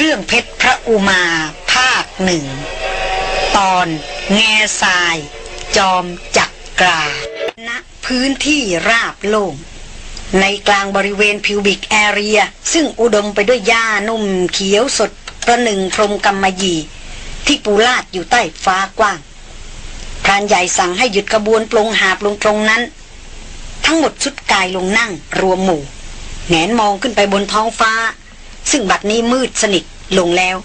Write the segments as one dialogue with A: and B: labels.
A: เรื่องเพชรพระอุมาภาคหนึ่ง ตอนแง่ทราย จอมจักกราณพื้นที่ราบโล่ง ในกลางบริเวณพิวบิกแอเรีย ซึ่งอุดมไปด้วยหญ้านุ่มเขียวสดประหนึ่งพรมกำมยีที่ปูลาดอยู่ใต้ฟ้ากว้าง พรานใหญ่สั่งให้หยุดกระบวนปลงหาบลงตรงนั้น ทั้งหมดชุดกายลงนั่งรวมหมู่แงนมองขึ้นไปบนท้องฟ้า ซึ่งบัดนี้มืดสนิทลงแล้ว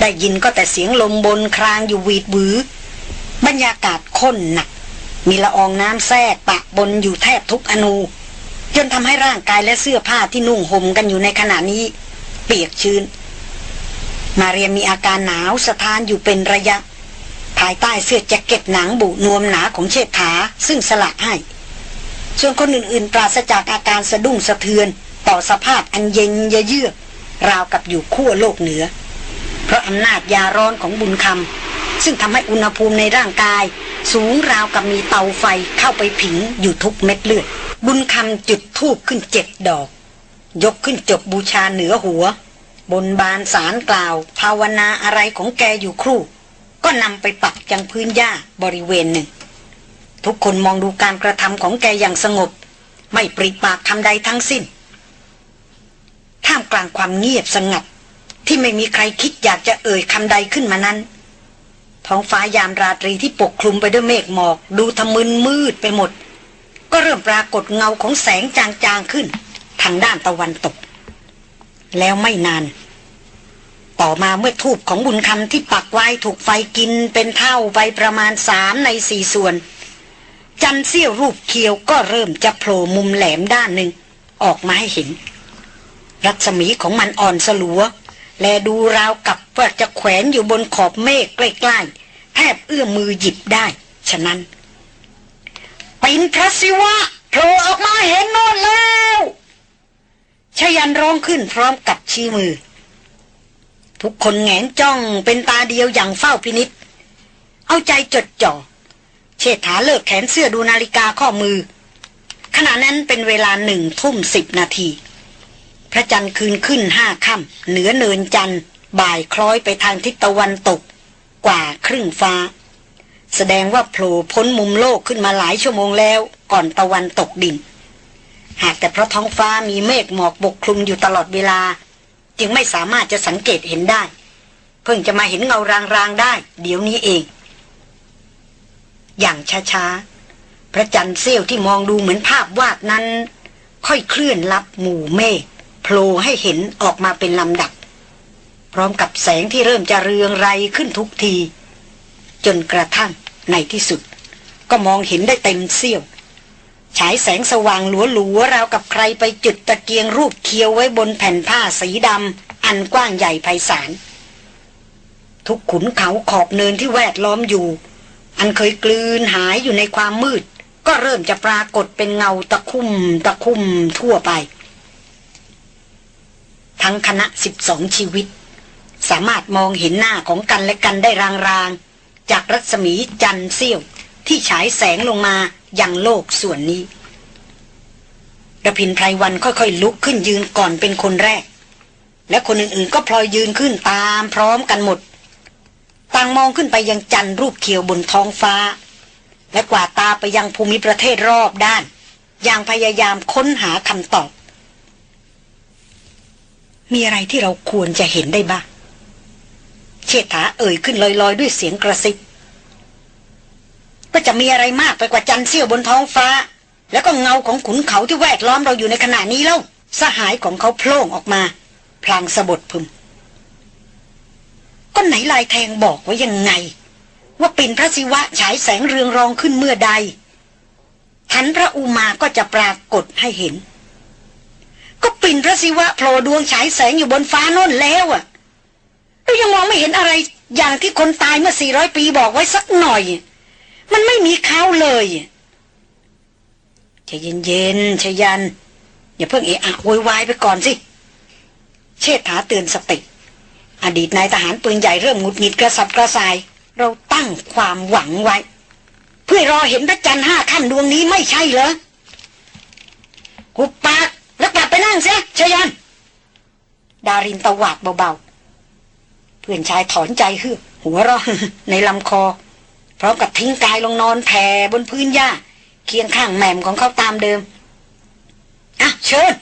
A: ได้ยินก็แต่เสียงลมบนครางอยู่วีดบือบรรยากาศข้นหนัก มีละอองน้ำแทรกปะบนอยู่แทบทุกอนูจนทำให้ร่างกายและเสื้อผ้าที่นุ่งห่มกันอยู่ในขณะนี้ เปียกชื้น มาเรียมีอาการหนาวสะท้านอยู่เป็นระยะ ภายใต้เสื้อแจ็คเก็ตหนังบุนวมหนาของเชษฐาซึ่งสละให้ ส่วนคนอื่นๆ ปราศจากอาการสะดุ้งสะเทือน ต่อสภาพอันเย็นเยือก ราวกับอยู่ขั้วโลกเหนือ เพราะอำนาจยาร้อนของบุญคำซึ่งทำให้อุณหภูมิในร่างกาย สูงราวกับมีเตาไฟเข้าไปผิงอยู่ทุกเม็ดเลือด บุญคำจุดทูบขึ้นเจ็ดดอก ยกขึ้นจบบูชาเหนือหัว บนบานสารกล่าว ภาวนาอะไรของแกอยู่ครู่ ก็นำไปปักยังพื้นหญ้าบริเวณหนึ่ง ทุกคนมองดูการกระทำของแกอย่างสงบ ไม่ปริปากทำใดทั้งสิ้น ท่ามกลางความเงียบสงัด ที่ไม่มีใครคิดอยากจะเอ่ยคำใดขึ้นมานั้น ท้องฟ้ายามราตรีที่ปกคลุมไปด้วยเมฆหมอก ดูทะมึนมืดไปหมด ก็เริ่มปรากฏเงาของแสงจางๆขึ้น ทางด้านตะวันตก แล้วไม่นาน ต่อมาเมื่อทูบของบุญคำที่ปักไว้ถูกไฟกินเป็นเท่าไปประมาณสามในสี่ส่วน จันเสี้ยวรูปเคียวก็เริ่มจะโผล่มุมแหลมด้านหนึ่งออกมาให้เห็น รัศมีของมันอ่อนสลัว และดูราวกับว่าจะแขวนอยู่บนขอบเมฆใกล้ๆแทบเอื้อมมือหยิบได้ ฉะนั้นปินพระศิวะโผล่ออกมาเห็นโน่นแล้วชยันร้องขึ้นพร้อมกับชี้มือ ทุกคนแงนจ้องเป็นตาเดียวอย่างเฝ้าพินิษเอาใจจดจ่อ เชษฐาเลิกแขนเสื้อดูนาฬิกาข้อมือ ขณะนั้นเป็นเวลาหนึ่งทุ่มสิบนาที พระจันทร์คืนขึ้นห้าค่ำเหนือเนินจันทร์บ่ายคล้อยไปทางทิศตะวันตก กว่าครึ่งฟ้า แสดงว่าโผล่พ้นมุมโลกขึ้นมาหลายชั่วโมงแล้วก่อนตะวันตกดิน หากแต่เพราะท้องฟ้ามีเมฆหมอกปกคลุมอยู่ตลอดเวลา จึงไม่สามารถจะสังเกตเห็นได้ เพิ่งจะมาเห็นเงารางๆได้ เดี๋ยวนี้เอง อย่างช้าๆพระจันทร์เสี้ยวที่มองดูเหมือนภาพวาดนั้น ค่อยเคลื่อนลับหมู่เมฆ โผล่ให้เห็นออกมาเป็นลำดับ พร้อมกับแสงที่เริ่มจะเรืองไรขึ้นทุกที จนกระทั่งในที่สุด ก็มองเห็นได้เต็มเสี้ยวฉายแสงสว่างหลัวๆราวกับใครไปจุดตะเกียงรูปเคียวไว้บนแผ่นผ้าสีดำอันกว้างใหญ่ไพศาล ทุกขุนเขาขอบเนินที่แวดล้อมอยู่ อันเคยกลืนหายอยู่ในความมืด ก็เริ่มจะปรากฏเป็นเงาตะคุ่มตะคุ่มทั่วไป ทั้งคณะสิบสองชีวิต สามารถมองเห็นหน้าของกันและกันได้รางๆ จากรัศมีจันทร์เสี้ยวที่ฉายแสงลงมาอย่างโลกส่วนนี้ระพินไพรวันค่อยๆ ลุกขึ้นยืนก่อนเป็นคนแรก และคนอื่นๆก็พลอยยืนขึ้นตามพร้อมกันหมด ต่างมองขึ้นไปยังจันทรูปเขียวบนท้องฟ้า และกว่าตาไปยังภูมิประเทศรอบด้าน อย่างพยายามค้นหาคำตอบ มีอะไรที่เราควรจะเห็นได้บ้าง เชษฐาเอ่ยขึ้นลอยๆ ด้วยเสียงกระซิบ ก็จะมีอะไรมากไปกว่าจันทร์เสี้ยวบนท้องฟ้า แล้วก็เงาของขุนเขาที่แวดล้อมเราอยู่ในขณะนี้แล้ว สหายของเขาโผล่ออกมา พลางสะบดพึมก็ไหนลายแทงบอกไว้ยังไง ว่าปินพระศิวะฉายแสงเรืองรองขึ้นเมื่อใดทันพระอุมาก็จะปรากฏให้เห็น ก็ปิ่นพระศิวะโผล่ดวงฉายแสงอยู่บนฟ้าน่นแล้วอะแล้วยังมองไม่เห็นอะไรอย่างที่คนตายเมื่อสี่ร้อยปีบอกไว้สักหน่อย มันไม่มีเขาเลยจะเย็นๆชยัน อย่าเพิ่งเอะอะโวยวายไปก่อนสิ เชษฐาเตือนสติ อดีตนายทหารปืนใหญ่เริ่มหงุดหงิดกระสับกระส่าย เราตั้งความหวังไว้ เพื่อรอเห็นพระจันทร์ห้าขั้นดวงนี้ไม่ใช่เหรอ กุปาก แล้วกลับไปนั่งเสียชยัน ดารินตวาดเบาๆ เพื่อนชายถอนใจฮึหัวเราะในลำคอ พร้อมกับทิ้งกายลงนอนแผ่บนพื้นหญ้า เคียงข้างแหม่มของเขาตามเดิม อะ เชิญ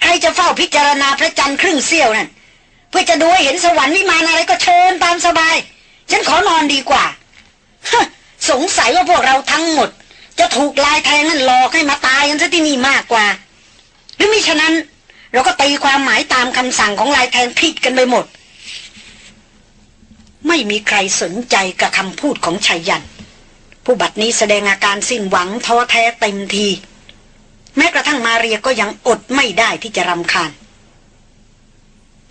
A: ใครจะเฝ้าพิจารณาพระจันทร์ครึ่งเสี้ยวนั่นเพื่อจะดูให้เห็นสวรรค์วิมานอะไรก็เชิญตามสบาย ฉันขอนอนดีกว่าสงสัยว่าพวกเราทั้งหมด จะถูกลายแทงนั่นหลอกให้มาตายกันซะที่นี่มากกว่า หรือมิฉะนั้น เราก็ตีความหมายตามคำสั่งของลายแทงผิดกันไปหมด ไม่มีใครสนใจกับคำพูดของชายยัน ผู้บัดนี้แสดงอาการสิ้นหวังท้อแท้เต็มที แม้กระทั่งมาเรียก็ยังอดไม่ได้ที่จะรำคาญ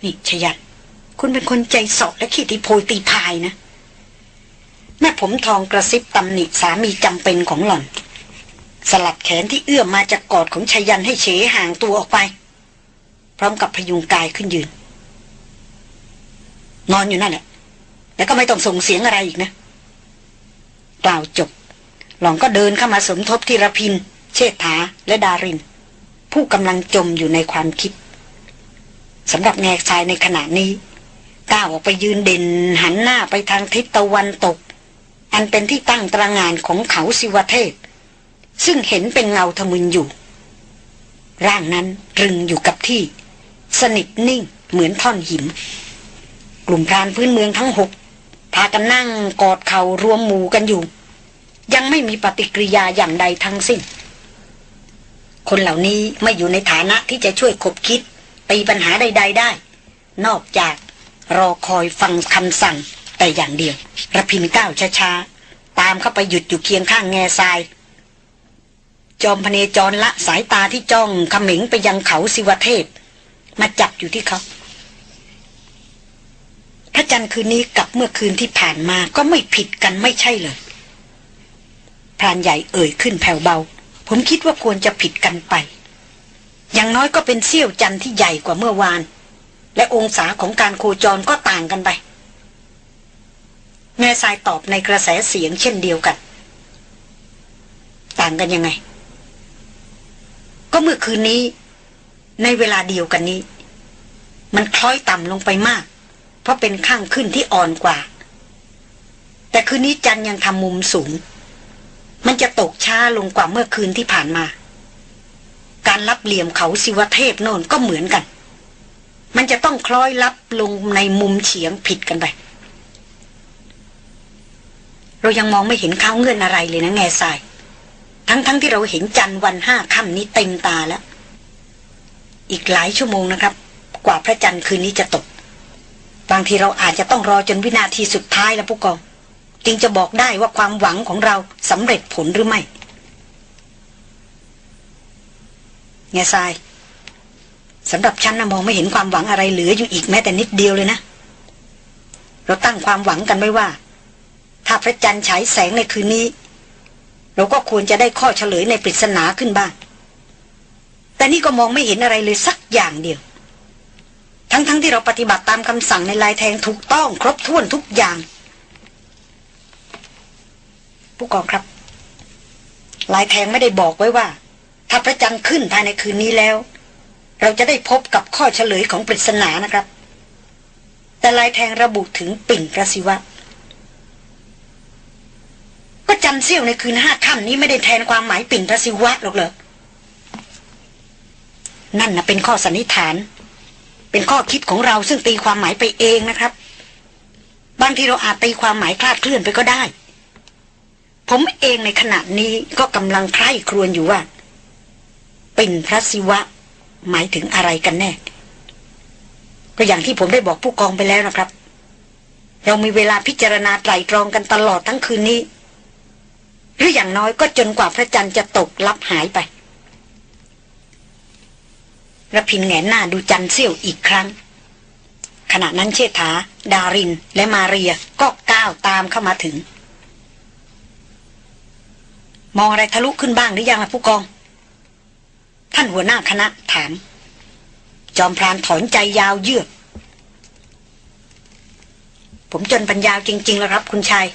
A: นี่ชยัน คุณเป็นคนใจสอบและขี้ติโพยตีพายนะแม่ผมทองกระซิบตำหนิสามีจำเป็นของหล่อน สลัดแขนที่เอื้อมมาจากกอดของชยันให้เฉห่างตัวออกไป พร้อมกับพยุงกายขึ้นยืน นอนอยู่นั่นแหละ แล้วก็ไม่ต้องส่งเสียงอะไรอีกนะกล่าวจบ หล่อนก็เดินเข้ามาสมทบทีระพิน เชษฐาและดาริน ผู้กำลังจมอยู่ในความคิดสำหรับแง่ทรายในขณะนี้ก้าวออกไปยืนเด่นหันหน้าไปทางทิศตะวันตก อันเป็นที่ตั้งตระงานของเขาสิวเทพ ซึ่งเห็นเป็นเงาทะมึนอยู่ ร่างนั้นรึงอยู่กับที่ สนิทนิ่งเหมือนท่อนหิมกลุ่มพรานพื้นเมืองทั้งหกพากันนั่งกอดเขารวมหมู่กันอยู่ ยังไม่มีปฏิกิริยาอย่างใดทั้งสิ้น คนเหล่านี้ไม่อยู่ในฐานะที่จะช่วยขบคิดตีปัญหาใดๆได้ นอกจากรอคอยฟังคำสั่งแต่อย่างเดียวระพินก้าวช้าๆ ตามเข้าไปหยุดอยู่เคียงข้างแง่ทราย จอมพเนจรละสายตาที่จ้องขมิงไปยังเขาสิวเทพ มาจับอยู่ที่เขา พระจันทร์คืนนี้กับเมื่อคืนที่ผ่านมาก็ไม่ผิดกันไม่ใช่เลยพรานใหญ่เอ่ยขึ้นแผ่วเบา ผมคิดว่าควรจะผิดกันไป อย่างน้อยก็เป็นเสี้ยวจันทร์ที่ใหญ่กว่าเมื่อวาน และองศาของการโคจรก็ต่างกันไปแม่ทรายตอบในกระแสเสียงเช่นเดียวกัน ต่างกันยังไง ก็เมื่อคืนนี้ ในเวลาเดียวกันนี้ มันคล้อยต่ำลงไปมาก เพราะเป็นข้างขึ้นที่อ่อนกว่า แต่คืนนี้จันยังทำมุมสูง มันจะตกช้าลงกว่าเมื่อคืนที่ผ่านมา การรับเหลี่ยมเขาสิวเทพโน่นก็เหมือนกัน มันจะต้องคล้อยรับลงในมุมเฉียงผิดกันไปเรายังมองไม่เห็นข้าวเงื่อนอะไรเลยนะแง่ทราย ทั้งๆทที่เราเห็นจันวันห้าค่ำนี้เต็มตาแล้ว อีกหลายชั่วโมงนะครับ กว่าพระจันทร์คืนนี้จะตก บางทีเราอาจจะต้องรอจนวินาทีสุดท้ายแล้วผู้กอง จึงจะบอกได้ว่าความหวังของเราสำเร็จผลหรือไม่เงาทรายสำหรับฉันนะมองไม่เห็นความหวังอะไรเหลืออยู่อีกแม้แต่นิดเดียวเลยนะ เราตั้งความหวังกันไว้ว่า ถ้าพระจันทร์ฉายแสงในคืนนี้ เราก็ควรจะได้ข้อเฉลยในปริศนาขึ้นบ้าง แต่นี่ก็มองไม่เห็นอะไรเลยสักอย่างเดียว ทั้งๆทที่เราปฏิบัติตามคำสั่งในลายแทงถูกต้องครบถ้วนทุกอย่าง ผู้กองครับ ลายแทงไม่ได้บอกไว้ว่า ถ้าพระจันทร์ขึ้นภายในคืนนี้แล้ว เราจะได้พบกับข้อเฉลยของปริศนานะครับ แต่ลายแทงระบุถึงปิ่นพระศิวะ ก็จันเสี้ยวในคืนห้าค่ำนี้ไม่ได้แทนความหมายปิ่นพระศิวะหรอกเหรอ นั่นนะเป็นข้อสันนิษฐาน เป็นข้อคิดของเราซึ่งตีความหมายไปเองนะครับ บางทีเราอาจตีความหมายคลาดเคลื่อนไปก็ได้ ผมเองในขณะนี้ก็กำลังใคร่ครวญอยู่ว่าเป็นพระศิวะ หมายถึงอะไรกันแน่ ก็อย่างที่ผมได้บอกผู้กองไปแล้วนะครับ เรามีเวลาพิจารณาไตรตรองกันตลอดทั้งคืนนี้ หรืออย่างน้อยก็จนกว่าพระจันทร์จะตกลับหายไประพินแงหน้าดูจันเซี่ยวอีกครั้ง ขณะนั้นเชษฐา ดาริน และมาเรียก็ก้าวตามเข้ามาถึง มองอะไรทะลุขึ้นบ้างหรือยังล่ะผู้กอง ท่านหัวหน้าคณะถาม จอมพรานถอนใจยาวเยือก ผมจนปัญญาจริง ๆ แล้วครับคุณชาย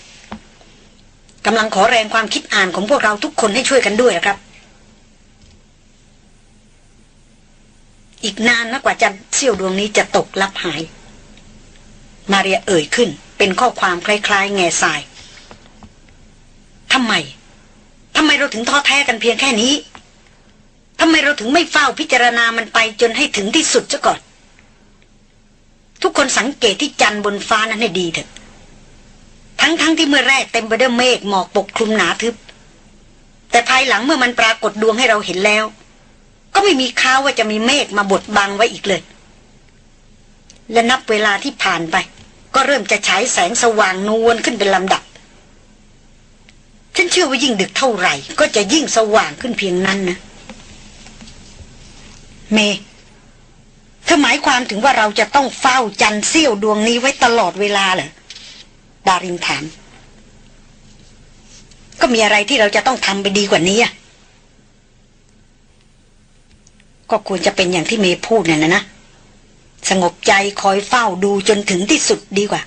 A: กำลังขอแรงความคิดอ่านของพวกเราทุกคนให้ช่วยกันด้วยครับ อีกนานนะกว่าจันเสี้ยวดวงนี้จะตกลับหาย มาเรียเอ่ยขึ้น เป็นข้อความคล้ายๆ แง่ทรายทำไมทำไมเราถึงท้อแท้กันเพียงแค่นี้ทำไมเราถึงไม่เฝ้าพิจารณามันไปจนให้ถึงที่สุดซะก่อน ทุกคนสังเกตที่จันบนฟ้านั้นให้ดีเถอะ ทั้งๆทที่เมื่อแรกเต็มไปด้วยเมฆหมอกปกคลุมหนาทึบ แต่ภายหลังเมื่อมันปรากฏดวงให้เราเห็นแล้ว ก็ไม่มีข่าวว่าจะมีเมฆมาบดบังไว้อีกเลย และนับเวลาที่ผ่านไป ก็เริ่มจะฉายแสงสว่างนวลขึ้นเป็นลำดับ ฉันเชื่อว่ายิ่งดึกเท่าไหร่ ก็จะยิ่งสว่างขึ้นเพียงนั้นนะเมเธอหมายความถึงว่าเราจะต้องเฝ้าจันเสี้ยวดวงนี้ไว้ตลอดเวลาเหรอ ดารินถาม ก็มีอะไรที่เราจะต้องทำไปดีกว่านี้อะก็ควรจะเป็นอย่างที่เมย์พูดน่ะนะนะสงบใจคอยเฝ้าดูจนถึงที่สุดดีกว่า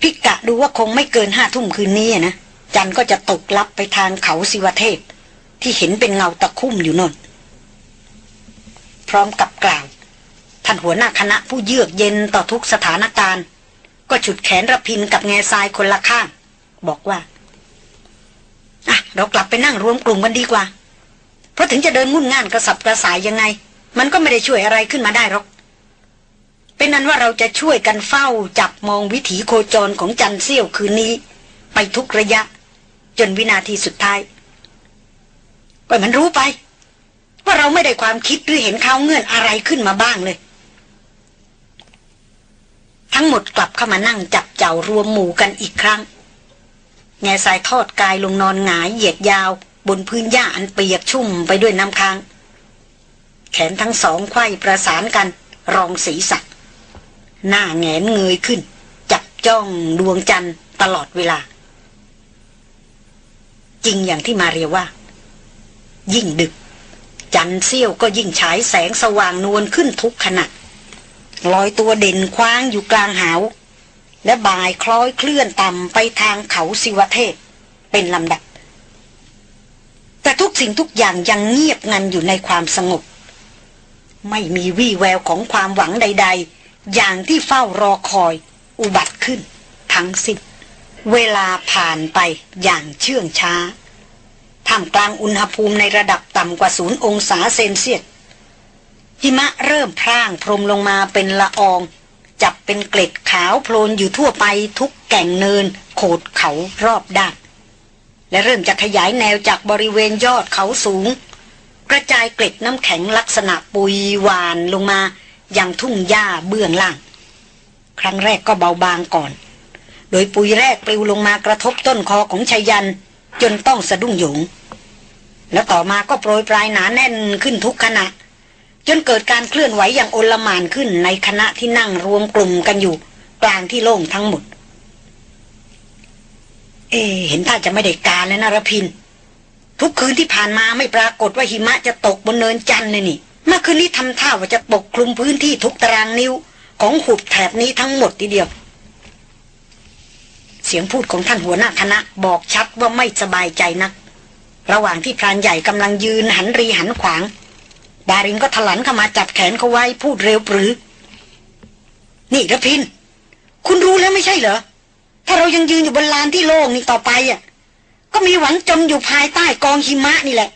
A: พิกะดูว่าคงไม่เกินห้าทุ่มคืนนี้นะจันก็จะตกลับไปทางเขาสิวเทพ ที่เห็นเป็นเงาตะคุ่มอยู่นนพร้อมกับกล่าว ท่านหัวหน้าคณะผู้เยือกเย็นต่อทุกสถานการณ์ ก็ฉุดแขนระพินกับแง่ทรายคนละข้าง บอกว่าอะเรากลับไปนั่งรวมกลุ่มกันดีกว่า เพราะถึงจะเดินงุ่นง่านกระสับกระสายยังไง มันก็ไม่ได้ช่วยอะไรขึ้นมาได้หรอก เป็นนั้นว่าเราจะช่วยกันเฝ้าจับมองวิถีโคจรของจันเซี่ยวคืนนี้ ไปทุกระยะ จนวินาทีสุดท้ายปล่อยมันรู้ไป ว่าเราไม่ได้ความคิดหรือเห็นข้าวเงื่อนอะไรขึ้นมาบ้างเลย ทั้งหมดกลับเข้ามานั่งจับเจ้ารวมหมู่กันอีกครั้ง แง่สายทอดกายลงนอนหงายเหยียดยาว บนพื้นหญ้าอันเปียกชุ่มไปด้วยน้ำค้าง แขนทั้งสองไขว้ประสานกัน รองศีรษะหน้าแงนเงยขึ้น จับจ้องดวงจันทร์ตลอดเวลา จริงอย่างที่มาเรียว่า ยิ่งดึก จันเสี้ยวก็ยิ่งฉายแสงสว่างนวลขึ้นทุกขณะ ลอยตัวเด่นคว้างอยู่กลางหาว และบายคล้อยเคลื่อนต่ำไปทางเขาสิวเทพ เป็นลำดับ แต่ทุกสิ่งทุกอย่างยังเงียบงันอยู่ในความสงบ ไม่มีวี่แววของความหวังใด ๆ อย่างที่เฝ้ารอคอยอุบัติขึ้น ทั้งสิ้นเวลาผ่านไปอย่างเชื่องช้าท่ามกลางอุณหภูมิในระดับต่ำกว่าศูนย์องศาเซนเซียส หิมะเริ่มพร่างพรมลงมาเป็นละออง จับเป็นเกล็ดขาวโพลนอยู่ทั่วไปทุกแก่งเนิน โขดเขารอบด้านและเริ่มจะขยายแนวจากบริเวณยอดเขาสูง กระจายเกล็ดน้ำแข็งลักษณะปุยวานลงมาอย่างทุ่งหญ้าเบื้องล่าง ครั้งแรกก็เบาบางก่อน โดยปุยแรกปลิวลงมากระทบต้นคอของชายันจนต้องสะดุ้งหยงแล้วต่อมาก็โปรยปลายหนาแน่นขึ้นทุกขณะ จนเกิดการเคลื่อนไหวอย่างโอลมานขึ้นในคณะที่นั่งรวมกลุ่มกันอยู่ กลางที่โล่งทั้งหมด เอ เห็นท่าจะไม่ได้การแล้วนะรพิน ทุกคืนที่ผ่านมาไม่ปรากฏว่าหิมะจะตกบนเนินจันเลยนี่ เมื่อคืนนี้ทำท่าว่าจะปกคลุมพื้นที่ทุกตารางนิ้ว ของหุบแถบนี้ทั้งหมดทีเดียว เสียงพูดของท่านหัวหน้าคณะบอกชัดว่าไม่สบายใจนัก ระหว่างที่พรานใหญ่กำลังยืนหันรีหันขวาง ดารินก็ถลันเข้ามาจับแขนเขาไว้พูดเร็วปรือ นี่ระพิน คุณรู้แล้วไม่ใช่เหรอ ถ้าเรายังยืนอยู่บนลานที่โล่งนี่ต่อไปอะ ก็มีหวังจมอยู่ภายใต้กองหิมะนี่แหละ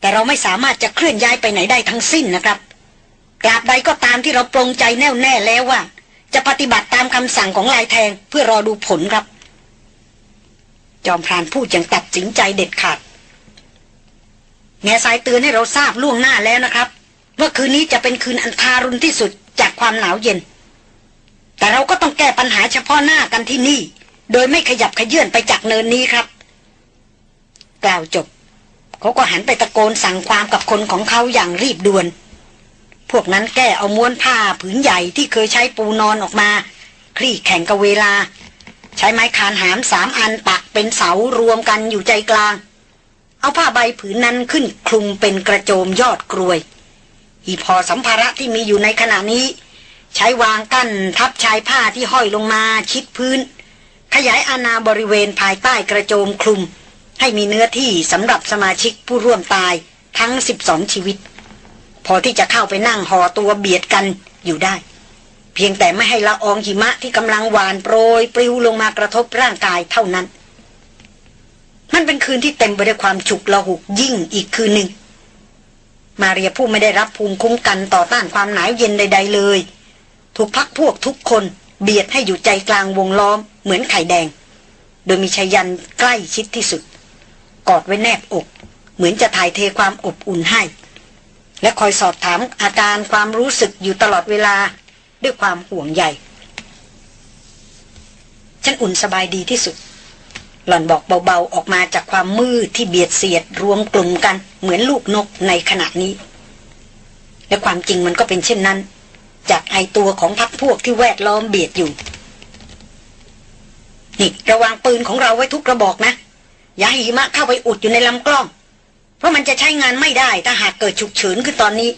A: แต่เราไม่สามารถจะเคลื่อนย้ายไปไหนได้ทั้งสิ้นนะครับกราบใดก็ตามที่เราปรงใจแน่วแน่แล้วว่า จะปฏิบัติตามคำสั่งของลายแทงเพื่อรอดูผลครับ จอมพรานพูดอย่างตัดสินใจเด็ดขาด แง่สายเตือนให้เราทราบล่วงหน้าแล้วนะครับ ว่าคืนนี้จะเป็นคืนอันทารุณที่สุดจากความหนาวเย็น แต่เราก็ต้องแก้ปัญหาเฉพาะหน้ากันที่นี่ โดยไม่ขยับขยื่นไปจากเนินนี้ครับ กล่าวจบ เขาก็หันไปตะโกนสั่งความกับคนของเขาอย่างรีบด่วน พวกนั้นแก้เอาม้วนผ้าผืนใหญ่ที่เคยใช้ปูนอนออกมา คลี่แข่งกับเวลา ใช้ไม้คานหามสามอันปักเป็นเสารวมกันอยู่ใจกลาง เอาผ้าใบผืนนั้นขึ้นคลุมเป็นกระโจมยอดกรวย อีพอสัมภาระที่มีอยู่ในขณะนี้ ใช้วางกั้นทับชายผ้าที่ห้อยลงมาชิดพื้น ขยายอาณาบริเวณภายใต้กระโจมคลุม ให้มีเนื้อที่สำหรับสมาชิกผู้ร่วมตายทั้ง 12 ชีวิต พอที่จะเข้าไปนั่งห่อตัวเบียดกันอยู่ได้ เพียงแต่ไม่ให้ละอองหิมะที่กำลังหวานโปรยปลิวลงมากระทบร่างกายเท่านั้น มันเป็นคืนที่เต็มไปด้วยความฉุกละหุกยิ่งอีกคืนหนึ่ง มาเรียผู้ไม่ได้รับภูมิคุ้มกันต่อต้านความหนาวเย็นใด ๆ เลย ถูกพักพวกทุกคนเบียดให้อยู่ใจกลางวงล้อมเหมือนไข่แดง โดยมีชายันใกล้ชิดที่สุด กอดไว้แนบอก เหมือนจะถ่ายเทความอบอุ่นให้ และคอยสอบถามอาการความรู้สึกอยู่ตลอดเวลาด้วยความห่วงใยฉันอุ่นสบายดีที่สุด หล่อนบอกเบาๆออกมาจากความมืดที่เบียดเสียดรวมกลุ่มกัน เหมือนลูกนกในขณะนี้ และความจริงมันก็เป็นเช่นนั้น จากไอตัวของพักพวกที่แวดล้อมเบียดอยู่นี่ระวังปืนของเราไว้ทุกกระบอกนะ อย่าหิมะเข้าไปอุดอยู่ในลำกล้อง เพราะมันจะใช้งานไม่ได้ถ้าหากเกิดฉุกเฉินขึ้นตอนนี้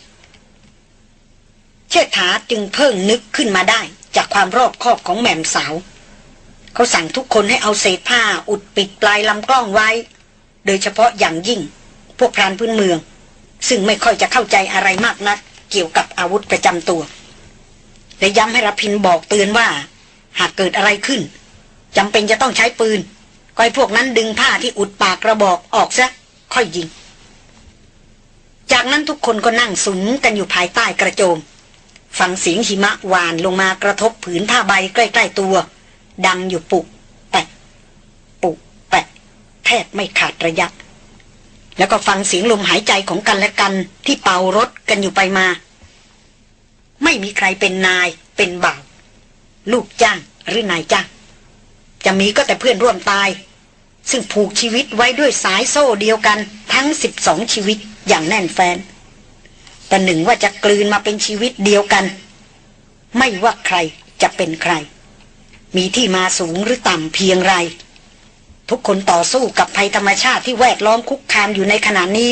A: เชษฐาจึงเพิ่งนึกขึ้นมาได้ จากความรอบคอบของแม่มสาว เขาสั่งทุกคนให้เอาเศษผ้าอุดปิดปลายลำกล้องไว้ โดยเฉพาะอย่างยิ่ง พวกพรานพื้นเมือง ซึ่งไม่ค่อยจะเข้าใจอะไรมากนัก เกี่ยวกับอาวุธประจำตัว และย้ำให้รพินบอกเตือนว่า หากเกิดอะไรขึ้นจำเป็นจะต้องใช้ปืนก็ให้พวกนั้นดึงผ้าที่อุดปากกระบอกออกซะค่อยยิง จากนั้นทุกคนก็นั่งสุนกันอยู่ภายใต้กระโจม ฟังเสียงหิมะหวานลงมากระทบผืนผ้าใบใกล้ ๆตัว ดังอยู่ปุกแปะ ปุกแปะ แทบไม่ขาดระยะ แล้วก็ฟังเสียงลมหายใจของกันและกันที่เป่ารถกันอยู่ไปมา ไม่มีใครเป็นนายเป็นบ่าวลูกจ้างหรือนายจ้าง จะมีก็แต่เพื่อนร่วมตาย ซึ่งผูกชีวิตไว้ด้วยสายโซ่เดียวกันทั้งสิบสองชีวิตอย่างแน่นแฟนแต่หนึ่งว่าจะกลืนมาเป็นชีวิตเดียวกัน ไม่ว่าใครจะเป็นใคร มีที่มาสูงหรือต่ำเพียงไร ทุกคนต่อสู้กับภัยธรรมชาติที่แวดล้อมคุกคามอยู่ในขณะนี้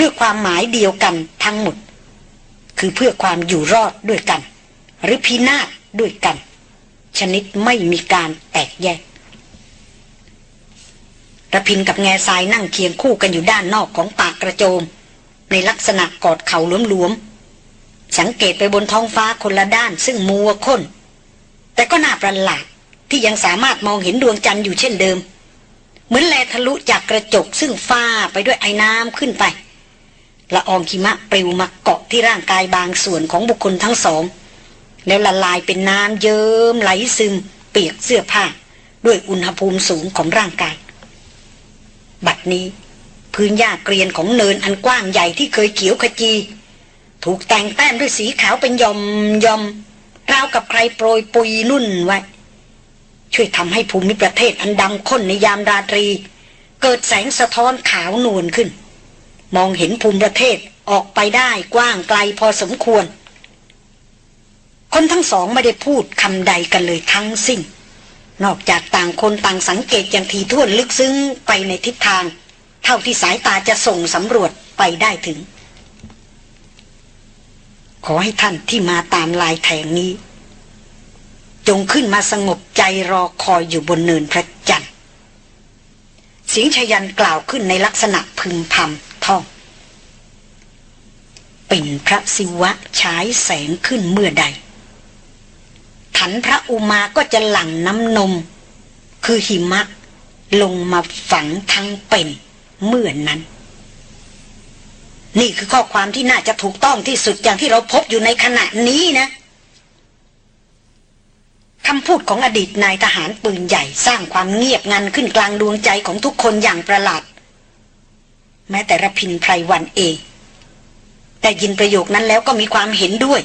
A: ด้วยความหมายเดียวกันทั้งหมด คือเพื่อความอยู่รอดด้วยกัน หรือพินาศด้วยกัน ชนิดไม่มีการแตกแยกระพินกับแง่ทรายนั่งเคียงคู่กันอยู่ด้านนอกของปากกระโจม ในลักษณะกอดเข่าหลวมๆสังเกตไปบนท้องฟ้าคนละด้านซึ่งมัวค้น แต่ก็น่าประหลาดที่ยังสามารถมองเห็นดวงจันทร์อยู่เช่นเดิม เหมือนแลทะลุจากกระจกซึ่งฟ้าไปด้วยไอ้น้ำขึ้นไปละอองคิมะปลิวมาเกาะที่ร่างกายบางส่วนของบุคคลทั้งสอง แล้วละลายเป็นน้ำเยิ้มไหลซึม เปียกเสื้อผ้า ด้วยอุณหภูมิสูงของร่างกาย บัดนี้ พื้นหญ้าเกรียนของเนินอันกว้างใหญ่ที่เคยเขียวขจี ถูกแต่งแต้มด้วยสีขาวเป็นยอมยอม ราวกับใครโปรยปุยนุ่นไว้ ช่วยทำให้ภูมิประเทศอันดำข้นในยามราตรี เกิดแสงสะท้อนขาวนวลขึ้น มองเห็นภูมิประเทศออกไปได้กว้างไกลพอสมควร คนทั้งสองไม่ได้พูดคำใดกันเลยทั้งสิ้น นอกจากต่างคนต่างสังเกตอย่างทีท่วนลึกซึ้งไปในทิศทาง เท่าที่สายตาจะส่งสำรวจไปได้ถึง ขอให้ท่านที่มาตามลายแทงนี้ จงขึ้นมาสงบใจรอคอยอยู่บนเนินพระจันทร์เสียงชยันกล่าวขึ้นในลักษณะพึมพำท่องเป็นพระศิวะฉายแสงขึ้นเมื่อใด ขันพระอุมาก็จะหลั่งน้ำนม คือหิมะลงมาฝังทั้งเป็นเมื่อนั้น นี่คือข้อความที่น่าจะถูกต้องที่สุดอย่างที่เราพบอยู่ในขณะนี้นะคำพูดของอดีตนายทหารปืนใหญ่สร้างความเงียบงันขึ้นกลางดวงใจของทุกคนอย่างประหลาด แม้แต่ระพินไพรวันเอง แต่ยินประโยคนั้นแล้วก็มีความเห็นด้วย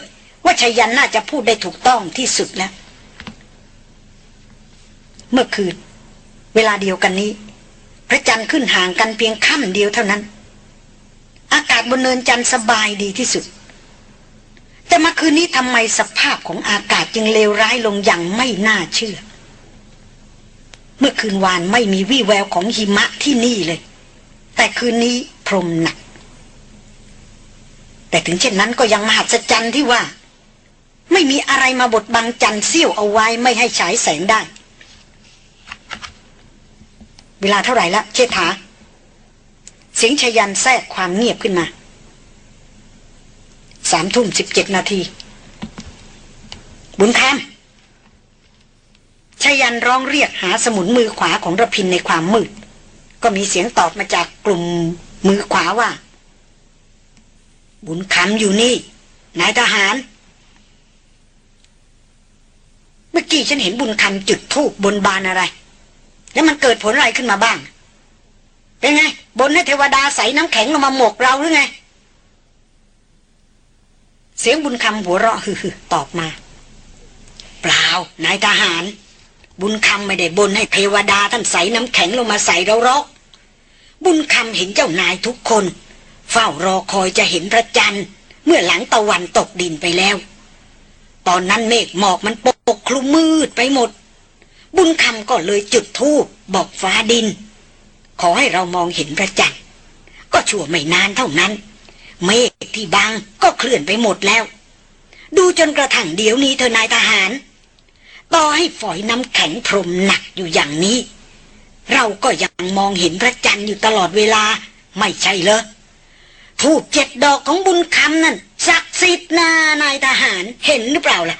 A: ว่าชายันน่าจะพูดได้ถูกต้องที่สุดแล้ว เมื่อคืน เวลาเดียวกันนี้ พระจันทร์ขึ้นห่างกันเพียงค่ำเดียวเท่านั้น อากาศบนเนินจันทร์สบายดีที่สุด แต่มาคืนนี้ทำไมสภาพของอากาศจึงเลวร้ายลงอย่างไม่น่าเชื่อ เมื่อคืนวานไม่มีวี่แววของหิมะที่นี่เลย แต่คืนนี้พรมหนัก แต่ถึงเช่นนั้นก็ยังมหัศจรรย์ที่ว่า ไม่มีอะไรมาบดบังจันเสี้ยวเอาไว้ไม่ให้ฉายแสงได้ เวลาเท่าไหร่ละเชษฐา เสียงชยันแทรกความเงียบขึ้นมาสามทุ่มสิบเจ็ดนาที บุญคำชยันร้องเรียกหาสมุนมือขวาของระพินในความมืด ก็มีเสียงตอบมาจากกลุ่มมือขวาว่า บุญคำอยู่นี่ นายทหาร เมื่อกี้ฉันเห็นบุญคำจุดธูปบนบานอะไร แล้วมันเกิดผลอะไรขึ้นมาบ้าง เป็นไง บนให้เทวดาใส่น้ำแข็งลงมาหมกเราหรือไง เสียงบุญคำหัวเราะฮือตอบมา เปล่านายทหาร บุญคำไม่ได้บนให้เทวดาท่านใส่น้ำแข็งลงมาใส่เราหรอกบุญคำเห็นเจ้านายทุกคน เฝ้ารอคอยจะเห็นพระจันทร์ เมื่อหลังตะวันตกดินไปแล้ว ตอนนั้นเมฆหมอกมันปกคลุมมืดไปหมด บุญคำก็เลยจุดธูปบอกฟ้าดิน ขอให้เรามองเห็นพระจันทร์ก็ชั่วไม่นานเท่านั้น เมฆที่บังก็เคลื่อนไปหมดแล้ว ดูจนกระทั่งเดี๋ยวนี้เธอนายทหาร ต่อให้ฝอยน้ำแข็งพรมหนักอยู่อย่างนี้ เราก็ยังมองเห็นพระจันทร์อยู่ตลอดเวลาไม่ใช่เหรอทูบเจ็ดดอกของบุญคำนั่นศักดิ์สิทธิ์นานายทหารเห็นหรือเปล่าล่ะ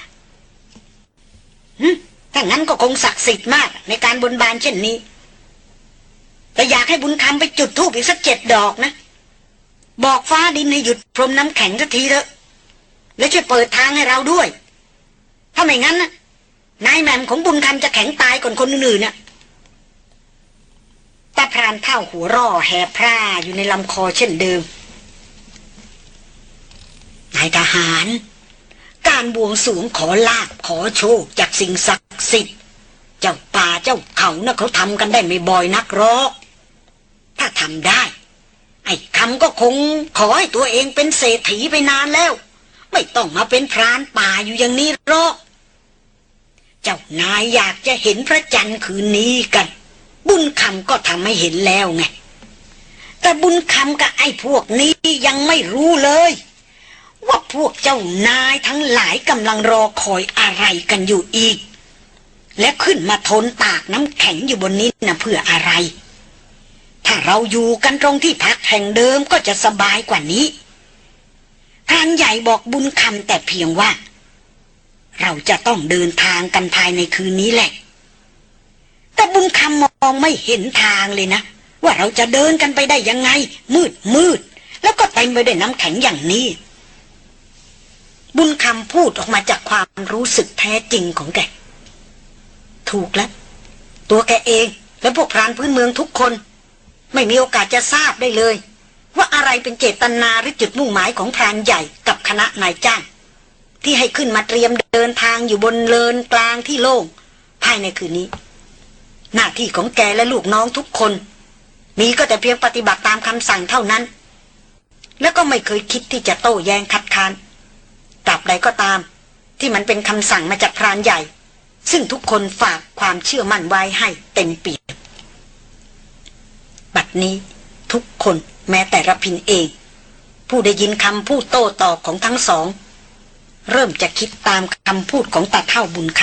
A: หึถ้างั้นก็คงศักดิ์สิทธิ์มากในการบนบานเช่นนี้ แต่อยากให้บุญคำไปจุดธูปอีกสักเจ็ดดอกนะ บอกฟ้าดินให้หยุดพรมน้ำแข็งสักทีเถอะและช่วยเปิดทางให้เราด้วย ถ้าไม่งั้นนะนายแมมของบุญคำจะแข็งตายก่อนคนอื่นๆน่ะตาพรานเท่าหัวร่อแหบพร่าอยู่ในลำคอเช่นเดิม นายทหาร การบวงสรวงขอลาบขอโชคจากสิ่งศักดิ์สิทธิ์ เจ้าป่าเจ้าเขานะ่ะเขาทำกันได้ไม่บ่อยนักหรอก ถ้าทำได้ ไอ้คำก็คงขอให้ตัวเองเป็นเศรษฐีไปนานแล้ว ไม่ต้องมาเป็นพรานป่าอยู่อย่างนี้หรอก เจ้านายอยากจะเห็นพระจันทร์คืนนี้กัน บุญคำก็ทำให้เห็นแล้วไง แต่บุญคำกับไอ้พวกนี้ยังไม่รู้เลย ว่าพวกเจ้านายทั้งหลายกำลังรอคอยอะไรกันอยู่อีกและขึ้นมาทนตากน้ำแข็งอยู่บนนี้นะเพื่ออะไร ถ้าเราอยู่กันตรงที่พักแห่งเดิมก็จะสบายกว่านี้พรานใหญ่บอกบุญคำแต่เพียงว่า เราจะต้องเดินทางกันภายในคืนนี้แหละ แต่บุญคำมองไม่เห็นทางเลยนะ ว่าเราจะเดินกันไปได้ยังไง มืดมืด แล้วก็เต็มไปด้วยน้ำแข็งอย่างนี้ บุญคำพูดออกมาจากความรู้สึกแท้จริงของแก ถูกแล้ว ตัวแกเองและพวกพรานพื้นเมืองทุกคน ไม่มีโอกาสจะทราบได้เลย ว่าอะไรเป็นเจตนาหรือจุดมุ่งหมายของพรานใหญ่กับคณะนายจ้าง ที่ให้ขึ้นมาเตรียมเดินทางอยู่บนเลินกลางที่โล่งภายในคืนนี้ หน้าที่ของแกและลูกน้องทุกคน มีก็แต่เพียงปฏิบัติตามคำสั่งเท่านั้น แล้วก็ไม่เคยคิดที่จะโต้แย้งคัดค้านตราบใดก็ตาม ที่มันเป็นคำสั่งมาจากพรานใหญ่ ซึ่งทุกคนฝากความเชื่อมั่นไว้ให้เต็มเปี่ยม บัดนี้ทุกคนแม้แต่ระพินเอง ผู้ได้ยินคำพูดโต้ตอบของทั้งสอง เริ่มจะคิดตามคำพูดของตาเท่าบุญค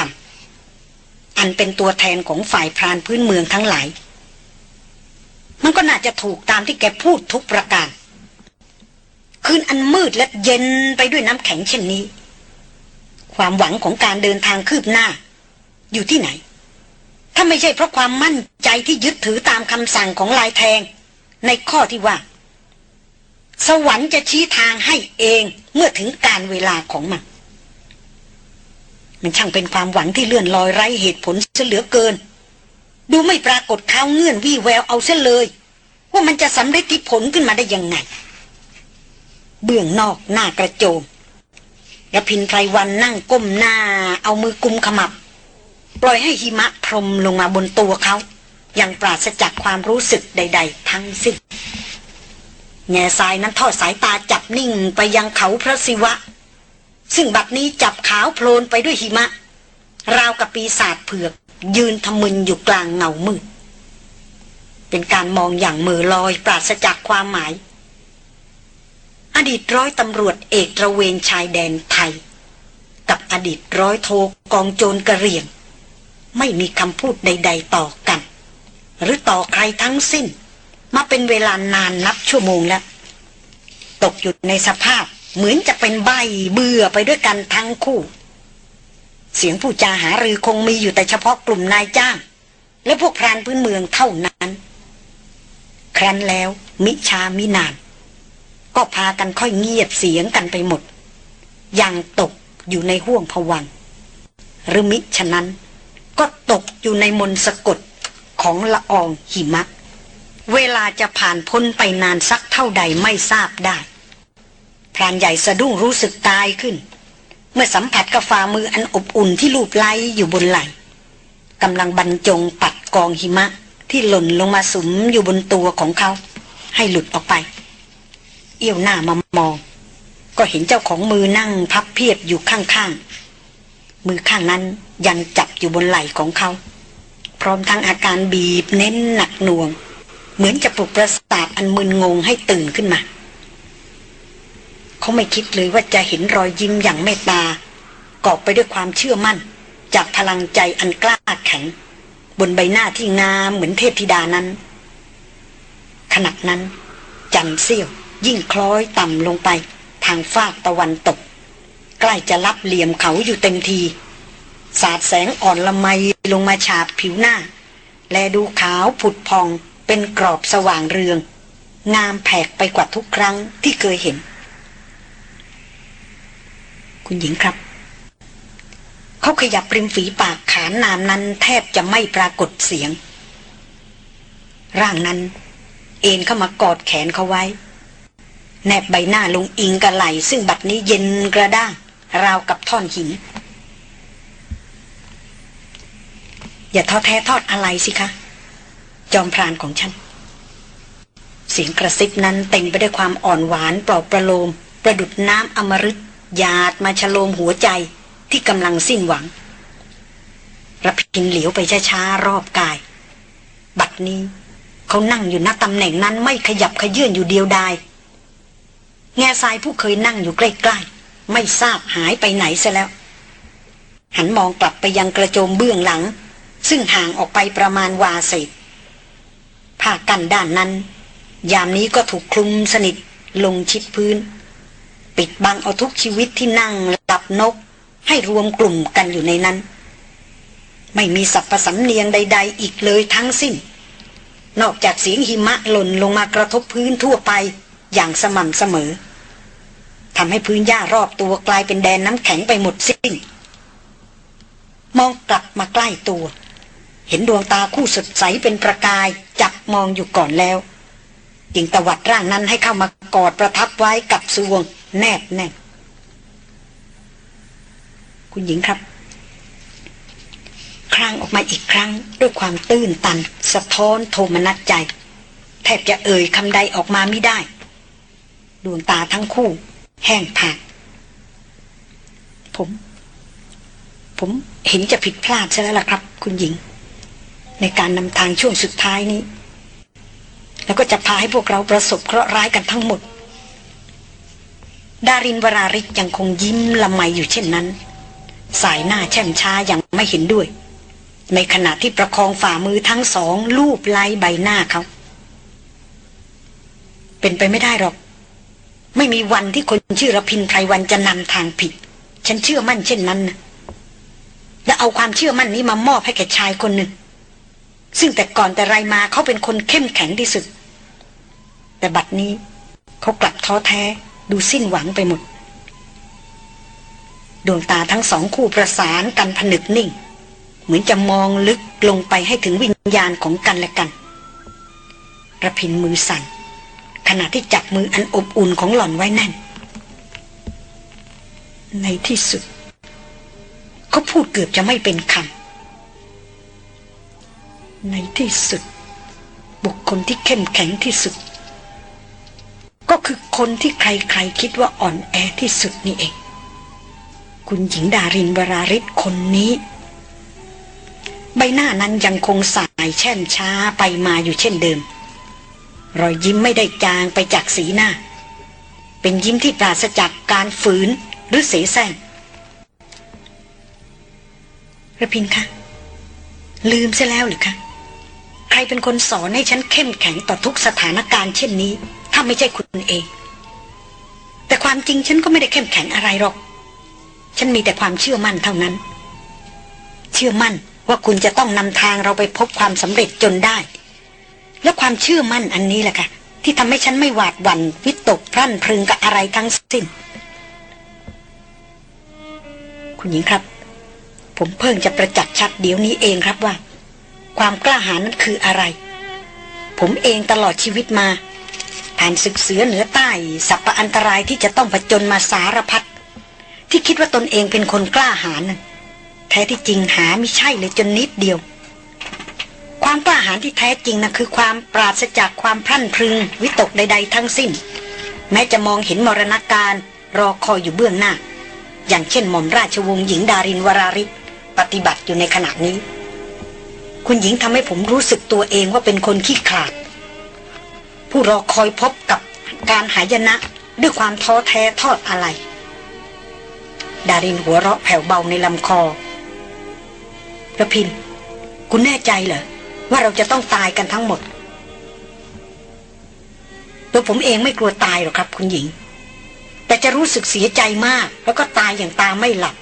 A: ำอันเป็นตัวแทนของฝ่ายพรานพื้นเมืองทั้งหลาย มันก็น่าจะถูกตามที่แกพูดทุกประการ คืนอันมืดและเย็นไปด้วยน้ำแข็งเช่นนี้ ความหวังของการเดินทางคืบหน้า อยู่ที่ไหน ถ้าไม่ใช่เพราะความมั่นใจที่ยึดถือตามคำสั่งของลายแทง ในข้อที่ว่า สวรรค์จะชี้ทางให้เองเมื่อถึงการเวลาของมัน มันช่างเป็นความหวังที่เลื่อนลอยไร้เหตุผลเสเหลือเกิน ดูไม่ปรากฏข้าวเงื่อนวี่แววเอาเส้นเลย ว่ามันจะสำเร็จที่ผลขึ้นมาได้ยังไง เบื้องนอกหน้ากระโจมยพินไพรวันนั่งก้มหน้า เอามือกุมขมับ ปล่อยให้หิมะพรมลงมาบนตัวเขาอย่างปราศจากความรู้สึกใด ๆ ทั้งสิ้นแง่ทรายนั้นทอดสายตาจับนิ่งไปยังเขาพระศิวะ ซึ่งบัดนี้จับขาวโพลนไปด้วยหิมะ ราวกับปีศาจเผือก ยืนทะมึนอยู่กลางเงามืด เป็นการมองอย่างมือลอยปราศจากความหมาย อดีตร้อยตำรวจเอกระเวนชายแดนไทย กับอดีตร้อยโทกองโจรกระเรียง ไม่มีคำพูดใด ๆ ต่อกัน หรือต่อใครทั้งสิ้น มาเป็นเวลานานนับชั่วโมงแล้ว ตกอยู่ในสภาพเหมือนจะเป็นใบเบื่อไปด้วยกันทั้งคู่ เสียงผู้จาหารือคงมีอยู่แต่เฉพาะกลุ่มนายจ้าง และพวกพรานพื้นเมืองเท่านั้น ครั้นแล้วมิชามินาน ก็พากันค่อยเงียบเสียงกันไปหมดอย่างตกอยู่ในห่วงผวังหรือมิฉะนั้น ก็ตกอยู่ในมนสะกดของละอองหิมะ เวลาจะผ่านพ้นไปนานสักเท่าใดไม่ทราบได้ พรานใหญ่สะดุ้งรู้สึกตายขึ้น เมื่อสัมผัสกับฝ่ามืออันอบอุ่นที่ลูบไล้อยู่บนไหล่กำลังบรรจงปัดกองหิมะที่หล่นลงมาสุมอยู่บนตัวของเขา ให้หลุดออกไป เอี้ยวหน้ามามอง ก็เห็นเจ้าของมือนั่งพับเพียบอยู่ข้างๆ มือข้างนั้น ยังจับอยู่บนไหล่ของเขา พร้อมทั้งอาการบีบเน้นหนักหน่วง เหมือนจะปลุกประสาทอันมึนงงให้ตื่นขึ้นมา เขาไม่คิดเลยว่าจะเห็นรอยยิ้มอย่างเมตตากอบไปด้วยความเชื่อมั่น จากพลังใจอันกล้าแข็ง บนใบหน้าที่งามเหมือนเทพธิดานั้น ขณะนั้นจันเสี้ยวยิ่งคล้อยต่ำลงไป ทางฟากตะวันตก ใกล้จะรับเหลี่ยมเขาอยู่เต็มที สาดแสงอ่อนละไมลงมาฉาบผิวหน้า และดูขาวผุดพองเป็นกรอบสว่างเรือง งามแผกไปกว่าทุกครั้งที่เคยเห็น คุณหญิงครับ เขาขยับริมฝีปากขานนามนั้นแทบจะไม่ปรากฏเสียง ร่างนั้น เอ็นเข้ามากอดแขนเขาไว้ แนบใบหน้าลงอิงกระไหลซึ่งบัดนี้เย็นกระด้าง ราวกับท่อนหิน อย่าท้อแท้ทอดอะไรสิคะ จอมพรานของฉัน เสียงกระซิบนั้นเต็มไปด้วยความอ่อนหวานปลอบประโลม ประดุดน้ำอมฤตหยาดมาชโลมหัวใจที่กำลังสิ้นหวังระพินเหลียวไปช้าๆรอบกาย บัดนี้เขานั่งอยู่ณตำแหน่งนั้นไม่ขยับขยื่นอยู่เดียวดายแง่ทรายผู้เคยนั่งอยู่ใกล้ๆ ไม่ทราบหายไปไหนซะแล้ว หันมองกลับไปยังกระโจมเบื้องหลัง ซึ่งห่างออกไปประมาณวาเศษผ้ากันด้านนั้น ยามนี้ก็ถูกคลุมสนิทลงชิดพื้น ปิดบังเอาทุกชีวิตที่นั่งหลับนก ให้รวมกลุ่มกันอยู่ในนั้น ไม่มีสัพพสัมเนียงใด ๆ อีกเลยทั้งสิ้น นอกจากเสียงหิมะหล่นลงมากระทบพื้นทั่วไปอย่างสม่ำเสมอทำให้พื้นหญ้ารอบตัวกลายเป็นแดนน้ำแข็งไปหมดสิ้น มองกลับมาใกล้ตัว ห็นดวงตาคู่สดใสเป็นประกาย จับมองอยู่ก่อนแล้วจิงตวัดร่างนั้นให้เข้ามากอดประทับไว้กับสวงแนบแน่นคุณหญิงครับ ครั้งออกมาอีกครั้งด้วยความตื้นตัน สะท้อนโทมนัสใจ แทบจะเอ่ยคำใดออกมาไม่ได้ ดวงตาทั้งคู่ แห้งผากผม ผมเห็นจะผิดพลาดใช่แล้วล่ะครับ คุณหญิง ในการนำทางช่วงสุดท้ายนี้ แล้วก็จะพาให้พวกเราประสบเคราะห์ร้ายกันทั้งหมด ดารินวราริกยังคงยิ้มละไมอยู่เช่นนั้น สายหน้าแช่มช้าอยังไม่เห็นด้วย ในขณะที่ประคองฝ่ามือทั้งสองลูบไล้ใบหน้าเขา เป็นไปไม่ได้หรอก ไม่มีวันที่คนชื่อรพินไพรวันจะนำทางผิด ฉันเชื่อมั่นเช่นนั้นนะและเอาความเชื่อมั่นนี้มามอบให้แก่ชายคนหนึ่ง ซึ่งแต่ก่อนแต่ไรมาเขาเป็นคนเข้มแข็งที่สุด แต่บัดนี้เขากลับท้อแท้ดูสิ้นหวังไปหมด ดวงตาทั้งสองคู่ประสานกันผนึกนิ่ง เหมือนจะมองลึกลงไปให้ถึงวิญญาณของกันและกันระพินมือสั่น ขณะที่จับมืออันอบอุ่นของหล่อนไว้แน่น ในที่สุด เขาพูดเกือบจะไม่เป็นคำ ในที่สุด บุคคลที่เข้มแข็งที่สุด ก็คือคนที่ใครๆคิดว่าอ่อนแอที่สุดนี่เอง คุณหญิงดารินวราริศคนนี้ ใบหน้านั้นยังคงสายแช่มช้าไปมาอยู่เช่นเดิม รอยยิ้มไม่ได้จางไปจากสีหน้า เป็นยิ้มที่ปราศจากการฝืนหรือเสแสร้งระพินคะลืมซะแล้วหรือคะ ใครเป็นคนสอนให้ฉันเข้มแข็งต่อทุกสถานการณ์เช่นนี้ ถ้าไม่ใช่คุณเอง แต่ความจริงฉันก็ไม่ได้เข้มแข็งอะไรหรอก ฉันมีแต่ความเชื่อมั่นเท่านั้น เชื่อมั่นว่าคุณจะต้องนำทางเราไปพบความสำเร็จจนได้ และความเชื่อมั่นอันนี้แหละค่ะที่ทำให้ฉันไม่หวาดหวั่นวิตกพรั่นพรึงกับอะไรทั้งสิ้น คุณหญิงครับ ผมเพิ่งจะประจักษ์ชัดเดี๋ยวนี้เองครับว่า ความกล้าหาญนั้นคืออะไร ผมเองตลอดชีวิตมา ผ่านศึกเสือเหนือใต้สัพพอันตรายที่จะต้องผจญมาสารพัดที่คิดว่าตนเองเป็นคนกล้าหาญนั้นแท้ที่จริงหาไม่ใช่เลยจนนิดเดียว ความกล้าหาญที่แท้จริงนะคือความปราศจากความพรั่นพรึง วิตกใด ๆ ทั้งสิ้น แม้จะมองเห็นมรณาการรอคอยอยู่เบื้องหน้า อย่างเช่นหม่อมราชวงศ์หญิงดารินวราริศปฏิบัติอยู่ในขณะนี้ คุณหญิงทำให้ผมรู้สึกตัวเองว่าเป็นคนขี้ขลาด ผู้รอคอยพบกับการหายนะด้วยความท้อแท้ทอดอะไร ดารินหัวเราะแผ่วเบาในลำคอระพิน คุณแน่ใจเหรอ ว่าเราจะต้องตายกันทั้งหมด ตัวผมเองไม่กลัวตายหรอกครับ คุณหญิง แต่จะรู้สึกเสียใจมาก แล้วก็ตายอย่างตาไม่หลับ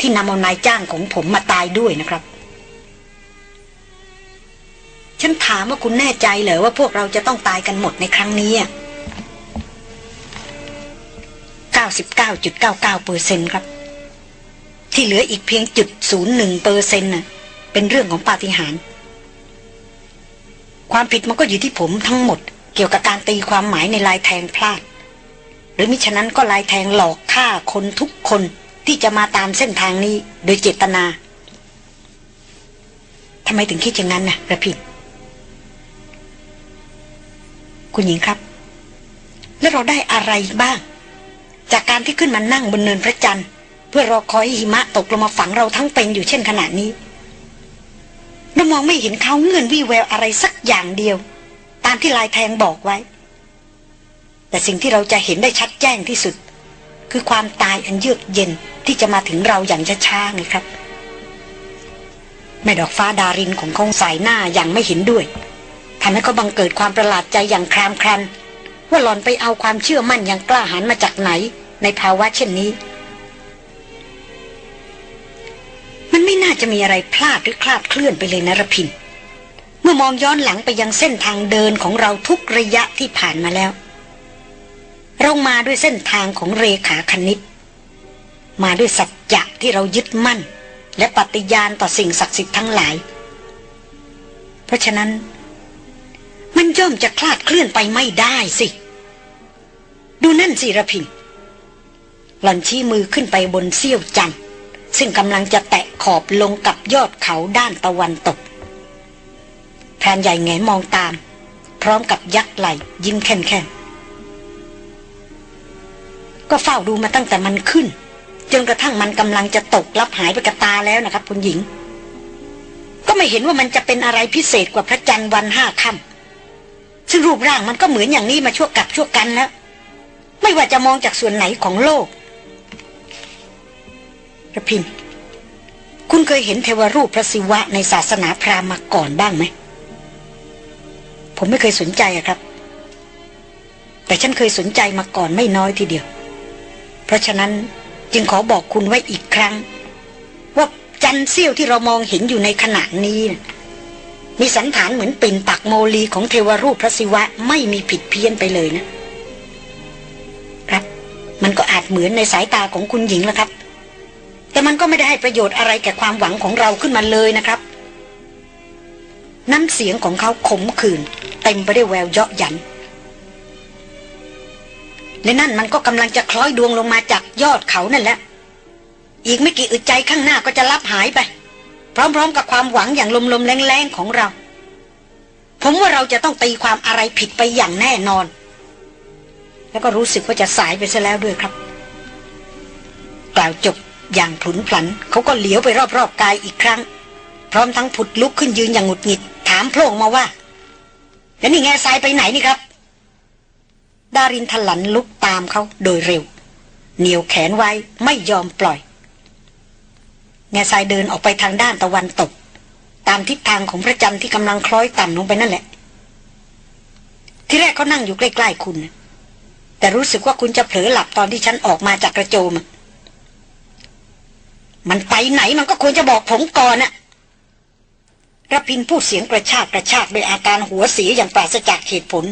A: ที่นำเอานายจ้างของผมมาตายด้วยนะครับ ฉันถามว่าคุณแน่ใจเหรอว่าพวกเราจะต้องตายกันหมดในครั้งนี้99.99เปอร์เซ็นครับ ที่เหลืออีกเพียงจุดศูนย์หนึ่งเปอร์เซ็นต์น่ะเป็นเรื่องของปาฏิหาริย์ความผิดมันก็อยู่ที่ผมทั้งหมด เกี่ยวกับการตีความหมายในลายแทงพลาด หรือมิฉะนั้นก็ลายแทงหลอกฆ่าคนทุกคนที่จะมาตามเส้นทางนี้โดยเจตนาทำไมถึงคิดอย่างนั้นนะระพิน คุณหญิงครับ แล้วเราได้อะไรบ้าง จากการที่ขึ้นมานั่งบนเนินพระจันทร์ เพื่อรอคอยหิมะตกลงมาฝังเราทั้งเป็นอยู่เช่นขณะนี้เรามองไม่เห็นเขาเงื่อนวี่แววอะไรสักอย่างเดียว ตามที่ลายแทงบอกไว้ แต่สิ่งที่เราจะเห็นได้ชัดแจ้งที่สุด คือความตายอันเยือกเย็นที่จะมาถึงเราอย่างช้าๆไงครับแม่ดอกฟ้าดารินของคงสายหน้าอย่างไม่เห็นด้วย ทำให้เขาบังเกิดความประหลาดใจอย่างครามครันว่าหลอนไปเอาความเชื่อมั่นอย่างกล้าหาญมาจากไหน ในภาวะเช่นนี้ มันไม่น่าจะมีอะไรพลาดหรือคลาดเคลื่อนไปเลยนะรพิน เมื่อมองย้อนหลังไปยังเส้นทางเดินของเราทุกระยะที่ผ่านมาแล้วเรามาด้วยเส้นทางของเรขาคณิต มาด้วยสัจจะที่เรายึดมั่น และปฏิญาณต่อสิ่งศักดิ์สิทธิ์ทั้งหลาย เพราะฉะนั้น มันย่อมจะคลาดเคลื่อนไปไม่ได้สิ ดูนั่นสิระพินหล่อนชี้มือขึ้นไปบนเสี้ยวจันซึ่งกำลังจะแตะขอบลงกับยอดเขาด้านตะวันตกแพนใหญ่แงมองตาม พร้อมกับยักไหลยิ้มแค่นๆก็เฝ้าดูมาตั้งแต่มันขึ้นจนกระทั่งมันกำลังจะตกลับหายไปกับตาแล้วนะครับคุณหญิง ก็ไม่เห็นว่ามันจะเป็นอะไรพิเศษกว่าพระจันทร์วันห้าค่ำ ซึ่งรูปร่างมันก็เหมือนอย่างนี้มาชั่วกับชั่วกันแล้ว ไม่ว่าจะมองจากส่วนไหนของโลกระพิน คุณเคยเห็นเทวรูปพระศิวะในศาสนาพราหมณ์มาก่อนบ้างไหม ผมไม่เคยสนใจอะครับ แต่ฉันเคยสนใจมาก่อนไม่น้อยทีเดียว เพราะฉะนั้นจึงขอบอกคุณไว้อีกครั้ง ว่าจันเสี้ยวที่เรามองเห็นอยู่ในขณะนี้ มีสันฐานเหมือนปิ่นปักโมลีของเทวรูปพระศิวะไม่มีผิดเพี้ยนไปเลยนะครับ มันก็อาจเหมือนในสายตาของคุณหญิงแล้วครับ แต่มันก็ไม่ได้ให้ประโยชน์อะไรแก่ความหวังของเราขึ้นมาเลยนะครับ น้ำเสียงของเขาขมขื่นเต็มไปด้วยแววเยาะยันและนั่นมันก็กำลังจะคล้อยดวงลงมาจากยอดเขานั่นแหละ อีกไม่กี่อึดใจข้างหน้าก็จะลับหายไป พร้อมๆ กับความหวังอย่างลมๆแรงๆของเรา ผมว่าเราจะต้องตีความอะไรผิดไปอย่างแน่นอน แล้วก็รู้สึกว่าจะสายไปซะแล้วด้วยครับ กล่าวจบอย่างผุนผันเขาก็เหลียวไปรอบๆกายอีกครั้ง พร้อมทั้งผุดลุกขึ้นยืนอย่างหงุดหงิด ถามโพล่งมาว่า แล้วนี่แง่ทรายไปไหนนี่ครับ ดารินทลันลุกตามเขาโดยเร็ว เหนียวแขนไว้ไม่ยอมปล่อย แง่ทรายเดินออกไปทางด้านตะวันตก ตามทิศทางของพระจันทร์ที่กำลังคล้อยต่ำลงไปนั่นแหละ ที่แรกเขานั่งอยู่ใกล้ๆคุณ แต่รู้สึกว่าคุณจะเผลอหลับตอนที่ฉันออกมาจากกระโจม มันไปไหนมันก็ควรจะบอกผมก่อนอะระพินพูดเสียงกระชากกระชากด้วยอาการหัวเสียอย่างปราศจากเหตุผล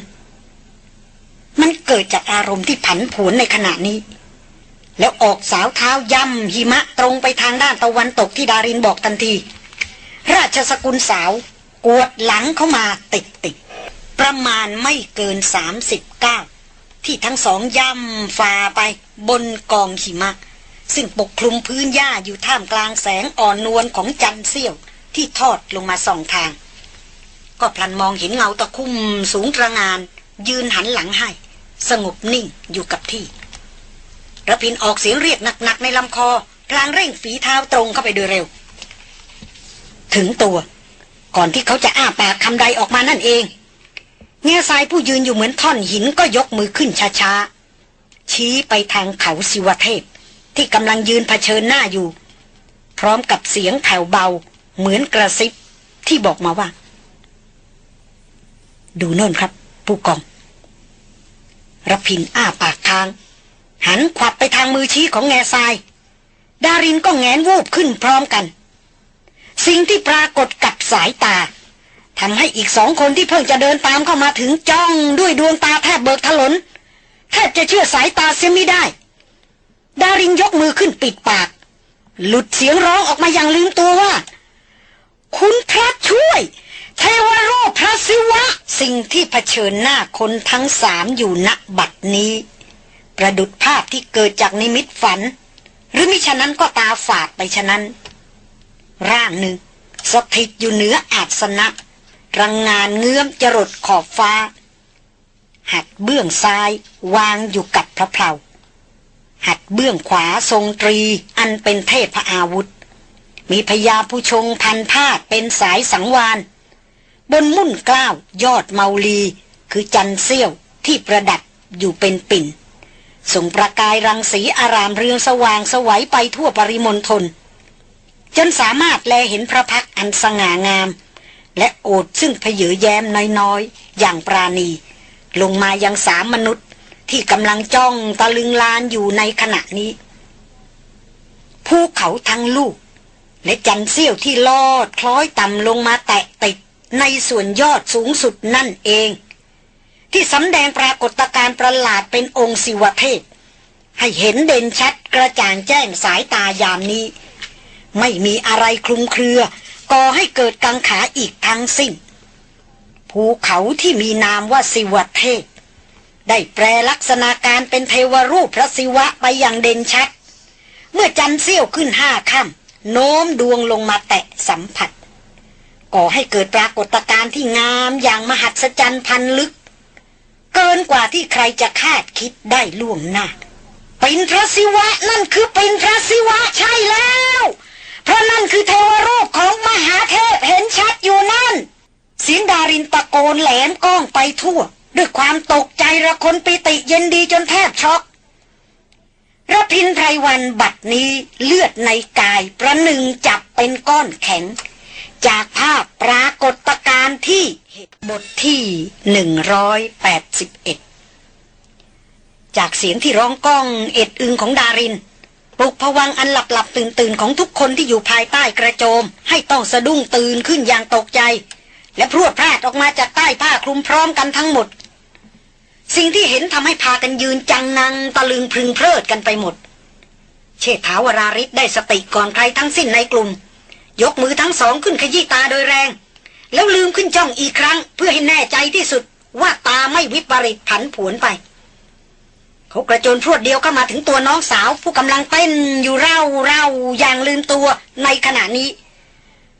A: มันเกิดจากอารมณ์ที่ผันผวนในขณะนี้ แล้วออกสาวเท้าย่ำหิมะตรงไปทางด้านตะวันตกที่ดารินบอกทันที ราชสกุลสาว กวดหลังเข้ามาติดติดๆประมาณไม่เกินสามสิบเก้าที่ทั้งสองย่ำฝ่าไปบนกองหิมะ ซึ่งปกคลุมพื้นหญ้าอยู่ท่ามกลางแสงอ่อนนวลของจันทร์เสี้ยวที่ทอดลงมาส่องทาง ก็พลันมองเห็นเงาตะคุ่มสูงระงาน ยืนหันหลังให้ สงบนิ่งอยู่กับที่ ระพินออกเสียงเรียกหนักๆในลำคอพลางเร่งฝีเท้าตรงเข้าไปโดยเร็ว ถึงตัว ก่อนที่เขาจะอ้าปากคำใดออกมานั่นเองแง่ทรายผู้ยืนอยู่เหมือนท่อนหินก็ยกมือขึ้นช้าๆ ชี้ไปทางเขาสิวเทพ ที่กำลังยืนเผชิญหน้าอยู่ พร้อมกับเสียงแผ่วเบา เหมือนกระซิบที่บอกมาว่า ดูโน่นครับ ผู้กองรพินอ้าปากค้าง หันขวับไปทางมือชี้ของแง่ทราย ดารินก็แงนวูบขึ้นพร้อมกัน สิ่งที่ปรากฏกับสายตาทำให้อีกสองคนที่เพิ่งจะเดินตามเข้ามาถึงจ้องด้วยดวงตาแทบเบิกถลนแทบจะเชื่อสายตาเสียไม่ได้ ดารินยกมือขึ้นปิดปาก หลุดเสียงร้องออกมาอย่างลืมตัวว่า คุณพระช่วย เทวโรพระศิวะ สิ่งที่เผชิญหน้าคนทั้งสามอยู่ณบัดนี้ ประดุดภาพที่เกิดจากนิมิตฝัน หรือมิฉะนั้นก็ตาฝาดไปฉะนั้น ร่างหนึ่งสถิตอยู่เหนืออาสนะ รังงานเงื้อมจรดขอบฟ้า หัดเบื้องซ้ายวางอยู่กับพระเพลาหัดเบื้องขวาทรงตรีอันเป็นเทพอาวุธ มีพญาผู้ชงพันพาดเป็นสายสังวาน บนมุ่นกล้าวยอดเมาลี คือจันเสี้ยวที่ประดับอยู่เป็นปิ่น ส่งประกายรังสีอารามเรืองสว่างสวัยไปทั่วปริมณฑลจนสามารถแลเห็นพระพักอันสง่างาม และโอดซึ่งเพเยอแย้มน้อยๆ อย่างปราณี ลงมายังสามมนุษย์ที่กำลังจ้องตะลึงลานอยู่ในขณะนี้ภูเขาทั้งลูก และจันเสี้ยวที่ลอดคล้อยต่ำลงมาแตะติดในส่วนยอดสูงสุดนั่นเอง ที่สำแดงปรากฏการณ์ประหลาดเป็นองค์สิวเทพ ให้เห็นเด่นชัดกระจ่างแจ้งสายตายามนี้ ไม่มีอะไรคลุมเครือก่อให้เกิดกังขาอีกทั้งสิ้นภูเขาที่มีนามว่าสิวเทพ ได้แปลลักษณะการเป็นเทวรูปพระศิวะไปอย่างเด่นชัด เมื่อจันทร์เสี้ยวขึ้นห้าค่ำโน้มดวงลงมาแตะสัมผัส ก่อให้เกิดปรากฏการณ์ที่งามอย่างมหัศจรรย์พันลึก เกินกว่าที่ใครจะคาดคิดได้ล่วงหน้าเป็นพระศิวะนั่นคือเป็นพระศิวะใช่แล้ว เพราะนั่นคือเทวรูปของมหาเทพเห็นชัดอยู่นั่นเสียงดารินตะโกนแหลมก้องไปทั่ว ด้วยความตกใจระคนปิติเย็นดีจนแทบช็อกระพินไพรวันบัดนี้เลือดในกายประหนึ่งจับเป็นก้อนแข็ง จากภาพปรากฏการณ์ที่บทที่หนึ่งร้อยแปดสิบเอ็ดจากเสียงที่ร้องก้องเอ็ดอึงของดารินปลุกผวังอันหลับหลับตื่นตื่นของทุกคนที่อยู่ภายใต้กระโจม ให้ต้องสะดุ้งตื่นขึ้นอย่างตกใจ และพรวดพลาดออกมาจากใต้ผ้าคลุมพร้อมกันทั้งหมด สิ่งที่เห็นทำให้พากันยืนจังนังตะลึงพึงเพลิดกันไปหมด เชษฐาวราริศได้สติก่อนใครทั้งสิ้นในกลุ่ม ยกมือทั้งสองขึ้นขยี้ตาโดยแรง แล้วลืมขึ้นจ้องอีกครั้ง เพื่อให้แน่ใจที่สุดว่าตาไม่วิปริตผันผวนไป เขากระโจนพรวดเดียวเข้ามาถึงตัวน้องสาว ผู้กำลังเต้นอยู่เร่าเร่าอย่างลืมตัวในขณะนี้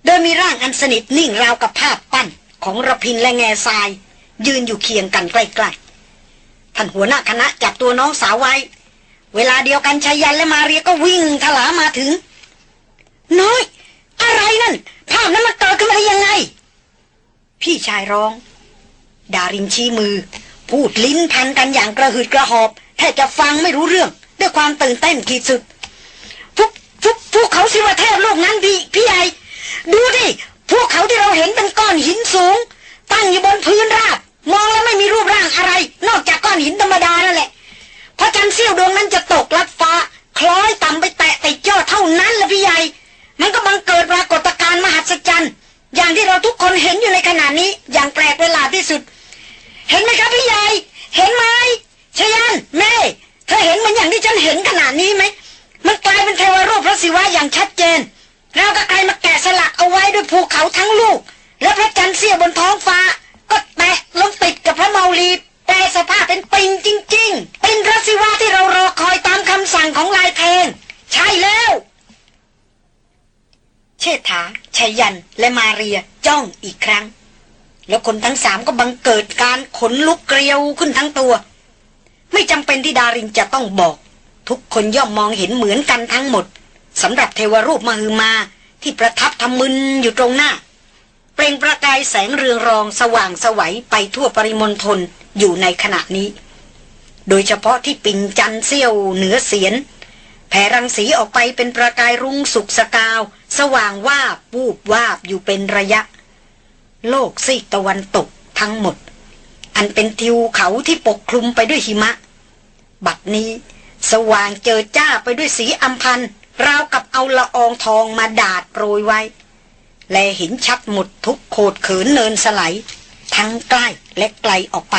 A: โดยมีร่างอันสนิทนิ่งราวกับภาพปั้นของระพินและแง่ทราย ยืนอยู่เคียงกันใกล้ๆท่านหัวหน้าคณะจับตัวน้องสาวไว้ เวลาเดียวกันชายันและมาเรียก็วิ่งถลามาถึง น้อย อะไรนั่น ภาพนั้นมันเกิดขึ้นมาได้ยังไง พี่ชายร้อง ดารินชี้มือ พูดลิ้นพันกันอย่างกระหืดกระหอบแทบจะฟังไม่รู้เรื่อง ด้วยความตื่นเต้นขีดสุดพวกพวกพวกเขาสิวเทพโลกนั้นพี่พี่ใหญ่ดูดิพวกเขาที่เราเห็นเป็นก้อนหินสูง ตั้งอยู่บนพื้นราบ มองแล้วไม่มีรูปร่างอะไร นอกจากก้อนหินธรรมดานั่นแหละพระจันทร์เสี้ยวดวงนั้นจะตกลัดฟ้า คล้อยต่ำไปแตะติดยอดเท่านั้นละพี่ใหญ่ มันก็บังเกิดปรากฏการณ์มหัศจรรย์ อย่างที่เราทุกคนเห็นอยู่ในขณะนี้อย่างแปลกประหลาดที่สุด เห็นไหมครับพี่ใหญ่เห็นไหมชยันแม่เธอเห็นมันอย่างที่ฉันเห็นขนาดนี้ไหมมันกลายเป็นเทวรูปพระศิวะอย่างชัดเจน แล้วก็ใครมาแกะสลักเอาไว้ด้วยภูเขาทั้งลูก และพระจันทร์เสียบนท้องฟ้า ก็แตะลงติดกับพระเมาลีแปลสภาพเป็นปิงจริง ๆ เป็นพระศิวะที่เรารอคอยตามคำสั่งของลายเทงใช่แล้ว เชษฐาชัยยัน และมาเรียจ้องอีกครั้ง แล้วคนทั้งสามก็บังเกิดการขนลุกเกลียวขึ้นทั้งตัว ไม่จำเป็นที่ดารินจะต้องบอก ทุกคนย่อมมองเห็นเหมือนกันทั้งหมดสำหรับเทวรูปมหึมาที่ประทับทำมึนอยู่ตรงหน้า เปล่งประกายแสงเรืองรองสว่างสวัยไปทั่วปริมณฑลอยู่ในขณะนี้ โดยเฉพาะที่ปิ่งจันเซี่ยวเหนือเสียนแผ่รังสีออกไปเป็นประกายรุ้งสุกสกาว สว่างวาบวูบวาบอยู่เป็นระยะ โลกซีกตะวันตกทั้งหมด อันเป็นทิวเขาที่ปกคลุมไปด้วยหิมะ บัดนี้สว่างเจอจ้าไปด้วยสีอัมพันราวกับเอาละอองทองมาดาดโปรยไว้ และเห็นชัดหมดทุกโขดเขินเนินสไลด์ทั้งใกล้และไกลออกไป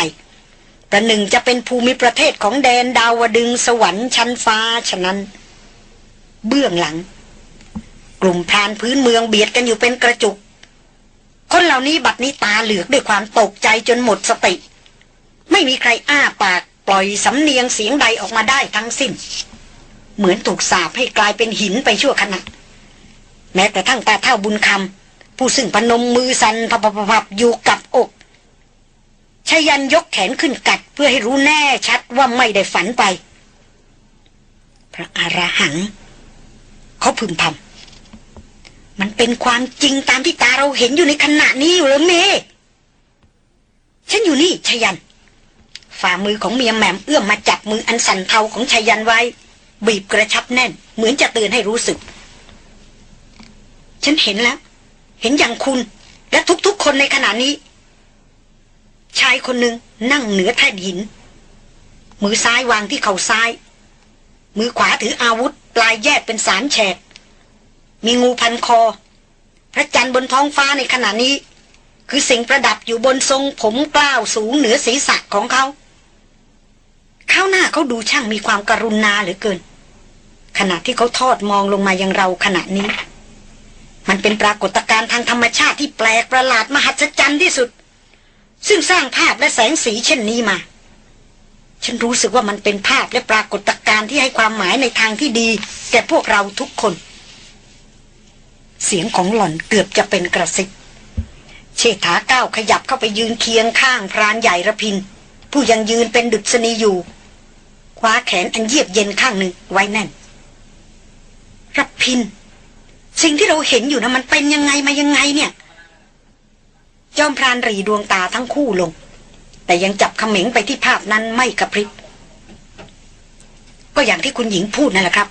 A: ประหนึ่งจะเป็นภูมิประเทศของแดนดาวดึงสวรรค์ชั้นฟ้าฉะนั้น เบื้องหลัง กลุ่มพรานพื้นเมืองเบียดกันอยู่เป็นกระจุก คนเหล่านี้บัดนี้ตาเหลือกด้วยความตกใจจนหมดสติ ไม่มีใครอ้าปากปล่อยสำเนียงเสียงใดออกมาได้ทั้งสิ้น เหมือนถูกสาบให้กลายเป็นหินไปชั่วขณะแม้แต่ทั้งตาเท่าบุญคำผู้ซึ่งพนมมือสันพับๆอยู่กับอกชยันยกแขนขึ้นกัดเพื่อให้รู้แน่ชัดว่าไม่ได้ฝันไป พระอราหัง เขาพึมพำ มันเป็นความจริงตามที่ตาเราเห็นอยู่ในขณะนี้อยู่แล้วเมฉันอยู่นี่ชายัน ฝ่ามือของเมียแหม่มเอื้อมมาจับมืออันสั่นเทาของชายันไว้ บีบกระชับแน่น เหมือนจะเตือนให้รู้สึก ฉันเห็นแล้ว เห็นอย่างคุณ และทุกๆคนในขณะนี้ ชายคนหนึ่งนั่งเหนือแท่นหิน มือซ้ายวางที่เข่าซ้าย มือขวาถืออาวุธปลายแยกเป็นสามแฉก มีงูพันคอ พระจันทร์บนท้องฟ้าในขณะนี้ คือสิ่งประดับอยู่บนทรงผมกล้าวสูงเหนือศีรษะของเขา ข้าวหน้าเขาดูช่างมีความกรุณาเหลือเกิน ขณะที่เขาทอดมองลงมายังเราขณะนี้ มันเป็นปรากฏการณ์ทางธรรมชาติที่แปลกประหลาดมหัศจรรย์ที่สุด ซึ่งสร้างภาพและแสงสีเช่นนี้มาฉันรู้สึกว่ามันเป็นภาพและปรากฏการณ์ที่ให้ความหมายในทางที่ดี แก่พวกเราทุกคน เสียงของหล่อนเกือบจะเป็นกระซิบเชษฐาก้าวขยับเข้าไปยืนเคียงข้างพรานใหญ่ระพิน ผู้ยังยืนเป็นดุษณีอยู่ คว้าแขนอันเยียบเย็นข้างหนึ่งไว้แน่นระพิน สิ่งที่เราเห็นอยู่นะมันเป็นยังไงมายังไงเนี่ย จอมพรานรีดวงตาทั้งคู่ลง แต่ยังจับเขม็งไปที่ภาพนั้นไม่กระพริบก็อย่างที่คุณหญิงพูดนั่นแหละครับ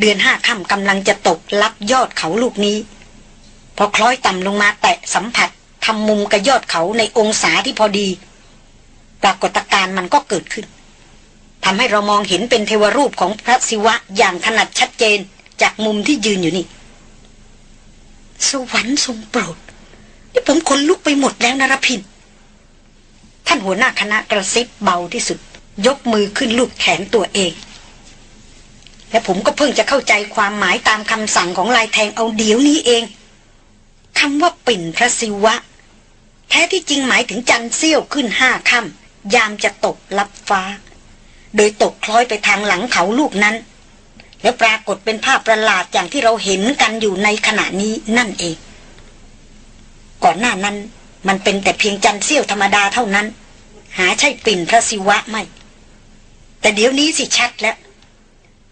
A: เดือนห้าค่ำกำลังจะตกลับยอดเขาลูกนี้ พอคล้อยต่ำลงมาแตะสัมผัสทำมุมกับยอดเขาในองศาที่พอดี ปรากฏการณ์มันก็เกิดขึ้นทำให้เรามองเห็นเป็นเทวรูปของพระศิวะอย่างถนัดชัดเจนจากมุมที่ยืนอยู่นี่ สวรรค์ทรงโปรดนี่ผมขนลุกไปหมดแล้วนรพิน ท่านหัวหน้าคณะกระซิบเบาที่สุด ยกมือขึ้นลูบแขนตัวเอง และผมก็เพิ่งจะเข้าใจความหมายตามคำสั่งของลายแทงเอาเดี๋ยวนี้เองคำว่าปิ่นพระศิวะ แท้ที่จริงหมายถึงจันเสี้ยวขึ้นห้าค่ำยามจะตกลับฟ้า โดยตกคล้อยไปทางหลังเขาลูกนั้น แล้วปรากฏเป็นภาพประหลาดอย่างที่เราเห็นกันอยู่ในขณะนี้นั่นเอง ก่อนหน้านั้นมันเป็นแต่เพียงจันเสี้ยวธรรมดาเท่านั้น หาใช่ปิ่นพระศิวะไม่ แต่เดี๋ยวนี้สิชัดแล้ว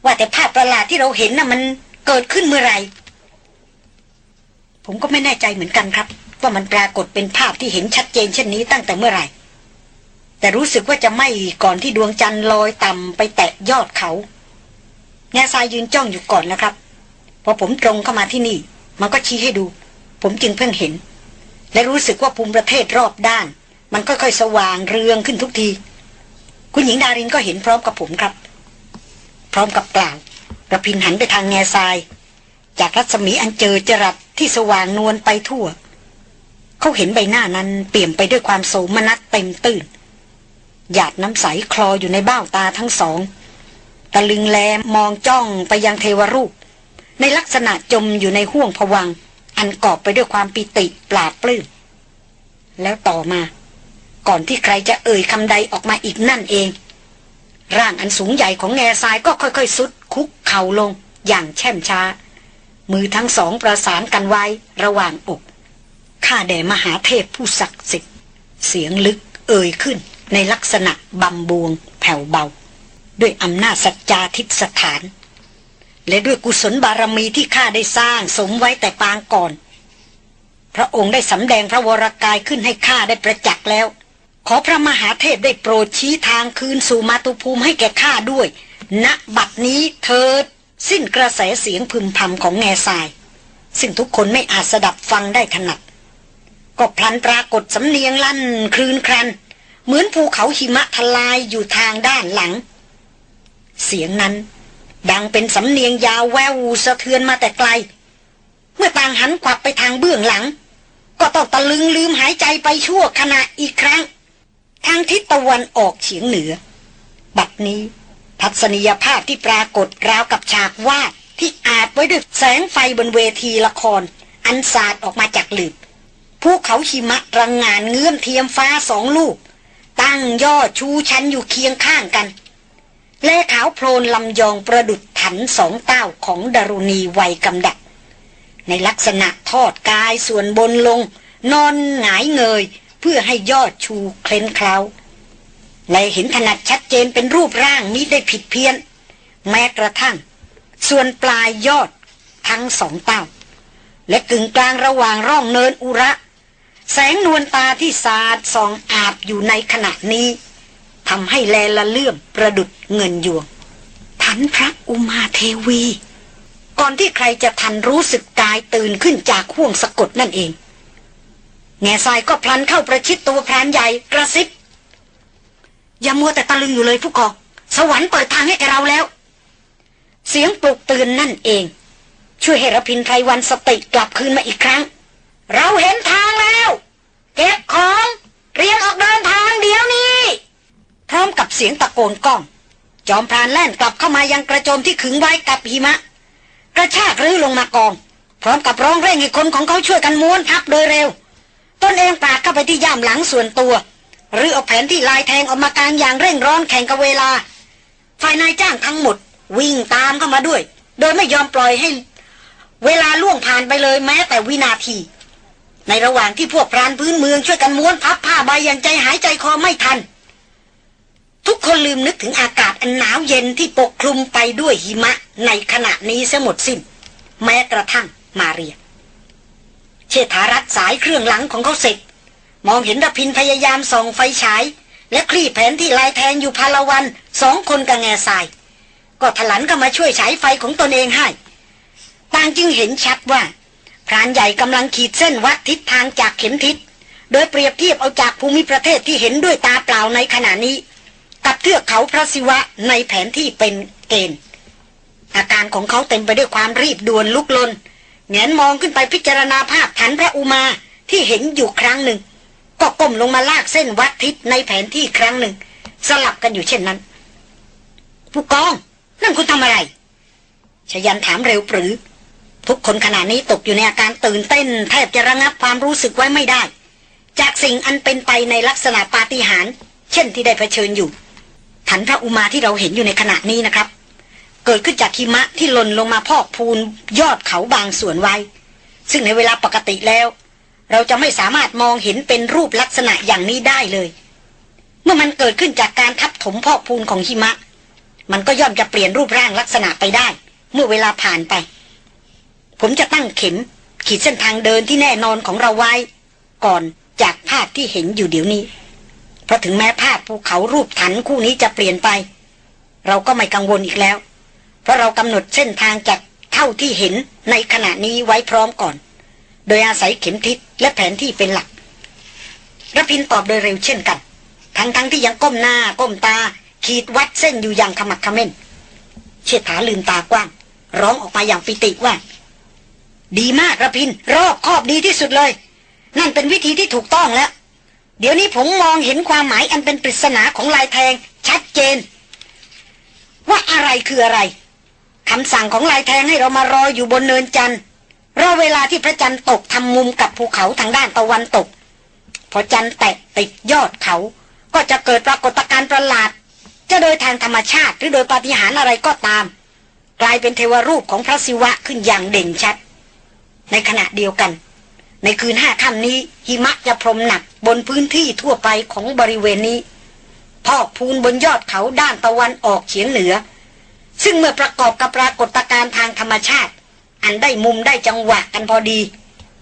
A: ว่าแต่ภาพประหลาดที่เราเห็นน่ะมันเกิดขึ้นเมื่อไหร่ผมก็ไม่แน่ใจเหมือนกันครับ ว่ามันปรากฏเป็นภาพที่เห็นชัดเจนเช่นนี้ตั้งแต่เมื่อไหร่ แต่รู้สึกว่าจะไม่ก่อนที่ดวงจันทร์ลอยต่ำไปแตะยอดเขาแง่ทรายยืนจ้องอยู่ก่อนนะครับ พอผมตรงเข้ามาที่นี่ มันก็ชี้ให้ดู ผมจึงเพิ่งเห็น และรู้สึกว่าภูมิประเทศรอบด้าน มันค่อยๆ สว่างเรืองขึ้นทุกที คุณหญิงดารินก็เห็นพร้อมกับผมครับ ร้อมกับกล่าวระพินหันไปทางแง่ทราย จากรัศมีอันเจอจรัสที่สว่างนวลไปทั่ว เขาเห็นใบหน้านั้นเปลี่ยมไปด้วยความโสมนัสเต็มตื่น หยาดน้ำใสคลออยู่ในเบ้าตาทั้งสองตะลึงแลมองจ้องไปยังเทวรูป ในลักษณะจมอยู่ในห้วงผวัง อันกอบไปด้วยความปิติปราดปลื้มแล้วต่อมา ก่อนที่ใครจะเอ่ยคำใดออกมาอีกนั่นเอง ร่างอันสูงใหญ่ของแง่ทรายก็ค่อยๆ สุดคุกเข่าลงอย่างแช่มช้า มือทั้งสองประสานกันไว้ระหว่างอกข้าแด่มหาเทพผู้ศักดิ์สิทธิ์เสียงลึกเอ่ยขึ้นในลักษณะบำบวงแผ่วเบา ด้วยอำนาจสัจจาทิสถาน และด้วยกุศลบารมีที่ข้าได้สร้างสมไว้แต่ปางก่อน พระองค์ได้สำแดงพระวรากายขึ้นให้ข้าได้ประจักษ์แล้ว ขอพระมหาเทพได้โปรดชี้ทางคืนสู่มาตุภูมิให้แก่ข้าด้วย ณบัดนี้เถิดสิ้นกระแสเสียงพึมพำของแง่ทราย ซึ่งทุกคนไม่อาจสดับฟังได้ถนัด ก็พลันปรากฏสำเนียงลั่นคลืนครัน เหมือนภูเขาหิมะทลายอยู่ทางด้านหลัง เสียงนั้น ดังเป็นสำเนียงยาวแววสะเทือนมาแต่ไกล เมื่อต่างหันขวับไปทางเบื้องหลัง ก็ต้องตะลึงลืมหายใจไปชั่วขณะอีกครั้ง ทางทิศตะวันออกเฉียงเหนือ บัดนี้ทัศนียภาพที่ปรากฏราวกับฉากวาดที่อาจไว้ด้วยแสงไฟบนเวทีละคร อันสาดออกมาจากหลืบภูเขาหิมะรังงานเงื้อมเทียมฟ้าสองลูก ตั้งย่อชูชันอยู่เคียงข้างกันแล่ขาวโพลนลำยองประดุดถันสองเต้าของดารุณีวัยกำดับในลักษณะทอดกายส่วนบนลง นอนหงายเงย เพื่อให้ยอดชูเคล้นเคล้าและเห็นขนาดชัดเจนเป็นรูปร่างนี้ได้ผิดเพี้ยน แม้กระทั่ง ส่วนปลายยอดทั้งสองเต้า และกึ่งกลางระหว่างร่องเนินอุระ แสงนวลตาที่สาดส่องอาบอยู่ในขณะนี้ทำให้แลละเลื่อมประดุดเงินยวงทันพระอุมาเทวี ก่อนที่ใครจะทันรู้สึกกายตื่นขึ้นจากห่วงสะกดนั่นเอง แง่ทรายก็พลันเข้าประชิดตัวแพรนใหญ่กระซิบอย่ามัวแต่ตะลึงอยู่เลยผู้กอง สวรรค์เปิดทางให้แกเราแล้ว เสียงปลุกตื่นนั่นเอง ช่วยให้รพินไพรวันสติกลับคืนมาอีกครั้ง เราเห็นทางแล้ว เก็บของเรียงออกเดินทางเดี๋ยวนี้ พร้อมกับเสียงตะโกนก้อง จอมพรานแล่นกลับเข้ามายังกระโจมที่ขึงไว้กับหิมะ กระชากรื้อลงมากอง พร้อมกับร้องเร่งให้คนของเขาช่วยกันม้วนทับโดยเร็ว ตนเองปาดเข้าไปที่ย่ามหลังส่วนตัว หรือเอาแผนที่ลายแทงออกมากลางอย่างเร่งร้อนแข่งกับเวลา ฝ่ายนายจ้างทั้งหมด วิ่งตามเข้ามาด้วย โดยไม่ยอมปล่อยให้ เวลาล่วงผ่านไปเลยแม้แต่วินาที ในระหว่างที่พวกพรานพื้นเมืองช่วยกันม้วนพับผ้าใบอย่างใจหายใจคอไม่ทัน ทุกคนลืมนึกถึงอากาศอันหนาวเย็นที่ปกคลุมไปด้วยหิมะในขณะนี้เสียหมดสิ้น แม้กระทั่งมาเรีย เชษฐารัดสายเครื่องหลังของเขาเสร็จ มองเห็นระพินพยายามส่องไฟฉาย และคลี่แผนที่ลายแทงอยู่พาละวันสองคนกับแง่ทราย ก็ถลันเข้ามาช่วยฉายไฟของตนเองให้ต่างจึงเห็นชัดว่าพรานใหญ่กำลังขีดเส้นวัดทิศทางจากเข็มทิศ โดยเปรียบเทียบเอาจากภูมิประเทศที่เห็นด้วยตาเปล่าในขณะนี้ กับเทือกเขาพระศิวะในแผนที่เป็นเกณฑ์อาการของเขาเต็มไปด้วยความรีบด่วนลุกลน แงนมองขึ้นไปพิจารณาภาพฐานพระอุมาที่เห็นอยู่ครั้งหนึ่ง ก็ก้มลงมาลากเส้นวัดทิศในแผนที่ครั้งหนึ่ง สลับกันอยู่เช่นนั้น ผู้กอง นั่นคุณทำอะไรชยันถามเร็วปรือ ทุกคนขณะนี้ตกอยู่ในอาการตื่นเต้น แทบจะระงับความรู้สึกไว้ไม่ได้ จากสิ่งอันเป็นไปในลักษณะปาฏิหาริย์เช่นที่ได้เผชิญอยู่ถันพระอุมาที่เราเห็นอยู่ในขณะนี้นะครับ เกิดขึ้นจากหิมะที่หล่นลงมาพอกพูนยอดเขาบางส่วนไว้ ซึ่งในเวลาปกติแล้ว เราจะไม่สามารถมองเห็นเป็นรูปลักษณะอย่างนี้ได้เลย เมื่อมันเกิดขึ้นจากการทับถมพอกพูนของหิมะ มันก็ย่อมจะเปลี่ยนรูปร่างลักษณะไปได้ เมื่อเวลาผ่านไป ผมจะตั้งเข็ม ขีดเส้นทางเดินที่แน่นอนของเราไว้ ก่อนจากภาพที่เห็นอยู่เดี๋ยวนี้ เพราะถึงแม้ภาพภูเขารูปถันคู่นี้จะเปลี่ยนไป เราก็ไม่กังวลอีกแล้ว เพราะเรากำหนดเส้นทางจากเท่าที่เห็นในขณะนี้ไว้พร้อมก่อน โดยอาศัยเข็มทิศและแผนที่เป็นหลักระพินตอบโดยเร็วเช่นกัน ทั้งๆทที่ยังก้มหน้าก้มตา ขีดวัดเส้นอยู่อย่างขมักขม้นเชษฐาลืมตากว้าง ร้องออกมาอย่างปิติว่า ดีมากระพิน รอบคอบดีที่สุดเลย นั่นเป็นวิธีที่ถูกต้องแล้ว เดี๋ยวนี้ผมมองเห็นความหมายอันเป็นปริศนาของลายแทงชัดเจน ว่าอะไรคืออะไร คำสั่งของลายแทงให้เรามารออยู่บนเนินจันทร์รอเวลาที่พระจันทร์ตกทำมุมกับภูเขาทางด้านตะวันตก พอจันทร์แตะติดยอดเขา ก็จะเกิดปรากฏการณ์ประหลาด จะโดยทางธรรมชาติหรือโดยปาฏิหาริย์อะไรก็ตาม กลายเป็นเทวรูปของพระศิวะขึ้นอย่างเด่นชัด ในขณะเดียวกัน ในคืนห้าค่ำนี้หิมะจะพรมหนักบนพื้นที่ทั่วไปของบริเวณนี้พอกพูนบนยอดเขาด้านตะวันออกเฉียงเหนือ ซึ่งเมื่อประกอบกับปรากฏการณ์ทางธรรมชาติ อันได้มุมได้จังหวะกันพอดี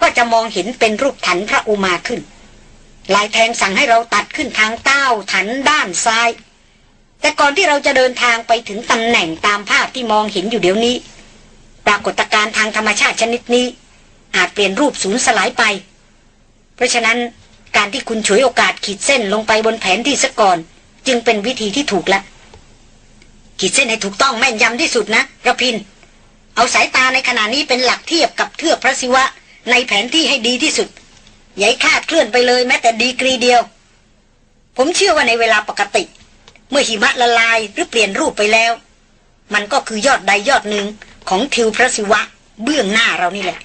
A: ก็จะมองเห็นเป็นรูปถันพระอุมาขึ้นลายแทงสั่งให้เราตัดขึ้นทางเต้าถันด้านซ้าย แต่ก่อนที่เราจะเดินทางไปถึงตำแหน่งตามภาพที่มองเห็นอยู่เดี๋ยวนี้ ปรากฏการณ์ทางธรรมชาติชนิดนี้ อาจเปลี่ยนรูปสูญสลายไป เพราะฉะนั้นการที่คุณฉวยโอกาสขีดเส้นลงไปบนแผนที่ซะก่อน จึงเป็นวิธีที่ถูกแล้ว ขีดเส้นให้ถูกต้องแม่นยำที่สุดนะระพิน เอาสายตาในขณะนี้เป็นหลักเทียบกับเทือกพระศิวะ ในแผนที่ให้ดีที่สุดอย่าคาดเคลื่อนไปเลยแม้แต่ดีกรีเดียว ผมเชื่อว่าในเวลาปกติ เมื่อหิมะละลายหรือเปลี่ยนรูปไปแล้ว มันก็คือยอดใดยอดหนึ่งของทิวพระศิวะ เบื้องหน้าเรานี่แหละ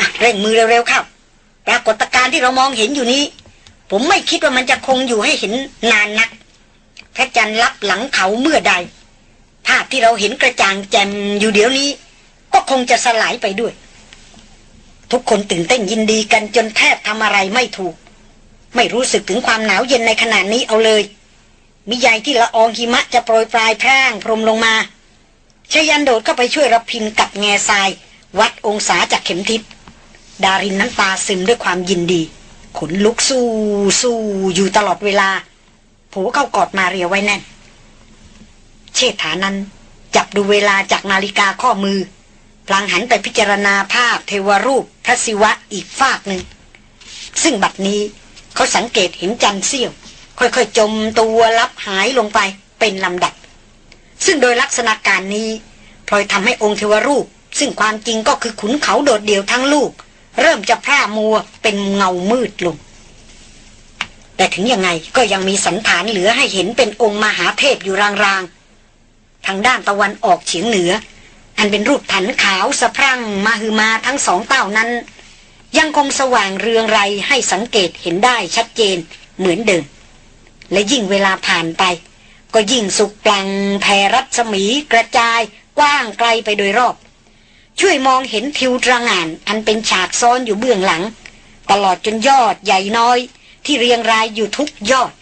A: อะเร่งมือเร็วๆครับปรากฏการณ์ที่เรามองเห็นอยู่นี้ ผมไม่คิดว่ามันจะคงอยู่ให้เห็นนานนัก พระจันทร์ลับหลังเขาเมื่อใด ภาพที่เราเห็นกระจ่างแจ่มอยู่เดี๋ยวนี้ ก็คงจะสลายไปด้วย ทุกคนตื่นเต้นยินดีกันจนแทบทำอะไรไม่ถูก ไม่รู้สึกถึงความหนาวเย็นในขณะนี้เอาเลย มิใหญ่ที่ละอองหิมะจะโปรยปลายพร่างพรมลงมาชยันโดดเข้าไปช่วยรับพินกับแง่ทราย วัดองศาจากเข็มทิศดารินน้ำตาซึมด้วยความยินดี ขนลุกสู้สู้อยู่ตลอดเวลา ผูเข้ากอดมาเรียไว้แน่น เชษฐานั้นจับดูเวลาจากนาฬิกาข้อมือ พลางหันไปพิจารณาภาพเทวรูปพระศิวะอีกฝากหนึ่ง ซึ่งบัดนี้เขาสังเกตเห็นจันเสี้ยว ค่อยๆจมตัวลับหายลงไปเป็นลำดับ ซึ่งโดยลักษณะการนี้พลอยทำให้องค์เทวรูป ซึ่งความจริงก็คือขุนเขาโดดเดี่ยวทั้งลูก เริ่มจะพร่ามัวเป็นเงามืดลง แต่ถึงยังไงก็ยังมีสันฐานเหลือให้เห็นเป็นองค์มหาเทพอยู่รางๆ ทางด้านตะวันออกเฉียงเหนือ อันเป็นรูปถันขาวสะพรั่งมาฮือมาทั้งสองเต้านั้น ยังคงสว่างเรืองไรให้สังเกตเห็นได้ชัดเจนเหมือนเดิม และยิ่งเวลาผ่านไป ก็ยิ่งสุกปลังแผ่รัศมีกระจายกว้างไกลไปโดยรอบ ช่วยมองเห็นทิวตระงานอันเป็นฉากซ้อนอยู่เบื้องหลัง ตลอดจนยอดใหญ่น้อย ที่เรียงรายอยู่ทุกยอด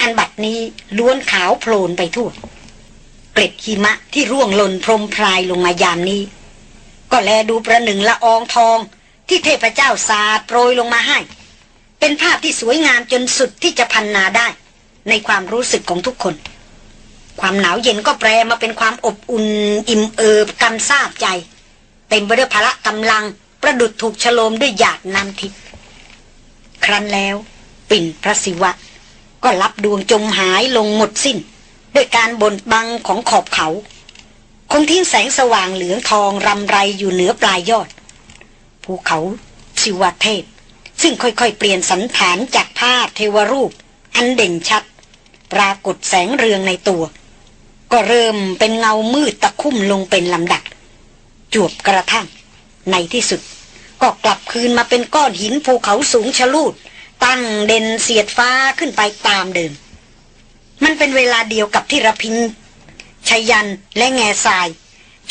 A: อันบัดนี้ล้วนขาวโพลนไปทั่ว เกล็ดหิมะที่ร่วงหล่นพรมพรายลงมายามนี้ ก็แลดูประหนึ่งละอองทอง ที่เทพเจ้าสาดโปรยลงมาให้ เป็นภาพที่สวยงามจนสุดที่จะพันนาได้ ในความรู้สึกของทุกคน ความหนาวเย็นก็แปลมาเป็นความอบอุ่นอิ่มเอิบกำซาบใจ เต็มไปด้วยพละกำลังประดุดถูกฉโลมด้วยหยาดน้ำทิพย์ครั้นแล้ว ปิ่นพระศิวะ ก็รับดวงจมหายลงหมดสิ้น ด้วยการบนบังของขอบเขา คงทิ้งแสงสว่างเหลืองทองรำไรอยู่เหนือปลายยอด ภูเขาศิวเทพ ซึ่งค่อยๆ เปลี่ยนสันฐานจากภาพเทวรูป อันเด่นชัด ปรากฏแสงเรืองในตัว ก็เริ่มเป็นเงามืดตะคุ่มลงเป็นลำดับจวบกระทั่ง ในที่สุด ก็กลับคืนมาเป็นก้อนหินภูเขาสูงชะลูด ตั้งเด่นเสียดฟ้าขึ้นไปตามเดิม มันเป็นเวลาเดียวกับที่ระพินชยยันและแง่ทราย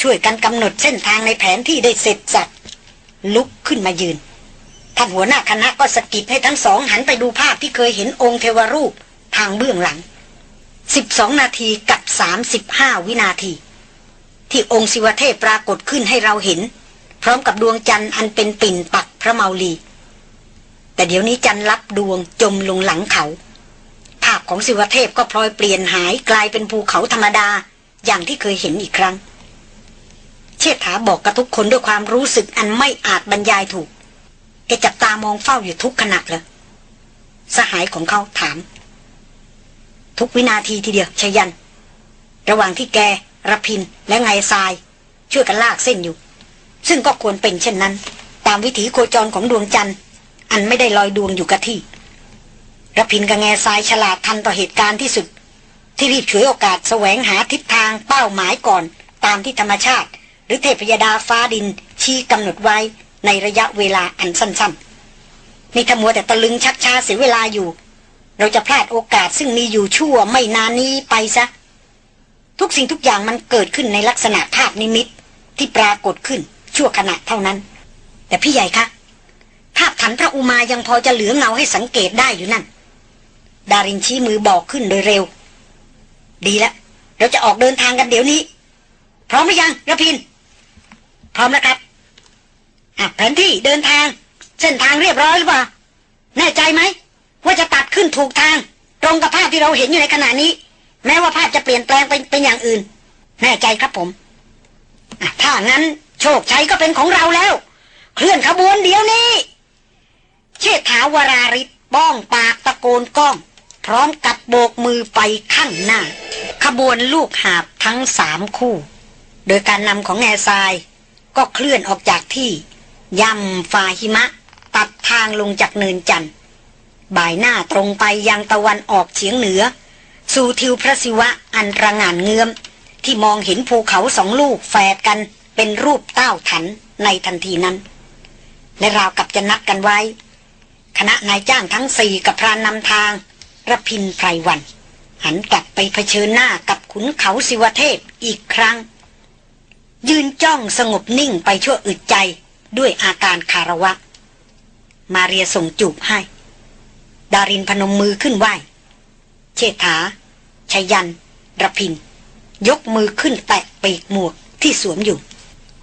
A: ช่วยกันกำหนดเส้นทางในแผนที่ได้เสร็จสับลุกขึ้นมายืนท่านหัวหน้าคณะก็สกิดให้ทั้งสองหันไปดูภาพที่เคยเห็นองค์เทวรูปทางเบื้องหลัง 12 นาทีกับ 35 วินาที ที่องค์ศิวเทพปรากฏขึ้นให้เราเห็น พร้อมกับดวงจันทร์อันเป็นปิ่นปักพระเมาลี แต่เดี๋ยวนี้จันรับดวงจมลงหลังเขา ภาพของศิวเทพก็พลอยเปลี่ยนหายกลายเป็นภูเขาธรรมดาอย่างที่เคยเห็นอีกครั้ง เชษฐาบอกกับทุกคนด้วยความรู้สึกอันไม่อาจบรรยายถูกแกจับตามองเฝ้าอยู่ทุกขณะเลยสหายของเขาถาม ทุกวินาทีทีเดียวชยัน ระหว่างที่แกระพินและไงทราย ช่วยกันลากเส้นอยู่ ซึ่งก็ควรเป็นเช่นนั้น ตามวิถีโคจรของดวงจันทร์ อันไม่ได้ลอยดวงอยู่กับที่ระพินกับแง่ทรายฉลาดทันต่อเหตุการณ์ที่สุด ที่รีบฉวยโอกาสแสวงหาทิศทางเป้าหมายก่อน ตามที่ธรรมชาติ หรือเทพยดาฟ้าดินชี้กำหนดไว้ในระยะเวลาอันสั้นๆนี่ถ้ามัวแต่ตะลึงชักช้าเสียเวลาอยู่ เราจะพลาดโอกาสซึ่งมีอยู่ชั่วไม่นานนี้ไปซะ ทุกสิ่งทุกอย่างมันเกิดขึ้นในลักษณะภาพนิมิตที่ปรากฏขึ้นชั่วขณะเท่านั้น แต่พี่ใหญ่คะ ภาพถันพระอุมายังพอจะเหลือเงาให้สังเกตได้อยู่นั่น ดารินชี้มือบอกขึ้นโดยเร็ว ดีแล้วเราจะออกเดินทางกันเดี๋ยวนี้ พร้อมหรือยังระพิน พร้อมแล้วครับแผนที่เดินทาง เส้นทางเรียบร้อยหรือเปล่า แน่ใจไหม ว่าจะตัดขึ้นถูกทาง ตรงกับภาพที่เราเห็นอยู่ในขณะนี้ แม้ว่าภาพจะเปลี่ยนแปลงเป็นเป็นอย่างอื่น แน่ใจครับผมถ้างั้นโชคชัยก็เป็นของเราแล้ว เคลื่อนขบวนเดี๋ยวนี้ เชษฐาวราริศบ้องปากตะโกนก้อง พร้อมกับโบกมือไปข้างหน้า ขบวนลูกหาบทั้งสามคู่ โดยการนำของแง่ทราย ก็เคลื่อนออกจากที่ย่ำฝ่าหิมะ ตัดทางลงจากเนินจันทร์บ่ายหน้าตรงไปยังตะวันออกเฉียงเหนือ สู่ทิวพระศิวะอันระงานเงือม ที่มองเห็นภูเขาสองลูกแฝดกันเป็นรูปเต้าถันในทันทีนั้น และราวกับจะนัดกันไว้ คณะนายจ้างทั้งสี่กับพรานนำทางระพินไพรวัน หันกลับไปเผชิญหน้ากับขุนเขาสิวเทพอีกครั้ง ยืนจ้องสงบนิ่งไปชั่วอึดใจด้วยอาการคาระวะ มาเรียส่งจูบให้ ดารินพนมมือขึ้นไหวเชษฐาชยันระพิน ยกมือขึ้นแตะปีกหมวกที่สวมอยู่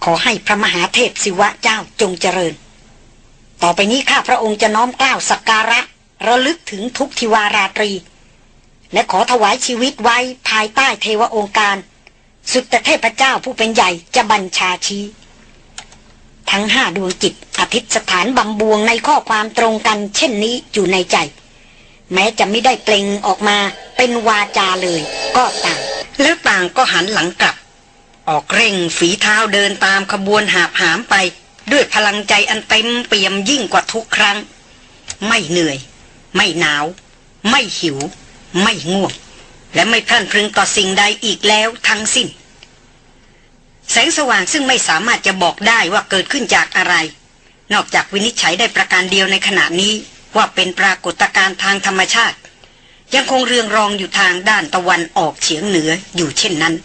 A: ขอให้พระมหาเทพศิวะเจ้าจงเจริญ ต่อไปนี้ข้าพระองค์จะน้อมกล้าวสักการะระลึกถึงทุกทิวาราตรี และขอถวายชีวิตไว้ภายใต้เทวองค์การ สุดแต่เทพเจ้าผู้เป็นใหญ่จะบัญชาชี้ ทั้งห้าดวงจิตอาทิตสถานบำบวงในข้อความตรงกันเช่นนี้อยู่ในใจ แม้จะไม่ได้เปล่งออกมาเป็นวาจาเลยก็ต่าง แล้วต่างก็หันหลังกลับ ออกเร่งฝีเท้าเดินตามขบวนหาบหามไป ด้วยพลังใจอันเต็มเปี่ยมยิ่งกว่าทุกครั้ง ไม่เหนื่อย ไม่หนาว ไม่หิว ไม่ง่วง และไม่พลันพรึงต่อสิ่งใดอีกแล้วทั้งสิ้น แสงสว่างซึ่งไม่สามารถจะบอกได้ว่าเกิดขึ้นจากอะไร นอกจากวินิจฉัยได้ประการเดียวในขณะนี้ว่าเป็นปรากฏการณ์ทางธรรมชาติ ยังคงเรืองรองอยู่ทางด้านตะวันออกเฉียงเหนืออยู่เช่นนั้น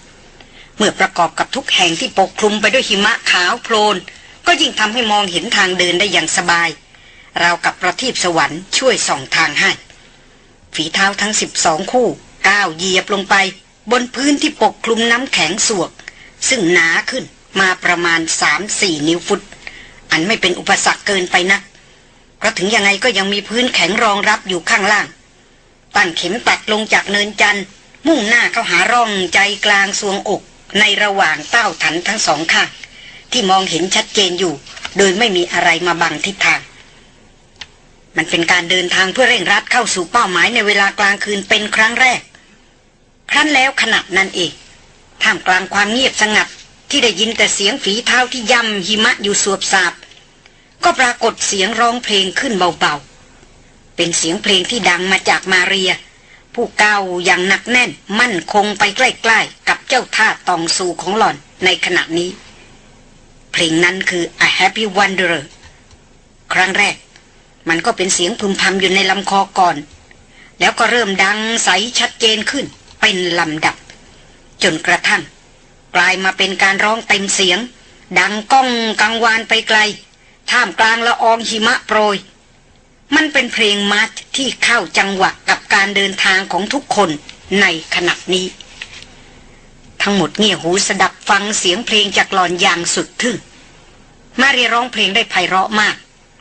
A: เมื่อประกอบกับทุกแห่งที่ปกคลุมไปด้วยหิมะขาวโพลน ก็ยิ่งทำให้มองเห็นทางเดินได้อย่างสบาย เรากับประทีปสวรรค์ช่วยส่องทางให้ ฝีเท้าทั้งสิบสองคู่ก้าวเหยียบลงไป บนพื้นที่ปกคลุมน้ำแข็งสวก ซึ่งหนาขึ้นมาประมาณสามสี่นิ้วฟุต อันไม่เป็นอุปสรรคเกินไปนักเพราะถึงยังไงก็ยังมีพื้นแข็งรองรับอยู่ข้างล่าง ตั้งเข็มตัดลงจากเนินจันทร์มุ่งหน้าเข้าหาร่องใจกลางสวงอกในระหว่างเต้าถันทั้งสองข้าง ที่มองเห็นชัดเจนอยู่ โดยไม่มีอะไรมาบังทิศทาง มันเป็นการเดินทางเพื่อเร่งรัดเข้าสู่เป้าหมายในเวลากลางคืนเป็นครั้งแรก ครั้นแล้วขณะนั้นเองท่ามกลางความเงียบสงัดที่ได้ยินแต่เสียงฝีเท้าที่ย่ำหิมะอยู่สวบสาบ ก็ปรากฏเสียงร้องเพลงขึ้นเบาๆ เป็นเสียงเพลงที่ดังมาจากมาเรีย ผู้ก้าวอย่างหนักแน่นมั่นคงไปใกล้ๆ กับเจ้าท่าตองสูของหล่อนในขณะนี้ เพลงนั้นคือ A Happy Wanderer ครั้งแรก มันก็เป็นเสียงพึมพำอยู่ในลำคอก่อน แล้วก็เริ่มดังใสชัดเจนขึ้นเป็นลำดับ จนกระทั่ง กลายมาเป็นการร้องเต็มเสียง ดังก้องกังวานไปไกล ท่ามกลางละอองหิมะโปรย มันเป็นเพลงมาร์ชที่เข้าจังหวะกับการเดินทางของทุกคนในขณะนี้ ทั้งหมดเงี่ยหูสดับฟังเสียงเพลงจากหลอนอย่างสุดทึ่ง มาเรียร้องเพลงได้ไพเราะมาก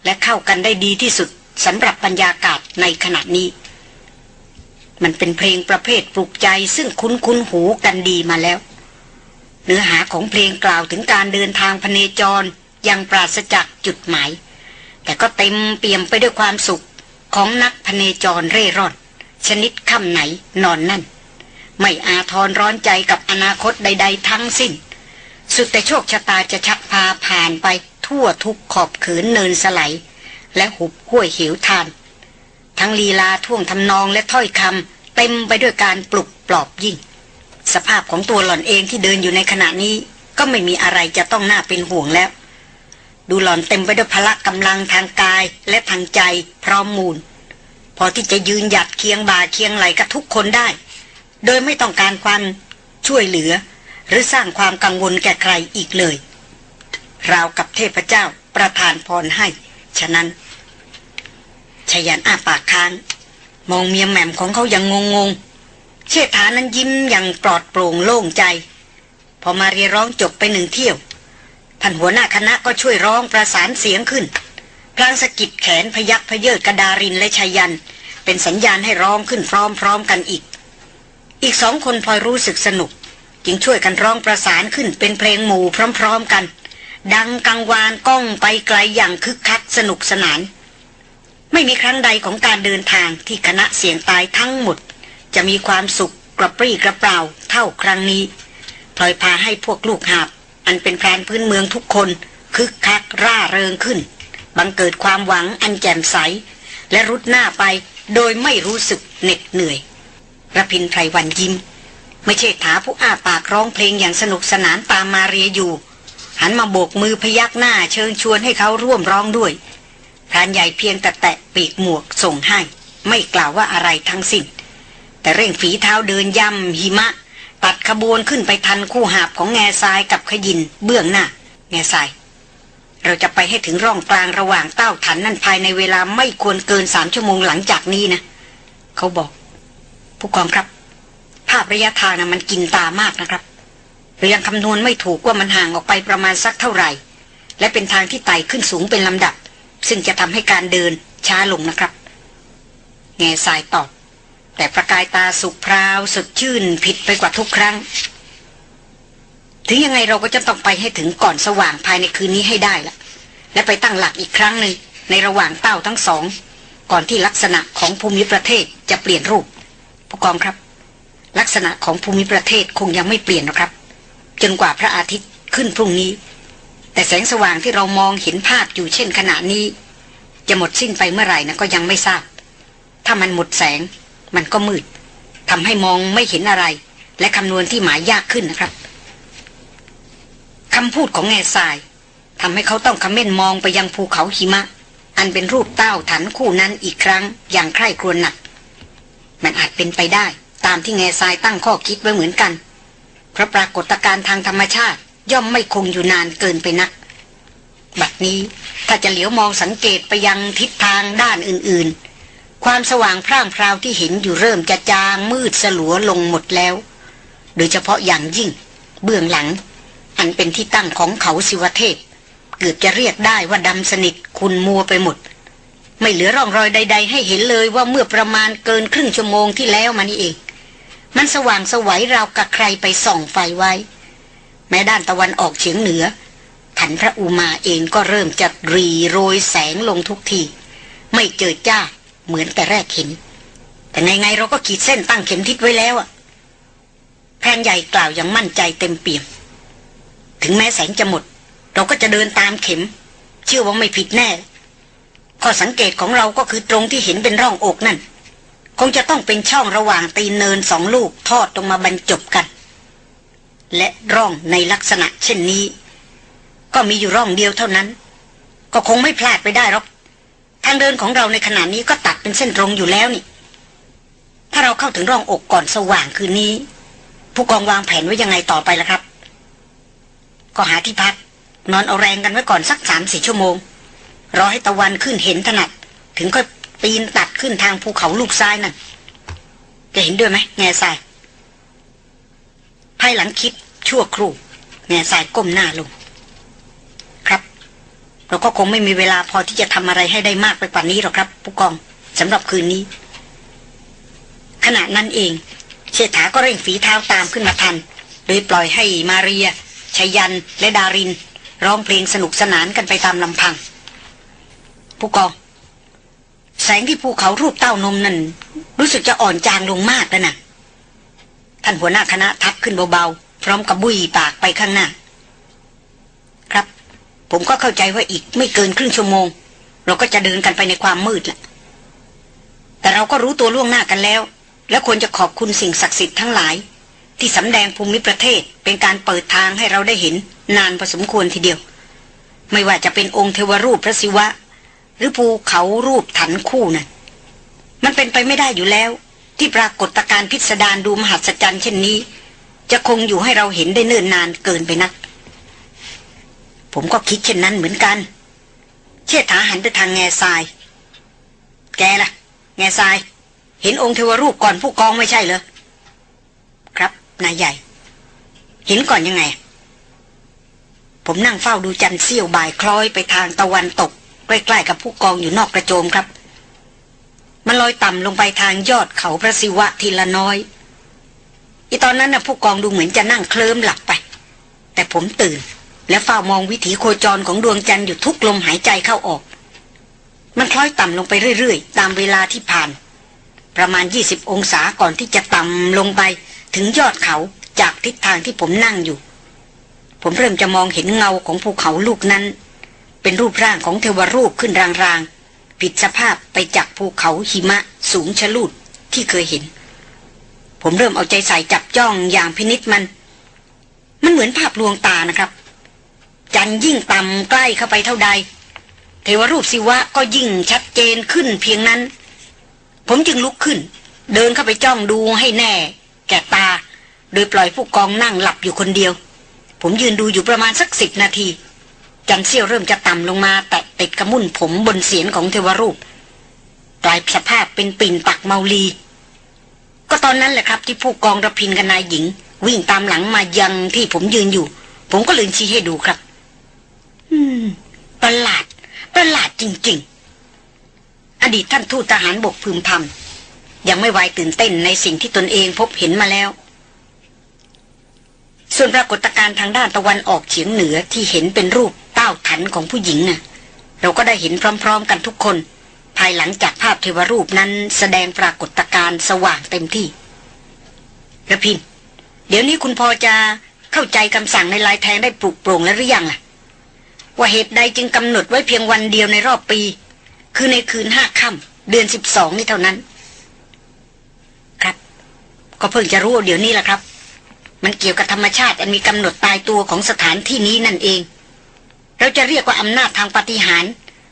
A: และเข้ากันได้ดีที่สุดสำหรับบรรยากาศในขณะนี้ มันเป็นเพลงประเภทปลุกใจซึ่งคุ้นคุ้นหูกันดีมาแล้ว เนื้อหาของเพลงกล่าวถึงการเดินทางพเนจรยังปราศจากจุดหมาย แต่ก็เต็มเปี่ยมไปด้วยความสุขของนักพเนจรเร่ร่อน ชนิดค่ำไหนนอนนั่น ไม่อาทรร้อนใจกับอนาคตใด ๆ ทั้งสิ้น สุดแต่โชคชะตาจะชักพาผ่านไปทั่วทุกขอบเขืนเนินสไลด์และหุบห้วยเหวทาน ทั้งลีลาท่วงทำนองและถ้อยคำเต็มไปด้วยการปลุกปลอบยิ่ง สภาพของตัวหล่อนเองที่เดินอยู่ในขณะนี้ ก็ไม่มีอะไรจะต้องน่าเป็นห่วงแล้ว ดูหล่อนเต็มไปด้วยพละกำลังทางกายและทางใจพร้อมมูล พอที่จะยืนหยัดเคียงบ่าเคียงไหลกับทุกคนได้ โดยไม่ต้องการความช่วยเหลือ หรือสร้างความกังวลแก่ใครอีกเลย ราวกับเทพเจ้าประทานพรให้ ฉะนั้นชยันอ้าปากค้าง มองเมียแหม่มของเขาอย่างงงงๆ เชษฐานั้นยิ้มอย่างปลอดโปร่งโล่งใจ พอมาเรียร้องจบไปหนึ่งเที่ยวท่านหัวหน้าคณะก็ช่วยร้องประสานเสียงขึ้น พลางสะกิดแขนพยักพเยิดกระดารินและชายัน เป็นสัญญาณให้ร้องขึ้นพร้อมๆกันอีก อีกสองคนพลอยรู้สึกสนุก จึงช่วยกันร้องประสานขึ้นเป็นเพลงหมู่พร้อมๆกัน ดังกังวานก้องไปไกลอย่างคึกคักสนุกสนาน ไม่มีครั้งใดของการเดินทางที่คณะเสียงตายทั้งหมด จะมีความสุขกระปรี้กระเปร่าเท่าครั้งนี้พลอยพาให้พวกลูกหาบ อันเป็นแพรนพื้นเมืองทุกคนคึกคักร่าเริงขึ้น บังเกิดความหวังอันแจ่มใส และรุดหน้าไปโดยไม่รู้สึกเหน็ดเหนื่อย ระพินไพรวันยิ้ม ไม่ใช่ถาผู้อ้าปากร้องเพลงอย่างสนุกสนานตามมาเรียอยู่ หันมาโบกมือพยักหน้าเชิญชวนให้เขาร่วมร้องด้วยพรานใหญ่เพียงแต่แตะปีกหมวกส่งให้ ไม่กล่าวว่าอะไรทั้งสิ้น แต่เร่งฝีเท้าเดินย่ำหิมะ ตัดขบวนขึ้นไปทันคู่หาบของแง่ทรายกับขยินเบื้องหน้า แง่ทราย เราจะไปให้ถึงร่องกลางระหว่างเต้าถันนั่นภายในเวลาไม่ควรเกินสามชั่วโมงหลังจากนี้นะ เขาบอก ผู้กองครับ ภาพระยะทางนะมันกินตามากนะครับเรายังคำนวณไม่ถูกว่ามันห่างออกไปประมาณสักเท่าไหร่ และเป็นทางที่ไต่ขึ้นสูงเป็นลำดับ ซึ่งจะทำให้การเดินช้าลงนะครับ แง่สายตอบ แต่ประกายตาสุกพราวสดชื่นผิดไปกว่าทุกครั้ง ถึงยังไงเราก็จะต้องไปให้ถึงก่อนสว่างภายในคืนนี้ให้ได้ละและไปตั้งหลักอีกครั้งหนึ่งในระหว่างเต้าทั้งสอง ก่อนที่ลักษณะของภูมิประเทศจะเปลี่ยนรูป ผู้กองครับ ลักษณะของภูมิประเทศคงยังไม่เปลี่ยนหรอกครับ จนกว่าพระอาทิตย์ขึ้นพรุ่งนี้ แต่แสงสว่างที่เรามองเห็นภาพอยู่เช่นขณะนี้ จะหมดสิ้นไปเมื่อไหร่นะก็ยังไม่ทราบ ถ้ามันหมดแสง มันก็มืดทำให้มองไม่เห็นอะไร และคำนวณที่หมายยากขึ้นนะครับคำพูดของแง่ทรายทำให้เขาต้องคำเม่นมองไปยังภูเขาหิมะ อันเป็นรูปเต้าถันคู่นั้นอีกครั้งอย่างใคร่ครวญหนัก มันอาจเป็นไปได้ ตามที่แง่ทรายตั้งข้อคิดไว้เหมือนกันเพราะปรากฏการณ์ทางธรรมชาติ ย่อมไม่คงอยู่นานเกินไปนัก บัดนี้ถ้าจะเหลียวมองสังเกตไปยังทิศทางด้านอื่นๆ ความสว่างพร่างพราวที่เห็นอยู่เริ่มจะจางมืดสลัวลงหมดแล้ว โดยเฉพาะอย่างยิ่ง เบื้องหลัง อันเป็นที่ตั้งของเขาสิวเทพ เกือบจะเรียกได้ว่าดำสนิทคุณมัวไปหมด ไม่เหลือร่องรอยใด ๆ ให้เห็นเลยว่าเมื่อประมาณเกินครึ่งชั่วโมงที่แล้วมานี่เอง มันสว่างสวัยราวกับใครไปส่องไฟไว้ แม้ด้านตะวันออกเฉียงเหนือถันพระอุมาเองก็เริ่มจะรีโรยแสงลงทุกที ไม่เจอจ้าเหมือนแต่แรกเห็น แต่ไงๆเราก็ขีดเส้นตั้งเข็มทิศไว้แล้วอะแพนใหญ่กล่าวอย่างมั่นใจเต็มเปี่ยม ถึงแม้แสงจะหมด เราก็จะเดินตามเข็ม เชื่อว่าไม่ผิดแน่ ข้อสังเกตของเราก็คือตรงที่เห็นเป็นร่องอกนั่น คงจะต้องเป็นช่องระหว่างตีนเนินสองลูกทอดลงมาบรรจบกัน และร่องในลักษณะเช่นนี้ ก็มีอยู่ร่องเดียวเท่านั้น ก็คงไม่พลาดไปได้หรอกทางเดินของเราในขณะนี้ก็ตัดเป็นเส้นตรงอยู่แล้วนี่ ถ้าเราเข้าถึงร่องอกก่อนสว่างคืนนี้ ผู้กองวางแผนไว้ยังไงต่อไปล่ะครับ ก็หาที่พักนอนเอาแรงกันไว้ก่อนสักสามสี่ชั่วโมง รอให้ตะวันขึ้นเห็นถนัด ถึงค่อยปีนตัดขึ้นทางภูเขาลูกซ้ายนั่นจะเห็นด้วยไหมแง่ทรายภายหลังคิดชั่วครู่แง่ทรายก้มหน้าลง ครับ เราก็คงไม่มีเวลาพอที่จะทำอะไรให้ได้มากไปกว่านี้หรอกครับ ผู้กองสำหรับคืนนี้ ขณะนั้นเองเชษฐาก็เร่งฝีเท้าตามขึ้นมาทัน โดยปล่อยให้มาเรียชยันและดาริน ร้องเพลงสนุกสนานกันไปตามลำพัง ผู้กองแสงที่ภูเขารูปเต้านมนั่น รู้สึกจะอ่อนจางลงมากแล้วนะท่านหัวหน้าคณะทักขึ้นเบาๆ พร้อมกับบุยปากไปข้างหน้า ครับ ผมก็เข้าใจว่าอีกไม่เกินครึ่งชั่วโมง เราก็จะเดินกันไปในความมืดแหละแต่เราก็รู้ตัวล่วงหน้ากันแล้ว และควรจะขอบคุณสิ่งศักดิ์สิทธิ์ทั้งหลาย ที่สำแดงภูมิประเทศเป็นการเปิดทางให้เราได้เห็น นานพอสมควรทีเดียว ไม่ว่าจะเป็นองค์เทวรูปพระศิวะ หรือภูเขารูปถันคู่นั้นมันเป็นไปไม่ได้อยู่แล้ว ที่ปรากฏการพิสดารดูมหัศจรรย์เช่นนี้ จะคงอยู่ให้เราเห็นได้เนิ่นนานเกินไปนัก ผมก็คิดเช่นนั้นเหมือนกัน เชษฐาหันไปทางแง่ทราย แกล่ะ แง่ทราย เห็นองค์เทวรูปก่อนผู้กองไม่ใช่เหรอครับนายใหญ่ เห็นก่อนยังไง ผมนั่งเฝ้าดูจันทร์เสี้ยวบ่ายคล้อยไปทางตะวันตก ใกล้ๆกับผู้กองอยู่นอกกระโจมครับ มันลอยต่ำลงไปทางยอดเขาพระศิวะทีละน้อย อีตอนนั้นนะผู้กองดูเหมือนจะนั่งเคลิ้มหลับไป แต่ผมตื่น และเฝ้ามองวิถีโคจรของดวงจันทร์อยู่ทุกลมหายใจเข้าออก มันคล้อยต่ำลงไปเรื่อยๆ ตามเวลาที่ผ่าน ประมาณ 20 องศาก่อนที่จะต่ำลงไปถึงยอดเขาจากทิศทางที่ผมนั่งอยู่ ผมเริ่มจะมองเห็นเงาของภูเขาลูกนั้น เป็นรูปร่างของเทวรูปขึ้นรางๆ ผิดสภาพไปจากภูเขาหิมะสูงชะลูดที่เคยเห็น ผมเริ่มเอาใจใส่จับจ้องอย่างพินิษมัน มันเหมือนภาพลวงตานะครับ จันยิ่งต่ำใกล้เข้าไปเท่าใด เทวรูปศิวะก็ยิ่งชัดเจนขึ้นเพียงนั้น ผมจึงลุกขึ้น เดินเข้าไปจ้องดูให้แน่ แก่ตา โดยปล่อยผู้กองนั่งหลับอยู่คนเดียว ผมยืนดูอยู่ประมาณสักสิบนาที จันเสี้ยวเริ่มจะต่ำลงมา แตะติดกระมุ่นผมบนเสียนของเทวรูปกลายสภาพเป็นปิ่นปักเมาลี ก็ตอนนั้นแหละครับที่ผู้กองระพินกับนายหญิง วิ่งตามหลังมายังที่ผมยืนอยู่ ผมก็ลืมชี้ให้ดูครับ อืม ประหลาด ประหลาดจริง ๆ อดีตท่านทูตทหารบกพึมพำยังไม่ไวตื่นเต้นในสิ่งที่ตนเองพบเห็นมาแล้วส่วนปรากฏการณ์ทางด้านตะวันออกเฉียงเหนือที่เห็นเป็นรูป เต้าถันของผู้หญิงน่ะ เราก็ได้เห็นพร้อมๆ กันทุกคน ภายหลังจากภาพเทวรูปนั้นแสดงปรากฏการณ์สว่างเต็มที่ระพิน เดี๋ยวนี้คุณพอจะเข้าใจคำสั่งในลายแทงได้ปลุกโปร่งแล้วหรือยังล่ะ ว่าเหตุใดจึงกำหนดไว้เพียงวันเดียวในรอบปี คือในคืนห้าค่ำเดือนสิบสองนี่เท่านั้น ครับ ก็เพิ่งจะรู้เดี๋ยวนี้แหละครับ มันเกี่ยวกับธรรมชาติอันมีกำหนดตายตัวของสถานที่นี้นั่นเอง เราจะเรียกว่าอำนาจทางปฏิหาร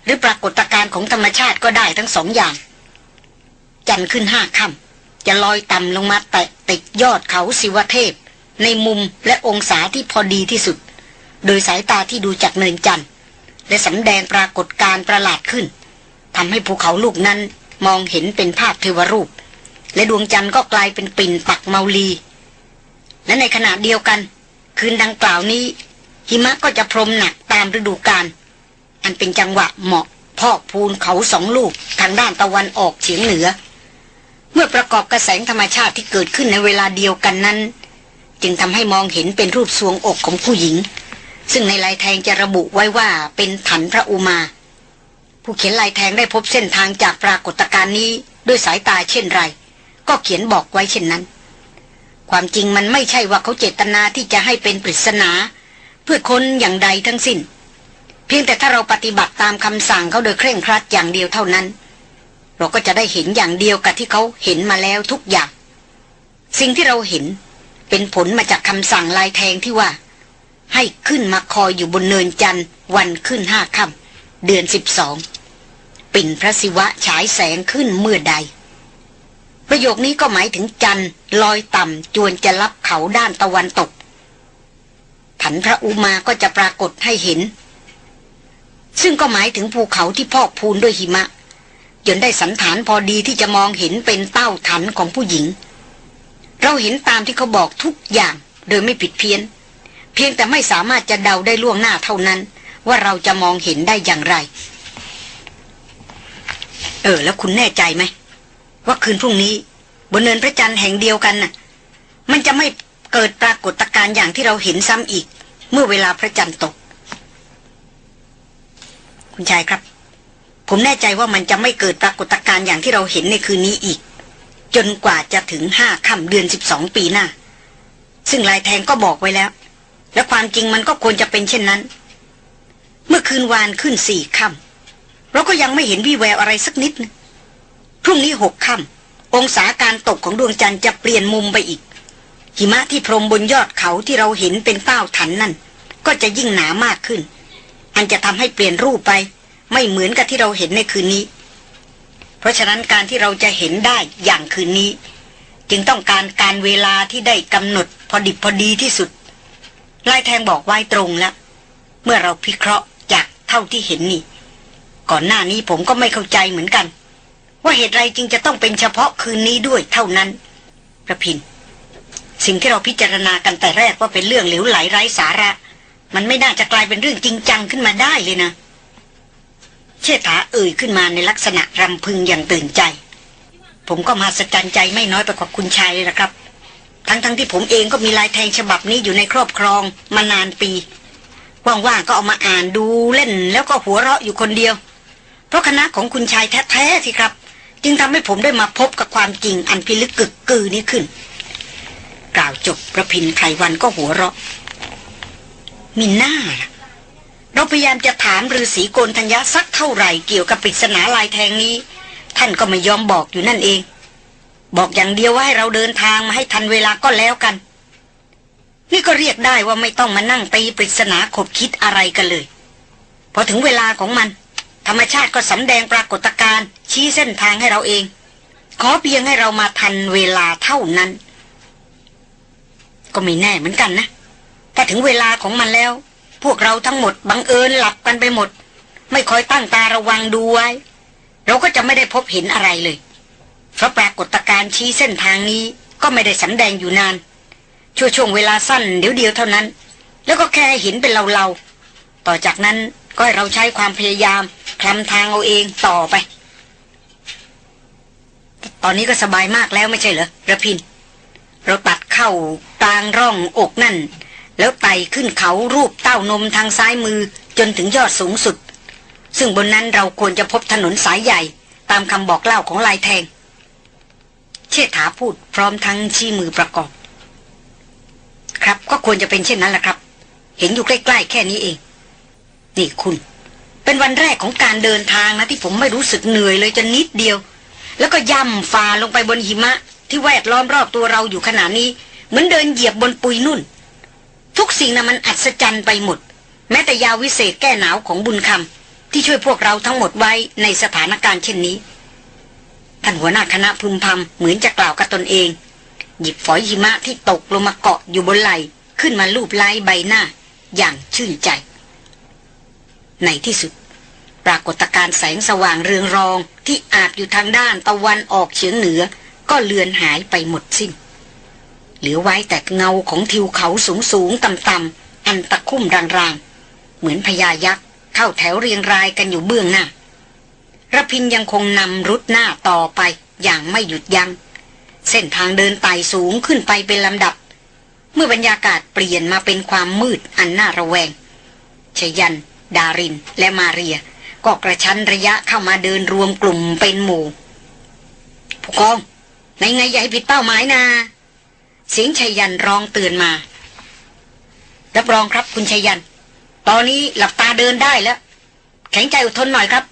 A: หรือปรากฏการณ์ของธรรมชาติก็ได้ทั้งสองอย่าง จันทร์ขึ้นห้าค่ำจะลอยต่ำลงมาแตะติดยอดเขาสิวเทพ ในมุมและองศาที่พอดีที่สุด โดยสายตาที่ดูจากเนินจันทร์และสำแดงปรากฏการณ์ประหลาดขึ้นทำให้ภูเขาลูกนั้นมองเห็นเป็นภาพเทวรูป และดวงจันทร์ก็กลายเป็นปิ่นปักเมาลี และในขณะเดียวกัน คืนดังกล่าวนี้ หิมะก็จะพรมหนักตามฤดูกาลอันเป็นจังหวะเหมาะพอกพูนเขาสองลูกทางด้านตะวันออกเฉียงเหนือ เมื่อประกอบกระแสงธรรมชาติที่เกิดขึ้นในเวลาเดียวกันนั้น จึงทำให้มองเห็นเป็นรูปทรวงอกของผู้หญิง ซึ่งในลายแทงจะระบุไว้ว่าเป็นถันพระอุมา ผู้เขียนลายแทงได้พบเส้นทางจากปรากฏการณ์นี้ด้วยสายตาเช่นไร ก็เขียนบอกไว้เช่นนั้น ความจริงมันไม่ใช่ว่าเขาเจตนาที่จะให้เป็นปริศนา เพื่อคนอย่างใดทั้งสิ้น เพียงแต่ถ้าเราปฏิบัติตามคำสั่งเขาโดยเคร่งครัดอย่างเดียวเท่านั้น เราก็จะได้เห็นอย่างเดียวกับที่เขาเห็นมาแล้วทุกอย่าง สิ่งที่เราเห็นเป็นผลมาจากคำสั่งลายแทงที่ว่า ให้ขึ้นมาคอยอยู่บนเนินจันทร์วันขึ้นห้าค่ำเดือนสิบสองปิ่นพระศิวะฉายแสงขึ้นเมื่อใด ประโยคนี้ก็หมายถึงจันทร์ลอยต่ำจวนจะรับเขาด้านตะวันตก ถันพระอุมาก็จะปรากฏให้เห็น ซึ่งก็หมายถึงภูเขาที่พอกพูนด้วยหิมะจนได้สันฐานพอดีที่จะมองเห็นเป็นเต้าถันของผู้หญิง เราเห็นตามที่เขาบอกทุกอย่างโดยไม่ผิดเพี้ยน เพียงแต่ไม่สามารถจะเดาได้ล่วงหน้าเท่านั้น ว่าเราจะมองเห็นได้อย่างไร เออ แล้วคุณแน่ใจไหม ว่าคืนพรุ่งนี้ บนเนินพระจันทร์แห่งเดียวกันน่ะ มันจะไม่ เกิดปรากฏการณ์อย่างที่เราเห็นซ้ำอีก เมื่อเวลาพระจันทร์ตก คุณชายครับ ผมแน่ใจว่ามันจะไม่เกิดปรากฏการณ์อย่างที่เราเห็นในคืนนี้อีก จนกว่าจะถึงห้าค่ำเดือนสิบสองปีหน้า ซึ่งลายแทงก็บอกไว้แล้ว และความจริงมันก็ควรจะเป็นเช่นนั้น เมื่อคืนวานขึ้นสี่ค่ำเราก็ยังไม่เห็นวี่แววอะไรสักนิดนึงพรุ่งนี้หกค่ำองศาการตกของดวงจันทร์จะเปลี่ยนมุมไปอีก หิมะที่พรมบนยอดเขาที่เราเห็นเป็นเป้าถันนั่น ก็จะยิ่งหนามากขึ้น อันจะทำให้เปลี่ยนรูปไป ไม่เหมือนกับที่เราเห็นในคืนนี้ เพราะฉะนั้นการที่เราจะเห็นได้อย่างคืนนี้ จึงต้องการการเวลาที่ได้กำหนดพอดิบพอดีที่สุดลายแทงบอกไว้ตรงแล้ว เมื่อเราพิเคราะห์จากเท่าที่เห็นนี่ ก่อนหน้านี้ผมก็ไม่เข้าใจเหมือนกัน ว่าเหตุไรจึงจะต้องเป็นเฉพาะคืนนี้ด้วยเท่านั้น ประพิน สิ่งที่เราพิจารณากันแต่แรกว่าเป็นเรื่องเหลวไหลไร้สาระ มันไม่น่าจะกลายเป็นเรื่องจริงจังขึ้นมาได้เลยนะ เชษฐาเอ่ยขึ้นมาในลักษณะรำพึงอย่างตื่นใจ ผมก็มาสะใจใจไม่น้อยไปกว่าคุณชายเลยนะครับ ทั้งๆทที่ผมเองก็มีลายแทงฉบับนี้อยู่ในครอบครองมานานปีว่างๆก็เอามาอ่านดูเล่น แล้วก็หัวเราะอยู่คนเดียว เพราะคณะของคุณชายแท้ๆสิครับ จึงทำให้ผมได้มาพบกับความจริงอันพิลึกกึกกือนี้ขึ้น กล่าวจบประพินไพรวันก็หัวเราะมีหน้าเราพยายามจะถามฤาษีโกนธัญญาสักเท่าไหร่เกี่ยวกับปริศนาลายแทงนี้ ท่านก็ไม่ยอมบอกอยู่นั่นเอง บอกอย่างเดียวว่าให้เราเดินทางมาให้ทันเวลาก็แล้วกัน นี่ก็เรียกได้ว่าไม่ต้องมานั่งตีปริศนาขบคิดอะไรกันเลยพอถึงเวลาของมัน ธรรมชาติก็สำแดงปรากฏการณ์ชี้เส้นทางให้เราเอง ขอเพียงให้เรามาทันเวลาเท่านั้น ก็ไม่แน่เหมือนกันนะ ถ้าถึงเวลาของมันแล้ว พวกเราทั้งหมดบังเอิญหลับกันไปหมด ไม่คอยตั้งตาระวังดูไว้ เราก็จะไม่ได้พบเห็นอะไรเลยเพราะปรากฏการณ์ชี้เส้นทางนี้ก็ไม่ได้สำแดงอยู่นาน ช่วงช่วงเวลาสั้นเดี๋ยวเดียวเท่านั้น แล้วก็แค่เห็นเป็นเราๆ ต่อจากนั้นก็ให้เราใช้ความพยายามคลำทางเอาเองต่อไป ตอนนี้ก็สบายมากแล้วไม่ใช่เหรอระพิน เราตัดเข้ากลางร่องอกนั่น แล้วไต่ขึ้นเขารูปเต้านมทางซ้ายมือจนถึงยอดสูงสุด ซึ่งบนนั้นเราควรจะพบถนนสายใหญ่ตามคำบอกเล่าของลายแทง เชษฐาพูดพร้อมทั้งชี้มือประกอบ ครับก็ควรจะเป็นเช่นนั้นแหละครับ เห็นอยู่ใกล้ๆแค่นี้เอง นี่คุณ เป็นวันแรกของการเดินทางนะที่ผมไม่รู้สึกเหนื่อยเลยจนนิดเดียว แล้วก็ย่ำฝ่าลงไปบนหิมะ ที่แวดล้อมรอบตัวเราอยู่ขณะนี้ เหมือนเดินเหยียบบนปุยนุ่น ทุกสิ่งนะ่ะมันอัศจรรย์ไปหมด แม้แต่ยาวิเศษแก้หนาวของบุญคำที่ช่วยพวกเราทั้งหมดไว้ในสถานการณ์เช่นนี้ท่านหัวหน้าคณะพึมพำเหมือนจะกล่าวกับตนเอง หยิบฝอยหิมะที่ตกลงมาเกาะอยู่บนไหลขึ้นมาลูบไล้ใบหน้า อย่างชื่นใจ ในที่สุด ปรากฏการแสงสว่างเรืองรองที่อาบอยู่ทางด้านตะวันออกเฉียงเหนือ ก็เลือนหายไปหมดสิ้น เหลือไว้แต่เงาของทิวเขาสูงสูงต่ำต่ำๆอันตะคุ่มรางๆ เหมือนพญายักษ์เข้าแถวเรียงรายกันอยู่เบื้องหน้าระพินยังคงนำรุดหน้าต่อไปอย่างไม่หยุดยัง้งเส้นทางเดินไต่สูงขึ้นไปเป็นลำดับ เมื่อบรรยากาศเปลี่ยนมาเป็นความมืดอันน่าระแวงชยัน ดาริน และมาเรีย ก็กระชั้นระยะเข้ามาเดินรวมกลุ่มเป็นหมู่ ผู้กอง ในไงอย่าให้ผิดเป้าหมายนะเสียงชัยยันร้องเตือนมา รับรองครับคุณชัยัน ตอนนี้หลับตาเดินได้แล้ว แข็งใจอดทนหน่อยครับ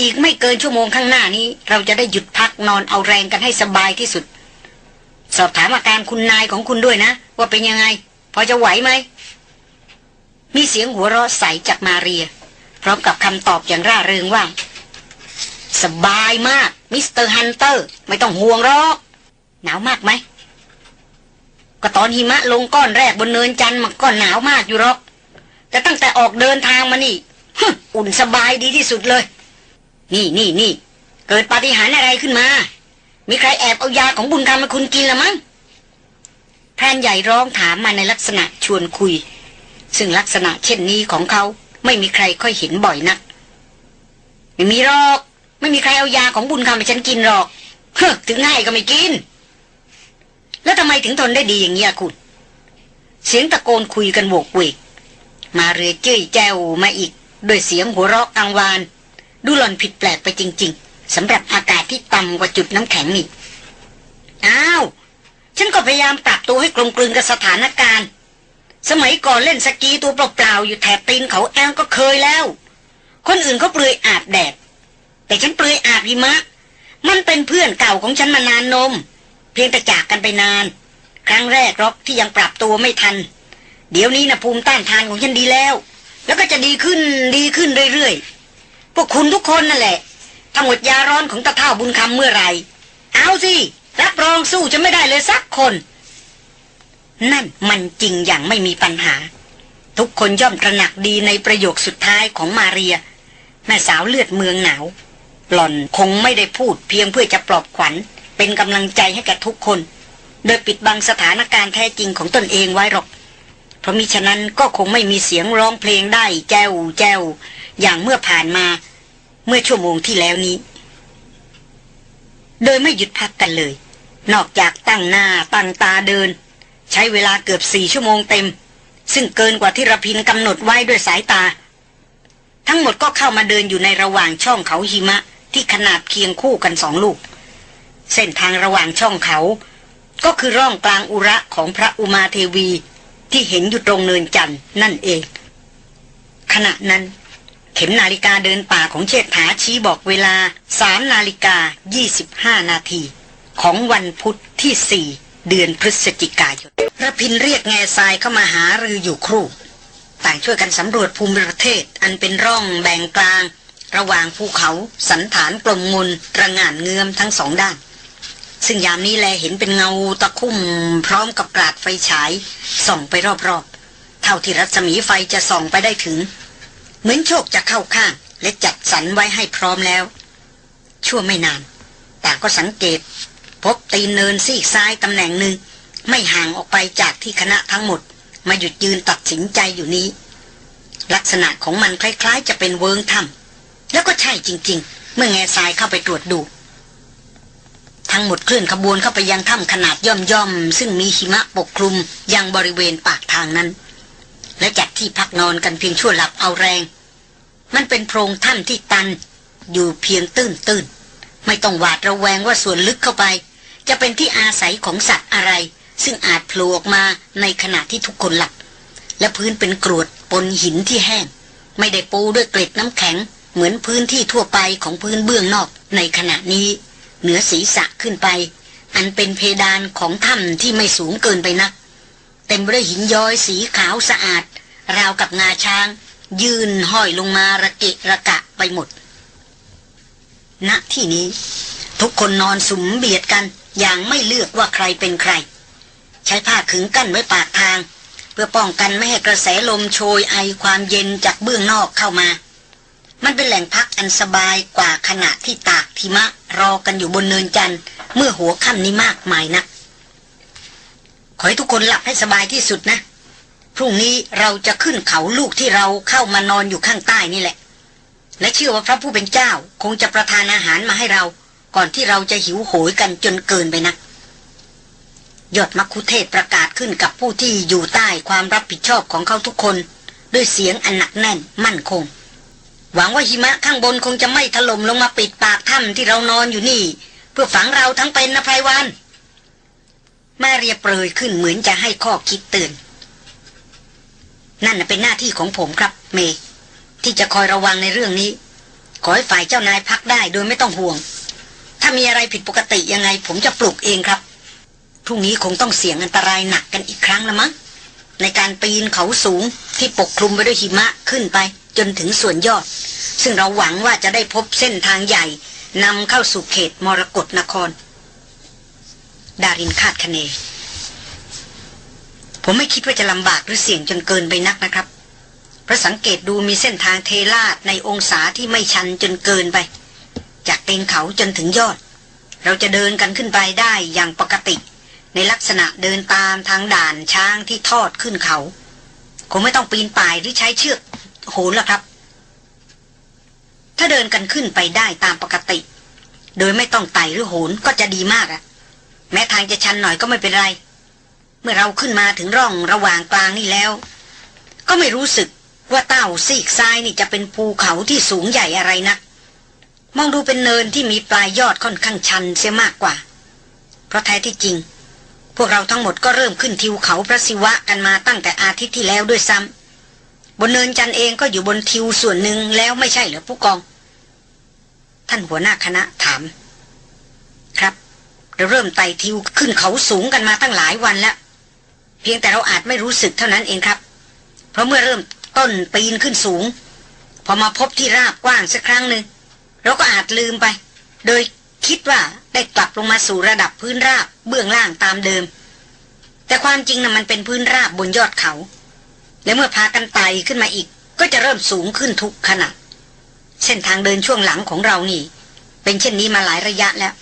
A: อีกไม่เกินชั่วโมงข้างหน้านี้ เราจะได้หยุดพักนอนเอาแรงกันให้สบายที่สุด สอบถามอาการคุณนายของคุณด้วยนะ ว่าเป็นยังไง พอจะไหวไหม มีเสียงหัวเราะใสจากมาเรีย พร้อมกับคำตอบอย่างร่าเริงว่า สบายมาก Mister Hunter ไม่ต้องห่วงหรอก หนาวมากไหม ก็ตอนหิมะลงก้อนแรกบนเนินจันทร์มันก็หนาวมากอยู่หรอก แต่ตั้งแต่ออกเดินทางมานี่อุ่นสบายดีที่สุดเลย นี่นี่นี่ เกิดปาฏิหาริย์อะไรขึ้นมา มีใครแอบเอายาของบุญคำมาคุณกินละมั้งพรานใหญ่ร้องถามมาในลักษณะชวนคุย ซึ่งลักษณะเช่นนี้ของเขาไม่มีใครค่อยเห็นบ่อยนัก ไม่มีหรอก ไม่มีใครเอายาของบุญคำไปฉันกินหรอกเฮ้ถึงให้ก็ไม่กิน แล้วทำไมถึงทนได้ดีอย่างนี้ยคุณ เสียงตะโกนคุยกันโวกเวก มาเรือเจ้ยแจวมาอีกด้วยเสียงหัวเราะกังวาน ดูหล่อนผิดแปลกไปจริง ๆสำหรับอากาศที่ต่ำกว่าจุดน้ำแข็งนี่อ้าว ฉันก็พยายามปรับตัวให้กลมกลืนกับสถานการณ์ สมัยก่อนเล่นสกีตัวเปล่าๆอยู่แถบตีนเขาแองก็เคยแล้ว คนอื่นเขาเปลือยอาบแดด แต่ฉันเปลือยอาบหิมะ มันเป็นเพื่อนเก่าของฉันมานานนม เพียงแต่จากกันไปนาน ครั้งแรกหรอกที่ยังปรับตัวไม่ทัน เดี๋ยวนี้นะภูมิต้านทานของฉันดีแล้ว แล้วก็จะดีขึ้นดีขึ้นเรื่อยๆ พวกคุณทุกคนนั่นแหละถ้าหมดยาร้อนของตาเท่าบุญคำเมื่อไหร่ เอาสิรับรองสู้จะไม่ได้เลยสักคน นั่นมันจริงอย่างไม่มีปัญหา ทุกคนย่อมตระหนักดีในประโยคสุดท้ายของมาเรีย แม่สาวเลือดเมืองหนาว หล่อนคงไม่ได้พูดเพียงเพื่อจะปลอบขวัญ เป็นกำลังใจให้แก่ทุกคน โดยปิดบังสถานการณ์แท้จริงของตนเองไว้หรอก เพราะมิฉะนั้นก็คงไม่มีเสียงร้องเพลงได้แจวแจวอย่างเมื่อผ่านมา เมื่อชั่วโมงที่แล้วนี้ โดยไม่หยุดพักกันเลย นอกจากตั้งหน้าตั้งตาเดิน ใช้เวลาเกือบสี่ชั่วโมงเต็ม ซึ่งเกินกว่าที่ระพินกำหนดไว้ด้วยสายตาทั้งหมดก็เข้ามาเดินอยู่ในระหว่างช่องเขาหิมะ ที่ขนาดเคียงคู่กันสองลูก เส้นทางระหว่างช่องเขา ก็คือร่องกลางอุระของพระอุมาเทวีที่เห็นอยู่ตรงเนินจันทร์นั่นเอง ขณะนั้น เข็มนาฬิกาเดินป่าของเชษฐาชี้บอกเวลาสามนาฬิกายี่สิบห้านาทีของวันพุธที่สี่เดือนพฤศจิกายนระพินเรียกแง่ทรายเข้ามาหารืออยู่ครู่ ต่างช่วยกันสำรวจภูมิประเทศอันเป็นร่องแบ่งกลาง ระหว่างภูเขาสันฐานกลมมนระงานเงือมทั้งสองด้าน ซึ่งยามนี้แลเห็นเป็นเงาตะคุ่มพร้อมกับกราดไฟฉาย ส่องไปรอบๆ เท่าที่รัศมีไฟจะส่องไปได้ถึง เหมือนโชคจะเข้าข้าง และจัดสรรไว้ให้พร้อมแล้ว ชั่วไม่นานแต่ก็สังเกต พบตีนเนินซีกซ้ายตำแหน่งหนึ่ง ไม่ห่างออกไปจากที่คณะทั้งหมด มาหยุดยืนตัดสินใจอยู่นี้ ลักษณะของมันคล้าย ๆ จะเป็นเวิงถ้ำ แล้วก็ใช่จริง ๆ เมื่อแง่ทรายเข้าไปตรวจดู ทั้งหมดเคลื่อนขบวนเข้าไปยังถ้ำขนาดย่อมๆ ซึ่งมีหิมะปกคลุมยังบริเวณปากทางนั้น และจัดที่พักนอนกันเพียงชั่วหลับเอาแรง มันเป็นโพรงถ้ำที่ตันอยู่เพียงตื้นๆ ไม่ต้องหวาดระแวงว่าส่วนลึกเข้าไป จะเป็นที่อาศัยของสัตว์อะไร ซึ่งอาจโผล่ออกมาในขณะที่ทุกคนหลับและพื้นเป็นกรวดปนหินที่แห้ง ไม่ได้ปูด้วยเกล็ดน้ำแข็ง เหมือนพื้นที่ทั่วไปของพื้นเบื้องนอกในขณะนี้ เหนือศีรษะขึ้นไป อันเป็นเพดานของถ้ำที่ไม่สูงเกินไปนัก เต็มไปด้วยหินย้อยสีขาวสะอาด ราวกับงาช้าง ยืนห้อยลงมาระเกะระกะไปหมดณที่นี้ ทุกคนนอนสุมเบียดกันอย่างไม่เลือกว่าใครเป็นใคร ใช้ผ้าขึงกั้นไว้ปากทาง เพื่อป้องกันไม่ให้กระแสลมโชยไอความเย็นจากเบื้องนอกเข้ามา มันเป็นแหล่งพักอันสบายกว่าขณะที่ตากทิมะรอกันอยู่บนเนินจันทร์เมื่อหัวค่ำนี้มากมายนัก ขอให้ทุกคนหลับให้สบายที่สุดนะ พรุ่งนี้เราจะขึ้นเขาลูกที่เราเข้ามานอนอยู่ข้างใต้นี่แหละ และเชื่อว่าพระผู้เป็นเจ้าคงจะประทานอาหารมาให้เรา ก่อนที่เราจะหิวโหยกันจนเกินไปนักยอดมักคุเทศประกาศขึ้นกับผู้ที่อยู่ใต้ความรับผิดชอบของเขาทุกคน ด้วยเสียงอันหนักแน่นมั่นคง หวังว่าหิมะข้างบนคงจะไม่ถล่มลงมาปิดปากถ้ำที่เรานอนอยู่นี่ เพื่อฝังเราทั้งเป็นนะไพรวันมาเรียเปรยขึ้นเหมือนจะให้ข้อคิดเตือนนั่นเป็นหน้าที่ของผมครับ เม ที่จะคอยระวังในเรื่องนี้ ขอให้ฝ่ายเจ้านายพักได้โดยไม่ต้องห่วง ถ้ามีอะไรผิดปกติยังไง ผมจะปลุกเองครับพรุ่งนี้คงต้องเสี่ยงอันตรายหนักกันอีกครั้งละมั้งในการปีนเขาสูงที่ปกคลุมไปด้วยหิมะขึ้นไป จนถึงส่วนยอด ซึ่งเราหวังว่าจะได้พบเส้นทางใหญ่นำเข้าสู่เขตมรกรนคร ดารินคาดคะเน ผมไม่คิดว่าจะลำบากหรือเสี่ยงจนเกินไปนักนะครับเพราะสังเกตดูมีเส้นทางเทลาดในองศาที่ไม่ชันจนเกินไป จากเต็นเขาจนถึงยอด เราจะเดินกันขึ้นไปได้อย่างปกติ ในลักษณะเดินตามทางด่านช้างที่ทอดขึ้นเขา คงไม่ต้องปีนป่ายหรือใช้เชือก โหนหรอกครับ ถ้าเดินกันขึ้นไปได้ตามปกติ โดยไม่ต้องไต่หรือโหนก็จะดีมากอะแม้ทางจะชันหน่อยก็ไม่เป็นไร เมื่อเราขึ้นมาถึงร่องระหว่างกลางนี่แล้ว ก็ไม่รู้สึกว่าเต้าซีกซ้ายนี่จะเป็นภูเขาที่สูงใหญ่อะไรนะมองดูเป็นเนินที่มีปลายยอดค่อนข้างชันเสียมากกว่า เพราะแท้ที่จริง พวกเราทั้งหมดก็เริ่มขึ้นทิวเขาพระศิวะกันมาตั้งแต่อาทิตย์ที่แล้วด้วยซ้ำ บนเนินจันเองก็อยู่บนทิวส่วนหนึ่งแล้วไม่ใช่เหรอผู้กอง ท่านหัวหน้าคณะถาม ครับเราเริ่มไต่ทิวขึ้นเขาสูงกันมาตั้งหลายวันแล้ว เพียงแต่เราอาจไม่รู้สึกเท่านั้นเองครับ เพราะเมื่อเริ่มต้นปีนขึ้นสูง พอมาพบที่ราบกว้างสักครั้งหนึ่งเราก็อาจลืมไป โดยคิดว่าได้กลับลงมาสู่ระดับพื้นราบเบื้องล่างตามเดิม แต่ความจริงนะ่ะมันเป็นพื้นราบบนยอดเขา และเมื่อพากันไต่ขึ้นมาอีก ก็จะเริ่มสูงขึ้นทุกขณะเส้นทางเดินช่วงหลังของเรานี่ เป็นเช่นนี้มาหลายระยะแล้ว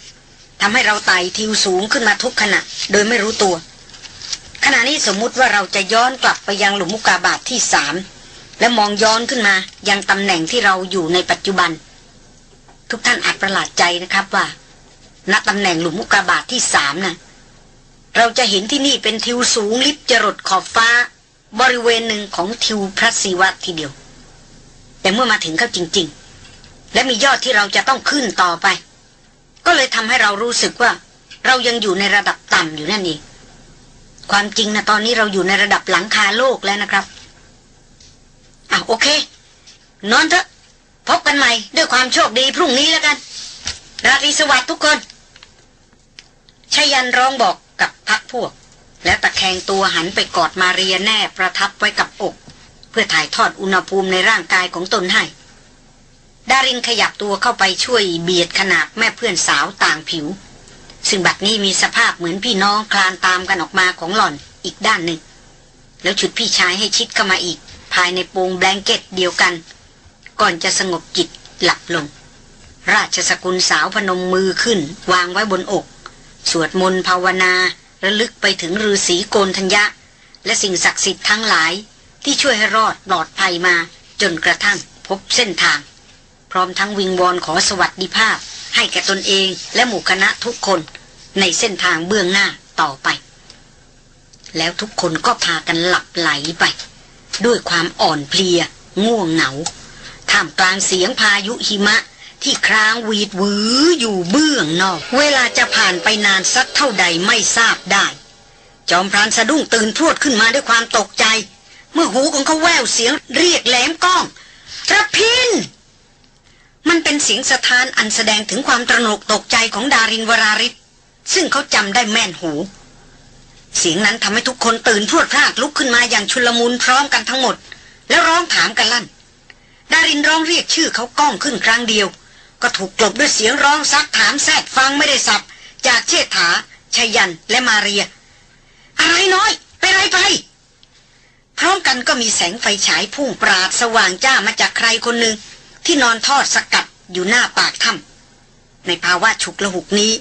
A: ทำให้เราไต่ทิวสูงขึ้นมาทุกขณะ โดยไม่รู้ตัว ขณะนี้สมมุติว่าเราจะย้อนกลับไปยังหลุมมุกาบาทที่สามและมองย้อนขึ้นมายังตำแหน่งที่เราอยู่ในปัจจุบัน ทุกท่านอาจประหลาดใจนะครับว่าณตำแหน่งหลุมมุกาบาทที่สามนะ่ะเราจะเห็นที่นี่เป็นทิวสูงลิบจรดขอบฟ้า บริเวณหนึ่งของทิวพระศิวะทีเดียว แต่เมื่อมาถึงเข้าจริง ๆ และมียอดที่เราจะต้องขึ้นต่อไป ก็เลยทำให้เรารู้สึกว่า เรายังอยู่ในระดับต่ำอยู่นั่นเองความจริงนะตอนนี้เราอยู่ในระดับหลังคาโลกแล้วนะครับอะโอเค นอนเถอะ พบกันใหม่ด้วยความโชคดีพรุ่งนี้แล้วกัน ราตรีสวัสดิ์ทุกคนชายันร้องบอกกับพักพวก และตะแคงตัวหันไปกอดมาเรียแน่ประทับไว้กับอก เพื่อถ่ายทอดอุณหภูมิในร่างกายของตนให้ ดารินขยับตัวเข้าไปช่วยเบียดขนาบแม่เพื่อนสาวต่างผิว ซึ่งบัดนี้มีสภาพเหมือนพี่น้องคลานตามกันออกมาของหล่อนอีกด้านหนึ่ง แล้วฉุดพี่ชายให้ชิดเข้ามาอีก ภายในโปงแบงเก็ตเดียวกัน ก่อนจะสงบจิตหลับลง ราชสกุลสาวพนมมือขึ้น วางไว้บนอก สวดมนต์ภาวนา ระลึกไปถึงฤาษีโกนธัญญะ และสิ่งศักดิ์สิทธิ์ทั้งหลายที่ช่วยให้รอดปลอดภัยมาจนกระทั่งพบเส้นทาง พร้อมทั้งวิงวอนขอสวัสดิภาพ ให้แก่ตนเองและหมู่คณะทุกคนในเส้นทางเบื้องหน้าต่อไป แล้วทุกคนก็พากันหลับไหลไป ด้วยความอ่อนเพลีย ง่วงเหงาท่ามกลางเสียงพายุหิมะ ที่ครางวีดหวืออยู่เบื้องนอก เวลาจะผ่านไปนานสักเท่าใดไม่ทราบได้ จอมพรานสะดุ้งตื่นพรวดขึ้นมาด้วยความตกใจ เมื่อหูของเขาแววเสียงเรียกแหลมก้องระพิน มันเป็นเสียงสะท้านอันแสดงถึงความตระหนกตกใจของดารินวราริศซึ่งเขาจำได้แม่นหู เสียงนั้นทำให้ทุกคนตื่นพรวดพลาดลุกขึ้นมาอย่างชุลมุนพร้อมกันทั้งหมด แล้วร้องถามกันลั่น ดารินร้องเรียกชื่อเขาก้องขึ้นครั้งเดียว ก็ถูกกลบด้วยเสียงร้องซักถามแซดฟังไม่ได้สับ จากเชษฐาชยันและมาเรีย อะไรน้อย ไปไรไป พร้อมกันก็มีแสงไฟฉายพุ่งปราดสว่างจ้ามาจากใครคนหนึ่ง ที่นอนทอดสกัดอยู่หน้าปากถ้ำในภาวะฉุกละหุกนี้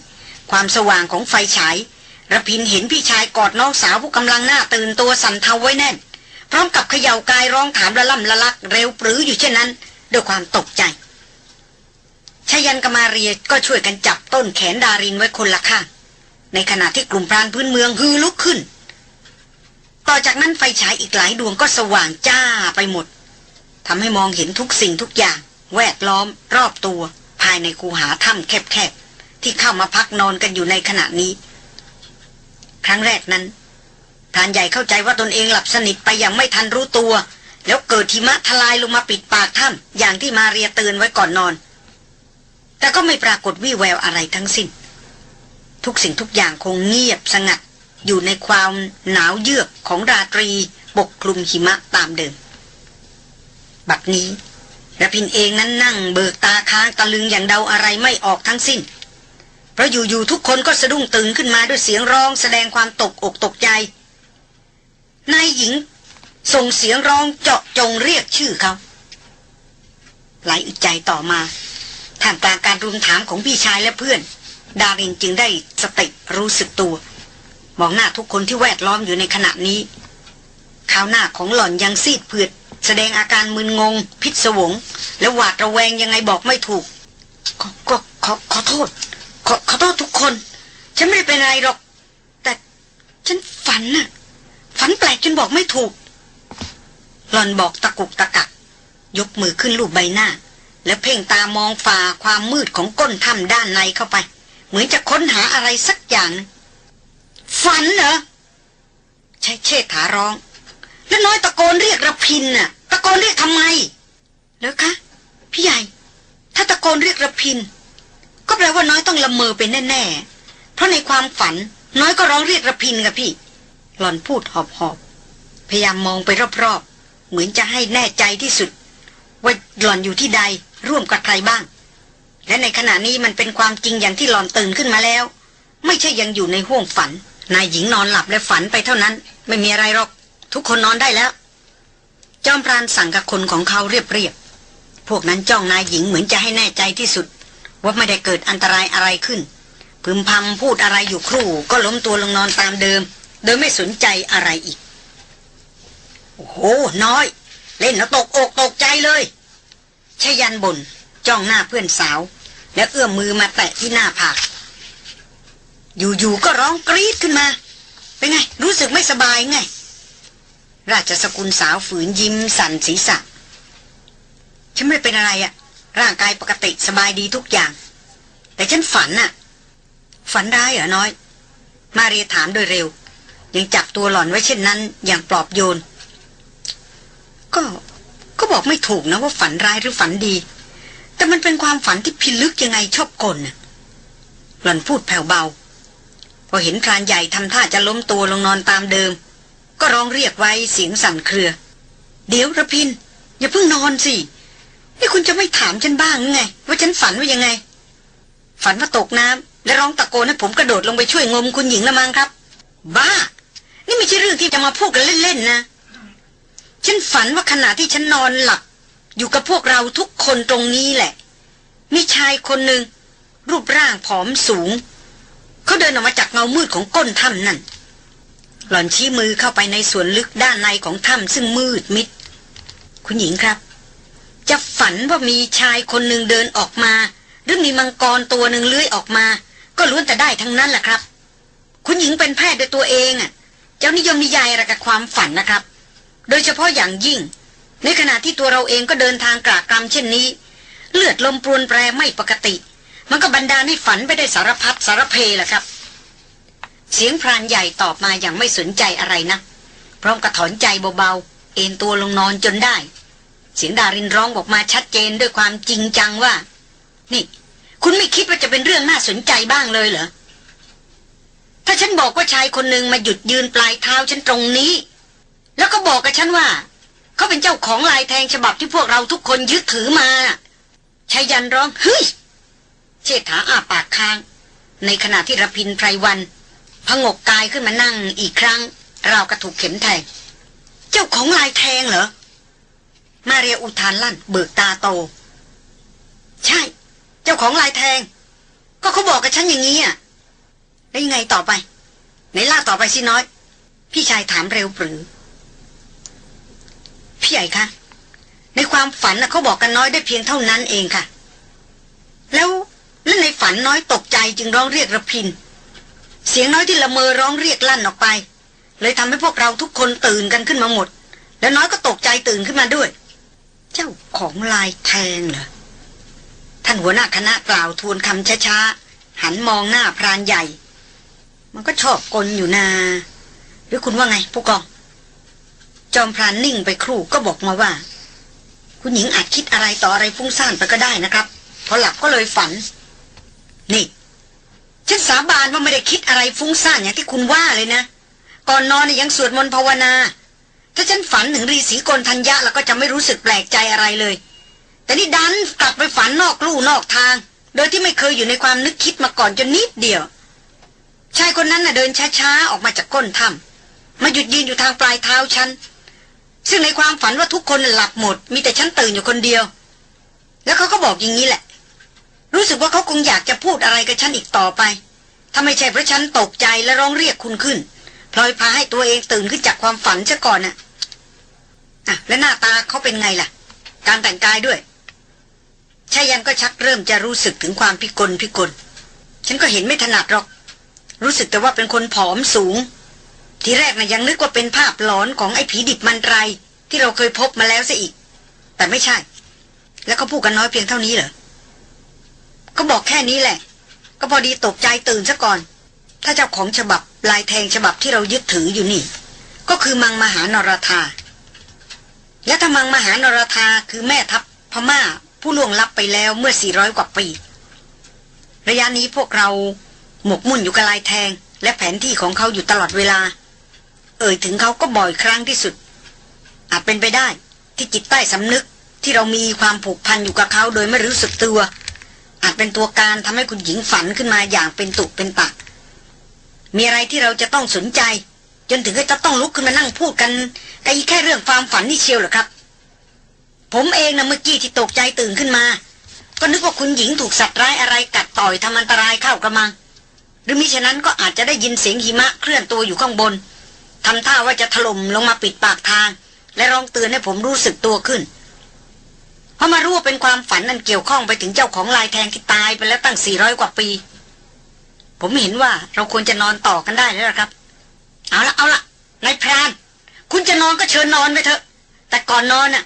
A: ความสว่างของไฟฉายระพินเห็นพี่ชายกอดน้องสาวผู้กำลังหน้าตื่นตัวสั่นเทาไว้แน่น พร้อมกับเขย่ากายร้องถามละล่ำละลักเร็วปรืออยู่เช่นนั้น ด้วยความตกใจ ชายันกมาเรียก็ช่วยกันจับต้นแขนดารินไว้คนละข้าง ในขณะที่กลุ่มพรานพื้นเมืองฮือลุกขึ้น ต่อจากนั้นไฟฉายอีกหลายดวงก็สว่างจ้าไปหมดทำให้มองเห็นทุกสิ่งทุกอย่าง แวดล้อม รอบตัว ภายในคูหาถ้ำแคบๆ ที่เข้ามาพักนอนกันอยู่ในขณะนี้ ครั้งแรกนั้นพรานใหญ่เข้าใจว่าตนเองหลับสนิทไปอย่างไม่ทันรู้ตัว แล้วเกิดทิมะทลายลงมาปิดปากถ้ำอย่างที่มาเรียเตือนไว้ก่อนนอน แต่ก็ไม่ปรากฏวี่แววอะไรทั้งสิ้น ทุกสิ่งทุกอย่างคงเงียบสงัด อยู่ในความหนาวเยือกของราตรีปกคลุมหิมะตามเดิม บัดนี้ระพินเองนั้นนั่งเบิกตาค้างตะลึงอย่างเดาอะไรไม่ออกทั้งสิ้น เพราะอยู่ๆทุกคนก็สะดุ้งตื่นขึ้นมาด้วยเสียงร้องแสดงความตกอกตกใจ นายหญิงส่งเสียงร้องเจาะจงเรียกชื่อเขา หลายอึดใจต่อมา ท่ามกลางการรุมถามของพี่ชายและเพื่อน ดารินจึงได้สติรู้สึกตัว มองหน้าทุกคนที่แวดล้อมอยู่ในขณะนี้ข้าวหน้าของหล่อนยังซีดเผือด แสดงอาการมึนงง พิศวง และหวาดระแวงยังไงบอกไม่ถูกขอขอขอขอโทษ ขอขอโทษทุกคน ฉันไม่ได้เป็นอะไรหรอก แต่ฉันฝันน่ะ ฝันแปลกจนบอกไม่ถูก หล่อนบอกตะกุกตะกักยกมือขึ้นลูบใบหน้า แล้วเพ่งตามองฝ่าความมืดของก้นถ้ำด้านในเข้าไป เหมือนจะค้นหาอะไรสักอย่าง ฝันเหรอใช่เชษฐาร้อง แล้วน้อยตะโกนเรียกระพินน่ะ ตะโกนเรียกทำไมแล้วคะพี่ใหญ่ ถ้าตะโกนเรียกระพิน ก็แปลว่าน้อยต้องละเมอไปแน่ๆ เพราะในความฝัน น้อยก็ร้องเรียกระพินกับพี่ หล่อนพูดหอบๆพยายามมองไปรอบๆ เหมือนจะให้แน่ใจที่สุด ว่าหล่อนอยู่ที่ใด ร่วมกับใครบ้าง และในขณะนี้มันเป็นความจริงอย่างที่หลอนตื่นขึ้นมาแล้ว ไม่ใช่ยังอยู่ในห้วงฝัน นายหญิงนอนหลับและฝันไปเท่านั้น ไม่มีอะไรหรอก ทุกคนนอนได้แล้ว จอมพรานสั่งกับคนของเขาเรียบๆพวกนั้นจ้องนายหญิงเหมือนจะให้แน่ใจที่สุด ว่าไม่ได้เกิดอันตรายอะไรขึ้น พึมพำพูดอะไรอยู่ครู่ ก็ล้มตัวลงนอนตามเดิม โดยไม่สนใจอะไรอีก โอ้โหน้อย เล่นแล้วตกอกตกใจเลย ชยันบนจ้องหน้าเพื่อนสาว แล้วเอื้อมมือมาแตะที่หน้าผาก อยู่ๆก็ร้องกรี๊ดขึ้นมา เป็นไง รู้สึกไม่สบายไง ราชสกุลสาวฝืนยิ้มสั่นศีรษะ ฉันไม่เป็นอะไรอะร่างกายปกติสบายดีทุกอย่าง แต่ฉันฝันน่ะ ฝันร้ายเหรอน้อย มาเรียถามโดยเร็ว ยังจับตัวหล่อนไว้เช่นนั้น อย่างปลอบโยน ก็ บอกไม่ถูกนะว่าฝันร้ายหรือฝันดี แต่มันเป็นความฝันที่พิลึกยังไงชอบกลนะหล่อนพูดแผ่วเบา พอเห็นพรานใหญ่ทำท่าจะล้มตัวลงนอนตามเดิม ก็ร้องเรียกไว้เสียงสั่นเครือ เดี๋ยวระพิน อย่าเพิ่งนอนสินี่คุณจะไม่ถามฉันบ้างไง ว่าฉันฝันว่ายังไง ฝันว่าตกน้ำและร้องตะโกนให้ผมกระโดดลงไปช่วยงมคุณหญิงละมั้งครับ บ้า นี่ไม่ใช่เรื่องที่จะมาพูดกันเล่นๆนะ ฉันฝันว่าขณะที่ฉันนอนหลับ อยู่กับพวกเราทุกคนตรงนี้แหละ มีชายคนหนึ่ง รูปร่างผอมสูง เขาเดินออกมาจากเงามืดของก้นถ้ำนั่น หล่อนชี้มือเข้าไปในส่วนลึกด้านในของถ้ำซึ่งมืดมิด คุณหญิงครับ จะฝันว่ามีชายคนหนึ่งเดินออกมา หรือมีมังกรตัวหนึ่งเลื้อยออกมา ก็ล้วนแต่ได้ทั้งนั้นแหละครับ คุณหญิงเป็นแพทย์โดยตัวเองอะ เจ้านิยมนิยายอะไรกับความฝันนะครับ โดยเฉพาะอย่างยิ่ง ในขณะที่ตัวเราเองก็เดินทางกรากรำเช่นนี้ เลือดลมปรวนแปรไม่ปกติ มันก็บันดาลให้ฝันไปได้สารพัดสารเพแหละครับ เสียงพรานใหญ่ตอบมาอย่างไม่สนใจอะไรนะพร้อมกระถอนใจเบาๆ เอนตัวลงนอนจนได้ เสียงดารินร้องบอกมาชัดเจนด้วยความจริงจังว่า นี่ คุณไม่คิดว่าจะเป็นเรื่องน่าสนใจบ้างเลยเหรอถ้าฉันบอกว่าชายคนหนึ่งมาหยุดยืนปลายเท้าฉันตรงนี้ แล้วก็บอกกับฉันว่า เขาเป็นเจ้าของลายแทงฉบับที่พวกเราทุกคนยึดถือมาชายันร้องเฮ้ยเชษฐาอาปากค้าง ในขณะที่รพินไพรวันพงกกายขึ้นมานั่งอีกครั้ง เรากระถูกเข็มแทง เจ้าของลายแทงเหรอ มาเรียอุทานลั่น เบิกตาโต ใช่ เจ้าของลายแทง ก็เขาบอกกับฉันอย่างนี้อะแล้วยังไงต่อไปไหนล่าต่อไปสิน้อย พี่ชายถามเร็วปรือ พี่ใหญ่คะในความฝันนะเขาบอกกันน้อยได้เพียงเท่านั้นเองค่ะ แล้วแล้วในฝันน้อยตกใจจึงร้องเรียกระพิน เสียงน้อยที่ละเมอร้องเรียกลั่นออกไป เลยทำให้พวกเราทุกคนตื่นกันขึ้นมาหมด แล้วน้อยก็ตกใจตื่นขึ้นมาด้วย เจ้าของลายแทงเหรอท่านหัวหน้าคณะกล่าวทวนคำช้าๆหันมองหน้าพรานใหญ่ มันก็ชอบกลอยู่นาหรือคุณว่าไงผู้กอง จอมพรานนิ่งไปครู่ก็บอกมาว่า คุณหญิงอาจคิดอะไรต่ออะไรฟุ้งซ่านไปก็ได้นะครับพอหลับก็เลยฝัน นี่ฉันสาบานว่าไม่ได้คิดอะไรฟุ้งซ่านอย่างที่คุณว่าเลยนะ ก่อนนอนยังสวดมนต์ภาวนา ถ้าฉันฝันถึงรีสีกลทัญญะแล้วก็จะไม่รู้สึกแปลกใจอะไรเลย แต่นี่ดันกลับไปฝันนอกลู่นอกทาง โดยที่ไม่เคยอยู่ในความนึกคิดมาก่อนจนนิดเดียวชายคนนั้นน่ะเดินช้าๆออกมาจากก้นถ้ำมาหยุดยืนอยู่ทางปลายเท้าฉัน ซึ่งในความฝันว่าทุกคนหลับหมด มีแต่ฉันตื่นอยู่คนเดียว แล้วเขาก็บอกอย่างนี้แหละ รู้สึกว่าเขาคงอยากจะพูดอะไรกับฉันอีกต่อไป ถ้าไม่ใช่เพราะฉันตกใจและร้องเรียกคุณขึ้นพลอยพาให้ตัวเองตื่นขึ้นจากความฝันซะก่อนน่ะอะและหน้าตาเขาเป็นไงล่ะ การแต่งกายด้วยชายันก็ชักเริ่มจะรู้สึกถึงความพิกลพิกล ฉันก็เห็นไม่ถนัดหรอก รู้สึกแต่ว่าเป็นคนผอมสูง ทีแรกนะยังนึกว่าเป็นภาพหลอนของไอ้ผีดิบมันไร ที่เราเคยพบมาแล้วซะอีก แต่ไม่ใช่ แล้วเขาพูดกันน้อยเพียงเท่านี้เหรอก็บอกแค่นี้แหละ ก็พอดีตกใจตื่นซะก่อน ถ้าเจ้าของฉบับลายแทงฉบับที่เรายึดถืออยู่นี่ ก็คือมังมหานรธาและถ้ามังมหานรธาคือแม่ทัพพม่าผู้ล่วงลับไปแล้วเมื่อ 400 กว่าปี ระยะนี้พวกเราหมกมุ่นอยู่กับลายแทง และแผนที่ของเขาอยู่ตลอดเวลา เอ่ยถึงเขาก็บ่อยครั้งที่สุด อาจเป็นไปได้ ที่จิตใต้สำนึกที่เรามีความผูกพันอยู่กับเขาโดยไม่รู้สึกตัว อาจเป็นตัวการทำให้คุณหญิงฝันขึ้นมาอย่างเป็นตุเป็นตักมีอะไรที่เราจะต้องสนใจ จนถึงก็จะต้องลุกขึ้นมานั่งพูดกันแต่อีแค่เรื่องความฝันนี่เชียวเหรอครับ ผมเองนะเมื่อกี้ที่ตกใจตื่นขึ้นมา ก็นึกว่าคุณหญิงถูกสัตว์ร้ายอะไรกัดต่อยทำอันตรายเข้ากระมัง หรือมิฉะนั้นก็อาจจะได้ยินเสียงหิมะเคลื่อนตัวอยู่ข้างบน ทำท่าว่าจะถล่มลงมาปิดปากทาง และร้องเตือนให้ผมรู้สึกตัวขึ้นเพราะมารู้ว่าเป็นความฝันนั้นเกี่ยวข้องไปถึงเจ้าของลายแทงที่ตายไปแล้วตั้งสี่ร้อยกว่าปี ผมเห็นว่าเราควรจะนอนต่อกันได้แล้วครับ เอาละเอาละนายพราน คุณจะนอนก็เชิญนอนไปเถอะ แต่ก่อนนอนน่ะ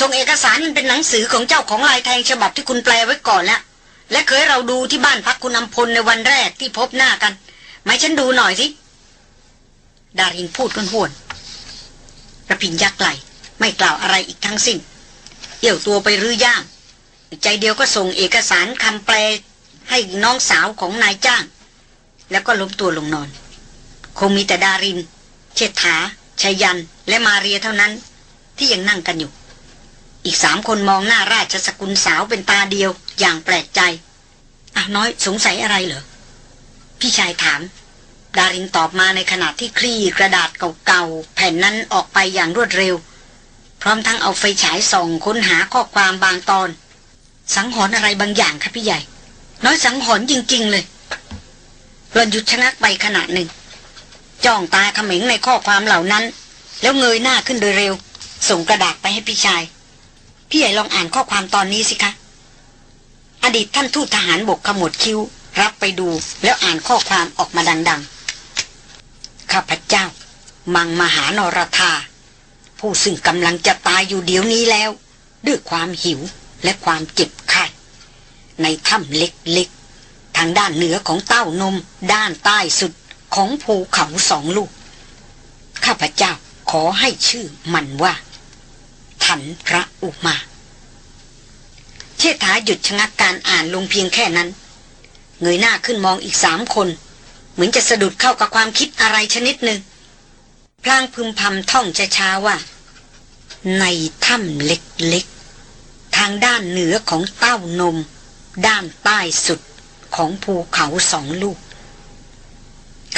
A: ส่งเอกสารมันเป็นหนังสือของเจ้าของลายแทงฉบับที่คุณแปลไว้ก่อนแล้วและเคยเราดูที่บ้านพักคุณอำพลในวันแรกที่พบหน้ากันไหมฉันดูหน่อยสิ ดารินพูดกันห้วนระพินยักไหลไม่กล่าวอะไรอีกทั้งสิ้นเอี่ยวตัวไปรื้อย่าง ใจเดียวก็ส่งเอกสารคำแปลให้น้องสาวของนายจ้าง แล้วก็ล้มตัวลงนอน คงมีแต่ดาริน เชษฐาชัยยัน และมาเรียเท่านั้น ที่ยังนั่งกันอยู่ อีกสามคนมองหน้าราชสกุลสาวเป็นตาเดียวอย่างแปลกใจอะน้อยสงสัยอะไรเหรอ พี่ชายถาม ดารินตอบมาในขณะที่คลี่กระดาษเก่าๆ แผ่นนั้นออกไปอย่างรวดเร็ว พร้อมทั้งเอาไฟฉายส่องค้นหาข้อความบางตอน สังหรณ์อะไรบางอย่างครับพี่ใหญ่ น้อยสังหรณ์จริง ๆ เลยรอนหยุดชะงักไปขณะหนึ่ง จ้องตาเขม็งในข้อความเหล่านั้น แล้วเงยหน้าขึ้นโดยเร็ว ส่งกระดาษไปให้พี่ชาย พี่ใหญ่ลองอ่านข้อความตอนนี้สิคะอดีตท่านทูตทหารบกขมวดคิ้ว รับไปดูแล้วอ่านข้อความออกมาดัง ๆ ข้าพเจ้า มังมหานรธา ผู้ซึ่งกำลังจะตายอยู่เดี๋ยวนี้แล้ว ด้วยความหิวและความเจ็บไข้ในถ้ำเล็กๆ ทางด้านเหนือของเต้านม ด้านใต้สุดของภูเขาสองลูก ข้าพเจ้าขอให้ชื่อมันว่าถันพระอุมา เชษฐาหยุดชะงักการอ่านลงเพียงแค่นั้น เงยหน้าขึ้นมองอีกสามคน เหมือนจะสะดุดเข้ากับความคิดอะไรชนิดหนึ่งพลางพึมพำท่องช้าๆว่า ในถ้ำเล็กๆ ทางด้านเหนือของเต้านม ด้านใต้สุดของภูเขาสองลูก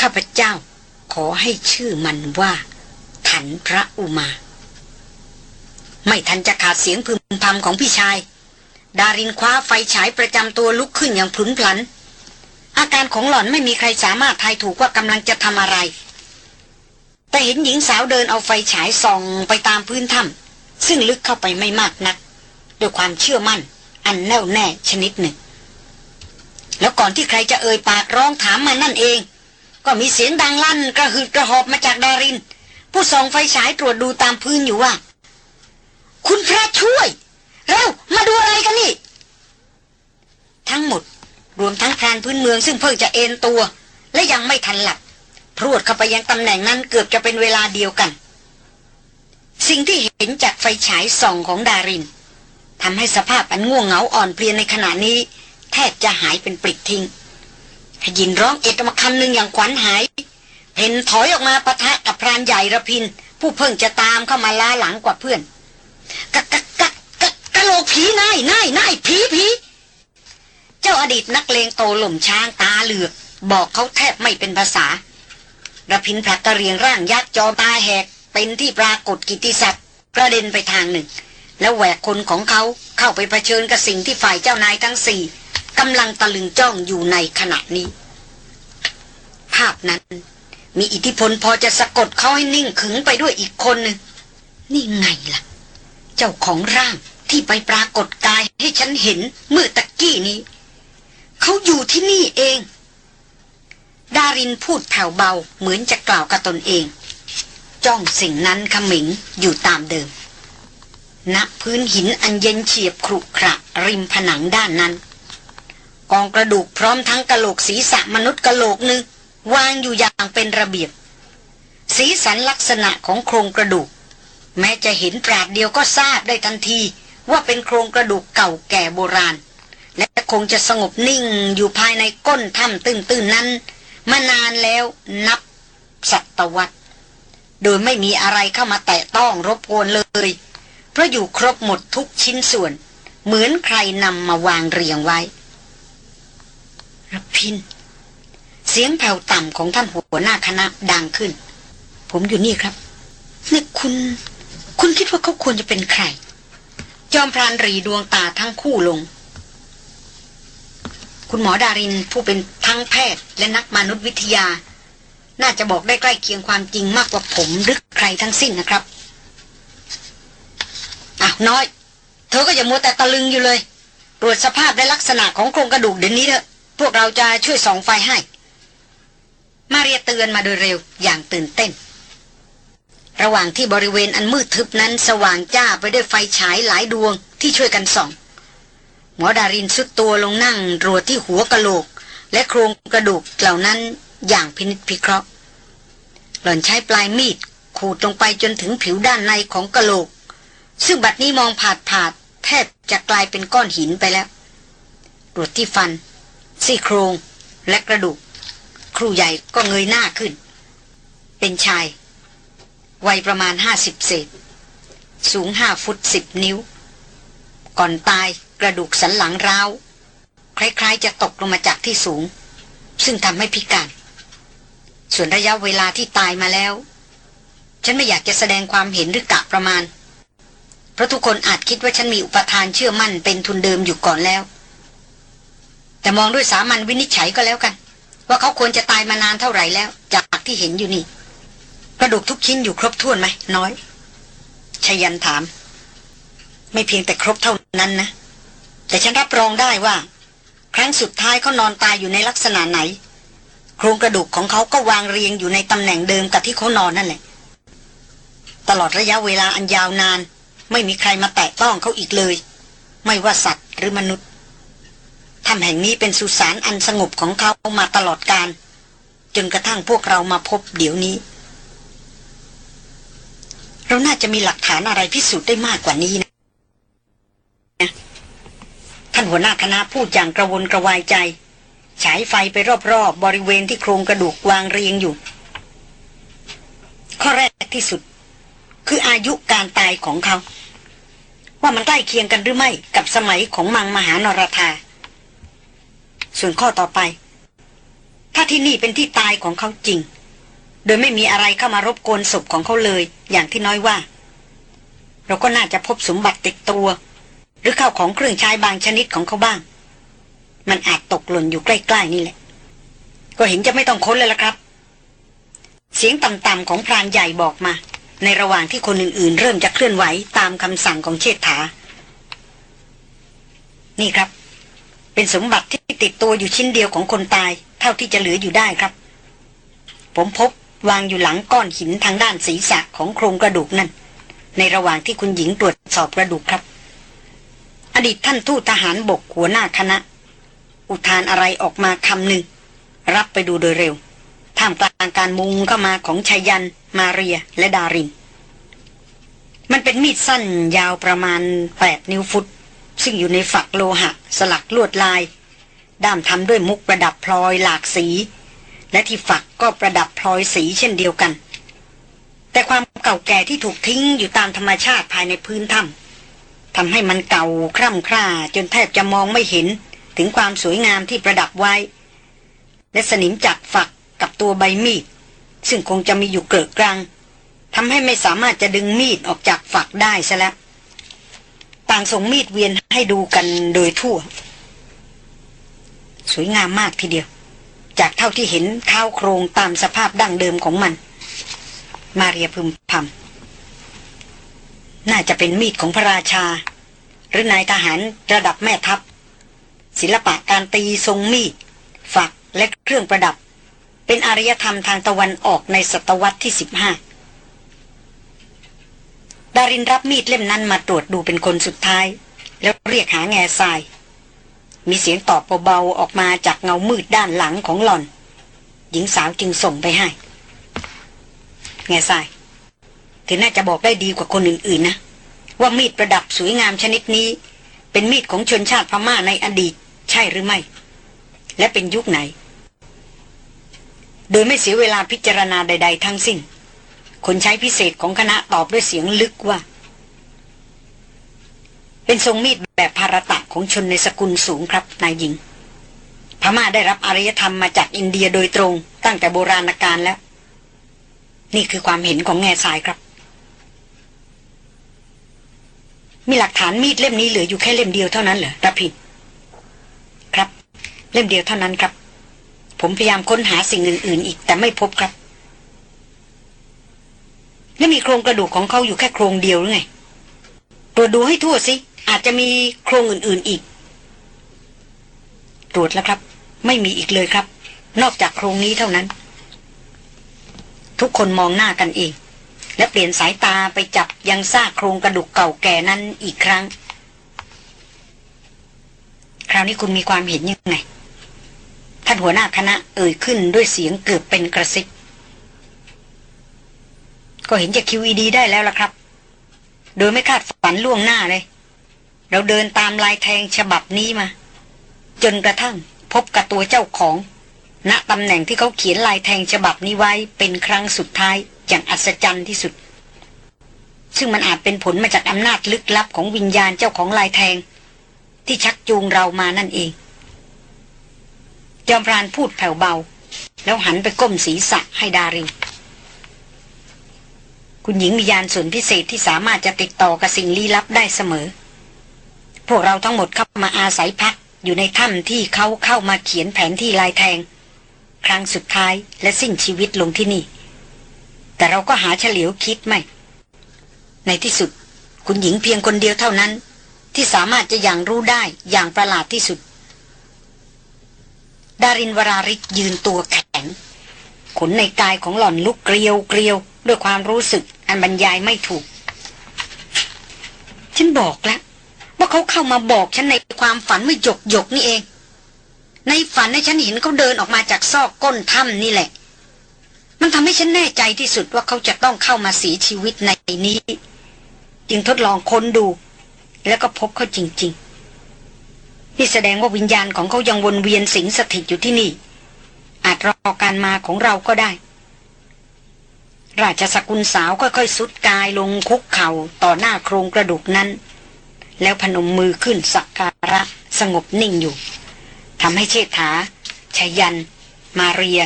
A: ข้าพเจ้าขอให้ชื่อมันว่า ถันพระอุมา ไม่ทันจะขาดเสียงพึมพำของพี่ชาย ดารินคว้าไฟฉายประจำตัวลุกขึ้นอย่างพลุนพลัน อาการของหล่อนไม่มีใครสามารถทายถูกว่ากำลังจะทำอะไร แต่เห็นหญิงสาวเดินเอาไฟฉายส่องไปตามพื้นถ้ำซึ่งลึกเข้าไปไม่มากนักด้วยความเชื่อมั่น อันแน่วแน่ชนิดหนึ่ง แล้วก่อนที่ใครจะเอ่ยปากร้องถามมานั่นเอง ก็มีเสียงดังลั่นกระหืดกระหอบมาจากดาริน ผู้ส่องไฟฉายตรวจดูตามพื้นอยู่ว่า คุณพระช่วย เร็วมาดูอะไรกันนี่ ทั้งหมด รวมทั้งพรานพื้นเมืองซึ่งเพิ่งจะเอนตัว และยังไม่ทันหลับพรวดเข้าไปยังตำแหน่งนั้นเกือบจะเป็นเวลาเดียวกัน สิ่งที่เห็นจากไฟฉายส่องของดารินทำให้สภาพอันง่วงเหงาอ่อนเพลียในขณะนี้ แทบจะหายเป็นปลิดทิ้งขยินร้องเอ็ดมาคำหนึ่งอย่างขวัญหาย เห็นถอยออกมาปะทะกับพรานใหญ่ระพิน ผู้เพิ่งจะตามเข้ามาล้าหลังกว่าเพื่อนกะกะกะกะกะโหลกผีนายนายนายผีผี เจ้าอดีตนักเลงโตหล่มช้างตาเหลือก บอกเขาแทบไม่เป็นภาษาระพินผลักกระเรียงร่างยักษ์จอตาแหก เป็นที่ปรากฏกิติศัพท์กระเด็นไปทางหนึ่ง แล้วแหวกคนของเขาเข้าไปเผชิญกับสิ่งที่ฝ่ายเจ้านายทั้งสี่กำลังตะลึงจ้องอยู่ในขณะนี้ ภาพนั้น มีอิทธิพลพอจะสะกดเขาให้นิ่งขึงไปด้วยอีกคนหนึ่งนี่ไงล่ะ เจ้าของร่างที่ไปปรากฏกายให้ฉันเห็นเมื่อตะกี้นี้ เขาอยู่ที่นี่เอง ดารินพูดแผ่วเบาเหมือนจะกล่าวกับตนเอง จ้องสิ่งนั้นขมิงอยู่ตามเดิมณพื้นหินอันเย็นเฉียบขรุขระริมผนังด้านนั้น กองกระดูกพร้อมทั้งกระโหลกศีรษะมนุษย์กระโหลกหนึ่งวางอยู่อย่างเป็นระเบียบ สีสันลักษณะของโครงกระดูก แม้จะเห็นปราดเดียวก็ทราบได้ทันทีว่าเป็นโครงกระดูกเก่าแก่โบราณ และคงจะสงบนิ่งอยู่ภายในก้นถ้ำตื้นๆนั้น มานานแล้วนับศตวรรษ โดยไม่มีอะไรเข้ามาแตะต้องรบกวนเลย เพราะอยู่ครบหมดทุกชิ้นส่วน เหมือนใครนำมาวางเรียงไว้รพิน เสียงแผ่วต่ำของท่านหัวหน้าคณะดังขึ้น ผมอยู่นี่ครับนี่คุณ คุณคิดว่าเขาควรจะเป็นใคร จอมพรานรีดวงตาทั้งคู่ลง คุณหมอดารินผู้เป็นทั้งแพทย์และนักมนุษยวิทยา น่าจะบอกได้ใกล้เคียงความจริงมากกว่าผมหรือใครทั้งสิ้นนะครับอะน้อย เธอก็อย่ามัวแต่ตะลึงอยู่เลย ตรวจสภาพและลักษณะของโครงกระดูกเดี๋ยวนี้เถอะ พวกเราจะช่วยส่องไฟให้ มาเรียเตือนมาโดยเร็วอย่างตื่นเต้น ระหว่างที่บริเวณอันมืดทึบนั้นสว่างจ้าไปด้วยไฟฉายหลายดวงที่ช่วยกันส่อง หมอดารินสุดตัวลงนั่งรัวที่หัวกะโหลก และโครงกระดูกเหล่านั้นอย่างพินิจพิเคราะห์ หล่อนใช้ปลายมีดขูดลงไปจนถึงผิวด้านในของกะโหลก ซึ่งบัดนี้มองผาดผาดแทบจะกลายเป็นก้อนหินไปแล้วตรวจที่ฟัน ซี่โครงและกระดูก ครูใหญ่ก็เงยหน้าขึ้น เป็นชาย วัยประมาณห้าสิบเศษ สูงห้าฟุตสิบนิ้ว ก่อนตาย กระดูกสันหลังร้าว คล้ายๆ จะตกลงมาจากที่สูง ซึ่งทำให้พิการ ส่วนระยะเวลาที่ตายมาแล้ว ฉันไม่อยากจะแสดงความเห็นหรือกะประมาณ เพราะทุกคนอาจคิดว่าฉันมีอุปทานเชื่อมั่นเป็นทุนเดิมอยู่ก่อนแล้ว แต่มองด้วยสามัญวินิจฉัยก็แล้วกัน ว่าเขาควรจะตายมานานเท่าไหร่แล้ว จากที่เห็นอยู่นี่ กระดูกทุกชิ้นอยู่ครบถ้วนไหมน้อยชยันถาม ไม่เพียงแต่ครบเท่านั้นนะ แต่ฉันรับรองได้ว่า ครั้งสุดท้ายเขานอนตายอยู่ในลักษณะไหน โครงกระดูกของเขาก็วางเรียงอยู่ในตำแหน่งเดิมกับที่เขานอนนั่นแหละ ตลอดระยะเวลาอันยาวนาน ไม่มีใครมาแตะต้องเขาอีกเลย ไม่ว่าสัตว์หรือมนุษย์ถ้ำแห่งนี้เป็นสุสานอันสงบของเขามาตลอดการ จนกระทั่งพวกเรามาพบเดี๋ยวนี้ เราน่าจะมีหลักฐานอะไรพิสูจน์ได้มากกว่านี้นะ ท่านหัวหน้าคณะพูดอย่างกระวนกระวายใจ ฉายไฟไปรอบๆบบริเวณที่โครงกระดูกวางเรียงอยู่ ข้อแรกที่สุด คืออายุการตายของเขา ว่ามันใกล้เคียงกันหรือไม่กับสมัยของมังมหานรธาส่วนข้อต่อไป ถ้าที่นี่เป็นที่ตายของเขาจริง โดยไม่มีอะไรเข้ามารบกวนศพของเขาเลย อย่างที่น้อยว่า เราก็น่าจะพบสมบัติติดตัว หรือข้าวของเครื่องใช้บางชนิดของเขาบ้าง มันอาจตกหล่นอยู่ใกล้ ๆ นี่แหละ ก็เห็นจะไม่ต้องค้นเลยละครับ เสียงต่ำๆของพรานใหญ่บอกมา ในระหว่างที่คนอื่นๆ เริ่มจะเคลื่อนไหวตามคำสั่งของเชษฐา นี่ครับ เป็นสมบัติที่ติดตัวอยู่ชิ้นเดียวของคนตาย เท่าที่จะเหลืออยู่ได้ครับ ผมพบวางอยู่หลังก้อนหินทางด้านศีรษะของโครงกระดูกนั่น ในระหว่างที่คุณหญิงตรวจสอบกระดูกครับ อดีตท่านทูตทหารบกหัวหน้าคณะ อุทานอะไรออกมาคำหนึ่ง รับไปดูโดยเร็ว ท่ามกลางการมุงเข้ามาของชายัน มาเรียและดาริน มันเป็นมีดสั้นยาวประมาณ 8 นิ้วฟุต ซึ่งอยู่ในฝักโลหะ สลักลวดลาย ด้ามทำด้วยมุกประดับพลอยหลากสี และที่ฝักก็ประดับพลอยสีเช่นเดียวกัน แต่ความเก่าแก่ที่ถูกทิ้งอยู่ตามธรรมชาติภายในพื้นถ้ำ ทำให้มันเก่าคร่ำคร่าจนแทบจะมองไม่เห็นถึงความสวยงามที่ประดับไว้ และสนิมจากฝักกับตัวใบมีด ซึ่งคงจะมีอยู่เกลอกลางทำให้ไม่สามารถจะดึงมีดออกจากฝักได้ซะแล้วต่างส่งมีดเวียนให้ดูกันโดยทั่ว สวยงามมากทีเดียว จากเท่าที่เห็นเท้าวโครงตามสภาพดั้งเดิมของมัน มาเรียพึมพำ น่าจะเป็นมีดของพระราชา หรือนายทหารระดับแม่ทัพ ศิลปะการตีทรงมีด ฝักและเครื่องประดับ เป็นอารยธรรมทางตะวันออกในศตวรรษที่สิบห้าดารินรับมีดเล่มนั้นมาตรวจดูเป็นคนสุดท้าย แล้วเรียกหาแง่ทราย มีเสียงตอบเบาๆออกมาจากเงามืดด้านหลังของหล่อน หญิงสาวจึงส่งไปให้ แง่ทราย เธอน่าจะบอกได้ดีกว่าคนอื่นๆนะ ว่ามีดประดับสวยงามชนิดนี้ เป็นมีดของชนชาติพม่าในอดีต ใช่หรือไม่ และเป็นยุคไหน โดยไม่เสียเวลาพิจารณาใด ๆ ทั้งสิ้นคนใช้พิเศษของคณะตอบด้วยเสียงลึกว่า เป็นทรงมีดแบบภารตะของชนในสกุลสูงครับนายหญิง พม่าได้รับอารยธรรมมาจากอินเดียโดยตรงตั้งแต่โบราณกาลแล้ว นี่คือความเห็นของแง่ทรายครับ มีหลักฐานมีดเล่มนี้เหลืออยู่แค่เล่มเดียวเท่านั้นเหรอรับผิดครับ เล่มเดียวเท่านั้นครับ ผมพยายามค้นหาสิ่งอื่น ๆ อีกแต่ไม่พบครับและมีโครงกระดูกของเขาอยู่แค่โครงเดียวหรือไงตรวจดูให้ทั่วสิ อาจจะมีโครงอื่น ๆอีก ตรวจแล้วครับ ไม่มีอีกเลยครับ นอกจากโครงนี้เท่านั้น ทุกคนมองหน้ากันเอง และเปลี่ยนสายตาไปจับยังซากโครงกระดูกเก่าแก่นั้นอีกครั้ง คราวนี้คุณมีความเห็นยังไง ท่านหัวหน้าคณะเอ่ยขึ้นด้วยเสียงเกือบเป็นกระซิบ ก็เห็นจาก QED ได้แล้วล่ะครับ โดยไม่คาดฝันล่วงหน้าเลย เราเดินตามลายแทงฉบับนี้มา จนกระทั่งพบกับตัวเจ้าของ ณตำแหน่งที่เขาเขียนลายแทงฉบับนี้ไว้เป็นครั้งสุดท้าย อย่างอัศจรรย์ที่สุด ซึ่งมันอาจเป็นผลมาจากอำนาจลึกลับของวิญญาณเจ้าของลายแทง ที่ชักจูงเรามานั่นเอง จอมพรานพูดแผ่วเบา แล้วหันไปก้มศีรษะให้ดารินคุณหญิงมียานส่วนพิเศษที่สามารถจะติดต่อกับสิ่งลี้ลับได้เสมอ พวกเราทั้งหมดเข้ามาอาศัยพักอยู่ในถ้ำที่เขาเข้ามาเขียนแผนที่ลายแทง ครั้งสุดท้ายและสิ้นชีวิตลงที่นี่ แต่เราก็หาเฉลียวคิดไม่ ในที่สุด คุณหญิงเพียงคนเดียวเท่านั้น ที่สามารถจะอย่างรู้ได้อย่างประหลาดที่สุด ดารินวราริกยืนตัวแข็ง ขนในกายของหล่อนลุกเกลียวเกลียว ด้วยความรู้สึกอันบรรยายไม่ถูก ฉันบอกแล้วว่าเขาเข้ามาบอกฉันในความฝันเมื่อหยกหยกนี่เอง ในฝันในฉันเห็นเขาเดินออกมาจากซอกก้นถ้ำนี่แหละ มันทำให้ฉันแน่ใจที่สุดว่าเขาจะต้องเข้ามาเสียชีวิตในนี้ จึงทดลองค้นดู แล้วก็พบเขาจริง ๆ นี่แสดงว่าวิญญาณของเขายังวนเวียนสิงสถิตอยู่ที่นี่ อาจรอการมาของเราก็ได้ ราชสกุลสาวค่อยๆสุดกายลงคุกเข่าต่อหน้าโครงกระดูกนั้น แล้วพนมมือขึ้นสักการะสงบนิ่งอยู่ทำให้เชษฐาชยัน มาเรีย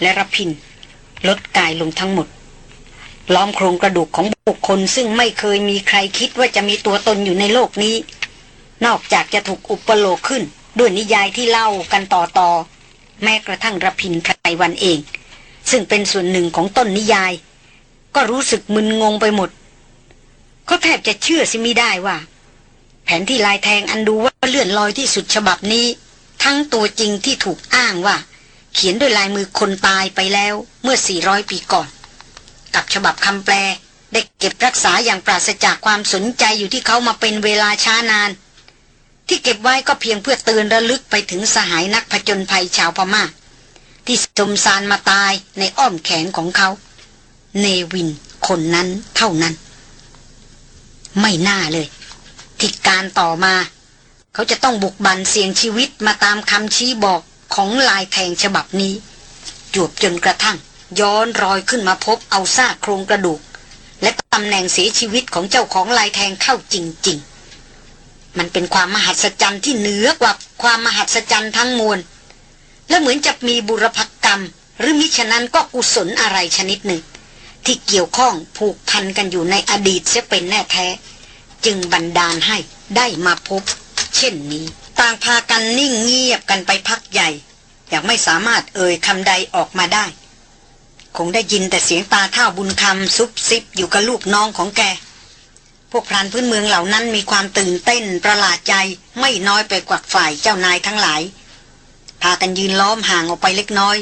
A: และรพิน ลดกายลงทั้งหมด ล้อมโครงกระดูกของบุคคลซึ่งไม่เคยมีใครคิดว่าจะมีตัวตนอยู่ในโลกนี้ นอกจากจะถูกอุปโลกขึ้น ด้วยนิยายที่เล่ากันต่อต่อแม้กระทั่งรพินไพรวันเอง ซึ่งเป็นส่วนหนึ่งของต้นนิยาย ก็รู้สึกมึนงงไปหมดเขาแทบจะเชื่อสิมิได้ว่า แผนที่ลายแทงอันดูว่าเลื่อนลอยที่สุดฉบับนี้ ทั้งตัวจริงที่ถูกอ้างว่า เขียนด้วยลายมือคนตายไปแล้วเมื่อ 400 ปีก่อน กับฉบับคำแปลได้เก็บรักษาอย่างปราศจากความสนใจอยู่ที่เขามาเป็นเวลาช้านาน ที่เก็บไว้ก็เพียงเพื่อเตือนระลึกไปถึงสหายนักผจญภัยชาวพมา่า ที่สมสารมาตายในอ้อมแขนของเขา เนวินคนนั้นเท่านั้น ไม่น่าเลยที่การต่อมา เขาจะต้องบุกบันเสี่ยงชีวิตมาตามคำชี้บอก ของลายแทงฉบับนี้จวบจนกระทั่ง ย้อนรอยขึ้นมาพบเอาซากโครงกระดูก และตำแหน่งเสียชีวิตของเจ้าของลายแทงเข้าจริง ๆ มันเป็นความมหัศจรรย์ที่เหนือกว่าความมหัศจรรย์ทั้งมวล และเหมือนจะมีบุรพกรรม หรือมิฉะนั้นก็กุศลอะไรชนิดหนึ่ง ที่เกี่ยวข้องผูกพันกันอยู่ในอดีตเสียเป็นแน่แท้ จึงบันดาลให้ได้มาพบ เช่นนี้ ต่างพากันนิ่งเงียบกันไปพักใหญ่ อย่างไม่สามารถเอ่ยคำใดออกมาได้ คงได้ยินแต่เสียงตาเท่าบุญคำซุบซิบอยู่กับลูกน้องของแก พวกพรานพื้นเมืองเหล่านั้นมีความตื่นเต้นประหลาดใจไม่น้อยไปกว่าฝ่ายเจ้านายทั้งหลาย พากันยืนล้อมห่างออกไปเล็กน้อย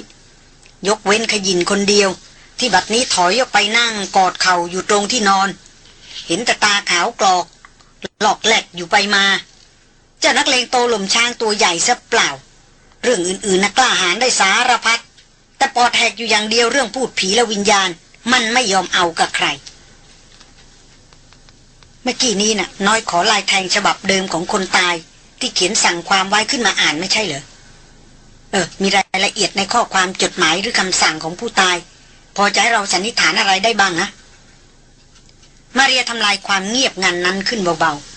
A: ยกเว้นขยินคนเดียว ที่บัดนี้ถอยออกไปนั่งกอดเข่าอยู่ตรงที่นอน เห็นแต่ตาขาวกรอก หลอกแหลกอยู่ไปมา เจ้านักเลงโตหล่มช้างตัวใหญ่ซะเปล่า เรื่องอื่นๆนักกล้าหาญได้สารพัดแต่ปอดแหกอยู่อย่างเดียวเรื่องพูดผีและวิญญาณ มันไม่ยอมเอากับใคร เมื่อกี้นี้น่ะ น้อยขอลายแทงฉบับเดิมของคนตาย ที่เขียนสั่งความไว้ขึ้นมาอ่านไม่ใช่เหรอเออ มีรายละเอียดในข้อความจดหมายหรือคำสั่งของผู้ตาย พอจะให้เราสันนิษฐานอะไรได้บ้างนะ มาเรียทำลายความเงียบงันนั้นขึ้นเบาๆ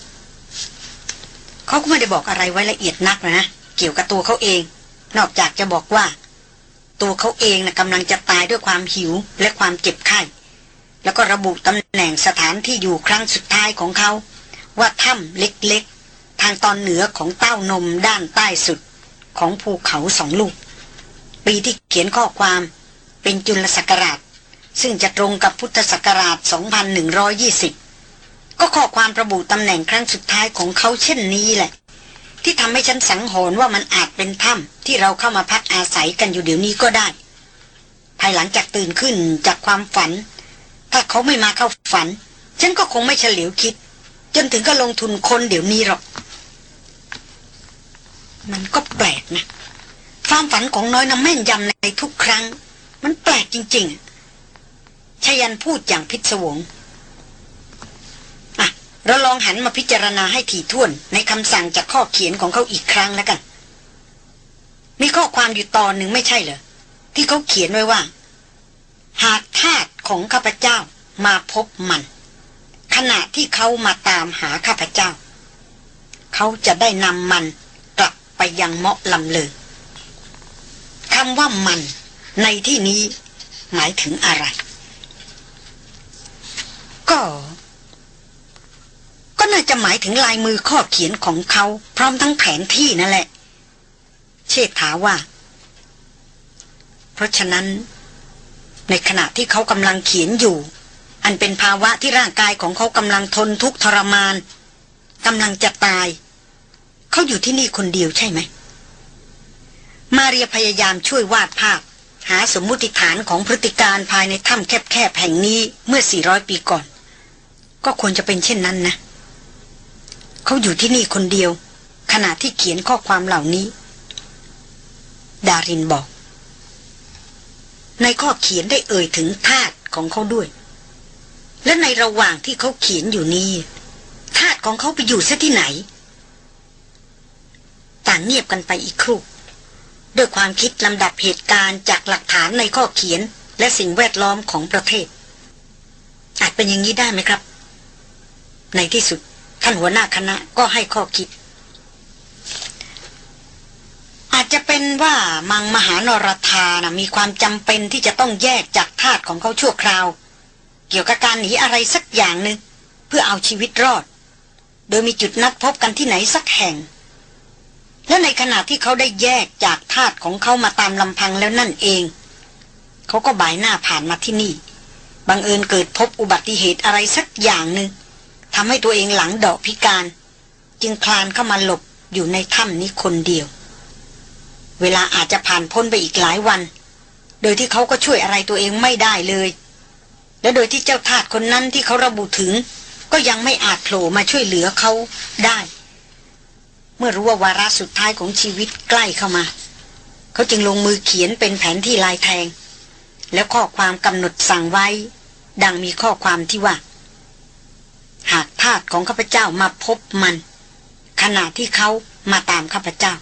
A: เขาก็ไม่ได้บอกอะไรไว้ละเอียดนักนะเกี่ยวกับตัวเขาเอง นอกจากจะบอกว่า ตัวเขาเองนะกำลังจะตายด้วยความหิวและความเจ็บไข้แล้วก็ระบุตำแหน่งสถานที่อยู่ครั้งสุดท้ายของเขา ว่าถ้ำเล็กๆ ทางตอนเหนือของเต้านมด้านใต้สุดของภูเขาสองลูก ปีที่เขียนข้อความเป็นจุลศักราช ซึ่งจะตรงกับพุทธศักราช 2120 ก็ข้อความระบุตำแหน่งครั้งสุดท้ายของเขาเช่นนี้แหละ ที่ทำให้ฉันสังหรณ์ว่ามันอาจเป็นถ้ำที่เราเข้ามาพักอาศัยกันอยู่เดี๋ยวนี้ก็ได้ ภายหลังจากตื่นขึ้นจากความฝัน ถ้าเขาไม่มาเข้าฝัน ฉันก็คงไม่เฉลียวคิด จนถึงก็ลงทุนคนเดี๋ยวนี้หรอก มันก็แปลกนะความฝันของน้อยน้ำแม่นยำในทุกครั้ง มันแปลกจริง ๆชยันพูดอย่างพิศวง เราลองหันมาพิจารณาให้ถี่ถ้วนในคำสั่งจากข้อเขียนของเขาอีกครั้งแล้วกัน มีข้อความอยู่ตอนหนึ่งไม่ใช่เหรอ ที่เขาเขียนไว้ว่า หากทาสของข้าพเจ้ามาพบมัน ขณะที่เขามาตามหาข้าพเจ้า เขาจะได้นำมันกลับไปยังเมาะลำเลยคำว่ามัน ในที่นี้หมายถึงอะไร ก็ ก็น่าจะหมายถึงลายมือข้อเขียนของเขา พร้อมทั้งแผนที่นั่นแหละ เชษฐาว่า เพราะฉะนั้น ในขณะที่เขากำลังเขียนอยู่ อันเป็นภาวะที่ร่างกายของเขากำลังทนทุกข์ทรมานกำลังจะตาย เขาอยู่ที่นี่คนเดียวใช่ไหม มาเรียพยายามช่วยวาดภาพ หาสมมุติฐานของพฤติการภายในถ้ำแคบๆแห่งนี้เมื่อ 400 ปีก่อน ก็ควรจะเป็นเช่นนั้นนะเขาอยู่ที่นี่คนเดียว ขณะที่เขียนข้อความเหล่านี้ ดารินบอก ในข้อเขียนได้เอ่ยถึงธาตุของเขาด้วย และในระหว่างที่เขาเขียนอยู่นี้ธาตุของเขาไปอยู่ซะที่ไหน ต่างเงียบกันไปอีกครู่ด้วยความคิดลำดับเหตุการณ์จากหลักฐานในข้อเขียนและสิ่งแวดล้อมของประเทศ อาจเป็นอย่างนี้ได้ไหมครับ ในที่สุด ท่านหัวหน้าคณะก็ให้ข้อคิด อาจจะเป็นว่ามังมหานรธานะมีความจำเป็นที่จะต้องแยกจากทาสของเขาชั่วคราว เกี่ยวกับการหนีอะไรสักอย่างหนึ่งเพื่อเอาชีวิตรอด โดยมีจุดนัดพบกันที่ไหนสักแห่ง และในขณะที่เขาได้แยกจากทาสของเขามาตามลำพังแล้วนั่นเอง เขาก็บ่ายหน้าผ่านมาที่นี่บังเอิญเกิดพบอุบัติเหตุอะไรสักอย่างหนึ่ง ทำให้ตัวเองหลังดอกพิการ จึงคลานเข้ามาหลบอยู่ในถ้ำนี้คนเดียว เวลาอาจจะผ่านพ้นไปอีกหลายวัน โดยที่เขาก็ช่วยอะไรตัวเองไม่ได้เลย และโดยที่เจ้าทาสคนนั้นที่เขาระบุถึง ก็ยังไม่อาจโผล่มาช่วยเหลือเขาได้ เมื่อรู้ว่าวาระสุดท้ายของชีวิตใกล้เข้ามา เขาจึงลงมือเขียนเป็นแผนที่ลายแทง แล้วข้อความกำหนดสั่งไว้ ดังมีข้อความที่ว่า หากทาสของข้าพเจ้ามาพบมัน ขณะที่เขามาตามข้าพเจ้า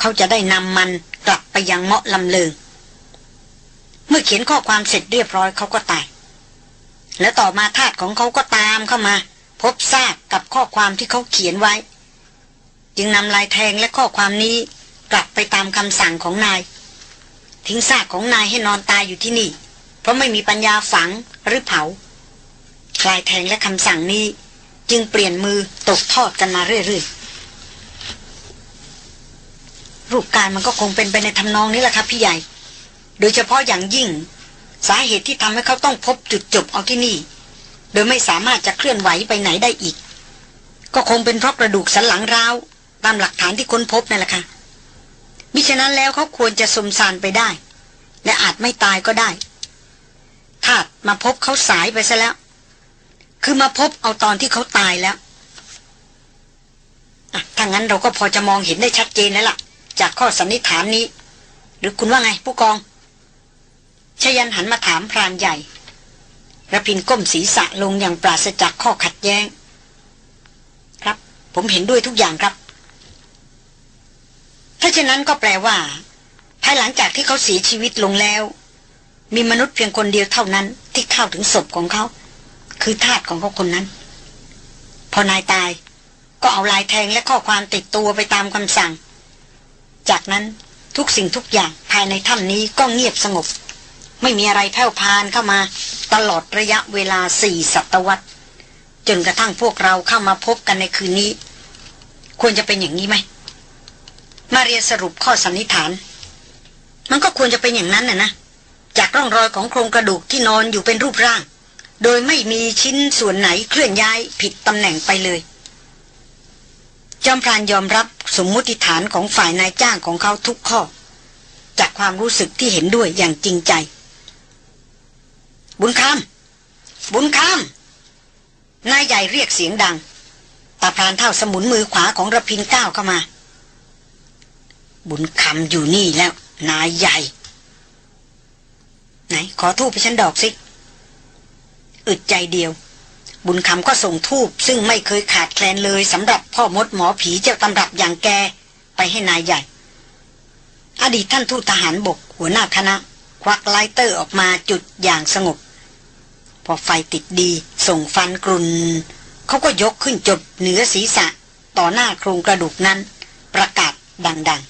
A: เขาจะได้นำมันกลับไปยังเมาะลำเลิง เมื่อเขียนข้อความเสร็จเรียบร้อยเขาก็ตาย แล้วต่อมาทาสของเขาก็ตามเข้ามา พบซากกับข้อความที่เขาเขียนไว้ จึงนำลายแทงและข้อความนี้กลับไปตามคำสั่งของนาย ทิ้งซากของนายให้นอนตายอยู่ที่นี่ เพราะไม่มีปัญญาฝังหรือเผา ลายแทงและคำสั่งนี้ จึงเปลี่ยนมือตกทอดกันมาเรื่อยๆ รูปการมันก็คงเป็นไปในทำนองนี้แหละครับพี่ใหญ่ โดยเฉพาะอย่างยิ่ง สาเหตุที่ทำให้เขาต้องพบจุดจบเอาที่นี่ โดยไม่สามารถจะเคลื่อนไหวไปไหนได้อีก ก็คงเป็นเพราะกระดูกสันหลังร้าวตามหลักฐานที่ค้นพบนั่นแหละค่ะมิฉะนั้นแล้วเขาควรจะสมสารไปได้ และอาจไม่ตายก็ได้ ถ้ามาพบเขาสายไปซะแล้ว คือมาพบเอาตอนที่เขาตายแล้วถ้างั้นเราก็พอจะมองเห็นได้ชัดเจนแล้วล่ะ จากข้อสันนิษฐานนี้ หรือคุณว่าไง ผู้กองชยันหันมาถามพรานใหญ่ระพินก้มศีรษะลงอย่างปราศจากข้อขัดแย้ง ครับ ผมเห็นด้วยทุกอย่างครับ ถ้าเช่นนั้นก็แปลว่า ภายหลังจากที่เขาเสียชีวิตลงแล้ว มีมนุษย์เพียงคนเดียวเท่านั้นที่เข้าถึงศพของเขา คือทาสของเขาคนนั้น พอนายตายก็เอาลายแทงและข้อความติดตัวไปตามคำสั่ง จากนั้นทุกสิ่งทุกอย่างภายในถ้ำนี้ก็เงียบสงบ ไม่มีอะไรแผ่วพานเข้ามาตลอดระยะเวลาสี่ศตวรรษ จนกระทั่งพวกเราเข้ามาพบกันในคืนนี้ ควรจะเป็นอย่างนี้ไหม มาเรียสรุปข้อสันนิษฐาน มันก็ควรจะเป็นอย่างนั้นน่ะนะ จากร่องรอยของโครงกระดูกที่นอนอยู่เป็นรูปร่าง โดยไม่มีชิ้นส่วนไหนเคลื่อนย้ายผิดตำแหน่งไปเลย จอมพรานยอมรับสมมุติฐานของฝ่ายนายจ้างของเขาทุกข้อ จากความรู้สึกที่เห็นด้วยอย่างจริงใจ บุญคำบุญคำนายใหญ่เรียกเสียงดังตาพรานเท่าสมุนมือขวาของระพินก้าวเข้ามา บุญคำอยู่นี่แล้ว นายใหญ่ ไหน ขอทูบไปฉันดอกสิ อึดใจเดียว บุญคำก็ส่งทูบซึ่งไม่เคยขาดแคลนเลยสำหรับพ่อมดหมอผีเจ้าตำรับอย่างแก ไปให้นายใหญ่ อดีตท่านทูตทหารบกหัวหน้าคณะ ควักไลเตอร์ออกมาจุดอย่างสงบ พอไฟติดดี ส่งฟันกรุนเขาก็ยกขึ้นจดเหนือศีรษะ ต่อหน้าโครงกระดูกนั้น ประกาศดัง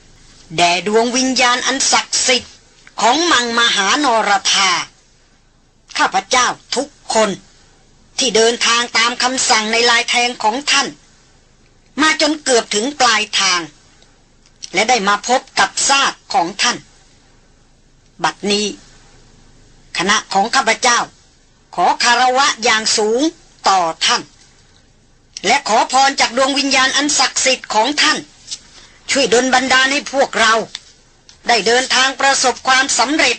A: ๆ แด่ดวงวิญญาณอันศักดิ์สิทธิ์ของมังมหานรธา ข้าพเจ้าทุกคน ที่เดินทางตามคำสั่งในลายแทงของท่าน มาจนเกือบถึงปลายทาง และได้มาพบกับซากของท่าน บัดนี้ คณะของข้าพเจ้า ขอคารวะอย่างสูงต่อท่าน และขอพรจากดวงวิญญาณอันศักดิ์สิทธิ์ของท่าน ช่วยดลบันดาลให้พวกเรา ได้เดินทางประสบความสำเร็จ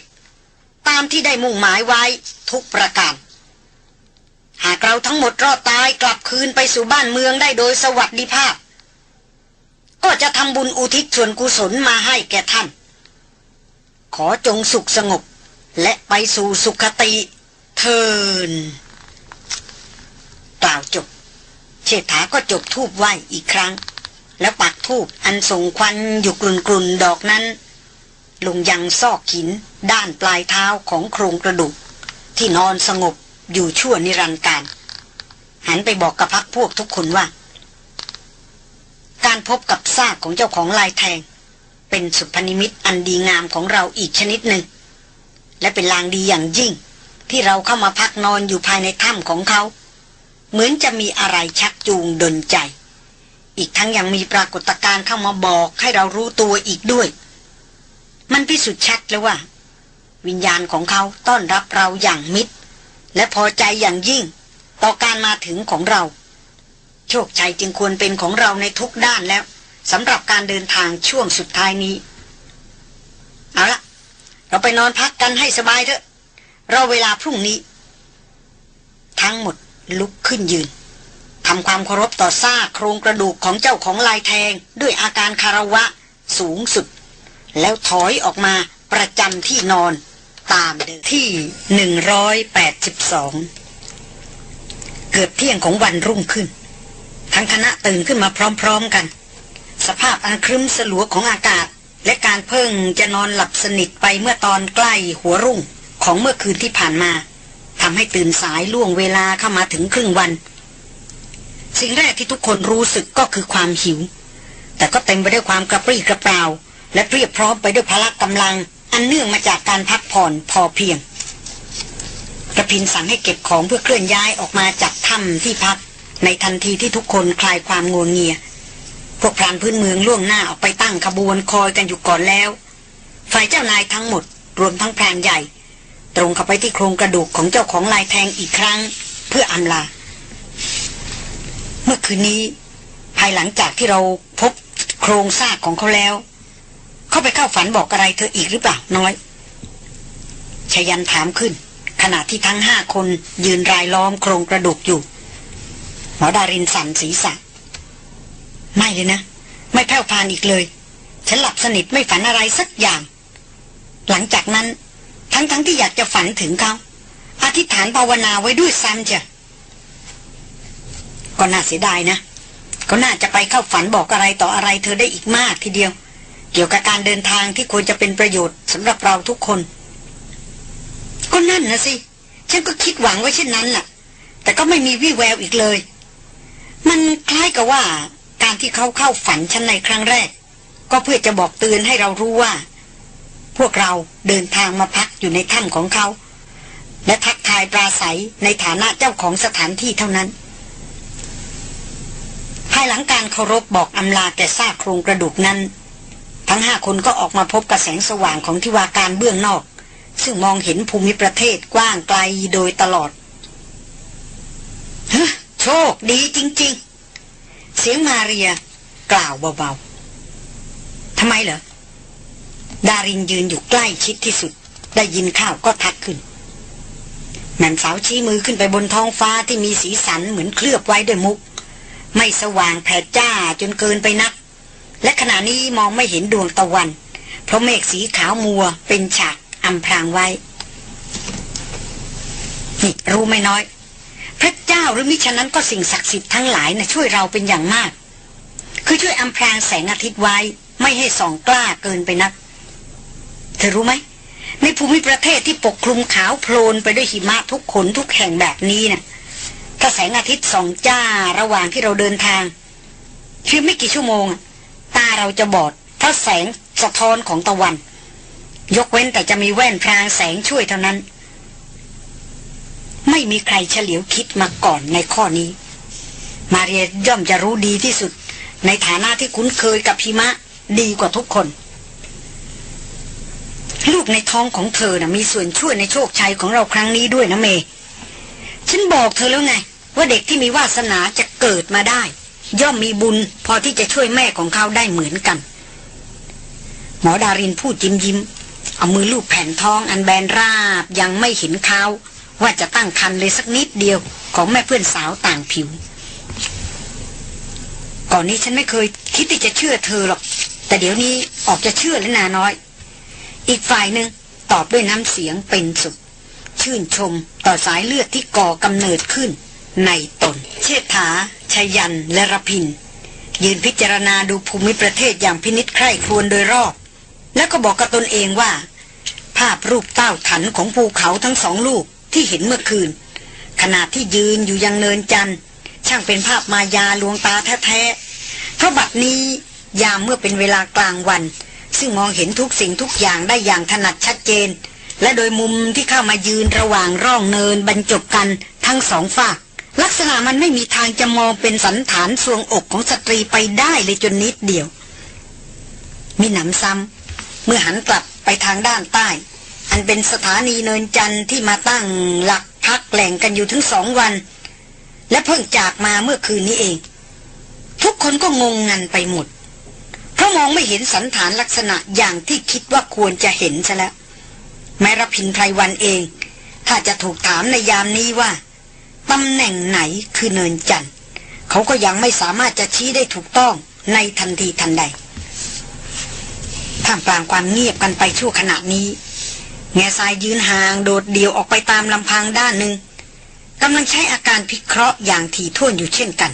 A: ตามที่ได้มุ่งหมายไว้ทุกประการ หากเราทั้งหมดรอดตายกลับคืนไปสู่บ้านเมืองได้โดยสวัสดิภาพ ก็จะทำบุญอุทิศส่วนกุศลมาให้แก่ท่าน ขอจงสุขสงบ และไปสู่สุขติเทินกล่าวจบเชษฐาก็จบทูบไหวอีกครั้ง แล้วปักทูบอันส่งควันอยู่กลุ่นๆดอกนั้น ลงยังซอกหิน ด้านปลายเท้าของโครงกระดูก ที่นอนสงบอยู่ชั่วนิรันดร์การ หันไปบอกกับพักพวกทุกคนว่า การพบกับซากของเจ้าของลายแทง เป็นสุพนิมิตอันดีงามของเราอีกชนิดหนึ่ง และเป็นลางดีอย่างยิ่ง ที่เราเข้ามาพักนอนอยู่ภายในถ้ำของเขา เหมือนจะมีอะไรชักจูงดนใจ อีกทั้งยังมีปรากฏการณ์เข้ามาบอกให้เรารู้ตัวอีกด้วย มันพิสูจน์ชัดแล้วว่า วิญญาณของเขาต้อนรับเราอย่างมิตร และพอใจอย่างยิ่ง ต่อการมาถึงของเรา โชคชัยจึงควรเป็นของเราในทุกด้านแล้วสำหรับการเดินทางช่วงสุดท้ายนี้ เอาละเราไปนอนพักกันให้สบายเถอะ เราเวลาพรุ่งนี้ ทั้งหมดลุกขึ้นยืนทำความเคารพต่อซากโครงกระดูกของเจ้าของลายแทง ด้วยอาการคารวะสูงสุด แล้วถอยออกมาประจำที่นอนตามเดิมที่หนึ่งร้อยแปดสิบสองเกือบเที่ยงของวันรุ่งขึ้น ทั้งคณะตื่นขึ้นมาพร้อมๆกัน สภาพอันครึ้มสลัวของอากาศ และการเพิ่งจะนอนหลับสนิทไปเมื่อตอนใกล้หัวรุ่งของเมื่อคืนที่ผ่านมาทำให้ตื่นสายล่วงเวลาเข้ามาถึงครึ่งวัน สิ่งแรกที่ทุกคนรู้สึกก็คือความหิว แต่ก็เต็มไปด้วยความกระปรี้กระเปร่า และเพียบพร้อมไปด้วยพละกำลัง อันเนื่องมาจากการพักผ่อนพอเพียงกระพินสั่งให้เก็บของเพื่อเคลื่อนย้ายออกมาจากถ้ำที่พัก ในทันทีที่ทุกคนคลายความงวงเงีย พวกพรานพื้นเมืองล่วงหน้าออกไปตั้งขบวนคอยกันอยู่ก่อนแล้วฝ่ายเจ้านายทั้งหมด รวมทั้งพรานใหญ่ ตรงเข้าไปที่โครงกระดูกของเจ้าของลายแทงอีกครั้ง เพื่ออำลา เมื่อคืนนี้ ภายหลังจากที่เราพบโครงซากของเขาแล้ว เขาไปเข้าฝันบอกอะไรเธออีกหรือเปล่าน้อยชยันถามขึ้น ขณะที่ทั้งห้าคนยืนรายล้อมโครงกระดูกอยู่ หมอดารินสั่นศีรษะ ไม่เลยนะ ไม่แผ่วพานอีกเลย ฉันหลับสนิทไม่ฝันอะไรสักอย่าง หลังจากนั้น ทั้งๆทที่อยากจะฝันถึงเขา อธิษฐานภาวนาไว้ด้วยซ้ำจ้ะก็น่าเสียดายนะ ก็น่าจะไปเข้าฝันบอกอะไรต่ออะไรเธอได้อีกมากทีเดียว กี่ยวกับการเดินทางที่ควรจะเป็นประโยชน์สำหรับเราทุกคน ก็นั่นนะสิ ฉันก็คิดหวังไว้เช่นนั้นแหละแต่ก็ไม่มีวี่แววอีกเลย มันคล้ายกับว่า การที่เขาเข้าฝันฉันในครั้งแรก ก็เพื่อจะบอกเตือนให้เรารู้ว่า พวกเราเดินทางมาพักอยู่ในถ้ำของเขา และทักทายปราศัยในฐานะเจ้าของสถานที่เท่านั้นภายหลังการเคารพบอกอำลาแก่ซากโครงกระดูกนั้น ทั้งห้าคนก็ออกมาพบกับแสงสว่างของทิวาการเบื้องนอก ซึ่งมองเห็นภูมิประเทศกว้างไกลโดยตลอดเฮ้โชคดีจริง ๆ เสียงมาเรียกล่าวเบาๆทำไมเหรอ ดารินยืนอยู่ใกล้ชิดที่สุด ได้ยินข้าวก็ทักขึ้นแม่สาวชี้มือขึ้นไปบนท้องฟ้าที่มีสีสันเหมือนเคลือบไว้ด้วยมุก ไม่สว่างแผดจ้าจนเกินไปนัก และขณะนี้มองไม่เห็นดวงตะวัน เพราะเมฆสีขาวมัวเป็นฉากอำพรางไว้นี่รู้ไม่น้อย พระเจ้าหรือมิฉะนั้นก็สิ่งศักดิ์สิทธิ์ทั้งหลายนะช่วยเราเป็นอย่างมาก คือช่วยอำพรางแสงอาทิตย์ไว้ ไม่ให้ส่องกล้าเกินไปนัก เธอรู้ไหม ในภูมิประเทศที่ปกคลุมขาวโพลนไปด้วยหิมะทุกขนทุกแห่งแบบนี้นะ่ะถ้าแสงอาทิตย์ส่องจ้าระหว่างที่เราเดินทางเพียงไม่กี่ชั่วโมง ตาเราจะบอดเพราะแสงสะท้อนของตะวัน ยกเว้นแต่จะมีแว่นพรางแสงช่วยเท่านั้น ไม่มีใครเฉลียวคิดมาก่อนในข้อนี้ มาเรียย่อมจะรู้ดีที่สุด ในฐานะที่คุ้นเคยกับพิมะดีกว่าทุกคน ลูกในท้องของเธอนะ่ะมีส่วนช่วยในโชคชัยของเราครั้งนี้ด้วยนะเม ฉันบอกเธอแล้วไง ว่าเด็กที่มีวาสนาจะเกิดมาได้ ย่อมมีบุญพอที่จะช่วยแม่ของเขาได้เหมือนกัน หมอดารินพูดยิ้มยิ้ม เอามือลูบแผ่นท้องอันแบนราบยังไม่เห็นเขาว่าจะตั้งคันเลยสักนิดเดียวของแม่เพื่อนสาวต่างผิว ก่อนนี้ฉันไม่เคยคิดที่จะเชื่อเธอหรอก แต่เดี๋ยวนี้ออกจะเชื่อแล้วนาน้อย อีกฝ่ายหนึ่งตอบด้วยน้ำเสียงเป็นสุดชื่นชมต่อสายเลือดที่ก่อกำเนิดขึ้น ในตน เชษฐาชยันและระพิน ยืนพิจารณาดูภูมิประเทศอย่างพินิษใคร่ครวญโดยรอบ แล้วก็บอกกับตนเองว่า ภาพรูปเต้าถันของภูเขาทั้งสองลูกที่เห็นเมื่อคืน ขณะที่ยืนอยู่ยังเนินจันทร์ช่างเป็นภาพมายาลวงตาแท้ๆเพราะบัดนี้ยามเมื่อเป็นเวลากลางวัน ซึ่งมองเห็นทุกสิ่งทุกอย่างได้อย่างถนัดชัดเจน และโดยมุมที่เข้ามายืนระหว่างร่องเนินบรรจบกันทั้งสองฝาก ลักษณะมันไม่มีทางจะมองเป็นสันฐานทรวงอกของสตรีไปได้เลยจนนิดเดียว มีหนำซ้ำเมื่อหันกลับไปทางด้านใต้ อันเป็นสถานีเนินจันทร์ที่มาตั้งหลักพักแหล่งกันอยู่ถึงสองวัน และเพิ่งจากมาเมื่อคืนนี้เอง ทุกคนก็งงงันไปหมด เพราะมองไม่เห็นสันฐานลักษณะอย่างที่คิดว่าควรจะเห็นซะแล้วแม้รพินไพรวันเอง ถ้าจะถูกถามในยามนี้ว่า ตำแหน่งไหนคือเนินจันทร์เขาก็ยังไม่สามารถจะชี้ได้ถูกต้องในทันทีทันใดท่ามกลางความเงียบกันไปชั่วขณะนี้ แง่ทรายยืนห่างโดดเดี่ยวออกไปตามลำพังด้านหนึ่งกำลังใช้อาการพิเคราะห์อย่างถี่ถ้วนอยู่เช่นกัน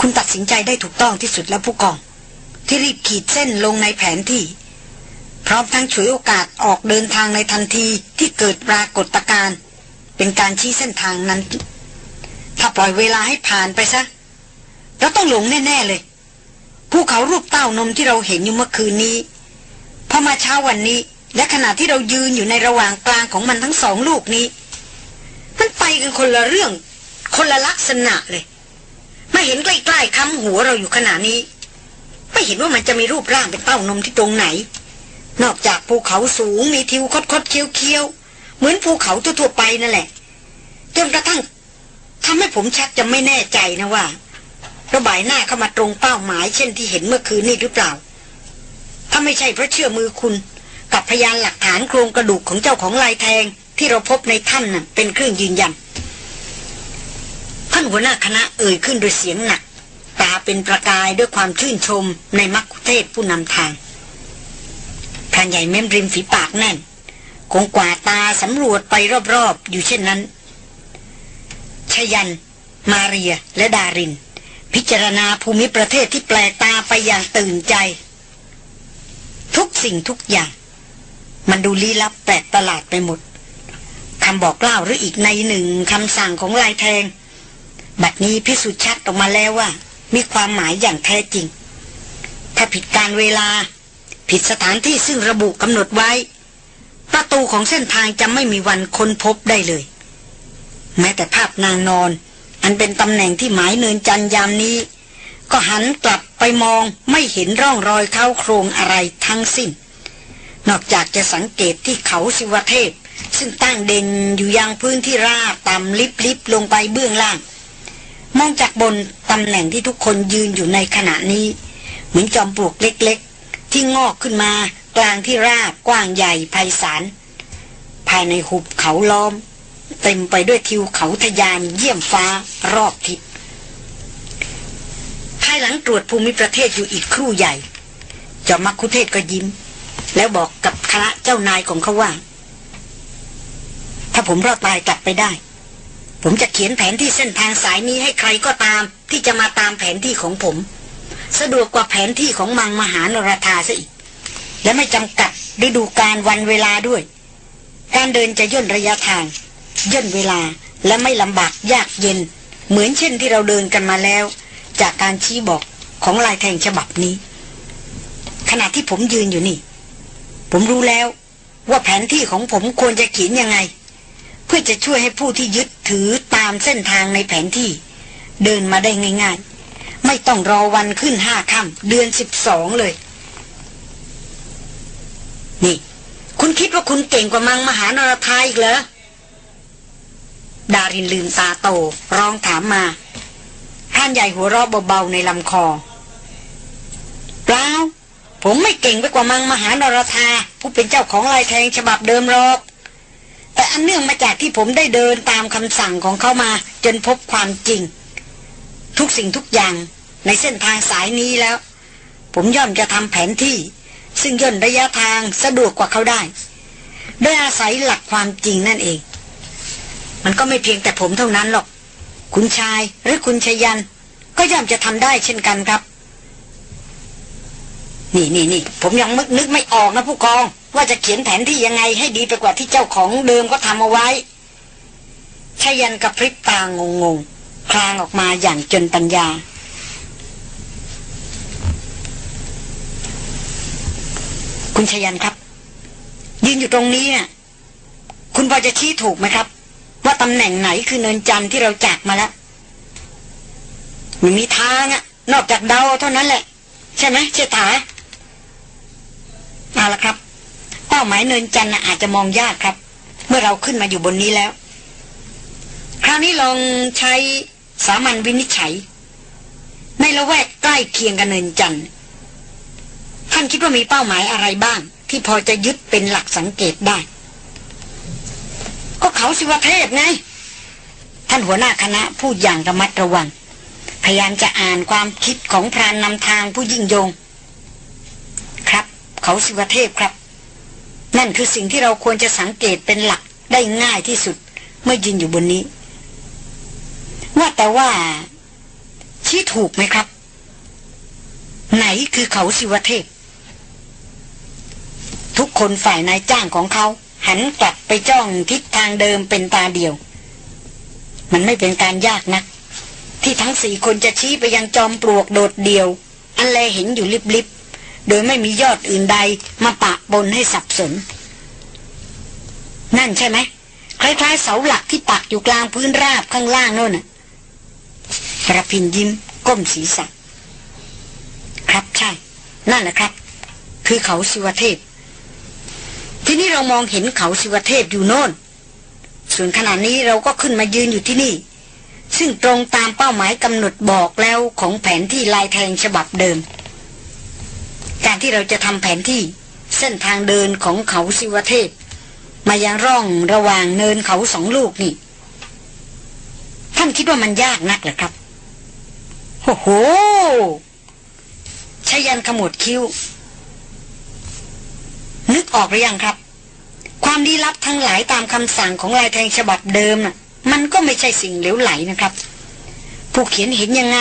A: คุณตัดสินใจได้ถูกต้องที่สุดแล้วผู้กอง ที่รีบขีดเส้นลงในแผนที่ พร้อมทั้งฉวยโอกาสออกเดินทางในทันทีที่เกิดปรากฏการณ์ เป็นการชี้เส้นทางนั้น ถ้าปล่อยเวลาให้ผ่านไปซะเราต้องหลงแน่ ๆ เลยภูเขารูปเต้านมที่เราเห็นอยู่เมื่อคืนนี้พอมาเช้าวันนี้ และขณะที่เรายืนอยู่ในระหว่างกลางของมันทั้งสองลูกนี้ มันไปกันคนละเรื่อง คนละลักษณะเลยไม่เห็นใกล้ๆค้ำหัวเราอยู่ขณะนี้ ไม่เห็นว่ามันจะมีรูปร่างเป็นเต้านมที่ตรงไหน นอกจากภูเขาสูงมีทิวคดคดเคี้ยวเคี้ยว เหมือนภูเขาทั่วๆไปนั่นแหละ จนกระทั่งทำให้ผมชักจะไม่แน่ใจนะว่า ระบายหน้าเข้ามาตรงเป้าหมาย เช่นที่เห็นเมื่อคืนนี้หรือเปล่า ถ้าไม่ใช่เพราะเชื่อมือคุณ กับพยานหลักฐานโครงกระดูกของเจ้าของลายแทง ที่เราพบในถ้ำนั่นเป็นเครื่องยืนยันท่านหัวหน้าคณะเอ่ยขึ้นโดยเสียงหนักตาเป็นประกายด้วยความชื่นชมในมักคุเทศผู้นำทางพรานใหญ่เม้มริมฝีปากแน่น คงกว่าตาสำรวจไปรอบๆ อยู่เช่นนั้น ชยัน มาเรีย และดาริน พิจารณาภูมิประเทศที่แปลกตาไปอย่างตื่นใจ ทุกสิ่งทุกอย่าง มันดูลี้ลับแปลกประหลาดไปหมดคำบอกเล่าหรืออีกในหนึ่งคำสั่งของลายแทง บัดนี้พิสูจน์ชัดออกมาแล้วว่า มีความหมายอย่างแท้จริง ถ้าผิดการเวลา ผิดสถานที่ซึ่งระบุกำหนดไว้ ประตูของเส้นทางจะไม่มีวันค้นพบได้เลย แม้แต่ภาพนางนอน อันเป็นตำแหน่งที่หมายเนินจันยามนี้ ก็หันกลับไปมองไม่เห็นร่องรอยเท้าโครงอะไรทั้งสิ้น นอกจากจะสังเกตที่เขาสิวเทพ ซึ่งตั้งเด่นอยู่ยังพื้นที่ราบต่ำลิบๆลงไปเบื้องล่าง มองจากบนตำแหน่งที่ทุกคนยืนอยู่ในขณะนี้ เหมือนจอมปลวกเล็ก ๆ ที่งอกขึ้นมา กลางที่ราบกว้างใหญ่ไพศาล ภายในหุบเขาล้อม เต็มไปด้วยทิวเขาทะยานเยี่ยมฟ้ารอบทิศภายหลังตรวจภูมิประเทศอยู่อีกครู่ใหญ่ จอมมักคุเทศก็ยิ้ม แล้วบอกกับคณะเจ้านายของเขาว่า ถ้าผมรอดตายกลับไปได้ ผมจะเขียนแผนที่เส้นทางสายนี้ให้ใครก็ตามที่จะมาตามแผนที่ของผม สะดวกกว่าแผนที่ของมังมหานรธาซะอีก และไม่จำกัดฤดูการวันเวลาด้วย การเดินจะย่นระยะทาง ย่นเวลาและไม่ลำบากยากเย็น เหมือนเช่นที่เราเดินกันมาแล้ว จากการชี้บอกของลายแทงฉบับนี้ ขณะที่ผมยืนอยู่นี่ ผมรู้แล้วว่าแผนที่ของผมควรจะเขียนยังไง เพื่อจะช่วยให้ผู้ที่ยึดถือตามเส้นทางในแผนที่ เดินมาได้ง่าย ๆ ไม่ต้องรอวันขึ้นห้าค่ำเดือนสิบสองเลย นี่ คุณคิดว่าคุณเก่งกว่ามังมหานรทายอีกเหรอ ดารินลืมตาโตร้องถามมาท่านใหญ่หัวเราะเบาๆในลำคอเปล่าผมไม่เก่งไปกว่ามังมหานรธาผู้เป็นเจ้าของลายแทงฉบับเดิมหรอก แต่อันเนื่องมาจากที่ผมได้เดินตามคำสั่งของเขามา จนพบความจริง ทุกสิ่งทุกอย่างในเส้นทางสายนี้แล้ว ผมย่อมจะทำแผนที่ ซึ่งย่นระยะทางสะดวกกว่าเขาได้ โดยอาศัยหลักความจริงนั่นเอง มันก็ไม่เพียงแต่ผมเท่านั้นหรอก คุณชายหรือคุณชยัน ก็ย่อมจะทำได้เช่นกันครับ นี่นี่นี่ผมยังมึกนึกไม่ออกนะผู้กอง ว่าจะเขียนแผนที่ยังไงให้ดีไปกว่าที่เจ้าของเดิมก็ทำเอาไว้ชยันกับพริบตางงงคลางออกมาอย่างจนปัญญา คุณชยันครับ ยืนอยู่ตรงนี้น่ะ คุณพอจะชี้ถูกไหมครับ ว่าตำแหน่งไหนคือเนินจันทร์ที่เราจากมาแล้วไม่มีทางอะนอกจากเดาเท่านั้นแหละ ใช่ไหมเชษฐาเอาละครับ เป้าหมายเนินจันทร์อาจจะมองยากครับ เมื่อเราขึ้นมาอยู่บนนี้แล้ว คราวนี้ลองใช้สามัญวินิจฉัย ในละแวกใกล้เคียงกับเนินจันทร์ ท่านคิดว่ามีเป้าหมายอะไรบ้าง ที่พอจะยึดเป็นหลักสังเกตได้ ก็เขาสิวเทพไง ท่านหัวหน้าคณะพูดอย่างระมัดระวัง พยายามจะอ่านความคิดของพรานนำทางผู้ยิ่งยง ครับ เขาสิวเทพครับ นั่นคือสิ่งที่เราควรจะสังเกตเป็นหลักได้ง่ายที่สุด เมื่อยืนอยู่บนนี้ ว่าแต่ว่าชี้ถูกไหมครับ ไหนคือเขาสิวเทพ ทุกคนฝ่ายนายจ้างของเขาหันกลับไปจ้องทิศทางเดิมเป็นตาเดียว มันไม่เป็นการยากนะที่ทั้งสี่คนจะชี้ไปยังจอมปลวกโดดเดียว อันแลเห็นอยู่ลิบๆ โดยไม่มียอดอื่นใดมาปะบนให้สับสน นั่นใช่ไหม คล้ายๆ เสาหลักที่ปักอยู่กลางพื้นราบข้างล่างโน่นน่ะระพินยิ้มก้มศีรษะ ครับใช่ นั่นแหละครับ คือเขาสิวเทพ ที่นี่เรามองเห็นเขาสิวเทพอยู่โน่น ส่วนขณะนี้เราก็ขึ้นมายืนอยู่ที่นี่ ซึ่งตรงตามเป้าหมายกำหนดบอกแล้วของแผนที่ลายแทงฉบับเดิม การที่เราจะทำแผนที่เส้นทางเดินของเขาสิวเทพ มายังร่องระหว่างเนินเขาสองลูกนี่ ท่านคิดว่ามันยากนักหรอครับโอ้โหชยันขมวดคิ้ว นึกออกหรือยังครับ ความดีลับทั้งหลายตามคำสั่งของลายแทงฉบับเดิมน่ะ มันก็ไม่ใช่สิ่งเหลวไหลนะครับ ผู้เขียนเห็นยังไง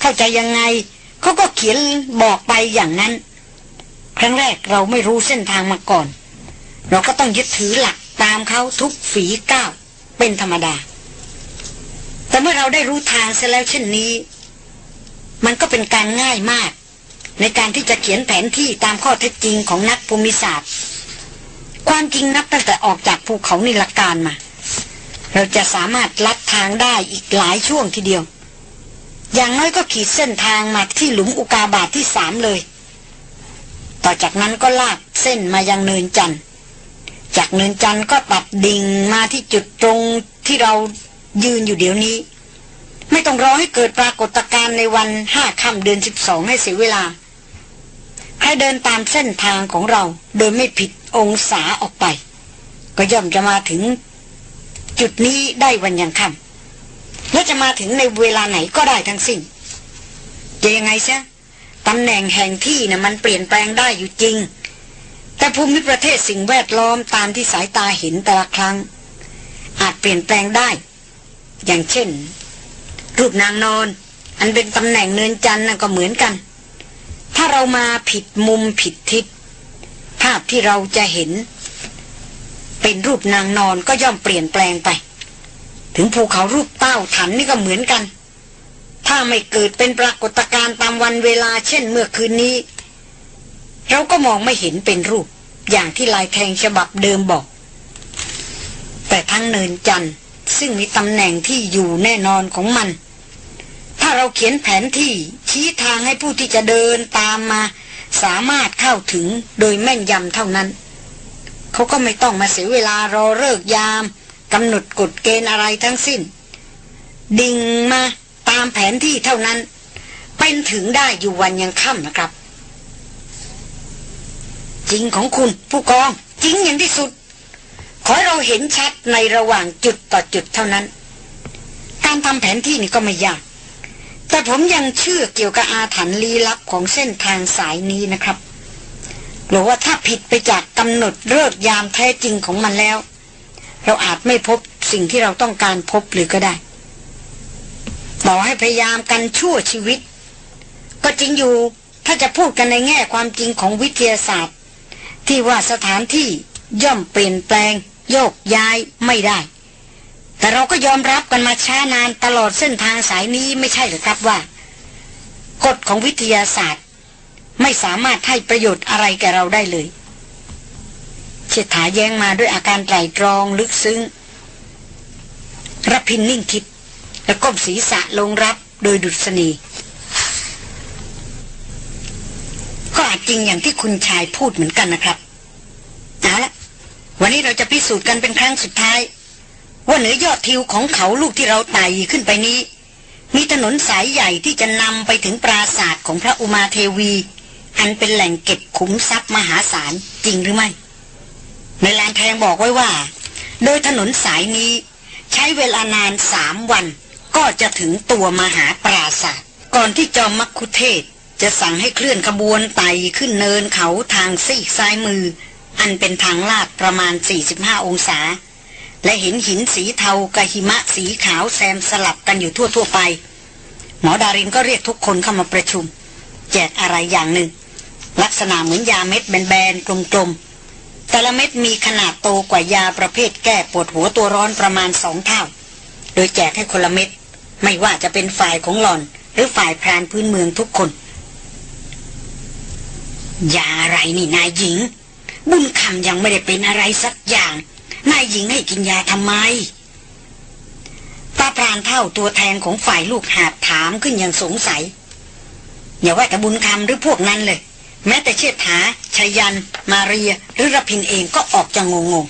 A: เข้าใจยังไงเขาก็เขียนบอกไปอย่างนั้น ครั้งแรกเราไม่รู้เส้นทางมาก่อน เราก็ต้องยึดถือหลักตามเขาทุกฝีก้าวเป็นธรรมดา แต่เมื่อเราได้รู้ทางเสียแล้วเช่นนี้ มันก็เป็นการง่ายมาก ในการที่จะเขียนแผนที่ตามข้อเท็จจริงของนักภูมิศาสตร์ ความจริงนับตั้งแต่ออกจากภูเขานิลการมา เราจะสามารถลัดทางได้อีกหลายช่วงทีเดียว อย่างน้อยก็ขีดเส้นทางมาที่หลุมอุกาบาตทที่สามเลย ต่อจากนั้นก็ลากเส้นมายังเนินจันทร์จากเนินจันทร์ก็ตัดดิ่งมาที่จุดตรงที่เรายืนอยู่เดี๋ยวนี้ ไม่ต้องรอให้เกิดปรากฏการณ์ในวันห้าค่ำเดือนสิบสองให้เสียเวลา ใครเดินตามเส้นทางของเรา โดยไม่ผิดองศาออกไป ก็ย่อมจะมาถึงจุดนี้ได้วันยังค่ำและจะมาถึงในเวลาไหนก็ได้ทั้งสิ้นจะยังไงซะตำแหน่งแห่งที่นะ่ะมันเปลี่ยนแปลงได้อยู่จริง แต่ภูมิประเทศสิ่งแวดล้อมตามที่สายตาเห็นแต่ละครั้ง อาจเปลี่ยนแปลงได้ อย่างเช่น รูปนางนอน อันเป็นตำแหน่งเนินจันทร์ก็เหมือนกัน ถ้าเรามาผิดมุมผิดทิศ ภาพที่เราจะเห็น เป็นรูปนางนอนก็ย่อมเปลี่ยนแปลงไป ถึงภูเขารูปเต้าถันนี่ก็เหมือนกัน ถ้าไม่เกิดเป็นปรากฏการณ์ตามวันเวลาเช่นเมื่อคืนนี้ เราก็มองไม่เห็นเป็นรูปอย่างที่ลายแทงฉบับเดิมบอก แต่ทั้งเนินจันทร์ซึ่งมีตำแหน่งที่อยู่แน่นอนของมัน ถ้าเราเขียนแผนที่ชี้ทางให้ผู้ที่จะเดินตามมา สามารถเข้าถึงโดยแม่นยำเท่านั้น เขาก็ไม่ต้องมาเสียเวลารอเลิกยามกำหนดกฎเกณฑ์อะไรทั้งสิ้น ดิ่งมาตามแผนที่เท่านั้น เป็นถึงได้อยู่วันยังค่ำนะครับ จริงของคุณผู้กองจริงอย่างที่สุด ขอให้เราเห็นชัดในระหว่างจุดต่อจุดเท่านั้น การทำแผนที่นี่ก็ไม่ยาก แต่ผมยังเชื่อเกี่ยวกับอาถรรพ์ลี้ลับของเส้นทางสายนี้นะครับหรือว่าถ้าผิดไปจากกำหนดเลิกยามแท้จริงของมันแล้ว เราอาจไม่พบสิ่งที่เราต้องการพบหรือก็ได้ ต่อให้พยายามกันชั่วชีวิต ก็จริงอยู่ถ้าจะพูดกันในแง่ความจริงของวิทยาศาสตร์ ที่ว่าสถานที่ย่อมเปลี่ยนแปลง โยกย้ายไม่ได้ แต่เราก็ยอมรับกันมาช้านานตลอดเส้นทางสายนี้ไม่ใช่หรือครับว่า กฎของวิทยาศาสตร์ ไม่สามารถให้ประโยชน์อะไรแก่เราได้เลยเชษฐาแย้งมาด้วยอาการไตรตรองลึกซึ้งรพินนิ่งคิด แล้วก้มศีรษะลงรับโดยดุษณีก็อาจจริงอย่างที่คุณชายพูดเหมือนกันนะครับ เอาละวันนี้เราจะพิสูจน์กันเป็นครั้งสุดท้าย ว่าเหนือยอดทิวของเขาลูกที่เราไต่ขึ้นไปนี้ มีถนนสายใหญ่ที่จะนำไปถึงปราศาสตร์ของพระอุมาเทวี อันเป็นแหล่งเก็บขุมทรัพย์มหาศาลจริงหรือไม่ ในแลนแทงบอกไว้ว่า โดยถนนสายนี้ ใช้เวลานานสามวัน ก็จะถึงตัวมหาปราศาสตร์ก่อนที่จอมมักคุเทศจะสั่งให้เคลื่อนขบวนไต่ขึ้นเนินเขาทางซีกซ้ายมือ อันเป็นทางลาดประมาณ 45 องศา และเห็นหินสีเทากับหิมะสีขาวแซมสลับกันอยู่ทั่วๆไป หมอดารินก็เรียกทุกคนเข้ามาประชุม แจกอะไรอย่างหนึ่ง ลักษณะเหมือนยาเม็ดแบนๆกลมๆ แต่ละเม็ดมีขนาดโตกว่ายาประเภทแก้ปวดหัวตัวร้อนประมาณสองเท่า โดยแจกให้คนละเม็ด ไม่ว่าจะเป็นฝ่ายของหล่อน หรือฝ่ายพรานพื้นเมืองทุกคน ยาอะไรนี่นายหญิง บุญคำยังไม่ได้เป็นอะไรสักอย่าง นายหญิงให้กินยาทำไมตาพรานเท่าตัวแทนของฝ่ายลูกหาบถามขึ้นอย่างสงสัย อย่าว่าแต่บุญคำหรือพวกนั้นเลย แม้แต่เชษฐาชายัน มาเรีย หรือรพินเองก็ออกจะงงง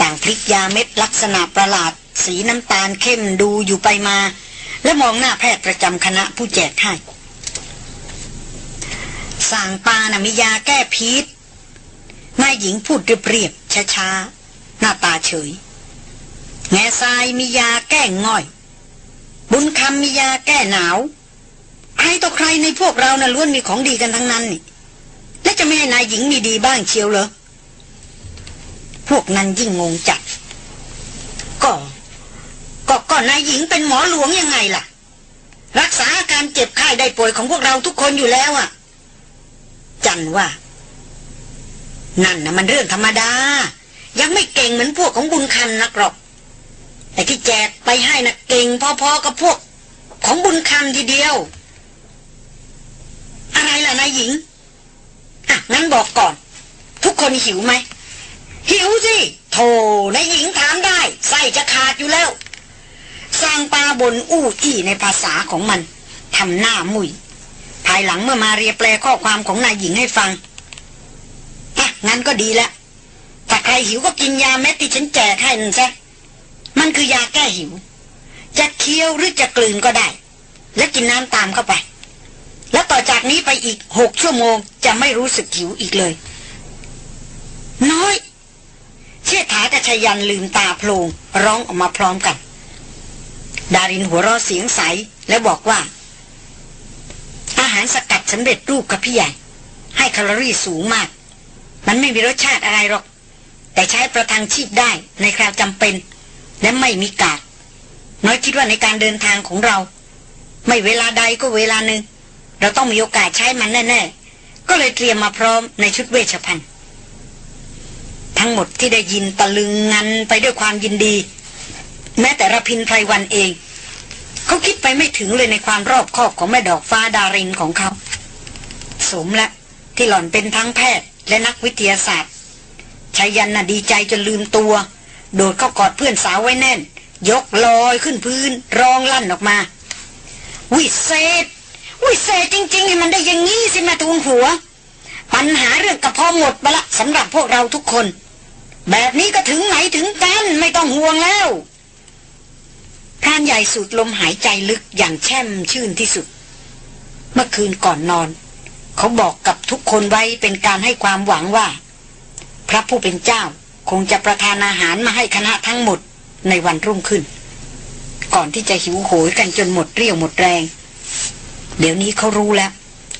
A: ต่างพลิกยาเม็ดลักษณะประหลาด สีน้ำตาลเข้มดูอยู่ไปมา และมองหน้าแพทย์ประจำคณะผู้แจกให้สั่งปานะมียาแก้พิษนายหญิงพูดเรียบๆช้าๆ หน้าตาเฉย แง่ทรายมียาแก้ง่อย บุญคำมียาแก้หนาว ใครต่อใครในพวกเรานะ่ะล้วนมีของดีกันทั้งนั้นนี่ และจะไม่ให้นายหญิงมีดีบ้างเชียวเหรอ พวกนั้นยิ่งงงจัด ก็ ก็ก็นายหญิงเป็นหมอหลวงยังไงล่ะ รักษาอาการเจ็บไข้ได้ป่วยของพวกเราทุกคนอยู่แล้วอะ่ะ จันว่านั่นนะมันเรื่องธรรมดา ยังไม่เก่งเหมือนพวกของบุญคันนักหรอก แต่ที่แจกไปให้นะ่ะเก่งพอๆกับพวก ของบุญคำทีเดียว อะไรล่ะนายหญิง อะงั้นบอกก่อน ทุกคนหิวไหม หิวสิโธ่นายหญิงถามได้ไส้จะขาดอยู่แล้วสร้างปลาบนอู้อี้ในภาษาของมันทำหน้ามุยภายหลังเมื่อมาเรียแปลข้อความของนายหญิงให้ฟังอะงั้นก็ดีแล้ว ถ้าใครหิวก็กินยาเม็ดที่ฉันแจกให้นั่นซะมันคือยาแก้หิว จะเคี้ยวหรือจะกลืนก็ได้ และกินน้ำตามเข้าไป แล้วต่อจากนี้ไปอีกหกชั่วโมงจะไม่รู้สึกหิวอีกเลย น้อย เชี่ษฐากับชยันลืมตาโพลงร้องออกมาพร้อมกัน ดารินหัวเราะเสียงใสแล้วบอกว่า อาหารสกัดสำเร็จรูปกับพี่ใหญ่ ให้แคลอรี่สูงมาก มันไม่มีรสชาติอะไรหรอก แต่ใช้ประทังชีพได้ในคราวจำเป็น และไม่มีกาดน้อยคิดว่าในการเดินทางของเรา ไม่เวลาใดก็เวลาหนึ่ง เราต้องมีโอกาสใช้มันแน่ๆ ก็เลยเตรียมมาพร้อมในชุดเวชภัณฑ์ ทั้งหมดที่ได้ยินตะลึงงันไปด้วยความยินดี แม้แต่ระพินไพรวันเอง เขาคิดไปไม่ถึงเลยในความรอบคอบของแม่ดอกฟ้าดารินของเขา สมและที่หล่อนเป็นทั้งแพทย์และนักวิทยาศาสตร์ ชายันน่ะดีใจจนลืมตัว โดดเข้ากอดเพื่อนสาวไว้แน่น ยกลอยขึ้นพื้นร้องลั่นออกมา วิเศษ วิเศษจริง ๆ ให้มันได้อย่างงี้สิแมาทูลหัว ปัญหาเรื่องกระเพาะหมดไปละสำหรับพวกเราทุกคน แบบนี้ก็ถึงไหนถึงกันไม่ต้องห่วงแล้วพรานใหญ่สูดลมหายใจลึกอย่างแช่มชื่นที่สุด เมื่อคืนก่อนนอน เขาบอกกับทุกคนไว้เป็นการให้ความหวังว่า พระผู้เป็นเจ้าคงจะประทานอาหารมาให้คณะทั้งหมดในวันรุ่งขึ้น ก่อนที่จะหิวโหยกันจนหมดเรี่ยวหมดแรง เดี๋ยวนี้เขารู้แล้ว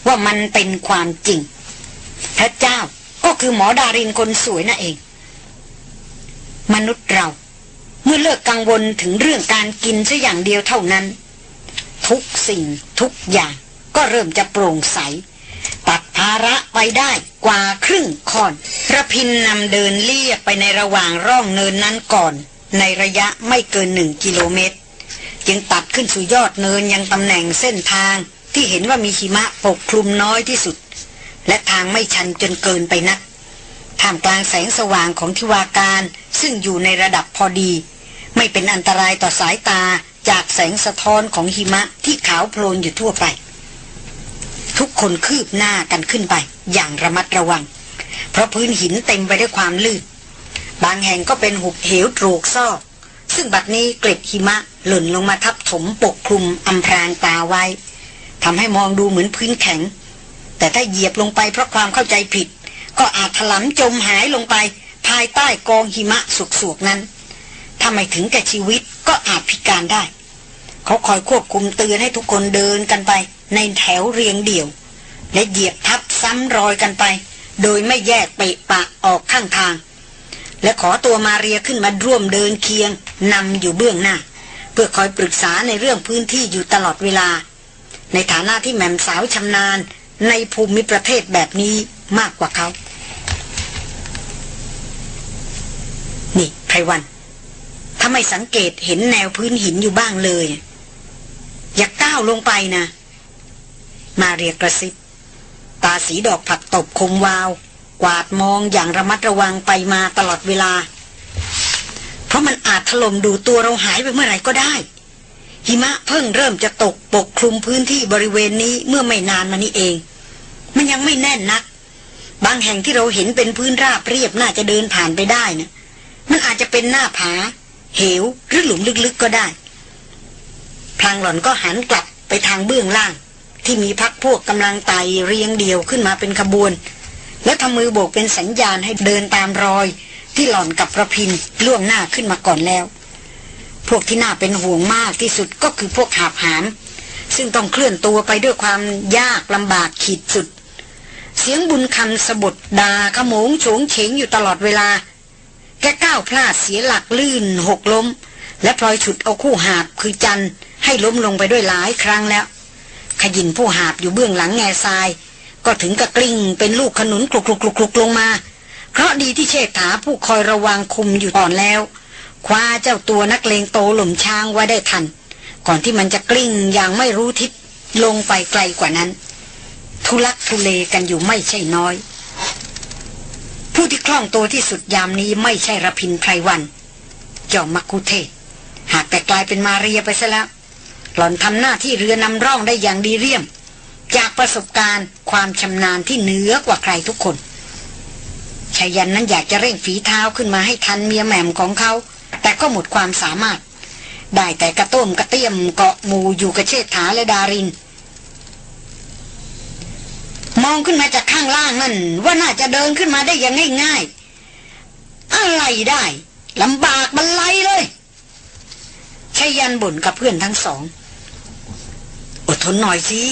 A: ว่ามันเป็นความจริง พระเจ้าก็คือหมอดารินคนสวยนั่นเอง มนุษย์เราเมื่อเลิกกังวลถึงเรื่องการกินซะอย่างเดียวเท่านั้น ทุกสิ่งทุกอย่างก็เริ่มจะโปร่งใส ตัดภาระไปได้กว่าครึ่งคอนระพินนำเดินเลียบไปในระหว่างร่องเนินนั้นก่อน ในระยะไม่เกินหนึ่งกิโลเมตร จึงตัดขึ้นสู่ยอดเนินยังตำแหน่งเส้นทางที่เห็นว่ามีหิมะปกคลุมน้อยที่สุด และทางไม่ชันจนเกินไปนักท่ามกลางแสงสว่างของทิวาการซึ่งอยู่ในระดับพอดี ไม่เป็นอันตรายต่อสายตาจากแสงสะท้อนของหิมะที่ขาวโพลนอยู่ทั่วไป ทุกคนคืบหน้ากันขึ้นไป อย่างระมัดระวัง เพราะพื้นหินเต็มไปด้วยความลื่น บางแห่งก็เป็นหุบเหวโตรกซอก ซึ่งบัดนี้เกล็ดหิมะหล่นลงมาทับถมปกคลุมอำพรางตาไว้ทำให้มองดูเหมือนพื้นแข็ง แต่ถ้าเหยียบลงไปเพราะความเข้าใจผิด ก็อาจถลำจมหายลงไป ภายใต้กองหิมะสุกๆนั้นถ้าไม่ถึงแก่ชีวิตก็อาจพิการได้ เขาคอยควบคุมเตือนให้ทุกคนเดินกันไป ในแถวเรียงเดี่ยว และเหยียบทับซ้ำรอยกันไป โดยไม่แยกเปปะออกข้างทาง และขอตัวมาเรียขึ้นมาร่วมเดินเคียงนำอยู่เบื้องหน้า เพื่อคอยปรึกษาในเรื่องพื้นที่อยู่ตลอดเวลา ในฐานะที่แม่มสาวชำนาญในภูมิประเทศแบบนี้มากกว่าเขานี่ไพวันถ้าไม่สังเกตเห็นแนวพื้นหินอยู่บ้างเลย อย่าก้าวลงไปนะ มาเรียกระซิบ ตาสีดอกผักตบคมวาว กวาดมองอย่างระมัดระวังไปมาตลอดเวลา เพราะมันอาจถล่มดูตัวเราหายไปเมื่อไหร่ก็ได้ หิมะเพิ่งเริ่มจะตกปกคลุมพื้นที่บริเวณนี้เมื่อไม่นานมานี้เอง มันยังไม่แน่นนัก บางแห่งที่เราเห็นเป็นพื้นราบเรียบน่าจะเดินผ่านไปได้นะมันอาจจะเป็นหน้าผา เหวหรือหลุมลึกๆก็ได้ พลางหล่อนก็หันกลับไปทางเบื้องล่าง ที่มีพักพวกกำลังไต่เรียงเดี่ยวขึ้นมาเป็นขบวน แล้วทำมือโบกเป็นสัญญาณให้เดินตามรอย ที่หล่อนกับประพินล่วงหน้าขึ้นมาก่อนแล้ว พวกที่น่าเป็นห่วงมากที่สุดก็คือพวกหาบหามซึ่งต้องเคลื่อนตัวไปด้วยความยากลำบากขีดสุด เสียงบุญคำสะบดดาขโมงโฉงเฉงอยู่ตลอดเวลา แกก้าวพลาดเสียหลักลื่นหกล้ม และพลอยฉุดเอาคู่หาบคือจันให้ล้มลงไปด้วยหลายครั้งแล้ว ยินผู้หาบอยู่เบื้องหลังแง่ทราย ก็ถึงกับกลิ้งเป็นลูกขนุนกลุกๆกลุกๆลงมา เพราะดีที่เชษฐาผู้คอยระวังคุมอยู่ก่อนแล้ว คว้าเจ้าตัวนักเลงโตหล่มช้างไว้ได้ทัน ก่อนที่มันจะกลิ้งอย่างไม่รู้ทิศลงไปไกลกว่านั้น ทุลักทุเลกันอยู่ไม่ใช่น้อย ผู้ที่คล่องตัวที่สุดยามนี้ไม่ใช่ระพินไพรวัน จอมมักคุเทหากแต่กลายเป็นมาเรียไปซะแล้ว หล่อนทำหน้าที่เรือนำร่องได้อย่างดีเรี่ยม จากประสบการณ์ความชำนาญที่เหนือกว่าใครทุกคนชายันนั้นอยากจะเร่งฝีเท้าขึ้นมาให้ทันเมียแหม่มของเขา แต่ก็หมดความสามารถ ได้แต่กระต้มกระเตี้ยมเกาะหมูอยู่กับเชษฐาและดาริน มองขึ้นมาจากข้างล่างนั่น ว่าน่าจะเดินขึ้นมาได้อย่างง่ายๆ อะไรได้ลำบากบรรลัยเลยชายันบ่นกับเพื่อนทั้งสอง อดทนหน่อยสิ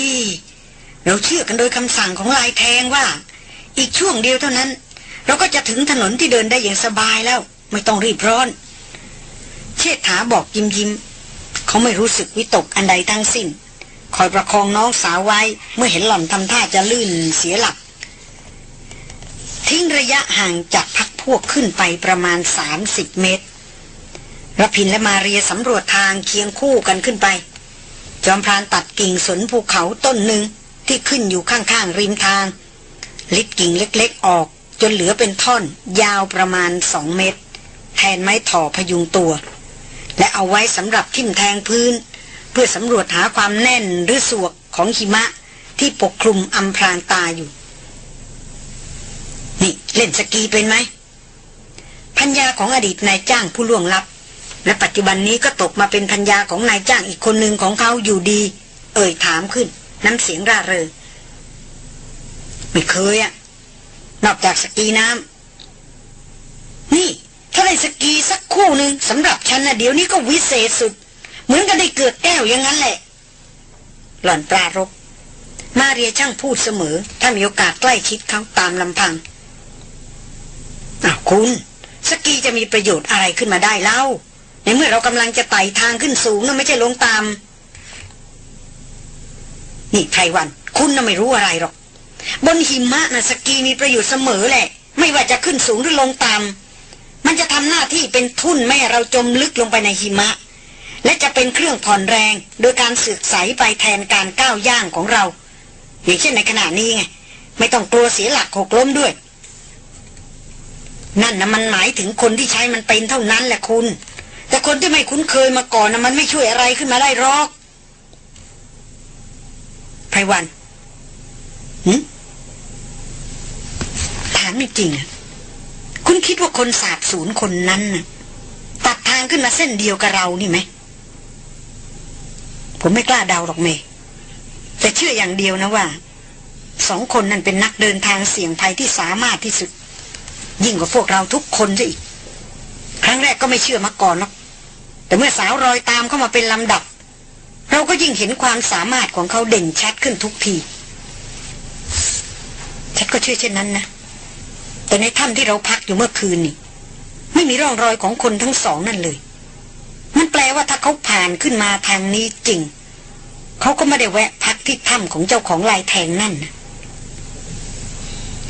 A: เราเชื่อกันโดยคำสั่งของลายแทงว่า อีกช่วงเดียวเท่านั้น เราก็จะถึงถนนที่เดินได้อย่างสบายแล้ว ไม่ต้องรีบร้อน เชษฐาบอกยิ้มยิ้ม เขาไม่รู้สึกวิตกอันใดทั้งสิ้น คอยประคองน้องสาวไว้ เมื่อเห็นหล่อนทำท่าจะลื่นเสียหลัก ทิ้งระยะห่างจากพักพวกขึ้นไปประมาณ 30 เมตรรพินและมาเรียสำรวจทางเคียงคู่กันขึ้นไป จอมพรานตัดกิ่งสนภูเขาต้นหนึ่งที่ขึ้นอยู่ข้างๆริมทาง ลิดกิ่งเล็กๆออก จนเหลือเป็นท่อน ยาวประมาณสองเมตร แทนไม้ถ่อพยุงตัว และเอาไว้สำหรับทิ่มแทงพื้น เพื่อสำรวจหาความแน่นหรือสวกของหิมะที่ปกคลุมอำพรางตาอยู่ นี่เล่นสกีเป็นไหมพัญญาของอดีตนายจ้างผู้ล่วงลับ และปัจจุบันนี้ก็ตกมาเป็นพัญญาของนายจ้างอีกคนหนึ่งของเขาอยู่ดี เอ่ยถามขึ้น น้ำเสียงร่าเริงไม่เคยอะนอกจากสกีน้ำนี่ ถ้าได้สกีสักคู่หนึ่งสำหรับฉันนะเดี๋ยวนี้ก็วิเศษสุด เหมือนกันได้เกิดแก้วอย่างนั้นแหละ หล่อนปรารบมาเรียช่างพูดเสมอ ถ้ามีโอกาสใกล้ชิดเขาตามลำพังอ้าวคุณ สกีจะมีประโยชน์อะไรขึ้นมาได้เล่า ในเมื่อเรากำลังจะไต่ทางขึ้นสูงนะไม่ใช่ลงตาม นี่ไพรวัน คุณน่ะไม่รู้อะไรหรอก บนหิมะนะสกีมีประโยชน์เสมอแหละ ไม่ว่าจะขึ้นสูงหรือลงต่ำมันจะทำหน้าที่เป็นทุ่นแม่เราจมลึกลงไปในหิมะ และจะเป็นเครื่องผ่อนแรง โดยการสึกใสไปแทนการก้าวย่างของเรา อย่างเช่นในขณะนี้ไงไม่ต้องกลัวเสียหลักหกล้มด้วย นั่นนะมันหมายถึงคนที่ใช้มันเป็นเท่านั้นแหละคุณ แต่คนที่ไม่คุ้นเคยมาก่อนนะมันไม่ช่วยอะไรขึ้นมาได้หรอกไพรวันหืถามจริงๆอะคุณคิดว่าคนสาบสูญคนนั้นตัดทางขึ้นมาเส้นเดียวกับเรานี่ไหม ผมไม่กล้าเดาหรอกเมย์แต่เชื่ออย่างเดียวนะว่าสองคนนั้นเป็นนักเดินทางเสี่ยงภัยที่สามารถที่สุด ยิ่งกว่าพวกเราทุกคนซะอีก ครั้งแรกก็ไม่เชื่อมาก่อนหรอกแต่เมื่อสาวรอยตามเข้ามาเป็นลำดับ เราก็ยิ่งเห็นความสามารถของเขาเด่นชัดขึ้นทุกทีฉันก็เชื่อเช่นนั้นนะ แต่ในถ้ำที่เราพักอยู่เมื่อคืนนี่ไม่มีร่องรอยของคนทั้งสองนั่นเลย มันแปลว่าถ้าเขาผ่านขึ้นมาทางนี้จริง เขาก็ไม่ได้แวะพักที่ถ้ำของเจ้าของลายแทงนั่นนะ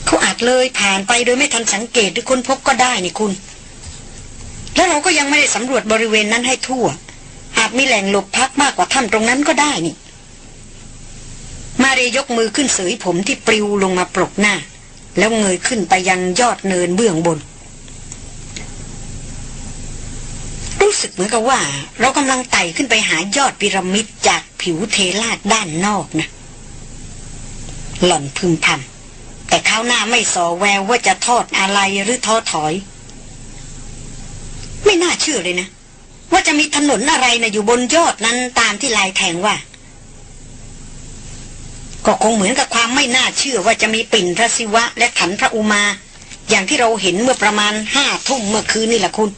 A: เขาอาจเลยผ่านไปโดยไม่ทันสังเกตหรือค้นพบก็ได้นี่คุณ แล้วเราก็ยังไม่ได้สำรวจบริเวณนั้นให้ทั่วอาจมีแหล่งหลบพักมากกว่าถ้ำตรงนั้นก็ได้นี่ มาเรยกมือขึ้นเสยผมที่ปลิวลงมาปลกหน้า แล้วเงยขึ้นไปยังยอดเนินเบื้องบน รู้สึกเหมือนกับว่า เรากำลังไต่ขึ้นไปหายอดพีระมิดจากผิวเทลาดด้านนอกนะ หล่อนพึมพำแต่ข้าวหน้าไม่สอแววว่าจะทอดอะไรหรือท้อถอย ไม่น่าเชื่อเลยนะ ว่าจะมีถนนอะไรนะอยู่บนยอดนั้นตามที่ลายแทงว่า ก็คงเหมือนกับความไม่น่าเชื่อว่าจะมีปิ่นพระศิวะ และขันพระอุมา อย่างที่เราเห็นเมื่อประมาณห้าทุ่มเมื่อคืนนี่แหละคุณ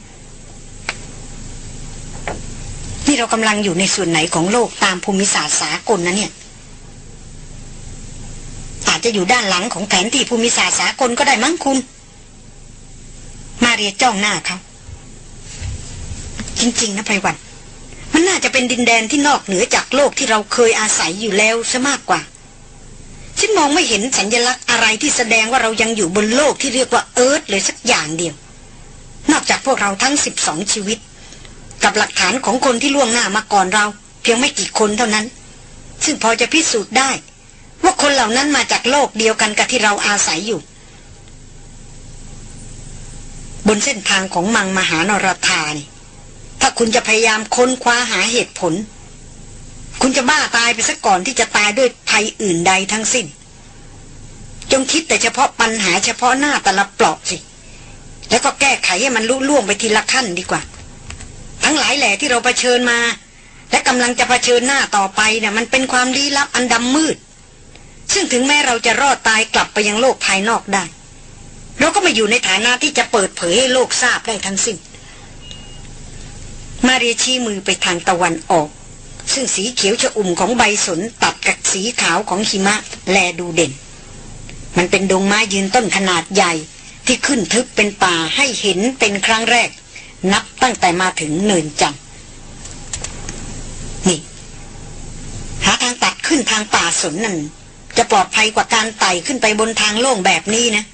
A: นี่เรากำลังอยู่ในส่วนไหนของโลกตามภูมิศาสตร์สากลนะเนี่ยอาจจะอยู่ด้านหลังของแผนที่ภูมิศาสตร์สากลก็ได้มั้งคุณ มาเรียจ้องหน้าเขา จริงๆนะไพวัน มันน่าจะเป็นดินแดนที่นอกเหนือจากโลกที่เราเคยอาศัยอยู่แล้วซะมากกว่า ฉันมองไม่เห็นสัญญลักษณ์อะไรที่แสดงว่าเรายังอยู่บนโลกที่เรียกว่าเอิร์ธเลยสักอย่างเดียว นอกจากพวกเราทั้งสิบสองชีวิต กับหลักฐานของคนที่ล่วงหน้ามาก่อนเรา เพียงไม่กี่คนเท่านั้น ซึ่งพอจะพิสูจน์ได้ ว่าคนเหล่านั้นมาจากโลกเดียวกันกับที่เราอาศัยอยู่บนเส้นทางของมังมหานรธานี่ ถ้าคุณจะพยายามค้นคว้าหาเหตุผล คุณจะบ้าตายไปซะก่อนที่จะตายด้วยภัยอื่นใดทั้งสิ้น จงคิดแต่เฉพาะปัญหาเฉพาะหน้าแต่ละเปลาะสิ แล้วก็แก้ไขให้มันลุล่วงไปทีละขั้นดีกว่า ทั้งหลายแหล่ที่เราเผชิญมา และกำลังจะะเผชิญหน้าต่อไปเนี่ยมันเป็นความลี้ลับอันดำมืด ซึ่งถึงแม้เราจะรอดตายกลับไปยังโลกภายนอกได้เราก็ไม่อยู่ในฐานะที่จะเปิดเผยให้โลกทราบได้ทั้งสิ้น มาเรียชี้มือไปทางตะวันออก ซึ่งสีเขียวชอุ่มของใบสนตัดกับสีขาวของหิมะแลดูเด่น มันเป็นดงไม้ยืนต้นขนาดใหญ่ที่ขึ้นทึบเป็นป่าให้เห็นเป็นครั้งแรก นับตั้งแต่มาถึงเนินจันนี่ หาทางตัดขึ้นทางป่าสนนั่นจะปลอดภัยกว่าการไต่ขึ้นไปบนทางโล่งแบบนี้นะ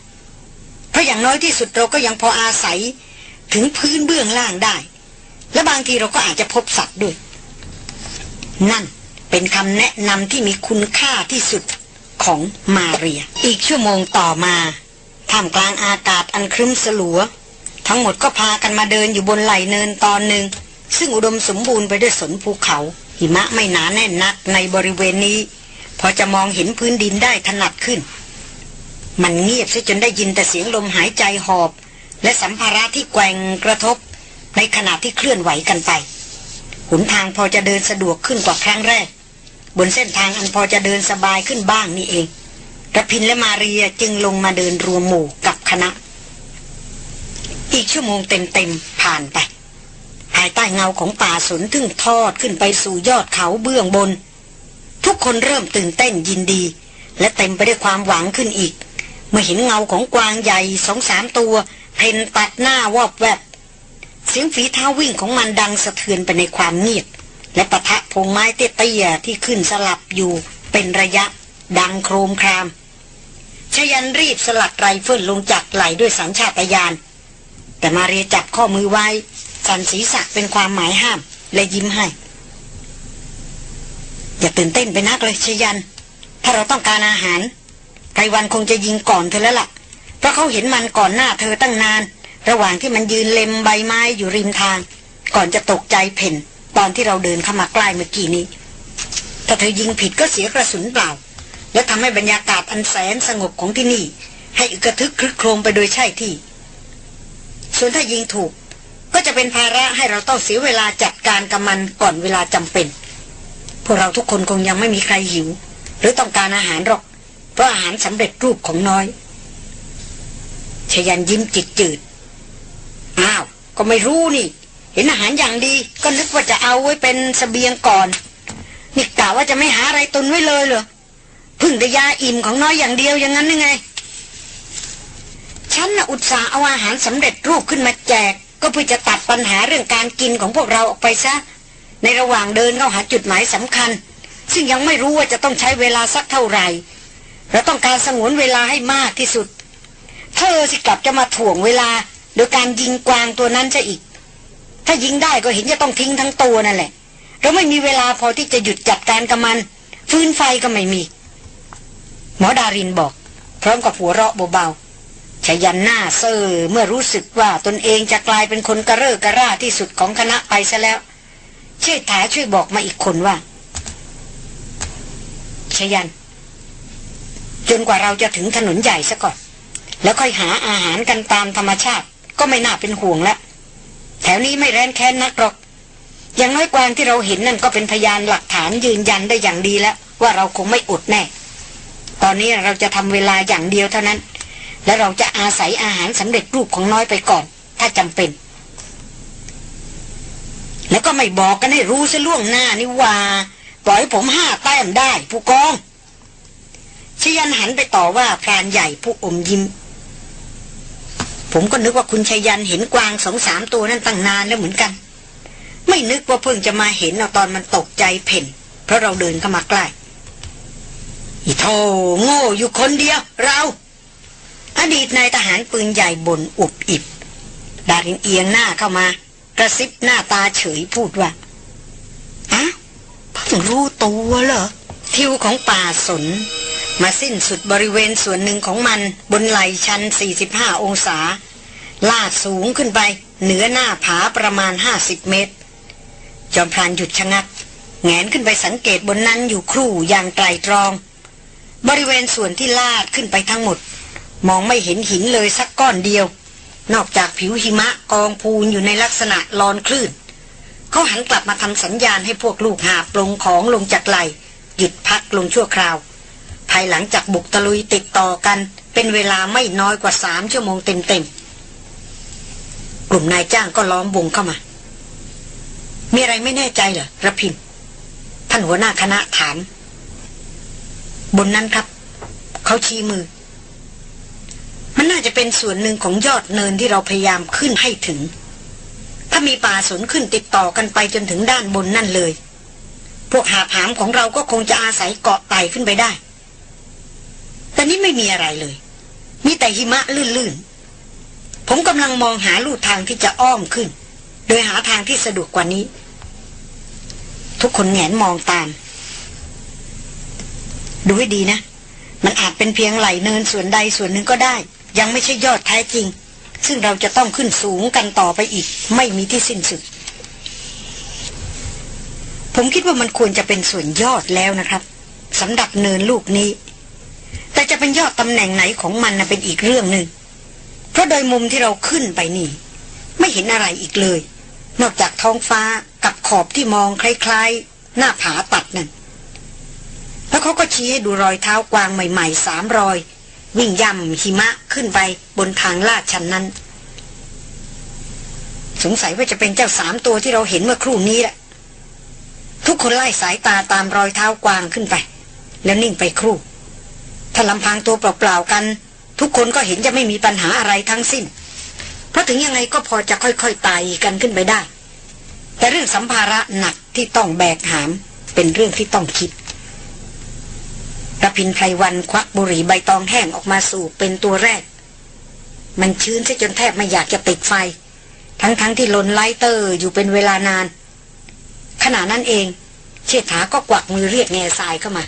A: เพราะอย่างน้อยที่สุดเราก็ยังพออาศัยถึงพื้นเบื้องล่างได้ และบางทีเราก็อาจจะพบสัตว์ด้วย นั่นเป็นคำแนะนำที่มีคุณค่าที่สุดของมาเรีย อีกชั่วโมงต่อมาท่ามกลางอากาศอันครึ้มสลัว ทั้งหมดก็พากันมาเดินอยู่บนไหลเนินตอนหนึ่ง ซึ่งอุดมสมบูรณ์ไปด้วยสนภูเขา หิมะไม่หนาแน่นนักในบริเวณนี้ พอจะมองเห็นพื้นดินได้ถนัดขึ้น มันเงียบซะจนได้ยินแต่เสียงลมหายใจหอบ และสัมภาระที่แกว่งกระทบ ในขณะที่เคลื่อนไหวกันไปหนทางพอจะเดินสะดวกขึ้นกว่าครั้งแรก บนเส้นทางอันพอจะเดินสบายขึ้นบ้างนี่เองกระพินและมาเรียจึงลงมาเดินรวมหมู่กับคณะ อีกชั่วโมงเต็มๆผ่านไป ภายใต้เงาของป่าสนทึ่งทอดขึ้นไปสู่ยอดเขาเบื้องบน ทุกคนเริ่มตื่นเต้นยินดี และเต็มไปด้วยความหวังขึ้นอีก เมื่อเห็นเงาของกวางใหญ่สองสามตัว เพนตัดหน้าวอบแวบ เสียงฝีเท้าวิ่งของมันดังสะเทือนไปในความเงียบ และปะทะพงไม้เตี้ยๆที่ขึ้นสลับอยู่เป็นระยะ ดังโครมครามชยันรีบสลัดไรเฟิลลงจากไหลด้วยสัญชาตญาณแต่มาเรียจับข้อมือไว้สันศีรษะเป็นความหมายห้าม และยิ้มให้ อย่าตื่นเต้นไปนักเลยชยัน ถ้าเราต้องการอาหารไกวันคงจะยิงก่อนเธอแล้วละ่ะเพราะเขาเห็นมันก่อนหน้าเธอตั้งนาน ระหว่างที่มันยืนเล็มใบไม้อยู่ริมทาง ก่อนจะตกใจเพ่น ตอนที่เราเดินเข้ามาใกล้เมื่อกี้นี้ ถ้าเธอยิงผิดก็เสียกระสุนเปล่า และทำให้บรรยากาศอันแสนสงบของที่นี่ ให้อึกระทึกคลึกโครมไปโดยใช่ที่ ส่วนถ้ายิงถูก ก็จะเป็นภาระให้เราต้องเสียเวลาจัดการกับมันก่อนเวลาจำเป็น พวกเราทุกคนคงยังไม่มีใครหิว หรือต้องการอาหารหรอก เพราะอาหารสำเร็จรูปของน้อยชยันยิ้มจิตจืด อ้าว ก็ไม่รู้นี่ เห็นอาหารอย่างดี ก็นึกว่าจะเอาไว้เป็นสเสบียงก่อน นี่กะว่าจะไม่หาอะไรตุนไว้เลยเหรอพึ่งแต่ยาอิ่มของน้อยอย่างเดียวอย่างนั้นยังไง ฉันน่ะอุตส่าห์เอาอาหารสำเร็จรูปขึ้นมาแจก ก็เพื่อจะตัดปัญหาเรื่องการกินของพวกเราออกไปซะ ในระหว่างเดินเข้าหาจุดหมายสำคัญ ซึ่งยังไม่รู้ว่าจะต้องใช้เวลาสักเท่าไหร่เราต้องการสงวนเวลาให้มากที่สุด เธอสิกลับจะมาถ่วงเวลา โดยการยิงกวางตัวนั้นซะอีก ถ้ายิงได้ก็เห็นจะต้องทิ้งทั้งตัวนั่นแหละ เราไม่มีเวลาพอที่จะหยุดจัดการกับมัน ฟื้นไฟก็ไม่มี หมอดารินบอก พร้อมกับหัวเราะเบาๆชยันหน้าเซ่อเมื่อรู้สึกว่าตนเองจะกลายเป็นคนกระเร่อกระร่าที่สุดของคณะไปซะแล้ว เชิดถาช่วยบอกมาอีกคนว่าชยัน จนกว่าเราจะถึงถนนใหญ่ซะก่อน แล้วค่อยหาอาหารกันตามธรรมชาติ ก็ไม่น่าเป็นห่วงแล้วแถวนี้ไม่แร้นแค้นนักหรอก อย่างน้อยกวางที่เราเห็นนั่นก็เป็นพยานหลักฐานยืนยันได้อย่างดีแล้ว ว่าเราคงไม่อดแน่ ตอนนี้เราจะทำเวลาอย่างเดียวเท่านั้น และเราจะอาศัยอาหารสำเร็จรูปของน้อยไปก่อน ถ้าจำเป็น แล้วก็ไม่บอกกันให้รู้ซะล่วงหน้านี่ว่า ปล่อยผมห้าแต้มได้ ผู้กองชยันหันไปต่อว่าพรานใหญ่ผู้อมยิ้ม ผมก็นึกว่าคุณชยันเห็นกวางสองสามตัวนั้นตั้งนานแล้วเหมือนกัน ไม่นึกว่าเพิ่งจะมาเห็นเอาตอนมันตกใจเพ่น เพราะเราเดินเข้ามาใกล้อีโธโง่อยู่คนเดียว เรา อดีตนายทหารปืนใหญ่บนอุบอิบดารินเอียงหน้าเข้ามา กระซิบหน้าตาเฉยพูดว่าอะเพิ่งรู้ตัวเหรอ ทิวของป่าสน มาสิ้นสุดบริเวณส่วนหนึ่งของมันบนไหลชัน 45 องศา ลาดสูงขึ้นไป เหนือหน้าผาประมาณ 50 เมตร จอมพรานหยุดชะงัก แงนขึ้นไปสังเกตบนนั้นอยู่ครู่อย่างไตรตรอง บริเวณส่วนที่ลาดขึ้นไปทั้งหมด มองไม่เห็นหินเลยสักก้อนเดียว นอกจากผิวหิมะกองพูนอยู่ในลักษณะลอนคลื่นเขาหันกลับมาทำสัญญาณให้พวกลูกหาปลงของลงจากไหล หยุดพักลงชั่วคราว ภายหลังจากบุกตะลุยติดต่อกัน เป็นเวลาไม่น้อยกว่าสามชั่วโมงเต็มๆ กลุ่มนายจ้างก็ล้อมวงเข้ามา มีอะไรไม่แน่ใจเหรอระพินท่านหัวหน้าคณะถาม บนนั้นครับ เขาชี้มือ มันน่าจะเป็นส่วนหนึ่งของยอดเนินที่เราพยายามขึ้นให้ถึง ถ้ามีป่าสนขึ้นติดต่อกันไปจนถึงด้านบนนั่นเลย พวกหาผามของเราก็คงจะอาศัยเกาะไต่ขึ้นไปได้ แต่นี่ไม่มีอะไรเลย มีแต่หิมะลื่นๆ ผมกำลังมองหาลู่ทางที่จะอ้อมขึ้น โดยหาทางที่สะดวกกว่านี้ ทุกคนแงนมองตาม ดูให้ดีนะ มันอาจเป็นเพียงไหลเนินส่วนใดส่วนหนึ่งก็ได้ ยังไม่ใช่ยอดแท้จริง ซึ่งเราจะต้องขึ้นสูงกันต่อไปอีก ไม่มีที่สิ้นสุด ผมคิดว่ามันควรจะเป็นส่วนยอดแล้วนะครับสำหรับเนินลูกนี้ แต่จะเป็นยอดตำแหน่งไหนของมันนะเป็นอีกเรื่องหนึ่งเพราะโดยมุมที่เราขึ้นไปนี่ ไม่เห็นอะไรอีกเลย นอกจากท้องฟ้ากับขอบที่มองคล้ายๆ หน้าผาตัดนั่นแล้วเขาก็ชี้ให้ดูรอยเท้ากวางใหม่ๆสามรอย วิ่งย่ำหิมะขึ้นไปบนทางลาดชันนั้น สงสัยว่าจะเป็นเจ้าสามตัวที่เราเห็นเมื่อครู่นี้แหละ ทุกคนไล่สายตาตามรอยเท้ากวางขึ้นไป แล้วนิ่งไปครู่ ถ้าลำพังตัวเปล่าๆกัน ทุกคนก็เห็นจะไม่มีปัญหาอะไรทั้งสิ้น เพราะถึงยังไงก็พอจะค่อยๆไต่กันขึ้นไปได้ แต่เรื่องสัมภาระหนักที่ต้องแบกหาม เป็นเรื่องที่ต้องคิดระพินไพรวันควักบุหรี่ใบตองแห้งออกมาสูบเป็นตัวแรก มันชื้นซะจนแทบไม่อยากจะติดไฟ ทั้งๆ ที่ลนไลเตอร์อยู่เป็นเวลานาน ขณะนั้นเอง เชษฐาก็กวักมือเรียกแง่ทรายเข้ามา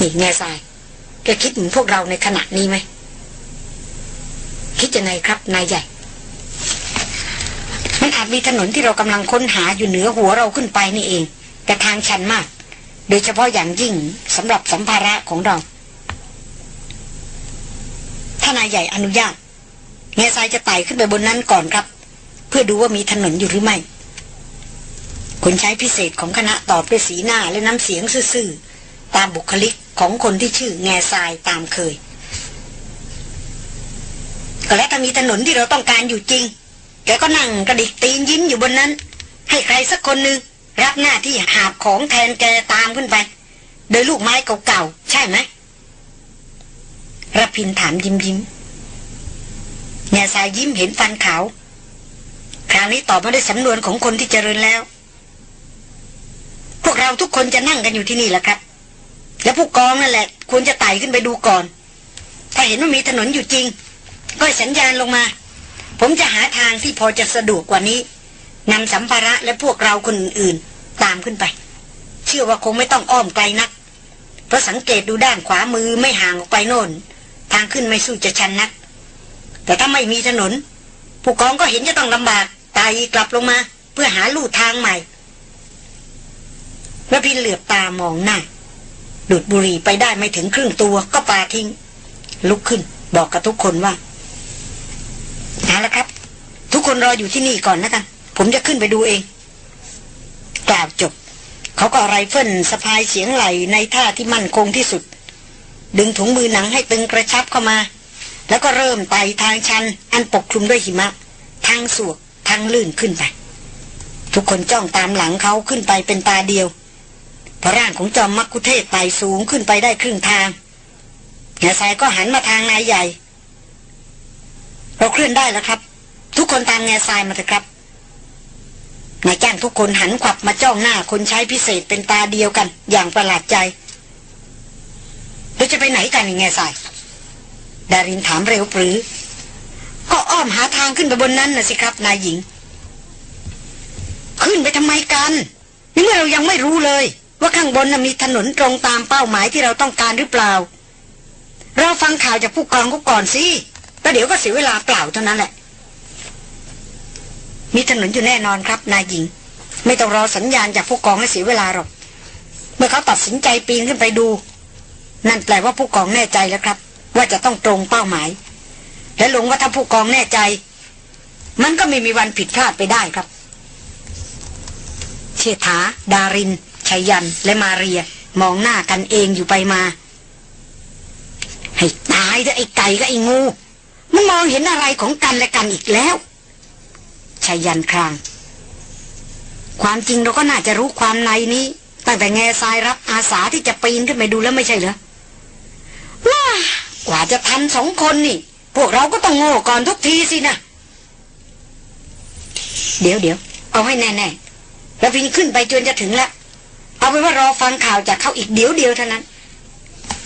A: นี่แง่ทรายแกคิดเหมือนพวกเราในขณะนี้ไหม คิดยังไงครับ นายใหญ่ มันอาจมีถนนที่เรากำลังค้นหาอยู่เหนือหัวเราขึ้นไปนี่เอง แต่ทางชันมาก โดยเฉพาะอย่างยิ่งสำหรับสัมภาระของเรา ถ้านายใหญ่อนุญาตแง่ทรายจะไต่ขึ้นไปบนนั้นก่อนครับ เพื่อดูว่ามีถนนอยู่หรือไม่ คนใช้พิเศษของคณะตอบด้วยสีหน้าและน้ำเสียงซื่อๆ ตามบุคลิกของคนที่ชื่อแง่ทรายตามเคย ก็แล้วถ้ามีถนนที่เราต้องการอยู่จริง แกก็นั่งกระดิกตีนยิ้มอยู่บนนั้น ให้ใครสักคนหนึ่งรับหน้าที่หาบของแทนแกตามขึ้นไป โดยลูกไม้เก่าๆ ใช่ไหมรพินถามยิ้มยิ้มแง่ทรายยิ้มเห็นฟันขาว คราวนี้ตอบมาด้วยสำนวนของคนที่เจริญแล้ว พวกเราทุกคนจะนั่งกันอยู่ที่นี่แหละครับ และผู้กองนั่นแหละ ควรจะไต่ขึ้นไปดูก่อน ถ้าเห็นว่ามีถนนอยู่จริง ก็สัญญาณลงมา ผมจะหาทางที่พอจะสะดวกกว่านี้นำสัมภาระและพวกเราคนอื่นๆตามขึ้นไป เชื่อว่าคงไม่ต้องอ้อมไกลนัก เพราะสังเกตดูด้านขวามือไม่ห่างออกไปโน่น ทางขึ้นไม่สู้จะชันนัก แต่ถ้าไม่มีถนน ผู้กองก็เห็นจะต้องลำบากไต่กลับลงมา เพื่อหาลู่ทางใหม่ แล้วพินเหลือบตามองหน้าดูดบุหรี่ไปได้ไม่ถึงครึ่งตัวก็ปาทิ้ง ลุกขึ้นบอกกับทุกคนว่าเอาละครับ ทุกคนรออยู่ที่นี่ก่อนนะกันผมจะขึ้นไปดูเอง กล่าวจบ เขาก็ไรเฟิลสะพายเสียงไหลในท่าที่มั่นคงที่สุด ดึงถุงมือหนังให้ตึงกระชับเข้ามา แล้วก็เริ่มไต่ทางชัน อันปกคลุมด้วยหิมะ ทางสวกทางลื่นขึ้นไป ทุกคนจ้องตามหลังเขาขึ้นไปเป็นตาเดียว พระร่างของจอมมักคุเทศไต่สูงขึ้นไปได้ครึ่งทางแง่สายก็หันมาทางนายใหญ่ เราเคลื่อนได้แล้วครับ ทุกคนตามแง่ทรายมาเถอะครับนายจ้างทุกคนหันขวับมาจ้องหน้าคนใช้พิเศษเป็นตาเดียวกัน อย่างประหลาดใจเราจะไปไหนกันยังไงสายดารินถามเร็วปรือ ก็อ้อมหาทางขึ้นไปบนนั้นนะสิครับ นายหญิง ขึ้นไปทำไมกันนี่เมื่อเรายังไม่รู้เลย ว่าข้างบนน่ะมีถนนตรงตามเป้าหมายที่เราต้องการหรือเปล่า เราฟังข่าวจากผู้กองก็ก่อนสิแล้วเดี๋ยวก็เสียเวลาเปล่าเท่านั้นแหละ มีถนนอยู่แน่นอนครับนายหญิง ไม่ต้องรอสัญญาณจากผู้กองให้เสียเวลาหรอก เมื่อเขาตัดสินใจปีนขึ้นไปดู นั่นแปลว่าผู้กองแน่ใจแล้วครับ ว่าจะต้องตรงเป้าหมาย และลงว่าถ้าผู้กองแน่ใจ มันก็ไม่มีวันผิดพลาดไปได้ครับ เชษฐา ดาริน ชัยยันและมาเรีย มองหน้ากันเองอยู่ไปมา ให้ตายเถอะไอ้ไก่ก็ไอ้งู มันมองเห็นอะไรของกันและกันอีกแล้วชายันคราง ความจริงเราก็น่าจะรู้ความในนี้ตั้งแต่แง่ทรายรับอาสาที่จะปีนขึ้นไปดูแล้วไม่ใช่เหรอว้ากว่าจะทันสองคนนี่ พวกเราก็ต้องโง่ก่อนทุกทีสินะเดี๋ยวเดี๋ยวเอาให้แน่ๆเราพินขึ้นไปจนจะถึงแล้ว เอาไปว่ารอฟังข่าวจากเขาอีกเดี๋ยวเดียวเท่านั้น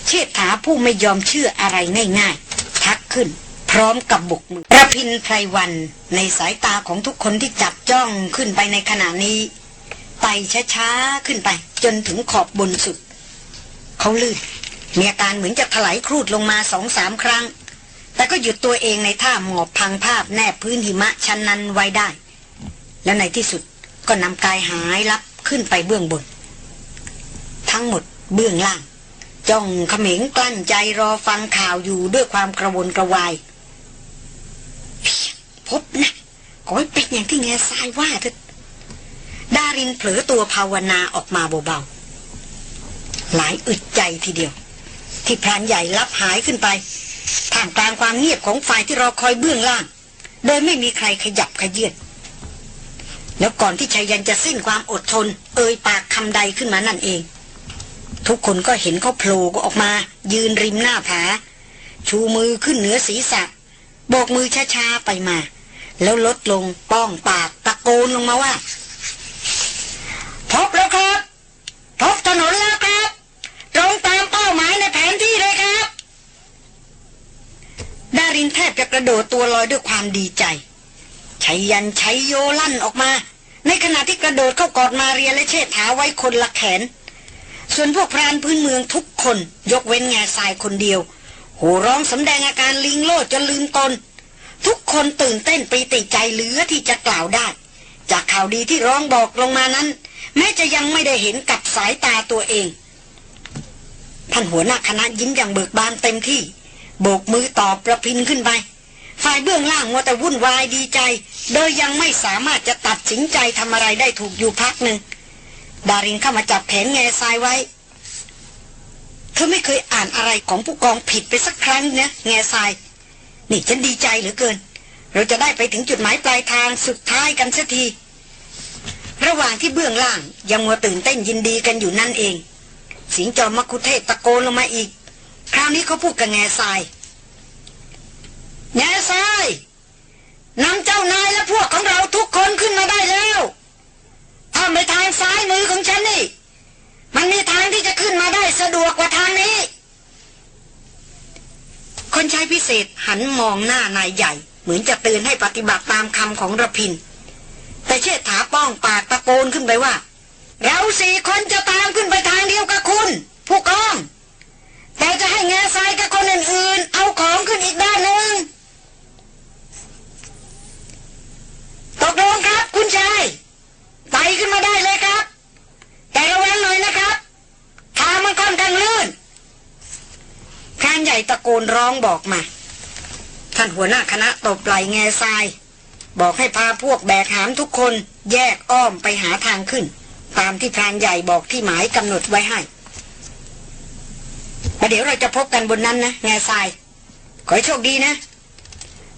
A: เชษฐาผู้ไม่ยอมเชื่ออะไรง่ายๆ ทักขึ้น พร้อมกับบุกมือระพินไพรวัน ในสายตาของทุกคนที่จับจ้องขึ้นไปในขณะนี้ไต่ช้าๆขึ้นไป จนถึงขอบบนสุด เขาลื่นมีอาการเหมือนจะถลายครูดลงมาสองสามครั้ง แต่ก็หยุดตัวเองในท่าหมอบพังภาพแนบพื้นหิมะชั้นนั้นไว้ได้ แล้วในที่สุดก็นำกายหายลับขึ้นไปเบื้องบน ทั้งหมดเบื้องล่าง จ้องเขม็งกลั้นใจรอฟังข่าวอยู่ด้วยความกระวนกระวาย พบนะขอให้เป็นอย่างที่แง่ทรายว่าเถอะดารินเผลอตัวภาวนาออกมาเบาๆ หลายอึดใจทีเดียว ที่พรานใหญ่รับหายขึ้นไปท่ามกลางความเงียบของฝ่ายที่รอคอยเบื้องล่าง โดยไม่มีใครขยับขยื่นแล้วก่อนที่ชายันจะสิ้นความอดทน เอ่ยปากคำใดขึ้นมานั่นเอง ทุกคนก็เห็นเขาโผล่ออกมา ยืนริมหน้าผา ชูมือขึ้นเหนือศีรษะ โบกมือช้าๆไปมา แล้วลดลงป้องปากตะโกนลงมาว่า พบแล้วครับพบถนนแล้วครับ ตรงตามเป้าหมายในแผนที่เลยครับ ดารินแทบจะกระโดดตัวลอยด้วยความดีใจชัยยันชัยโยลั่นออกมา ในขณะที่กระโดดเข้ากอดมาเรียและเชิดถาไว้คนละแขน ส่วนพวกพรานพื้นเมืองทุกคนยกเว้นแง่ทรายคนเดียวโห่ร้องสำแดงอาการลิงโลดจนลืมตน ทุกคนตื่นเต้นปีติใจเหลือที่จะกล่าวได้ จากข่าวดีที่ร้องบอกลงมานั้น แม้จะยังไม่ได้เห็นกับสายตาตัวเอง ท่านหัวหน้าคณะยิ้มอย่างเบิกบานเต็มที่ โบกมือตอบประพินขึ้นไปฝ่ายเบื้องล่างว่าแต่วุ่นวายดีใจ โดยยังไม่สามารถจะตัดสินใจทำอะไรได้ถูกอยู่พักหนึ่ง ดารินเข้ามาจับแขนแง่ทรายไว้ เธอไม่เคยอ่านอะไรของผู้กองผิดไปสักครั้งนะแง่ทราย นี่ฉันดีใจเหลือเกิน เราจะได้ไปถึงจุดหมายปลายทางสุดท้ายกันสักที ระหว่างที่เบื้องล่างยังมัวตื่นเต้นยินดีกันอยู่นั่นเอง สิงจอมมคุเทศตะโกนลงมาอีก คราวนี้เขาพูดกับแง่ทรายแง่ทรายนำเจ้านายและพวกของเราทุกคนขึ้นมาได้แล้ว ถ้าไปทางซ้ายมือของฉันนี่ มันมีทางที่จะขึ้นมาได้สะดวกกว่าทางนี้ คนใช้พิเศษหันมองหน้านายใหญ่ เหมือนจะเตือนให้ปฏิบัติตามคำของระพิน แต่เชิดถาป้องปากตะโกนขึ้นไปว่า เราสี่คนจะตามขึ้นไปทางเดียวกับคุณ ผู้กอง แต่จะให้แง่ทรายกับคนอื่นๆ เอาของขึ้นอีกด้านหนึ่งตกลงครับคุณชายไต่ขึ้นมาได้เลยครับ แต่ระวังหน่อยนะครับทางมันค่อนข้างลื่นพรานใหญ่ตะโกนร้องบอกมา ท่าน หัวหน้าคณะตบไหลแง่ทราย บอกให้พาพวกแบกหามทุกคนแยกอ้อมไปหาทางขึ้น ตามที่พรานใหญ่บอกที่หมายกำหนดไว้ให้ประเดี๋ยวเราจะพบกันบนนั้นนะแง่ทราย ขอโชคดีนะ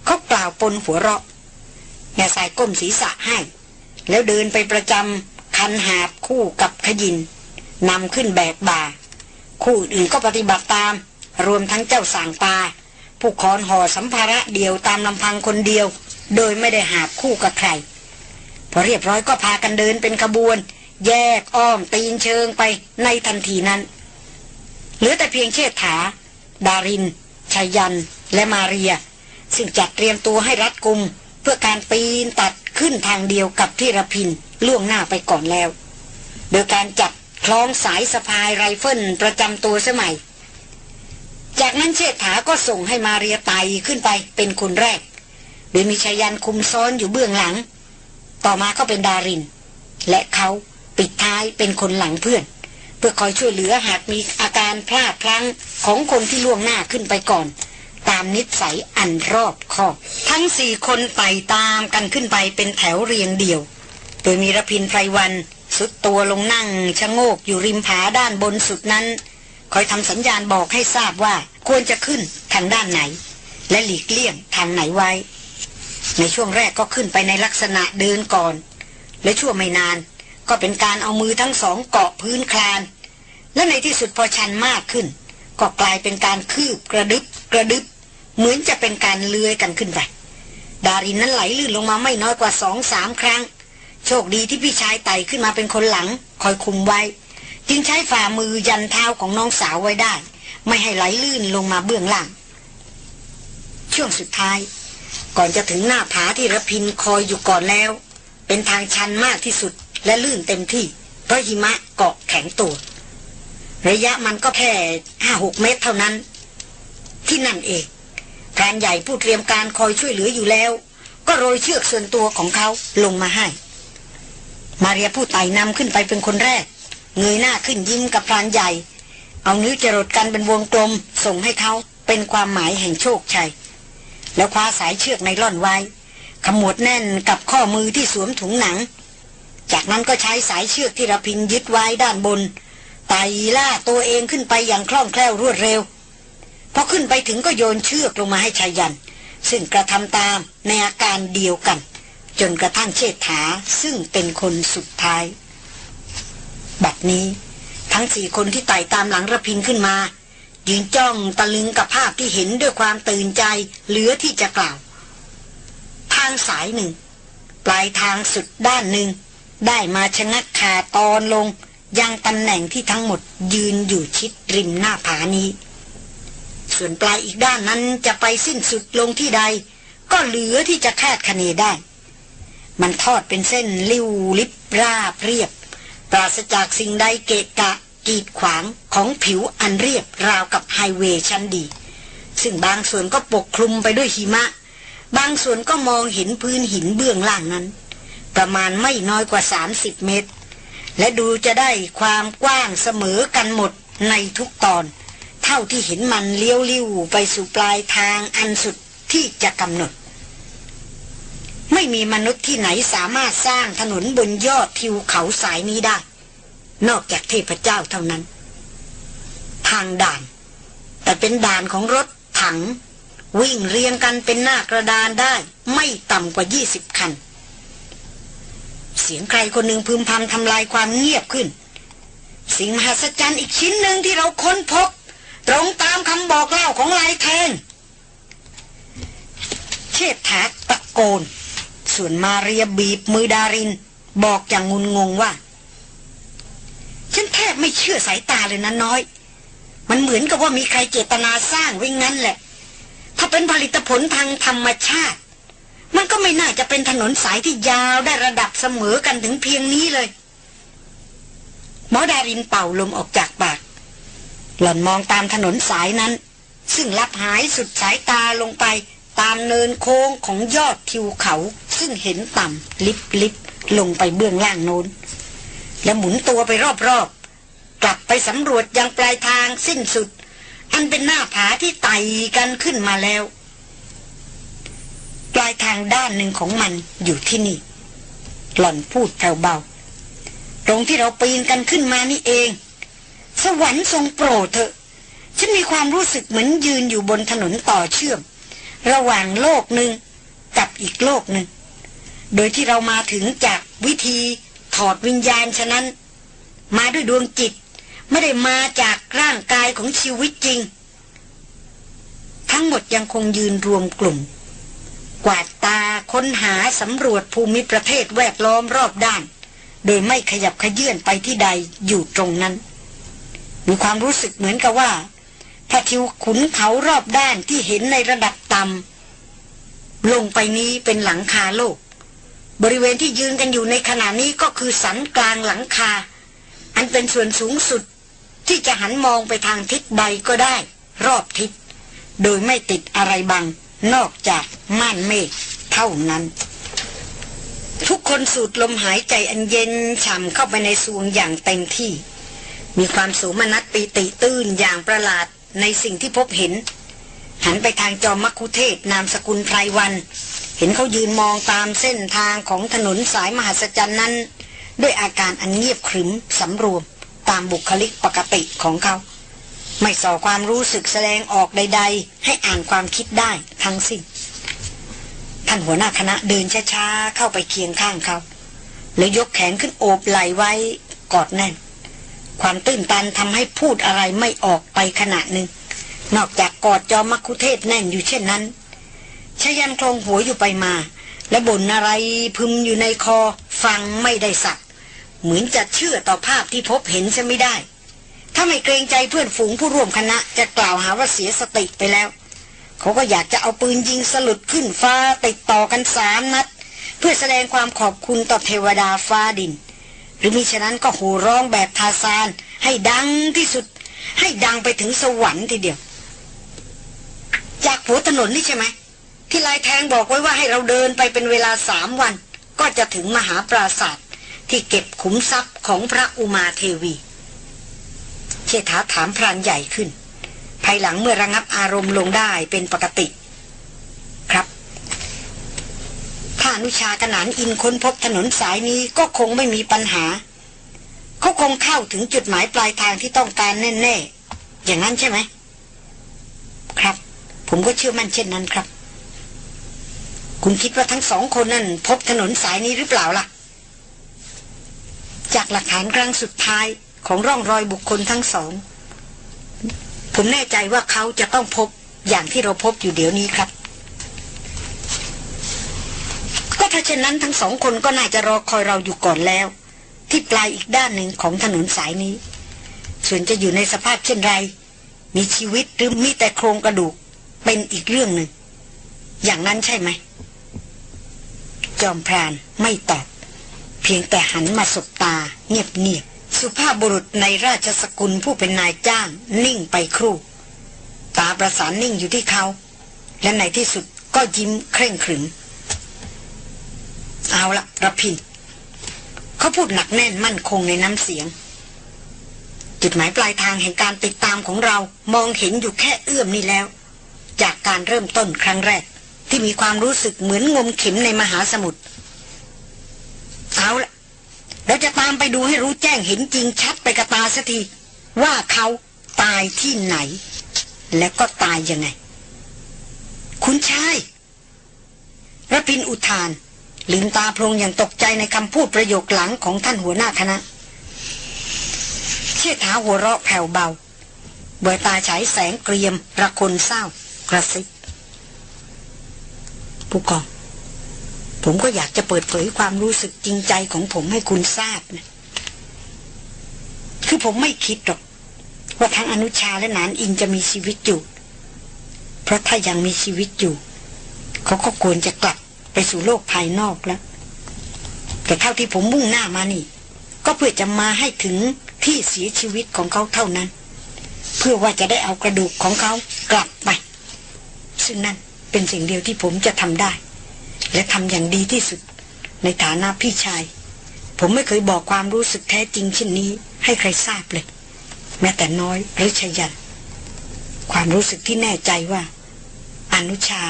A: เขากล่าวปนหัวเราะแง่ทรายก้มศีรษะให้ แล้วเดินไปประจำคันหาบคู่กับขยินนำขึ้นแบกบ่า คู่อื่นก็ปฏิบัติตาม รวมทั้งเจ้าสางปา ผู้คอนห่อสัมภาระเดียวตามลำพังคนเดียว โดยไม่ได้หาบคู่กับใคร พอเรียบร้อยก็พากันเดินเป็นขบวน แยกอ้อมตีนเชิงไปในทันทีนั้น เหลือแต่เพียงเชษฐา ดาริน ไชยันต์ และมาเรีย ซึ่งจัดเตรียมตัวให้รัดกุม เพื่อการปีนตัดขึ้นทางเดียวกับที่ระพินล่วงหน้าไปก่อนแล้ว โดยการจับคล้องสายสะพายไรเฟิลประจำตัวสมัย จากนั้นเชษฐาก็ส่งให้มาเรียไต่ขึ้นไปเป็นคนแรก โดยมีไชยันต์คุมซ้อนอยู่เบื้องหลัง ต่อมาก็เป็นดาริน และเขาปิดท้ายเป็นคนหลังเพื่อน เพื่อคอยช่วยเหลือหากมีอาการพลาดพลั้งของคนที่ล่วงหน้าขึ้นไปก่อน ตามนิสัยอันรอบคอบ ทั้งสี่คนไต่ตามกันขึ้นไปเป็นแถวเรียงเดี่ยว โดยมีระพินไพรวันสุดตัวลงนั่งชะโงกอยู่ริมผาด้านบนสุดนั้น คอยทำสัญญาณบอกให้ทราบว่าควรจะขึ้นทางด้านไหน และหลีกเลี่ยงทางไหนไว้ ในช่วงแรกก็ขึ้นไปในลักษณะเดินก่อน และชั่วไม่นาน ก็เป็นการเอามือทั้งสองเกาะพื้นคลาน และในที่สุดพอชันมากขึ้น ก็กลายเป็นการคืบกระดึบกระดึบ เหมือนจะเป็นการเลื้อยกันขึ้นไปดารินนั้นไหลลื่นลงมาไม่น้อยกว่าสองสามครั้ง โชคดีที่พี่ชายไต่ขึ้นมาเป็นคนหลัง คอยคุมไว้ จึงใช้ฝ่ามือยันเท้าของน้องสาวไว้ได้ ไม่ให้ไหลลื่นลงมาเบื้องล่าง ช่วงสุดท้าย ก่อนจะถึงหน้าผาที่ระพินคอยอยู่ก่อนแล้ว เป็นทางชันมากที่สุดและลื่นเต็มที่ เพราะหิมะเกาะแข็งตัวระยะมันก็แค่ห้าหกเมตรเท่านั้น ที่นั่นเองพรานใหญ่ผู้เตรียมการคอยช่วยเหลืออยู่แล้ว ก็โรยเชือกส่วนตัวของเขาลงมาให้ มาเรียผู้ไต่นำขึ้นไปเป็นคนแรก เงยหน้าขึ้นยิ้มกับพรานใหญ่ เอานิ้วจรดกันเป็นวงกลมส่งให้เขาเป็นความหมายแห่งโชคชัย แล้วคว้าสายเชือกในร่อนไว้ ขมวดแน่นกับข้อมือที่สวมถุงหนัง จากนั้นก็ใช้สายเชือกที่ระพินยึดไว้ด้านบนไต่ล่าตัวเองขึ้นไปอย่างคล่องแคล่วรวดเร็วพอขึ้นไปถึงก็โยนเชือกลงมาให้ชายัน ซึ่งกระทำตามในอาการเดียวกัน จนกระทั่งเชษฐาซึ่งเป็นคนสุดท้าย บัดนี้ ทั้งสี่คนที่ไต่ตามหลังระพินขึ้นมายืนจ้องตะลึงกับภาพที่เห็นด้วยความตื่นใจเหลือที่จะกล่าว ทางสายหนึ่ง ปลายทางสุดด้านหนึ่ง ได้มาชะงักขาตอนลง ยังตำแหน่งที่ทั้งหมดยืนอยู่ชิดริมหน้าผานี้ ส่วนปลายอีกด้านนั้นจะไปสิ้นสุดลงที่ใด ก็เหลือที่จะคาดคะเนได้ มันทอดเป็นเส้นลิ้วลิบราบเรียบ ปราศจากสิ่งใดเกะกะกีดขวางของผิวอันเรียบราวกับไฮเวย์ชั้นดี ซึ่งบางส่วนก็ปกคลุมไปด้วยหิมะ บางส่วนก็มองเห็นพื้นหินเบื้องล่างนั้น ประมาณไม่น้อยกว่า 30 เมตร และดูจะได้ความกว้างเสมอกันหมดในทุกตอน เท่าที่เห็นมันเลี้ยวลิ้วไปสู่ปลายทางอันสุดที่จะกำหนด ไม่มีมนุษย์ที่ไหนสามารถสร้างถนนบนยอดทิวเขาสายนี้ได้ นอกจากเทพเจ้าเท่านั้น ทางด่าน แต่เป็นด่านของรถถัง วิ่งเรียงกันเป็นหน้ากระดานได้ ไม่ต่ำกว่า 20 คัน เสียงใครคนหนึ่งพึมพำทำลายความเงียบขึ้น สิ่งมหัศจรรย์อีกชิ้นหนึ่งที่เราค้นพบ ตรงตามคำบอกเล่าของลายแทน เชิดถาตะโกน ส่วนมาเรียบีบมือดาริน บอกอย่างงุนงงว่า ฉันแทบไม่เชื่อสายตาเลยนะน้อย มันเหมือนกับว่ามีใครเจตนาสร้างไว้งั้นแหละ ถ้าเป็นผลิตผลทางธรรมชาติ มันก็ไม่น่าจะเป็นถนนสายที่ยาวได้ระดับเสมอกันถึงเพียงนี้เลยหมอดารินเป่าลมออกจากปาก หล่อนมองตามถนนสายนั้น ซึ่งลับหายสุดสายตาลงไป ตามเนินโค้งของยอดทิวเขาซึ่งเห็นต่ำลิบลิบลงไปเบื้องล่างโน้น และหมุนตัวไปรอบๆ กลับไปสำรวจยังปลายทางสิ้นสุด อันเป็นหน้าผาที่ไต่กันขึ้นมาแล้ว ปลายทางด้านหนึ่งของมันอยู่ที่นี่ หล่อนพูดแผ่วเบา ตรงที่เราปีนกันขึ้นมานี่เอง สวรรค์ทรงโปรดเถอะฉันมีความรู้สึกเหมือนยืนอยู่บนถนนต่อเชื่อม ระหว่างโลกหนึ่งกับอีกโลกหนึ่ง โดยที่เรามาถึงจากวิธีถอดวิญญาณฉะนั้น มาด้วยดวงจิต ไม่ได้มาจากร่างกายของชีวิตจริง ทั้งหมดยังคงยืนรวมกลุ่ม กวาดตาค้นหาสำรวจภูมิประเทศแวดล้อมรอบด้าน โดยไม่ขยับขยื่นไปที่ใดอยู่ตรงนั้น มีความรู้สึกเหมือนกับว่า ถ้าทิวขุนเขารอบด้านที่เห็นในระดับต่ำลงไปนี้เป็นหลังคาโลก บริเวณที่ยืนกันอยู่ในขณะนี้ก็คือสันกลางหลังคา อันเป็นส่วนสูงสุดที่จะหันมองไปทางทิศใดก็ได้ รอบทิศ โดยไม่ติดอะไรบัง นอกจากม่านเมฆเท่านั้น ทุกคนสูดลมหายใจอันเย็นฉ่ำเข้าไปในสวงอย่างเต็มที่ มีความสูมนัดปีติตื้นอย่างประหลาด ในสิ่งที่พบเห็น หันไปทางจอมมักคุเทศนามสกุลไพรวัน เห็นเขายืนมองตามเส้นทางของถนนสายมหัศจรรย์นั้น ด้วยอาการอันเงียบขรึมสำรวม ตามบุคลิกปกติของเขา ไม่ส่อความรู้สึกแสดงออกใด ๆ ให้อ่านความคิดได้ทั้งสิ้นท่านหัวหน้าคณะเดินช้าๆเข้าไปเคียงข้างเขา แล้วยกแขนขึ้นโอบไหล่ไว้กอดแน่น ความตื้นตันทำให้พูดอะไรไม่ออกไปขณะหนึ่ง นอกจากกอดจอมักคุเทศแน่นอยู่เช่นนั้นชยันคลงหัวอยู่ไปมา และบ่นอะไรพึมอยู่ในคอฟังไม่ได้สัก เหมือนจะเชื่อต่อภาพที่พบเห็นจะไม่ได้ ถ้าไม่เกรงใจเพื่อนฝูงผู้ร่วมคณะจะกล่าวหาว่าเสียสติไปแล้ว เขาก็อยากจะเอาปืนยิงสลุดขึ้นฟ้าติดต่อกันสามนัด เพื่อแสดงความขอบคุณต่อเทวดาฟ้าดิน หรือมิฉะนั้นก็โห่ร้องแบบทาซาน ให้ดังที่สุด ให้ดังไปถึงสวรรค์ทีเดียว จากหัวถนนนี่ใช่ไหม ที่ลายแทงบอกไว้ว่าให้เราเดินไปเป็นเวลาสามวัน ก็จะถึงมหาปราศาสตร์ที่เก็บขุมทรัพย์ของพระอุมาเทวีเชษฐาถามพรานใหญ่ขึ้น ภายหลังเมื่อระงับอารมณ์ลงได้เป็นปกติ ครับ ถ้าอนุชากนานอินค้นพบถนนสายนี้ก็คงไม่มีปัญหา เขาคงเข้าถึงจุดหมายปลายทางที่ต้องการแน่ๆ อย่างนั้นใช่ไหม ครับ ผมก็เชื่อมั่นเช่นนั้นครับ คุณคิดว่าทั้งสองคนนั้นพบถนนสายนี้หรือเปล่าล่ะ จากหลักฐานครั้งสุดท้ายของร่องรอยบุคคลทั้งสอง ผมแน่ใจว่าเขาจะต้องพบอย่างที่เราพบอยู่เดี๋ยวนี้ครับ ก็ถ้าเช่นนั้นทั้งสองคนก็น่าจะรอคอยเราอยู่ก่อนแล้ว ที่ปลายอีกด้านหนึ่งของถนนสายนี้ ส่วนจะอยู่ในสภาพเช่นไร มีชีวิตหรือมีแต่โครงกระดูกเป็นอีกเรื่องหนึ่ง อย่างนั้นใช่ไหม จอมพรานไม่ตอบ เพียงแต่หันมาสบตา เงียบเงียบสุภาพบุรุษในราชสกุลผู้เป็นนายจ้าง นิ่งไปครู่ ตาประสานนิ่งอยู่ที่เขา และในที่สุดก็ยิ้มเคร่งขรึม เอาละระพินเขาพูดหนักแน่นมั่นคงในน้ำเสียง จุดหมายปลายทางแห่งการติดตามของเรามองเห็นอยู่แค่เอื้อมนี่แล้ว จากการเริ่มต้นครั้งแรก ที่มีความรู้สึกเหมือนงมเข็มในมหาสมุทรเอาละเราจะตามไปดูให้รู้แจ้งเห็นจริงชัดไปกระตาสักที ว่าเขาตายที่ไหน และก็ตายยังไง คุณชายระพินอุทาน ลืมตาโพลงอย่างตกใจในคำพูดประโยคหลังของท่านหัวหน้าคณะ เชิดท้าหัวเราะแผ่วเบาเบยตาฉายแสงเกรียม ระคนเศร้ากระซิบผู้กอง ผมก็อยากจะเปิดเผยความรู้สึกจริงใจของผมให้คุณทราบนะคือผมไม่คิดหรอก ว่าทั้งอนุชาและนานอินจะมีชีวิตอยู่ เพราะถ้ายังมีชีวิตอยู่ เขาก็ควรจะกลับ ไปสู่โลกภายนอกแล้ว แต่เท่าที่ผมมุ่งหน้ามานี่ ก็เพื่อจะมาให้ถึงที่เสียชีวิตของเขาเท่านั้น เพื่อว่าจะได้เอากระดูกของเขากลับไป ซึ่งนั่นเป็นสิ่งเดียวที่ผมจะทำได้ และทำอย่างดีที่สุดในฐานะพี่ชาย ผมไม่เคยบอกความรู้สึกแท้จริงเช่นนี้ ให้ใครทราบเลย แม้แต่น้อยหรือชยัน ความรู้สึกที่แน่ใจว่า อนุชา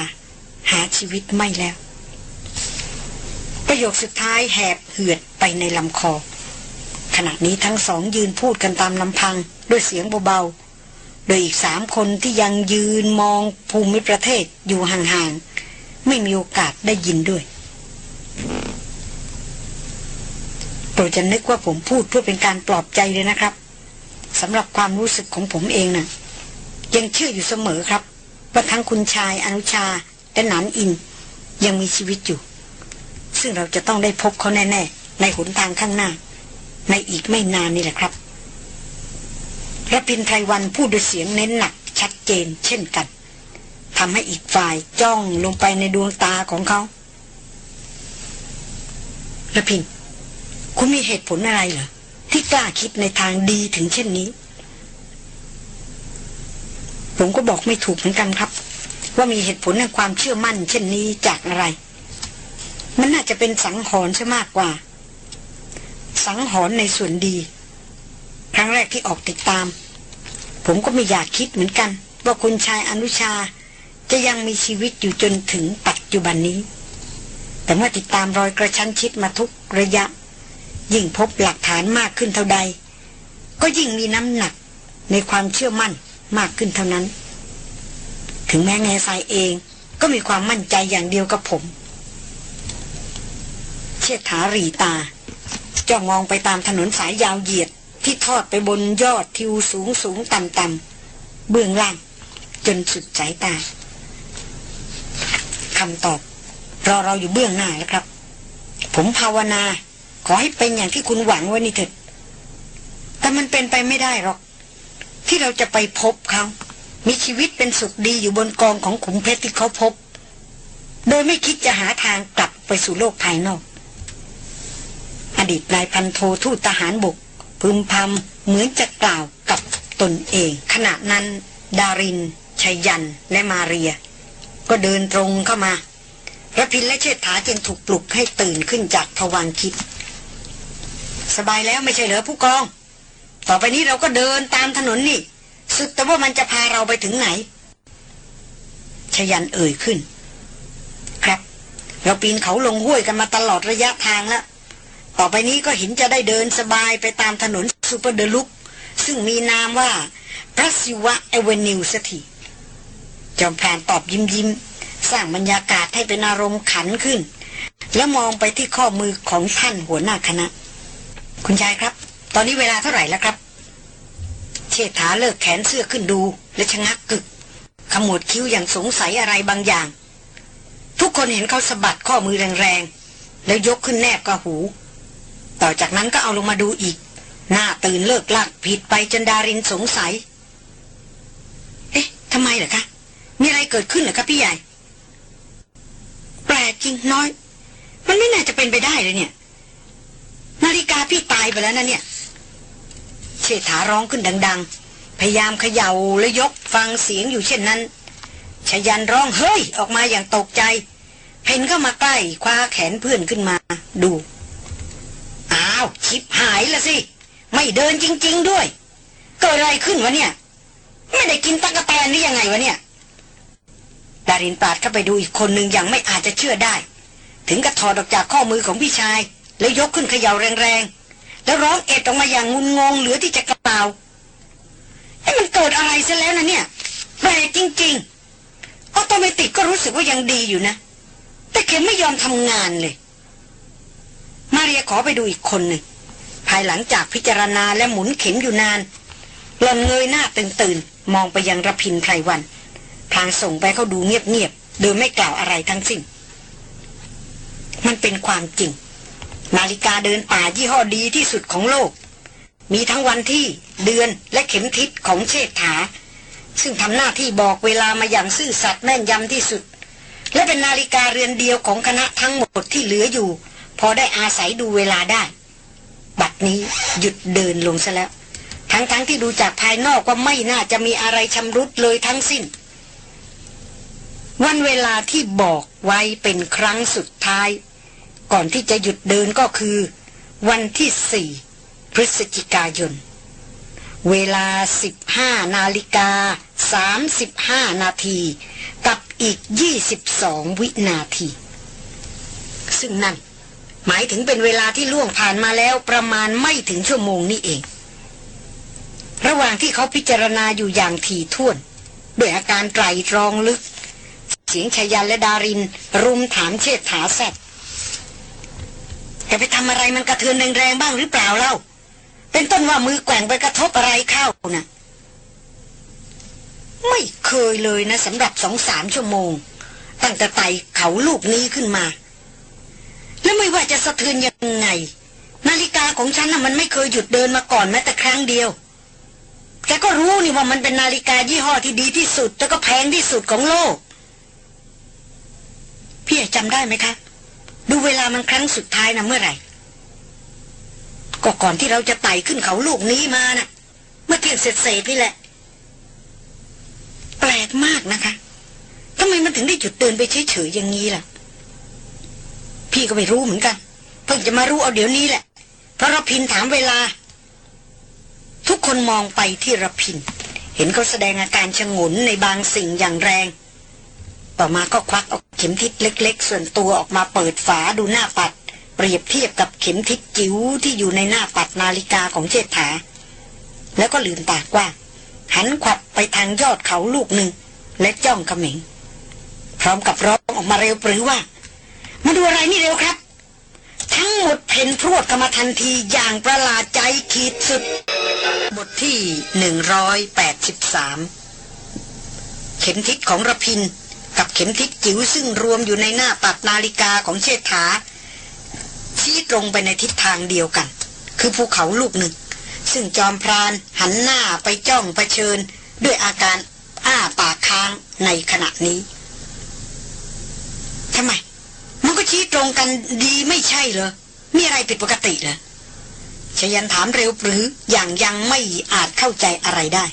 A: หาชีวิตไม่แล้ว ประโยคสุดท้ายแหบเหือดไปในลำคอ ขณะนี้ทั้งสองยืนพูดกันตามลำพังด้วยเสียงเบาๆ โดยอีกสามคนที่ยังยืนมองภูมิประเทศอยู่ห่างๆ ไม่มีโอกาสได้ยินด้วยโปรดจะนึกว่าผมพูดเพื่อเป็นการปลอบใจเลยนะครับสำหรับความรู้สึกของผมเองนะ่ะยังเชื่ออยู่เสมอครับ ว่าทั้งคุณชายอนุชาและหนานอินยังมีชีวิตอยู่ ซึ่งเราจะต้องได้พบเขาแน่ ๆ ในหนทางข้างหน้า ในอีกไม่นานนี่แหละครับรพินไทรวันพูดด้วยเสียงเน้นหนัก ชัดเจน เช่นกันทำให้อีกฝ่ายจ้องลงไปในดวงตาของเขาระพิน คุณมีเหตุผลอะไรเหรอ ที่กล้าคิดในทางดีถึงเช่นนี้ ผมก็บอกไม่ถูกเหมือนกันครับ ว่ามีเหตุผลในความเชื่อมั่น เช่นนี้จากอะไร มันน่าจะเป็นสังหรณ์ใช่มากกว่า สังหรณ์ในส่วนดี ครั้งแรกที่ออกติดตาม ผมก็ไม่อยากคิดเหมือนกัน ว่าคุณชายอนุชาจะยังมีชีวิตอยู่จนถึงปัจจุบันนี้ แต่เมื่อติดตามรอยกระชั้นชิดมาทุกระยะ ยิ่งพบหลักฐานมากขึ้นเท่าใด ก็ยิ่งมีน้ำหนักในความเชื่อมั่นมากขึ้นเท่านั้น ถึงแม้แง่ทรายเองก็มีความมั่นใจอย่างเดียวกับผม ชิดถารีตา จ้องมองไปตามถนนสายยาวเหยียดที่ทอดไปบนยอดทิวสูงสูงต่ำต่ำเบื้องล่าง จนสุดสายตาคำตอบ รอเราอยู่เบื้องหน้าแล้วครับ ผมภาวนา ขอให้เป็นอย่างที่คุณหวังไว้นี่เถิดแต่มันเป็นไปไม่ได้หรอก ที่เราจะไปพบเขา มีชีวิตเป็นสุขดีอยู่บนกองของขุมเพชรที่เขาพบ โดยไม่คิดจะหาทางกลับไปสู่โลกภายนอก อดีตนายพันโททูตทหารบกพึมพำเหมือนจะกล่าวกับตนเอง ขณะนั้น ดารินชัยยันและมาเรีย ก็เดินตรงเข้ามาระพินและเชษฐาจึงถูกปลุกให้ตื่นขึ้นจากทวังคิด สบายแล้วไม่ใช่เหรอผู้กอง ต่อไปนี้เราก็เดินตามถนนนี่ สุดแต่ว่ามันจะพาเราไปถึงไหน ชยันเอ่ยขึ้น ครับ เราปีนเขาลงห้วยกันมาตลอดระยะทางแล้ว ต่อไปนี้ก็เห็นจะได้เดินสบายไปตามถนนซูเปอร์เดลุกซึ่งมีนามว่าพระศิวะเอเวนิวสถีจอมพรานตอบยิ้มยิ้มสร้างบรรยากาศให้เป็นอารมณ์ขันขึ้น แล้วมองไปที่ข้อมือของท่านหัวหน้าคณะ คุณชายครับ ตอนนี้เวลาเท่าไหร่แล้วครับ เชษฐาเลิกแขนเสื้อขึ้นดู และชะงักกึกขมวดคิ้วอย่างสงสัยอะไรบางอย่าง ทุกคนเห็นเขาสะบัดข้อมือแรงๆ แล้วยกขึ้นแนบกับหู ต่อจากนั้นก็เอาลงมาดูอีก หน้าตื่นเลิกลักผิดไปจนดารินสงสัย เอ๊ะทำไมเหรอคะ มีอะไรเกิดขึ้นเหรอคะพี่ใหญ่ แปลกจริงน้อย มันไม่น่าจะเป็นไปได้เลยเนี่ย นาฬิกาพี่ตายไปแล้วนะเนี่ย เชษฐาร้องขึ้นดัง ๆ พยายามเขย่าและยกฟังเสียงอยู่เช่นนั้นชยันร้องเฮ้ยออกมาอย่างตกใจ เพนเข้ามาใกล้คว้าแขนเพื่อนขึ้นมา ดู อ้าวชิบหายละสิ ไม่เดินจริง ๆด้วย เกิดอะไรขึ้นวะเนี่ย ไม่ได้กินตะกะแตนหรือยังไงวะเนี่ยดารินปาดเข้าไปดูอีกคนหนึ่งอย่างไม่อาจจะเชื่อได้ ถึงกับถอดออกจากข้อมือของพี่ชาย แล้วยกขึ้นเขย่าแรงๆ แล้วร้องเอ็ดออกมาอย่างงุนงงเหลือที่จะกระเป๋าไอ้มันเกิดอะไรซะแล้วนะเนี่ยแปลกจริงๆออโตเมติกก็รู้สึกว่ายังดีอยู่นะ แต่เข็มไม่ยอมทำงานเลย มาเรียขอไปดูอีกคนหนึ่ง ภายหลังจากพิจารณาและหมุนเข็มอยู่นานหล่อนเงยหน้าตื่นตื่นมองไปยังระพินไพรวันทางส่งไปเขาดูเงียบๆโดยไม่กล่าวอะไรทั้งสิ้น มันเป็นความจริง นาฬิกาเดินป่ายี่ห้อดีที่สุดของโลก มีทั้งวันที่เดือนและเข็มทิศของเชษฐา ซึ่งทำหน้าที่บอกเวลามาอย่างซื่อสัตย์แม่นยำที่สุด และเป็นนาฬิกาเรือนเดียวของคณะทั้งหมดที่เหลืออยู่ พอได้อาศัยดูเวลาได้ บัดนี้หยุดเดินลงซะแล้ว ทั้งๆทที่ดูจากภายนอกก็ไม่น่าจะมีอะไรชำรุดเลยทั้งสิ้น วันเวลาที่บอกไว้เป็นครั้งสุดท้าย ก่อนที่จะหยุดเดินก็คือ วันที่สี่พฤศจิกายน เวลา 15 นาฬิกา 35 นาทีกับอีก 22 วินาที ซึ่งนั่น หมายถึงเป็นเวลาที่ล่วงผ่านมาแล้วประมาณไม่ถึงชั่วโมงนี่เอง ระหว่างที่เขาพิจารณาอยู่อย่างถี่ถ้วน ด้วยอาการไตรตรองลึก เสียงชายันและดาริน รุมถามเชิดถาแซดแกไปทำอะไรมันกระเทือนแรงๆบ้างหรือเปล่าเล่า เป็นต้นว่ามือแกว่งไปกระทบอะไรเข้านะ่ะไม่เคยเลยนะสำหรับสองสามชั่วโมง ตั้งแต่ไต่เขาลูกนี้ขึ้นมา แล้วไม่ว่าจะสะเทือนยังไง นาฬิกาของฉันน่ะมันไม่เคยหยุดเดินมาก่อนแม้แต่ครั้งเดียว แกก็รู้นี่ว่ามันเป็นนาฬิกายี่ห้อที่ดีที่สุด แล้วก็แพงที่สุดของโลก พี่จำได้ไหมคะ ดูเวลามันครั้งสุดท้ายนะเมื่อไหร่ ก็ก่อนที่เราจะไต่ขึ้นเขาลูกนี้มานะ่ะ เมื่อเที่ยงเสร็จเสร็จนี่แหละ แปลกมากนะคะทำไมมันถึงได้หยุดเดินไปเฉยๆอย่างนี้ล่ะ พี่ก็ไม่รู้เหมือนกัน เพิ่งจะมารู้เอาเดี๋ยวนี้แหละ เพราะรพินถามเวลา ทุกคนมองไปที่รพิน เห็นเขาแสดงอาการชงนในบางสิ่งอย่างแรง ต่อมาก็ควักเอาเข็มทิศเล็ก ๆ ส่วนตัวออกมาเปิดฝาดูหน้าปัด เปรียบเทียบกับเข็มทิศจิ๋วที่อยู่ในหน้าปัดนาฬิกาของเชษฐา แล้วก็ลืมตากว้างหันขวับไปทางยอดเขาลูกหนึ่ง และจ้องเขม็งพร้อมกับร้องออกมาเร็วปรือว่า มาดูอะไรนี่เร็วครับ ทั้งหมดเพ่นพรวดกันมาทันทีอย่างประหลาดใจขีดสุด บทที่หนึ่งร้อยแปดสิบสามเข็มทิศของระพิน กับเข็มทิศจิ๋วซึ่งรวมอยู่ในหน้าปัดนาฬิกาของเชษฐา ชี้ตรงไปในทิศทางเดียวกัน คือภูเขาลูกหนึ่ง ซึ่งจอมพรานหันหน้าไปจ้องเผชิญ ด้วยอาการอ้าปากค้างในขณะนี้ทำไม มันก็ชี้ตรงกันดีไม่ใช่เหรอ มีอะไรผิดปกติเหรอชยันถามเร็วหรืออย่างยังไม่อาจเข้าใจอะไรได้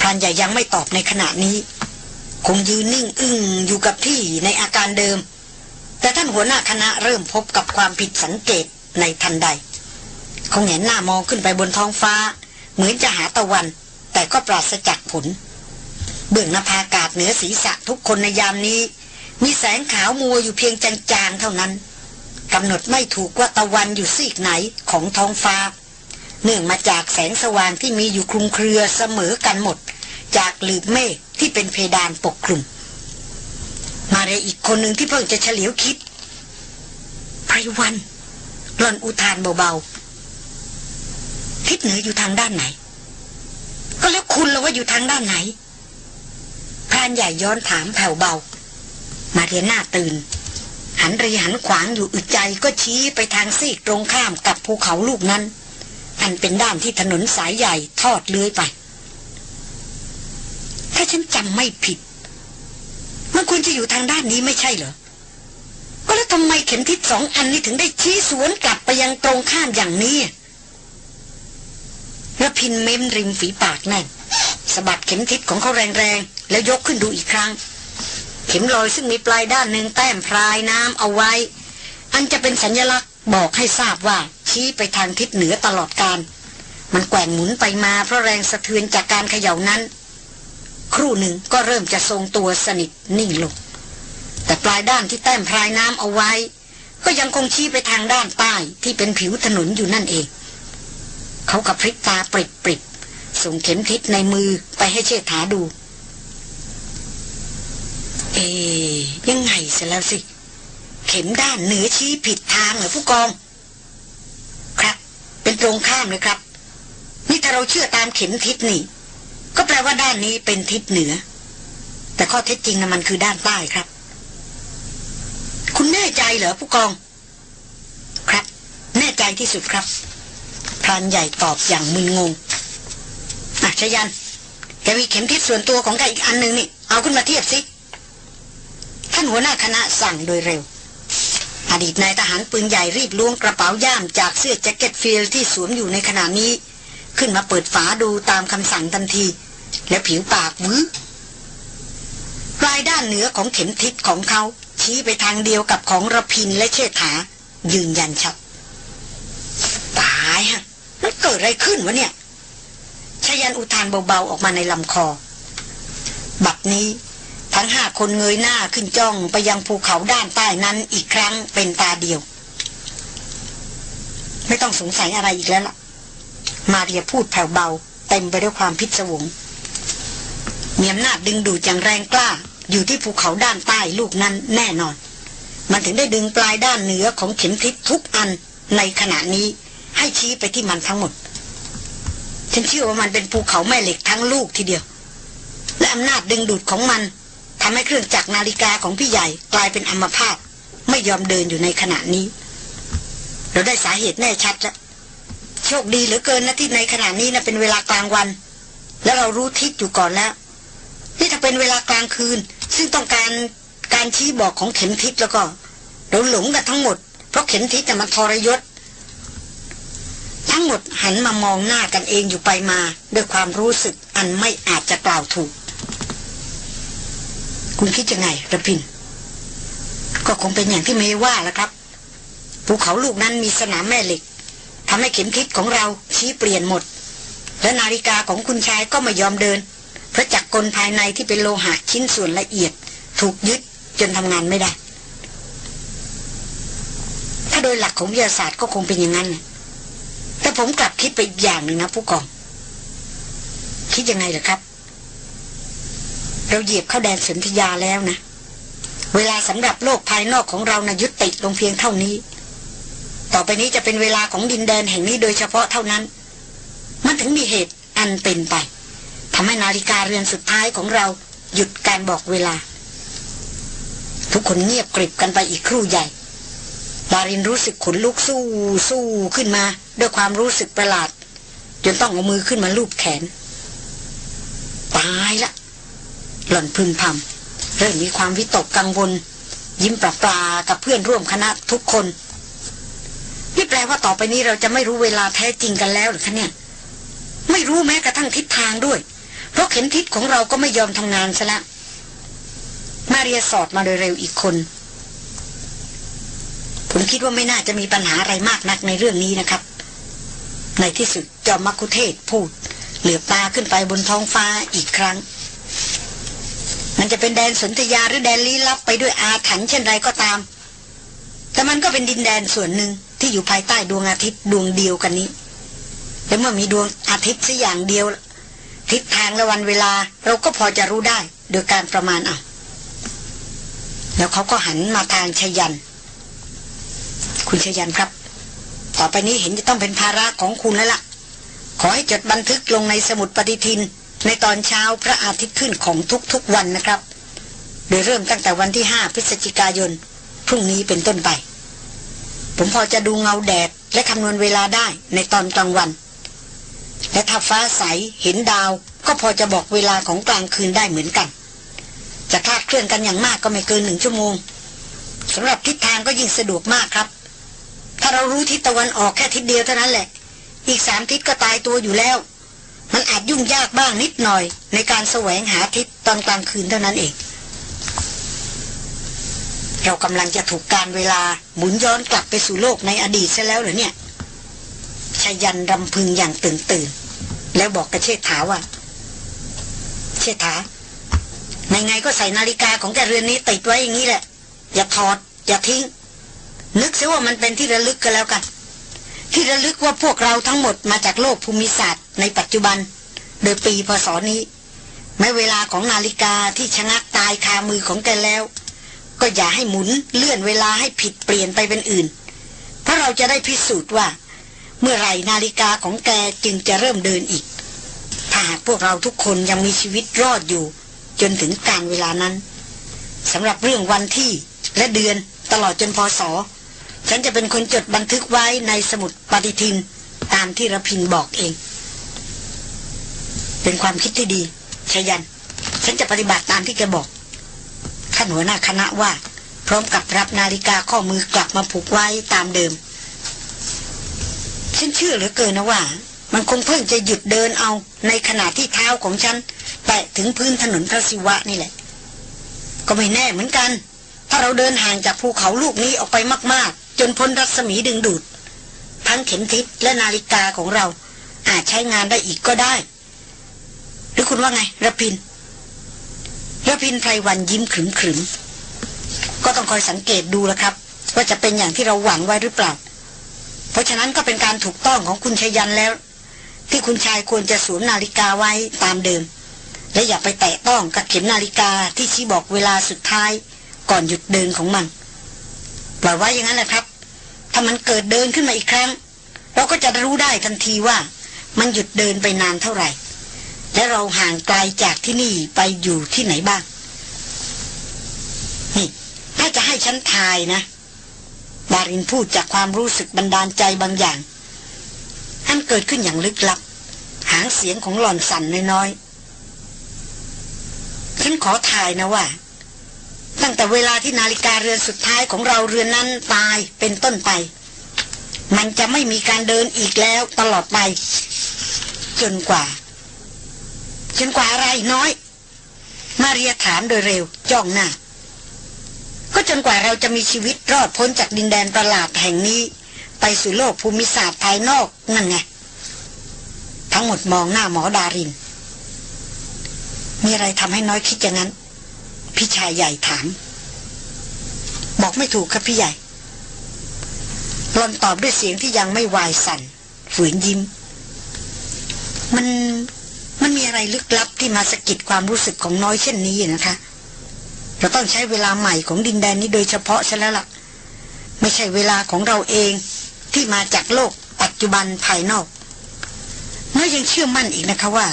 A: พรานใหญ่ยังไม่ตอบในขณะนี้ คงยืนนิ่งอึ้งอยู่กับที่ในอาการเดิม แต่ท่านหัวหน้าคณะเริ่มพบกับความผิดสังเกตในทันใดเขาเห็นหน้ามองขึ้นไปบนท้องฟ้า เหมือนจะหาตะวัน แต่ก็ปราศจากผล เบื้องนภาอากาศเหนือศีรษะทุกคนในยามนี้ มีแสงขาวมัวอยู่เพียงจางๆเท่านั้นกำหนดไม่ถูกว่าตะวันอยู่ซีกไหนของท้องฟ้า เนื่องมาจากแสงสว่างที่มีอยู่คลุมเครือเสมอกันหมด จากหลืบเมฆที่เป็นเพดานปกคลุม มาเรอีกคนหนึ่งที่เพิ่งจะเฉลียวคิดไพรวันหล่อนอุทานเบาๆทิศเหนืออยู่ทางด้านไหน ก็แล้วคุณล่ะว่าอยู่ทางด้านไหนพรานใหญ่ย้อนถามแผ่วเบา มาเรียนหน้าตื่น หันรีหันขวางอยู่อึดใจก็ชี้ไปทางซีกตรงข้ามกับภูเขาลูกนั้น อันเป็นด้านที่ถนนสายใหญ่ทอดเลื้อยไป ถ้าฉันจำไม่ผิด มันควรจะอยู่ทางด้านนี้ไม่ใช่เหรอ ก็แล้วทำไมเข็มทิศสองอันนี้ถึงได้ชี้สวนกลับไปยังตรงข้ามอย่างนี้ระพินเม้มริมฝีปากแน่นสะบัดเข็มทิศของเขาแรงๆ แล้วยกขึ้นดูอีกครั้ง เข็มลอยซึ่งมีปลายด้านหนึ่งแต้มพรายน้ำเอาไว้ อันจะเป็นสัญลักษณ์บอกให้ทราบว่าชี้ไปทางทิศเหนือตลอดการ มันแกว่งหมุนไปมาเพราะแรงสะเทือนจากการเขย่านั้น ครู่หนึ่งก็เริ่มจะทรงตัวสนิทนิ่งลงแต่ปลายด้านที่แต้มพรายน้ำเอาไว้ ก็ยังคงชี้ไปทางด้านใต้ที่เป็นผิวถนนอยู่นั่นเอง เขากับพริบตาปริบปริบส่งเข็มทิศในมือไปให้เชษฐาดู เอยังไงเสร็จแล้วสิ เข็มด้านเหนือชี้ผิดทางเหรอผู้กอง ครับ เป็นตรงข้ามเลยครับ นี่ถ้าเราเชื่อตามเข็มทิศนี่ ก็แปลว่าด้านนี้เป็นทิศเหนือ แต่ข้อเท็จจริงนะมันคือด้านใต้ครับ คุณแน่ใจเหรอผู้กอง ครับ แน่ใจที่สุดครับพรานใหญ่ตอบอย่างมึนงงอะไชยันต์แกมีเข็มทิศส่วนตัวของแกอีกอันหนึ่งนี่ เอาขึ้นมาเทียบสิ ท่านหัวหน้าคณะสั่งโดยเร็ว อดีตนายทหารปืนใหญ่รีบล้วงกระเป๋าย่ามจากเสื้อแจ็คเก็ต field ที่สวมอยู่ในขณะนี้ ขึ้นมาเปิดฝาดูตามคำสั่งทันที และผิวปากวื้อปลายด้านเหนือของเข็มทิศของเขา ชี้ไปทางเดียวกับของระพินและเชษฐา ยืนยันชัดตายฮะมันเกิดอะไรขึ้นวะเนี่ยชยันอุทานเบาๆออกมาในลำคอ บัดนี้ ทั้งห้าคนเงยหน้าขึ้นจ้องไปยังภูเขาด้านใต้นั้นอีกครั้งเป็นตาเดียว ไม่ต้องสงสัยอะไรอีกแล้วล่ะ มาเรียพูดแผ่วเบา เต็มไปด้วยความพิศวงมีอำนาจดึงดูดอย่างแรงกล้า อยู่ที่ภูเขาด้านใต้ลูกนั้นแน่นอน มันถึงได้ดึงปลายด้านเหนือของเข็มทิศทุกอันในขณะนี้ให้ชี้ไปที่มันทั้งหมด ฉันเชื่อว่ามันเป็นภูเขาแม่เหล็กทั้งลูกทีเดียว และอำนาจดึงดูดของมัน ทำให้เครื่องจักรนาฬิกาของพี่ใหญ่กลายเป็นอัมพาตไม่ยอมเดินอยู่ในขณะนี้ เราได้สาเหตุแน่ชัดแล้วโชคดีเหลือเกินนะที่ในขณะนี้นะเป็นเวลากลางวัน แล้วเรารู้ทิศอยู่ก่อนแล้ว นี่ถ้าเป็นเวลากลางคืน ซึ่งต้องการการชี้บอกของเข็มทิศแล้วก็เราหลงกันทั้งหมด เพราะเข็มทิศแต่มันทรยศ ทั้งหมดหันมามองหน้ากันเองอยู่ไปมา ด้วยความรู้สึกอันไม่อาจจะกล่าวถูก คุณคิดยังไงระพิน ก็คงเป็นอย่างที่เมว่าแล้วครับ ภูเขาลูกนั้นมีสนามแม่เหล็กทำให้เข็มทิศของเราชี้เปลี่ยนหมด และนาฬิกาของคุณชายก็ไม่ยอมเดิน เพราะจักรกลภายในที่เป็นโลหะชิ้นส่วนละเอียด ถูกยึดจนทำงานไม่ได้ ถ้าโดยหลักของวิทยาศาสตร์ก็คงเป็นอย่างนั้น แต่ผมกลับคิดไปอีกอย่างหนึ่งนะผู้กอง คิดยังไงเหรอครับ เราเหยียบเข้าแดนสนธยาแล้วนะ เวลาสำหรับโลกภายนอกของเรานะยุติลงเพียงเท่านี้ ต่อไปนี้จะเป็นเวลาของดินแดนแห่งนี้โดยเฉพาะเท่านั้น มันถึงมีเหตุอันเป็นไปทำให้นาฬิกาเรือนสุดท้ายของเราหยุดการบอกเวลา ทุกคนเงียบกริบกันไปอีกครู่ใหญ่ดารินรู้สึกขนลุกสู้สู้ขึ้นมา ด้วยความรู้สึกประหลาด จนต้องเอามือขึ้นมาลูบแขน ตายละ หล่อนพึมพำเริ่มมีความวิตกกังวล ยิ้มปลาปลากับเพื่อนร่วมคณะทุกคน นี่แปลว่าต่อไปนี้เราจะไม่รู้เวลาแท้จริงกันแล้วหรือคะเนี่ย ไม่รู้แม้กระทั่งทิศทางด้วย เพราะเข็มทิศของเราก็ไม่ยอมทำงานซะละมาเรียสอดมาโดยเร็วอีกคน ผมคิดว่าไม่น่าจะมีปัญหาอะไรมากนักในเรื่องนี้นะครับ ในที่สุดจอมมักคุเทศพูด เหลือบตาขึ้นไปบนท้องฟ้าอีกครั้ง มันจะเป็นแดนสนธยาหรือแดนลี้ลับไปด้วยอาถรรพ์เช่นไรก็ตาม แต่มันก็เป็นดินแดนส่วนหนึ่งที่อยู่ภายใต้ดวงอาทิตย์ดวงเดียวกันนี้ และเมื่อมีดวงอาทิตย์สัอย่างเดียว ทิศทางและวันเวลาเราก็พอจะรู้ได้โดยการประมาณเอาแล้วเขาก็หันมาทางชยัน คุณชยันครับ ต่อไปนี้เห็นจะต้องเป็นภาระของคุณแล้วล่ะ ขอให้จดบันทึกลงในสมุดปฏิทิน ในตอนเช้าพระอาทิตย์ขึ้นของทุกๆวันนะครับ โดยเริ่มตั้งแต่วันที่ห้าพฤศจิกายน พรุ่งนี้เป็นต้นไป ผมพอจะดูเงาแดดและคำนวณเวลาได้ในตอนกลางวัน และถ้าฟ้าใสเห็นดาวก็พอจะบอกเวลาของกลางคืนได้เหมือนกัน จะคลาดเคลื่อนกันอย่างมากก็ไม่เกินหนึ่งชั่วโมงสำหรับทิศทางก็ยิ่งสะดวกมากครับ ถ้าเรารู้ทิศตะวันออกแค่ทิศเดียวเท่านั้นแหละ อีกสามทิศก็ตายตัวอยู่แล้ว มันอาจยุ่งยากบ้างนิดหน่อย ในการแสวงหาทิศตอนกลางคืนเท่านั้นเอง เรากำลังจะถูกการเวลาหมุนย้อนกลับไปสู่โลกในอดีตซะแล้วเหรอเนี่ยชายันรำพึงอย่างตื่นตื่น แล้วบอกกับเชษฐาว่า เชษฐาไงไงก็ใส่นาฬิกาของแกเรือนนี้ติดไว้อย่างนี้แหละ อย่าถอด อย่าทิ้ง นึกซิว่ามันเป็นที่ระลึกกันแล้วกัน ที่ระลึกว่าพวกเราทั้งหมดมาจากโลกภูมิศาสตร์ ในปัจจุบัน โดยปีพศนี้ แม้เวลาของนาฬิกาที่ชะงักตายคามือของแกแล้ว ก็อย่าให้หมุนเลื่อนเวลาให้ผิดเปลี่ยนไปเป็นอื่น เพราะเราจะได้พิสูจน์ว่า เมื่อไหร่นาฬิกาของแกจึงจะเริ่มเดินอีก ถ้าหากพวกเราทุกคนยังมีชีวิตรอดอยู่ จนถึงการเวลานั้นสำหรับเรื่องวันที่และเดือนตลอดจนพศฉันจะเป็นคนจดบันทึกไว้ในสมุดปฏิทิน ตามที่ระพินบอกเอง เป็นความคิดที่ดีชยัน ฉันจะปฏิบัติตามที่แกบอกท่านหัวหน้าคณะว่า พร้อมกับรับนาฬิกาข้อมือกลับมาผูกไว้ตามเดิม ฉันเชื่อเหลือเกินนะว่า มันคงเพิ่งจะหยุดเดินเอาในขณะที่เท้าของฉัน แตะถึงพื้นถนนพระศิวะนี่แหละ ก็ไม่แน่เหมือนกัน ถ้าเราเดินห่างจากภูเขาลูกนี้ออกไปมาก ๆ จนพ้นรัศมีดึงดูด ทั้งเข็มทิศและนาฬิกาของเราอาจใช้งานได้อีกก็ได้ รือคุณว่าไงระพินแล้วพินไพรวันยิ้มขึมขึมๆก็ต้องคอยสังเกตดูแล้วครับ ว่าจะเป็นอย่างที่เราหวังไว้หรือเปล่า เพราะฉะนั้นก็เป็นการถูกต้องของคุณชยันแล้ว ที่คุณชายควรจะสวมนาฬิกาไว้ตามเดิม และอย่าไปแตะต้องกับเข็มนาฬิกาที่ชี้บอกเวลาสุดท้าย ก่อนหยุดเดินของมันปล่อยไว้อย่างนั้นแหละครับ ถ้ามันเกิดเดินขึ้นมาอีกครั้ง เราก็จะรู้ได้ทันทีว่า มันหยุดเดินไปนานเท่าไหร่ และเราห่างไกลจากที่นี่ไปอยู่ที่ไหนบ้าง นี่ถ้าจะให้ฉันทายนะ ดารินพูดจากความรู้สึกบันดาลใจบางอย่างอันเกิดขึ้นอย่างลึกลับ หางเสียงของหล่อนสั่นน้อยๆฉันขอทายนะว่า ตั้งแต่เวลาที่นาฬิกาเรือนสุดท้ายของเราเรือนนั้นตายเป็นต้นไป มันจะไม่มีการเดินอีกแล้วตลอดไป จนกว่า จนกว่าอะไรน้อย มาเรียถามโดยเร็วจ้องหน้า ก็จนกว่าเราจะมีชีวิตรอดพ้นจากดินแดนประหลาดแห่งนี้ ไปสู่โลกภูมิศาสตร์ภายนอกนั่นไง ทั้งหมดมองหน้าหมอดาริน มีอะไรทำให้น้อยคิดอย่างนั้น พี่ชายใหญ่ถาม บอกไม่ถูกครับพี่ใหญ่รอนตอบด้วยเสียงที่ยังไม่วายสัน่นฝืนยิ้ม มัน มันมีอะไรลึกลับที่มาสะกิดความรู้สึกของน้อยเช่นนี้นะคะ เราต้องใช้เวลาใหม่ของดินแดนนี้โดยเฉพาะใช่แล้วล่ะ ไม่ใช่เวลาของเราเองที่มาจากโลกปัจจุบันภายนอกน้อยยังเชื่อมั่นอีกนะคะว่า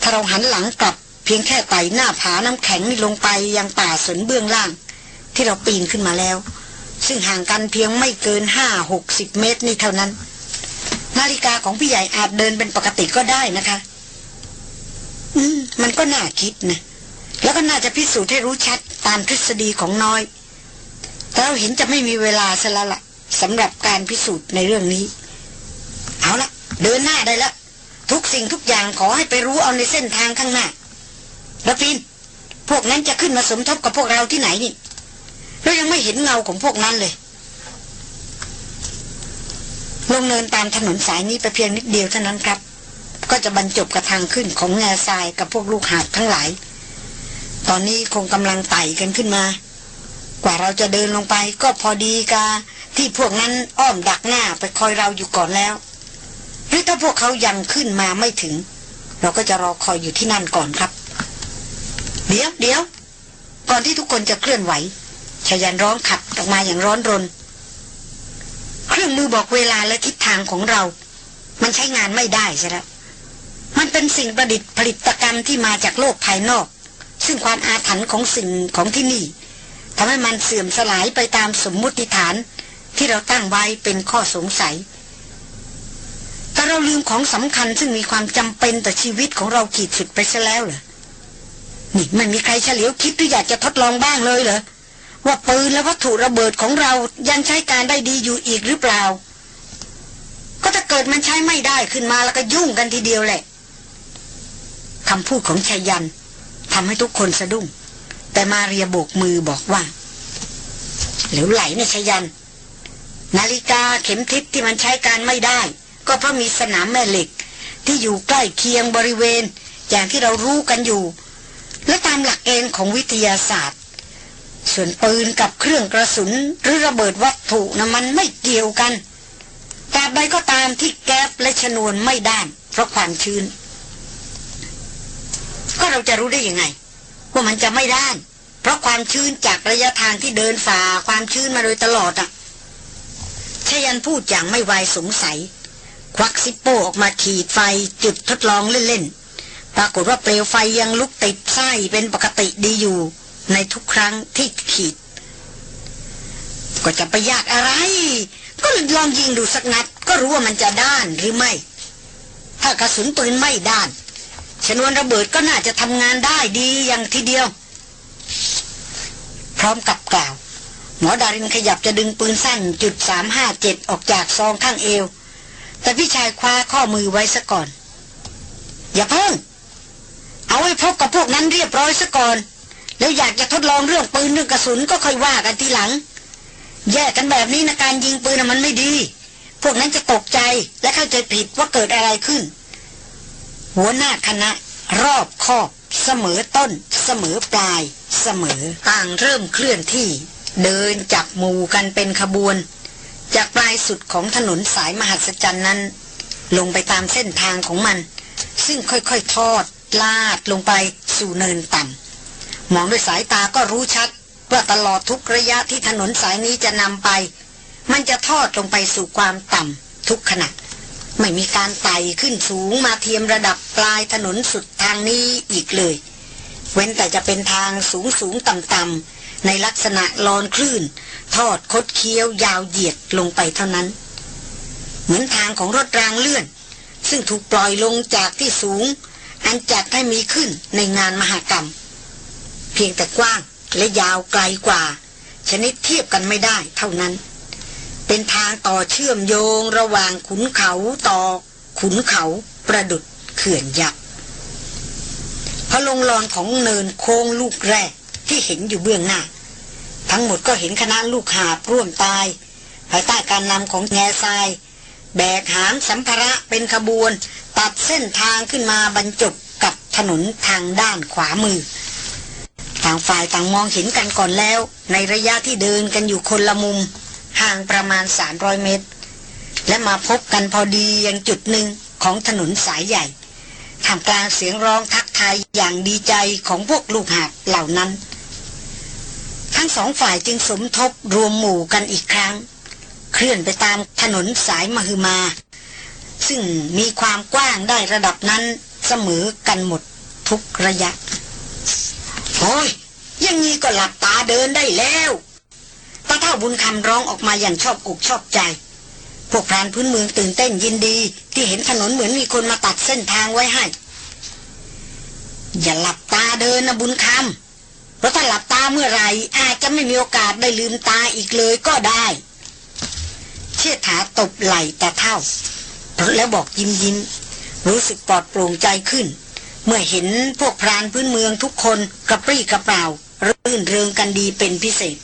A: ถ้าเราหันหลังกลับเพียงแค่ไต่หน้าผาน้ำแข็งนี่ลงไปยังป่าสนเบื้องล่าง ที่เราปีนขึ้นมาแล้ว ซึ่งห่างกันเพียงไม่เกินห้าหกสิบเมตรนี่เท่านั้น นาฬิกาของพี่ใหญ่อาจเดินเป็นปกติก็ได้นะคะ มมันก็น่าคิดนะ แล้วก็น่าจะพิสูจน์ให้รู้ชัดตามทฤษฎีของน้อย แต่เราเห็นจะไม่มีเวลาซะแล้วละ่ะสำหรับการพิสูจน์ในเรื่องนี้ เอาละเดินหน้าได้แล้วทุกสิ่งทุกอย่างขอให้ไปรู้เอาในเส้นทางข้างหน้าระพินพวกนั้นจะขึ้นมาสมทบกับพวกเราที่ไหนนี่เรายังไม่เห็นเงาของพวกนั้นเลย ลงเนินตามถนนสายนี้ไปเพียงนิดเดียวเท่านั้นครับ ก็จะบรรจบกับทางขึ้นของแง่ทรายกับพวกลูกหาบทั้งหลาย ตอนนี้คงกำลังไต่กันขึ้นมา กว่าเราจะเดินลงไปก็พอดีกาที่พวกนั้นอ้อมดักหน้าไปคอยเราอยู่ก่อนแล้ว หรือถ้าพวกเขายังขึ้นมาไม่ถึง เราก็จะรอคอยอยู่ที่นั่นก่อนครับ เดี๋ยวเดี๋ยวก่อนที่ทุกคนจะเคลื่อนไหวชายันร้องขัดออกมาอย่างร้อนรน เครื่องมือบอกเวลาและทิศทางของเรา มันใช้งานไม่ได้ใช่แล้ว มันเป็นสิ่งประดิษฐ์ผลิตกรรมที่มาจากโลกภายนอก ซึ่งความอาถรรพ์ของสิ่งของที่นี่ทำให้มันเสื่อมสลายไปตามสมมุติฐานที่เราตั้งไว้เป็นข้อสงสัย แต่เราลืมของสำคัญซึ่งมีความจำเป็นต่อชีวิตของเราขีดสุดไปซะแล้วเหรอ นี่ไม่มีใครเฉลียวคิดหรืออยากจะทดลองบ้างเลยเหรอ ว่าปืนและวัตถุระเบิดของเรายังใช้การได้ดีอยู่อีกหรือเปล่า ก็ถ้าเกิดมันใช้ไม่ได้ขึ้นมาแล้วก็ยุ่งกันทีเดียวแหละ คำพูดของชายันทำให้ทุกคนสะดุ้ง แต่มาเรียโบกมือบอกว่า เหลวไหลนะชายัน นาฬิกาเข็มทิศที่มันใช้การไม่ได้ ก็เพราะมีสนามแม่เหล็ก ที่อยู่ใกล้เคียงบริเวณ อย่างที่เรารู้กันอยู่ และตามหลักเกณฑ์ของวิทยาศาสตร์ ส่วนปืนกับเครื่องกระสุนหรือระเบิดวัตถุนะมันไม่เกี่ยวกันตราบใดก็ตามที่แก๊สและชนวนไม่ด้านเพราะความชื้น ก็เราจะรู้ได้ยังไง ว่ามันจะไม่ด้าน เพราะความชื้นจากระยะทางที่เดินฝ่าความชื้นมาโดยตลอดอะชยันพูดอย่างไม่ไวายสงสัย ควักซิปโปออกมาขีดไฟจุดทดลองเล่นๆ ปรากฏว่าเปลวไฟยังลุกติดไส้เป็นปกติดีอยู่ ในทุกครั้งที่ขีด ก็จะไปยากอะไร ก็ลองยิงดูสักนัด ก็รู้ว่ามันจะด้านหรือไม่ ถ้ากระสุนปืนไม่ด้าน ชนวนระเบิดก็น่าจะทำงานได้ดีอย่างทีเดียว พร้อมกับกล่าว หมอดารินขยับจะดึงปืนสั้นจุดสามห้าเจ็ดออกจากซองข้างเอว แต่พี่ชายคว้าข้อมือไว้ซะก่อน อย่าเพิ่ง เอาไว้พบกับพวกนั้นเรียบร้อยซะก่อน แล้วอยากจะทดลองเรื่องปืนเรื่องกระสุนก็ค่อยว่ากันทีหลัง แยกกันแบบนี้นะการยิงปืนมันไม่ดี พวกนั้นจะตกใจและเข้าใจผิดว่าเกิดอะไรขึ้น หัวหน้าคณะ รอบคอบ เสมอต้น เสมอปลาย เสมอต่างเริ่มเคลื่อนที่ เดินจับหมู่กันเป็นขบวน จากปลายสุดของถนนสายมหัศจรรย์นั้น ลงไปตามเส้นทางของมัน ซึ่งค่อยๆทอด ลาดลงไปสู่เนินต่ำมองด้วยสายตาก็รู้ชัดว่าตลอดทุกระยะที่ถนนสายนี้จะนำไป มันจะทอดลงไปสู่ความต่ำทุกขณะ ไม่มีการไต่ขึ้นสูงมาเทียมระดับปลายถนนสุดทางนี้อีกเลย เว้นแต่จะเป็นทางสูงสูงต่ำต่ำในลักษณะลอนคลื่น ทอดคดเคี้ยวยาวเหยียดลงไปเท่านั้น เหมือนทางของรถรางเลื่อน ซึ่งถูกปล่อยลงจากที่สูง อันจัดให้มีขึ้นในงานมหากรรม เพียงแต่กว้างและยาวไกลกว่า ชนิดเทียบกันไม่ได้เท่านั้น เป็นทางต่อเชื่อมโยงระหว่างขุนเขาต่อ ขุนเขาประดุดเขื่อนยักษ์พอลงลอนของเนินโค้งลูกแรกที่เห็นอยู่เบื้องหน้า ทั้งหมดก็เห็นคณะลูกหาร่วมตาย ภายใต้การนำของแง่ทราย แบกหามสัมภาระเป็นขบวน ตัดเส้นทางขึ้นมาบรรจบกับถนนทางด้านขวามือ ต่างฝ่ายต่างมองเห็นกันก่อนแล้ว ในระยะที่เดินกันอยู่คนละมุม ห่างประมาณ 300 เมตร และมาพบกันพอดียังจุดหนึ่งของถนนสายใหญ่ท่ามกลางเสียงร้องทักทายอย่างดีใจของพวกลูกหาบเหล่านั้น ทั้งสองฝ่ายจึงสมทบรวมหมู่กันอีกครั้ง เคลื่อนไปตามถนนสายมหึมา ซึ่งมีความกว้างได้ระดับนั้นเสมอกันหมดทุกระยะโอ้ยยังงี้ก็หลับตาเดินได้แล้ว ตาเท่าบุญคำร้องออกมาอย่างชอบอกชอบใจ พวกพรานพื้นเมืองตื่นเต้นยินดีที่เห็นถนนเหมือนมีคนมาตัดเส้นทางไว้ให้ อย่าหลับตาเดินนะบุญคำเพราะถ้าหลับตาเมื่อไหร่อาจจะไม่มีโอกาสได้ลืมตาอีกเลยก็ได้ เชี่ยถาตบไหล่ตาเท่าแล้วบอกยิ้มยิ้มรู้สึกปลอดโปร่งใจขึ้น เมื่อเห็นพวกพรานพื้นเมืองทุกคนกระปรี้กระเปร่ารื่นเริงกันดีเป็นพิเศษ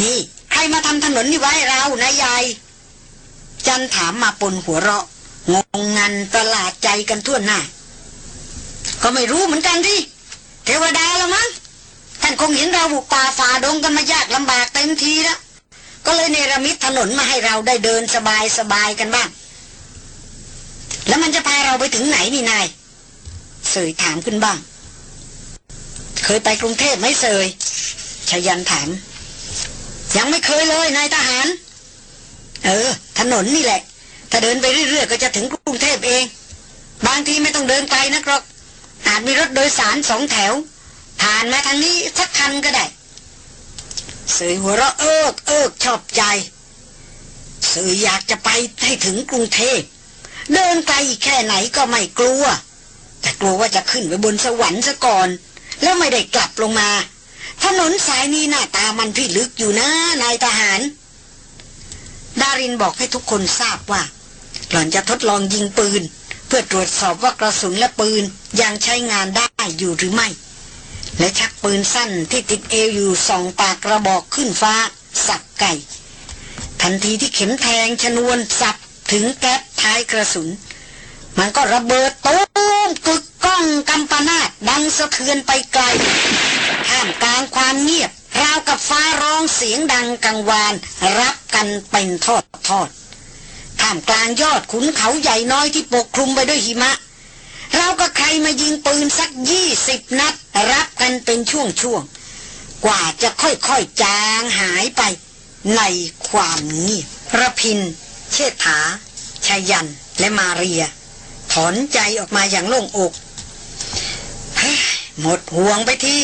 A: นี่ ใครมาทำถนนนี่ไว้เรานายใหญ่จันถามมาปนหัวเราะ งงงันประหลาดใจกันทั่วหน้า ก็ไม่รู้เหมือนกันที่เทวดาละมั้งท่านคงเห็นเราบุกป่าฝ่าดงกันมายากลำบากเต็มทีแล้วก็เลยเนรมิตถนนมาให้เราได้เดินสบายสบายกันบ้าง แล้วมันจะพาเราไปถึงไหนนี่นาย เสยถามขึ้นบ้าง เคยไปกรุงเทพไหมเสยชยันถาม ยังไม่เคยเลยนายทหาร เออ ถนนนี่แหละ ถ้าเดินไปเรื่อยๆก็จะถึงกรุงเทพเอง บางทีไม่ต้องเดินไกลนักหรอก อาจมีรถโดยสารสองแถว ผ่านมาทางนี้สักคันก็ได้เสยหัวเราะเอิกเอิกชอบใจเสยอยากจะไปให้ถึงกรุงเทพเดินไกลแค่ไหนก็ไม่กลัว แต่กลัวว่าจะขึ้นไปบนสวรรค์ซะก่อน แล้วไม่ได้กลับลงมา ถนนสายนี้หน้าตามันพิลึกอยู่นะนายทหาร ดารินบอกให้ทุกคนทราบว่า หล่อนจะทดลองยิงปืน เพื่อตรวจสอบว่ากระสุนและปืนยังใช้งานได้อยู่หรือไม่ และชักปืนสั้นที่ติดเอวอยู่สองปากกระบอกขึ้นฟ้า สับไก่ ทันทีที่เข็มแทงชนวนสับถึงแก๊สท้ายกระสุน มันก็ระเบิดตูมกึกก้องกำปนาดดังสะเทือนไปไกล ท่ามกลางความเงียบ ราวกับฟ้าร้องเสียงดังกังวาน รับกันเป็นทอดทอดท่ามกลางยอดขุนเขาใหญ่น้อยที่ปกคลุมไปด้วยหิมะ เราก็ใครมายิงปืนสักยี่สิบนัด รับกันเป็นช่วงๆ กว่าจะค่อยๆจางหายไป ในความเงียบระพิน เชษฐาชายันและมาเรีย ถอนใจออกมาอย่างโล่งอกหมดห่วงไปที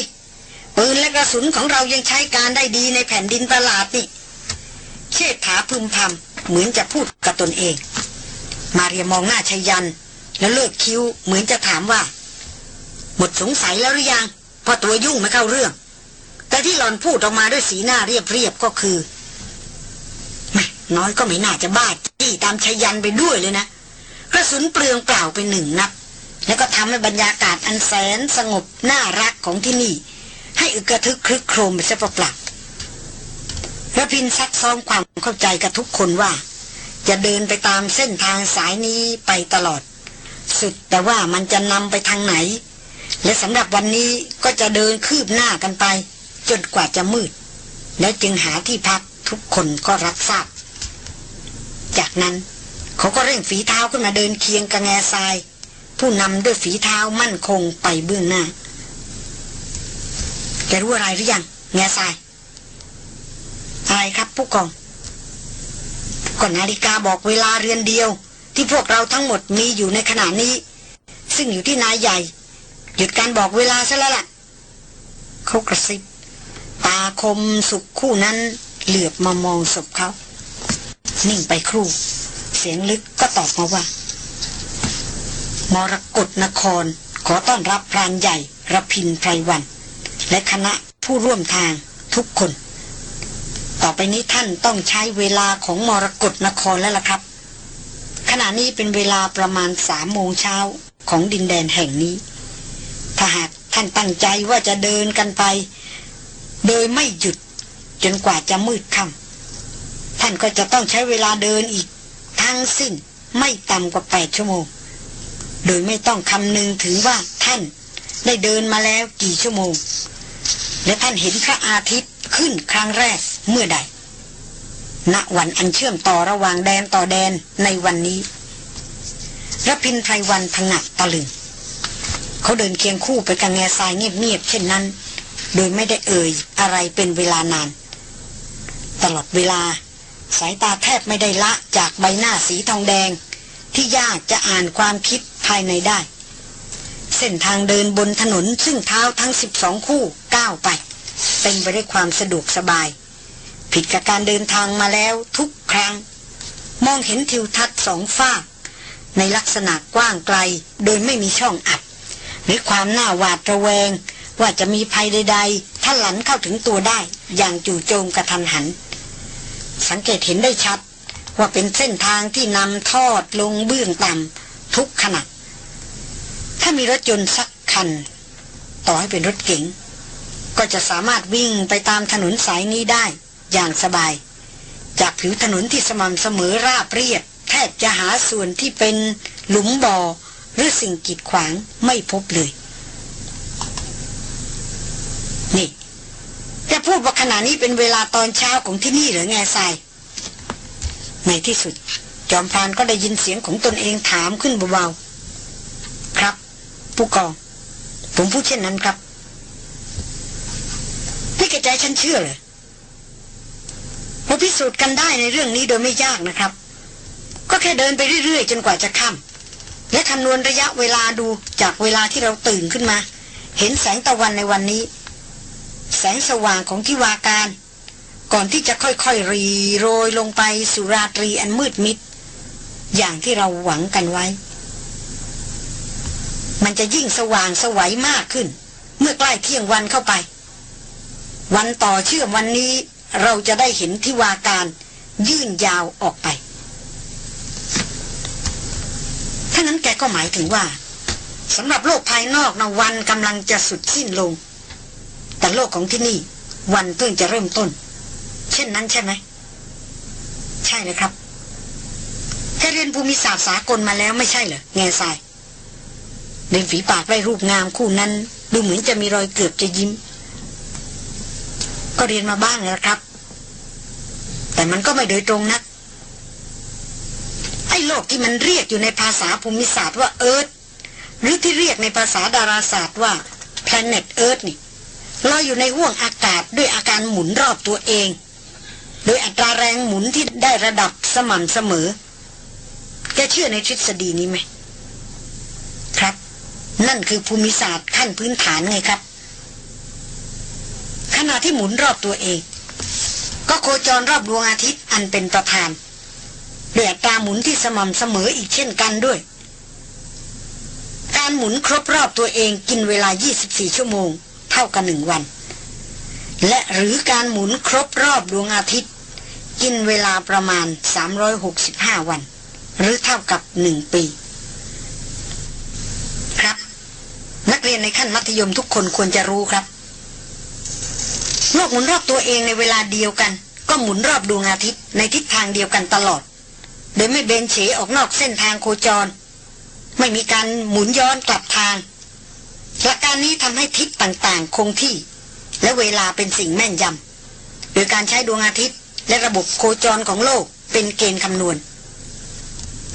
A: ปืนและกระสุนของเรายังใช้การได้ดีในแผ่นดินประหลาดนี่เชษฐาพึมพำเหมือนจะพูดกับตนเอง มาเรียมองหน้าชายัน แล้วเลิกคิ้วเหมือนจะถามว่า หมดสงสัยแล้วหรือยังเพราะตัวยุ่งไม่เข้าเรื่อง แต่ที่หลอนพูดออกมาด้วยสีหน้าเรียบๆก็คือไม่น้อยก็ไม่น่าจะบ้าจี้ตามชายันไปด้วยเลยนะกระสุนเปลืองเปล่าไปหนึ่งนัดแล้วก็ทำให้บรรยากาศอันแสนสงบน่ารักของที่นี่ ให้อึกระทึกคลึกโครมไปซะเปล่าๆระพินซักซ้อมความเข้าใจกับทุกคนว่า จะเดินไปตามเส้นทางสายนี้ไปตลอด สุดแต่ว่ามันจะนำไปทางไหน และสำหรับวันนี้ก็จะเดินคืบหน้ากันไป จนกว่าจะมืด แล้วจึงหาที่พักทุกคนก็รับทราบ จากนั้นเขาก็เร่งฝีเท้าขึ้นมาเดินเคียงกับแง่ทราย ผู้นำด้วยฝีเท้ามั่นคงไปเบื้องหน้า แกรู้อะไรหรือยังแง่ทราย อะไรครับผู้กองก่อนนาฬิกาบอกเวลาเรือนเดียว ที่พวกเราทั้งหมดมีอยู่ในขณะนี้ ซึ่งอยู่ที่นายใหญ่ หยุดการบอกเวลาซะแล้วล่ะเขากระซิบตาคมสุขคู่นั้นเหลือบมามองศพเขานิ่งไปครู่ เสียงลึกก็ตอบมาว่ามรกรนครขอต้อนรับพรานใหญ่ระพินไพรวัน และคณะผู้ร่วมทางทุกคน ต่อไปนี้ท่านต้องใช้เวลาของมรกรนครแล้วล่ะครับ ขณะนี้เป็นเวลาประมาณสามโมงเช้าของดินแดนแห่งนี้ ถ้าหากท่านตั้งใจว่าจะเดินกันไป โดยไม่หยุดจนกว่าจะมืดค่ำท่านก็จะต้องใช้เวลาเดินอีกทั้งสิ้นไม่ต่ำกว่าแปดชั่วโมง โดยไม่ต้องคำนึงถึงว่าท่านได้เดินมาแล้วกี่ชั่วโมง และท่านเห็นพระอาทิตย์ขึ้นครั้งแรกเมื่อใด ณ วันอันเชื่อมต่อระหว่างแดนต่อแดนในวันนี้รพินไพรวันผงักตะลึง เขาเดินเคียงคู่ไปกับแง่ทรายเงียบๆเช่นนั้น โดยไม่ได้เอ่ยอะไรเป็นเวลานาน ตลอดเวลา สายตาแทบไม่ได้ละจากใบหน้าสีทองแดง ที่ยากจะอ่านความคิดภายในได้ ส้นทางเดินบนถนนซึ่งเท้าทั้งสิบสองคู่ก้าวไป เต็มไปด้วยความสะดวกสบาย ผิดกับการเดินทางมาแล้วทุกครั้ง มองเห็นทิวทัศน์สองฝ้าในลักษณะกว้างไกลโดยไม่มีช่องอับ หรือความหน้าหวาดระแวง ว่าจะมีภัยใดๆถ้าหลันเข้าถึงตัวได้ อย่างจู่โจมกระทันหัน สังเกตเห็นได้ชัด ว่าเป็นเส้นทางที่นำทอดลงเบื้องต่ำทุกขณะ ถ้ามีรถยนต์สักคัน ต่อให้เป็นรถเก๋งก็จะสามารถวิ่งไปตามถนนสายนี้ได้อย่างสบาย จากผิวถนนที่สม่ำเสมอราบเรียบ แทบจะหาส่วนที่เป็นหลุมบ่อหรือสิ่งกีดขวางไม่พบเลย นี่จะพูดว่าขณะนี้เป็นเวลาตอนเช้าของที่นี่หรือไงทรายในที่สุด จอมพรานก็ได้ยินเสียงของตนเองถามขึ้นเบาๆครับ ผู้กอง ผมพูดเช่นนั้นครับนี่แกใจฉันเชื่อเลยเราพิสูจน์กันได้ในเรื่องนี้โดยไม่ยากนะครับ ก็แค่เดินไปเรื่อยๆ จนกว่าจะค่ำและคำนวณระยะเวลาดูจากเวลาที่เราตื่นขึ้นมา เห็นแสงตะวันในวันนี้ แสงสว่างของทิวาการ ก่อนที่จะค่อยๆรีโรยลงไปสู่ราตรีอันมืดมิดอย่างที่เราหวังกันไว้ มันจะยิ่งสว่างสวัยมากขึ้น เมื่อใกล้เที่ยงวันเข้าไป วันต่อเชื่อมวันนี้เราจะได้เห็นทิวาการยื่นยาวออกไปท่านั้นแกก็หมายถึงว่าสำหรับโลกภายนอกนะวันกำลังจะสุดสิ้นลง แต่โลกของที่นี่ วันเพิ่งจะเริ่มต้น เช่นนั้นใช่ไหมใช่เลยครับแค่เรียนภูมิศาสตร์สากลมาแล้วไม่ใช่เหรอแง่ทราย เดินฝีปากไร้รูปงามคู่นั้น ดูเหมือนจะมีรอยเกือบจะยิ้ม ก็เรียนมาบ้างแล้วครับ แต่มันก็ไม่โดยตรงนัก ไอ้โลกที่มันเรียกอยู่ในภาษาภูมิศาสตร์ว่าเอิร์ธหรือที่เรียกในภาษาดาราศาสตร์ว่า planet Earth นี่ลอยอยู่ในห้วงอากาศด้วยอาการหมุนรอบตัวเอง โดยอัตราแรงหมุนที่ได้ระดับสม่ำเสมอแกเชื่อในทฤษฎีนี้ไหม นั่นคือภูมิศาสตร์ขั้นพื้นฐานไงครับ ขณะที่หมุนรอบตัวเอง ก็โคจรรอบดวงอาทิตย์อันเป็นประธานด้วยอัตาหมุนที่สม่ำเสมออีกเช่นกันด้วย การหมุนครบรอบตัวเองกินเวลา 24 ชั่วโมง เท่ากับหนึ่งวัน และหรือการหมุนครบรอบดวงอาทิตย์ กินเวลาประมาณ 365 วัน หรือเท่ากับหนึ่งปี ครับ นักเรียนในขั้นมัธยมทุกคนควรจะรู้ครับ โลกหมุนรอบตัวเองในเวลาเดียวกัน ก็หมุนรอบดวงอาทิตย์ในทิศทางเดียวกันตลอด โดยไม่เบนเฉออกนอกเส้นทางโคจร ไม่มีการหมุนย้อนกลับทางหลักการนี้ทำให้ทิศต่างๆ คงที่ และเวลาเป็นสิ่งแม่นยำโดยการใช้ดวงอาทิตย์ และระบบโคจรของโลกเป็นเกณฑ์คำนวณ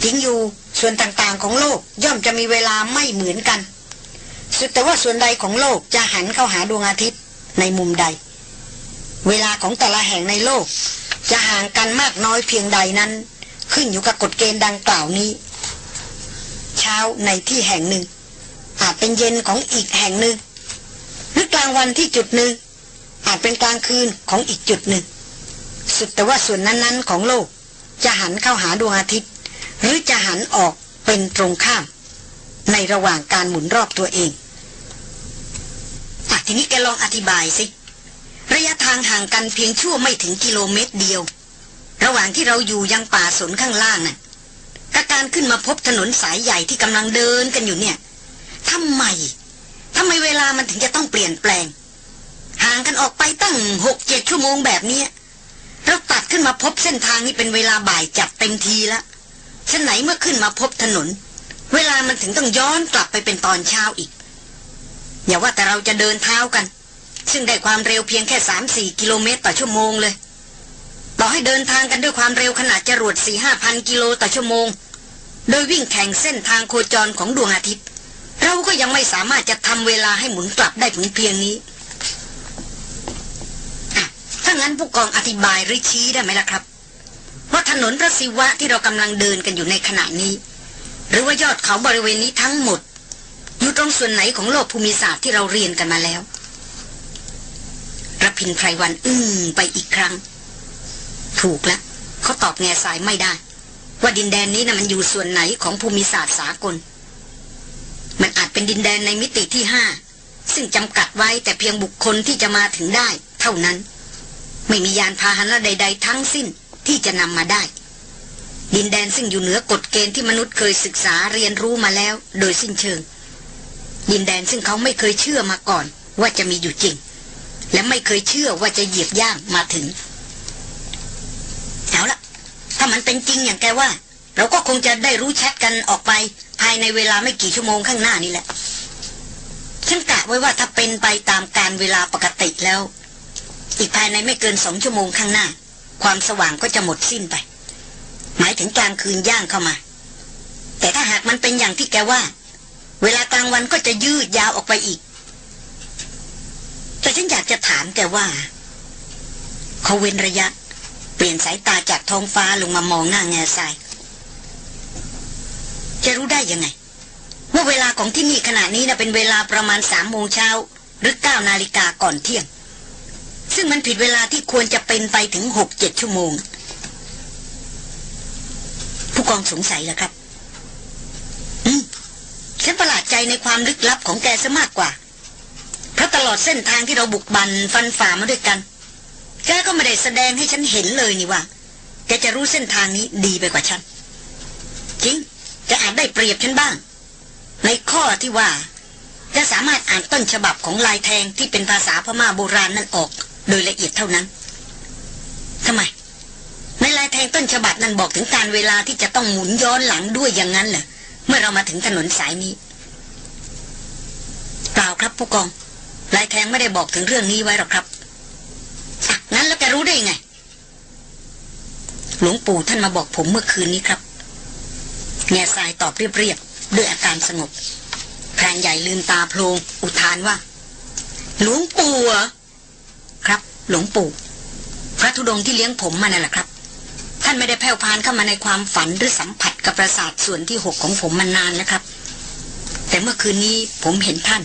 A: จริงอยู่ส่วนต่างๆของโลกย่อมจะมีเวลาไม่เหมือนกัน สุดแต่ว่าส่วนใดของโลกจะหันเข้าหาดวงอาทิตย์ในมุมใด เวลาของแต่ละแห่งในโลก จะห่างกันมากน้อยเพียงใดนั้น ขึ้นอยู่กับกฎเกณฑ์ดังกล่าวนี้ เช้าในที่แห่งหนึ่ง อาจเป็นเย็นของอีกแห่งหนึ่ง หรือกลางวันที่จุดหนึ่ง อาจเป็นกลางคืนของอีกจุดหนึ่ง สุดแต่ว่าส่วนนั้นๆของโลกจะหันเข้าหาดวงอาทิตย์ หรือจะหันออกเป็นตรงข้าม ในระหว่างการหมุนรอบตัวเอง อทีนี้แกลองอธิบายสิ ระยะทางห่างกันเพียงชั่วไม่ถึงกิโลเมตรเดียว ระหว่างที่เราอยู่ยังป่าสนข้างล่างน่ะกับการขึ้นมาพบถนนสายใหญ่ที่กำลังเดินกันอยู่เนี่ยทำไมทำไมเวลามันถึงจะต้องเปลี่ยนแปลง ห่างกันออกไปตั้งหกเจ็ดชั่วโมงแบบนี้เราตัดขึ้นมาพบเส้นทางนี้เป็นเวลาบ่ายจับเต็มทีแล้วฉะไหนเมื่อขึ้นมาพบถนน เวลามันถึงต้องย้อนกลับไปเป็นตอนเช้าอีก อย่าว่าแต่เราจะเดินเท้ากัน ซึ่งได้ความเร็วเพียงแค่สามสี่กิโลเมตรต่อชั่วโมงเลย ต่อให้เดินทางกันด้วยความเร็วขนาดจรวดสี่ห้าพันกิโลต่อชั่วโมง โดยวิ่งแข่งเส้นทางโคจรของดวงอาทิตย์ เราก็ยังไม่สามารถจะทำเวลาให้หมุนกลับได้ถึงเพียงนี้ถ้างั้นผู้กองอธิบายหรือชี้ได้ไหมล่ะครับว่าถนนพระศิวะที่เรากำลังเดินกันอยู่ในขณะนี้ หรือว่ายอดเขาบริเวณนี้ทั้งหมด ตรงส่วนไหนของโลกภูมิศาสตร์ที่เราเรียนกันมาแล้วระพินไพรวันอึ้งไปอีกครั้ง ถูกแล้วเขาตอบแง่สายไม่ได้ ว่าดินแดนนี้นะ่ะมันอยู่ส่วนไหนของภูมิศาสตร์สากล มันอาจเป็นดินแดนในมิติที่ห้าซึ่งจำกัดไว้แต่เพียงบุคคลที่จะมาถึงได้ เท่านั้น ไม่มียานพาหนะใด ๆ ทั้งสิ้นที่จะนำมาได้ ดินแดนซึ่งอยู่เหนือกฎเกณฑ์ที่มนุษย์เคยศึกษาเรียนรู้มาแล้ว โดยสิ้นเชิง ดินแดนซึ่งเขาไม่เคยเชื่อมาก่อน ว่าจะมีอยู่จริง และไม่เคยเชื่อว่าจะเหยียบย่างมาถึงเอาละถ้ามันเป็นจริงอย่างแกว่า เราก็คงจะได้รู้แชทกันออกไป ภายในเวลาไม่กี่ชั่วโมงข้างหน้านี่แหละฉันกะไว้ว่าถ้าเป็นไปตามการเวลาปกติแล้ว อีกภายในไม่เกินสองชั่วโมงข้างหน้า ความสว่างก็จะหมดสิ้นไป หมายถึงกลางคืนย่างเข้ามา แต่ถ้าหากมันเป็นอย่างที่แกว่า เวลากลางวันก็จะยืดยาวออกไปอีก แต่ฉันอยากจะถามแกว่า เขาเว้นระยะ เปลี่ยนสายตาจากท้องฟ้าลงมามองหน้าแง่ทราย จะรู้ได้ยังไง ว่าเวลาของที่นี่ขณะนี้นะเป็นเวลาประมาณสามโมงเช้า หรือเก้านาฬิกาก่อนเที่ยง ซึ่งมันผิดเวลาที่ควรจะเป็นไปถึงหกเจ็ดชั่วโมง ผู้กองสงสัยเหรอครับอืม ฉันประหลาดใจในความลึกลับของแกซะมากกว่า เพราะตลอดเส้นทางที่เราบุกบันฟันฝ่ามาด้วยกัน แกก็ไม่ได้แสดงให้ฉันเห็นเลยนี่ว่า แกจะรู้เส้นทางนี้ดีไปกว่าฉัน จริงจะอาจได้เปรียบฉันบ้าง ในข้อที่ว่าจะสามารถอ่านต้นฉบับของลายแทงที่เป็นภาษาพม่าโบราณนั่นออก โดยละเอียดเท่านั้นทำไมในลายแทงต้นฉบับนั้นบอกถึงการเวลาที่จะต้องหมุนย้อนหลังด้วยอย่างนั้นเหรอ เมื่อเรามาถึงถนนสายนี้เปล่าครับผู้กองลายแทงไม่ได้บอกถึงเรื่องนี้ไว้หรอกครับงั้นแล้วแกรู้ได้ยังไง หลวงปู่ท่านมาบอกผมเมื่อคืนนี้ครับแง่ทรายตอบเรียบๆด้วยอาการสงบพรานใหญ่ลืมตาโพลงอุทานว่า หลวงปู่เหรอครับ หลวงปู่ พระธุดงค์ที่เลี้ยงผมมานั่นแหละครับานไม่ได้แผ่วพานเข้ามาในความฝันหรือสัมผัสกับประสาทส่วนที่หกของผมมานานแล้วครับ แต่เมื่อคืนนี้ผมเห็นท่าน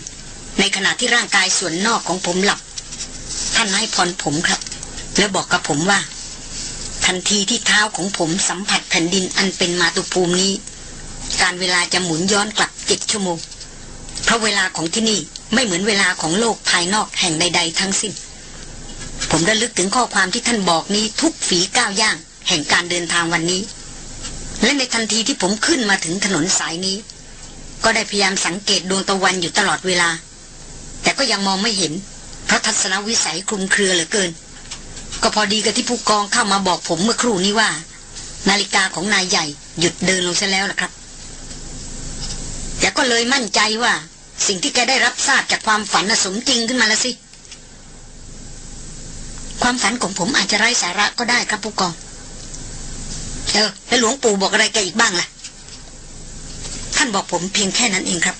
A: ในขณะที่ร่างกายส่วนนอกของผมหลับ ท่านให้พรผมครับ แล้วบอกกับผมว่า ทันทีที่เท้าของผมสัมผัสแผ่นดินอันเป็นมาตุภูมินี้ การเวลาจะหมุนย้อนกลับเจ็ดชั่วโมง เพราะเวลาของที่นี่ไม่เหมือนเวลาของโลกภายนอกแห่งใด ๆ ทั้งสิ้น ผมระลึกถึงข้อความที่ท่านบอกนี้ทุกฝีก้าวย่าง แห่งการเดินทางวันนี้ และในทันทีที่ผมขึ้นมาถึงถนนสายนี้ ก็ได้พยายามสังเกตดวงตะวันอยู่ตลอดเวลา แต่ก็ยังมองไม่เห็น เพราะทัศนวิสัยคลุมเครือเหลือเกิน ก็พอดีกับที่ผู้กองเข้ามาบอกผมเมื่อครู่นี้ว่า นาฬิกาของนายใหญ่หยุดเดินลงซะแล้วล่ะครับแต่
B: ก็เลยมั่นใจว่า สิ่งที่แกได้รับทราบจากความฝันน่ะสมจริงขึ้นมาแล้วสิ ความฝันของผมอาจจะไร้สาระก็ได้ครับผู้กอง เออแล้วหลวงปู่บอกอะไรแกอีกบ้างล่ะ ท่านบอกผมเพียงแค่นั้นเองครับ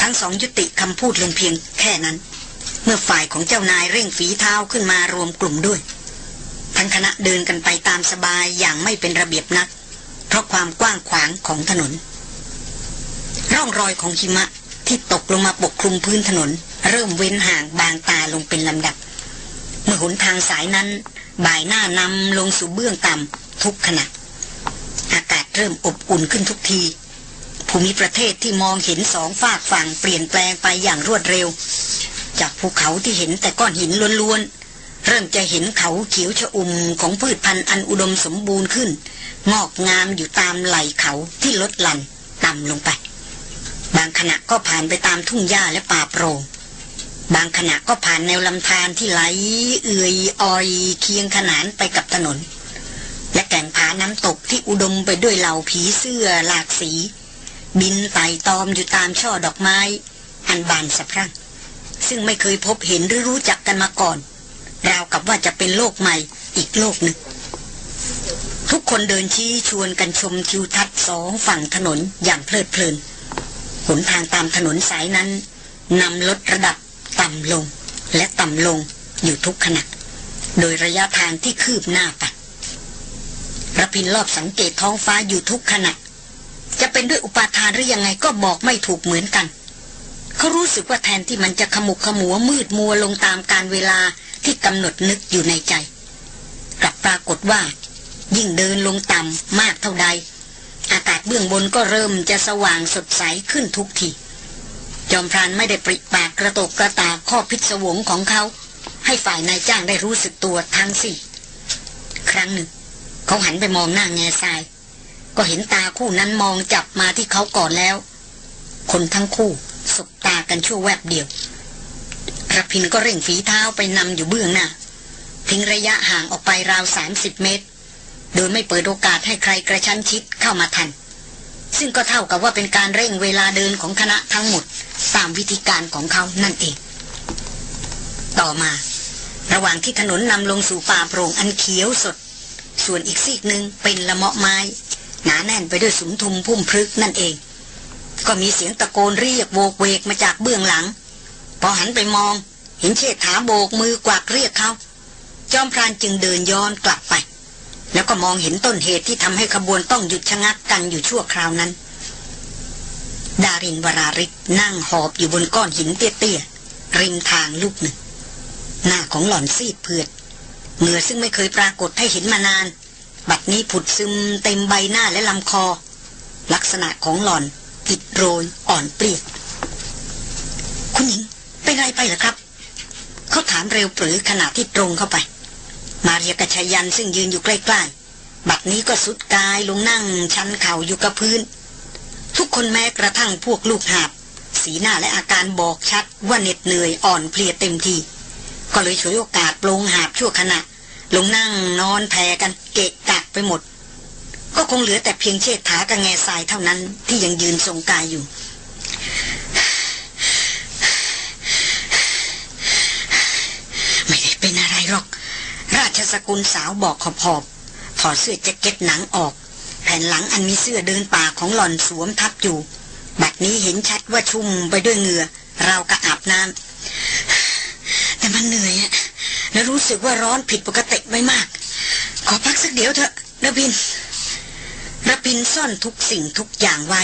B: ทั้งสองยุติคำพูดลงเพียงแค่นั้น เมื่อฝ่ายของเจ้านายเร่งฝีเท้าขึ้นมารวมกลุ่มด้วย ทั้งคณะเดินกันไปตามสบายอย่างไม่เป็นระเบียบนัก เพราะความกว้างขวางของถนน ร่องรอยของหิมะที่ตกลงมาปกคลุมพื้นถนน เริ่มเว้นห่างบางตาลงเป็นลำดับ เมื่อหนทางสายนั้นบ่ายหน้านำลงสู่เบื้องต่ำ ทุกขณะ อากาศเริ่มอบอุ่นขึ้นทุกที ภูมิประเทศที่มองเห็นสองฝากฝั่งเปลี่ยนแปลงไปอย่างรวดเร็ว จากภูเขาที่เห็นแต่ก้อนหินล้วนๆ เริ่มจะเห็นเขาเขียวชอุ่มของพืชพันธุ์อันอุดมสมบูรณ์ขึ้น งอกงามอยู่ตามไหล่เขาที่ลดหลั่นต่ำลงไป บางขณะก็ผ่านไปตามทุ่งหญ้าและป่าโปร่งบางขณะก็ผ่านแนวลำธารที่ไหลเอื่อยออยเคียงขนานไปกับถนน และแก่งผาน้ำตกที่อุดมไปด้วยเหล่าผีเสื้อหลากสี บินไต่ตอมอยู่ตามช่อดอกไม้ อันบานสะพรั่ง ซึ่งไม่เคยพบเห็นหรือรู้จักกันมาก่อน ราวกับว่าจะเป็นโลกใหม่อีกโลกหนึ่ง ทุกคนเดินชี้ชวนกันชมทิวทัศน์สองฝั่งถนนอย่างเพลิดเพลินหนทางตามถนนสายนั้นนำลดระดับต่ำลงและต่ำลงอยู่ทุกขณะ โดยระยะทางที่คืบหน้าไป ระพินรอบสังเกตท้องฟ้าอยู่ทุกขณะ จะเป็นด้วยอุปาทานหรือยังไงก็บอกไม่ถูกเหมือนกัน เขารู้สึกว่าแทนที่มันจะขมุกขมัวมืดมัวลงตามการเวลาที่กำหนดนึกอยู่ในใจ กลับปรากฏว่า ยิ่งเดินลงต่ำมากเท่าใด อากาศเบื้องบนก็เริ่มจะสว่างสดใสขึ้นทุกทีจอมพรานไม่ได้ปริปากกระตกกระตาข้อพิศวงของเขา ให้ฝ่ายนายจ้างได้รู้สึกตัวทั้งสี่ ครั้งหนึ่ง เขาหันไปมองหน้าแง่ทราย ก็เห็นตาคู่นั้นมองจับมาที่เขาก่อนแล้ว คนทั้งคู่สบตากันชั่วแวบเดียวระพินก็เร่งฝีเท้าไปนำอยู่เบื้องหน้า ทิ้งระยะห่างออกไปราวสามสิบเมตร โดยไม่เปิดโอกาสให้ใครกระชั้นชิดเข้ามาทัน ซึ่งก็เท่ากับว่าเป็นการเร่งเวลาเดินของคณะทั้งหมดตามวิธีการของเขานั่นเอง ต่อมา ระหว่างที่ถนนนำลงสู่ป่าโปร่งอันเขียวสด ส่วนอีกซีกหนึ่งเป็นละเมาะไม้ หนาแน่นไปด้วยสุมทุมพุ่มพลึกนั่นเอง ก็มีเสียงตะโกนเรียกโวกเวกมาจากเบื้องหลัง พอหันไปมอง เห็นเชษฐาโบกมือกวักเรียกเขาจอมพรานจึงเดินย้อนกลับไป แล้วก็มองเห็นต้นเหตุที่ทำให้ขบวนต้องหยุดชะงักกันอยู่ชั่วคราวนั้น ดารินวราริกนั่งหอบอยู่บนก้อนหินเตี้ยๆริมทางลูกหนึ่งหน้าของหล่อนซีดเผือด เหงื่อซึ่งไม่เคยปรากฏให้เห็นมานาน บัดนี้ผุดซึมเต็มใบหน้าและลำคอ ลักษณะของหล่อนอิดโรยอ่อนเปรียกคุณหญิงเป็นไรไปเหรอครับ เขาถามเร็วปรือขณะที่ตรงเข้าไป มาเรียกชายันซึ่งยืนอยู่ใกล้ๆ บัดนี้ก็สุดกายลงนั่งชันเข่าอยู่กับพื้น ทุกคนแม้กระทั่งพวกลูกหาบ สีหน้าและอาการบอกชัดว่าเหน็ดเหนื่อยอ่อนเพลียเต็มทีก็เลยฉวยโอกาสปลงหาบชั่วขณะ ลงนั่งนอนแผ่กันเกะกะไปหมด ก็คงเหลือแต่เพียงเชษฐากับแง่ทรายเท่านั้นที่ยังยืนทรงกายอยู่ ไม่ได้เป็นอะไรหรอก ราชสกุลสาวบอกขอบขอบถอดเสื้อแจ็คเก็ตหนังออก แผ่นหลังอันมีเสื้อเดินป่าของหล่อนสวมทับอยู่ บัดนี้เห็นชัดว่าชุ่มไปด้วยเหงื่อเรากระอาบน้ำแต่มันเหนื่อยอะ และรู้สึกว่าร้อนผิดปกติไปมาก ขอพักสักเดี๋ยวเถอะระพินระพินซ่อนทุกสิ่งทุกอย่างไว้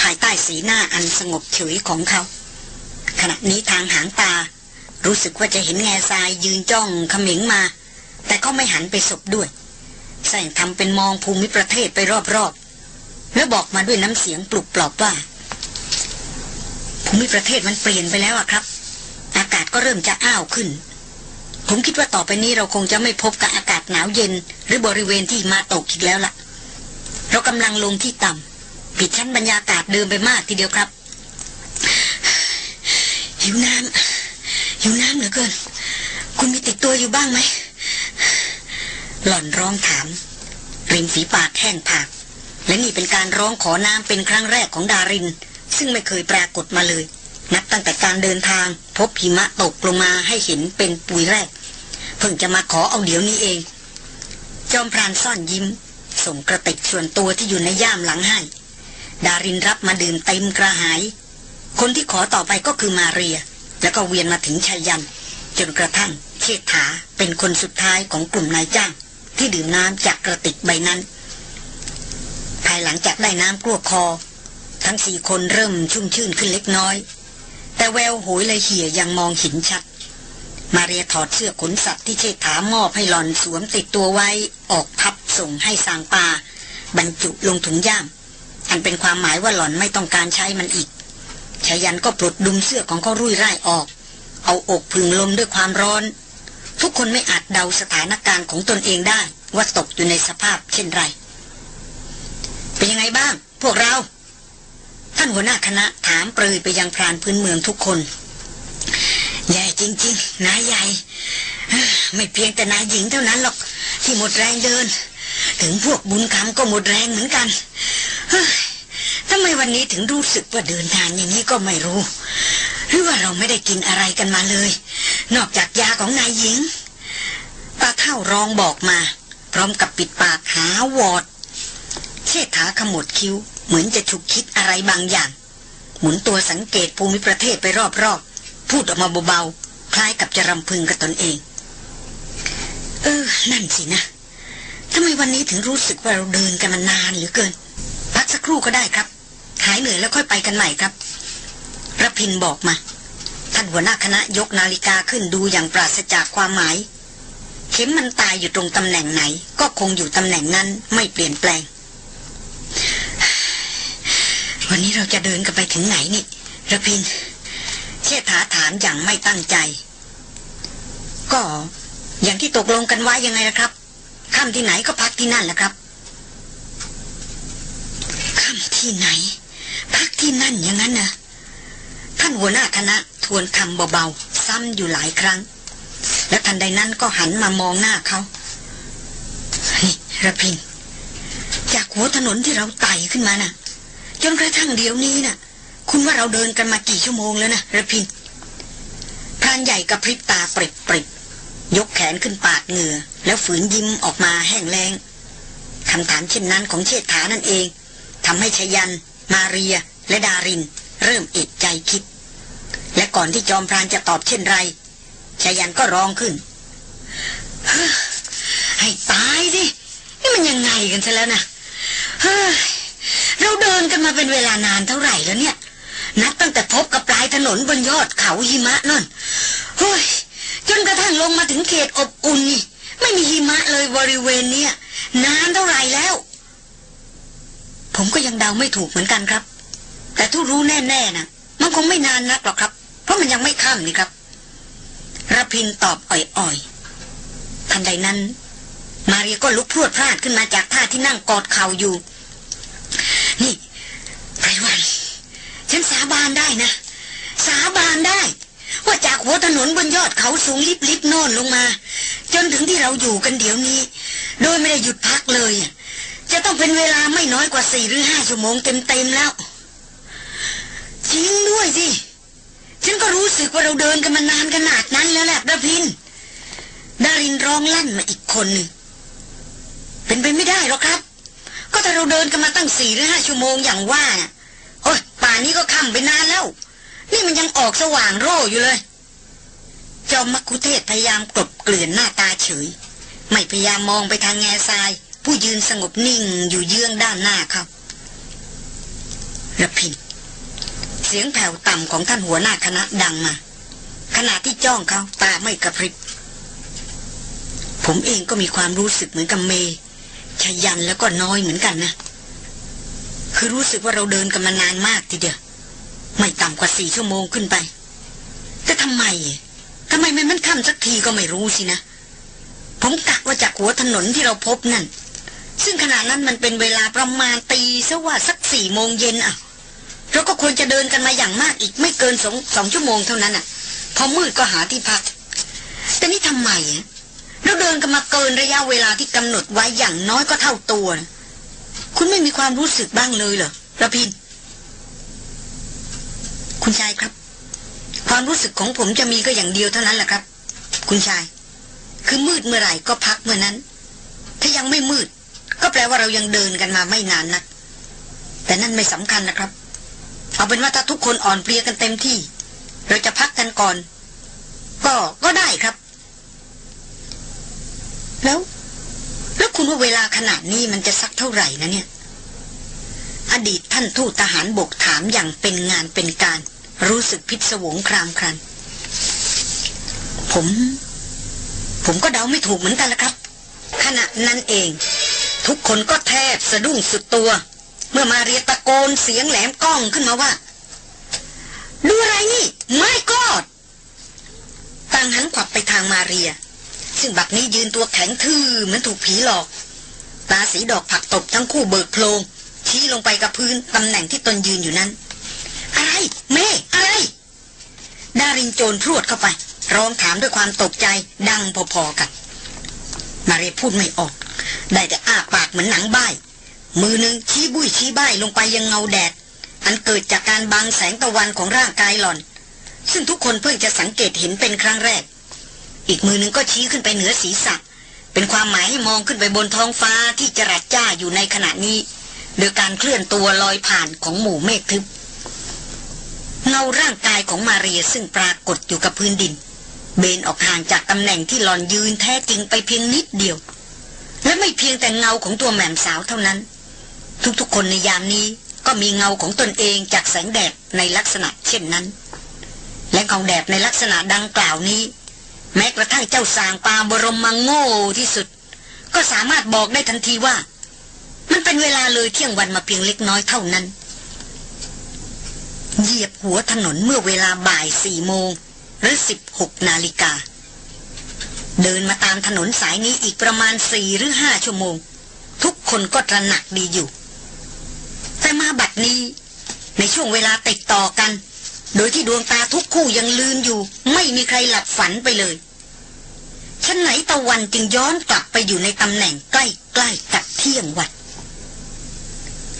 B: ภายใต้สีหน้าอันสงบเฉยของเขา ขณะนี้ทางหางตา รู้สึกว่าจะเห็นแง่ทรายยืนจ้องเขมิงมา แต่ก็ไม่หันไปสบด้วยแสงทำเป็นมองภูมิประเทศไปรอบๆแล้วบอกมาด้วยน้ำเสียงปลุกปลอบว่าภูมิประเทศมันเปลี่ยนไปแล้วอะครับ อากาศก็เริ่มจะอ้าวขึ้น ผมคิดว่าต่อไปนี้เราคงจะไม่พบกับอากาศหนาวเย็น หรือบริเวณที่มาตกอีกแล้วล่ะ เรากำลังลงที่ต่ำผิดชั้นบรรยากาศเดิมไปมากทีเดียวครับ หิวน้ำหิวน้ำเหลือเกิน คุณมีติดตัวอยู่บ้างไหม หล่อนร้องถามริมฝีปากแห้งผาก และนี่เป็นการร้องขอน้ำเป็นครั้งแรกของดาริน ซึ่งไม่เคยปรากฏมาเลยนับตั้งแต่การเดินทางพบหิมะตกลงมาให้เห็นเป็นปุยแรก เพิ่งจะมาขอเอาเดี๋ยวนี้เอง จอมพรานซ่อนยิ้ม ส่งกระติกส่วนตัวที่อยู่ในย่ามหลังให้ ดารินรับมาดื่มเต็มกระหาย คนที่ขอต่อไปก็คือมาเรีย แล้วก็เวียนมาถึงชายัน จนกระทั่งเชษฐาเป็นคนสุดท้ายของกลุ่มนายจ้าง ที่ดื่มน้ำจากกระติกใบนั้น ภายหลังจากได้น้ำกลัวคอ ทั้งสี่คนเริ่มชุ่มชื่นขึ้นเล็กน้อย แต่แววโหยเลยเหี่ยยังมองเห็นชัด มาเรียถอดเสื้อขนสัตว์ที่เชษฐามอบให้หลอนสวมติดตัวไว้ออกพับส่งให้สางปา บรรจุลงถุงย่าม อันเป็นความหมายว่าหลอนไม่ต้องการใช้มันอีกชายันก็ปลดดุมเสื้อของเขารุ่ยร่ายออก เอาอกพึงลมด้วยความร้อน ทุกคนไม่อาจเดาสถานการณ์ของตนเองได้ ว่าตกอยู่ในสภาพเช่นไร เป็นยังไงบ้าง พวกเรา ท่านหัวหน้าคณะถามเปรยไปยังพรานพื้นเมืองทุกคน แย่จริงๆ นายใหญ่ ไม่เพียงแต่นายหญิงเท่านั้นหรอก ที่หมดแรงเดิน ถึงพวกบุญคำก็หมดแรงเหมือนกันทำไมวันนี้ถึงรู้สึกว่าเดินทางอย่างนี้ก็ไม่รู้ หรือว่าเราไม่ได้กินอะไรกันมาเลย นอกจากยาของนายหญิงตาเท่าร้องบอกมา พร้อมกับปิดปากหาวอด เชษฐาขมวดคิ้ว เหมือนจะฉุกคิดอะไรบางอย่าง หมุนตัวสังเกตภูมิประเทศไปรอบๆ พูดออกมาเบาๆ คล้ายกับจะรำพึงกับตนเอง เออ นั่นสินะทำไมวันนี้ถึงรู้สึกว่าเราเดินกันมานานเหลือเกิน พักสักครู่ก็ได้ครับ หายเหนื่อยแล้วค่อยไปกันใหม่ครับรพินบอกมา ท่านหัวหน้าคณะยกนาฬิกาขึ้นดูอย่างปราศจากความหมาย เข็มมันตายอยู่ตรงตำแหน่งไหน ก็คงอยู่ตำแหน่งนั้นไม่เปลี่ยนแปลง วันนี้เราจะเดินกันไปถึงไหนนี่ระพิน เชษฐาถามอย่างไม่ตั้งใจ ก็อย่างที่ตกลงกันไว้ยังไงนะครับค่ำที่ไหนก็พักที่นั่นแหละครับค่ำที่ไหน พักที่นั่นอย่างนั้นนะท่านหัวหน้าคณะทวนคำเบาๆซ้ำอยู่หลายครั้ง และทันใดนั้นก็หันมามองหน้าเขานี่ระพินจากหัวถนนที่เราไต่ขึ้นมาน่ะ จนกระทั่งเดี๋ยวนี้น่ะ คุณว่าเราเดินกันมากี่ชั่วโมงแล้วนะระพินพรานใหญ่กับพริบตาปริบปริบยกแขนขึ้นปาดเหงื่อ แล้วฝืนยิ้มออกมาแห้งแรงคำถามเช่นนั้นของเชษฐานั่นเองทำให้ชยัน มาเรีย และดาริน เริ่มเอกใจคิด และก่อนที่จอมพรานจะตอบเช่นไรชยันก็ร้องขึ้น ให้ตายสิ นี่มันยังไงกันซะแล้วนะเฮ้ยเราเดินกันมาเป็นเวลานานเท่าไหร่แล้วเนี่ย นับตั้งแต่พบกับปลายถนนบนยอดเขาหิมะนั่นเฮ้ยจนกระทั่งลงมาถึงเขตอบอุ่นนี่ ไม่มีหิมะเลยบริเวณเนี้ยนานเท่าไหร่แล้ว ผมก็ยังเดาไม่ถูกเหมือนกันครับ แต่ทุรู้แน่ๆนะมันคงไม่นานนักหรอกครับ เพราะมันยังไม่ค่ำนี่ครับระพินตอบอ่อยๆทันใดนั้น มาเรียก็ลุกพรวดพลาดขึ้นมาจากท่าที่นั่งกอดเข่าอยู่ นี่ไรวัน ฉันสาบานได้นะ สาบานได้ ว่าจากหัวถนนบนยอดเขาสูงลิบลิบโน่นลงมา จนถึงที่เราอยู่กันเดี๋ยวนี้ โดยไม่ได้หยุดพักเลย จะต้องเป็นเวลาไม่น้อยกว่าสี่หรือห้าชั่วโมงเต็มๆแล้วจริงด้วยสิ ฉันก็รู้สึกว่าเราเดินกันมานานขนาดนั้นแล้วแหละระพิน ดารินร้องลั่นมาอีกคนหนึ่งเป็นไปไม่ได้หรอกครับ ก็ถ้าเราเดินกันมาตั้งสี่หรือห้าชั่วโมงอย่างว่าน่ะ โอ้ยป่านนี้ก็ค่ำไปนานแล้ว นี่มันยังออกสว่างโร่อยู่เลย จอมมักคุเทศพยายามกลบเกลื่อนหน้าตาเฉย ไม่พยายามมองไปทางแง่ทราย ผู้ยืนสงบนิ่งอยู่เยื้องด้านหน้าเขาระพินเสียงแผ่วต่ำของท่านหัวหน้าคณะดังมา ขณะที่จ้องเขาตาไม่กระพริบ ผมเองก็มีความรู้สึกเหมือนกับเมชยันแล้วก็น้อยเหมือนกันนะ คือรู้สึกว่าเราเดินกันมานานมากทีเดียวไม่ต่ำกว่าสี่ชั่วโมงขึ้นไป แต่ทำไมทำไมมันมันค่ำสักทีก็ไม่รู้สินะ ผมกะว่าจากหัวถนนที่เราพบนั่น ซึ่งขณะนั้นมันเป็นเวลาประมาณตีซะว่าสักสี่โมงเย็นอะเราก็ควรจะเดินกันมาอย่างมากอีกไม่เกินสองสองชั่วโมงเท่านั้นอะ พอมืดก็หาที่พัก แต่นี่ทำไมเราเดินกันมาเกินระยะเวลาที่กำหนดไว้อย่างน้อยก็เท่าตัวนะ คุณไม่มีความรู้สึกบ้างเลยเหรอระพิน คุณชายครับ ความรู้สึกของผมจะมีก็อย่างเดียวเท่านั้นแหละครับ คุณชาย คือมืดเมื่อไหร่ก็พักเมื่อนั้น ถ้ายังไม่มืด ก็แปลว่าเรายังเดินกันมาไม่นานนักแต่นั่นไม่สำคัญนะครับ เอาเป็นว่าถ้าทุกคนอ่อนเพลียกันเต็มที่ เราจะพักกันก่อน ก็ก็ได้ครับ แล้ว แล้วคุณว่าเวลาขนาดนี้มันจะสักเท่าไหร่นะเนี่ย อดีตท่านทูตทหารบกถามอย่างเป็นงานเป็นการ รู้สึกพิศวงครามครัน ผม ผมก็เดาไม่ถูกเหมือนกันละครับ ขณะนั้นเอง ทุกคนก็แทบสะดุ้งสุดตัว เมื่อมาเรียตะโกนเสียงแหลมก้องขึ้นมาว่าดูอะไรนี่ไม่กอดต่างหันขวับไปทางมาเรีย ซึ่งบักนี้ยืนตัวแข็งทื่อเหมือนถูกผีหลอก ตาสีดอกผักตบทั้งคู่เบิกโพลงชี้ลงไปกับพื้นตำแหน่งที่ตนยืนอยู่นั้น อะไรเม่อะไร ดารินโจรพรวดเข้าไป ร้องถามด้วยความตกใจดังพอๆกัน มาเรียพูดไม่ออก ได้แต่อ้าปากเหมือนหนังบ้ายมือหนึ่งชี้บุยชี้บ้ายลงไปยังเงาแดด อันเกิดจากการบังแสงตะวันของร่างกายหล่อน ซึ่งทุกคนเพิ่งจะสังเกตเห็นเป็นครั้งแรก อีกมือหนึ่งก็ชี้ขึ้นไปเหนือศีรษะ เป็นความหมายให้มองขึ้นไปบนท้องฟ้าที่จรัดจ้าอยู่ในขณะนี้ โดยการเคลื่อนตัวลอยผ่านของหมู่เมฆทึบเงาร่างกายของมาเรียซึ่งปรากฏอยู่กับพื้นดิน เบนออกห่างจากตำแหน่งที่หลอนยืนแท้จริงไปเพียงนิดเดียว และไม่เพียงแต่เงาของตัวแหม่มสาวเท่านั้น ทุกๆคนในยามนี้ก็มีเงาของตนเองจากแสงแดดในลักษณะเช่นนั้น และเงาแดดในลักษณะดังกล่าวนี้ แม้กระทั่งเจ้าสางปาบรมมังโง่ที่สุด ก็สามารถบอกได้ทันทีว่า มันเป็นเวลาเลยเที่ยงวันมาเพียงเล็กน้อยเท่านั้น เหยียบหัวถนนเมื่อเวลาบ่ายสี่โมงหรือสิบหกนาฬิกา เดินมาตามถนนสายนี้อีกประมาณสี่หรือห้าชั่วโมง ทุกคนก็ตระหนักดีอยู่ แต่มาบัดนี้ในช่วงเวลาติดต่อกัน โดยที่ดวงตาทุกคู่ยังลืมอยู่ ไม่มีใครหลับฝันไปเลย ชั้นไหนตะวันจึงย้อนกลับไปอยู่ในตำแหน่งใกล้ๆกับเที่ยงวัน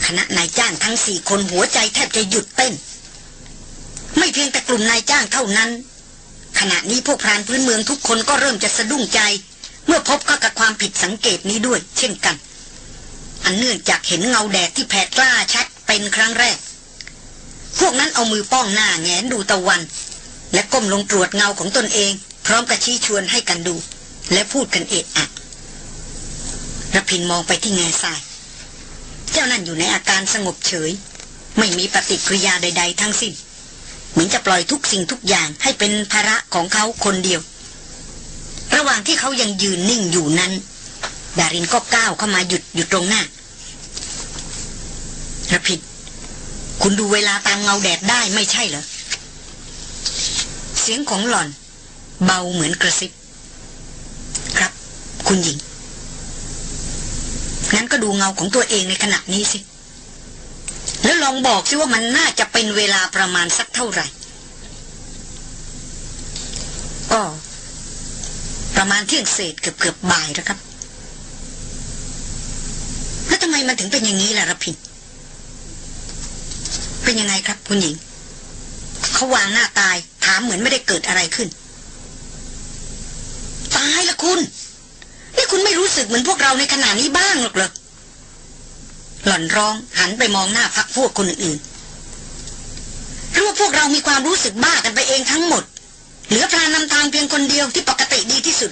B: คณะนายจ้างทั้งสี่คนหัวใจแทบจะหยุดเต้น ไม่เพียงแต่กลุ่มนายจ้างเท่านั้น ขณะนี้พวกพรานพื้นเมืองทุกคนก็เริ่มจะสะดุ้งใจ เมื่อพบกับความผิดสังเกตนี้ด้วย เช่นกัน อันเนื่องจากเห็นเงาแดดที่แผดกล้าชัดเป็นครั้งแรก พวกนั้นเอามือป้องหน้าแงนดูตะวัน และก้มลงตรวจเงาของตนเอง พร้อมกับชี้ชวนให้กันดู และพูดกันเอะอะระพินมองไปที่แง่ทราย เจ้านั่นอยู่ในอาการสงบเฉย ไม่มีปฏิกิริยาใด ๆ ทั้งสิ้น เหมือนจะปล่อยทุกสิ่งทุกอย่างให้เป็นภาระของเขาคนเดียว ระหว่างที่เขายังยืนนิ่งอยู่นั้น ดารินก็ก้าวเข้ามาหยุดอยู่ตรงหน้าระพินคุณดูเวลาตามเงาแดดได้ไม่ใช่เหรอ เสียงของหล่อน เบาเหมือนกระซิบ ครับ คุณหญิง งั้นก็ดูเงาของตัวเองในขณะนี้สิ แล้วลองบอกสิว่ามันน่าจะเป็นเวลาประมาณสักเท่าไหร่ ก็ประมาณเที่ยงเศษเกือบเกือบบ่ายแล้วครับ แล้วทำไมมันถึงเป็นอย่างนี้ล่ะรพินเป็นยังไงครับ คุณหญิง เขาวางหน้าตาย ถามเหมือนไม่ได้เกิดอะไรขึ้นายละคุณ นี่คุณไม่รู้สึกเหมือนพวกเราในขณะนี้บ้างหรอกเหรอ หล่อนร้องหันไปมองหน้าพักพวกคนอื่นหรือว่าพวกเรามีความรู้สึกบ้ากันไปเองทั้งหมด เหลือพรานนำทางเพียงคนเดียวที่ปกติดีที่สุด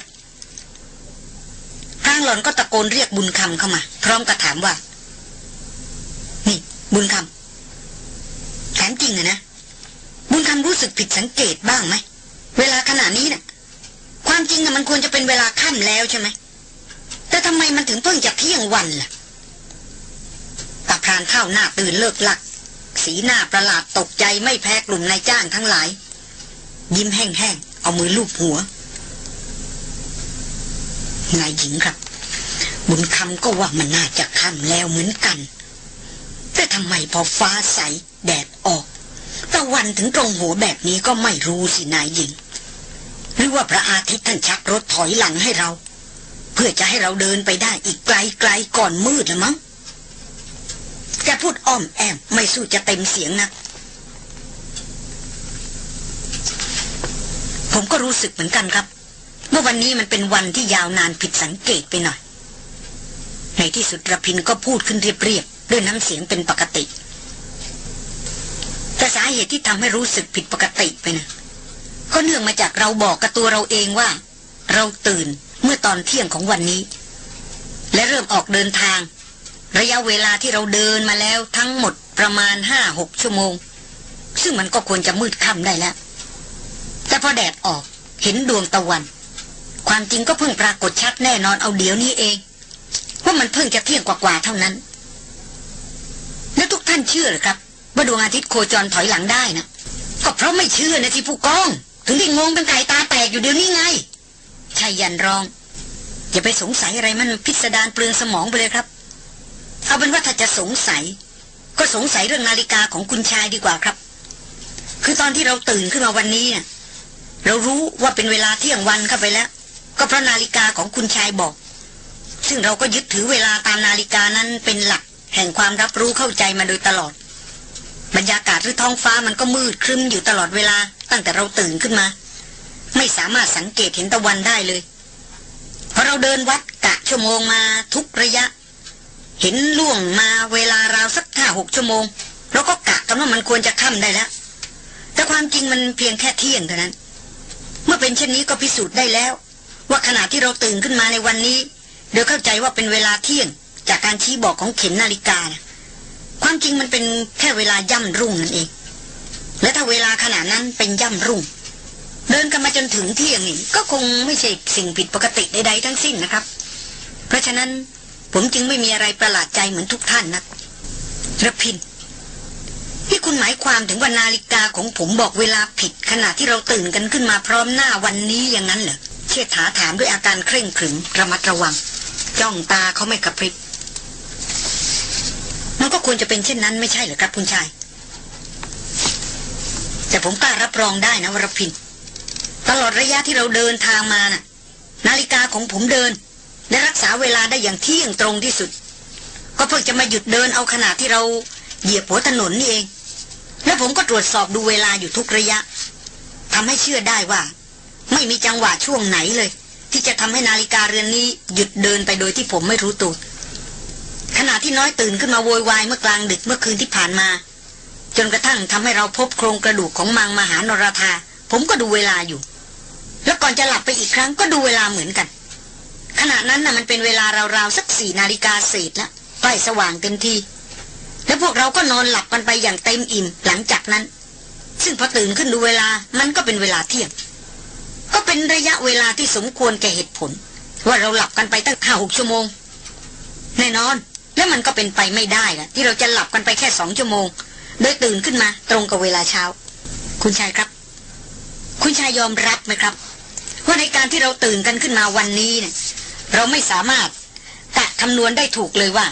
B: พรางหล่อนก็ตะโกนเรียกบุญคำเข้ามา พร้อมกับถามว่า นี่บุญคำแถมจริงอะนะ บุญคำรู้สึกผิดสังเกตบ้างไหม เวลาขณะนี้เนะ่ะ ความจริงอะมันควรจะเป็นเวลาค่ำแล้วใช่ไหมแต่ทำไมมันถึงเพิ่งจะเที่ยงวันล่ะตาพรานเข้าหน้าตื่นเลิกหลัก สีหน้าประหลาดตกใจไม่แพ้กลุ่มนายจ้างทั้งหลาย ยิ้มแห้งๆ เอามือลูบหัวนายหญิงครับ บุญคำก็ว่ามันน่าจะค่ำแล้วเหมือนกัน แต่ทำไมพอฟ้าใสแดดออกตะวันถึงตรงหัวแบบนี้ก็ไม่รู้สินายหญิง หรือว่าพระอาทิตย์ท่านชักรถถอยหลังให้เรา เพื่อจะให้เราเดินไปได้อีกไกลไกลก่อนมืดละมั้งแกพูดอ้อมแอมไม่สู้จะเต็มเสียงนะผมก็รู้สึกเหมือนกันครับ เมื่อวันนี้มันเป็นวันที่ยาวนานผิดสังเกตไปหน่อย ในที่สุดระพินก็พูดขึ้นเรียบๆด้วยน้ำเสียงเป็นปกติแต่สาเหตุที่ทำให้รู้สึกผิดปกติไปนะ ก็เนื่องมาจากเราบอกกับตัวเราเองว่า เราตื่นเมื่อตอนเที่ยงของวันนี้ และเริ่มออกเดินทาง ระยะเวลาที่เราเดินมาแล้วทั้งหมดประมาณห้าหกชั่วโมง ซึ่งมันก็ควรจะมืดค่ำได้แล้ว แต่พอแดดออกเห็นดวงตะวัน ความจริงก็เพิ่งปรากฏชัดแน่นอนเอาเดี๋ยวนี้เองว่ามันเพิ่งจะเที่ยงกว่าๆเท่านั้น แล้วทุกท่านเชื่อหรือครับว่าดวงอาทิตย์โคจรถอยหลังได้นะก็เพราะไม่เชื่อนะที่ผู้กอง ถึงได้งงเป็นไก่ตาแตกอยู่เดี๋ยวนี้ไงชายยันร้อง อย่าไปสงสัยอะไรมันพิสดารเปลืองสมองไปเลยครับ เอาเป็นว่าถ้าจะสงสัย ก็สงสัยเรื่องนาฬิกาของคุณชายดีกว่าครับ คือตอนที่เราตื่นขึ้นมาวันนี้เนะ่ยเรารู้ว่าเป็นเวลาเที่ยงวันเข้าไปแล้ว ก็เพราะนาฬิกาของคุณชายบอก ซึ่งเราก็ยึดถือเวลาตามนาฬิกานั้นเป็นหลัก แห่งความรับรู้เข้าใจมาโดยตลอด บรรยากาศหรือท้องฟ้ามันก็มืดครึ้มอยู่ตลอดเวลา ตั้งแต่เราตื่นขึ้นมา ไม่สามารถสังเกตเห็นตะวันได้เลยพอเราเดินวัดกะชั่วโมงมาทุกระยะ เห็นล่วงมาเวลาราวสักห้าหกชั่วโมงเราก็กะกันว่ามันควรจะค่ำได้แล้วแต่ความจริงมันเพียงแค่เที่ยงเท่านั้น เมื่อเป็นเช่นนี้ก็พิสูจน์ได้แล้ว ว่าขณะที่เราตื่นขึ้นมาในวันนี้โดยเข้าใจว่าเป็นเวลาเที่ยง จากการชี้บอกของเข็มนาฬิกานะความจริงมันเป็นแค่เวลาย่ำรุ่งนั่นเอง และถ้าเวลาขณะนั้นเป็นย่ำรุ่ง เดินกันมาจนถึงเที่ยงนี่ก็คงไม่ใช่สิ่งผิดปกติใดๆทั้งสิ้นนะครับ เพราะฉะนั้นผมจึงไม่มีอะไรประหลาดใจเหมือนทุกท่านนะระพินที่คุณหมายความถึงว่านาฬิกาของผมบอกเวลาผิด ขณะที่เราตื่นกันขึ้นมาพร้อมหน้าวันนี้อย่างนั้นเหรอเชิดถาถามด้วยอาการเคร่งขรึมระมัดระวัง จ้องตาเขาไม่กระพริบมันก็ควรจะเป็นเช่นนั้นไม่ใช่เหรอครับคุณชาย แต่ผมกล้ารับรองได้นะวรพิน ตลอดระยะที่เราเดินทางมาน่ะ นาฬิกาของผมเดิน และรักษาเวลาได้อย่างเที่ยงตรงที่สุด ก็เพิ่งจะมาหยุดเดินเอาขณะที่เราเหยียบหัวถนนนี่เอง แล้วผมก็ตรวจสอบดูเวลาอยู่ทุกระยะทำให้เชื่อได้ว่า ไม่มีจังหวะช่วงไหนเลย ที่จะทำให้นาฬิกาเรือนนี้หยุดเดินไปโดยที่ผมไม่รู้ตัวขณะที่น้อยตื่นขึ้นมาโวยวายเมื่อกลางดึกเมื่อคืนที่ผ่านมา จนกระทั่งทำให้เราพบโครงกระดูกของมังมหานรธาผมก็ดูเวลาอยู่ แล้วก่อนจะหลับไปอีกครั้งก็ดูเวลาเหมือนกัน ขณะนั้นน่ะมันเป็นเวลาราวๆสักสี่นาฬิกาเศษแล้วใกล้สว่างเต็มทีแล้วพวกเราก็นอนหลับกันไปอย่างเต็มอิ่มหลังจากนั้น ซึ่งพอตื่นขึ้นดูเวลามันก็เป็นเวลาเที่ยง ก็เป็นระยะเวลาที่สมควรแก่เหตุผล ว่าเราหลับกันไปตั้งห้าหกชั่วโมง แน่นอน แล้วมันก็เป็นไปไม่ได้ละที่เราจะหลับกันไปแค่สองชั่วโมง โดยตื่นขึ้นมาตรงกับเวลาเช้า คุณชายครับ คุณชายยอมรับไหมครับ ว่าในการที่เราตื่นกันขึ้นมาวันนี้เนี่ยเราไม่สามารถกะคำนวณได้ถูกเลยว่า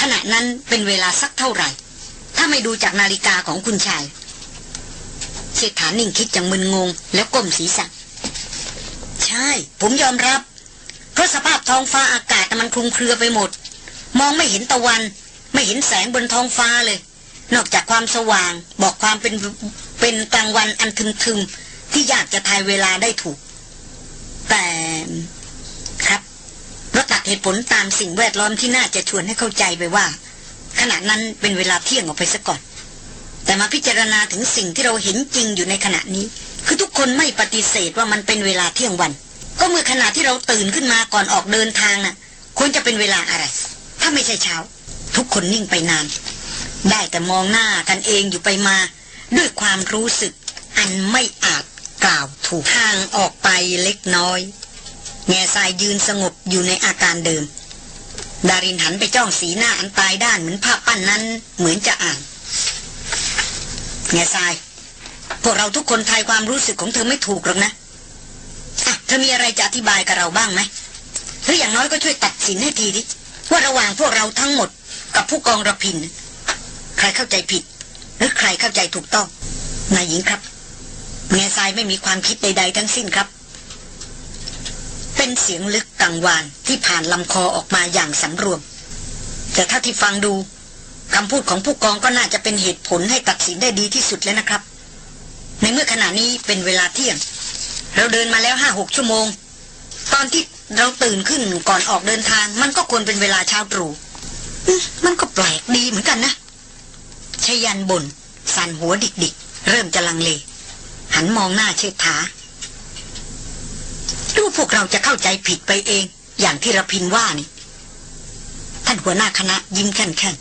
B: ขณะนั้นเป็นเวลาสักเท่าไหร่ ถ้าไม่ดูจากนาฬิกาของคุณชายเชษฐานิ่งคิดอย่างมึนงง แล้วก้มศีรษะใช่ ผมยอมรับ เพราะสภาพท้องฟ้าอากาศมันคลุมเครือไปหมด มองไม่เห็นตะวัน ไม่เห็นแสงบนท้องฟ้าเลย นอกจากความสว่างบอกความเป็นเป็นกลางวันอันทึมๆที่ยากจะทายเวลาได้ถูก แต่ครับเราตัดเหตุผลตามสิ่งแวดล้อมที่น่าจะชวนให้เข้าใจไปว่า ขณะนั้นเป็นเวลาเที่ยงออกไปซะก่อน แต่มาพิจารณาถึงสิ่งที่เราเห็นจริงอยู่ในขณะนี้ คือทุกคนไม่ปฏิเสธว่ามันเป็นเวลาเที่ยงวัน ก็เมื่อขณะที่เราตื่นขึ้นมาก่อนออกเดินทางน่ะควรจะเป็นเวลาอะไร ถ้าไม่ใช่เช้า ทุกคนนิ่งไปนาน ได้แต่มองหน้ากันเองอยู่ไปมา ด้วยความรู้สึกอันไม่อาจกล่าวถูกห่างออกไปเล็กน้อย แง่ทรายยืนสงบอยู่ในอาการเดิม ดารินหันไปจ้องสีหน้าอันตายด้านเหมือนภาพปั้นนั้นเหมือนจะอ่าน แง่ทราย พวกเราทุกคนทายความรู้สึกของเธอไม่ถูกหรอกนะอะเธอมีอะไรจะอธิบายกับเราบ้างไหมหรืออย่างน้อยก็ช่วยตัดสินให้ทีดิว่าระหว่างพวกเราทั้งหมด กับผู้กองระพิน ใครเข้าใจผิด หรือใครเข้าใจถูกต้อง นายหญิงครับแง่ทรายไม่มีความคิดใด ๆ ทั้งสิ้นครับ เป็นเสียงลึกกังวานที่ผ่านลำคอออกมาอย่างสำรวม แต่ถ้าที่ฟังดูคำพูดของผู้กองก็น่าจะเป็นเหตุผลให้ตัดสินได้ดีที่สุดแล้วนะครับ ในเมื่อขณะนี้เป็นเวลาเที่ยง เราเดินมาแล้วห้าหกชั่วโมง ตอนที่เราตื่นขึ้นก่อนออกเดินทาง มันก็ควรเป็นเวลาเช้าตรู่มันก็แปลกดีเหมือนกันนะ ชยันบน สั่นหัวดิกดิกๆเริ่มจะลังเล หันมองหน้าเชิดถาดูพวกเราจะเข้าใจผิดไปเอง อย่างที่ระพินว่านี่ ท่านหัวหน้าคณะยิ้มแค่นแค่น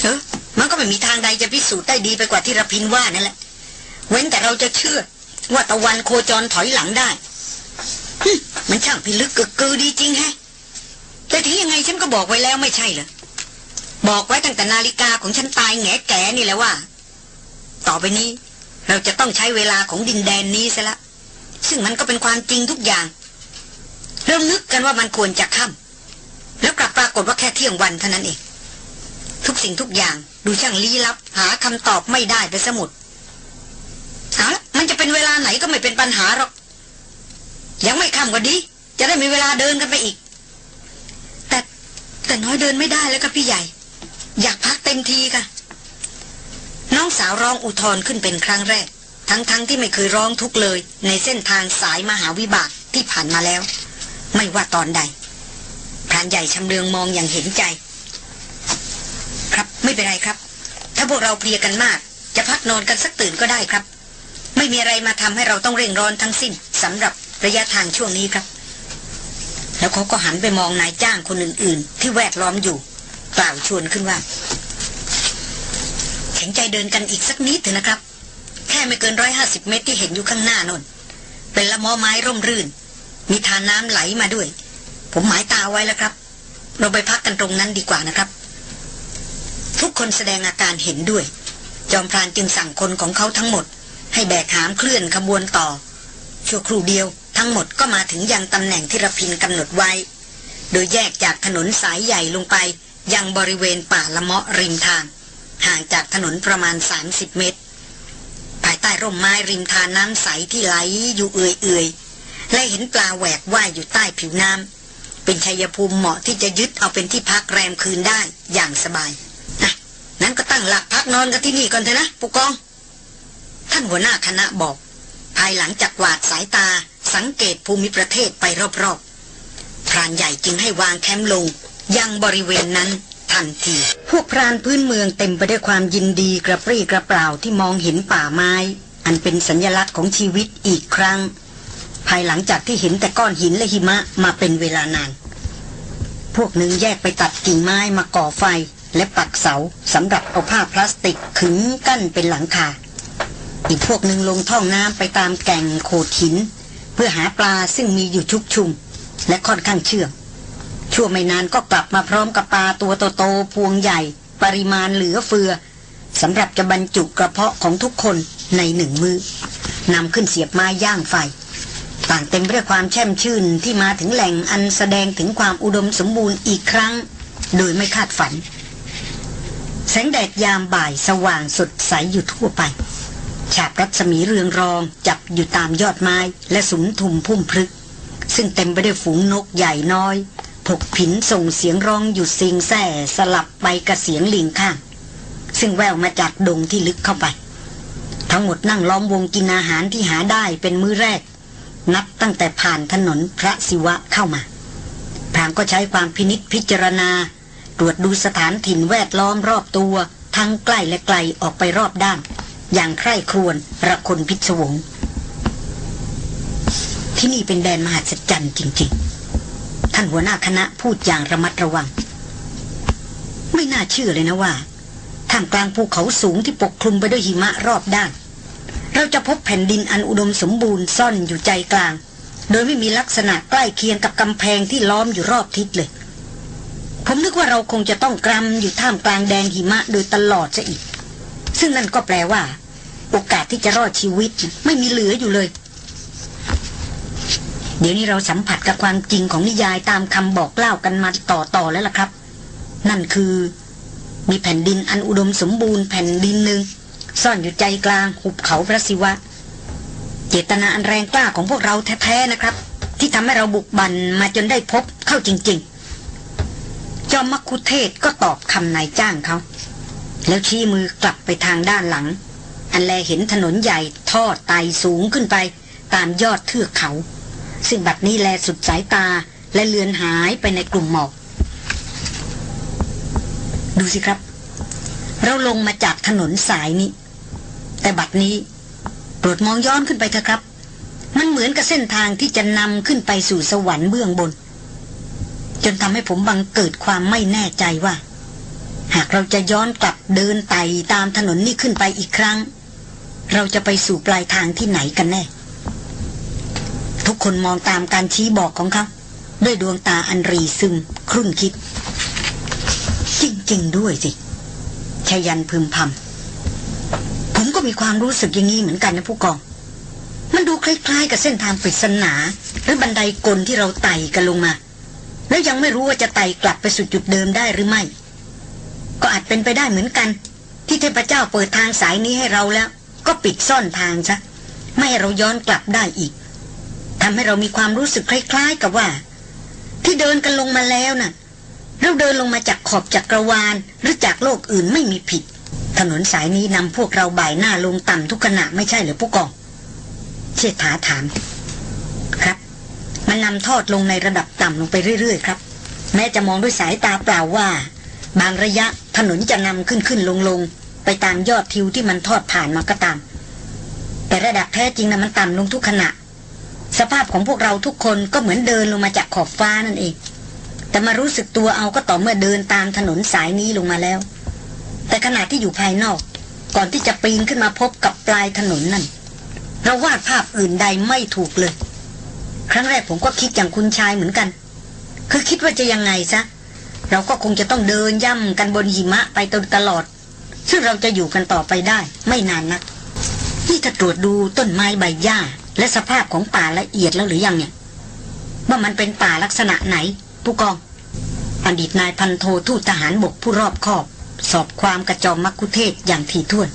B: เออมันก็ไม่มีทางใดจะพิสูจน์ได้ดีไปกว่าที่ระพินว่านั่นแหละ เว้นแต่เราจะเชื่อ ว่าตะวันโคจรถอยหลังได้มันช่างพิลึกกึกกือดีจริงแฮะแต่ที่ยังไงฉันก็บอกไว้แล้วไม่ใช่เหรอ บอกไว้ตั้งแต่นาฬิกาของฉันตายแงแก่นี่แหละว่า ต่อไปนี้ เราจะต้องใช้เวลาของดินแดนนี้ซะละ ซึ่งมันก็เป็นความจริงทุกอย่าง เริ่มนึกกันว่ามันควรจะค่ำแล้วกลับปรากฏว่าแค่เที่ยงวันเท่านั้นเอง ทุกสิ่งทุกอย่างดูช่างลี้ลับ หาคำตอบไม่ได้ไปสมุดเอาละมันจะเป็นเวลาไหนก็ไม่เป็นปัญหาหรอก ยังไม่ค่ำก็ดี จะได้มีเวลาเดินกันไปอีก แต่แต่น้อยเดินไม่ได้แล้วกับพี่ใหญ่ อยากพักเต็มทีค่ะ น้องสาวร้องอุทธรขึ้นเป็นครั้งแรก ทั้งๆทที่ไม่เคยร้องทุกเลย ในเส้นทางสายมหาวิบากที่ผ่านมาแล้ว ไม่ว่าตอนใดพรานใหญ่ชำเลืองมองอย่างเห็นใจ ครับไม่เป็นไรครับ ถ้าพวกเราเพลียกันมาก จะพักนอนกันสักตื่นก็ได้ครับ ไม่มีอะไรมาทำให้เราต้องเร่งร้อนทั้งสิ้นสำหรับระยะทางช่วงนี้ครับ แล้วเขาก็หันไปมองนายจ้างคนอื่น ๆ ที่แวดล้อมอยู่ กล่าวชวนขึ้นว่า แข็งใจเดินกันอีกสักนิดเถอะนะครับ แค่ไม่เกินร้อยห้าสิบเมตรที่เห็นอยู่ข้างหน้านนเป็นละมอไม้ร่มรื่น มีทาน้ำไหลมาด้วย ผมหมายตาไว้แล้วครับ เราไปพักกันตรงนั้นดีกว่านะครับ ทุกคนแสดงอาการเห็นด้วย จอมพรานจึงสั่งคนของเขาทั้งหมด ให้แบกหามเคลื่อนขบวนต่อ ชั่วครู่เดียวทั้งหมดก็มาถึงยังตำแหน่งที่ระพินกำหนดไว้ โดยแยกจากถนนสายใหญ่ลงไป ยังบริเวณป่าละเมาะริมทาง ห่างจากถนนประมาณ 30 เมตร ภายใต้ร่มไม้ริมทานน้ำใสที่ไหลอยู่เอื่อยๆ และเห็นปลาแหวกว่ายอยู่ใต้ผิวน้ำ เป็นชัยภูมิเหมาะที่จะยึดเอาเป็นที่พักแรมคืนได้อย่างสบายนะนั้นก็ตั้งหลักพักนอนกันที่นี่ก่อนเถอะนะผู้กอง ท่านหัวหน้าคณะบอก ภายหลังจากวาดสายตาสังเกตภูมิประเทศไปรอบๆพรานใหญ่จึงให้วางแคมป์ลง ยังบริเวณนั้นทันที พวกพรานพื้นเมืองเต็มไปด้วยความยินดีกระปรี้กระเปร่าที่มองเห็นป่าไม้ อันเป็นสัญลักษณ์ของชีวิตอีกครั้ง ภายหลังจากที่เห็นแต่ก้อนหินและหิมะมาเป็นเวลานาน พวกหนึ่งแยกไปตัดกิ่งไม้มาก่อไฟ และปักเสาสำหรับเอาผ้าพลาสติกขึงกั้นเป็นหลังคาอีกพวกหนึ่งลงท่องน้ำไปตามแก่งโขดหิน เพื่อหาปลาซึ่งมีอยู่ชุกชุม และค่อนข้างเชื่อง ชั่วไม่นานก็กลับมาพร้อมกับปลาตัวโตๆพวงใหญ่ ปริมาณเหลือเฟือสำหรับจะบรรจุกระเพาะของทุกคนในหนึ่งมือนำขึ้นเสียบไม้ย่างไฟ ต่างเต็มไปด้วยความแช่มชื่นที่มาถึงแหล่งอันแสดงถึงความอุดมสมบูรณ์อีกครั้ง โดยไม่คาดฝัน แสงแดดยามบ่ายสว่างสดใสอยู่ทั่วไป ฉาบรัศมีเรืองรองจับอยู่ตามยอดไม้และสุมทุมพุ่มพลึก ซึ่งเต็มไปด้วยฝูงนกใหญ่น้อย ผกผินส่งเสียงร้องอยู่ซิงแส่สลับไปกับเสียงลิงข้าง ซึ่งแววมาจากดงที่ลึกเข้าไป ทั้งหมดนั่งล้อมวงกินอาหารที่หาได้เป็นมื้อแรก นับตั้งแต่ผ่านถนนพระศิวะเข้ามาพรางก็ใช้ความพินิษพิจารณา ตรวจดูสถานถิ่นแวดล้อมรอบตัว ทั้งใกล้และไกลออกไปรอบด้าน อย่างใคร่ครวญระคนพิศวง ที่นี่เป็นแดนมหัศจรรย์จริง ๆ ท่านหัวหน้าคณะพูดอย่างระมัดระวัง ไม่น่าเชื่อเลยนะว่าท่ามกลางภูเขาสูงที่ปกคลุมไปด้วยหิมะรอบด้าน เราจะพบแผ่นดินอันอุดมสมบูรณ์ซ่อนอยู่ใจกลาง โดยไม่มีลักษณะใกล้เคียงกับกำแพงที่ล้อมอยู่รอบทิศเลย ผมนึกว่าเราคงจะต้องกรำอยู่ท่ามกลางแดงหิมะโดยตลอดซะอีก ซึ่งนั่นก็แปลว่า โอกาสที่จะรอดชีวิตไม่มีเหลืออยู่เลย เดี๋ยวนี้เราสัมผัสกับความจริงของนิยายตามคำบอกเล่ากันมาต่อๆแล้วล่ะครับ นั่นคือ มีแผ่นดินอันอุดมสมบูรณ์แผ่นดินหนึ่งซ่อนอยู่ใจกลางหุบเขาพระศิวะ เจตนาอันแรงกล้าของพวกเราแท้ๆนะครับ ที่ทำให้เราบุกบันมาจนได้พบเข้าจริง ๆ จอมมักคุเทศก็ตอบคำนายจ้างเขา แล้วชี้มือกลับไปทางด้านหลัง อันแลเห็นถนนใหญ่ทอดไต่สูงขึ้นไป ตามยอดเทือกเขา ซึ่งบัดนี้แลสุดสายตาและเลือนหายไปในกลุ่มหมอก ดูสิครับ เราลงมาจากถนนสายนี้ แต่บัดนี้โปรดมองย้อนขึ้นไปเถอะครับ มันเหมือนกับเส้นทางที่จะนำขึ้นไปสู่สวรรค์เบื้องบน จนทำให้ผมบังเกิดความไม่แน่ใจว่า หากเราจะย้อนกลับเดินไต่ตามถนนนี้ขึ้นไปอีกครั้ง เราจะไปสู่ปลายทางที่ไหนกันแน่ ทุกคนมองตามการชี้บอกของเขาด้วยดวงตาอันรีซึม ครุ่นคิด จริง ๆ ด้วยสิชยันพึมพำผมก็มีความรู้สึกอย่างนี้เหมือนกันนะผู้กอง มันดูคล้าย ๆ กับเส้นทางปริศนา หรือบันไดกลที่เราไต่กันลงมา แล้วยังไม่รู้ว่าจะไต่กลับไปสู่จุดเดิมได้หรือไม่ ก็อาจเป็นไปได้เหมือนกัน ที่เทพเจ้าเปิดทางสายนี้ให้เราแล้ว ก็ปิดซ่อนทางซะไม่ให้เราย้อนกลับได้อีก ทำให้เรามีความรู้สึกคล้าย ๆ กับว่า ที่เดินกันลงมาแล้วน่ะ เราเดินลงมาจากขอบจักกรวาล หรือจากโลกอื่นไม่มีผิด ถนนสายนี้นำพวกเราบ่ายหน้าลงต่ำทุกขณะไม่ใช่หรือผู้กอง เชษฐาถาม ครับ มันนำทอดลงในระดับต่ำลงไปเรื่อยๆครับ แม้จะมองด้วยสายตาเปล่าว่า บางระยะถนนจะนำขึ้นขึ้นลงลงไปตามยอดทิวที่มันทอดผ่านมาก็ตาม แต่ระดับแท้จริงนะมันต่ำลงทุกขณะ สภาพของพวกเราทุกคนก็เหมือนเดินลงมาจากขอบฟ้านั่นเอง แต่มารู้สึกตัวเอาก็ต่อเมื่อเดินตามถนนสายนี้ลงมาแล้ว แต่ขณะที่อยู่ภายนอก ก่อนที่จะปีนขึ้นมาพบกับปลายถนนนั่น เราวาดภาพอื่นใดไม่ถูกเลย ครั้งแรกผมก็คิดอย่างคุณชายเหมือนกัน คือคิดว่าจะยังไงซะ เราก็คงจะต้องเดินย่ำกันบนหิมะไปตลอด ซึ่งเราจะอยู่กันต่อไปได้ ไม่นานนัก นี่ถ้าตรวจดูต้นไม้ใบหญ้า และสภาพของป่าละเอียดแล้วหรือยังเนี่ยว่ามันเป็นป่าลักษณะไหน ผู้กองอดีตนายพันโททูตทหารบกผู้รอบคอบ สอบความกระจอมมักคุเทศอย่างถี่ถ้วน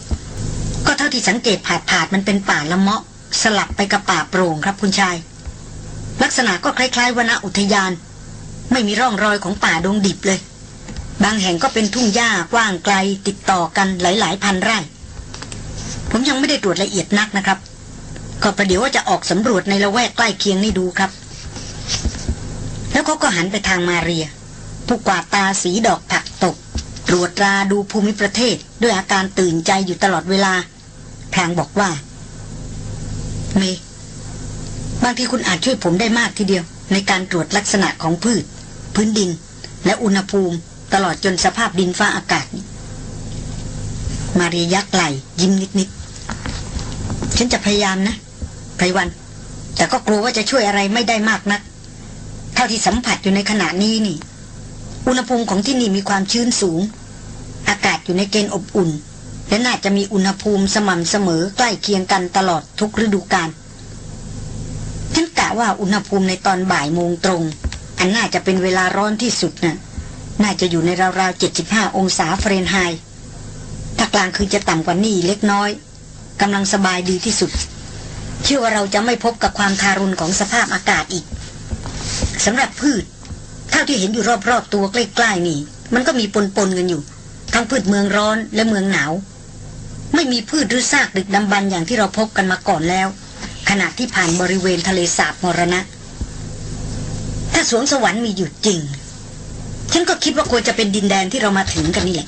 B: ก็เท่าที่สังเกตผาดผาดๆมันเป็นป่าละเมาะ สลับไปกับป่าโปร่งครับคุณชาย ลักษณะก็คล้ายๆวนอุทยาน ไม่มีร่องรอยของป่าดงดิบเลย บางแห่งก็เป็นทุ่งหญ้ากว้างไกลติดต่อกันหลายๆ พันไร่ ผมยังไม่ได้ตรวจละเอียดนักนะครับ ก็ประเดี๋ยวว่าจะออกสำรวจในละแวกใกล้เคียงนี่ดูครับ แล้วเขาก็หันไปทางมาเรีย ผู้กวาดตาสีดอกผักตก ตรวจตราดูภูมิประเทศด้วยอาการตื่นใจอยู่ตลอดเวลาพลางบอกว่า เม บางทีคุณอาจช่วยผมได้มากทีเดียว ในการตรวจลักษณะของพืช พื้นดิน และอุณหภูมิตลอดจนสภาพดินฟ้าอากาศ มาเรียยักไหลยิ้มนิดๆฉันจะพยายามนะ ไพวัน แต่ก็กลัวว่าจะช่วยอะไรไม่ได้มากนัก เท่าที่สัมผัสอยู่ในขณะนี้นี่ อุณหภูมิของที่นี่มีความชื้นสูง อากาศอยู่ในเกณฑ์อบอุ่น และน่าจะมีอุณหภูมิสม่ำเสมอใกล้เคียงกันตลอดทุกฤดูกาลฉันกะว่าอุณหภูมิในตอนบ่ายโมงตรง อันน่าจะเป็นเวลาร้อนที่สุดนะ่ะน่าจะอยู่ในราวๆ 75 องศาเฟรนไฮต์ถ้ากลางคืนจะต่ำกว่านี้เล็กน้อยกำลังสบายดีที่สุด เชื่อว่าเราจะไม่พบกับความทารุณของสภาพอากาศอีกสำหรับพืชเท่าที่เห็นอยู่รอบๆตัวใกล้ๆนี่ มันก็มีปนๆกันอยู่ ทั้งพืชเมืองร้อนและเมืองหนาว ไม่มีพืชหรือซากดึกดำบรรอย่างที่เราพบกันมาก่อนแล้ว ขณะที่ผ่านบริเวณทะเลสาบมรณะ ถ้าสวงสวรรค์มีอยู่จริง ฉันก็คิดว่าควรจะเป็นดินแดนที่เรามาถึงกันนี่แหละ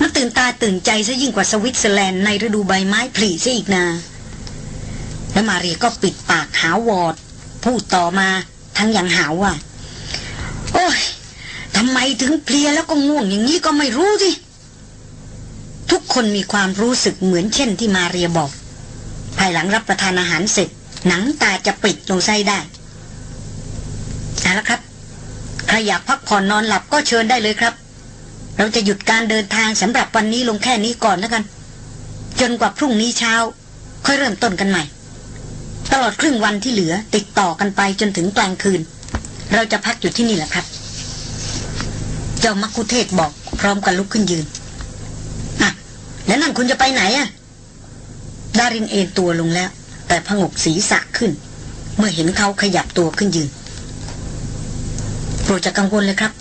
B: มันตื่นตาตื่นใจซะยิ่งกว่าสวิตเซอร์แลนด์ในฤดูใบไม้ผลิซะอีกนา แล้วมาเรียก็ปิดปากหาวอด พูดต่อมาทั้งอย่างหาวว่า โอ้ยทำไมถึงเพลียแล้วก็ง่วงอย่างนี้ก็ไม่รู้สิ ทุกคนมีความรู้สึกเหมือนเช่นที่มาเรียบอก ภายหลังรับประทานอาหารเสร็จ หนังตาจะปิดลงไส้ได้เอาละครับใครอยากพักผ่อนนอนหลับก็เชิญได้เลยครับ เราจะหยุดการเดินทางสำหรับวันนี้ลงแค่นี้ก่อนแล้วกัน จนกว่าพรุ่งนี้เช้า ค่อยเริ่มต้นกันใหม่ ตลอดครึ่งวันที่เหลือติดต่อกันไปจนถึงกลางคืน เราจะพักอยู่ที่นี่แหละครับ เจ้ามักคุเทศบอกพร้อมกันลุกขึ้นยืนอะแล้วนั่นคุณจะไปไหนอะ่ะดารินเอนตัวลงแล้ว แต่ผงกศีรษะขึ้น เมื่อเห็นเขาขยับตัวขึ้นยืนโปรดจะกังวลเลยครับ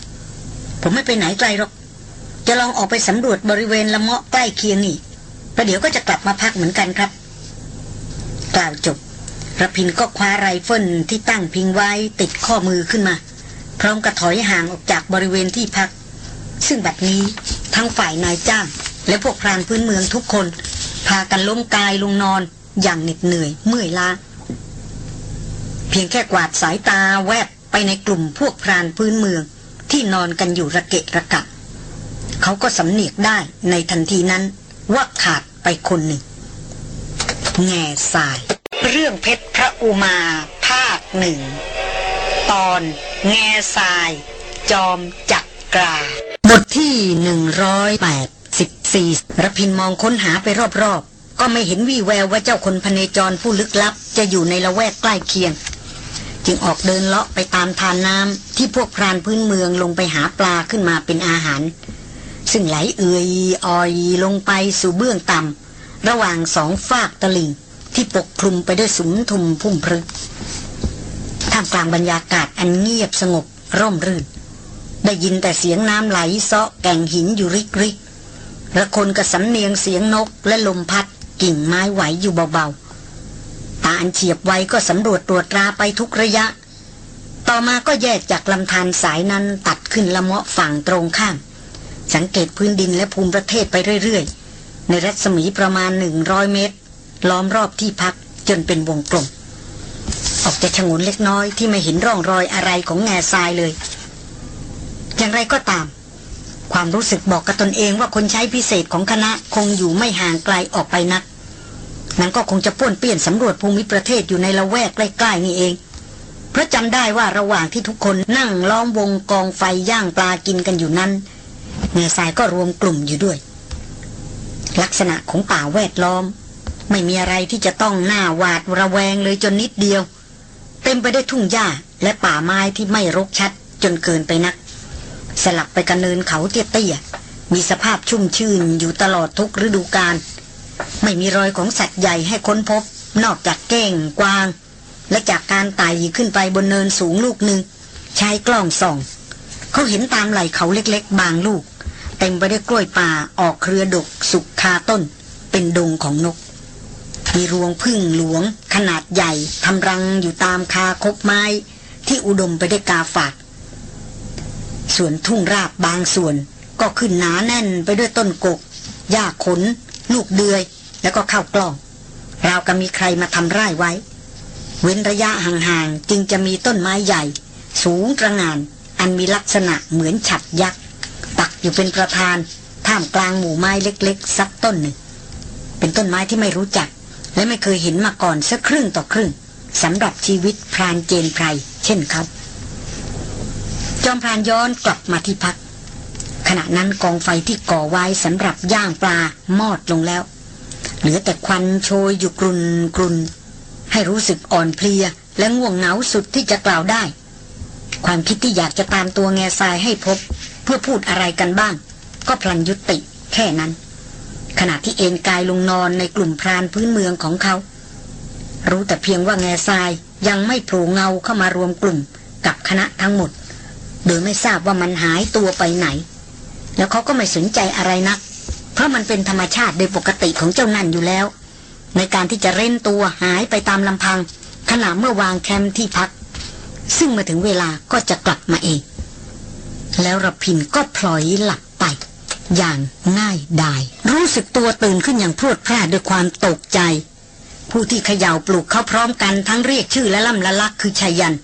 B: ผมไม่ไปไหนไกลหรอก จะลองออกไปสำรวจบริเวณละเมาะใกล้เคียงนี่ประเดี๋ยวก็จะกลับมาพักเหมือนกันครับ กล่าวจบ
A: ระพินก็คว้าไรเฟิลที่ตั้งพิงไว้ติดข้อมือขึ้นมา พร้อมกระถอยห่างออกจากบริเวณที่พัก ซึ่งบัดนี้ทั้งฝ่ายนายจ้าง และพวกพรานพื้นเมืองทุกคน พากันล้มกายลงนอนอย่างเหน็ดเหนื่อยเมื่อยล้าเพียงแค่กวาดสายตาแวบไปในกลุ่มพวกพรานพื้นเมือง ที่นอนกันอยู่ระเกะระกะเขาก็สำเนียกได้ในทันทีนั้นว่าขาดไปคนหนึ่งแง่สาย เรื่องเพชรพระอุมา ภาคหนึ่ง ตอนแง่ทราย จอมจักกราบทที่หนึ่งร้อยแปดสิบสี่รพินมองค้นหาไปรอบๆ ก็ไม่เห็นวี่แววว่าเจ้าคนพเนจรผู้ลึกลับ จะอยู่ในละแวกใกล้เคียง จึงออกเดินเลาะไปตามทานน้ำที่พวกพรานพื้นเมืองลงไปหาปลาขึ้นมาเป็นอาหาร ซึ่งไหลเอื่อยออยลงไปสู่เบื้องต่ำระหว่างสองฟากตะลิ่ง ที่ปกคลุมไปด้วยสุมทุมพุ่มพรึกท่ามกลางบรรยากาศอันเงียบสงบร่มรื่น ได้ยินแต่เสียงน้ำไหลเซาะแก่งหินอยู่ริกริกและคนกับสำเนียงเสียงนกและลมพัดกิ่งไม้ไหวอยู่เบาๆ ตาอันเฉียบไวก็สำรวจตรวจตราไปทุกระยะ ต่อมาก็แยกจากลำธารสายนั้นตัดขึ้นละเมาะฝั่งตรงข้าม สังเกตพื้นดินและภูมิประเทศไปเรื่อยๆ ในรัศมีประมาณหนึ่งร้อยเมตร ล้อมรอบที่พักจนเป็นวงกลม ออกจะชงนเล็กน้อยที่ไม่เห็นร่องรอยอะไรของแง่ทรายเลย อย่างไรก็ตาม ความรู้สึกบอกกับตนเองว่าคนใช้พิเศษของคณะคงอยู่ไม่ห่างไกลออกไปนักนั้นก็คงจะป้วนเปี้ยนสำรวจภูมิประเทศอยู่ในละแวกใกล้ๆนี่เอง เพราะจำได้ว่าระหว่างที่ทุกคนนั่งล้อมวงกองไฟย่างปลากินกันอยู่นั้นเงาทรายก็รวมกลุ่มอยู่ด้วย ลักษณะของป่าแวดล้อม ไม่มีอะไรที่จะต้องหน้าหวาดระแวงเลยจนนิดเดียว เต็มไปได้วยทุ่งหญ้าและป่าไม้ที่ไม่รกชัดจนเกินไปนัก สลับไปกันเนินเขาเตี้ยๆมีสภาพชุ่มชื่นอยู่ตลอดทุกฤดูกาลไม่มีรอยของสัตว์ใหญ่ให้ค้นพบ นอกจากเก้งกวาง และจากการไต่ขึ้นไปบนเนินสูงลูกหนึ่งใช้กล้องส่อง เขาเห็นตามไหล่เขาเล็กๆ บางลูก เต็มไปด้วยกล้วยป่าออกเครือดกสุกคาต้น เป็นดงของนก มีรวงพึ่งหลวง ขนาดใหญ่ทำรังอยู่ตามคาคบไม้ ที่อุดมไปด้วยกาฝาก ส่วนทุ่งราบบางส่วนก็ขึ้นหนาแน่นไปด้วยต้นกก หญ้าขน ลูกเดือย แล้วก็ข้าวกล้อง ราวกับมีใครมาทำไร่ไว้ เว้นระยะห่างๆ จึงจะมีต้นไม้ใหญ่ สูงตระงาน อันมีลักษณะเหมือนฉัดยักษ์ปักอยู่เป็นประธาน ท่ามกลางหมู่ไม้เล็กๆ สักต้นหนึ่ง เป็นต้นไม้ที่ไม่รู้จัก และไม่เคยเห็นมาก่อนสักครึ่งต่อครึ่งสำหรับชีวิตพรานเจนไพรเช่นเขาจอมพรานย้อนกลับมาที่พัก ขณะนั้นกองไฟที่ก่อไว้สำหรับย่างปลามอดลงแล้ว เหลือแต่ควันโชยอยู่กรุนกรุนให้รู้สึกอ่อนเพลียและง่วงเหงาสุดที่จะกล่าวได้ ความคิดที่อยากจะตามตัวแง่ทรายให้พบ เพื่อพูดอะไรกันบ้าง ก็พลันยุติแค่นั้น ขณะที่เอนกายลงนอนในกลุ่มพรานพื้นเมืองของเขา รู้แต่เพียงว่าแง่ทรายยังไม่โผล่เงาเข้ามารวมกลุ่มกับคณะทั้งหมด โดยไม่ทราบว่ามันหายตัวไปไหน แล้วเขาก็ไม่สนใจอะไรนัก เพราะมันเป็นธรรมชาติโดยปกติของเจ้านั่นอยู่แล้ว ในการที่จะเร่นตัวหายไปตามลำพังขณะเมื่อวางแคมป์ที่พัก ซึ่งมาถึงเวลาก็จะกลับมาเอง แล้วรพินก็พลอยหลับไป อย่างง่ายดาย รู้สึกตัวตื่นขึ้นอย่างพรวดพราด้วยความตกใจ ผู้ที่เขย่าปลุกเขาพร้อมกันทั้งเรียกชื่อและล่ำละลักคือชายัน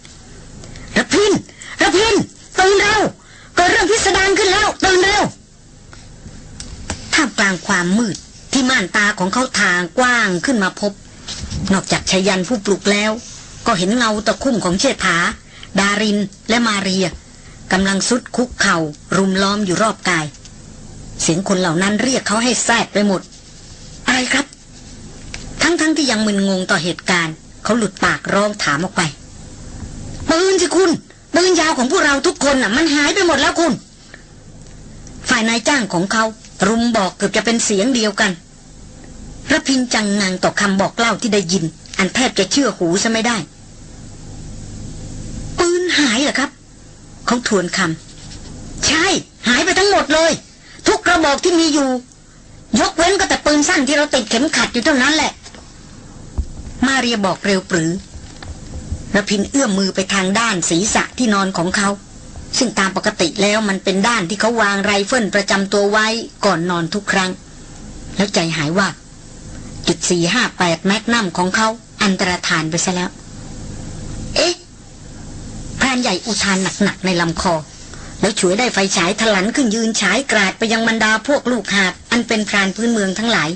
A: ระพินระพินตื่นเร็วเกิดเรื่องพิสดารขึ้นแล้วตื่นเร็วท่ามกลางความมืดที่ม่านตาของเขาทางกว้างขึ้นมาพบ นอกจากชายันผู้ปลุกแล้ว ก็เห็นเงาตะคุ่มของเชษฐา ดารินและมาเรียกำลังสุดคุกเข่ารุมล้อมอยู่รอบกาย เสียงคนเหล่านั้นเรียกเขาให้แซดไปหมด อะไรครับ ทั้งๆทที่ยังมึนงงต่อเหตุการณ์ เขาหลุดปากร้องถามออกไปปืนสิคุณปืนยาวของพวกเราทุกคนน่ะ มันหายไปหมดแล้วคุณ ฝ่ายนายจ้างของเขารุมบอกเกือบจะเป็นเสียงเดียวกันระพินจังงางต่อคำบอกเล่าที่ได้ยิน อันแทบจะเชื่อหูซะไม่ได้ปืนหายเหรอครับเขาทวนคำใช่ หายไปทั้งหมดเลย ทุกกระบอกที่มีอยู่ ยกเว้นก็แต่ปืนสั้นที่เราติดเข็มขัดอยู่เท่านั้นแหละ มาเรียบอกเร็วปรือรพินทร์เอื้อมมือไปทางด้านศีรษะที่นอนของเขา ซึ่งตามปกติแล้วมันเป็นด้านที่เขาวางไรเฟิลประจำตัวไว้ก่อนนอนทุกครั้ง แล้วใจหายว่าจุดสี่ห้าแปด magnum ของเขาอันตรธานไปซะแล้ว เอ๊ะพรานใหญ่อุทานหนักๆในลำคอ แล้วฉวยได้ไฟฉายถลันขึ้นยืนฉายกราดไปยังบรรดาพวกลูกหาบอันเป็นพรานพื้นเมืองทั้งหลาย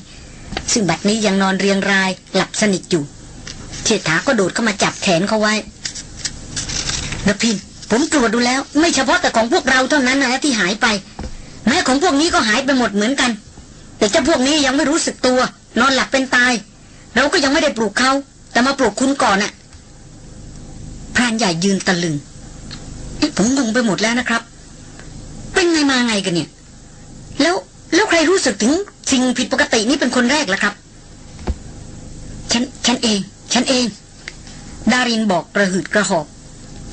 A: ซึ่งบัดนี้ยังนอนเรียงรายหลับสนิทอยู่เชษฐาก็โดดเข้ามาจับแขนเขาไว้ระพินผมตรวจดูแล้ว ไม่เฉพาะแต่ของพวกเราเท่านั้นนะที่หายไป แม้ของพวกนี้ก็หายไปหมดเหมือนกัน แต่เจ้าพวกนี้ยังไม่รู้สึกตัว นอนหลับเป็นตาย เราก็ยังไม่ได้ปลูกเขาแต่มาปลูกคุณก่อนน่ะพรานใหญ่ยืนตะลึงผมงงไปหมดแล้วนะครับ เป็นไงมาไงกันเนี่ย แล้วแล้วใครรู้สึกถึงสิ่งผิดปกตินี้เป็นคนแรกล่ะครับ ฉันฉันเอง ฉันเอง ดารินบอกกระหืดกระหอบ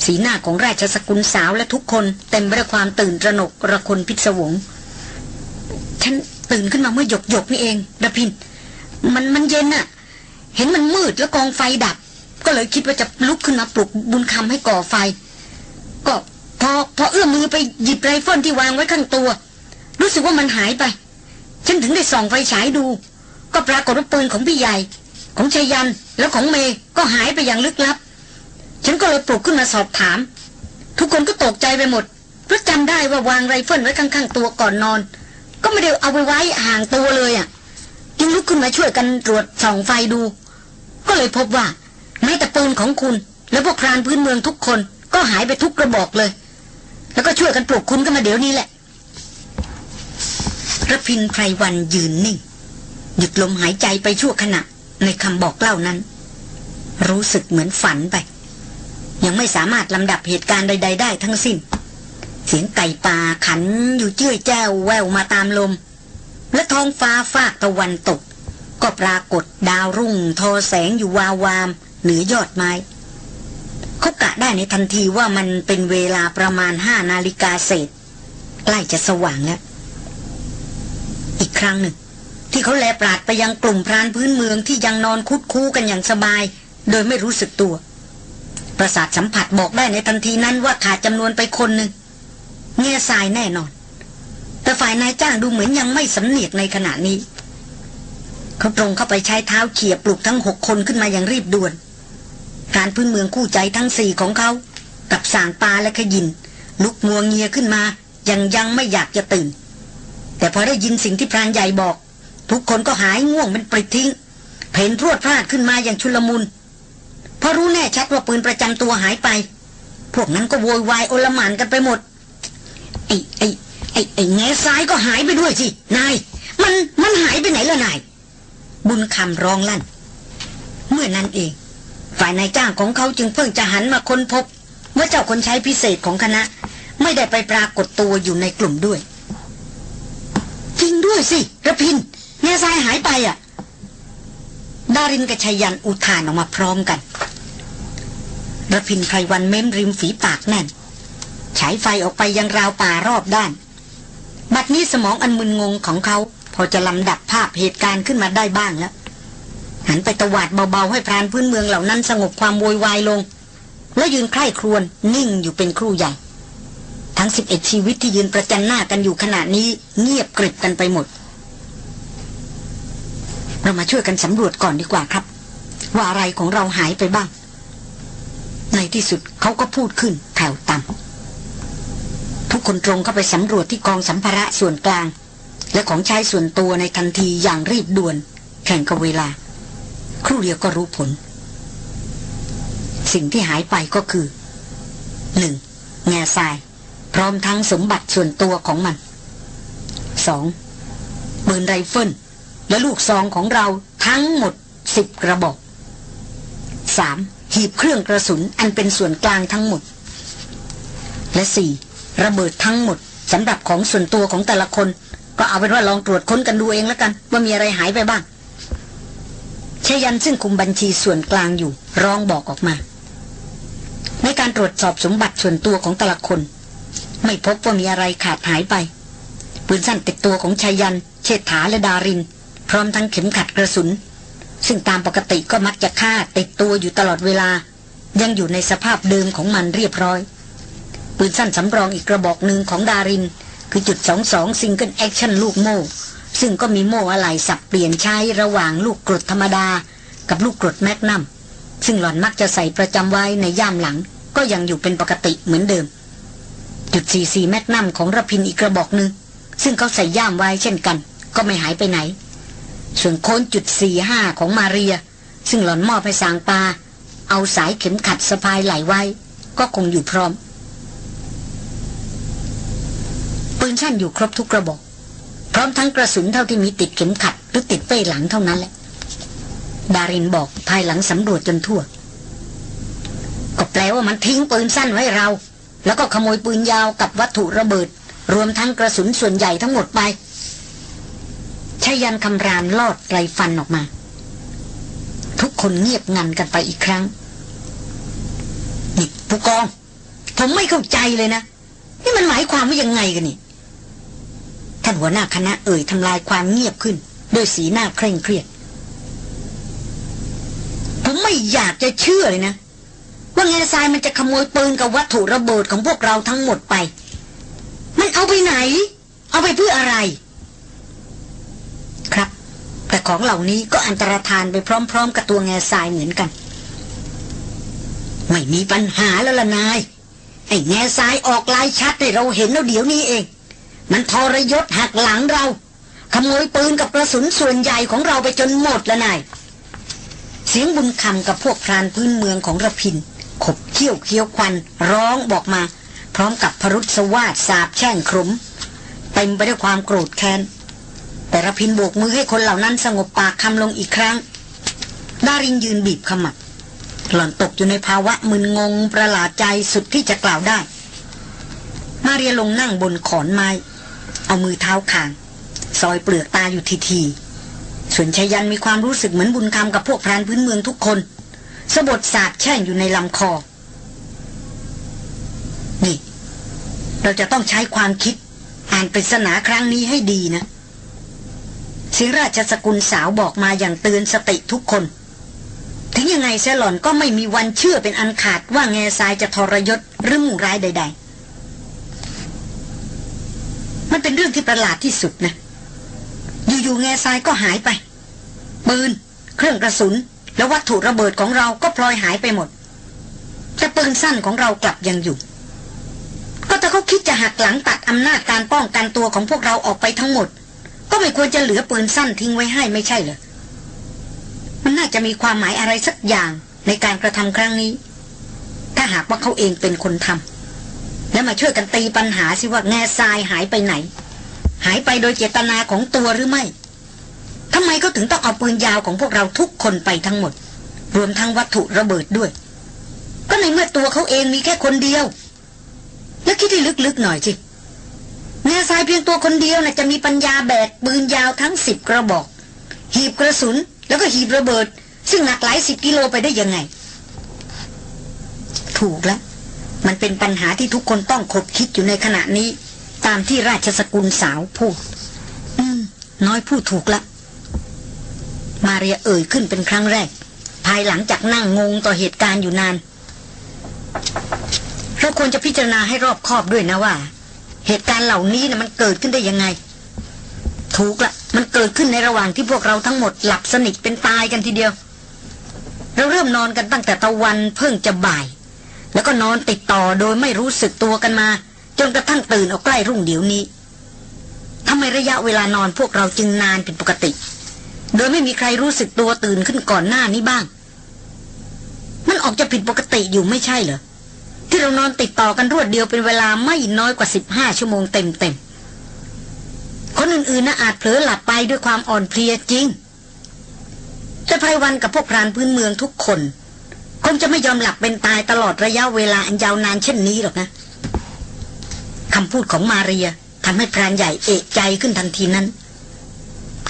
A: สีหน้าของราชสกุลสาวและทุกคนเต็มไปด้วยความตื่นตระหนกระคนพิศวง ฉันตื่นขึ้นมาเมื่อหยกหยกนี่เองรพินทร์ มันมันเย็นอะเห็นมันมืดแล้วกองไฟดับ ก็เลยคิดว่าจะลุกขึ้นมาปลุกบุญคำให้ก่อไฟ ก็ พอพอเอื้อมมือไปหยิบไรเฟิลที่วางไว้ข้างตัว รู้สึกว่ามันหายไป ฉันถึงได้ส่องไฟฉายดู ก็ปรากฏว่าปืนของพี่ใหญ่ ของไชยันต์แล้วของเมย์ก็หายไปอย่างลึกลับ ฉันก็เลยปลุกขึ้นมาสอบถาม ทุกคนก็ตกใจไปหมดเพราะจำได้ว่าวางไรเฟิลไว้ข้างๆตัวก่อนนอน ก็ไม่ได้เอาไปไว้ห่างตัวเลยอะ่ะจึงลุกขึ้นมาช่วยกันตรวจส่องไฟดู ก็เลยพบว่าแม้แต่ปืนของคุณ และพวกครานพื้นเมืองทุกคนก็หายไปทุกกระบอกเลย แล้วก็ช่วยกันปลุกคุณกันมาเดี๋ยวนี้แหละระพินไพรวันยืนนิ่ง หยุดลมหายใจไปชั่วขณะ ในคำบอกเล่านั้น รู้สึกเหมือนฝันไป ยังไม่สามารถลำดับเหตุการณ์ใด ๆ ได้ทั้งสิ้น เสียงไก่ป่าขันอยู่เจื้อยแจ้วแววมาตามลม และท้องฟ้าฟากตะวันตก ก็ปรากฏดาวรุ่งทอแสงอยู่วาวาม เหนือยอดไม้ เขากะได้ในทันทีว่ามันเป็นเวลาประมาณห้านาฬิกาเศษใกล้จะสว่างแล้ว อีกครั้งหนึ่ง ที่เขาแลปราดไปยังกลุ่มพรานพื้นเมืองที่ยังนอนคุดคู้กันอย่างสบาย โดยไม่รู้สึกตัว ประสาทสัมผัสบอกได้ในทันทีนั้นว่าขาดจำนวนไปคนหนึ่งเงียทรายแน่นอน แต่ฝ่ายนายจ้างดูเหมือนยังไม่สำเนียกในขณะนี้ เขาตรงเข้าไปใช้เท้าเขี่ยปลุกทั้งหกคนขึ้นมาอย่างรีบด่วน การพื้นเมืองคู่ใจทั้งสี่ของเขา กับสางปลาและขยิน ลุกงัวงเงียขึ้นมา ยังยังไม่อยากจะตื่น แต่พอได้ยินสิ่งที่พรานใหญ่บอก ทุกคนก็หายง่วงเป็นปริดทิ้ง เพนพรวดพลาดขึ้นมาอย่างชุลมุนพราะรู้แน่ชัดว่าปืนประจำตัวหายไป พวกนั้นก็โวยวายโอลหมานกันไปหมดไอ้ไอ้ไอ้ไอ้แง่ซ้ายก็หายไปด้วยสินายมันมันหายไปไหนล่ะนาย บุญคำร้องลั่น เมื่อนั้นเอง ฝ่ายนายจ้างของเขาจึงเพิ่งจะหันมาค้นพบว่าเจ้าคนใช้พิเศษของคณะ ไม่ได้ไปปรากฏตัวอยู่ในกลุ่มด้วย จริงด้วยสิระพินแง่ซ้ายหายไปอะ ดารินกับชายันอุทานออกมาพร้อมกันระพินไพรวันเม้มริมฝีปากแน่น ฉายไฟออกไปยังราวป่ารอบด้าน บัดนี้สมองอันมึนงงของเขา พอจะลำดับภาพเหตุการณ์ขึ้นมาได้บ้างแล้ว หันไปตวาดเบาๆให้พรานพื้นเมืองเหล่านั้นสงบความโวยวายลง แล้วยืนใคร่ครวญนิ่งอยู่เป็นครู่ใหญ่ ทั้งสิบเอ็ดชีวิตที่ยืนประจันหน้ากันอยู่ขณะนี้เงียบกริบกันไปหมด เรามาช่วยกันสำรวจก่อนดีกว่าครับ ว่าอะไรของเราหายไปบ้าง ในที่สุดเขาก็พูดขึ้นแผ่วต่ำทุกคนตรงเข้าไปสำรวจที่กองสัมภาระส่วนกลาง และของใช้ส่วนตัวในทันทีอย่างรีบด่วนแข่งกับเวลา ครู่เดียวก็รู้ผล สิ่งที่หายไปก็คือหนึ่งแง่ทราย พร้อมทั้งสมบัติส่วนตัวของมันสองปืนไรเฟิลและลูกซองของเราทั้งหมดสิบกระบอกสามหีบเครื่องกระสุนอันเป็นส่วนกลางทั้งหมด และสี่ระเบิดทั้งหมดสำหรับของส่วนตัวของแต่ละคน ก็เอาเป็นว่าลองตรวจค้นกันดูเองแล้วกัน ว่ามีอะไรหายไปบ้าง ไชยันต์ซึ่งคุมบัญชีส่วนกลางอยู่ร้องบอกออกมา ในการตรวจสอบสมบัติส่วนตัวของแต่ละคน ไม่พบว่ามีอะไรขาดหายไปปืนสั้นติดตัวของไชยันต์ เชษฐาและดาริน พร้อมทั้งเข็มขัดกระสุน
B: ซึ่งตามปกติก็มักจะฆ่าติดตัวอยู่ตลอดเวลา ยังอยู่ในสภาพเดิมของมันเรียบร้อย ปืนสั้นสำรองอีกกระบอกหนึ่งของดาริน คือจุดสองสอง single action ลูกโม่ ซึ่งก็มีโม่อะไหล่สับเปลี่ยนใช้ระหว่างลูกกรดธรรมดา กับลูกกรดแมกนัมซึ่งหล่อนมักจะใส่ประจำไว้ในย่ามหลัง ก็ยังอยู่เป็นปกติเหมือนเดิม จุดสีสีแมกนัมของระพินอีกกระบอกหนึ่งซึ่งเขาใส่ย่ามไว้เช่นกัน ก็ไม่หายไปไหน ส่วนโค้นจุดสี่ห้าของมาเรีย ซึ่งหล่อนมอบให้สางปา เอาสายเข็มขัดสะพายไหลไว้ ก็คงอยู่พร้อมปืนสั้นอยู่ครบทุกกระบอก พร้อมทั้งกระสุนเท่าที่มีติดเข็มขัด หรือติดเป้หลังเท่านั้นแหละ ดารินบอกภายหลังสำรวจจนทั่ว ก็แปลว่ามันทิ้งปืนสั้นไว้เรา แล้วก็ขโมยปืนยาวกับวัตถุระเบิด รวมทั้งกระสุนส่วนใหญ่ทั้งหมดไปชายันคำรามลอดไรฟันออกมา ทุกคนเงียบงันกันไปอีกครั้งนี่ผู้กอง ผมไม่เข้าใจเลยนะ นี่มันหมายความว่ายังไงกันนี่ ท่านหัวหน้าคณะเอ่ยทำลายความเงียบขึ้นโดยสีหน้าเคร่งเครียด ผมไม่อยากจะเชื่อเลยนะ ว่าแง่ทรายมันจะขโมยปืนกับวัตถุระเบิดของพวกเราทั้งหมดไป มันเอาไปไหน เอาไปเพื่ออะไร ครับ แต่ของเหล่านี้ก็อันตรธานไปพร้อม ๆ กับตัวแง่ทรายเหมือนกัน ไม่มีปัญหาแล้วล่ะนายไอ้แง่ทรายออกลายชัดให้เราเห็นแล้วเดี๋ยวนี้เอง มันทรยศหักหลังเรา ขโมยปืนกับกระสุนส่วนใหญ่ของเราไปจนหมดแล้วนาย เสียงบุญคำกับพวกพรานพื้นเมืองของระพิน ขบเขี้ยวเคี้ยวควัน ร้องบอกมา พร้อมกับพรุษวาดสาบแช่งขรุมเต็มไปด้วยความโกรธแค้น แต่ระพินโบกมือให้คนเหล่านั้นสงบปากคำลงอีกครั้งดารินยืนบีบขมับหล่อนตกอยู่ในภาวะมึนงงประหลาดใจสุดที่จะกล่าวได้ มาเรียลงนั่งบนขอนไม้ เอามือเท้าคาง ซอยเปลือกตาอยู่ทีทีส่วนชายันมีความรู้สึกเหมือนบุญคำกับพวกพรานพื้นเมืองทุกคนสะบดสาบแช่งอยู่ในลำคอ นี่ เราจะต้องใช้ความคิด อ่านปริศนาครั้งนี้ให้ดีนะสิราชสกุลสาวบอกมาอย่างเตือนสติทุกคน ถึงยังไงเซหลอนก็ไม่มีวันเชื่อเป็นอันขาดว่าแง่ทรายจะทรยศหรือมุ่งร้ายใด ๆ มันเป็นเรื่องที่ประหลาดที่สุดนะ อยู่ๆแง่ทรายก็หายไป ปืน เครื่องกระสุน และวัตถุระเบิดของเราก็พลอยหายไปหมด แต่ปืนสั้นของเรากลับยังอยู่ ก็ถ้าเขาคิดจะหักหลังตัดอำนาจการป้องกันตัวของพวกเราออกไปทั้งหมด ก็ไม่ควรจะเหลือปืนสั้นทิ้งไว้ให้ไม่ใช่เหรอ มันน่าจะมีความหมายอะไรสักอย่างในการกระทำครั้งนี้ ถ้าหากว่าเขาเองเป็นคนทำ แล้วมาช่วยกันตีปัญหาสิว่าแง่ทรายหายไปไหน หายไปโดยเจตนาของตัวหรือไม่ทำไมเขาถึงต้องเอาปืนยาวของพวกเราทุกคนไปทั้งหมด รวมทั้งวัตถุระเบิดด้วย ก็ในเมื่อตัวเขาเองมีแค่คนเดียว แล้วคิดให้ลึกๆหน่อยสิแง่ทรายเพียงตัวคนเดียวนะ่ะจะมีปัญญาแบกปืนยาวทั้งสิบกระบอก หีบกระสุนแล้วก็หีบระเบิด ซึ่งหนักหลายสิบกิโลไปได้ยังไง ถูกแล้ว มันเป็นปัญหาที่ทุกคนต้องคบคิดอยู่ในขณะนี้ ตามที่ราชสกุลสาวพูด อืม น้อยพูดถูกละ มาเรียเอ่ยขึ้นเป็นครั้งแรก ภายหลังจากนั่งงงต่อเหตุการณ์อยู่นาน เราควรจะพิจารณาให้รอบคอบด้วยนะว่า เหตุการณ์เหล่านี้นะมันเกิดขึ้นได้ยังไง ถูกละมันเกิดขึ้นในระหว่างที่พวกเราทั้งหมดหลับสนิทเป็นตายกันทีเดียว เราเริ่มนอนกันตั้งแต่ตะวันเพิ่งจะบ่าย แล้วก็นอนติดต่อโดยไม่รู้สึกตัวกันมา จนกระทั่งตื่นออกใกล้รุ่งเดี๋ยวนี้ทำไมระยะเวลานอนพวกเราจึงนานเป็นปกติ โดยไม่มีใครรู้สึกตัวตื่นขึ้นก่อนหน้านี้บ้าง มันออกจะผิดปกติอยู่ไม่ใช่เหรอที่เรานอนติดต่อกันรวดเดียวเป็นเวลาไม่น้อยกว่าสิบห้าชั่วโมงเต็มๆ คนอื่นๆนะอาจเผลอหลับไปด้วยความอ่อนเพลียจริง แต่ไพรวันกับพวกพรานพื้นเมืองทุกคน คงจะไม่ยอมหลับเป็นตายตลอดระยะเวลาอันยาวนานเช่นนี้หรอกนะคำพูดของมาเรียทำให้พรานใหญ่เอกใจขึ้นทันทีนั้น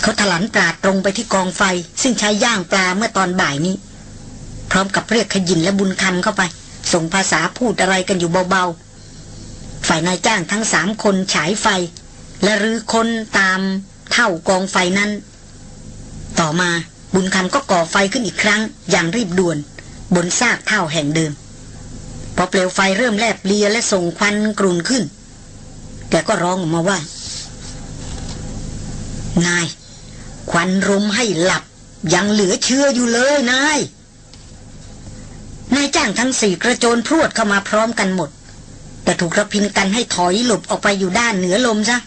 B: เขาถลันปราดตรงไปที่กองไฟ ซึ่งใช้ย่างปลาเมื่อตอนบ่ายนี้ พร้อมกับเรียกขยินและบุญคำเข้าไป ส่งภาษาพูดอะไรกันอยู่เบาๆ ฝ่ายนายจ้างทั้งสามคนฉายไฟ และรื้อคนตามเท่ากองไฟนั้น ต่อมา
A: บุญคำก็ก่อไฟขึ้นอีกครั้งอย่างรีบด่วน บนซากเท่าแห่งเดิม พอเปลวไฟเริ่มแลบเลียและส่งควันกรุ่นขึ้น แกก็ร้องออกมาว่า นาย ควันรมให้หลับ ยังเหลือเชื่ออยู่เลยนาย นายจ้างทั้งสี่กระโจนพรวดเข้ามาพร้อมกันหมด แต่ถูกระพินกันให้ถอยหลบออกไปอยู่ด้านเหนือลมซะ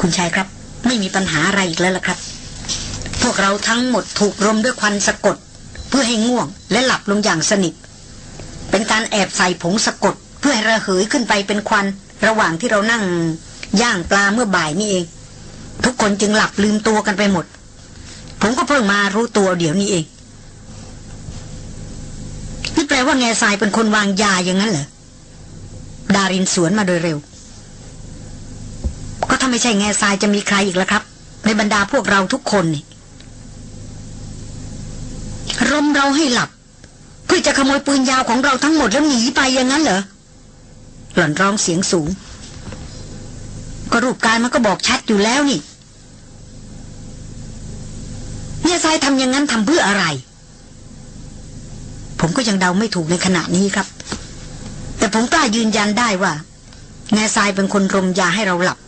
A: คุณชายครับ ไม่มีปัญหาอะไรอีกแล้วล่ะครับ พวกเราทั้งหมดถูกรมด้วยควันสะกด เพื่อให้ง่วงและหลับลงอย่างสนิท เป็นการแอบใส่ผงสะกด เพื่อให้ระเหยขึ้นไปเป็นควัน ระหว่างที่เรานั่งย่างปลาเมื่อบ่ายนี่เอง ทุกคนจึงหลับลืมตัวกันไปหมด ผมก็เพิ่งมารู้ตัวเดี๋ยวนี้เอง นี่แปลว่าแง่ทรายเป็นคนวางยาอย่างนั้นเหรอดารินสวนมาโดยเร็ว ก็ถ้าไม่ใช่แง่ทรายจะมีใครอีกล่ะครับ ในบรรดาพวกเราทุกคนนี่ รมเราให้หลับ เพื่อจะขโมยปืนยาวของเราทั้งหมดแล้วหนีไปอย่างนั้นเหรอหล่อนร้องเสียงสูง ก็รูปการมันก็บอกชัดอยู่แล้วนี่เนี่ยทรายทำอย่างนั้นทำเพื่ออะไร ผมก็ยังเดาไม่ถูกในขณะนี้ครับ แต่ผมกล้ายืนยันได้ว่าแง่ทรายเป็นคนรมยาให้เราหลับ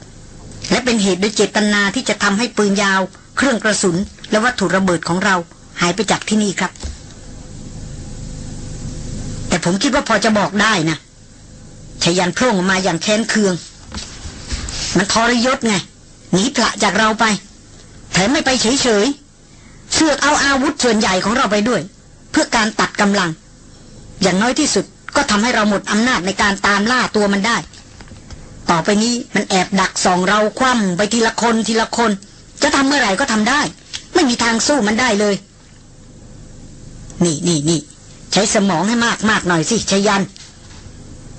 A: และเป็นเหตุโดยเจตนาที่จะทำให้ปืนยาว เครื่องกระสุน และวัตถุระเบิดของเรา หายไปจากที่นี่ครับ แต่ผมคิดว่าพอจะบอกได้นะชยันโพร่งออกมาอย่างแค้นเคือง มันทรยศไงหนีพละจากเราไปแถมไม่ไปเฉยๆเสือกเอาอาวุธส่วนใหญ่ของเราไปด้วย เพื่อการตัดกำลัง อย่างน้อยที่สุดก็ทำให้เราหมดอำนาจในการตามล่าตัวมันได้ ต่อไปนี้มันแอบดักส่องเราคว่ำไปทีละคนทีละคน จะทำเมื่อไหร่ก็ทำได้ ไม่มีทางสู้มันได้เลย นี่นี่นี่ใช้สมองให้มากมากหน่อยสิชยัน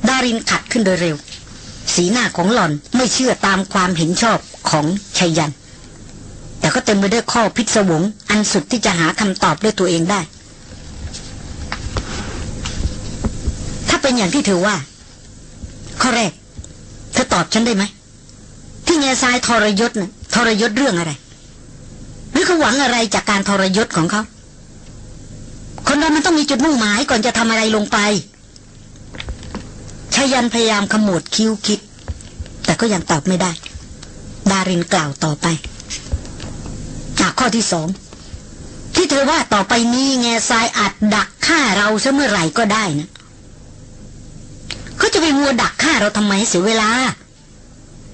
A: ดารินขัดขึ้นโดยเร็ว สีหน้าของหล่อนไม่เชื่อตามความเห็นชอบของชยัน แต่ก็เต็มไปด้วยข้อพิศวง อันสุดที่จะหาคำตอบด้วยตัวเองได้ ถ้าเป็นอย่างที่เธอว่า ข้อแรก เธอตอบฉันได้ไหม ที่แง่ทรายทรยศนะ่ะทรยศเรื่องอะไร หรือเขาหวังอะไรจากการทรยศของเขา คนเรามันต้องมีจุดมุ่งหมายก่อนจะทำอะไรลงไปชายันพยายามขมวดคิ้วคิด แต่ก็ยังตอบไม่ได้ ดารินกล่าวต่อไปจากข้อที่สองที่เธอว่าต่อไปนี้แง่ทรายอาจดักฆ่าเราซะเมื่อไหร่ก็ได้นะเขาจะไปมัวดักฆ่าเราทำไมเสียเวลา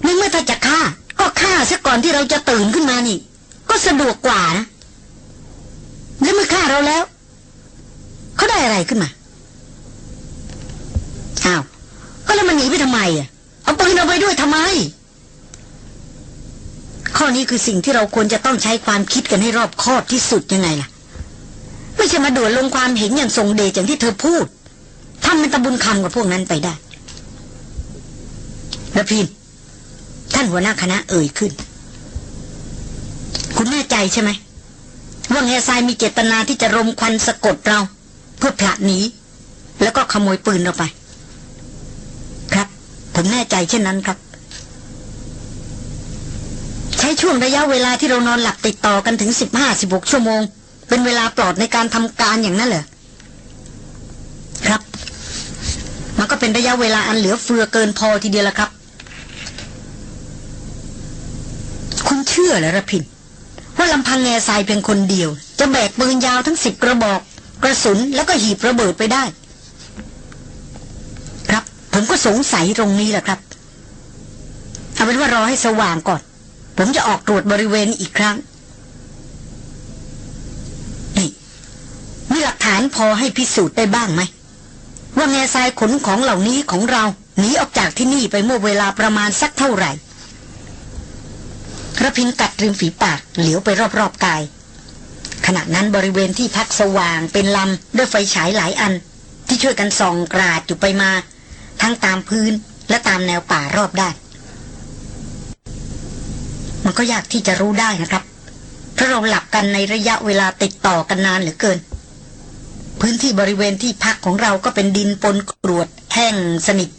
A: ในเมื่อถ้าจะฆ่า ก็ฆ่าซะก่อนที่เราจะตื่นขึ้นมานี่ ก็สะดวกกว่านะ แล้วเมื่อฆ่าเราแล้ว เขาได้อะไรขึ้นมาอ้าวก็แล้วมันหนีไปทำไมอะเอาปืนเอาไปด้วยทำไม ข้อนี้คือสิ่งที่เราควรจะต้องใช้ความคิดกันให้รอบคอบที่สุดยังไงล่ะ ไม่ใช่มาด่วนลงความเห็นอย่างทรงเดชอย่างที่เธอพูดทำเป็นตะบุญคำกับพวกนั้นไปได้ระพินท่านหัวหน้าคณะเอ่ยขึ้น คุณแน่ใจใช่ไหมว่าแง่ทรายมีเจตนาที่จะรมควันสะกดเรา เพื่อผละหนีแล้วก็ขโมยปืนเราไป ครับ ผมแน่ใจเช่นนั้นครับ ใช้ช่วงระยะเวลาที่เรานอนหลับติดต่อกันถึงสิบห้าสิบหกชั่วโมง เป็นเวลาปลอดในการทำการอย่างนั้นเหรอครับ มันก็เป็นระยะเวลาอันเหลือเฟือเกินพอทีเดียวละครับ คุณเชื่อเหรอระพินว่าลำพังแง่ทรายเพียงคนเดียว จะแบกปืนยาวทั้งสิบกระบอก กระสุนแล้วก็หีบระเบิดไปได้ ครับผมก็สงสัยตรงนี้แหละครับเอาเป็นว่ารอให้สว่างก่อน ผมจะออกตรวจบริเวณอีกครั้งนี่มีหลักฐานพอให้พิสูจน์ได้บ้างไหม ว่าแง่ทรายขนของเหล่านี้ของเราหนีออกจากที่นี่ไปเมื่อเวลาประมาณสักเท่าไหร่ระพินกัดริมฝีปากเหลียวไปรอบๆกาย ขณะนั้นบริเวณที่พักสว่างเป็นลำด้วยไฟฉายหลายอัน ที่ช่วยกันส่องกราดอยู่ไปมา ทั้งตามพื้นและตามแนวป่ารอบด้านมันก็ยากที่จะรู้ได้นะครับ เพราะเราหลับกันในระยะเวลาติดต่อกันนานเหลือเกิน พื้นที่บริเวณที่พักของเราก็เป็นดินปนกรวดแห้งสนิท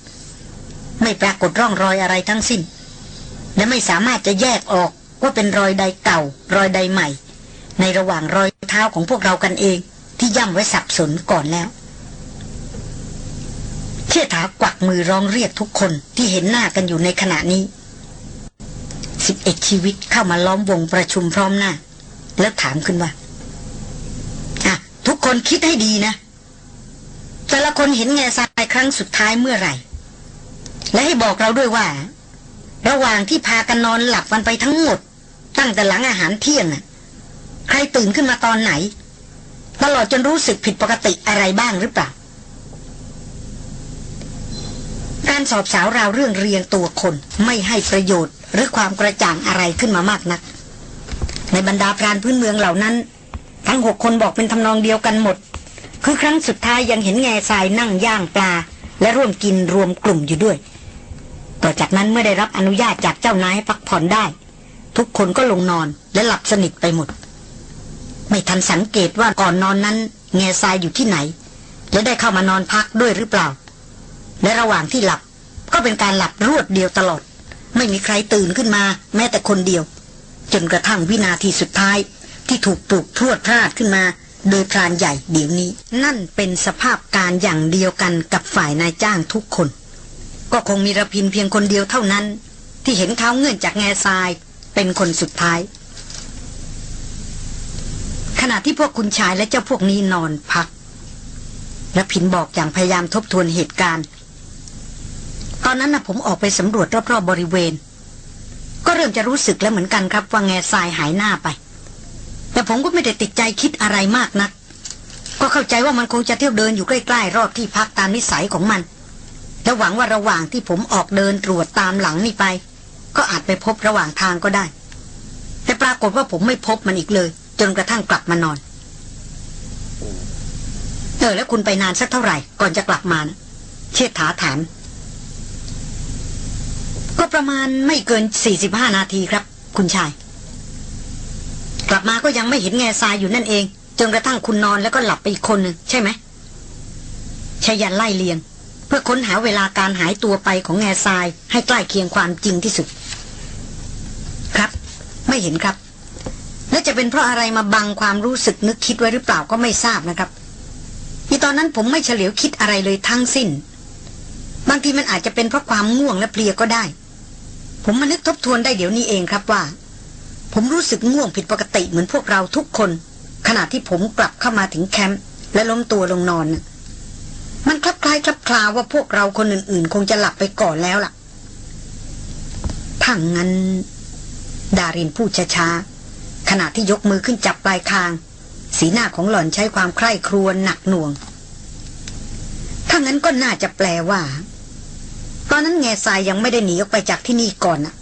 A: ไม่ปรากฏร่องรอยอะไรทั้งสิ้น และไม่สามารถจะแยกออกว่าเป็นรอยใดเก่า รอยใดใหม่ ในระหว่างรอยเท้าของพวกเรากันเอง ที่ย่ำไว้สับสนก่อนแล้วเชี่ยถากวักมือร้องเรียกทุกคนที่เห็นหน้ากันอยู่ในขณะนี้สิบเอ็ดชีวิตเข้ามาล้อมวงประชุมพร้อมหน้า แล้วถามขึ้นว่าอะทุกคนคิดให้ดีนะ แต่ละคนเห็นแง่ทรายครั้งสุดท้ายเมื่อไหร่ และให้บอกเราด้วยว่า ระหว่างที่พากันนอนหลับมันไปทั้งหมด ตั้งแต่หลังอาหารเที่ยงน่ะ ใครตื่นขึ้นมาตอนไหน ตลอดจนรู้สึกผิดปกติอะไรบ้างหรือเปล่า การสอบสาวราวเรื่องเรียงตัวคนไม่ให้ประโยชน์หรือความกระจ่างอะไรขึ้นมามากนัก ในบรรดาพรานพื้นเมืองเหล่านั้น ทั้งหกคนบอกเป็นทำนองเดียวกันหมด คือครั้งสุดท้ายยังเห็นแง่ทรายนั่งย่างปลา และร่วมกินรวมกลุ่มอยู่ด้วย ต่อจากนั้นเมื่อได้รับอนุญาตจากเจ้านายให้พักผ่อนได้ ทุกคนก็ลงนอนและหลับสนิทไปหมด ไม่ทันสังเกตว่าก่อนนอนนั้นแง่ทรายอยู่ที่ไหน และได้เข้ามานอนพักด้วยหรือเปล่า และระหว่างที่หลับก็เป็นการหลับรวดเดียวตลอด ไม่มีใครตื่นขึ้นมา แม้แต่คนเดียว จนกระทั่งวินาทีสุดท้าย ที่ถูกปลุกพรวดพลาดขึ้นมา โดยพรานใหญ่เดี๋ยวนี้ นั่นเป็นสภาพการอย่างเดียวกันกับฝ่ายนายจ้างทุกคน ก็คงมีระพินเพียงคนเดียวเท่านั้น ที่เห็นเขาเงื่อนจากแง่ทรายเป็นคนสุดท้าย ขณะที่พวกคุณชายและเจ้าพวกนี้นอนพักระพินบอกอย่างพยายามทบทวนเหตุการณ์ ตอนนั้นนะผมออกไปสำรวจรอบๆบบริเวณ ก็เริ่มจะรู้สึกแล้วเหมือนกันครับว่าแง่ทรายหายหน้าไป แต่ผมก็ไม่ได้ติดใจคิดอะไรมากนัก ก็เข้าใจว่ามันคงจะเที่ยวเดินอยู่ใกล้ๆรอบที่พักตามนิสัยของมันและหวังว่าระหว่างที่ผมออกเดินตรวจตามหลังนี่ไป ก็อาจไปพบระหว่างทางก็ได้ แต่ปรากฏว่าผมไม่พบมันอีกเลย จนกระทั่งกลับมานอน เออแล้วคุณไปนานสักเท่าไหร่ ก่อนจะกลับมานะเชิดถาถาม ก็ประมาณไม่เกินสี่สิบห้านาทีครับ คุณชาย กลับมาก็ยังไม่เห็นแง่ทรายอยู่นั่นเอง จนกระทั่งคุณนอนแล้วก็หลับไปอีกคนหนึ่งใช่ไหมชายันไล่เลียง เพื่อค้นหาเวลาการหายตัวไปของแง่ทรายให้ใกล้เคียงความจริงที่สุด ครับ ไม่เห็นครับ และจะเป็นเพราะอะไรมาบังความรู้สึกนึกคิดไว้หรือเปล่าก็ไม่ทราบนะครับที่ตอนนั้นผมไม่เฉลียวคิดอะไรเลยทั้งสิ้น บางทีมันอาจจะเป็นเพราะความง่วงและเพลียก็ได้ ผมมานึกทบทวนได้เดี๋ยวนี้เองครับว่า ผมรู้สึกง่วงผิดปกติเหมือนพวกเราทุกคน ขณะที่ผมกลับเข้ามาถึงแคมป์และล้มตัวลงนอน มันคลับคล้ายคลับคลาว่าพวกเราคนอื่น ๆ คงจะหลับไปก่อนแล้วล่ะถ้างั้น ดารินพูดช้าๆ ขณะที่ยกมือขึ้นจับปลายคาง สีหน้าของหล่อนใช้ความใคร่ครวญหนักหน่วง ถ้างั้นก็น่าจะแปลว่า ตอนนั้นแง่ทรายยังไม่ได้หนีออกไปจากที่นี่ก่อนน่ะ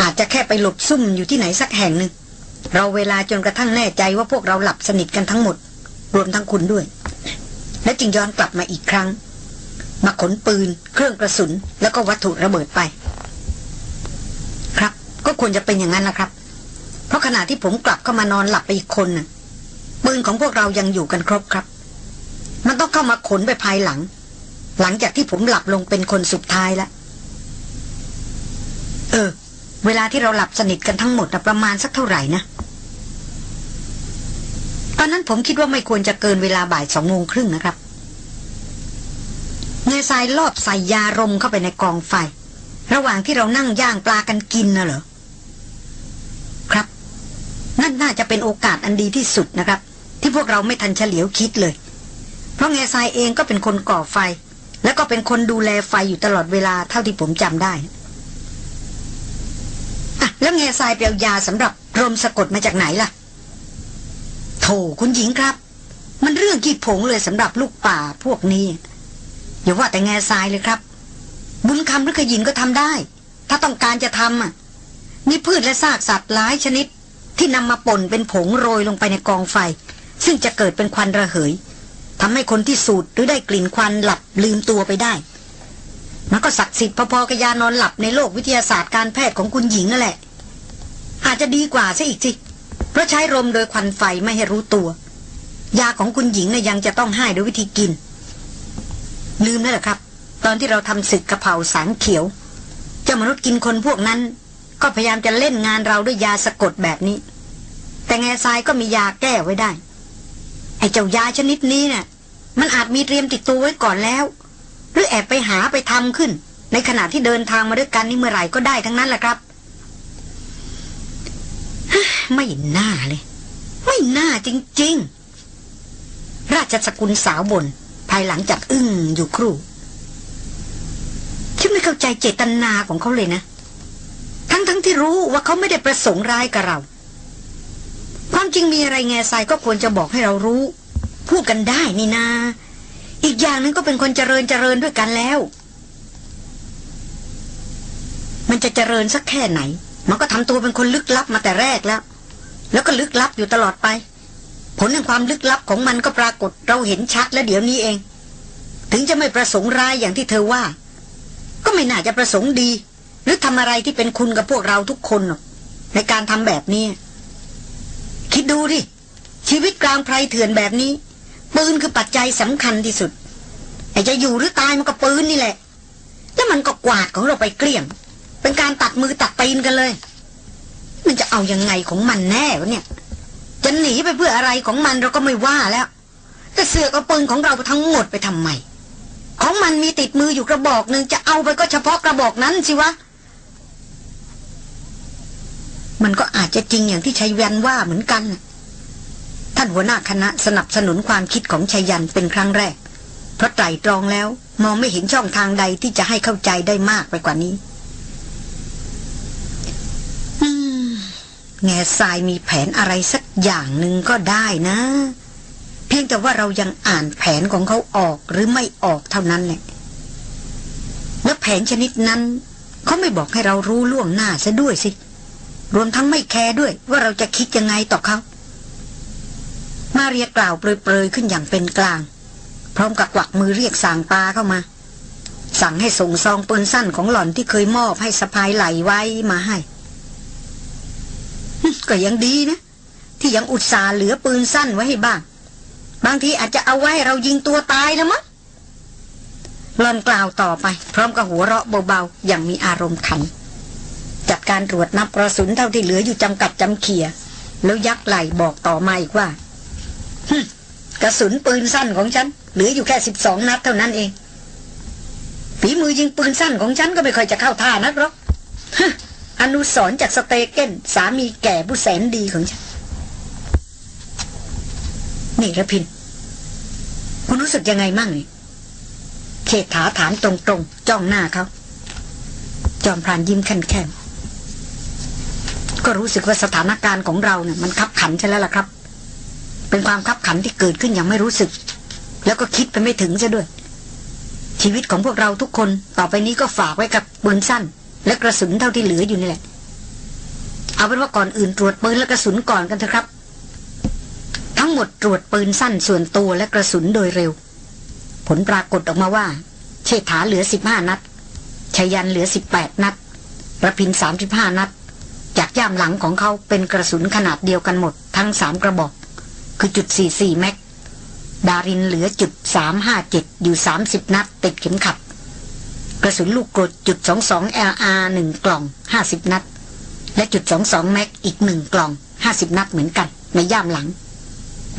A: อาจจะแค่ไปหลบซุ่มอยู่ที่ไหนสักแห่งหนึ่งเราเวลาจนกระทั่งแน่ใจว่าพวกเราหลับสนิทกันทั้งหมด รวมทั้งคุณด้วย และจึงย้อนกลับมาอีกครั้ง มาขนปืน เครื่องกระสุน แล้วก็วัตถุระเบิดไป ครับ ก็ควรจะเป็นอย่างนั้นละครับ เพราะขณะที่ผมกลับเข้ามานอนหลับไปอีกคนน่ะปืนของพวกเรายังอยู่กันครบครับ มันต้องเข้ามาขนไปภายหลัง หลังจากที่ผมหลับลงเป็นคนสุดท้ายแล้วเออ เวลาที่เราหลับสนิทกันทั้งหมดประมาณสักเท่าไหร่นะตอนนั้นผมคิดว่าไม่ควรจะเกินเวลาบ่ายสองโมงครึ่งนะครับเงยทรายลอบใส่ยารมเข้าไปในกองไฟ ระหว่างที่เรานั่งย่างปลากันกินน่ะเหรอ นั่นน่าจะเป็นโอกาสอันดีที่สุดนะครับ ที่พวกเราไม่ทันเฉลียวคิดเลย เพราะเงยทรายเองก็เป็นคนก่อไฟ แล้วก็เป็นคนดูแลไฟอยู่ตลอดเวลาเท่าที่ผมจำได้อะแล้วเงยทรายเปียวยาสำหรับรมสะกดมาจากไหนล่ะโถคุณหญิงครับ มันเรื่องขี้ผงเลยสำหรับลูกป่าพวกนี้อย่าว่าแต่แง่ทรายเลยครับ บุญคำหรือขยินก็ทำได้ ถ้าต้องการจะทำอะนี่พืชและซากสัตว์หลายชนิด ที่นำมาป่นเป็นผงโรยลงไปในกองไฟ ซึ่งจะเกิดเป็นควันระเหยทำให้คนที่สูดหรือได้กลิ่นควันหลับลืมตัวไปได้ มันก็ศักดิ์สิทธิ์พอๆกับยานอนหลับในโลกวิทยาศาสตร์การแพทย์ของคุณหญิงนั่นแหละ อาจจะดีกว่าซะอีกสิเพราะใช้ลมโดยควันไฟไม่ให้รู้ตัว ยาของคุณหญิงนะ่ยยังจะต้องให้โดยวิธีกิน ลืมนั่นแหละครับ ตอนที่เราทำศึกกระเพราสางเขียวเจ้ามนุษย์กินคนพวกนั้น ก็พยายามจะเล่นงานเราด้วยยาสะกดแบบนี้ แต่แง่ทรายก็มียาแก้ไว้ได้ ไอ้เจ้ายาชนิดนี้น่ะ มันอาจมีเตรียมติดตัวไว้ก่อนแล้ว หรือแอบไปหาไปทำขึ้น ในขณะที่เดินทางมาด้วยกันนี่เมื่อไหร่ก็ได้ทั้งนั้นแหละครับไม่น่าเลย ไม่น่าจริง ๆ ราชสกุลสาวบน ภายหลังจากอึ้งอยู่ครู่ฉันไม่เข้าใจเจตนาของเขาเลยนะ ทั้งๆทที่รู้ว่าเขาไม่ได้ประสงค์ร้ายกับเรา ความจริงมีอะไรแง่ทรายก็ควรจะบอกให้เรารู้ พูดกันได้นี่นา อีกอย่างนึงก็เป็นคนเจริญเจริญด้วยกันแล้ว มันจะเจริญสักแค่ไหน มันก็ทำตัวเป็นคนลึกลับมาแต่แรกแล้ว แล้วก็ลึกลับอยู่ตลอดไป ผลแห่งความลึกลับของมันก็ปรากฏเราเห็นชัดแล้วเดี๋ยวนี้เอง ถึงจะไม่ประสงค์ร้ายอย่างที่เธอว่า ก็ไม่น่าจะประสงค์ดี หรือทำอะไรที่เป็นคุณกับพวกเราทุกคนในการทำแบบนี้ คิดดูดิชีวิตกลางไพรเถื่อนแบบนี้ ปืนคือปัจจัยสำคัญที่สุดไอจะอยู่หรือตายมันก็ปืนนี่แหละ แล้วมันก็กวาดของเราไปเกลี้ยง เป็นการตัดมือตัดตีนกันเลย มันจะเอายังไงของมันแน่วะเนี่ย จะหนีไปเพื่ออะไรของมันเราก็ไม่ว่าแล้วแต่เสือกเอาปืนของเราทั้งหมดไปทำไมของมันมีติดมืออยู่กระบอกหนึ่งจะเอาไปก็เฉพาะกระบอกนั้นสิวะ มันก็อาจจะจริงอย่างที่ชัยยันว่าเหมือนกัน ท่านหัวหน้าคณะสนับสนุนความคิดของชัยยันเป็นครั้งแรก เพราะไตรตรองแล้วมองไม่เห็นช่องทางใดที่จะให้เข้าใจได้มากไปกว่านี้แง่ทรายมีแผนอะไรสักอย่างหนึ่งก็ได้นะ เพียงแต่ว่าเรายังอ่านแผนของเขาออกหรือไม่ออกเท่านั้นแหละและแผนชนิดนั้นเขาไม่บอกให้เรารู้ล่วงหน้าซะด้วยสิ รวมทั้งไม่แคร์ด้วยว่าเราจะคิดยังไงต่อเขา มาเรียกล่าวเปรยๆขึ้นอย่างเป็นกลาง พร้อมกับกวักมือเรียกสางปลาเข้ามา สั่งให้ส่งซองปืนสั้นของหล่อนที่เคยมอบให้สะพายไหลไว้มาให้ ก็ยังดีนะ ที่ยังอุตส่าห์เหลือปืนสั้นไว้ให้บ้าง บางทีอาจจะเอาไว้เรายิงตัวตายแล้วมั้งหลอนกล่าวต่อไป พร้อมกับหัวเราะเบาๆอย่างมีอารมณ์ขัน จัดการตรวจนับกระสุนเท่าที่เหลืออยู่จำกัดจำเขีย แล้วยักไหลบอกต่อมาอีกว่ากระสุนปืนสั้นของฉัน เหลืออยู่แค่สิบสองนัดเท่านั้นเองฝีมือยิงปืนสั้นของฉันก็ไม่ค่อยจะเข้าท่านักหรอกฮึอนุสรจากสเตเกนสามีแก่ผู้แสนดีของฉัน นี่ระพิน คุณรู้สึกยังไงมั่งนี่เขตถาถามตรงๆ จ้องหน้าเขา จอมพรานยิ้มแค่นๆ ก็รู้สึกว่าสถานการณ์ของเราเนี่ยมันคับขันใช่แล้วล่ะครับ เป็นความคับขันที่เกิดขึ้นอย่างไม่รู้สึก แล้วก็คิดไปไม่ถึงซะด้วย ชีวิตของพวกเราทุกคนต่อไปนี้ก็ฝากไว้กับปืนสั้น และกระสุนเท่าที่เหลืออยู่นี่แหละ เอาเป็นว่าก่อนอื่นตรวจปืนและกระสุนก่อนกันเถอะครับ ทั้งหมดตรวจปืนสั้นส่วนตัวและกระสุนโดยเร็ว ผลปรากฏออกมาว่า เชษฐาเหลือสิบห้านัดชยันเหลือสิบแปดนัดระพินสามสิบห้านัด จากย่ามหลังของเขาเป็นกระสุนขนาดเดียวกันหมดทั้งสามกระบอก คือจุดสี่สี่แม็ก ดารินเหลือจุดสามห้าเจ็ดอยู่สามสิบนัดติดเข็มขัด กระสุนลูกกรดจุดสองสอง LR หนึ่งกล่องห้าสิบนัด และจุดสองสอง mag อีกหนึ่งกล่องห้าสิบนัดเหมือนกันในย่ามหลัง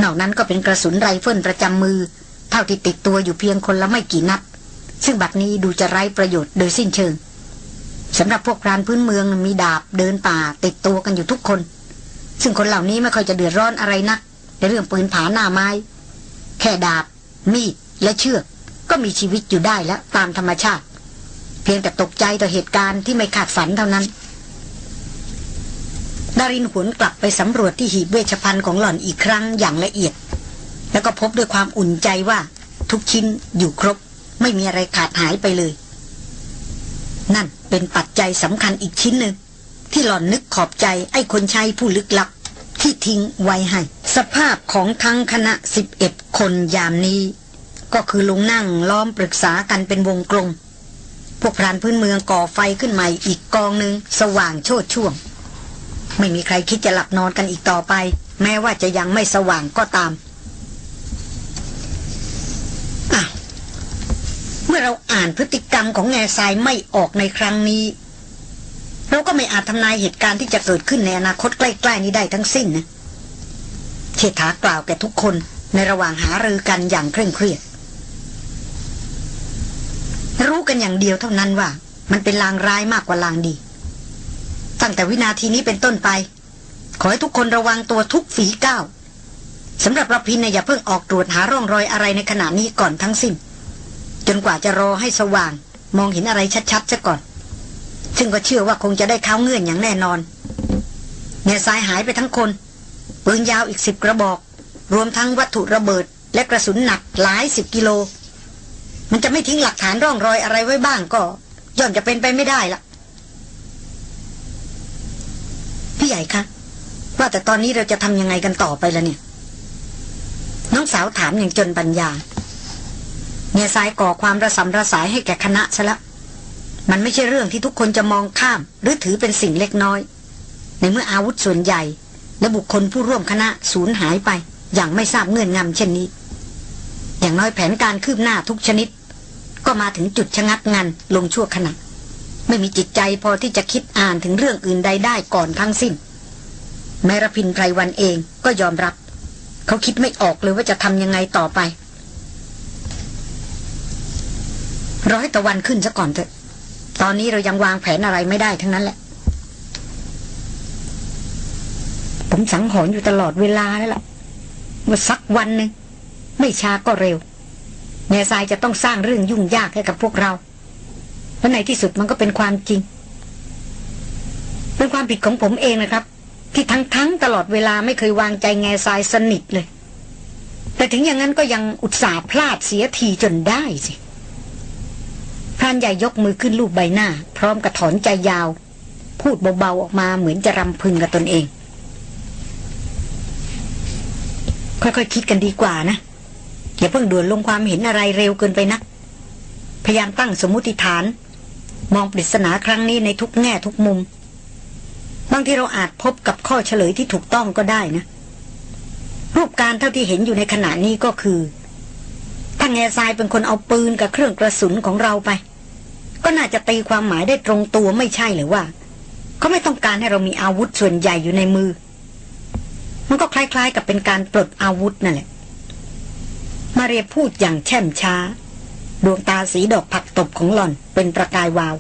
A: นอกนั้นก็เป็นกระสุนไรเฟิลประจำมือ เท่าที่ติดตัวอยู่เพียงคนละไม่กี่นัด ซึ่งบัดนี้ดูจะไร้ประโยชน์โดยสิ้นเชิง สำหรับพวกพรานพื้นเมืองมีดาบเดินป่าติดตัวกันอยู่ทุกคน ซึ่งคนเหล่านี้ไม่ค่อยจะเดือดร้อนอะไรนัก ในเรื่องปืนผาหน้าไม้ แค่ดาบ มีด และเชือก ก็มีชีวิตอยู่ได้แล้วตามธรรมชาติ เพียงแต่ตกใจต่อเหตุการณ์ที่ไม่คาดฝันเท่านั้น ดารินหวนกลับไปสำรวจที่หีบเวชภัณฑ์ของหล่อนอีกครั้งอย่างละเอียด แล้วก็พบด้วยความอุ่นใจว่าทุกชิ้นอยู่ครบ ไม่มีอะไรขาดหายไปเลย นั่น เป็นปัจจัยสำคัญอีกชิ้นหนึ่ง ที่หล่อนนึกขอบใจไอ้คนใช้ผู้ลึกลับ ที่ทิ้งไว้ให้ สภาพของทั้งคณะสิบเอ็ดคนยามนี้ ก็คือลงนั่งล้อมปรึกษากันเป็นวงกลม พวกพรานพื้นเมืองก่อไฟขึ้นใหม่อีกกองหนึ่งสว่างโชดช่วง ไม่มีใครคิดจะหลับนอนกันอีกต่อไป แม้ว่าจะยังไม่สว่างก็ตามอ้าวเมื่อเราอ่านพฤติกรรมของแง่ทรายไม่ออกในครั้งนี้ เราก็ไม่อาจทำนายเหตุการณ์ที่จะเกิดขึ้นในอนาคตใกล้ ๆ นี้ได้ทั้งสิ้นนะเชษฐากล่าวแก่ทุกคนในระหว่างหารือกันอย่างเคร่งเครียด รู้กันอย่างเดียวเท่านั้นว่า มันเป็นลางร้ายมากกว่าลางดี ตั้งแต่วินาทีนี้เป็นต้นไป ขอให้ทุกคนระวังตัวทุกฝีก้าวสำหรับรพินนะอย่าเพิ่งออกตรวจหาร่องรอยอะไรในขณะนี้ก่อนทั้งสิ้น จนกว่าจะรอให้สว่าง มองเห็นอะไรชัดๆซะก่อน ซึ่งก็เชื่อว่าคงจะได้เข้าเงื่อนอย่างแน่นอนเนี่ยสายหายไปทั้งคนปืนยาวอีกสิบกระบอก รวมทั้งวัตถุระเบิด และกระสุนหนักหลายสิบกิโล มันจะไม่ทิ้งหลักฐานร่องรอยอะไรไว้บ้างก็ ย่อมจะเป็นไปไม่ได้ละพี่ใหญ่คะว่าแต่ตอนนี้เราจะทำยังไงกันต่อไปล่ะเนี่ย น้องสาวถามอย่างจนปัญญา เมียสายก่อความระสำระสายให้แก่คณะซะแล้วมันไม่ใช่เรื่องที่ทุกคนจะมองข้าม หรือถือเป็นสิ่งเล็กน้อย ในเมื่ออาวุธส่วนใหญ่ และบุคคลผู้ร่วมคณะสูญหายไป อย่างไม่ทราบเงื่อนงำเช่นนี้ อย่างน้อยแผนการคืบหน้าทุกชนิด ก็มาถึงจุดชะงักงันลงชั่วขณะ ไม่มีจิตใจพอที่จะคิดอ่านถึงเรื่องอื่นใดได้ก่อนทั้งสิ้น แมรพินไพรวันเองก็ยอมรับ เขาคิดไม่ออกเลยว่าจะทำยังไงต่อไป รอให้ตะวันขึ้นซะก่อนเถอะ ตอนนี้เรายังวางแผนอะไรไม่ได้ทั้งนั้นแหละ ผมสังหรณ์อยู่ตลอดเวลาแล้วล่ะว่าสักวันหนึ่งไม่ช้าก็เร็วแง่ทรายจะต้องสร้างเรื่องยุ่งยากให้กับพวกเรา และในที่สุดมันก็เป็นความจริง เป็นความผิดของผมเองนะครับ ที่ทั้งๆตลอดเวลาไม่เคยวางใจแง่ทรายสนิทเลย แต่ถึงอย่างนั้นก็ยังอุตส่าห์พลาดเสียทีจนได้สิ พรานใหญ่ยกมือขึ้นลูบใบหน้า พร้อมกับถอนใจยาว พูดเบาๆออกมาเหมือนจะรำพึงกับตนเอง ค่อยๆคคิดกันดีกว่านะอย่าเพิ่งด่วนลงความเห็นอะไรเร็วเกินไปนัก พยายามตั้งสมมติฐาน มองปริศนาครั้งนี้ในทุกแง่ทุกมุม บางที่เราอาจพบกับข้อเฉลยที่ถูกต้องก็ได้นะ รูปการเท่าที่เห็นอยู่ในขณะนี้ก็คือ ถ้าแง่ทรายเป็นคนเอาปืนกับเครื่องกระสุนของเราไป ก็น่าจะตีความหมายได้ตรงตัวไม่ใช่หรือว่า เขาไม่ต้องการให้เรามีอาวุธส่วนใหญ่อยู่ในมือ มันก็คล้ายๆ กับเป็นการปลดอาวุธนั่นแหละ มาเรียพูดอย่างแช่มช้า ดวงตาสีดอกผักตบของหล่อนเป็นประกายวาว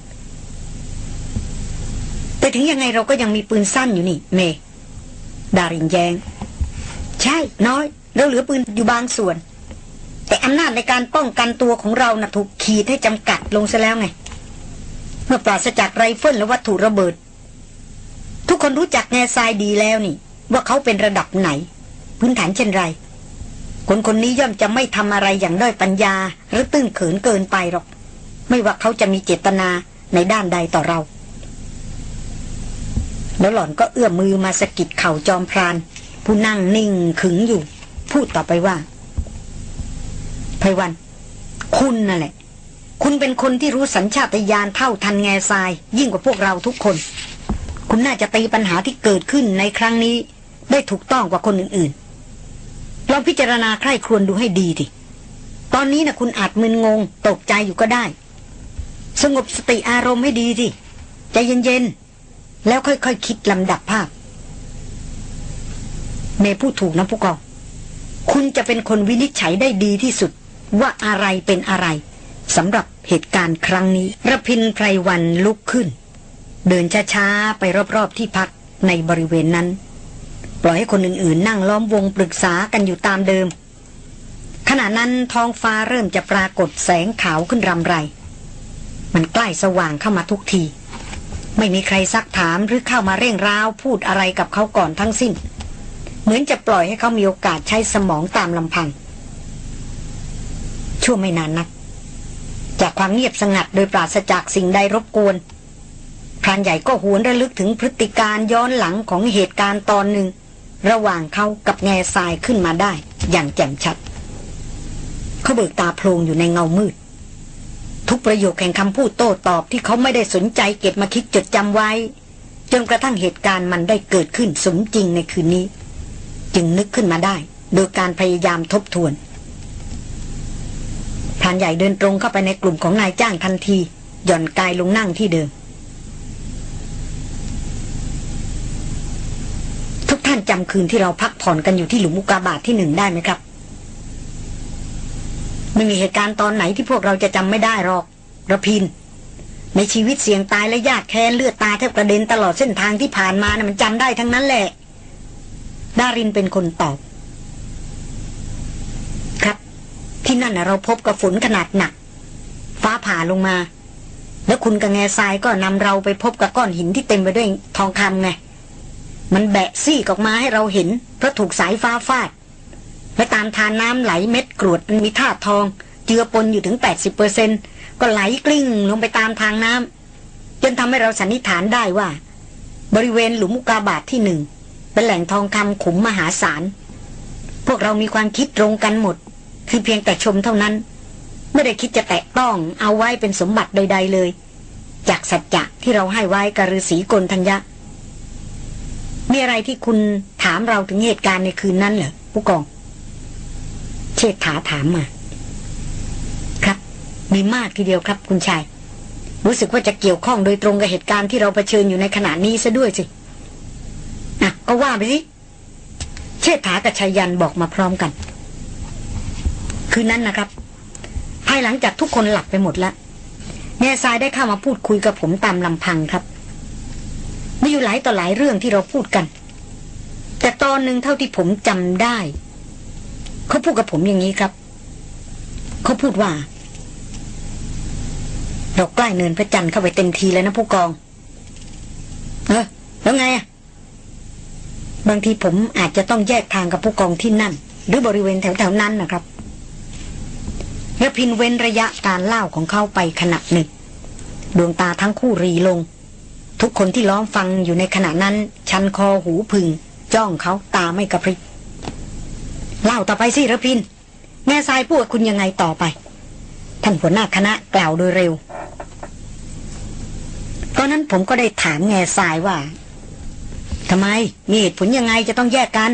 A: แต่ถึงยังไงเราก็ยังมีปืนสั้นอยู่นี่ เม ดารินแยง ใช่น้อย เราเหลือปืนอยู่บางส่วน แต่อำนาจในการป้องกันตัวของเรานะ่ะถูกขีดให้จำกัดลงซะแล้วไง เมื่อปราศจากไรเฟิลและวัตถุระเบิด ทุกคนรู้จักแง่ทรายดีแล้วนี่ ว่าเขาเป็นระดับไหน พื้นฐานเช่นไร คนคนนี้ย่อมจะไม่ทำอะไรอย่างด้อยปัญญา หรือตื้นเขินเกินไปหรอก ไม่ว่าเขาจะมีเจตนาในด้านใดต่อเรา แล้วหล่อนก็เอื้อมมือมาสกิดเข่าจอมพราน ผู้นั่งนิ่งขึงอยู่ พูดต่อไปว่า ไพวัน คุณนั่นแหละ คุณเป็นคนที่รู้สัญชาตญาณเท่าทันแง่ทราย ยิ่งกว่าพวกเราทุกคน คุณน่าจะตีปัญหาที่เกิดขึ้นในครั้งนี้ ได้ถูกต้องกว่าคนอื่นๆลองพิจารณาใคร่ครวญดูให้ดีดิตอนนี้นะคุณอาจมึนงง ตกใจอยู่ก็ได้ สงบสติอารมณ์ให้ดีดิใจเย็นๆ แล้วค่อยๆคคิดลำดับภาพ เมย์พูดถูกนะผู้กอง คุณจะเป็นคนวินิจฉัยได้ดีที่สุด ว่าอะไรเป็นอะไรสำหรับเหตุการณ์ครั้งนี้ระพินไพรวันลุกขึ้น เดินช้าๆไปรอบๆที่พักในบริเวณนั้น ปล่อยให้คนอื่นๆ นั่งล้อมวงปรึกษากันอยู่ตามเดิม ขณะนั้นท้องฟ้าเริ่มจะปรากฏแสงขาวขึ้นรำไร มันใกล้สว่างเข้ามาทุกที ไม่มีใครซักถามหรือเข้ามาเร่งร้าวพูดอะไรกับเขาก่อนทั้งสิ้น เหมือนจะปล่อยให้เขามีโอกาสใช้สมองตามลำพัง ชั่วไม่นานนัก จากความเงียบสงัดโดยปราศจากสิ่งใดรบกวนพรานใหญ่ก็หวนระลึกถึงพฤติการย้อนหลังของเหตุการณ์ตอนหนึ่ง ระหว่างเขากับแง่ทรายขึ้นมาได้ อย่างแจ่มชัด เขาเบิกตาโพลงอยู่ในเงามืด ทุกประโยคแห่งคำพูดโต้ตอบที่เขาไม่ได้สนใจเก็บมาคิดจดจำไว้ จนกระทั่งเหตุการณ์มันได้เกิดขึ้นสมจริงในคืนนี้ จึงนึกขึ้นมาได้ โดยการพยายามทบทวน พรานใหญ่เดินตรงเข้าไปในกลุ่มของนายจ้างทันที หย่อนกายลงนั่งที่เดิม ทุกท่านจำคืนที่เราพักผ่อนกันอยู่ที่หลุมมุกาบาทที่หนึ่งได้ไหมครับไม่มีเหตุการณ์ตอนไหนที่พวกเราจะจำไม่ได้หรอกระพิน ในชีวิตเสี่ยงตายและยากแค้นเลือดตาแทบกระเด็นตลอดเส้นทางที่ผ่านมานะ่ะมันจำได้ทั้งนั้นแหละ ดารินเป็นคนตอบ ที่นั่นเราพบกับฝนขนาดหนัก ฟ้าผ่าลงมา แล้วคุณกับแง่ทรายก็นำเราไปพบกับก้อนหินที่เต็มไปด้วยทองคำไง มันแบะซี่ออกมาให้เราเห็น เพราะถูกสายฟ้าฟาด และตามทานน้ำไหลเม็ดกรวดมันมีธาตุทอง เจือปนอยู่ถึง 80%ก็ไหลกลิ้งลงไปตามทางน้ำจนทำให้เราสันนิษฐานได้ว่า บริเวณหลุมอุกาบาทที่หนึ่งเป็นแหล่งทองคำขุมมหาศาลพวกเรามีความคิดตรงกันหมด คือเพียงแต่ชมเท่านั้น ไม่ได้คิดจะแตะต้องเอาไว้เป็นสมบัติใด ๆเลย จากสัจจะที่เราให้ไว้กับฤาษีกลทัญญะ มีอะไรที่คุณถามเราถึงเหตุการณ์ในคืนนั้นเหรอผู้กอง เชษฐาถามมา ครับ มีมากทีเดียวครับ คุณชาย รู้สึกว่าจะเกี่ยวข้องโดยตรงกับเหตุการณ์ที่เราเผชิญอยู่ในขณะนี้ซะด้วยสิอะก็ว่าไปสิเชษฐากับชายันบอกมาพร้อมกัน คืนนั้นนะครับ ภายหลังจากทุกคนหลับไปหมดแล้วแง่ทรายได้เข้ามาพูดคุยกับผมตามลำพังครับ มีอยู่หลายต่อหลายเรื่องที่เราพูดกัน แต่ตอนหนึ่งเท่าที่ผมจำได้ เขาพูดกับผมอย่างนี้ครับ เขาพูดว่า เราใกล้เนินพระจันทร์เข้าไปเต็มทีแล้วนะผู้กอง เออแล้วไงอะบางทีผมอาจจะต้องแยกทางกับผู้กองที่นั่น หรือบริเวณแถวๆนั้นนะครับ ระพินเว้นระยะการเล่าของเขาไปขณะหนึ่ง ดวงตาทั้งคู่รีลง ทุกคนที่ล้อมฟังอยู่ในขณะนั้น ชันคอหูพึง จ้องเขาตาไม่กระพริบเล่าต่อไปสิระพินแม่ทรายพูดคุณยังไงต่อไป ท่านหัวหน้าคณะกล่าวโดยเร็วตอนนั้นผมก็ได้ถามแง่ทรายว่าทำไมมีเหตุผลยังไงจะต้องแยกกัน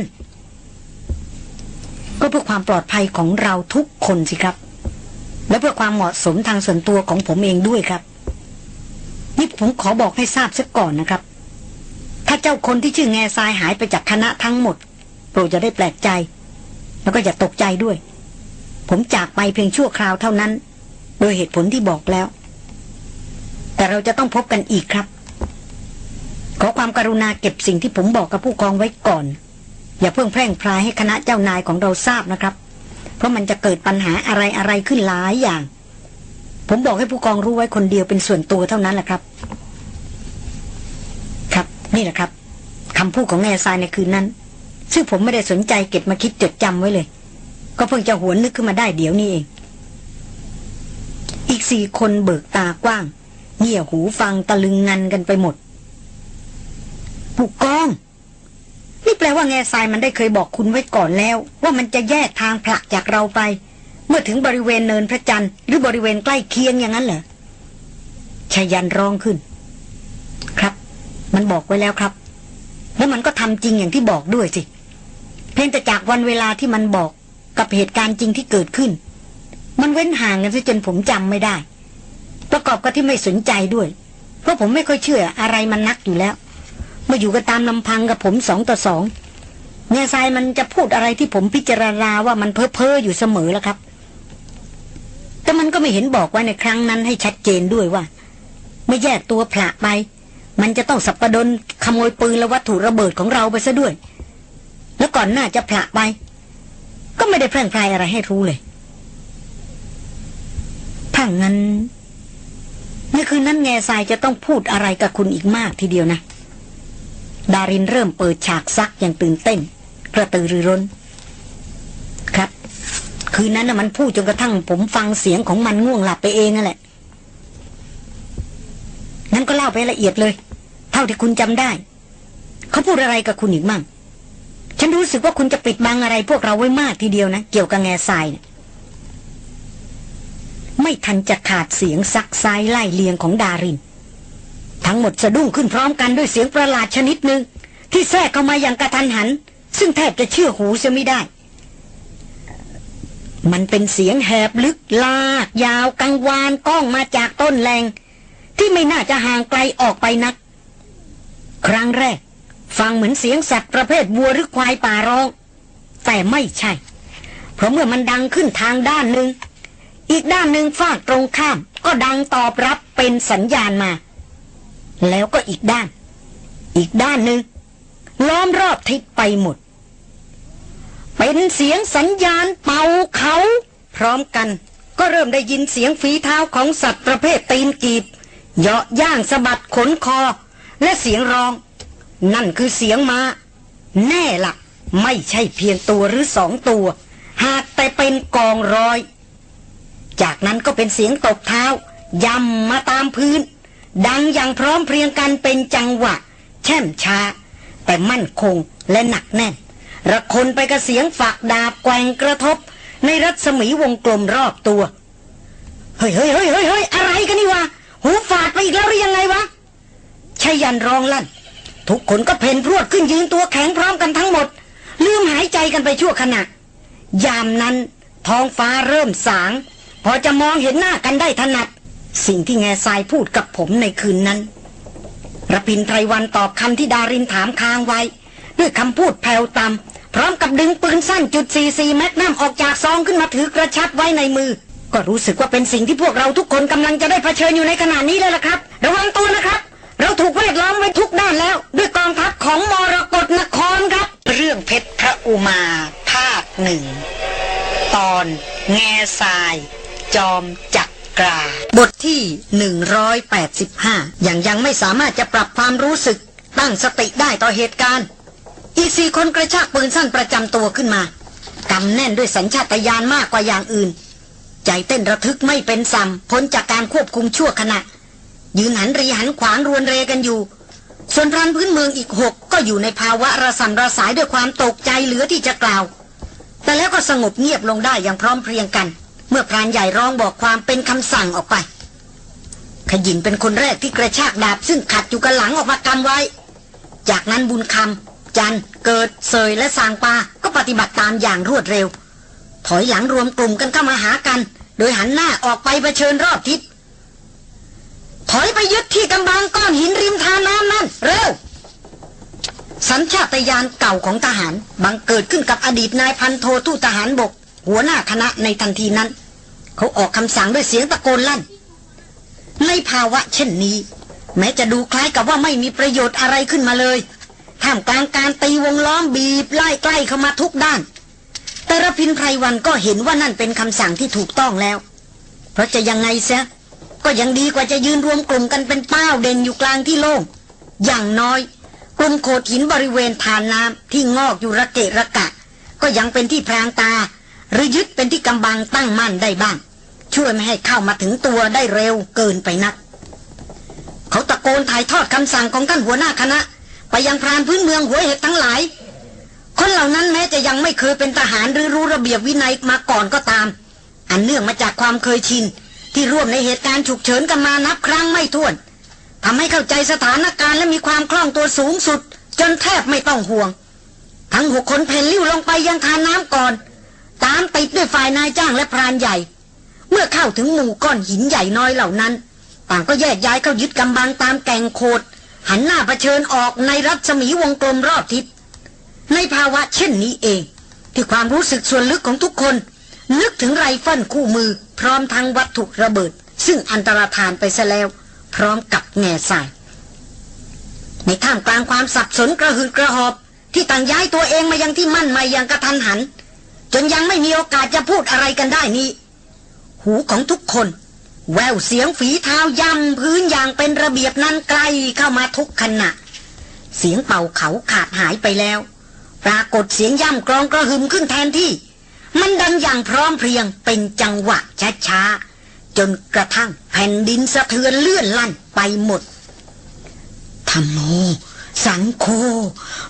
A: ก็เพื่อความปลอดภัยของเราทุกคนสิครับ และเพื่อความเหมาะสมทางส่วนตัวของผมเองด้วยครับ นี่ผมขอบอกให้ทราบซะก่อนนะครับ ถ้าเจ้าคนที่ชื่อแง่ทรายหายไปจากคณะทั้งหมด โปรดจะได้แปลกใจ แล้วก็อย่าตกใจด้วย ผมจากไปเพียงชั่วคราวเท่านั้น โดยเหตุผลที่บอกแล้ว แต่เราจะต้องพบกันอีกครับ ขอความการุณาเก็บสิ่งที่ผมบอกกับผู้กองไว้ก่อน อย่าเพิ่งแพร่งพรายให้คณะเจ้านายของเราทราบนะครับ ราะมันจะเกิดปัญหาอะไรอะไรขึ้นหลายอย่าง ผมบอกให้ผู้กองรู้ไว้คนเดียวเป็นส่วนตัวเท่านั้นแหละครับ ครับ นี่แหละครับคำพูดของแง่ทรายในคืนนั้น ซึ่งผมไม่ได้สนใจเก็บมาคิดจดจำไว้เลย ก็เพิ่งจะหวนนึกขึ้นมาได้เดี๋ยวนี้เอง อีกสี่คนเบิกตากว้างเงี่ยหูฟังตะลึงงันกันไปหมดผู้กอง นี่แปลว่าแง่ทรายมันได้เคยบอกคุณไว้ก่อนแล้ว ว่ามันจะแยกทางผลักจากเราไป เมื่อถึงบริเวณเนินพระจันทร์หรือบริเวณใกล้เคียงอย่างนั้นเหรอชายันร้องขึ้น ครับ มันบอกไว้แล้วครับ แล้วมันก็ทำจริงอย่างที่บอกด้วยสิเพียงแต่จากวันเวลาที่มันบอกกับเหตุการณ์จริงที่เกิดขึ้น มันเว้นห่างกันซะจนผมจำไม่ได้ ประกอบกับที่ไม่สนใจด้วย เพราะผมไม่ค่อยเชื่ออะไรมันนักอยู่แล้ว มาอยู่กันตามลำพังกับผมสองต่อสองเนยทรายมันจะพูดอะไรที่ผมพิจารณาว่ามันเพ้อเพ้ออยู่เสมอแล้วครับ แต่มันก็ไม่เห็นบอกไว้ในครั้งนั้นให้ชัดเจนด้วยว่าไม่แยกตัวผละไป มันจะต้องสับประดนขโมยปืนและวัตถุระเบิดของเราไปซะด้วย แล้วก่อนหน้าจะผละไป ก็ไม่ได้แพร่งพรายอะไรให้รู้เลยถ้างั้นในคืนนั้นแง่ทรายจะต้องพูดอะไรกับคุณอีกมากทีเดียวนะ ดารินเริ่มเปิดฉากซักอย่างตื่นเต้น กระตือรือร้น ครับ คืนนั้นมันพูดจนกระทั่งผมฟังเสียงของมันง่วงหลับไปเองนั่นแหละงั้นก็เล่าไปละเอียดเลย เท่าที่คุณจำได้ เขาพูดอะไรกับคุณอีกมั่ง ฉันรู้สึกว่าคุณจะปิดบังอะไรพวกเราไว้มากทีเดียวนะ เกี่ยวกับแง่ทรายนะไม่ทันจะขาดเสียงซักไซไล่เลียงของดาริน ทั้งหมดสะดุ้งขึ้นพร้อมกันด้วยเสียงประหลาดชนิดหนึ่งที่แทรกเข้ามาอย่างกระทันหัน ซึ่งแทบจะเชื่อหูเสียไม่ได้ มันเป็นเสียงแหบลึกลากยาวกังวานก้องมาจากต้นแรง ที่ไม่น่าจะห่างไกลออกไปนัก ครั้งแรก
C: ฟังเหมือนเสียงสัตว์ประเภทวัวหรือควายป่าร้อง แต่ไม่ใช่ เพราะเมื่อมันดังขึ้นทางด้านหนึ่งอีกด้านหนึ่งฝากตรงข้าม ก็ดังตอบรับเป็นสัญญาณมา แล้วก็อีกด้าน อีกด้านหนึ่งล้อมรอบทิศไปหมด เป็นเสียงสัญญาณเป่าเขา พร้อมกันก็เริ่มได้ยินเสียงฝีเท้าของสัตว์ประเภทตีนกีบเหยาะย่างสะบัดขนคอ และเสียงร้อง นั่นคือเสียงมา้า แน่ละ่ะ ไม่ใช่เพียงตัวหรือสองตัว หากแต่เป็นกองร้อย จากนั้นก็เป็นเสียงตบเท้ายำมาตามพื้น ดังอย่างพร้อมเพรียงกันเป็นจังหวะ แช่มช้า แต่มั่นคงและหนักแน่น ระคนไปกับเสียงฝักดาบแกว่งกระทบ ในรัศมีวงกลมรอบตัว เฮ้ยเฮ้ยเฮ้ยเฮ้ยเฮ้ยอะไรกันนี่วะ หูฝาดไปอีกแล้วหรือยังไงวะชายันร้องลั่น ทุกคนก็เพนพรวดขึ้นยืนตัวแข็งพร้อมกันทั้งหมด ลืมหายใจกันไปชั่วขณะ ยามนั้นท้องฟ้าเริ่มสาง พอจะมองเห็นหน้ากันได้ถนัด สิ่งที่แง่ทรายพูดกับผมในคืนนั้นระพินไพรวันตอบคำที่ดารินถามค้างไว้ ด้วยคำพูดแผ่วต่ำพร้อมกับดึงปืนสั้นจุดซีซีแมกนัมออกจากซองขึ้นมาถือกระชับไว้ในมือ ก็รู้สึกว่าเป็นสิ่งที่พวกเราทุกคนกำลังจะได้เผชิญอยู่ในขณะนี้เลยล่ะครับ ระวังตัวนะครับ เราถูกเวทล้อมไว้ทุกด้านแล้ว ด้วยกองทัพของมรกรนครครับ
A: เรื่องเพชรพระอุมา ภาคหนึ่งตอน แง่ทราย จอมจัก กรา
C: บทที่ 185 อย่างยังไม่สามารถจะปรับความรู้สึกตั้งสติได้ต่อเหตุการณ์ อีสี่คนกระชากปืนสั้นประจำตัวขึ้นมากำแน่นด้วยสัญชาตญาณมากกว่าอย่างอื่น ใจเต้นระทึกไม่เป็นสัมพ้นจากการควบคุมชั่วขณะ ยืนหันรีหันขวางรวนเรกันอยู่ ส่วนพรานพื้นเมืองอีกหกก็อยู่ในภาวะระสำระสายด้วยความตกใจเหลือที่จะกล่าว แต่แล้วก็สงบเงียบลงได้อย่างพร้อมเพรียงกัน เมื่อพรานใหญ่ร้องบอกความเป็นคำสั่งออกไป ขยินเป็นคนแรกที่กระชากดาบซึ่งขัดอยู่กันหลังออกมากำไว้ จากนั้นบุญคำจันเกิดเสยและสางปาก็ปฏิบัติตามอย่างรวดเร็ว ถอยหลังรวมกลุ่มกันเข้ามาหากัน โดยหันหน้าออกไปเผชิญรอบทิศถอยไปยึดที่กำบังก้อนหินริมทาน้ำนั่นเร็วสัญชาตญาณเก่าของทหารบังเกิดขึ้นกับอดีตนายพันโททูตทหารบก หัวหน้าคณะในทันทีนั้น เขาออกคำสั่งด้วยเสียงตะโกนลั่น ในภาวะเช่นนี้ แม้จะดูคล้ายกับว่าไม่มีประโยชน์อะไรขึ้นมาเลย ท่ามกลางการตีวงล้อมบีบไล่ใกล้เข้ามาทุกด้าน แต่ระพินไพรวันก็เห็นว่านั่นเป็นคำสั่งที่ถูกต้องแล้ว เพราะจะยังไงเสียก็ยังดีกว่าจะยืนรวมกลุ่มกันเป็นเป้าเด่นอยู่กลางที่โล่ง อย่างน้อย กลุ่มโขดหินบริเวณทานน้ำที่งอกอยู่ระเกะระกะ ก็ยังเป็นที่พรางตา หรือยึดเป็นที่กำบังตั้งมั่นได้บ้าง ช่วยไม่ให้เข้ามาถึงตัวได้เร็วเกินไปนัก เขาตะโกนถ่ายทอดคำสั่งของท่านหัวหน้าคณะ ไปยังพรานพื้นเมืองหัวเห็ดทั้งหลาย คนเหล่านั้นแม้จะยังไม่เคยเป็นทหารหรือรู้ระเบียบวินัยมาก่อนก็ตาม อันเนื่องมาจากความเคยชิน ที่ร่วมในเหตุการณ์ฉุกเฉินกันมานับครั้งไม่ถ้วนทำให้เข้าใจสถานการณ์และมีความคล่องตัวสูงสุด จนแทบไม่ต้องห่วง ทั้งหกคนเพนลิ้วลงไปยังทานน้ำก่อน ตามติดด้วยฝ่ายนายจ้างและพรานใหญ่ เมื่อเข้าถึงหมู่ก้อนหินใหญ่น้อยเหล่านั้น ต่างก็แยกย้ายเข้ายึดกำบังตามแก่งโคดหันหน้าเผชิญออกในรัศมีวงกลมรอบทิศในภาวะเช่นนี้เอง ที่ความรู้สึกส่วนลึกของทุกคน นึกถึงไรเฟิลคู่มือ พร้อมทั้งวัตถุระเบิด ซึ่งอันตรธานไปซะแล้ว พร้อมกับแง่ทราย ในท่ามกลางความสับสนกระหืดกระหอบ ที่ต่างย้ายตัวเองมายังที่มั่นม่อย่างกระทันหัน จนยังไม่มีโอกาสจะพูดอะไรกันได้นี้ หูของทุกคน แววเสียงฝีเท้าย่ำพื้นอย่างเป็นระเบียบนั้นไกลเข้ามาทุกขณะ เสียงเป่าเขาขาดหายไปแล้ว ปรากฏเสียงย่ำกรองกระหึ่มขึ้นแทนที่ มันดังอย่างพร้อมเพรียงเป็นจังหวะช้าๆจนกระทั่งแผ่นดินสะเทือนเลื่อนลั่นไปหมดธรรมโม สังโฆ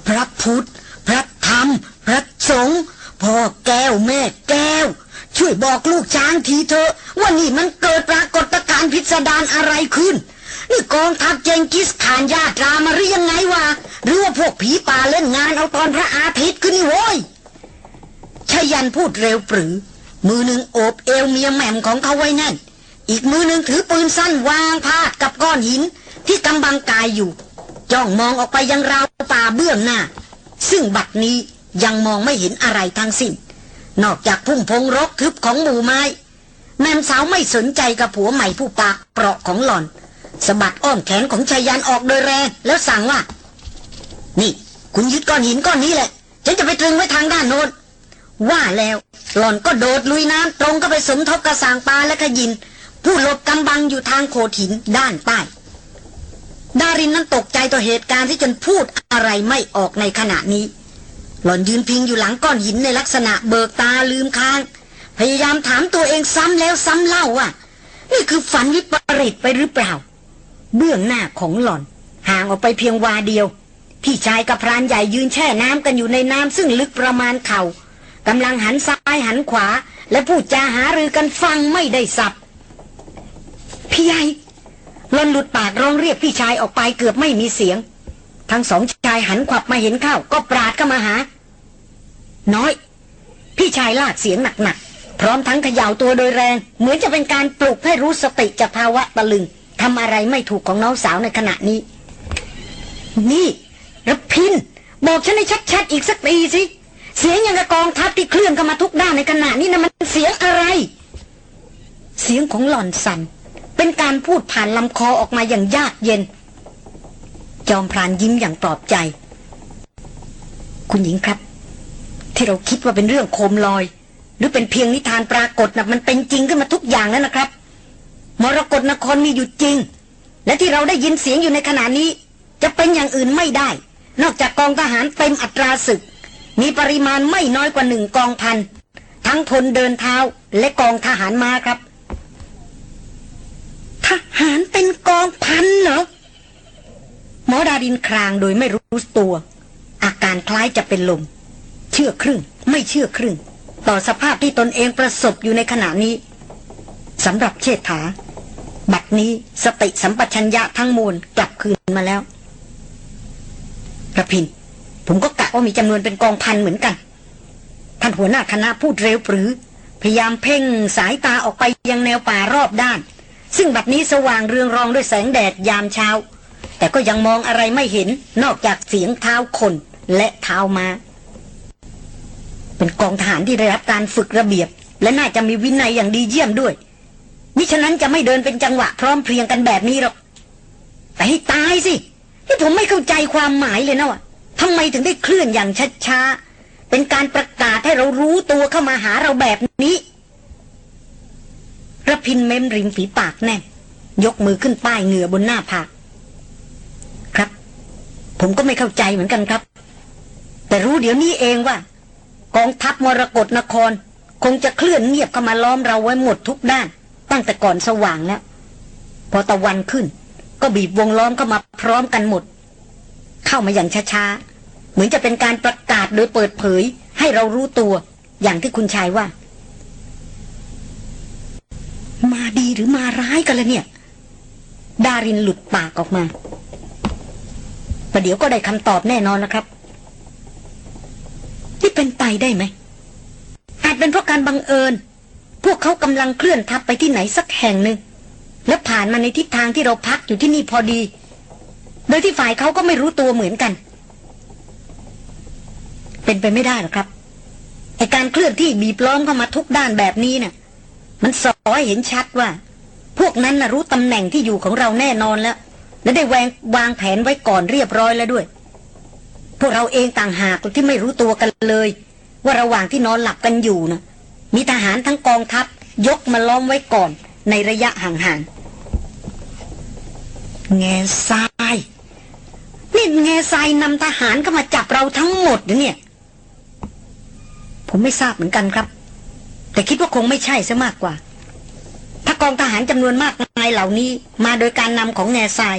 C: พระพุทธ พระธรรม พระสงฆ์ พ่อแก้วแม่แก้ว ช่วยบอกลูกช้างทีเถอะ ว่านี่มันเกิดปรากฏการณ์พิสดารอะไรขึ้น นี่กองทัพเจงกิสขานญาตรามาหรือยังไงวะหรือว่าพวกผีป่าเล่นงานเอาตอนพระอาทิตย์ขึ้นนี่โว้ยชายันพูดเร็วปรือ มือหนึ่งโอบเอวเมียแหม่มของเขาไว้แน่น อีกมือหนึ่งถือปืนสั้นวางพาดกับก้อนหิน ที่กำบังกายอยู่ จ้องมองออกไปยังราวป่าเบื้องหน้า ซึ่งบัดนี้ ยังมองไม่เห็นอะไรทั้งสิ้น นอกจากพุ่มพงรกทึบของหมู่ไม้แม่สาวไม่สนใจกับผัวใหม่ผู้ปากเปราะของหล่อนสะบัดอ้อมแขนของชายันออกโดยแรงแล้วสั่งว่า นี่ คุณยึดก้อนหินก้อนนี้แหละ ฉันจะไปตรึงไว้ทางด้านโน้นว่าแล้วหล่อนก็โดดลุยน้ำตรงก็ไปสมทบกระสางปลาและขยิน ผู้หลบกำบังอยู่ทางโขดหินด้านใต้ดารินนั้นตกใจต่อเหตุการณ์ที่จนพูดอะไรไม่ออกในขณะนี้ หล่อนยืนพิงอยู่หลังก้อนหินในลักษณะเบิกตาลืมค้าง พยายามถามตัวเองซ้ำแล้วซ้ำเล่าว่า นี่คือฝันวิปริตไปหรือเปล่า เบื้องหน้าของหล่อน ห่างออกไปเพียงวาเดียว พี่ชายกับพรานใหญ่ยืนแช่น้ำกันอยู่ในน้ำซึ่งลึกประมาณเขา่ากำลังหันซ้ายหันขวา และพูดจาหารือกันฟังไม่ได้สับพี่ใหญ่หล่อนหลุดปากร้องเรียกพี่ชายออกไปเกือบไม่มีเสียง ทั้งสองชายหันขวับมาเห็นเข้า ก็ปราดเข้ามาหา น้อย พี่ชายลากเสียงหนักๆ พร้อมทั้งเขย่าตัวโดยแรง เหมือนจะเป็นการปลุกให้รู้สติจากภาวะตะลึงทำอะไรไม่ถูกของน้องสาวในขณะนี้ นี่รับพิน บอกฉันให้ชัดๆ อีกสักทีสิ เสียงย่างกับกองทัพที่เคลื่อนเข้ามาทุกด้านในขณะนี้นะมันเสียงอะไร เสียงของหล่อนสันเป็นการพูดผ่านลำคอออกมาอย่างยากเย็น จอมพรานยิ้มอย่างปลอบใจ คุณหญิงครับ ที่เราคิดว่าเป็นเรื่องโคมลอย หรือเป็นเพียงนิทานปรากฏนะมันเป็นจริงขึ้นมาทุกอย่างแล้วนะครับ มรกรนครมีอยู่จริง และที่เราได้ยินเสียงอยู่ในขณะนี้ จะเป็นอย่างอื่นไม่ได้ นอกจากกองทหารเต็มอัตราศึก มีปริมาณไม่น้อยกว่าหนึ่งกองพันทั้งพลเดินเท้าและกองทหารมาครับ ทหารเป็นกองพันเหรอ มอดารินครางโดยไม่รู้ตัว อาการคล้ายจะเป็นลม เชื่อครึ่ง ไม่เชื่อครึ่ง ต่อสภาพที่ตนเองประสบอยู่ในขณะนี้สำหรับเชษฐา บัดนี้สติสัมปชัญญะทั้งมวลกลับคืนมาแล้วกระพิน ผมก็กะว่ามีจำนวนเป็นกองพันเหมือนกัน ท่านหัวหน้าคณะพูดเร็วปรือ พยายามเพ่งสายตาออกไปยังแนวป่ารอบด้าน ซึ่งบัดนี้สว่างเรืองรองด้วยแสงแดดยามเช้า แต่ก็ยังมองอะไรไม่เห็นนอกจากเสียงเท้าคนและเท้ามา เป็นกองทหารที่ได้รับการฝึกระเบียบ และน่าจะมีวินัยอย่างดีเยี่ยมด้วยมิฉะนั้นจะไม่เดินเป็นจังหวะพร้อมเพรียงกันแบบนี้หรอก แต่ให้ตายสิที่ผมไม่เข้าใจความหมายเลยนะว่าทำไมถึงได้เคลื่อนอย่างช้าๆ เป็นการประกาศให้เรารู้ตัวเข้ามาหาเราแบบนี้ระพินเม้มริมฝีปากแน่นยกมือขึ้นป้ายเหงื่อบนหน้าผาก ผมก็ไม่เข้าใจเหมือนกันครับ แต่รู้เดี๋ยวนี้เองว่า กองทัพมรกรนคร คงจะเคลื่อนเงียบเข้ามาล้อมเราไว้หมดทุกด้าน ตั้งแต่ก่อนสว่างแล้ว พอตะวันขึ้น ก็บีบวงล้อมเข้ามาพร้อมกันหมด เข้ามาอย่างช้าๆ เหมือนจะเป็นการประกาศโดยเปิดเผย ให้เรารู้ตัวอย่างที่คุณชายว่า มาดีหรือมาร้ายกันละเนี่ย ดารินหลุดปากออกมา ประเดี๋ยวก็ได้คำตอบแน่นอนแล้วครับที่เป็นไปได้ไหม อาจเป็นเพราะการบังเอิญ พวกเขากำลังเคลื่อนทัพไปที่ไหนสักแห่งหนึ่ง และผ่านมาในทิศทางที่เราพักอยู่ที่นี่พอดี โดยที่ฝ่ายเขาก็ไม่รู้ตัวเหมือนกัน เป็นไปไม่ได้หรอกครับไอการเคลื่อนที่บีบล้อมเข้ามาทุกด้านแบบนี้น่ะ มันสอให้เห็นชัดว่า พวกนั้นนะรู้ตำแหน่งที่อยู่ของเราแน่นอนแล้ว และได้แวงวางแผนไว้ก่อนเรียบร้อยแล้วด้วย พวกเราเองต่างหากที่ไม่รู้ตัวกันเลย ว่าระหว่างที่นอนหลับกันอยู่นะมีทหารทั้งกองทัพ ยกมาล้อมไว้ก่อนในระยะห่างๆแง่ทรายนี่แง่ทรายนำทหารเข้ามาจับเราทั้งหมดเนี่ย ผมไม่ทราบเหมือนกันครับ แต่คิดว่าคงไม่ใช่ซะมากกว่า ถ้ากองทหารจำนวนมากมายเหล่านี้ มาโดยการนำของแง่ทราย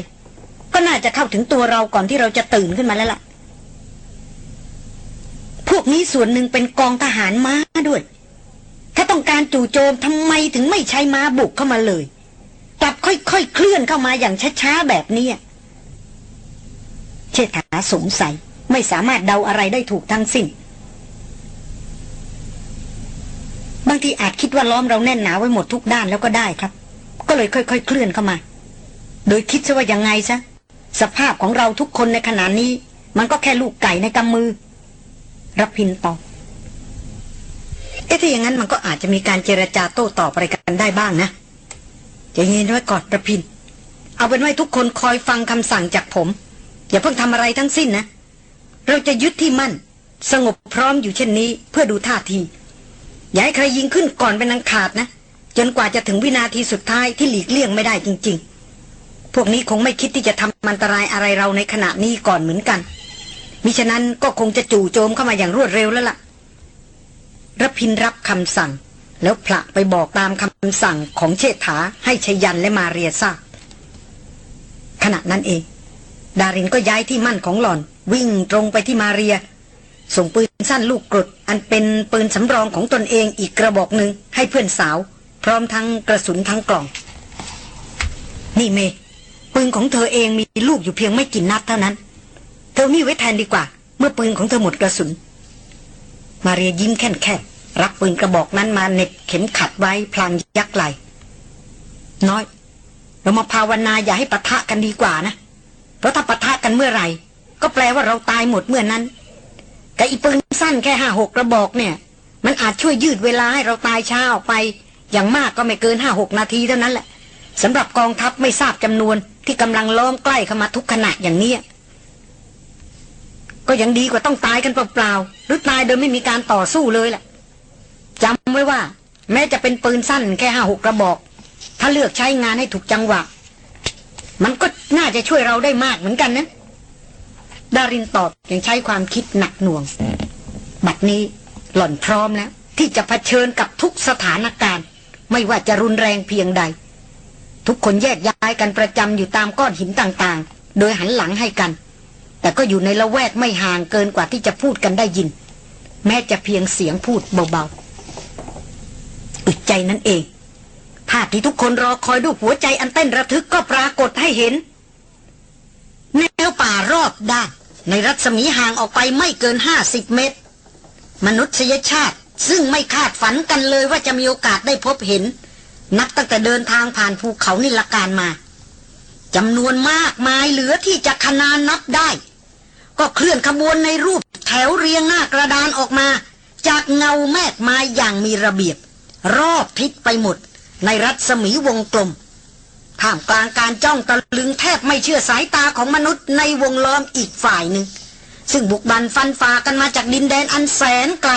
C: ก็น่าจะเข้าถึงตัวเราก่อนที่เราจะตื่นขึ้นมาแล้วล่ะ พวกนี้ส่วนหนึ่งเป็นกองทหารม้าด้วย ถ้าต้องการจู่โจมทำไมถึงไม่ใช้ม้าบุกเข้ามาเลยกลับค่อยๆเคลื่อนเข้ามาอย่างช้าๆแบบนี้เชษฐาสงสัยไม่สามารถเดาอะไรได้ถูกทั้งสิ้น บางทีอาจคิดว่าล้อมเราแน่นหนาไว้หมดทุกด้านแล้วก็ได้ครับ ก็เลยค่อยๆเคลื่อนเข้ามา โดยคิดซะว่ายังไงซะ สภาพของเราทุกคนในขณะนี้ มันก็แค่ลูกไก่ในกำมือรับพินตอบเอ๊ะถ้าอย่างนั้นมันก็อาจจะมีการเจรจาโต้ตอบอะไรกันได้บ้างนะจะเย็นไว้ก่อนระพิน เอาเป็นว่าทุกคนคอยฟังคำสั่งจากผม อย่าเพิ่งทำอะไรทั้งสิ้นนะ เราจะยึดที่มั่น สงบพร้อมอยู่เช่นนี้ เพื่อดูท่าที อย่าให้ใครยิงขึ้นก่อนเป็นอันขาดนะ จนกว่าจะถึงวินาทีสุดท้ายที่หลีกเลี่ยงไม่ได้จริง ๆ พวกนี้คงไม่คิดที่จะทำอันตรายอะไรเราในขณะนี้ก่อนเหมือนกัน มิฉะนั้นก็คงจะจู่โจมเข้ามาอย่างรวดเร็วแล้วล่ะรพินรับคำสั่ง แล้วผละไปบอกตามคำสั่งของเชษฐาให้ชยันและมาเรียทราบขณะนั้นเอง ดารินก็ย้ายที่มั่นของหล่อน วิ่งตรงไปที่มาเรีย ส่งปืนสั้นลูกกรดอันเป็นปืนสำรองของตนเองอีกกระบอกหนึ่งให้เพื่อนสาว พร้อมทั้งกระสุนทั้งกล่อง นี่เม ปืนของเธอเองมีลูกอยู่เพียงไม่กี่นัดเท่านั้น เธอมีไว้แทนดีกว่า เมื่อปืนของเธอหมดกระสุน มาเรียยิ้มแค่นแค่รับปืนกระบอกนั้นมาเน็บเข็มขัดไว้พลางยักไหลน้อย เรามาภาวนาอย่าให้ปะทะกันดีกว่านะ เพราะถ้าปะทะกันเมื่อไหร่ ก็แปลว่าเราตายหมดเมื่อนั้นกับอีปืนสั้นแค่ห้าหกกระบอกเนี่ย มันอาจช่วยยืดเวลาให้เราตายช้าออกไป อย่างมากก็ไม่เกินห้าหกนาทีเท่านั้นแหละสำหรับกองทัพไม่ทราบจำนวน ที่กำลังล้อมใกล้เข้ามาทุกขณะอย่างนี้ก็ยังดีกว่าต้องตายกันเปล่าๆหรือตายโดยไม่มีการต่อสู้เลยแหละจำไว้ว่า แม้จะเป็นปืนสั้นแค่ห้าหกกระบอก ถ้าเลือกใช้งานให้ถูกจังหวะ มันก็น่าจะช่วยเราได้มากเหมือนกันนะดารินตอบอยังใช้ความคิดหนักหน่วง บัดนี้หล่อนพร้อมแล้ว ที่จะะเผชิญกับทุกสถานการณ์ ไม่ว่าจะรุนแรงเพียงใด ทุกคนแยกย้ายกันประจำอยู่ตามก้อนหินต่างๆ โดยหันหลังให้กัน แต่ก็อยู่ในละแวกไม่ห่างเกินกว่าที่จะพูดกันได้ยิน แม้จะเพียงเสียงพูดเบาๆอึดใจนั่นเองภาพที่ทุกคนรอคอยด้วยหัวใจอันเต้นระทึกก็ปรากฏให้เห็น แนวป่ารอบด้านในรัศมีห่างออกไปไม่เกินห้าสิบเมตร มนุษยชาติซึ่งไม่คาดฝันกันเลยว่าจะมีโอกาสได้พบเห็น นับตั้งแต่เดินทางผ่านภูเขานิลการมาจำนวนมากมายเหลือที่จะขนานนับได้ ก็เคลื่อนขบวนในรูปแถวเรียงหน้ากระดานออกมา จากเงาแมกไม้อย่างมีระเบียบ รอบทิศไปหมด ในรัศมีวงกลมท่ามกลางการจ้องตะลึงแทบไม่เชื่อสายตาของมนุษย์ในวงล้อมอีกฝ่ายหนึ่งซึ่งบุกบันฟันฝ่ากันมาจากดินแดนอันแสนไกล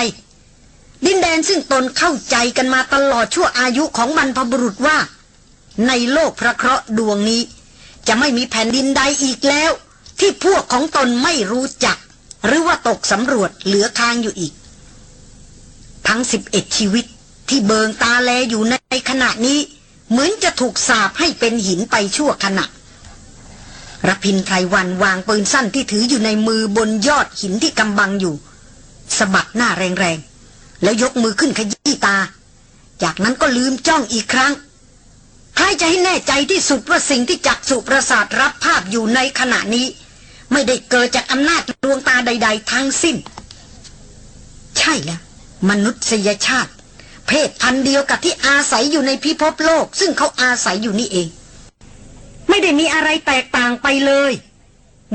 C: ดินแดนซึ่งตนเข้าใจกันมาตลอดชั่วอายุของบรรพบุรุษว่า ในโลกพระเคราะห์ดวงนี้ จะไม่มีแผ่นดินใดอีกแล้ว ที่พวกของตนไม่รู้จัก หรือว่าตกสำรวจเหลือค้างอยู่อีก ทั้งสิบเอ็ดชีวิตที่เบิงตาแลอยู่ในขณะนี้ เหมือนจะถูกสาบให้เป็นหินไปชั่วขณะรพินไพรวันวางปืนสั้นที่ถืออยู่ในมือบนยอดหินที่กำบังอยู่สะบัดหน้าแรงๆ แล้วยกมือขึ้นขยี้ตา จากนั้นก็ลืมจ้องอีกครั้งคล้ายจะให้แน่ใจที่สุดว่าสิ่งที่จักสุประสาทรับภาพอยู่ในขณะนี้ ไม่ได้เกิดจากอำนาจดวงตาใด ๆ ทั้งสิ้น ใช่แล้วมนุษยชาติ เพศพันเดียวกับที่อาศัยอยู่ในพิภพโลก ซึ่งเขาอาศัยอยู่นี่เอง ไม่ได้มีอะไรแตกต่างไปเลย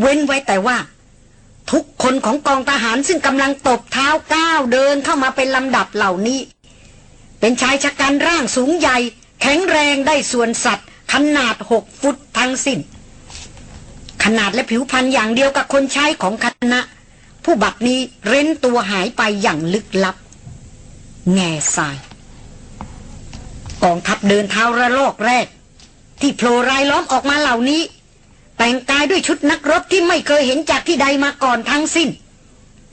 C: เว้นไว้แต่ว่า ทุกคนของกองทหารซึ่งกำลังตบเท้าก้าวเดินเข้ามาเป็นลำดับเหล่านี้ เป็นชายชะกันร่างสูงใหญ่ แข็งแรงได้ส่วนสัตว์ ขนาดหกฟุตทั้งสิ้น ขนาดและผิวพรรณอย่างเดียวกับคนใช้ของคณะ ผู้บัดนี้เร้นตัวหายไปอย่างลึกลับ แง่ทราย กองทัพเดินเท้าระลอกแรก ที่โผล่รายล้อมออกมาเหล่านี้ แต่งกายด้วยชุดนักรบที่ไม่เคยเห็นจากที่ใดมาก่อนทั้งสิ้น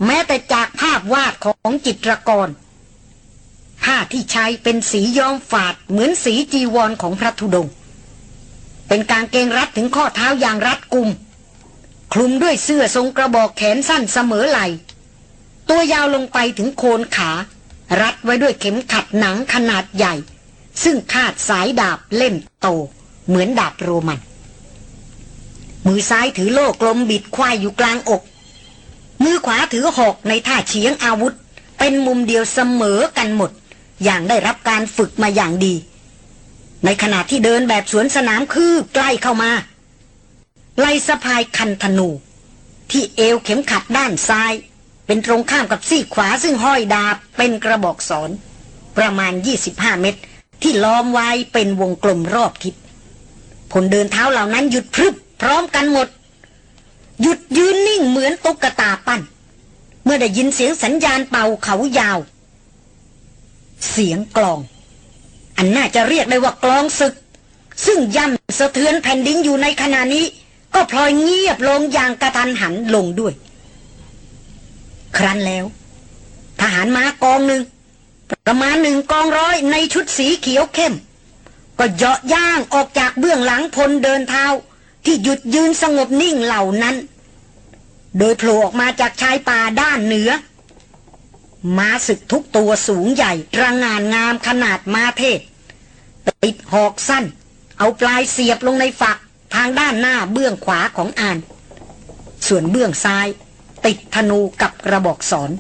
C: แม้แต่จากภาพวาดของจิตรกร ผ้าที่ใช้เป็นสีย้อมฝาดเหมือนสีจีวรของพระธุดงค์เป็นการเกงรัดถึงข้อเท้าอย่างรัดกุม คลุมด้วยเสื้อทรงกระบอกแขนสั้นเสมอไหลตัวยาวลงไปถึงโคนขา รัดไว้ด้วยเข็มขัดหนังขนาดใหญ่ ซึ่งคาดสายดาบเล่มโต เหมือนดาบโรมัน มือซ้ายถือโล่กลมบิดควายอยู่กลางอก มือขวาถือหอกในท่าเฉียงอาวุธ เป็นมุมเดียวเสมอกันหมด อย่างได้รับการฝึกมาอย่างดี ในขณะที่เดินแบบสวนสนามคืบใกล้เข้ามา ไล่สะพายคันธนู ที่เอวเข็มขัดด้านซ้าย เป็นตรงข้ามกับซี่ขวาซึ่งห้อยดาบเป็นกระบอกสอน ประมาณ 25 เมตร ที่ล้อมไว้เป็นวงกลมรอบทิศผลเดินเท้าเหล่านั้นหยุดพรึบ พร้อมกันหมด หยุดยืนนิ่งเหมือนตุ๊กตาปั้น เมื่อได้ยินเสียงสัญญาณเป่าเขายาว เสียงกลอง อันน่าจะเรียกได้ว่ากลองศึก ซึ่งย่ำสะเทือนแผ่นดินอยู่ในขณะนี้ ก็พลอยเงียบลงอย่างกระทันหันลงด้วย ครั้นแล้ว ทหารม้ากองหนึ่งประมาณหนึ่งกองร้อยในชุดสีเขียวเข้ม ก็เหาะย่างออกจากเบื้องหลังพลเดินเท้า ที่หยุดยืนสงบนิ่งเหล่านั้น โดยโผล่ออกมาจากชายป่าด้านเหนือ ม้าศึกทุกตัวสูงใหญ่ระงานงามขนาดมาเทศ ติดหอกสั้น เอาปลายเสียบลงในฝักทางด้านหน้าเบื้องขวาของอาน ส่วนเบื้องซ้าย ติดธนูกับกระบอกสอน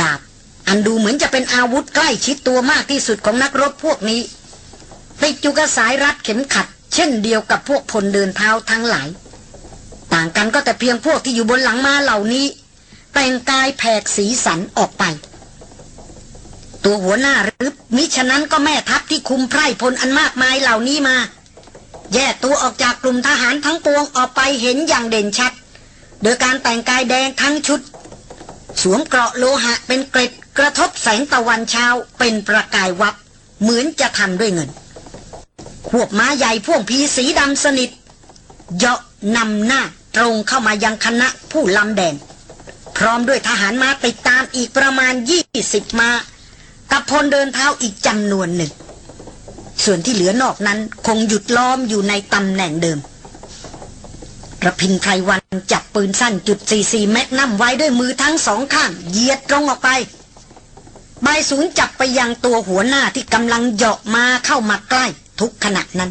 C: ดาบอันดูเหมือนจะเป็นอาวุธใกล้ชิดตัวมากที่สุดของนักรบพวกนี้ติดอยู่กับสายรัดเข็มขัด เช่นเดียวกับพวกพลเดินเท้าทั้งหลาย ต่างกันก็แต่เพียงพวกที่อยู่บนหลังม้าเหล่านี้ แต่งกายแผกสีสันออกไป ตัวหัวหน้าหรือมิฉะนั้นก็แม่ทัพที่คุมไพร่พลอันมากมายเหล่านี้มา แยกตัวออกจากกลุ่มทหารทั้งปวงออกไปเห็นอย่างเด่นชัด โดยการแต่งกายแดงทั้งชุด สวมเกราะโลหะเป็นเกร็ดกระทบแสงตะวันเช้าเป็นประกายวับเหมือนจะทำด้วยเงิน พวกม้าใหญ่พ่วงพีสีดำสนิทเหาะนำหน้าตรงเข้ามายังคณะผู้ลำแดงพร้อมด้วยทหารม้าติดตามอีกประมาณยี่สิบมา้ากับพลเดินเท้าอีกจำนวนหนึ่ง ส่วนที่เหลือนอกนั้นคงหยุดล้อมอยู่ในตำแหน่งเดิมระพินไพรวันจับปืนสั้นจุด44แมกนัมไว้ด้วยมือทั้งสองข้างเหยียดตรงออกไปใบศูนย์จับไปยังตัวหัวหน้าที่กำลังเหาะมาเข้ามาใกล้ ทุกขณะนั้น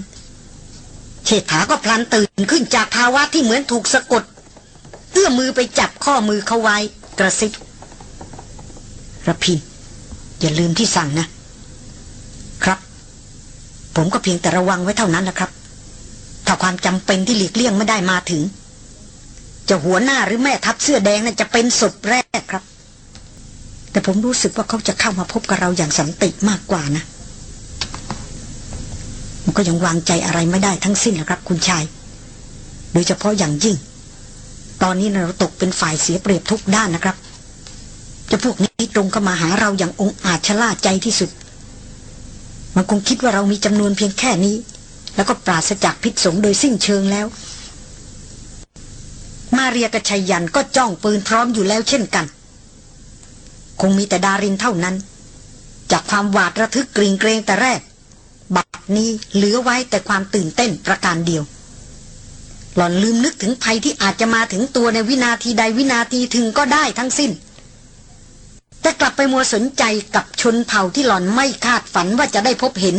C: เชษฐาก็พลันตื่นขึ้นจากภาวะที่เหมือนถูกสะกดเอื้อมมือไปจับข้อมือเขาไว้กระซิบระพิน อย่าลืมที่สั่งนะ ครับ ผมก็เพียงแต่ระวังไว้เท่านั้นแหละครับ ถ้าความจำเป็นที่หลีกเลี่ยงไม่ได้มาถึง จะหัวหน้าหรือแม่ทัพเสื้อแดงนั่นจะเป็นศพแรกครับ แต่ผมรู้สึกว่าเขาจะเข้ามาพบกับเราอย่างสันติมากกว่านะ มันก็ยังวางใจอะไรไม่ได้ทั้งสิ้นนะครับ คุณชาย โดยเฉพาะอย่างยิ่ง ตอนนี้เราตกเป็นฝ่ายเสียเปรียบทุกด้านนะครับ จะพวกนี้ตรงเข้ามาหาเราอย่างองอาจชะล่าใจที่สุด มันคงคิดว่าเรามีจำนวนเพียงแค่นี้ แล้วก็ปราศจากพิษสงโดยสิ้นเชิงแล้ว มาเรียกระชัยยันก็จ้องปืนพร้อมอยู่แล้วเช่นกัน คงมีแต่ดารินเท่านั้น จากความหวาดระทึกกริ่งเกรงแต่แรก บัดนี้เหลือไว้แต่ความตื่นเต้นประการเดียว หล่อนลืมนึกถึงภัยที่อาจจะมาถึงตัวในวินาทีใดวินาทีถึงก็ได้ทั้งสิ้น แต่กลับไปมัวสนใจกับชนเผ่าที่หล่อนไม่คาดฝันว่าจะได้พบเห็น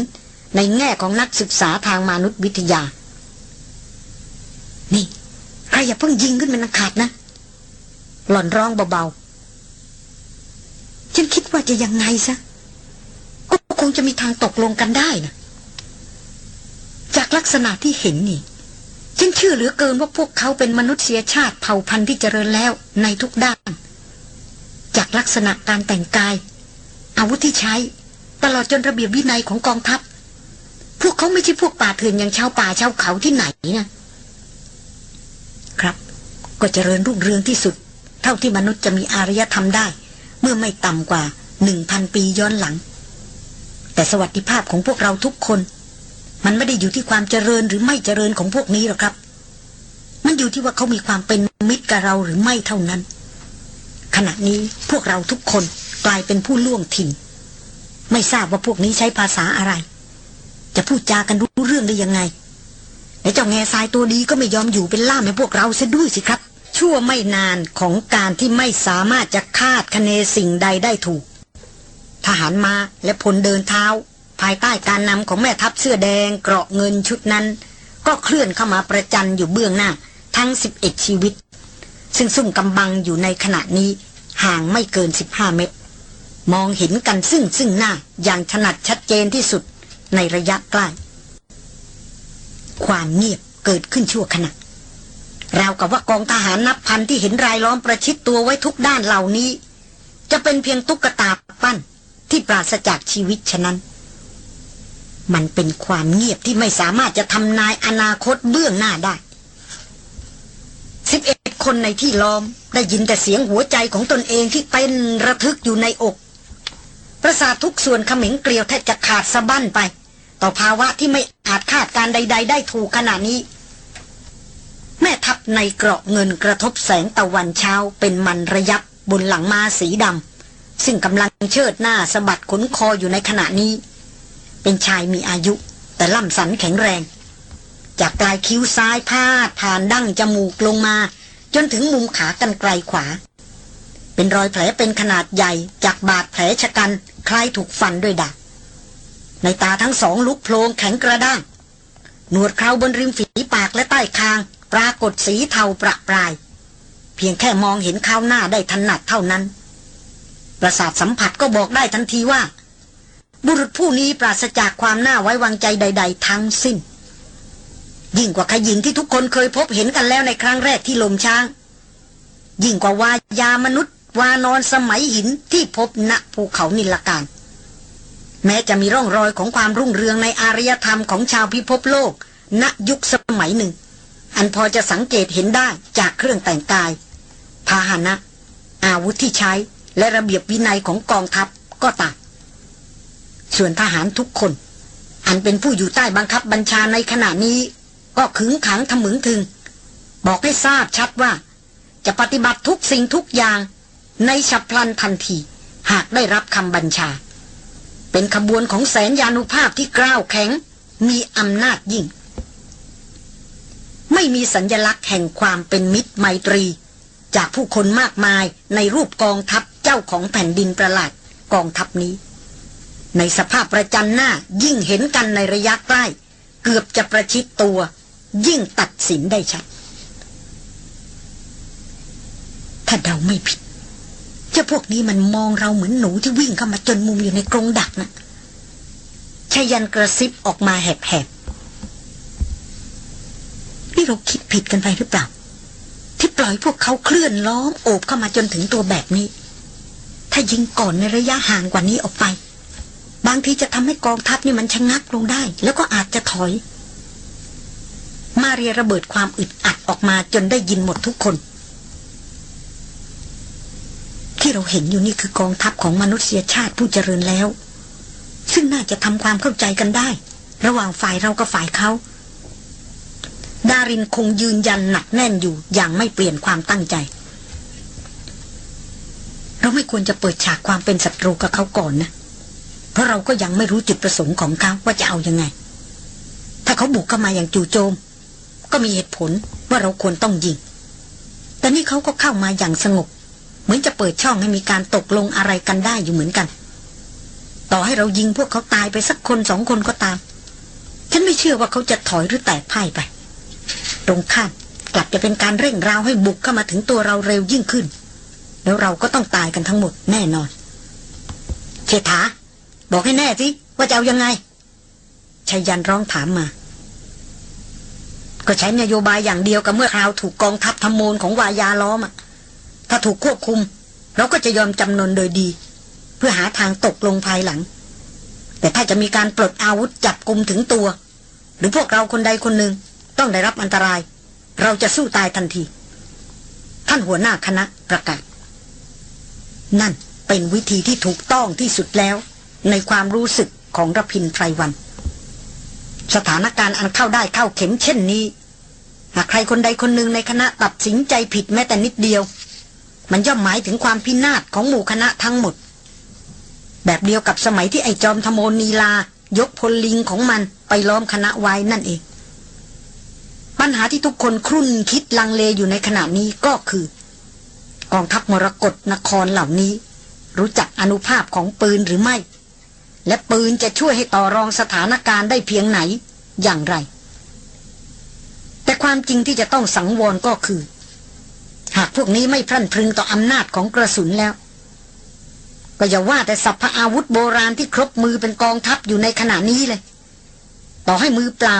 C: ในแง่ของนักศึกษาทางมนุษยวิทยา นี่ใครอย่าเพิ่งยิงขึ้นมันขาดนะ หล่อนร้องเบาๆ ฉันคิดว่าจะยังไงซะก็คงจะมีทางตกลงกันได้นะ จากลักษณะที่เห็นนี่ ฉันเชื่อเหลือเกินว่าพวกเขาเป็นมนุษยชาติเผ่าพันธุ์ที่เจริญแล้วในทุกด้าน จากลักษณะการแต่งกาย อาวุธที่ใช้ ตลอดจนระเบียบวินัยของกองทัพ พวกเขาไม่ใช่พวกป่าเถื่อนอย่างชาวป่าชาวเขาที่ไหนนะครับ ก็เจริญรุ่งเรืองที่สุด เท่าที่มนุษย์จะมีอารยธรรมได้ เมื่อไม่ต่ำกว่าหนึ่งพันปีย้อนหลัง แต่สวัสดิภาพของพวกเราทุกคน มันไม่ได้อยู่ที่ความเจริญหรือไม่เจริญของพวกนี้หรอกครับ มันอยู่ที่ว่าเขามีความเป็นมิตรกับเราหรือไม่เท่านั้น ขณะนี้พวกเราทุกคนกลายเป็นผู้ล่วงถิ่น ไม่ทราบว่าพวกนี้ใช้ภาษาอะไร จะพูดจากันรู้เรื่องได้ยังไงและเจ้าแง่ทรายตัวดีก็ไม่ยอมอยู่เป็นล่ามให้พวกเราเสียด้วยสิครับ ชั่วไม่นานของการที่ไม่สามารถจะคาดคะเนสิ่งใดได้ถูก ทหารมาและพลเดินเท้า ภายใต้การนำของแม่ทัพเสื้อแดงเกราะเงินชุดนั้น ก็เคลื่อนเข้ามาประจันอยู่เบื้องหน้าทั้ง 11 ชีวิต ซึ่งซุ่มกำบังอยู่ในขณะนี้ห่างไม่เกิน 15 เมตร มองเห็นกันซึ่งซึ่งหน้าอย่างถนัดชัดเจนที่สุดในระยะใกล้ ความเงียบเกิดขึ้นชั่วขณะราวกับว่ากองทหารนับพันที่เห็นรายล้อมประชิดตัวไว้ทุกด้านเหล่านี้ จะเป็นเพียงตุ๊กตาปั้นที่ปราศจากชีวิตฉะนั้น มันเป็นความเงียบที่ไม่สามารถจะทำนายอนาคตเบื้องหน้าได้สิบเอ็ดคนในที่ล้อมได้ยินแต่เสียงหัวใจของตนเองที่เต้นระทึกอยู่ในอก ประสาททุกส่วนขม็งเกลียวแทบจะขาดสะบั้นไป ต่อภาวะที่ไม่อาจคาดการใด ๆ ได้ถูกขนาดนี้ แม่ทัพในเกราะเงินกระทบแสงตะวันเช้าเป็นมันระยับบนหลังมาสีดำซึ่งกำลังเชิดหน้าสะบัดขนคออยู่ในขณะนี้ เป็นชายมีอายุ แต่ล่ำสันแข็งแรง จากปลายคิ้วซ้ายพาดผ่านดั้งจมูกลงมา จนถึงมุมขากันไกลขวา เป็นรอยแผลเป็นขนาดใหญ่ จากบาดแผลชะกัน คล้ายถูกฟันด้วยดาบในตาทั้งสองลุกโพลงแข็งกระด้าง หนวดเคราบนริมฝีปากและใต้คาง ปรากฏสีเทาประปราย เพียงแค่มองเห็นข้าวหน้าได้ถนัดเท่านั้น ประสาทสัมผัสก็บอกได้ทันทีว่า บุรุษผู้นี้ปราศจากความน่าไว้วางใจใด ๆ ทั้งสิ้น ยิ่งกว่าขยิงที่ทุกคนเคยพบเห็นกันแล้วในครั้งแรกที่ลมช้าง ยิ่งกว่าวายามนุษย์วานอนสมัยหินที่พบณภูเขานิลการ แม้จะมีร่องรอยของความรุ่งเรืองในอารยธรรมของชาวพิภพโลก ณยุคสมัยหนึ่ง อันพอจะสังเกตเห็นได้จากเครื่องแต่งกาย พาหนะ อาวุธที่ใช้และระเบียบวินัยของกองทัพก็ต่าง ส่วนทหารทุกคน อันเป็นผู้อยู่ใต้บังคับบัญชาในขณะนี้ ก็ขึงขังทำมึงถึง บอกให้ทราบชัดว่า จะปฏิบัติทุกสิ่งทุกอย่างในฉับพลันทันที หากได้รับคำบัญชา เป็นขบวนของแสนยานุภาพที่กล้าวแข็ง มีอำนาจยิ่ง ไม่มีสัญญลักษณ์แห่งความเป็นมิตรไมตรี จากผู้คนมากมายในรูปกองทัพเจ้าของแผ่นดินประหลาดกองทัพนี้ ในสภาพประจันหน้ายิ่งเห็นกันในระยะใกล้ เกือบจะประชิดตัว ยิ่งตัดสินได้ชัด ถ้าเดาไม่ผิดเจ้าพวกนี้มันมองเราเหมือนหนูที่วิ่งเข้ามาจนมุมอยู่ในกรงดักนะชายันกระซิบออกมาแหบๆนี่เราคิดผิดกันไปหรือเปล่า ที่ปล่อยพวกเขาเคลื่อนล้อมโอบเข้ามาจนถึงตัวแบบนี้ ถ้ายิงก่อนในระยะห่างกว่านี้ออกไป บางทีจะทำให้กองทัพนี่มันชะงักลงได้ แล้วก็อาจจะถอย มาเรียระเบิดความอึดอัดออกมาจนได้ยินหมดทุกคน ที่เราเห็นอยู่นี่คือกองทัพของมนุษยชาติผู้เจริญแล้ว ซึ่งน่าจะทำความเข้าใจกันได้ ระหว่างฝ่ายเรากับฝ่ายเขาดารินคงยืนยันหนักแน่นอยู่อย่างไม่เปลี่ยนความตั้งใจ เราไม่ควรจะเปิดฉากความเป็นศัตรูกับเขาก่อนนะ เพราะเราก็ยังไม่รู้จุดประสงค์ของเขาว่าจะเอาอยัางไง ถ้าเขาบุกเข้ามาอย่างจู่โจม ก็มีเหตุผลว่าเราควรต้องยิง แต่นี่เขาก็เข้ามาอย่างสงบ เหมือนจะเปิดช่องให้มีการตกลงอะไรกันได้อยู่เหมือนกัน ต่อให้เรายิงพวกเขาตายไปสักคนสองคนก็ตาม ฉันไม่เชื่อว่าเขาจะถอยหรือแตกพ่ายไป ตรงข้ามกลับจะเป็นการเร่งราวให้บุกเข้ามาถึงตัวเราเร็วยิ่งขึ้น แล้วเราก็ต้องตายกันทั้งหมดแน่นอนเชษฐา บอกให้แน่สิว่าจะเอายังไงชายันร้องถามมา ก็ใช้นโยบายอย่างเดียวกับเมื่อคราวถูกกองทัพทำโมนของวายาล้อมอะถ้าถูกควบคุม เราก็จะยอมจำนนโดยดี เพื่อหาทางตกลงภายหลัง แต่ถ้าจะมีการปลดอาวุธจับกลุ่มถึงตัว หรือพวกเราคนใดคนหนึ่งต้องได้รับอันตราย เราจะสู้ตายทันที ท่านหัวหน้าคณะประกาศ นั่นเป็นวิธีที่ถูกต้องที่สุดแล้ว ในความรู้สึกของรพินไพรวัน สถานการณ์อันเข้าได้เข้าเข็มเช่นนี้ หากใครคนใดคนหนึ่งในคณะตัดสินใจผิดแม้แต่นิดเดียว มันย่อมหมายถึงความพินาศของหมู่คณะทั้งหมด แบบเดียวกับสมัยที่ไอจอมธโมนีลายกพลลิงของมันไปล้อมคณะไว้นั่นเอง ปัญหาที่ทุกคนครุ่นคิดลังเลอยู่ในขณะนี้ก็คือกองทัพมรกรนครเหล่านี้ รู้จักอนุภาพของปืนหรือไม่ และปืนจะช่วยให้ต่อรองสถานการณ์ได้เพียงไหน อย่างไร แต่ความจริงที่จะต้องสังวรก็คือ หากพวกนี้ไม่พรั่นพรึงต่ออำนาจของกระสุนแล้ว ก็อย่าว่าแต่สัพพอาวุธโบราณที่ครบมือเป็นกองทัพอยู่ในขณะนี้เลย ต่อให้มือเปล่า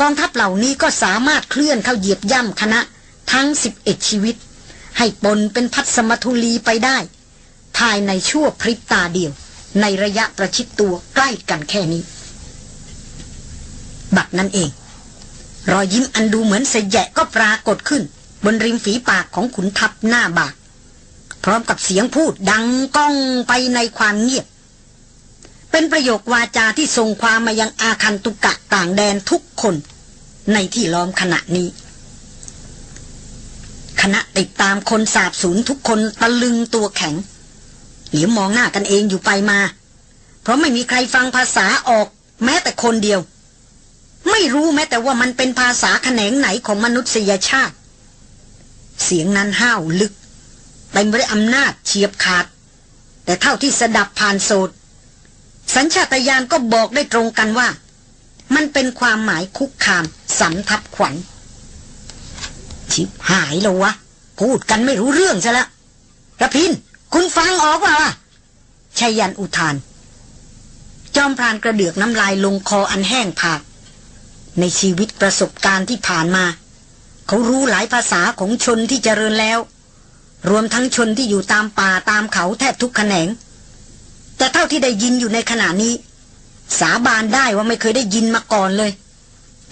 C: กองทัพเหล่านี้ก็สามารถเคลื่อนเข้าเหยียบย่ำคณะ ทั้งสิบเอ็ดชีวิต ให้ปนเป็นพัสมทุลีไปได้ ภายในชั่วพริบตาเดียว ในระยะประชิดตัวใกล้กันแค่นี้ บัดนั้นเอง รอยยิ้มอันดูเหมือนเสยะก็ปรากฏขึ้น บนริมฝีปากของขุนทัพหน้าบากพร้อมกับเสียงพูดดังก้องไปในความเงียบ เป็นประโยควาจาที่ทรงความมายังอาคันตุกะต่างแดนทุกคน ในที่ล้อมขณะนี้ คณะติดตามคนสาบสูญทุกคนตะลึงตัวแข็ง เหลียวมองหน้ากันเองอยู่ไปมา เพราะไม่มีใครฟังภาษาออก แม้แต่คนเดียว ไม่รู้แม้แต่ว่ามันเป็นภาษาแขนงไหนของมนุษยชาติ เสียงนั้นห้าวลึกเต็มไปด้วยอำนาจเฉียบขาด แต่เท่าที่สดับผ่านโสดสัญชาตญาณก็บอกได้ตรงกันว่า มันเป็นความหมายคุกคามสำทับขวัญ ชิบหายแล้ววะ พูดกันไม่รู้เรื่องซะและระพิน คุณฟังออกป่ะชายันอุทาน จอมพรานกระเดือกน้ำลายลงคออันแห้งผาก ในชีวิตประสบการณ์ที่ผ่านมา เขารู้หลายภาษาของชนที่เจริญแล้ว รวมทั้งชนที่อยู่ตามป่าตามเขาแทบทุกแขนง แต่เท่าที่ได้ยินอยู่ในขณะนี้ สาบานได้ว่าไม่เคยได้ยินมาก่อนเลย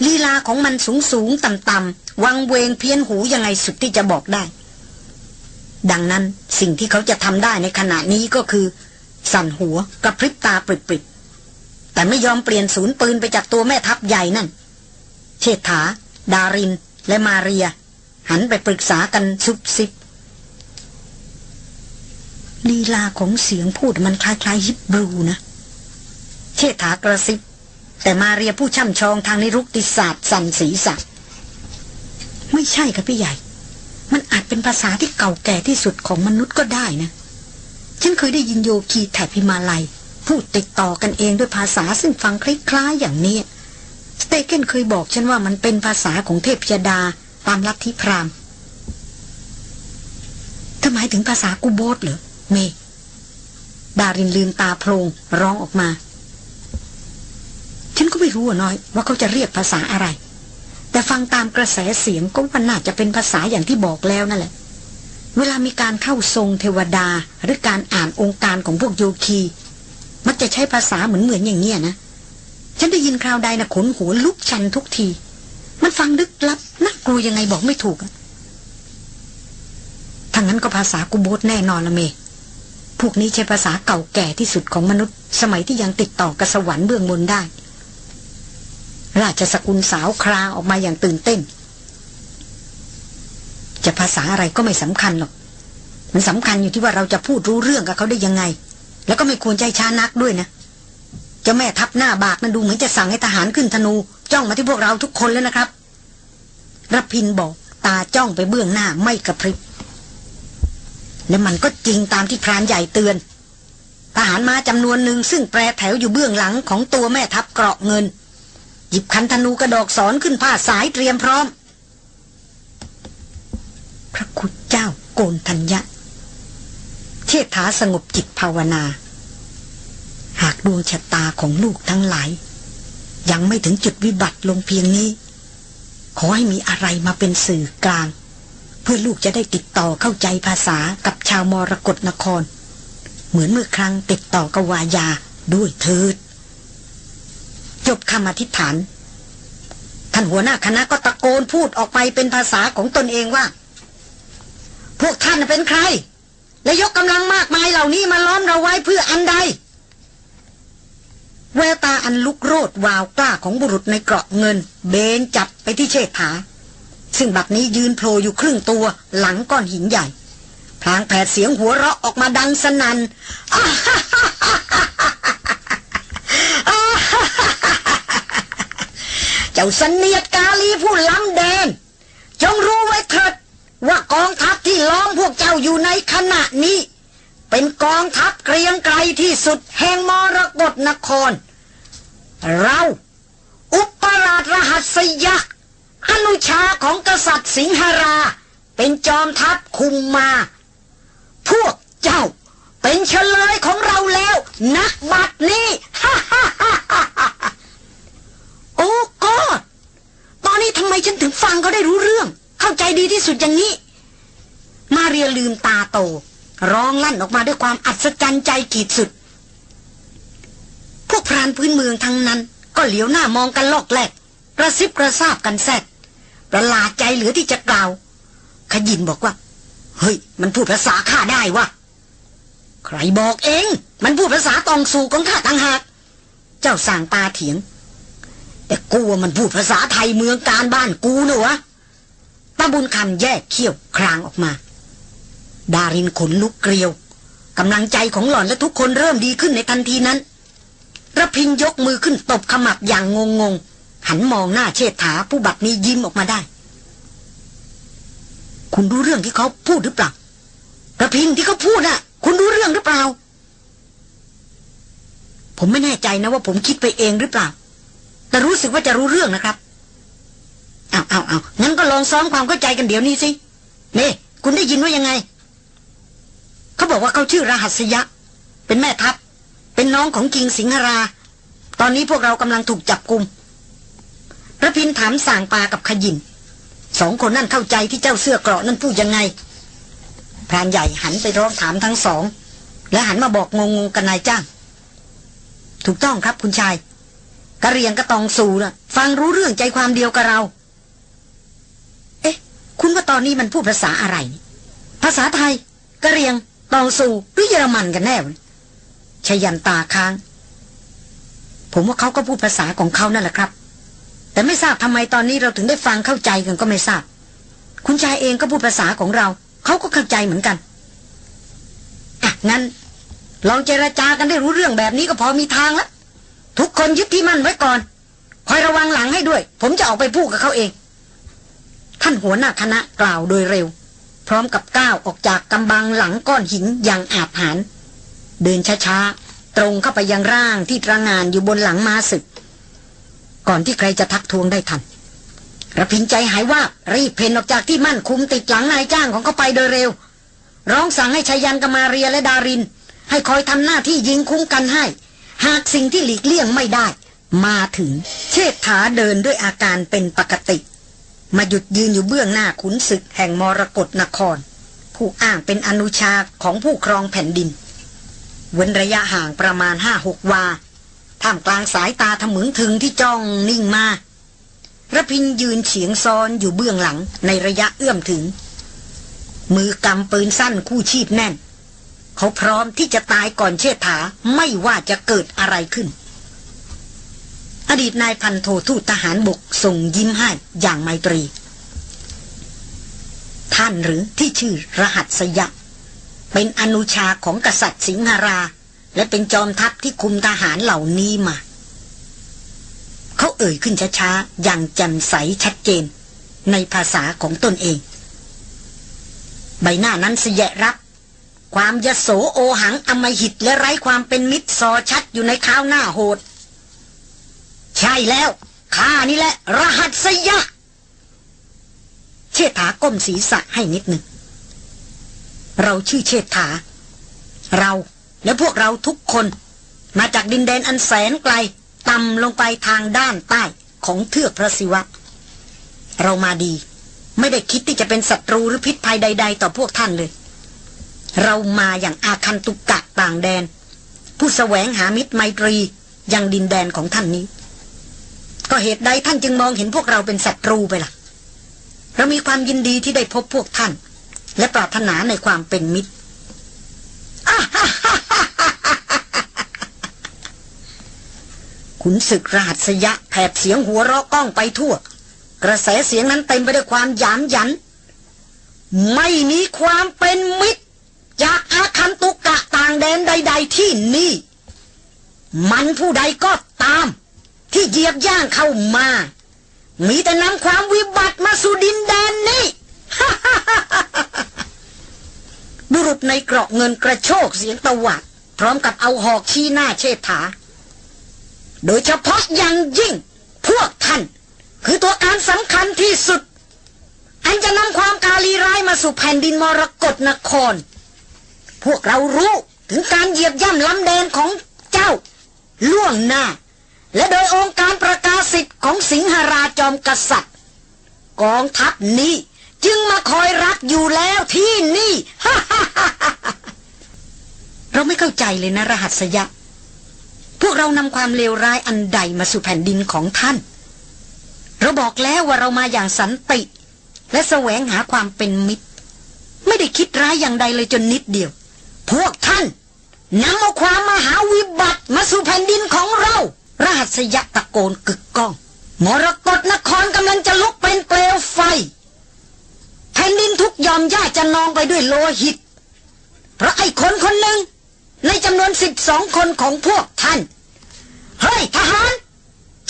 C: ลีลาของมันสูงสูงต่ำต่ำวังเวงเพี้ยนหูยังไงสุดที่จะบอกได้ ดังนั้นสิ่งที่เขาจะทำได้ในขณะนี้ก็คือ สั่นหัวกระพริบตาปริบๆ แต่ไม่ยอมเปลี่ยนศูนย์ปืนไปจากตัวแม่ทัพใหญ่นั่น เชษฐา ดาริน และมาเรีย หันไปปรึกษากันซุบซิบลีลาของเสียงพูดมันคล้ายๆฮิบรูนะ เชษฐากระซิบ แต่มาเรียผู้ช่ำชองทางนิรุกติศาสตร์สั่นศีรษะไม่ใช่ครับพี่ใหญ่ มันอาจเป็นภาษาที่เก่าแก่ที่สุดของมนุษย์ก็ได้นะ ฉันเคยได้ยินโยคีแถบพิมาลัย พูดติดต่อกันเองด้วยภาษาซึ่งฟังคล้ายๆอย่างนี้ สเตเกนเคยบอกฉันว่ามันเป็นภาษาของเทพยดาตามลัทธิพราหมณ์ทำไมถึงภาษากูโบสเหรอ เม ดารินลืมตาโพลงร้องออกมา ฉันก็ไม่รู้อะน้อย ว่าเขาจะเรียกภาษาอะไร แต่ฟังตามกระแสเสียงก็ว่าน่าจะเป็นภาษาอย่างที่บอกแล้วนั่นแหละ เวลามีการเข้าทรงเทวดาหรือการอ่านองค์การของพวกโยคี มักจะใช้ภาษาเหมือนเหมือนอย่างเงี้ยนะ ฉันได้ยินคราวใดนะขนหัวลุกชันทุกที มันฟังลึกลับน่ากลัวยังไงบอกไม่ถูกอะถ้างั้นก็ภาษากุโบสแน่นอนละเม พวกนี้ใช้ภาษาเก่าแก่ที่สุดของมนุษย์ สมัยที่ยังติดต่อกับสวรรค์เบื้องบนได้ ราชสกุลสาวครางออกมาอย่างตื่นเต้น จะภาษาอะไรก็ไม่สำคัญหรอก มันสำคัญอยู่ที่ว่าเราจะพูดรู้เรื่องกับเขาได้ยังไง แล้วก็ไม่ควรใจช้านักด้วยนะเจ้าแม่ทัพหน้าบากนั้นดูเหมือนจะสั่งให้ทหารขึ้นธนู จ้องมาที่พวกเราทุกคนแล้วนะครับรพินบอกตาจ้องไปเบื้องหน้าไม่กระพริบ และมันก็จริงตามที่พรานใหญ่เตือน ทหารมาจำนวนหนึ่งซึ่งแปรแถวอยู่เบื้องหลังของตัวแม่ทัพเกราะเงิน หยิบคันธนูกระดอกสอนขึ้นผ้าสายเตรียมพร้อม พระคุณเจ้าโกนทัญญะเชษฐาสงบจิตภาวนา หากดวงชะตาของลูกทั้งหลาย ยังไม่ถึงจุดวิบัติลงเพียงนี้ ขอให้มีอะไรมาเป็นสื่อกลาง เพื่อลูกจะได้ติดต่อเข้าใจภาษากับชาวมรกรนคร เหมือนเมื่อครั้งติดต่อกับวายาด้วยเถิด จบคำอธิษฐาน ท่านหัวหน้าคณะก็ตะโกนพูดออกไปเป็นภาษาของตนเองว่า พวกท่านเป็นใคร และยกกำลังมากมายเหล่านี้มาล้อมเราไว้เพื่ออันใดแววตาอันลุกโรดวาวกล้าของบุรุษในเกราะเงิน เบนจับไปที่เชษฐา ซึ่งบัดนี้ยืนโผล่อยู่ครึ่งตัวหลังก้อนหินใหญ่พลางแผดเสียงหัวเราะออกมาดังสนัน่น เจ้าสนเนียดกาลีผู้ล้ำแดน จงรู้ไว้เถิดว่ากองทัพที่ล้อมพวกเจ้าอยู่ในขณะนี้ เป็นกองทัพเกรียงไกรที่สุดแห่งมรกรนคร เรา อุปราชรหัสยะอนุชาของกษัตริย์สิงหรา เป็นจอมทัพคุมมา พวกเจ้าเป็นเฉลยของเราแล้ว นักบัดนี้ฮ่าฮ่าฮ่าฮ่าฮ่า โอ้กอดตอนนี้ทำไมฉันถึงฟังเขาได้รู้เรื่อง เข้าใจดีที่สุดอย่างนี้ มาเรียลืมตาโต ร้องลั่นออกมาด้วยความอัศจรรย์ใจขีดสุด พวกพรานพื้นเมืองทั้งนั้น ก็เหลียวหน้ามองกันลอกแหลกกระซิบกระซาบกันแซดประหลาดใจเหลือที่จะกล่าว ขยินบอกว่า เฮ้ย มันพูดภาษาข้าได้วะใครบอกเอง มันพูดภาษาตองสูของข้าต่างหาก เจ้าสั่งตาเถียง แต่กูว่ามันพูดภาษาไทยเมืองการบ้านกูเนอะวะตาบุญคำแยกเขี้ยวครางออกมา ดารินขนลุกเกลียวกำลังใจของหล่อนและทุกคนเริ่มดีขึ้นในทันทีนั้นระพินยกมือขึ้นตบขมับอย่างงงงหันมองหน้าเชษฐาผู้บัดนี้ยิ้มออกมาได้ คุณรู้เรื่องที่เขาพูดหรือเปล่าระพินที่เขาพูดน่ะ คุณรู้เรื่องหรือเปล่า ผมไม่แน่ใจนะว่าผมคิดไปเองหรือเปล่า แต่รู้สึกว่าจะรู้เรื่องนะครับ เอาเอาเอางั้นก็ลองซ้อมความเข้าใจกันเดี๋ยวนี้สิเน่คุณได้ยินว่ายังไง เขาบอกว่าเขาชื่อรหัสยะ เป็นแม่ทัพ เป็นน้องของกิงสิงหรา ตอนนี้พวกเรากำลังถูกจับกลุมระพินถามสางปากับขยินสองคนนั่นเข้าใจที่เจ้าเสื้อเกราะนั่นพูดยังไงพรานใหญ่หันไปร้องถามทั้งสอง และหันมาบอกงงๆกันนายจ้าง ถูกต้องครับคุณชาย กระเรียงกระตองสูนะ่ะ ฟังรู้เรื่องใจความเดียวกับเรา เอ๊ะ คุณว่าตอนนี้มันพูดภาษาอะไร ภาษาไทยกระเรียง ตองสูหรือเยอรมันกันแน่ชยันตาค้าง ผมว่าเขาก็พูดภาษาของเขานั่นแหละครับ แต่ไม่ทราบทำไมตอนนี้เราถึงได้ฟังเข้าใจกันก็ไม่ทราบ คุณชายเองก็พูดภาษาของเรา เขาก็เข้าใจเหมือนกันอะงั้นลองเจรจากันได้รู้เรื่องแบบนี้ก็พอมีทางแล้ว ทุกคนยึดที่มั่นไว้ก่อน คอยระวังหลังให้ด้วย ผมจะออกไปพูดกับเขาเอง ท่านหัวหน้าคณะกล่าวโดยเร็ว พร้อมกับก้าวออกจากกำบังหลังก้อนหินอย่างอาบหานเดินช้าๆ ตรงเข้าไปยังร่างที่ตระงานอยู่บนหลังม้าศึก ก่อนที่ใครจะทักทวงได้ทันระพินใจหายว่ารีบเพนออกจากที่มั่นคุมติดหลังนายจ้างของเขาไปโดยเร็ว ร้องสั่งให้ชายันกมาเรียและดาริน ให้คอยทำหน้าที่ยิงคุ้มกันให้ หากสิ่งที่หลีกเลี่ยงไม่ได้ มาถึงเชษฐาเดินด้วยอาการเป็นปกติ มาหยุดยืนอยู่เบื้องหน้าขุนศึกแห่งมรกรนคร ผู้อ้างเป็นอนุชาของผู้ครองแผ่นดิน เว้นระยะห่างประมาณห้าหกวา ท่ามกลางสายตาทะมึงถึงที่จ้องนิ่งมาระพินยืนเฉียงซ้อนอยู่เบื้องหลังในระยะเอื้อมถึง มือกำปืนสั้นคู่ชีพแน่น เขาพร้อมที่จะตายก่อนเชษฐาไม่ว่าจะเกิดอะไรขึ้น อดีตนายพันโททูตทหารบกส่งยิ้มให้อย่างไมตรี ท่านหรือที่ชื่อรหัสยะเป็นอนุชาของกษัตริย์สิงหรา และเป็นจอมทัพที่คุมทหารเหล่านี้มา เขาเอ่ยขึ้นช้าๆ อย่างแจ่มใสชัดเจน ในภาษาของตนเอง ใบหน้านั้นเสยะรับ ความยโสโอหังอมหิตและไร้ความเป็นมิตรซอชัดอยู่ในข้าวหน้าโหด ใช่แล้วข้านี่แหละ รหัสยะ เชษฐาก้มศีรษะให้นิดหนึ่ง เราชื่อเชษฐา เราและพวกเราทุกคน มาจากดินแดนอันแสนไกลต่ำลงไปทางด้านใต้ของเทือกพระศิวะ เรามาดี ไม่ได้คิดที่จะเป็นศัตรูหรือพิษภัยใด ๆ ต่อพวกท่านเลย เรามาอย่างอาคันตุกกะต่างแดน ผู้แสวงหามิตรไมตรียังดินแดนของท่านนี้ ก็เหตุใดท่านจึงมองเห็นพวกเราเป็นศัตรูไปล่ะ เรามีความยินดีที่ได้พบพวกท่าน และปรารถนาในความเป็นมิตรขุนศึกรหัสยะแผดเสียงหัวเราะก้องไปทั่ว กระแสเสียงนั้นเต็มไปด้วยความหยามหยัน ไม่มีความเป็นมิตร จากอาคันตุกะต่างแดนใด ๆ ที่นี่ มันผู้ใดก็ตาม ที่เหยียบย่างเข้ามา มีแต่นำความวิบัติมาสู่ดินแดนนี้ บุรุษในเกราะเงินกระโชกเสียงตะวัดพร้อมกับเอาหอกชี้หน้าเชษฐา โดยเฉพาะอย่างยิ่ง พวกท่าน คือตัวการสำคัญที่สุด อันจะนำความกาลีร้ายมาสู่แผ่นดินมรกรนคร พวกเรารู้ถึงการเหยียบย่ำล้ำแดนของเจ้า ล่วงหน้า และโดยองค์การประกาศสิทธิ์ของสิงหราจอมกษัตริย์ กองทัพนี้จึงมาคอยรักอยู่แล้วที่นี่เราไม่เข้าใจเลยนะรหัสยะ พวกเรานำความเลวร้ายอันใดมาสู่แผ่นดินของท่าน เราบอกแล้วว่าเรามาอย่างสันติ และแสวงหาความเป็นมิตร ไม่ได้คิดร้ายอย่างใดเลยจนนิดเดียว พวกท่านนำเอาความมหาวิบัติมาสู่แผ่นดินของเรารหัสยะตะโกนกึกก้อง มรกรนครกำลังจะลุกเป็นเปลวไฟ แผ่นดินทุกยอมย่าจะนองไปด้วยโลหิต เพราะไอ้คนคนหนึ่ง ในจำนวนสิบสองคนของพวกท่าน เฮ้ยทหาร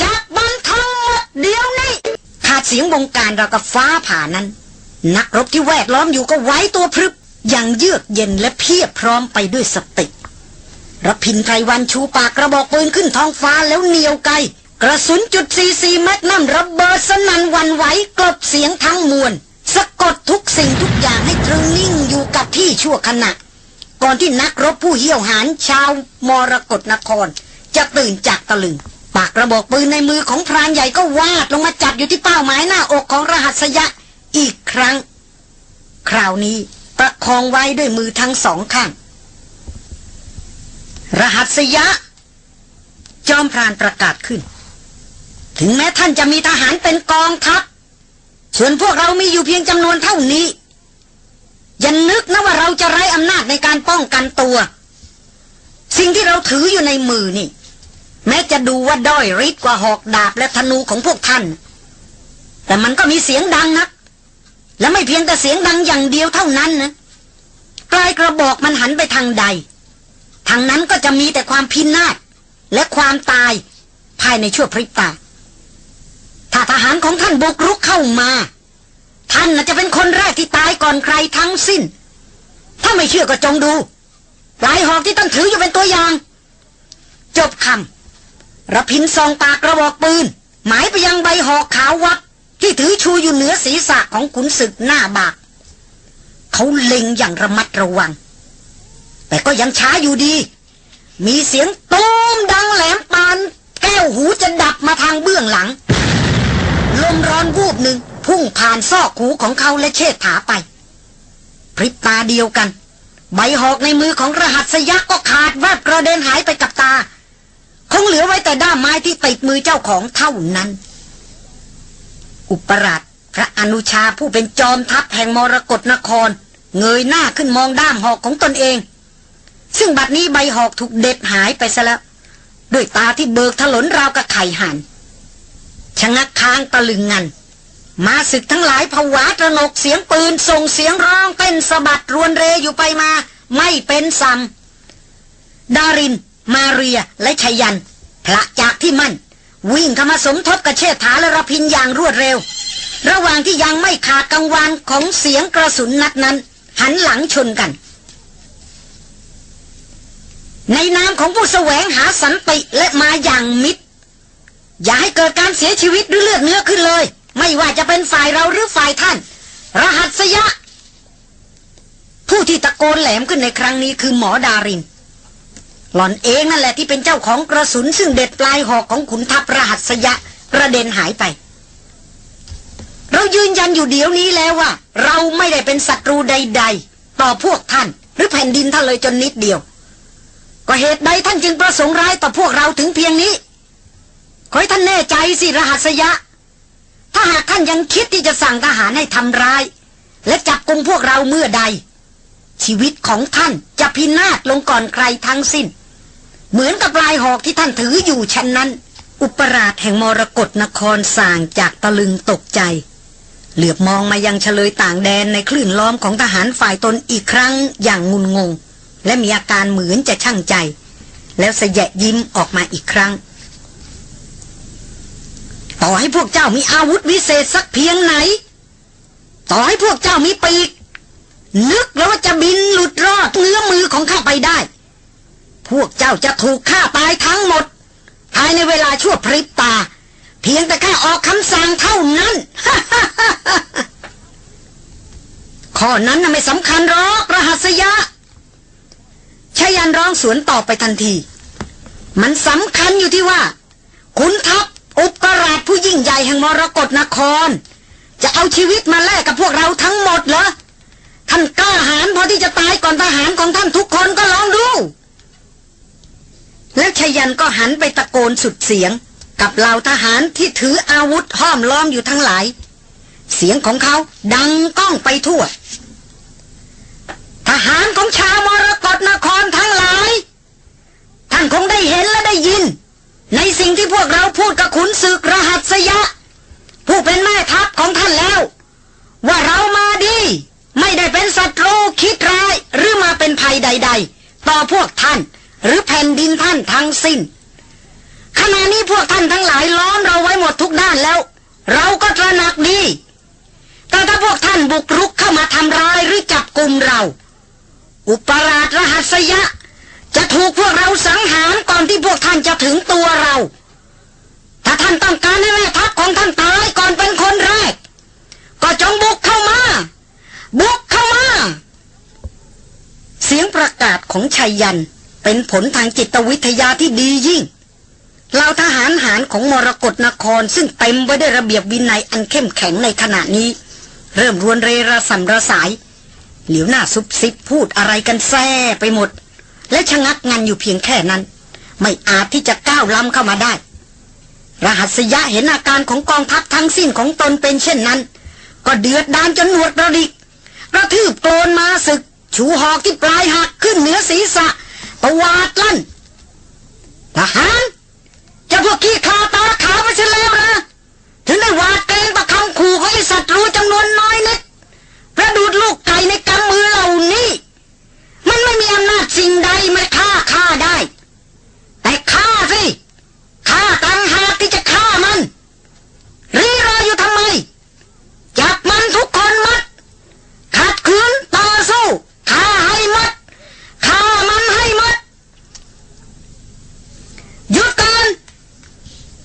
C: จากบันทั้งหมดเดี๋ยวนี้ขาดเสียงบงการเรากับฟ้าผ่านั้น นักรบที่แวดล้อมอยู่ก็ไว้ตัวพรึบ อย่างเยือกเย็นและเพียบพร้อมไปด้วยสติรพินไพรวันชูปากกระบอกปืนขึ้นท้องฟ้าแล้วเหนียวไกกระสุนจุดซีซีแมกนัมระเบิดสนั่นวันไหวกลบเสียงทั้งมวลสะกดทุกสิ่งทุกอย่างให้ตรึงนิ่งอยู่กับที่ชั่วขณะ ก่อนที่นักรบผู้เหี้ยวหาญชาวมรกรนคร จะตื่นจากตะลึง ปากกระบอกปืนในมือของพรานใหญ่ก็วาดลงมาจับอยู่ที่เป้าหมายหน้าอกของรหัสยะอีกครั้ง คราวนี้ ประคองไว้ด้วยมือทั้งสองข้าง รหัสยะ จอมพรานประกาศขึ้น ถึงแม้ท่านจะมีทหารเป็นกองทัพ ส่วนพวกเรามีอยู่เพียงจำนวนเท่านี้อย่านึกนะว่าเราจะไร้อำนาจในการป้องกันตัว สิ่งที่เราถืออยู่ในมือนี่ แม้จะดูว่าด้อยริดกว่าหอกดาบและธนูของพวกท่าน แต่มันก็มีเสียงดังนัก และไม่เพียงแต่เสียงดังอย่างเดียวเท่านั้นนะปลายกระบอกมันหันไปทางใด ทางนั้นก็จะมีแต่ความพินาศและความตายภายในชั่วพริบตา ถ้าทหารของท่านบุกรุกเข้ามา ท่านจะเป็นคนแรกที่ตายก่อนใครทั้งสิ้น ถ้าไม่เชื่อก็จงดูปลายหอกที่ท่านถืออยู่เป็นตัวอย่าง จบคำระพินซองปากกระบอกปืน หมายไปยังใบหอกขาววัด ที่ถือชูอยู่เหนือศีรษะของขุนศึกหน้าบาก เขาเล็งอย่างระมัดระวัง แต่ก็ยังช้าอยู่ดี มีเสียงตูมดังแหลมปาน แก้วหูจะดับมาทางเบื้องหลัง ลมร้อนวูบหนึ่งพุ่งผ่านซอกหูของเขาและเชิดถาไป พริบตาเดียวกัน ใบหอกในมือของรหัสยักษ์ก็ขาดแวบกระเด็นหายไปกับตา คงเหลือไว้แต่ด้ามไม้ที่ติดมือเจ้าของเท่านั้น อุปราชพระอนุชาผู้เป็นจอมทัพแห่งมรกรนคร เงยหน้าขึ้นมองด้ามหอกของตนเอง ซึ่งบัดนี้ใบหอกถูกเด็ดหายไปซะแล้ว ด้วยตาที่เบิกถลนราวกับไข่หันชะงักค้างตะลึงงัน มาศึกทั้งหลายผวาตระหนกเสียงปืนส่งเสียงร้องเต้นสะบัดรวนเรอยู่ไปมา ไม่เป็นซ้ำดาริน มาเรียและชยันพระจากที่มั่น วิ่งเข้ามาสมทบกับเชษฐาและรพินอย่างรวดเร็ว ระหว่างที่ยังไม่ขาดกังวานของเสียงกระสุนนัดนั้น หันหลังชนกัน ในนามของผู้แสวงหาสันติและมาอย่างมิตร อย่าให้เกิดการเสียชีวิตหรือเลือดเนื้อขึ้นเลย ไม่ว่าจะเป็นฝ่ายเราหรือฝ่ายท่าน รหัสยะ ผู้ที่ตะโกนแหลมขึ้นในครั้งนี้คือหมอดาริน หล่อนเองนั่นแหละที่เป็นเจ้าของกระสุนซึ่งเด็ดปลายหอกของขุนทัพรหัสยะกระเด็นหายไป เรายืนยันอยู่เดี๋ยวนี้แล้วว่า เราไม่ได้เป็นศัตรูใด ๆ ต่อพวกท่าน หรือแผ่นดินท่านเลยจนนิดเดียว ก็เหตุใดท่านจึงประสงค์ร้ายต่อพวกเราถึงเพียงนี้ ขอให้ท่านแน่ใจสิรหัสยะ ถ้าหากท่านยังคิดที่จะสั่งทหารให้ทำร้าย และจับกุมพวกเราเมื่อใด ชีวิตของท่านจะพินาศลงก่อนใครทั้งสิ้น เหมือนกับลายหอกที่ท่านถืออยู่ชั้นนั้น อุปราชแห่งมรกรนครส่างจากตะลึงตกใจ เหลือบมองมายังเฉลยต่างแดนในคลื่นล้อมของทหารฝ่ายตนอีกครั้งอย่างงุนงง และมีอาการเหมือนจะช่างใจ แล้วสยะยิ้มออกมาอีกครั้ง ต่อให้พวกเจ้ามีอาวุธวิเศษสักเพียงไหน ต่อให้พวกเจ้ามีปีกนึกแล้วว่าจะบินหลุดรอดเงื้อมือของข้าไปได้ พวกเจ้าจะถูกฆ่าตายทั้งหมด ภายในเวลาชั่วพริบตา เพียงแต่แค่ออกคำสั่งเท่านั้น ข้อนั้นไม่สำคัญหรอกรหัสยะชายันร้องสวนตอบไปทันที มันสำคัญอยู่ที่ว่าขุนทัพอุปราชผู้ยิ่งใหญ่แห่งมรกรนคร จะเอาชีวิตมาแลกกับพวกเราทั้งหมดเหรอท่านกล้าหาญพอที่จะตายก่อนทหารของท่านทุกคนก็ลองดู แล้วชยันก็หันไปตะโกนสุดเสียง กับเหล่าทหารที่ถืออาวุธห้อมล้อมอยู่ทั้งหลาย เสียงของเขาดังก้องไปทั่ว ทหารของชาวมรกรนครทั้งหลาย ท่านคงได้เห็นและได้ยิน ในสิ่งที่พวกเราพูดกับขุนศึกรหัสยะ ผู้เป็นแม่ทัพของท่านแล้ว ว่าเรามาดี ไม่ได้เป็นศัตรูคิดร้ายหรือมาเป็นภัยใด ๆ ต่อพวกท่าน หรือแผ่นดินท่านทั้งสิ้น ขณะนี้พวกท่านทั้งหลายล้อมเราไว้หมดทุกด้านแล้ว เราก็ตระหนักดี แต่ถ้าพวกท่านบุกรุกเข้ามาทำร้ายหรือจับกลุ่มเรา อุปราชรหัสยะ จะถูกพวกเราสังหารก่อนที่พวกท่านจะถึงตัวเรา ถ้าท่านต้องการให้แม่ทัพของท่านตายก่อนเป็นคนแรก ก็จงบุกเข้ามา บุกเข้ามา เสียงประกาศของชัยยัน เป็นผลทางจิตวิทยาที่ดียิ่งเหล่าทหารหารของมรกรนครซึ่งเต็มไปด้วยระเบียบวินัยอันเข้มแข็งในขณะนี้ เริ่มรวนเรระสำระสาย เหลียวหน้าซุบซิบพูดอะไรกันแซ่ไปหมด และชะงักงันอยู่เพียงแค่นั้น ไม่อาจที่จะก้าวล้ำเข้ามาได้ รหัสยะเห็นอาการของกองทัพทั้งสิ้นของตนเป็นเช่นนั้น ก็เดือดดานจนหนวดระดิกกระทืบโกนมาศึก ชูหอกที่ปลายหักขึ้นเหนือศีรษะ ตวาดลั่นทหารจะพวกขี้ขาตาขาวไปเสียแล้วนะถึงได้หวาดเกรงต่อคำขู่ของไอ้ศัตรูจำนวนน้อยนิดประดูดลูกไก่ในกำมือเหล่านี้ มันไม่มีอำนาจสิ่งใดมาฆ่าข้าได้ แต่ฆ่าสิฆ่าตังหากที่จะฆ่ามัน รีรออยู่ทำไม จับมันทุกคนมัด ขัดขืนต่อสู้ฆ่าให้มัดฆ่ามันให้มัด หยุดก่อน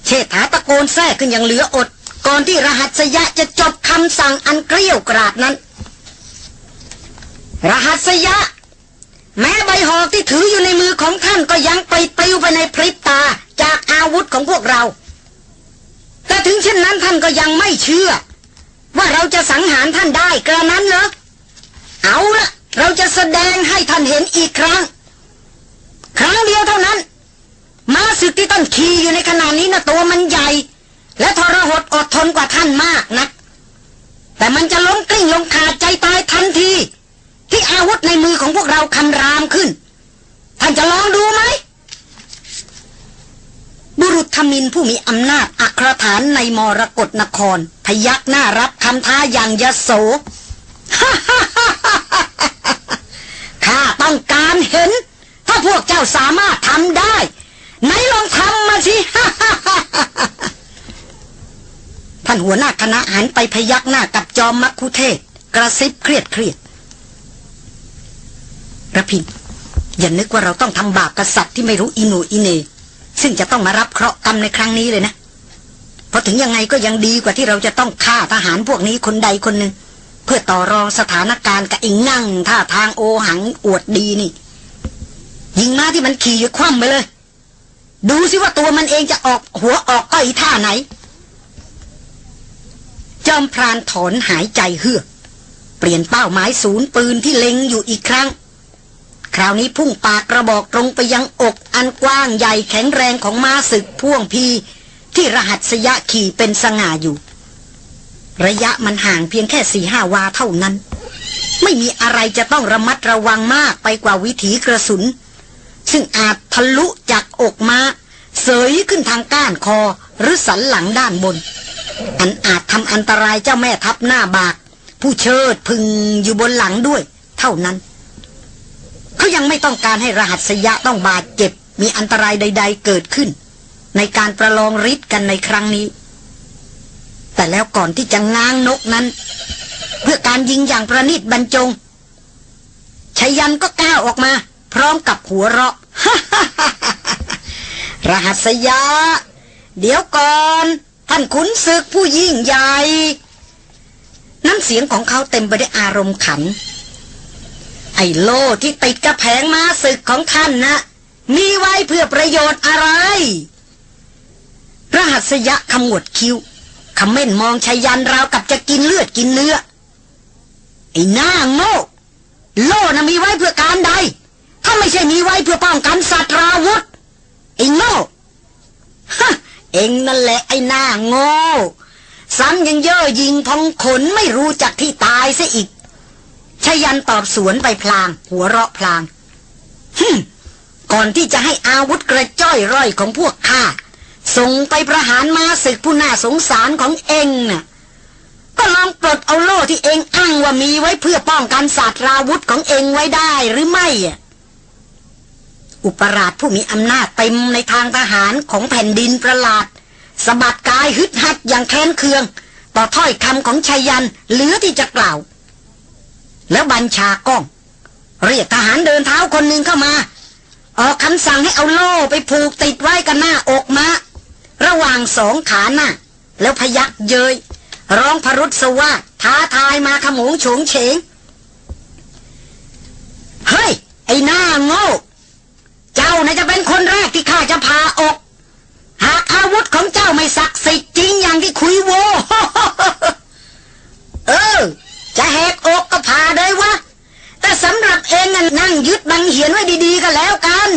C: เชษฐาตะโกนแทรกขึ้นอย่างเหลืออด ก่อนที่รหัสยะจะจบคำสั่งอันเกลี้ยวกราดนั้น รหัสยะ แม้ใบหอกที่ถืออยู่ในมือของท่านก็ยังไปปลิวไปในพริบตาจากอาวุธของพวกเรา แต่ถึงเช่นนั้นท่านก็ยังไม่เชื่อ ว่าเราจะสังหารท่านได้กระนั้นเหรอเอาละเราจะแสดงให้ท่านเห็นอีกครั้ง ครั้งเดียวเท่านั้น ม้าศึกที่ต้นขี่อยู่ในขณะนี้นะตัวมันใหญ่ และทรหดอดทนกว่าท่านมากนะัก แต่มันจะล้มกลิ้งลงขาดใจตายทันที ที่อาวุธในมือของพวกเราคำรามขึ้น ท่านจะลองดูไหม บุรุษธมินผู้มีอำนาจอัครฐานในมรกรนคร พยักหน้ารับคำท้าอย่างยโสข้าต้องการเห็น ถ้าพวกเจ้าสามารถทำได้ ไหนลองทำมาสิท่านหัวหน้าคณะหันไปพยักหน้ากับจอมมักคุเทศ กระซิบเครียดเครียดระพินอย่านึกว่าเราต้องทำบาปกษัตริย์ที่ไม่รู้อินูอิเน ซึ่งจะต้องมารับเคราะห์กรรมในครั้งนี้เลยนะ เพราะถึงยังไงก็ยังดีกว่าที่เราจะต้องฆ่าทหารพวกนี้คนใดคนหนึ่ง เพื่อต่อรองสถานการณ์กับอิงนั่งท่าทางโอหังอวดดีนี่ ยิงมาที่มันขี่อยู่คว่ำไปเลย ดูสิว่าตัวมันเองจะออกหัวออกก้อยท่าไหน จอมพรานถอนหายใจเฮือกเปลี่ยนเป้าหมายศูนย์ปืนที่เล็งอยู่อีกครั้ง คราวนี้พุ่งปากกระบอกตรงไปยังอกอันกว้างใหญ่แข็งแรงของม้าศึกพ่วงพีที่รหัสยะขี่เป็นสง่าอยู่ ระยะมันห่างเพียงแค่สี่ห้าวาเท่านั้น ไม่มีอะไรจะต้องระมัดระวังมากไปกว่าวิถีกระสุน ซึ่งอาจทะลุจากอกมาเสยขึ้นทางก้านคอหรือสันหลังด้านบน อันอาจทำอันตรายเจ้าแม่ทัพหน้าบาก ผู้เชิดพึงอยู่บนหลังด้วย เท่านั้น เขายังไม่ต้องการให้รหัสยะต้องบาดเจ็บ มีอันตรายใด ๆ เกิดขึ้น ในการประลองฤทธิ์กันในครั้งนี้ แต่แล้วก่อนที่จะง้างนกนั้น เพื่อการยิงอย่างประณีตบรรจงชายันก็ก้าวออกมา พร้อมกับหัวเราะรหัสยะ เดี๋ยวก่อน ท่านขุนศึกผู้ยิ่งใหญ่ น้ำเสียงของเขาเต็มไปด้วยอารมณ์ขัน ไอ้โล่ที่ติดกับแผงม้าศึกของท่านนะ มีไว้เพื่อประโยชน์อะไร รหัสยะขมวดคิ้วคำเม่นมองชายันราวกับจะกินเลือดกินเนื้อ ไอ้หน้าโง่โล่นะมีไว้เพื่อการใด ไม่ใช่มีไว้เพื่อป้องกันสัตราวุธไอ้โง่ฮะเองนั่นแหละไอ้หน้าโง่ซ้ำยังเย่อยิงพองขนไม่รู้จักที่ตายซะอีกชายันตอบสวนไปพลาง หัวเราะพลางฮึมก่อนที่จะให้อาวุธกระจ้อยร่อยของพวกข้าส่งไปประหารมาศึกผู้น่าสงสารของเองน่ะก็ลองปลดเอาโล่ที่เองอ้างว่ามีไว้เพื่อป้องกันศาสตราวุธของเองไว้ได้หรือไม่อะ อุปราชผู้มีอำนาจเต็มในทางทหารของแผ่นดินประหลาดสะบัดกายฮึดฮัดอย่างแค้นเคือง ต่อถ้อยคำของชายันเหลือที่จะกล่าว แล้วบัญชาก้อง เรียกทหารเดินเท้าคนหนึ่งเข้ามา ออกคำสั่งให้เอาโล่ไปผูกติดไว้กันหน้าอกมาระหว่างสองขาหน้า แล้วพยักเยย ร้องพรุษสวาท้าทายมาขมงโฉงเฉง เฮ้ย ไอ้หน้าโง่ เจ้าน่าจะเป็นคนแรกที่ข้าจะพาออก หากอาวุธของเจ้าไม่ศักดิ์สิทธิ์จริงอย่างที่คุยโว เออ จะแหกอกก็พาเลยวะ แต่สำหรับเองนั่งยึดบังเหียนไว้ดีๆก็แล้วกัน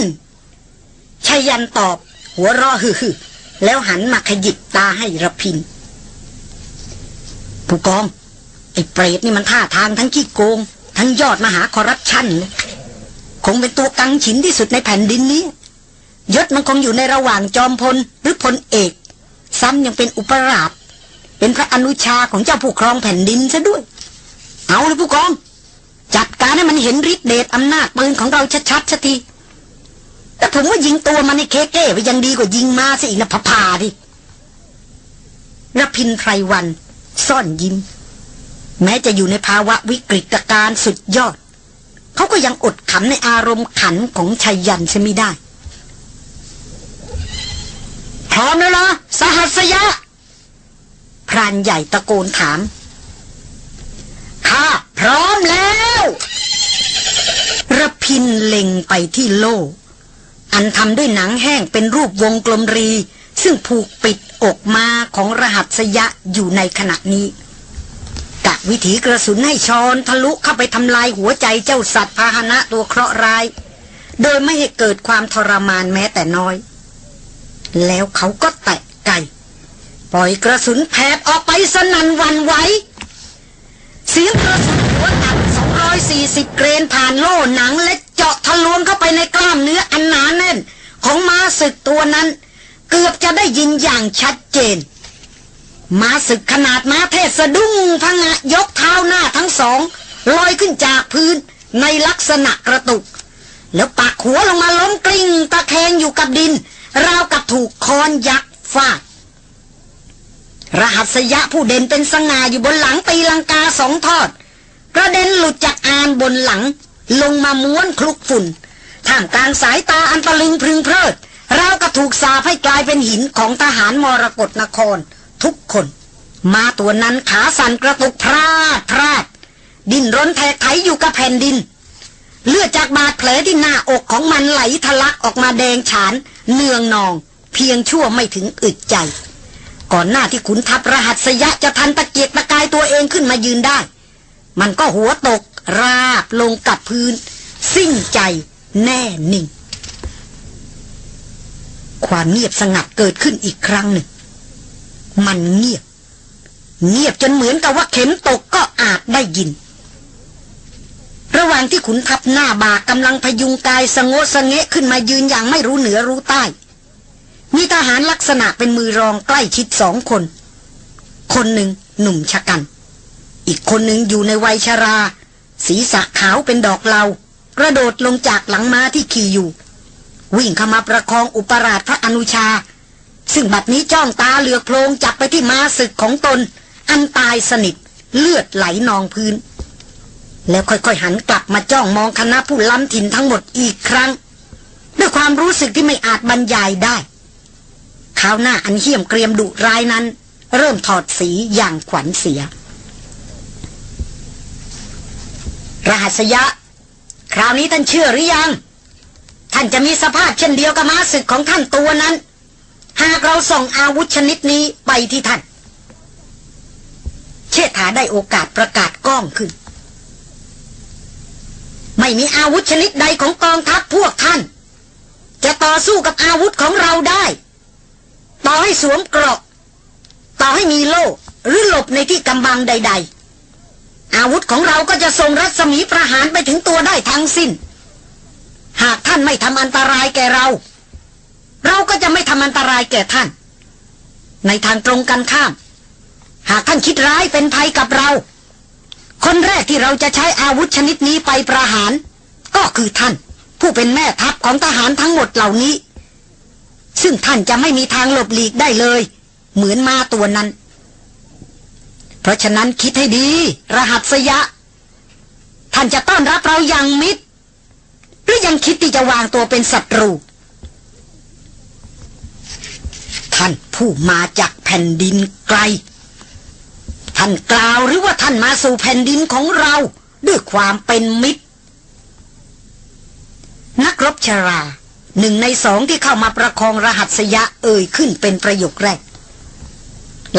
C: ชายันตอบ หัวราะฮึ่แล้วหันมาขยิบตาให้ระพิน ผู้กอง ไอ้เปรตนี่มันท่าทางทั้งขี้โกง ทั้งยอดมหาคอรัปชันเลย งเป็นตัวกังฉินที่สุดในแผ่นดินนี้ ยศมันคงอยู่ในระหว่างจอมพลหรือพลเอก ซ้ำยังเป็นอุปราชเป็นพระอนุชาของเจ้าผู้ครองแผ่นดินซะด้วย เอาเลยผู้กอง จัดการให้มันเห็นฤทธิเดชอำนาจปืนของเราชัดๆสักทีแต่ผมว่ายิงตัวมันในเคเก้ไปยังดีกว่ายิงมาสิอีกนะพะพาดิรพินไพรวัน ซ่อนยิ้ม แม้จะอยู่ในภาวะวิกฤตการณ์สุดยอด เขาก็ยังอดขำในอารมณ์ขันของชัยยันใช่ไม่ได้ พร้อมแล้วเหรอสหัสยะ พรานใหญ่ตะโกนถามข้าพร้อมแล้วระพินเล็งไปที่โล่อันทำด้วยหนังแห้งเป็นรูปวงกลมรี ซึ่งผูกปิดอกมาของรหัสยะอยู่ในขณะนี้ กะวิถีกระสุนให้ชอนทะลุเข้าไปทำลายหัวใจเจ้าสัตว์พาหนะตัวเคราะห์ร้าย โดยไม่ให้เกิดความทรมานแม้แต่น้อย แล้วเขาก็แตะไก่ปล่อยกระสุนแผดออกไปสนั่นวันไหวเสียงกระสุนหัวตัด240 เกรนผ่านโล่หนังและเจาะทะลวงเข้าไปในกล้ามเนื้ออันหนาแน่น ของม้าศึกตัวนั้น เกือบจะได้ยินอย่างชัดเจน มาศึกขนาดมาเทศสะดุ้งพังะยกเท้าหน้าทั้งสองลอยขึ้นจากพื้นในลักษณะกระตุก แล้วปักหัวลงมาล้มกลิ้งตะแคงอยู่กับดิน ราวกับถูกคอนยักษ์ฟาด รหัสยะผู้เด่นเป็นสง่าอยู่บนหลังตีลังกาสองทอด กระเด็นหลุดจากอานบนหลัง ลงมาม้วนคลุกฝุ่นท่ามกลางสายตาอันตะลึงพึงเพลิดราวกับถูกสาให้กลายเป็นหินของทหารมรกรนคร ทุกคน มาตัวนั้นขาสั่นกระตุกพราดพราดดิ้นรนแทกไถอยู่กับแผ่นดิน เลือดจากบาดแผลที่หน้าอกของมันไหลทะลักออกมาแดงฉาน เนืองนอง เพียงชั่วไม่ถึงอึดใจ ก่อนหน้าที่ขุนทัพรหัสยะจะทันตะเกียกตะกายตัวเองขึ้นมายืนได้ มันก็หัวตก ราบลงกับพื้น สิ้นใจแน่นิ่ง ความเงียบสงัดเกิดขึ้นอีกครั้งหนึ่ง มันเงียบ เงียบจนเหมือนกับว่าเข็มตกก็อาจได้ยิน ระหว่างที่ขุนทัพหน้าบากกำลังพยุงกายสงสงะขึ้นมายืนอย่างไม่รู้เหนือรู้ใต้ มีทหารลักษณะเป็นมือรองใกล้ชิดสองคน คนหนึ่งหนุ่มชะกัน อีกคนหนึ่งอยู่ในวัยชราศีรษะขาวเป็นดอกเหลากระโดดลงจากหลังม้าที่ขี่อยู่ วิ่งเข้ามาประคองอุปราชพระอนุชา ซึ่งบัดนี้จ้องตาเหลือโพลงจับไปที่ม้าศึกของตน อันตายสนิทเลือดไหลนองพื้น แล้วค่อยๆหันกลับมาจ้องมองคณะผู้ล้ำถิ่นทั้งหมดอีกครั้ง ด้วยความรู้สึกที่ไม่อาจบรรยายได้ข้าวหน้าอันเหี้ยมเกรียมดุร้ายนั้น เริ่มถอดสีอย่างขวัญเสีย รหัสยะ คราวนี้ท่านเชื่อหรือยัง ท่านจะมีสภาพเช่นเดียวกับม้าศึกของท่านตัวนั้น หากเราส่งอาวุธชนิดนี้ไปที่ท่าน เชษฐาได้โอกาสประกาศก้องขึ้น ไม่มีอาวุธชนิดใดของกองทัพพวกท่าน จะต่อสู้กับอาวุธของเราได้ ต่อให้สวมเกราะ ต่อให้มีโล่หรือหลบในที่กำบังใด ๆ อาวุธของเราก็จะทรงรัศมีประหารไปถึงตัวได้ทั้งสิ้น หากท่านไม่ทำอันตรายแก่เรา เราก็จะไม่ทำอันตรายแก่ท่าน ในทางตรงกันข้าม หากท่านคิดร้ายเป็นภัยกับเรา คนแรกที่เราจะใช้อาวุธชนิดนี้ไปประหาร ก็คือท่าน ผู้เป็นแม่ทัพของทหารทั้งหมดเหล่านี้ ซึ่งท่านจะไม่มีทางหลบหลีกได้เลย เหมือนมาตัวนั้น เพราะฉะนั้นคิดให้ดี รหัสยะ ท่านจะต้อนรับเราอย่างมิตร หรือยังคิดที่จะวางตัวเป็นศัตรู ท่านผู้มาจากแผ่นดินไกล ท่านกล่าวหรือว่าท่านมาสู่แผ่นดินของเราด้วยความเป็นมิตร นักรบชรา หนึ่งในสองที่เข้ามาประคองรหัสยะเอ่ยขึ้นเป็นประโยคแรก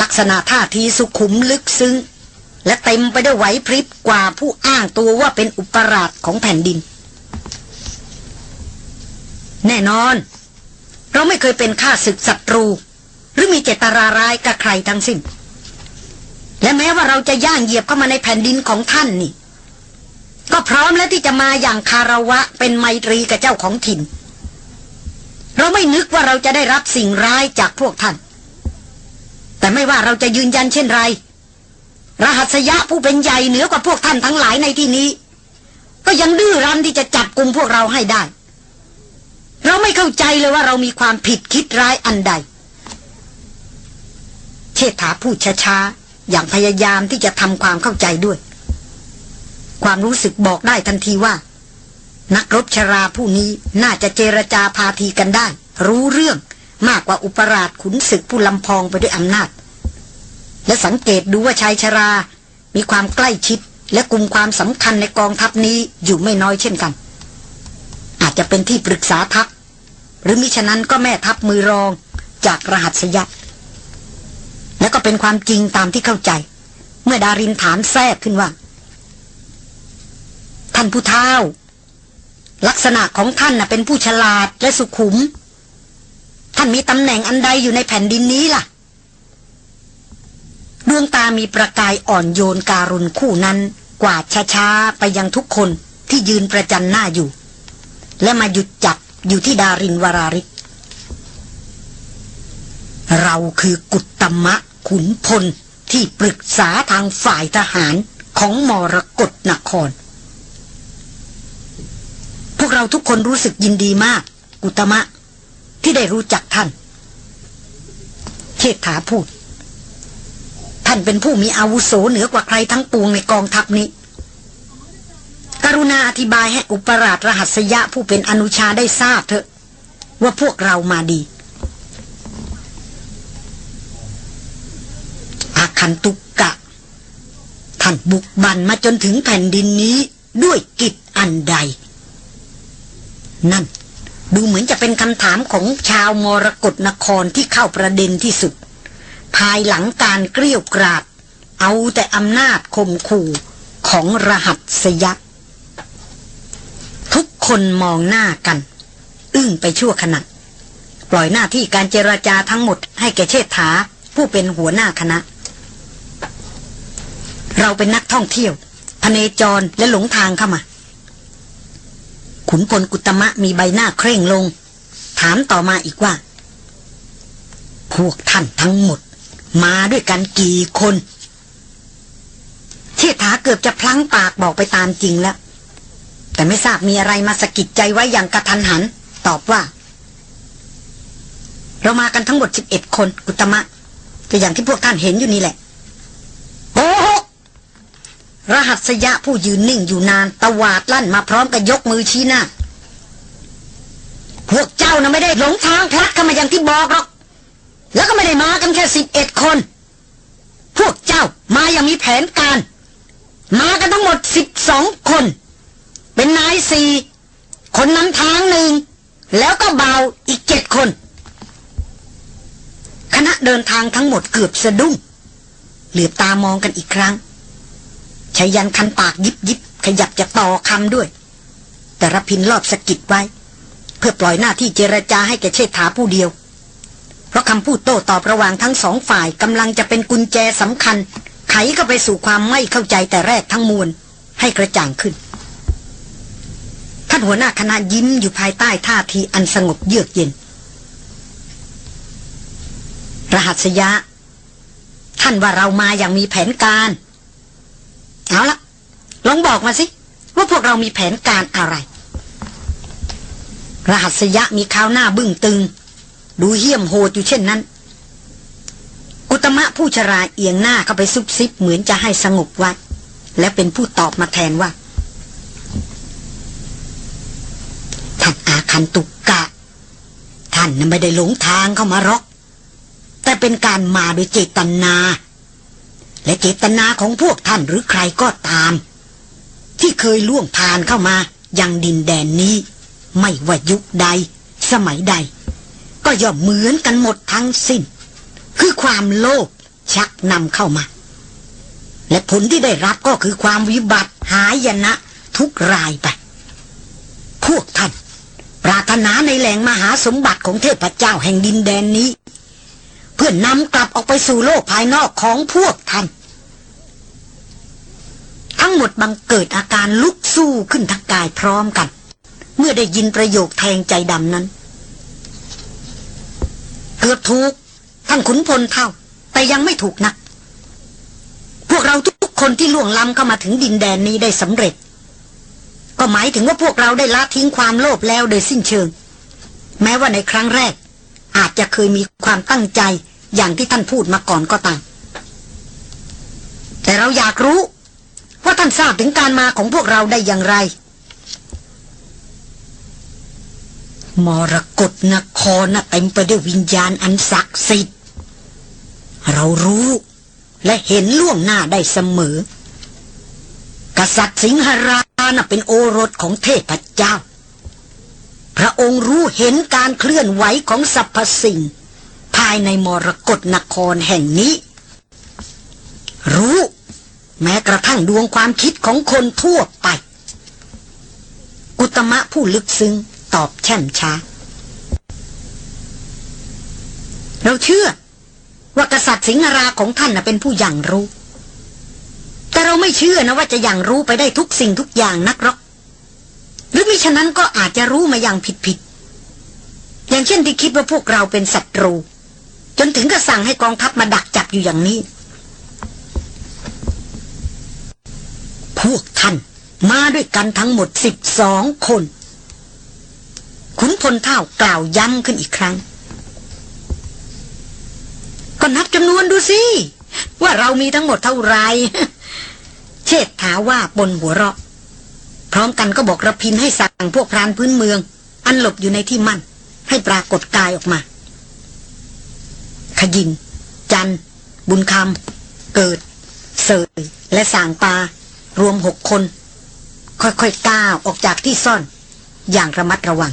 C: ลักษณะท่าทีสุขุมลึกซึ้ง และเต็มไปด้วยไหวพริบกว่าผู้อ้างตัวว่าเป็นอุปราชของแผ่นดิน แน่นอน เราไม่เคยเป็นข้าศึกศัตรู รือมีเจตนาร้ายกับใครทั้งสิ้น และแม้ว่าเราจะย่างเหยียบเข้ามาในแผ่นดินของท่านนี่ ก็พร้อมแล้วที่จะมาอย่างคาระวะเป็นไมตรีกับเจ้าของถิ่น เราไม่นึกว่าเราจะได้รับสิ่งร้ายจากพวกท่าน แต่ไม่ว่าเราจะยืนยันเช่นไร รหัสยะผู้เป็นใหญ่เหนือกว่าพวกท่านทั้งหลายในที่นี้ ก็ยังดื้อรั้นที่จะจับกลุ่มพวกเราให้ได้เราไม่เข้าใจเลยว่าเรามีความผิดคิดร้ายอันใด ชษฐาพูดช้าๆ อย่างพยายามที่จะทำความเข้าใจด้วย ความรู้สึกบอกได้ทันทีว่า นักรบชราผู้นี้น่าจะเจรจาพาทีกันได้ รู้เรื่องมากกว่าอุปราชขุนศึกผู้ลำพองไปด้วยอำนาจ และสังเกตดูว่าชายชรา มีความใกล้ชิดและกลุ่มความสำคัญในกองทัพนี้อยู่ไม่น้อยเช่นกัน อาจจะเป็นที่ปรึกษาทัพ หรือมิฉะนั้นก็แม่ทัพมือรองจากรหัสยะ และก็เป็นความจริงตามที่เข้าใจ เมื่อดารินถามแทรกขึ้นว่า ท่านผู้เฒ่า ลักษณะของท่านน่ะเป็นผู้ฉลาดและสุขุม ท่านมีตำแหน่งอันใดอยู่ในแผ่นดินนี้ล่ะดวงตามีประกายอ่อนโยนการุณคู่นั้น กวาดช้าๆ ไปยังทุกคนที่ยืนประจันหน้าอยู่ และมาหยุดจับอยู่ที่ดารินวราริก เราคือกุตตมะ ขุนพลที่ปรึกษาทางฝ่ายทหารของมรกรนคร พวกเราทุกคนรู้สึกยินดีมาก กุตมะ ที่ได้รู้จักท่านเชษฐาพูด ท่านเป็นผู้มีอาวุโสเหนือกว่าใครทั้งปวงในกองทัพนี้ กรุณาอธิบายให้อุปราชรหัสยะผู้เป็นอนุชาได้ทราบเถอะ ว่าพวกเรามาดี อา คันตุกกะ ท่านบุกบันมาจนถึงแผ่นดินนี้ด้วยกิจอันใด นั่น ดูเหมือนจะเป็นคำถามของชาวมรกรนครที่เข้าประเด็นที่สุด ภายหลังการเกลี้ยกราด เอาแต่อำนาจข่มขู่ของรหัสยักษ์ทุกคนมองหน้ากัน อึ้งไปชั่วขณะปล่อยหน้าที่การเจราจาทั้งหมดให้แก่เชษฐาผู้เป็นหัวหน้าคณะ เราเป็นนักท่องเที่ยวพเนจรและหลงทางเข้ามา ขุนพลกุตมะมีใบหน้าเคร่งลง ถามต่อมาอีกว่า พวกท่านทั้งหมด มาด้วยกันกี่คนเชษฐาเกือบจะพลั้งปากบอกไปตามจริงแล้ว แต่ไม่ทราบมีอะไรมาสะกิดใจไว้อย่างกระทันหัน ตอบว่า เรามากันทั้งหมดสิบเอ็ดคนกุตมะก็อย่างที่พวกท่านเห็นอยู่นี่แหละโอ้โห รหัสยะผู้ยืนนิ่งอยู่นานตวาดลั่นมาพร้อมกับยกมือชี้หน้า พวกเจ้านะไม่ได้หลงทางพลัดเข้ามาอย่างที่บอกหรอก แล้วก็ไม่ได้มากันแค่สิบเอ็ดคน พวกเจ้ามาอย่างมีแผนการ มากันทั้งหมดสิบสองคน เป็นนายสี่คนนำทางหนึ่ง แล้วก็เบาอีกเจ็ดคน คณะเดินทางทั้งหมดเกือบสะดุ้งเหลือบตามองกันอีกครั้ง ชายันคันปากยิบยิบขยับจะต่อคำด้วย แต่รพินรอบสะกิดไว้ เพื่อปล่อยหน้าที่เจรจาให้แกเชษฐาผู้เดียว เพราะคำพูดโต้ตอบระหว่างทั้งสองฝ่ายกำลังจะเป็นกุญแจสำคัญ ไขก็ไปสู่ความไม่เข้าใจแต่แรกทั้งมวล ให้กระจ่างขึ้น ท่านหัวหน้าคณะยิ้มอยู่ภายใต้ท่าทีอันสงบเยือกเย็น รหัสยะ ท่านว่าเรามาอย่างมีแผนการ เอาละลองบอกมาสิ ว่าพวกเรามีแผนการอะไร รหัสยะมีข้าวหน้าบึ้งตึง ดูเหี้ยมโหดอยู่เช่นนั้นกุตมะผู้ชราเอียงหน้าเข้าไปซุบซิบเหมือนจะให้สงบไว้และเป็นผู้ตอบมาแทนว่าท่านอาคันตุกกะ ท่านไม่ได้หลงทางเข้ามาหรอก แต่เป็นการมาโดยเจตนา และเจตนาของพวกท่านหรือใครก็ตาม ที่เคยล่วงผ่านเข้ามายังดินแดนนี้ ไม่ว่ายุคใด สมัยใด ก็ย่อมเหมือนกันหมดทั้งสิ้น คือความโลภชักนำเข้ามา และผลที่ได้รับก็คือความวิบัติหายนะ ทุกรายไป พวกท่าน ปรารถนาในแหล่งมหาสมบัติของเทพเจ้าแห่งดินแดนนี้ พื่อนนำกลับออกไปสู่โลกภายนอกของพวกท่าน ทั้งหมดบังเกิดอาการลุกสู้ขึ้นทั้งกายพร้อมกัน เมื่อได้ยินประโยคแทงใจดำนั้น เกือบถูก ท่านขุนพลเท่า แต่ยังไม่ถูกนัก พวกเราทุกคนที่ล่วงล้ำเข้ามาถึงดินแดนนี้ได้สำเร็จ ก็หมายถึงว่าพวกเราได้ละทิ้งความโลภแล้วโดยสิ้นเชิง แม้ว่าในครั้งแรก อาจจะเคยมีความตั้งใจอย่างที่ท่านพูดมาก่อนก็ตาม แต่เราอยากรู้ว่าท่านทราบถึงการมาของพวกเราได้อย่างไร มรกรนครน่ะเต็มไปด้วยวิญญาณอันศักดิ์สิทธิ์ เรารู้และเห็นล่วงหน้าได้เสมอ กษัตริย์สิงหราน่ะเป็นโอรสของเทพเจ้า พระองค์รู้เห็นการเคลื่อนไหวของสรรพสิ่ง ภายในมรกรนครแห่งนี้ รู้ แม้กระทั่งดวงความคิดของคนทั่วไปกุตมะผู้ลึกซึ้งตอบแช่มช้า เราเชื่อ ว่ากษัตริย์สิงหราของท่านเป็นผู้อย่างรู้ แต่เราไม่เชื่อนะว่าจะอย่างรู้ไปได้ทุกสิ่งทุกอย่างนักหรอก หรือมิฉะนั้นก็อาจจะรู้มาอย่างผิดๆอย่างเช่นที่คิดว่าพวกเราเป็นศัตรู จนถึงกับสั่งให้กองทัพมาดักจับอยู่อย่างนี้ พวกท่านมาด้วยกันทั้งหมดสิบสองคน ขุนพลเท่ากล่าวย้ำขึ้นอีกครั้ง ก็นับจำนวนดูสิ ว่าเรามีทั้งหมดเท่าไหรเชษฐาว่าบนหัวเราะ พร้อมกันก็บอกระพินให้สั่งพวกพรานพื้นเมือง อันหลบอยู่ในที่มั่น ให้ปรากฏกายออกมา ขยิน จัน บุญคำเกิด เสย และสางปา รวมหกคน ค่อยๆก้าวออกจากที่ซ่อน อย่างระมัดระวัง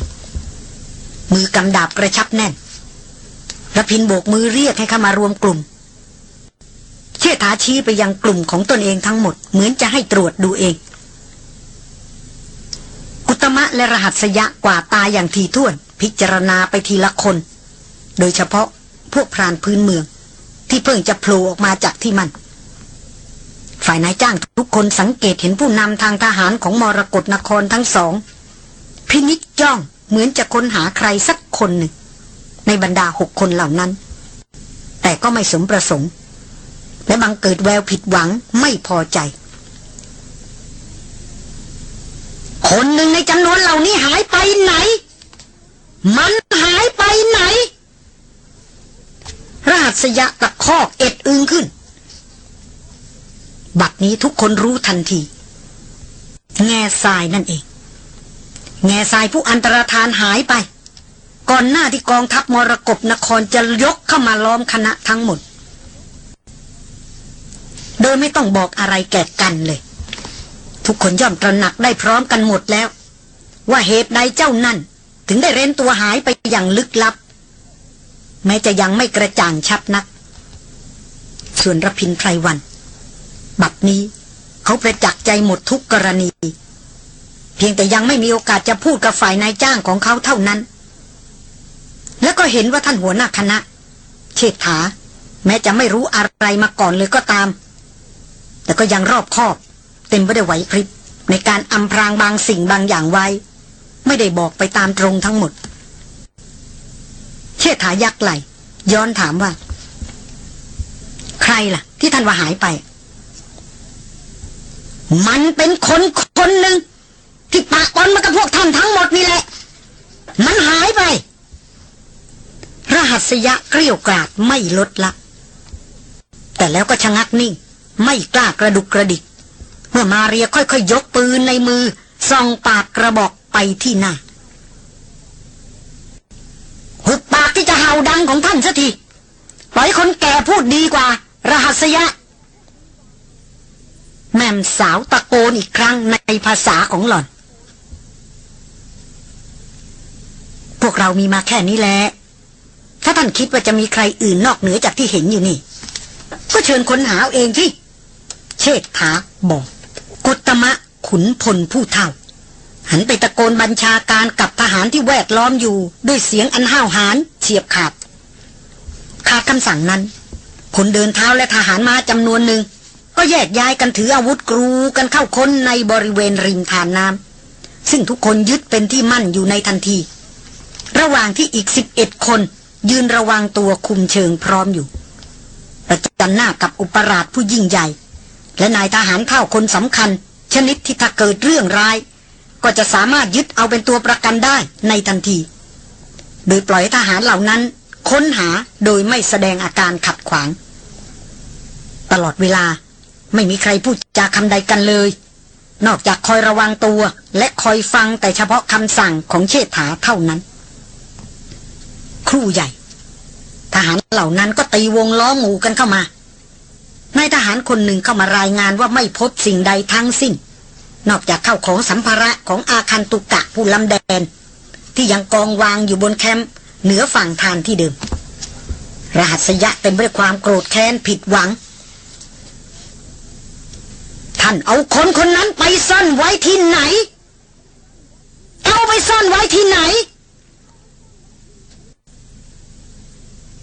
C: มือกำดาบกระชับแน่นระพินโบกมือเรียกให้เข้ามารวมกลุ่ม เชษฐาชี้ไปยังกลุ่มของตนเองทั้งหมด เหมือนจะให้ตรวจดูเอง กุตมะและรหัสยะกว่าตาอย่างทีท่วน พิจารณาไปทีละคน โดยเฉพาะพวกพรานพื้นเมือง ที่เพิ่งจะโผล่ออกมาจากที่มัน ฝ่ายนายจ้างทุกคนสังเกตเห็นผู้นำทางทหารของมรกรนครทั้งสอง พินิจจ้องเหมือนจะค้นหาใครสักคนหนึ่ง ในบรรดาหกคนเหล่านั้น แต่ก็ไม่สมประสงค์ และบังเกิดแววผิดหวังไม่พอใจ คนหนึ่งในจำนวนเหล่านี้หายไปไหน มันหายไปไหน ราชยะตะคอกเอ็ดอึงขึ้น บัดนี้ทุกคนรู้ทันที แง่ทรายนั่นเอง แง่ทรายผู้อันตรธานหายไป ก่อนหน้าที่กองทัพมรกรนครจะยกเข้ามาล้อมคณะทั้งหมด โดยไม่ต้องบอกอะไรแก่กันเลย ทุกคนย่อมตระหนักได้พร้อมกันหมดแล้ว ว่าเหตุใดเจ้านั่น ถึงได้เร้นตัวหายไปอย่างลึกลับ แม้จะยังไม่กระจ่างชัดนัก ส่วนรพินไพรวัน บัดนี้เขาประจักษ์ใจหมดทุกกรณี เพียงแต่ยังไม่มีโอกาสจะพูดกับฝ่ายนายจ้างของเขาเท่านั้น แล้วก็เห็นว่าท่านหัวหน้าคณะ เชษฐา แม้จะไม่รู้อะไรมาก่อนเลยก็ตาม แต่ก็ยังรอบคอบ เต็มไปด้วยไหวพริบในการอำพรางบางสิ่งบางอย่างไว้ ไม่ได้บอกไปตามตรงทั้งหมด เชษฐายักไหลย้อนถามว่า ใครล่ะ ที่ท่านว่าหายไป มันเป็นคนคนหนึ่งที่ปะปนมากับพวกท่านทั้งหมดนี่แหละ มันหายไป รหัสยะเกลียวกราดไม่ลดละ แต่แล้วก็ชะงักนิ่ง ไม่กล้ากระดุกกระดิก มื่อมาเรียค่อยๆยยกปืนในมือส่องปากกระบอกไปที่หน้าหุบปากที่จะเห่าดังของท่านสักทีปล่อยคนแก่พูดดีกว่า รหัสยะ แม่มสาวตะโกนอีกครั้งในภาษาของหล่อน พวกเรามีมาแค่นี้แหละถ้าท่านคิดว่าจะมีใครอื่นนอกเหนือจากที่เห็นอยู่นี่ ก็เชิญค้นหาเอาเองที่ เชษฐาบอก กุตมะขุนพลผู้เท่า หันไปตะโกนบัญชาการกับทหารที่แวดล้อมอยู่ด้วยเสียงอันห้าวหาญเฉียบขาด ขาดคำสั่งนั้นคนเดินเท้าและทหารมาจำนวนหนึ่ง ก็แยกย้ายกันถืออาวุธกรูกันเข้าค้นในบริเวณริมทานน้ำซึ่งทุกคนยึดเป็นที่มั่นอยู่ในทันที ระหว่างที่อีกสิบเอ็ดคนยืนระวังตัวคุมเชิงพร้อมอยู่ประจันหน้ากับอุปราชผู้ยิ่งใหญ่ และนายทหารเท่าคนสำคัญ ชนิดที่ถ้าเกิดเรื่องร้าย ก็จะสามารถยึดเอาเป็นตัวประกันได้ในทันที โดยปล่อยทหารเหล่านั้น ค้นหาโดยไม่แสดงอาการขัดขวาง ตลอดเวลาไม่มีใครพูดจาคำใดกันเลย นอกจากคอยระวังตัวและคอยฟังแต่เฉพาะคำสั่งของเชษฐาเท่านั้น ครูใหญ่ ทหารเหล่านั้นก็ตีวงล้อมหมู่กันเข้ามา นายทหารคนหนึ่งเข้ามารายงานว่าไม่พบสิ่งใดทั้งสิ้น นอกจากเข้าของสัมภาระของอาคันตุกะผู้ลำแดน ที่ยังกองวางอยู่บนแคมป์เหนือฝั่งทานที่เดิม รหัสยะเต็มไปด้วยความโกรธแค้นผิดหวัง ท่านเอาคนคนนั้นไปซ่อนไว้ที่ไหน เอาไปซ่อนไว้ที่ไหน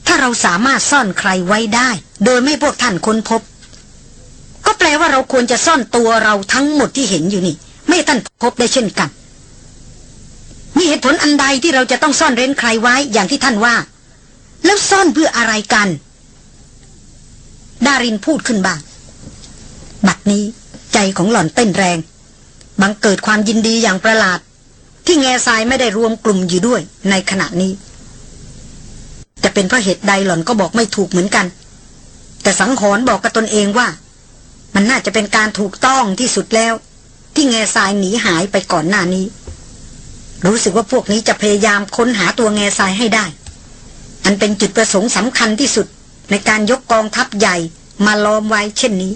C: ถ้าเราสามารถซ่อนใครไว้ได้ โดยไม่พวกท่านค้นพบ ก็แปลว่าเราควรจะซ่อนตัวเราทั้งหมดที่เห็นอยู่นี่ ไม่ท่านพบได้เช่นกัน มีเหตุผลอันใดที่เราจะต้องซ่อนเร้นใครไว้อย่างที่ท่านว่า แล้วซ่อนเพื่ออะไรกัน ดารินพูดขึ้นบ้าง บัดนี้ใจของหล่อนเต้นแรง บังเกิดความยินดีอย่างประหลาด ที่แง่ทรายไม่ได้รวมกลุ่มอยู่ด้วยในขณะนี้ จะเป็นเพราะเหตุใดหล่อนก็บอกไม่ถูกเหมือนกัน แต่สังหรณ์บอกกับตนเองว่า มันน่าจะเป็นการถูกต้องที่สุดแล้ว ที่แง่ทรายหนีหายไปก่อนหน้านี้ รู้สึกว่าพวกนี้จะพยายามค้นหาตัวแง่ทรายให้ได้ อันเป็นจุดประสงค์สำคัญที่สุดในการยกกองทัพใหญ่มาล้อมไว้เช่นนี้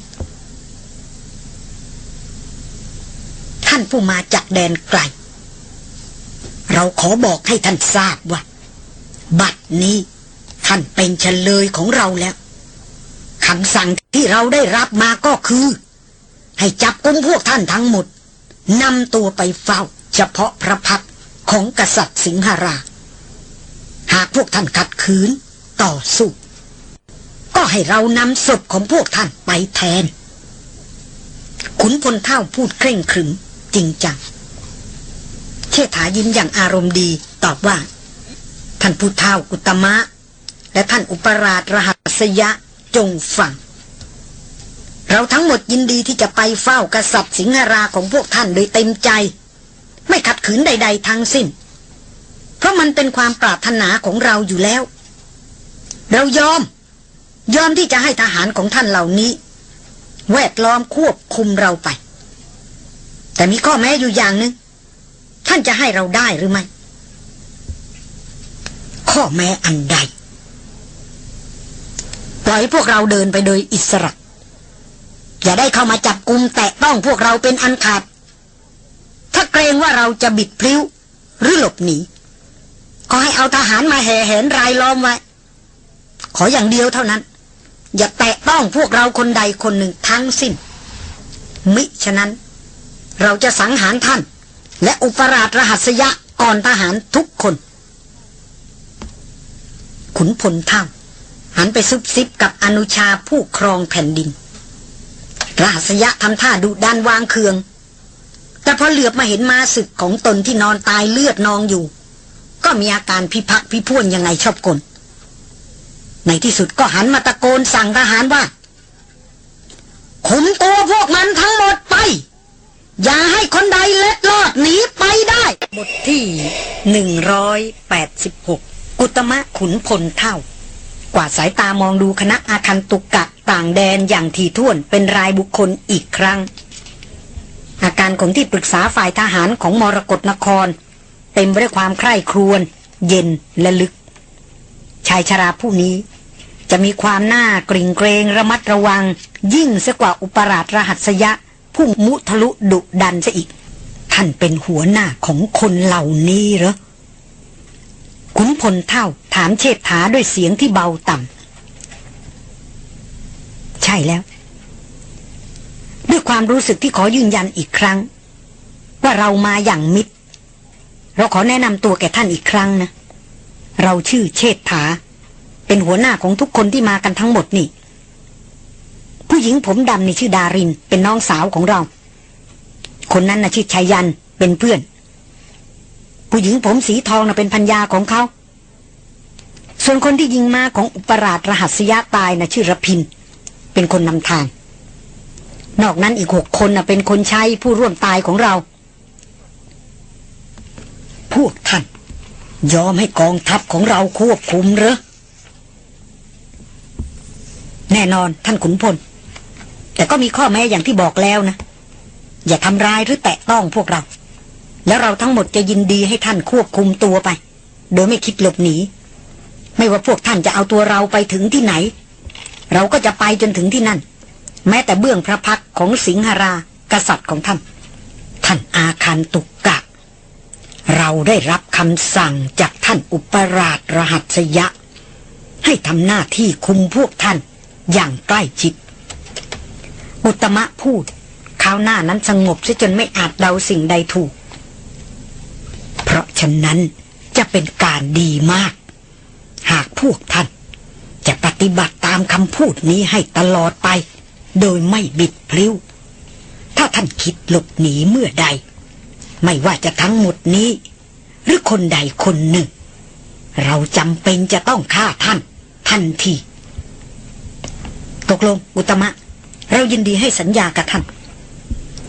C: ท่านผู้มาจากแดนไกล เราขอบอกให้ท่านทราบว่า บัดนี้ ท่านเป็นเฉลยของเราแล้วคำสั่งที่เราได้รับมาก็คือ ให้จับกุมพวกท่านทั้งหมดนำตัวไปเฝ้า เฉพาะพระพักของกษัตริย์สิงหรา หากพวกท่านขัดขืนต่อสู้ก็ให้เรานำศพของพวกท่านไปแทน ขุนพลเท่าพูดเคร่งครึมจริงจัง เชษฐายิ้มอย่างอารมณ์ดีตอบว่า ท่านผู้เท่าอุตมะ และท่านอุปราชรหัสยะจงฟัง เราทั้งหมดยินดีที่จะไปเฝ้ากษัตริย์สิงหราของพวกท่านโดยเต็มใจ ไม่ขัดขืนใด ๆทั้งสิ้น เพราะมันเป็นความปรารถนาของเราอยู่แล้ว เรายอม ยอมที่จะให้ทหารของท่านเหล่านี้ แวดล้อมควบคุมเราไป แต่มีข้อแม้อยู่อย่างหนึง่งท่านจะให้เราได้หรือไม่ ข้อแม้อันใด ปล่อยพวกเราเดินไปโดยอิสระ อย่าได้เข้ามาจับกลุมแตะต้องพวกเราเป็นอันขาด ถ้าเกรงว่าเราจะบิดพลิ้ว หรือหลบหนีก็ให้เอาทหารมาแห่แหนรายล้อมไว้ ขออย่างเดียวเท่านั้น อย่าแตะต้องพวกเราคนใดคนหนึ่งทั้งสิ้น มิฉะนั้น เราจะสังหารท่าน และอุปราชรหัสยะก่อนทหารทุกคน ขุนพลเท่า หันไปซุบซิบกับอนุชาผู้ครองแผ่นดินรหัสยะทำท่าดุดันวางเคือง แต่พอเหลือบมาเห็นมาศึกของตนที่นอนตายเลือดนองอยู่ ก็มีอาการพิพักพิพ่วนยังไงชอบกลในที่สุดก็หันมาตะโกนสั่งทหารว่าคุมตัวพวกมันทั้งหมดไป อย่าให้คนใดเล็ดลอดหนีไปได้บทที่หนึ่งร้อยแปดสิบหกกุตมะขุนพลเท่า ว่าดสายตามองดูคณะอาคันตุกกะต่างแดนอย่างถี่ถ้วนเป็นรายบุคคลอีกครั้ง อาการของที่ปรึกษาฝ่ายทหารของมรกรนคร เต็มไปด้วยความใคร่ครวญเย็นและลึก ชายชราผู้นี้จะมีความหน่ากริ่งเกรงระมัดระวัง ยิ่งเสียกว่าอุปราชรหัสยะผู้มุทะลุดุดันซะอีก ท่านเป็นหัวหน้าของคนเหล่านี้เหรอ ขุนพลเท่าถามเชษฐาด้วยเสียงที่เบาต่ำ ใช่แล้ว ด้วยความรู้สึกที่ขอยืนยันอีกครั้ง ว่าเรามาอย่างมิตร เราขอแนะนำตัวแก่ท่านอีกครั้งนะ เราชื่อเชษฐา เป็นหัวหน้าของทุกคนที่มากันทั้งหมดนี่ ผู้หญิงผมดำนี่ชื่อดาริน เป็นน้องสาวของเรา คนนั้นนะชื่อชายันเป็นเพื่อน ผู้หญิงผมสีทองน่ะเป็นพัญญาของเขา ส่วนคนที่ยิงมาของอุปราชรหัสยะตายนะชื่อระพิน เป็นคนนำทาง นอกนั้นอีกหกคนนะเป็นคนใช้ผู้ร่วมตายของเรา พวกท่าน ยอมให้กองทัพของเราควบคุมเหรอแน่นอนท่านขุนพล แต่ก็มีข้อแม้อย่างที่บอกแล้วนะ อย่าทำร้ายหรือแตะต้องพวกเรา แล้วเราทั้งหมดจะยินดีให้ท่านควบคุมตัวไป โดยไม่คิดหลบหนี ไม่ว่าพวกท่านจะเอาตัวเราไปถึงที่ไหน เราก็จะไปจนถึงที่นั่น แม้แต่เบื้องพระพักของสิงหรา กษัตริย์ของท่าน ท่านอาคันตุกกะ เราได้รับคำสั่งจากท่านอุปราชรหัสยะ ให้ทำหน้าที่คุมพวกท่านอย่างใกล้ชิด อุตมะพูดข้าวหน้านั้นสงบซะจนไม่อาจเดาสิ่งใดถูก เพราะฉะนั้นจะเป็นการดีมาก หากพวกท่าน จะปฏิบัติตามคำพูดนี้ให้ตลอดไป โดยไม่บิดพลิ้ว ถ้าท่านคิดหลบหนีเมื่อใด ไม่ว่าจะทั้งหมดนี้ หรือคนใดคนหนึ่ง เราจำเป็นจะต้องฆ่าท่าน ทันที ตกลงอุตมะ เรายินดีให้สัญญากับท่าน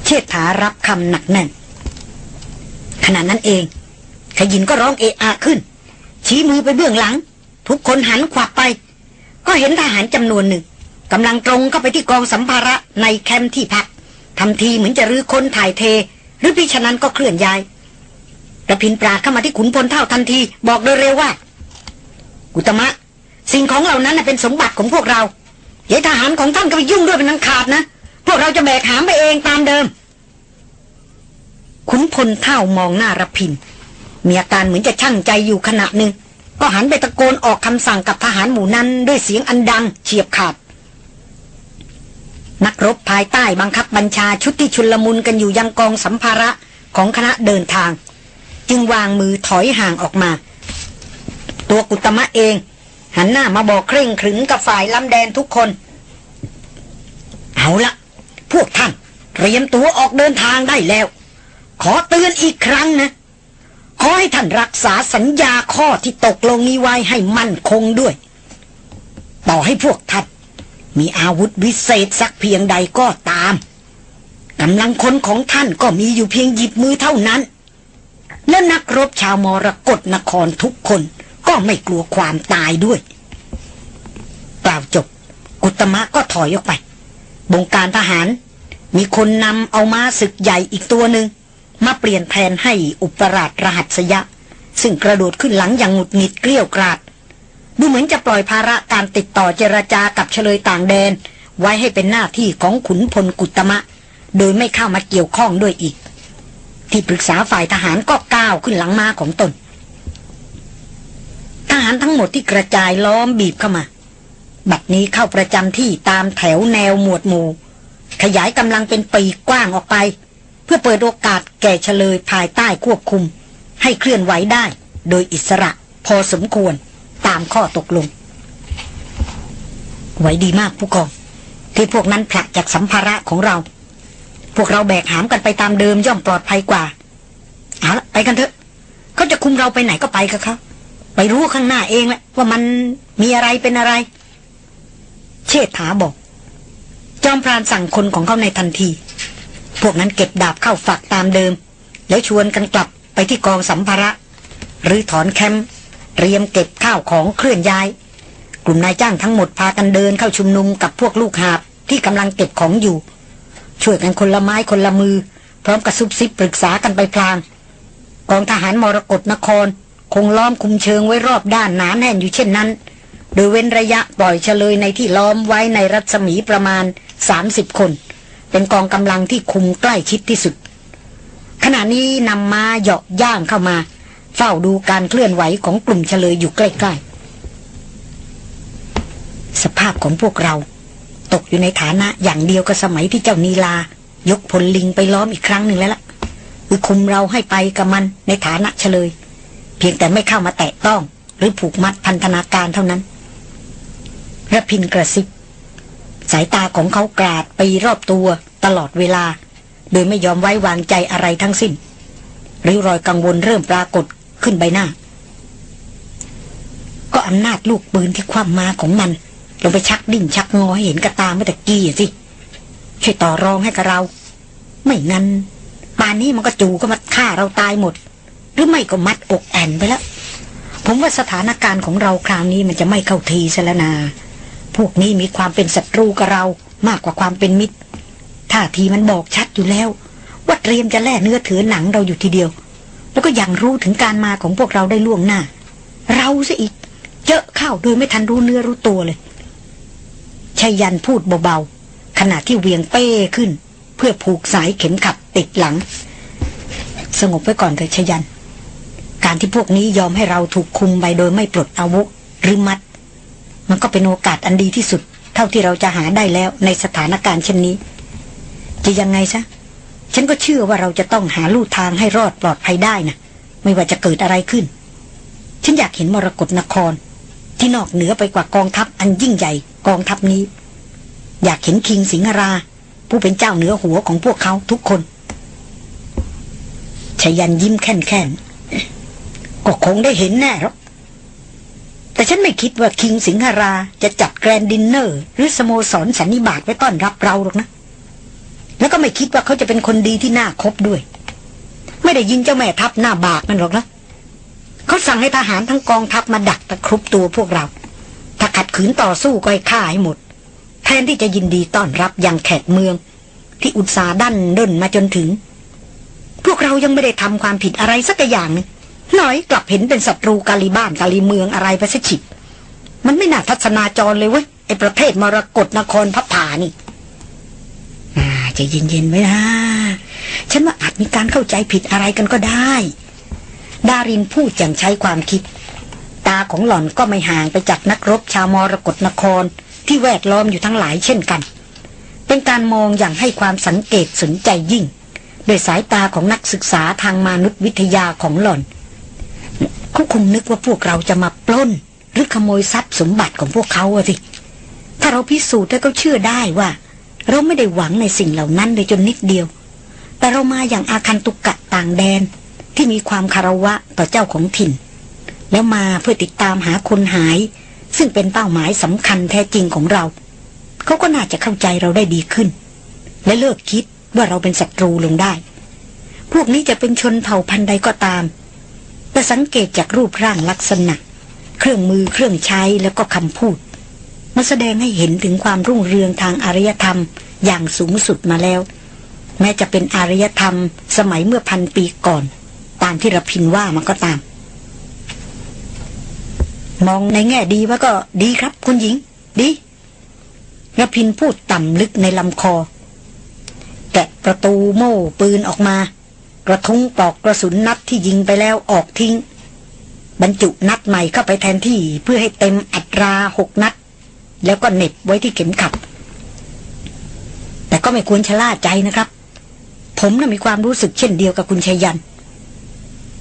C: เชษฐารับคำหนักแน่นขณะนั้นเอง ขยินก็ร้องเอะอะขึ้น ชี้มือไปเบื้องหลัง ทุกคนหันขวับไป ก็เห็นทหารจำนวนหนึ่งกำลังตรงเข้าไปที่กองสัมภาระในแคมป์ที่พักทำทีเหมือนจะรื้อค้นถ่ายเท หรือพิฉะนั้นก็เคลื่อนย้ายระพินปราดเข้ามาที่ขุนพลเท่าทันที บอกโดยเร็วว่า กุตมะ สิ่งของเหล่านั้นเป็นสมบัติของพวกเราอย่าให้ทหารของท่านก็ไปยุ่งด้วยเป็นนังขาดนะพวกเราจะแบกหามไปเองตามเดิม ขุนพลเท่ามองหน้าระพิน มีอาการเหมือนจะชั่งใจอยู่ขณะหนึ่ง ก็หันไปตะโกนออกคำสั่งกับทหารหมู่นั้นด้วยเสียงอันดังเฉียบขาด นักรบภายใต้บังคับบัญชาชุดที่ชุลมุนกันอยู่ยังกองสัมภาระของคณะเดินทาง จึงวางมือถอยห่างออกมา ตัวกุตมะเอง หันหน้ามาบอกเคร่งขรึมกับฝ่ายลำแดนทุกคน เอาละพวกท่านเตรียมตัวออกเดินทางได้แล้ว ขอเตือนอีกครั้งนะ ขอให้ท่านรักษาสัญญาข้อที่ตกลงนี้ไว้ให้มั่นคงด้วย ต่อให้พวกท่านมีอาวุธวิเศษสักเพียงใดก็ตามกำลังคนของท่านก็มีอยู่เพียงหยิบมือเท่านั้น และนักรบชาวมรกรนครทุกคนก็ไม่กลัวความตายด้วย กล่าวจบ กุตมะก็ถอยออกไป บงการทหาร มีคนนำเอามาศึกใหญ่อีกตัวหนึ่ง มาเปลี่ยนแทนให้อุปราชรหัสยะ ซึ่งกระโดดขึ้นหลังอย่างหงุดหงิดเกลี้ยวกราด ดูเหมือนจะปล่อยภาระการติดต่อเจรจากับเฉลยต่างแดน ไว้ให้เป็นหน้าที่ของขุนพลกุตมะ โดยไม่เข้ามาเกี่ยวข้องด้วยอีก ที่ปรึกษาฝ่ายทหารก็ก้าวขึ้นหลังมาของตน ทหารทั้งหมดที่กระจายล้อมบีบเข้ามา บัดนี้เข้าประจำที่ตามแถวแนวหมวดหมู่ขยายกำลังเป็นปีกกว้างออกไป เพื่อเปิดโอกาสแก่เฉลยภายใต้ควบคุม ให้เคลื่อนไหวได้ โดยอิสระพอสมควรตามข้อตกลง ไหวดีมากผู้กอง ที่พวกนั้นผลักจากสัมภาระของเรา พวกเราแบกหามกันไปตามเดิมย่อมปลอดภัยกว่าเอาละไปกันเถอะเขาจะคุมเราไปไหนก็ไปกับเขาไปรู้ข้างหน้าเองแหละว่ามันมีอะไรเป็นอะไร เชษฐาบอก จอมพรานสั่งคนของเขาในทันที พวกนั้นเก็บดาบเข้าฝักตามเดิม แล้วชวนกันกลับไปที่กองสัมภาระ หรือถอนแคมป์เตรียมเก็บข้าวของเคลื่อนย้าย กลุ่มนายจ้างทั้งหมดพากันเดินเข้าชุมนุมกับพวกลูกหาบที่กำลังเก็บของอยู่ ช่วยกันคนละไม้คนละมือ พร้อมกับซุบซิบปรึกษากันไปพลาง กองทหารมรกรนคร คงล้อมคุมเชิงไว้รอบด้านหนาแน่นอยู่เช่นนั้น โดยเว้นระยะปล่อยเฉลยในที่ล้อมไว้ในรัศมีประมาณ 30 คน เป็นกองกำลังที่คุมใกล้ชิดที่สุด ขณะนี้นำมาเหยาะย่างเข้ามา เฝ้าดูการเคลื่อนไหวของกลุ่มเฉลยอยู่ใกล้ ๆ สภาพของพวกเรา ตกอยู่ในฐานะอย่างเดียวกับสมัยที่เจ้านีลา ยกพลลิงไปล้อมอีกครั้งหนึ่งแล้วล่ะคือคุมเราให้ไปกับมันในฐานะเฉลย เพียงแต่ไม่เข้ามาแตะต้อง หรือผูกมัดพันธนาการเท่านั้นระพินกระซิบ สายตาของเขากราดไปรอบตัวตลอดเวลา โดยไม่ยอมไว้วางใจอะไรทั้งสิ้นริ้วรอยกังวลเริ่มปรากฏขึ้นใบหน้า ก็อำนาจลูกปืนที่คว่ำมาของมันลงไปชักดิ้นชักงอให้เห็นกระตาเมื่อตะกี้สิช่วยต่อรองให้กับเรา ไม่งั้นป่านนี้มันก็จูก็มาฆ่าเราตายหมด หรือไม่ก็มัดอกแอนไปแล้ว ผมว่าสถานการณ์ของเราคราวนี้มันจะไม่เข้าทีซะแล้วนา พวกนี้มีความเป็นศัตรูกับเรามากกว่าความเป็นมิตรท่าทีมันบอกชัดอยู่แล้ว ว่าเตรียมจะแล่เนื้อถือหนังเราอยู่ทีเดียว แล้วก็ยังรู้ถึงการมาของพวกเราได้ล่วงหน้า เราซะอีกเจอเข้าโดยไม่ทันรู้เนื้อรู้ตัวเลยชายันพูดเบาๆขณะที่เวียงเป้ขึ้น เพื่อผูกสายเข็มขัดติดหลัง สงบไว้ก่อนเถอะชายัน การที่พวกนี้ยอมให้เราถูกคุมไปโดยไม่ปลดอาวุธหรือมัด มันก็เป็นโอกาสอันดีที่สุด เท่าที่เราจะหาได้แล้วในสถานการณ์เช่นนี้ จะยังไงซะ ฉันก็เชื่อว่าเราจะต้องหาลู่ทางให้รอดปลอดภัยได้นะไม่ว่าจะเกิดอะไรขึ้น ฉันอยากเห็นมรกรนคร ที่นอกเหนือไปกว่ากองทัพอันยิ่งใหญ่กองทัพนี้ อยากเห็นคิงสิงหรา ผู้เป็นเจ้าเหนือหัวของพวกเขาทุกคนชยันยิ้มแค่นแค่นก็คงได้เห็นแน่หรอก แต่ฉันไม่คิดว่าคิงสิงหราจะจัดแกรนดินเนอร์ หรือสโมสรสันนิบาตไว้ต้อนรับเราหรอกนะ แล้วก็ไม่คิดว่าเขาจะเป็นคนดีที่น่าคบด้วย ไม่ได้ยินเจ้าแม่ทัพหน้าบากนั่นหรอกนะเขาสั่งให้ทหารทั้งกองทัพมาดักตะครุบตัวพวกเรา ถ้าขัดขืนต่อสู้ก็ให้ฆ่าให้หมด แทนที่จะยินดีต้อนรับอย่างแขกเมือง ที่อุตสาห์ดั้นด้นมาจนถึง พวกเรายังไม่ได้ทำความผิดอะไรสักอย่างนึง น่อยกลับเห็นเป็นศัตรูกาลีบ้านกาลีเมืองอะไรไปสักฉิบมันไม่น่าทัศนาจรเลยเว้ยไอประเทศมรกรนครพัฒานี่าจะเย็นๆไว้นะ ฉันว่าอาจมีการเข้าใจผิดอะไรกันก็ได้ ดารินพูดอย่างใช้ความคิด ตาของหล่อนก็ไม่ห่างไปจากนักรบชาวมรกรนครที่แวดล้อมอยู่ทั้งหลายเช่นกัน เป็นการมองอย่างให้ความสังเกตสนใจยิ่ง โดยสายตาของนักศึกษาทางมนุษยวิทยาของหล่อน เขาคงนึกว่าพวกเราจะมาปล้น หรือขโมยทรัพย์สมบัติของพวกเขาอะสิถ้าเราพิสูจน์แล้วก็เชื่อได้ว่า เราไม่ได้หวังในสิ่งเหล่านั้นเลยจนนิดเดียว แต่เรามาอย่างอาคันตุกกะต่างแดนที่มีความคารวะต่อเจ้าของถิ่น แล้วมาเพื่อติดตามหาคนหาย ซึ่งเป็นเป้าหมายสำคัญแท้จริงของเรา เขาก็น่าจะเข้าใจเราได้ดีขึ้น และเลิกคิดว่าเราเป็นศัตรูลงได้ พวกนี้จะเป็นชนเผ่าพันธุ์ใดก็ตาม แต่สังเกตจากรูปร่างลักษณะ เครื่องมือเครื่องใช้แล้วก็คำพูดมาแสดงให้เห็นถึงความรุ่งเรืองทางอารยธรรมอย่างสูงสุดมาแล้ว แม้จะเป็นอารยธรรมสมัยเมื่อพันปีก่อน ตามที่รพินว่ามันก็ตาม มองในแง่ดีว่าก็ดีครับ คุณหญิง ดีรพินพูดต่ำลึกในลำคอ แกะประตูโม่ปืนออกมา กระทุ้งปอกกระสุนนัดที่ยิงไปแล้วออกทิ้ง บรรจุนัดใหม่เข้าไปแทนที่เพื่อให้เต็มอัตราหกนัด แล้วก็เหน็บไว้ที่เข็มขัด แต่ก็ไม่ควรชะล่าใจนะครับ ผมน่ะมีความรู้สึกเช่นเดียวกับคุณชัยยัน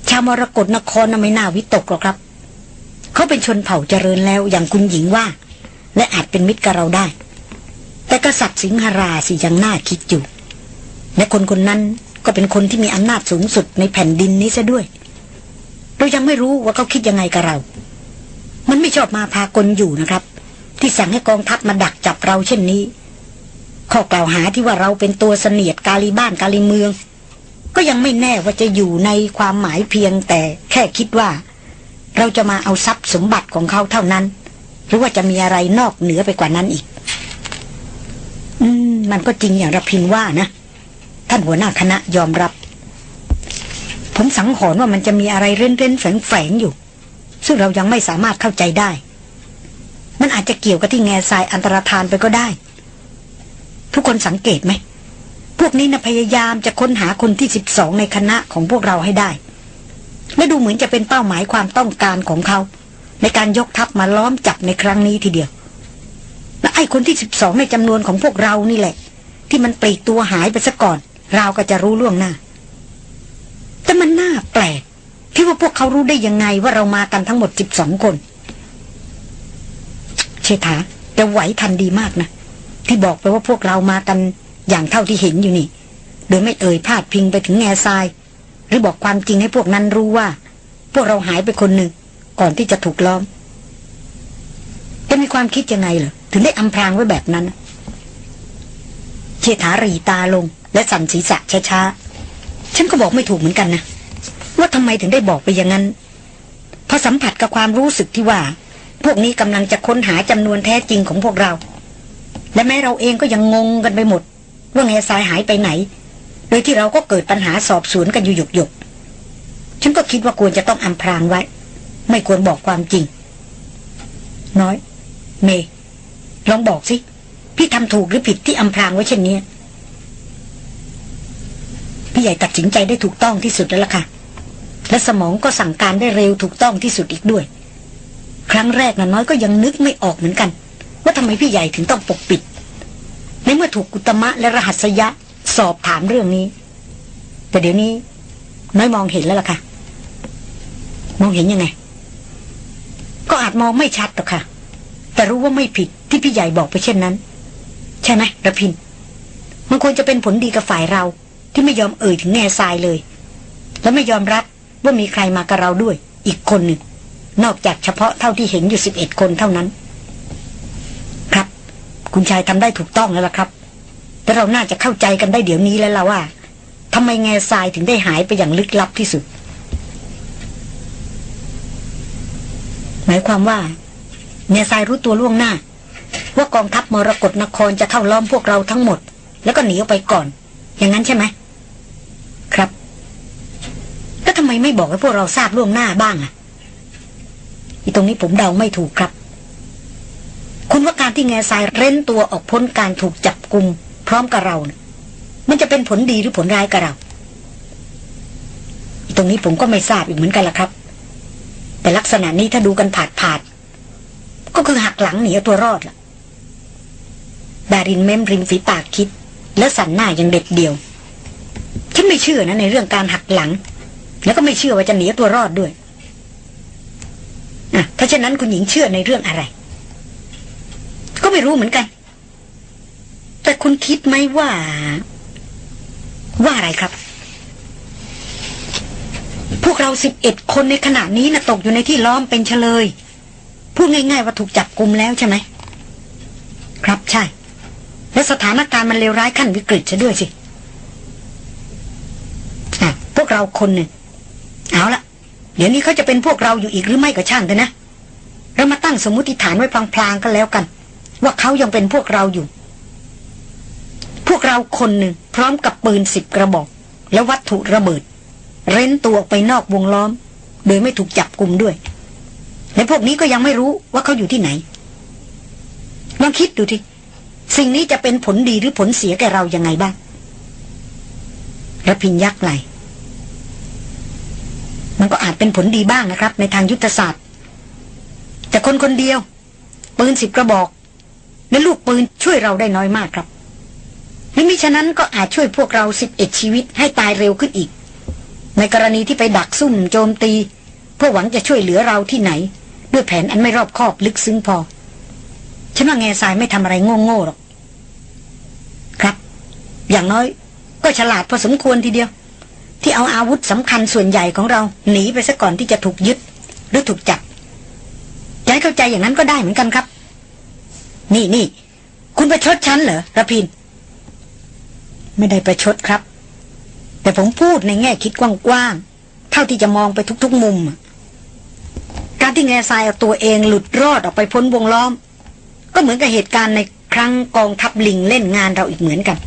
C: ชาวมรกรนครน่ะไม่น่าวิตกหรอกครับ เขาเป็นชนเผ่าเจริญแล้วอย่างคุณหญิงว่า และอาจเป็นมิตรกับเราได้ แต่กษัตริย์สิงหราสิยังน่าคิดอยู่และคนคนนั้น ก็เป็นคนที่มีอำนาจสูงสุดในแผ่นดินนี้ซะด้วย เรายังไม่รู้ว่าเขาคิดยังไงกับเรา มันไม่ชอบมาพากลอยู่นะครับ ที่สั่งให้กองทัพมาดักจับเราเช่นนี้ ข้อกล่าวหาที่ว่าเราเป็นตัวเสนียดกาลีบ้านกาลีเมือง ก็ยังไม่แน่ว่าจะอยู่ในความหมายเพียงแต่แค่คิดว่า เราจะมาเอาทรัพย์สมบัติของเขาเท่านั้น หรือว่าจะมีอะไรนอกเหนือไปกว่านั้นอีก อืม มันก็จริงอย่างรพินว่านะ ท่านหัวหน้าคณะยอมรับ ผมสังหรณ์ว่ามันจะมีอะไรเร้นเร้นๆแฝงแฝงๆอยู่ ซึ่งเรายังไม่สามารถเข้าใจได้ มันอาจจะเกี่ยวกับที่แง่ทรายอันตรธานไปก็ได้ ทุกคนสังเกตไหม พวกนี้นะพยายามจะค้นหาคนที่สิบสองในคณะของพวกเราให้ได้ และดูเหมือนจะเป็นเป้าหมายความต้องการของเขา ในการยกทัพมาล้อมจับในครั้งนี้ทีเดียวและไอ้คนที่สิบสองในจำนวนของพวกเรานี่แหละ ที่มันปลีกตัวหายไปซะก่อน เราก็จะรู้ล่วงหน้า แต่มันน่าแปลก ที่ว่าพวกเขารู้ได้ยังไงว่าเรามากันทั้งหมดสิบสองคน เชษฐาแต่ไหวทันดีมากนะ ที่บอกไปว่าพวกเรามากันอย่างเท่าที่เห็นอยู่นี่ โดยไม่เอ่ยพาดพิงไปถึงแง่ทราย หรือบอกความจริงให้พวกนั้นรู้ว่า พวกเราหายไปคนหนึ่งก่อนที่จะถูกล้อมจะมีความคิดยังไงเหรอถึงได้อำพรางไว้แบบนั้นเชษฐารีตาลง และสั่นศีรษะช้าๆ ฉันก็บอกไม่ถูกเหมือนกันนะ ว่าทำไมถึงได้บอกไปอย่างนั้นพราะสัมผัสกับความรู้สึกที่ว่า พวกนี้กำลังจะค้นหาจำนวนแท้จริงของพวกเรา และแม้เราเองก็ยังงงกันไปหมด ว่าแง่ทรายหายไปไหน โดยที่เราก็เกิดปัญหาสอบสวนกันอยู่หยกหยกฉันก็คิดว่าควรจะต้องอำพรางไว้ ไม่ควรบอกความจริง น้อย เมย์ลองบอกสิ พี่ทำถูกหรือผิดที่อำพรางไว้เช่นนี้ พี่ใหญ่ตัดสินใจได้ถูกต้องที่สุดแล้วล่ะค่ะ และสมองก็สั่งการได้เร็วถูกต้องที่สุดอีกด้วย ครั้งแรกนะน้อยก็ยังนึกไม่ออกเหมือนกัน ว่าทำไมพี่ใหญ่ถึงต้องปกปิด ในเมื่อถูกกุตมะและรหัสยะสอบถามเรื่องนี้ แต่เดี๋ยวนี้ น้อยมองเห็นแล้วล่ะค่ะ มองเห็นยังไง ก็อาจมองไม่ชัดหรอกค่ะ แต่รู้ว่าไม่ผิดที่พี่ใหญ่บอกไปเช่นนั้น ใช่ไหมระพินมันควรจะเป็นผลดีกับฝ่ายเรา ที่ไม่ยอมเอ่ยถึงแง่ทรายเลย และไม่ยอมรับว่ามีใครมากับเราด้วย อีกคนหนึ่ง นอกจากเฉพาะเท่าที่เห็นอยู่สิบเอ็ดคนเท่านั้น ครับ คุณชายทำได้ถูกต้องแล้วล่ะครับแต่เราน่าจะเข้าใจกันได้เดี๋ยวนี้แล้วล่ะว่าทำไมแง่ทรายถึงได้หายไปอย่างลึกลับที่สุด หมายความว่าแง่ทรายรู้ตัวล่วงหน้า ว่ากองทัพมรกรนครจะเข้าล้อมพวกเราทั้งหมด แล้วก็หนีออกไปก่อน อย่างนั้นใช่ไหม ครับแล้วทำไมไม่บอกให้พวกเราทราบล่วงหน้าบ้างอะอีตรงนี้ผมเดาไม่ถูกครับ คุณว่าการที่แง่ทรายเร้นตัวออกพ้นการถูกจับกลุ่มพร้อมกับเรานะมันจะเป็นผลดีหรือผลร้ายกับเราอีตรงนี้ผมก็ไม่ทราบอีกเหมือนกันละครับ แต่ลักษณะนี้ถ้าดูกันผาดผาด ก็คือหักหลังหนีเอาตัวรอดล่ะดารินเม้มริมฝีปากคิด และสันหน้ายังเด็ดเดี่ยว ฉันไม่เชื่อนะในเรื่องการหักหลัง แล้วก็ไม่เชื่อว่าจะหนีตัวรอดด้วยอะถ้าเช่นนั้นคุณหญิงเชื่อในเรื่องอะไร ก็ไม่รู้เหมือนกัน แต่คุณคิดไหมว่า ว่าอะไรครับ พวกเราสิบเอ็ดคนในขณะนี้นะตกอยู่ในที่ล้อมเป็นเฉลย พูดง่าย ๆ ว่าถูกจับกลุมแล้วใช่ไหม ครับใช่ และสถานการณ์มันเลวร้ายขั้นวิกฤตซะด้วยสิ วกเราคนหนึ่งเอาละเดี๋ยวนี้เขาจะเป็นพวกเราอยู่อีกหรือไม่ก็ช่างเถอะนะเรามาตั้งสมมติฐานไว้พลางๆกันแล้วกัน ว่าเขายังเป็นพวกเราอยู่ พวกเราคนหนึ่งพร้อมกับปืนสิบกระบอก และวัตถุระเบิด เร้นตัวออกไปนอกวงล้อม โดยไม่ถูกจับกลุ่มด้วยและพวกนี้ก็ยังไม่รู้ว่าเขาอยู่ที่ไหนลองคิดดูทีสิ่งนี้จะเป็นผลดีหรือผลเสียแก่เรายังไงบ้างระพินยักไหล มันก็อาจเป็นผลดีบ้างนะครับ ในทางยุทธศาสตร์ แต่คนคนเดียว ปืนสิบกระบอก และลูกปืนช่วยเราได้น้อยมากครับหรือมิฉะนั้นก็อาจช่วยพวกเราสิบเอ็ดชีวิตให้ตายเร็วขึ้นอีก ในกรณีที่ไปดักซุ่มโจมตี เพื่อหวังจะช่วยเหลือเราที่ไหน ด้วยแผนอันไม่รอบคอบลึกซึ้งพอฉันว่าแง่ทรายไม่ทำอะไรโง่ๆหรอก ครับ อย่างน้อยก็ฉลาดพอสมควรทีเดียว ที่เอาอาวุธสำคัญส่วนใหญ่ของเราหนีไปซะก่อนที่จะถูกยึด หรือถูกจับจะให้เข้าใจอย่างนั้นก็ได้เหมือนกันครับ นี่นี่คุณประชดฉันเหรอระพิน ไม่ได้ประชดครับ แต่ผมพูดในแง่คิดกว้างๆเท่าที่จะมองไปทุกๆมุม การที่แง่ทรายเอาตัวเองหลุดรอดออกไปพ้นวงล้อม ก็เหมือนกับเหตุการณ์ในครั้งกองทัพลิงเล่นงานเราอีกเหมือนกัน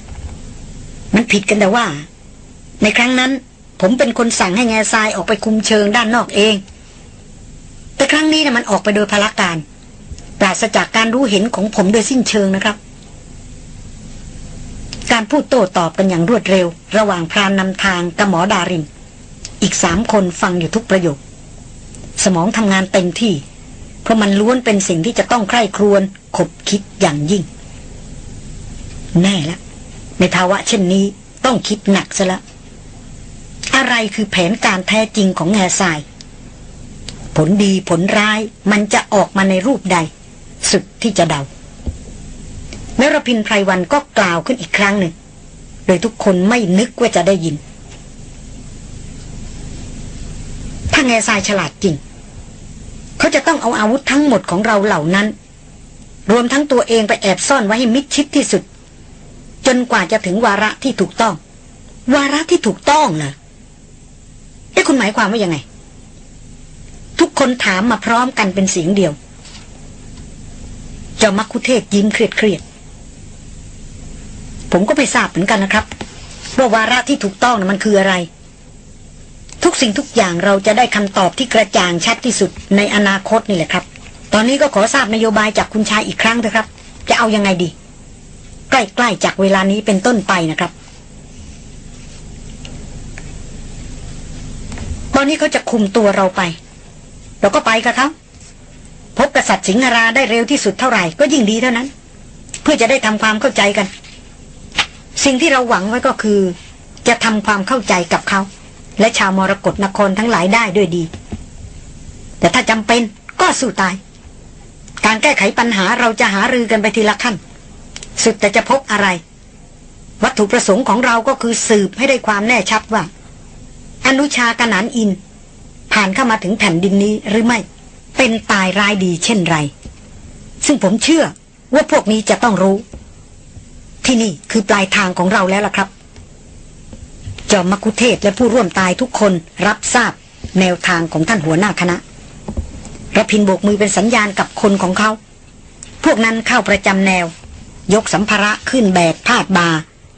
C: มันผิดกันแต่ว่า ในครั้งนั้น ผมเป็นคนสั่งให้แง่ทรายออกไปคุมเชิงด้านนอกเอง แต่ครั้งนี้นะมันออกไปโดยพละการ ปราศจากการรู้เห็นของผมโดยสิ้นเชิงนะครับ การพูดโต้ตอบกันอย่างรวดเร็ว ระหว่างพรานนำทางกับหมอดารินอีกสามคนฟังอยู่ทุกประโยค สมองทำงานเต็มที่ เพราะมันล้วนเป็นสิ่งที่จะต้องใคร่ครวญขบคิดอย่างยิ่ง แน่ละในภาวะเช่นนี้ต้องคิดหนักซะละ อะไรคือแผนการแท้จริงของแง่ทราย ผลดีผลร้ายมันจะออกมาในรูปใด สุดที่จะเดาแมรพินไพรวันก็กล่าวขึ้นอีกครั้งหนึ่ง โดยทุกคนไม่นึกว่าจะได้ยิน ถ้าแง่ทรายฉลาดจริง เขาจะต้องเอาอาวุธทั้งหมดของเราเหล่านั้น รวมทั้งตัวเองไปแอบซ่อนไว้ให้มิดชิดที่สุด จนกว่าจะถึงวาระที่ถูกต้อง วาระที่ถูกต้องเหรอ เอ้คุณหมายความว่ายังไง ทุกคนถามมาพร้อมกันเป็นเสียงเดียวจ้ามักคุเทศยิ้มเครียดเครียดผมก็ไม่ทราบเหมือนกันนะครับว่าวาระที่ถูกต้องนะมันคืออะไร ทุกสิ่งทุกอย่างเราจะได้คำตอบที่กระจ่างชัดที่สุดในอนาคตนี่แหละครับ ตอนนี้ก็ขอทราบนโยบายจากคุณชายอีกครั้งเถอะครับ จะเอายังไงดี ใกล้ๆจากเวลานี้เป็นต้นไปนะครับ อนนี้เขาจะคุมตัวเราไป เราก็ไปกับเขาพบกษัตริย์สิงหราได้เร็วที่สุดเท่าไหร่ก็ยิ่งดีเท่านั้น เพื่อจะได้ทำความเข้าใจกัน สิ่งที่เราหวังไว้ก็คือ จะทำความเข้าใจกับเขา และชาวมรกรนครทั้งหลายได้ด้วยดี แต่ถ้าจำเป็นก็สู้ตาย การแก้ไขปัญหาเราจะหารือกันไปทีละขั้น สุดแต่จะพบอะไร วัตถุประสงค์ของเราก็คือสืบให้ได้ความแน่ชัดว่า อนุชากนานอิน ผ่านเข้ามาถึงแผ่นดินนี้หรือไม่ เป็นตายรายดีเช่นไร ซึ่งผมเชื่อว่าพวกนี้จะต้องรู้ ที่นี่คือปลายทางของเราแล้วล่ะครับ จอมมกุเทศและผู้ร่วมตายทุกคนรับทราบแนวทางของท่านหัวหน้าคณะระพินโบกมือเป็นสัญญาณกับคนของเขา พวกนั้นเข้าประจำแนว ยกสัมภาระขึ้นแบกพาดบา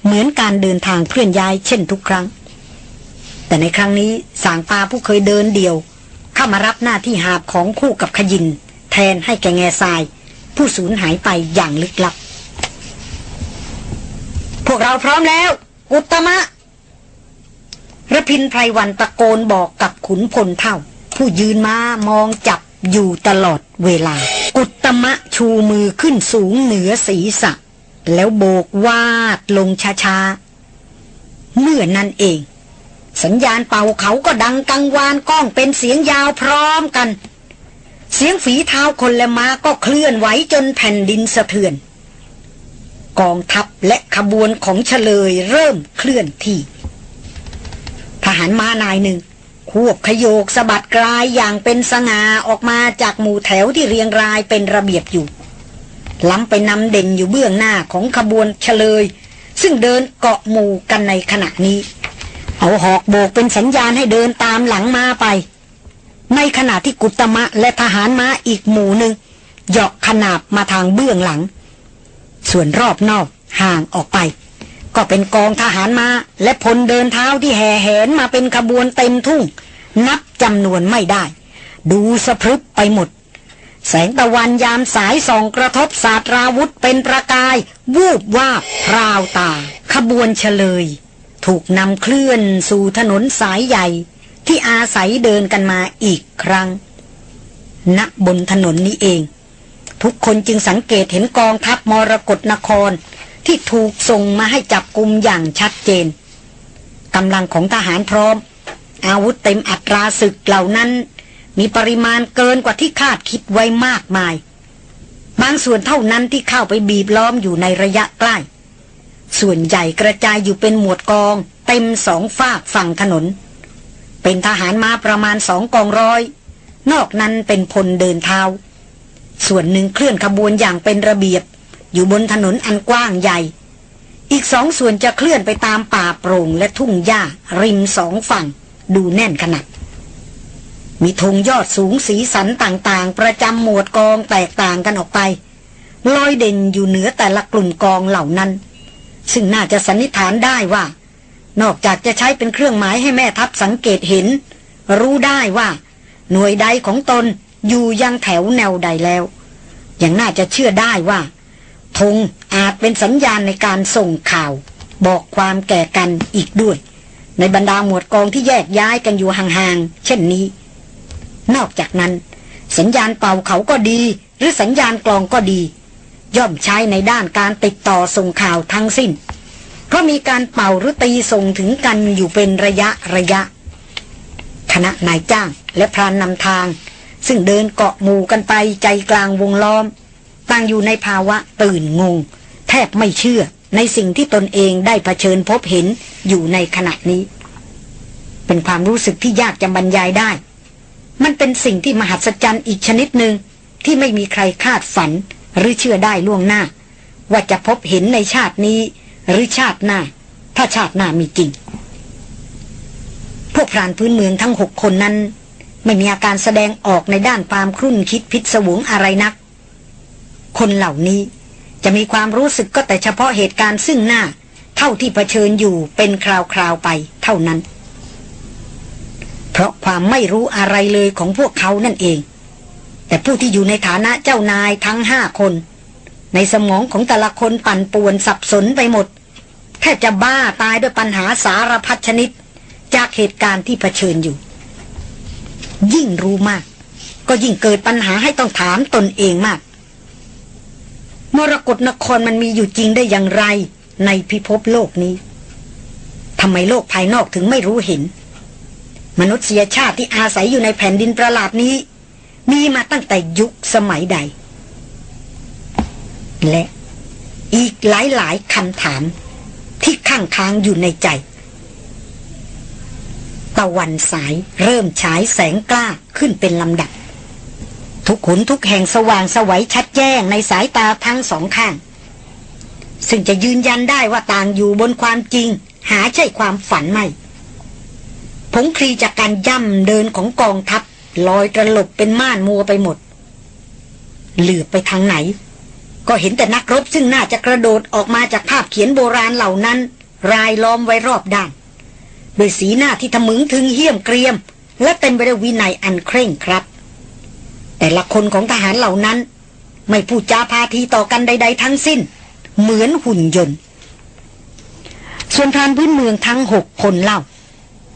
C: เหมือนการเดินทางเคลื่อนย้ายเช่นทุกครั้ง แต่ในครั้งนี้สางปาผู้เคยเดินเดี่ยว เข้ามารับหน้าที่หาบของคู่กับขยิน แทนให้แกแง่ทราย ผู้สูญหายไปอย่างลึกลับ พวกเราพร้อมแล้ว อุตมะระพินไพรวันตะโกนบอกกับขุนพลเท่า ผู้ยืนมามองจับอยู่ตลอดเวลา อุตตมะชูมือขึ้นสูงเหนือศีรษะ แล้วโบกวาดลงช้าๆเมื่อนั้นเอง สัญญาณเป่าเขาก็ดังกังวานก้องเป็นเสียงยาวพร้อมกัน เสียงฝีเท้าคนและม้าก็เคลื่อนไหวจนแผ่นดินสะเทือน กองทัพและขบวนของเฉลยเริ่มเคลื่อนที่ ทหารม้านายหนึ่งควบขยโยกสะบัดกลายอย่างเป็นสง่าออกมาจากหมู่แถวที่เรียงรายเป็นระเบียบอยู่ ล้ำไปนำเด่นอยู่เบื้องหน้าของขบวนเฉลย ซึ่งเดินเกาะหมู่กันในขณะนี้ เอาหอกโบกเป็นสัญญาณให้เดินตามหลังมาไป ในขณะที่กุตมะและทหารม้าอีกหมู่หนึ่งเหาะขนาบมาทางเบื้องหลัง ส่วนรอบนอกห่างออกไป ก็เป็นกองทหารมาและพลเดินเท้าที่แห่แหนมาเป็นขบวนเต็มทุ่ง นับจำนวนไม่ได้ ดูสะพรึบไปหมด แสงตะวันยามสายส่องกระทบศาสตราวุธเป็นประกาย วูบวาบพราวตา ขบวนเฉลย ถูกนำเคลื่อนสู่ถนนสายใหญ่ที่อาศัยเดินกันมาอีกครั้ง ณ บนถนนนี้เอง ทุกคนจึงสังเกตเห็นกองทัพมรกรนครที่ถูกส่งมาให้จับกลุ่มอย่างชัดเจนกำลังของทหารพร้อม อาวุธเต็มอัตราศึกเหล่านั้น มีปริมาณเกินกว่าที่คาดคิดไว้มากมาย บางส่วนเท่านั้นที่เข้าไปบีบล้อมอยู่ในระยะใกล้ ส่วนใหญ่กระจายอยู่เป็นหมวดกอง เต็มสองฝากฝั่งถนน เป็นทหารมาประมาณสองกองร้อย นอกนั้นเป็นพลเดินเท้า ส่วนหนึ่งเคลื่อนขบวนอย่างเป็นระเบียบ อยู่บนถนนอันกว้างใหญ่ อีกสองส่วนจะเคลื่อนไปตามป่าโปร่งและทุ่งหญ้าริมสองฝั่ง ดูแน่นขนาดมีธงยอดสูงสีสันต่างๆ ประจำหมวดกองแตกต่างกันออกไปลอยเด่นอยู่เหนือแต่ละกลุ่มกองเหล่านั้น ซึ่งน่าจะสันนิษฐานได้ว่า นอกจากจะใช้เป็นเครื่องหมายให้แม่ทัพสังเกตเห็น รู้ได้ว่า หน่วยใดของตนอยู่ยังแถวแนวใดแล้วยังน่าจะเชื่อได้ว่าธงอาจเป็นสัญญาณในการส่งข่าว บอกความแก่กันอีกด้วย ในบรรดาหมวดกองที่แยกย้ายกันอยู่ห่างๆเช่นนี้ นอกจากนั้น สัญญาณเป่าเขาก็ดี หรือสัญญาณกลองก็ดี ย่อมใช้ในด้านการติดต่อส่งข่าวทั้งสิ้น เพราะมีการเป่าหรือตีส่งถึงกันอยู่เป็นระยะระยะ คณะนายจ้างและพรานนำทาง ซึ่งเดินเกาะหมู่กันไปใจกลางวงล้อมตั้งอยู่ในภาวะตื่นงง แทบไม่เชื่อในสิ่งที่ตนเองได้เผชิญพบเห็นอยู่ในขณะนี้ เป็นความรู้สึกที่ยากจะบรรยายได้ มันเป็นสิ่งที่มหัศจรรย์อีกชนิดหนึ่งที่ไม่มีใครคาดฝัน หรือเชื่อได้ล่วงหน้า ว่าจะพบเห็นในชาตินี้ หรือชาติหน้า ถ้าชาติหน้ามีจริง พวกพรานพื้นเมืองทั้งหกคนนั้น ไม่มีอาการแสดงออกในด้านความครุ่นคิดพิศวงอะไรนัก คนเหล่านี้จะมีความรู้สึกก็แต่เฉพาะเหตุการณ์ซึ่งหน้า เท่าที่เผชิญอยู่เป็นคราวๆไปเท่านั้น เพราะความไม่รู้อะไรเลยของพวกเขานั่นเอง แต่ผู้ที่อยู่ในฐานะเจ้านายทั้งห้าคน ในสมองของแต่ละคนปั่นป่วนสับสนไปหมด แทบจะบ้าตายด้วยปัญหาสารพัดชนิด จากเหตุการณ์ที่เผชิญอยู่ ยิ่งรู้มาก ก็ยิ่งเกิดปัญหาให้ต้องถามตนเองมาก มรกรนครมันมีอยู่จริงได้อย่างไรในพิภพโลกนี้ทำไมโลกภายนอกถึงไม่รู้เห็น มนุษยชาติที่อาศัยอยู่ในแผ่นดินประหลาดนี้ มีมาตั้งแต่ยุคสมัยใด และอีกหลายหลายๆคำถามที่ข้างค้างอยู่ในใจ ตะวันสายเริ่มฉายแสงกล้าขึ้นเป็นลำดับ ทุกขุนทุกแห่งสว่างสวัยชัดแจ้งในสายตาทั้งสองข้าง ซึ่งจะยืนยันได้ว่าต่างอยู่บนความจริง หาใช่ความฝันไม่ผงคลีจากการย่ำเดินของกองทัพ ลอยตลบเป็นม่านมัวไปหมด เหลือไปทางไหน ก็เห็นแต่นักรบซึ่งน่าจะกระโดดออกมาจากภาพเขียนโบราณเหล่านั้น รายล้อมไว้รอบด้านโดยสีหน้าที่ทะมึงถึงเหี้ยมเกรียม และเต็มไปด้วยวินัยอันเคร่งครัดแต่ละคนของทหารเหล่านั้น ไม่พูดจาพาทีต่อกันใด ๆ ทั้งสิ้น เหมือนหุ่นยนต์ ส่วนพรานพื้นเมืองทั้งหกคนเล่า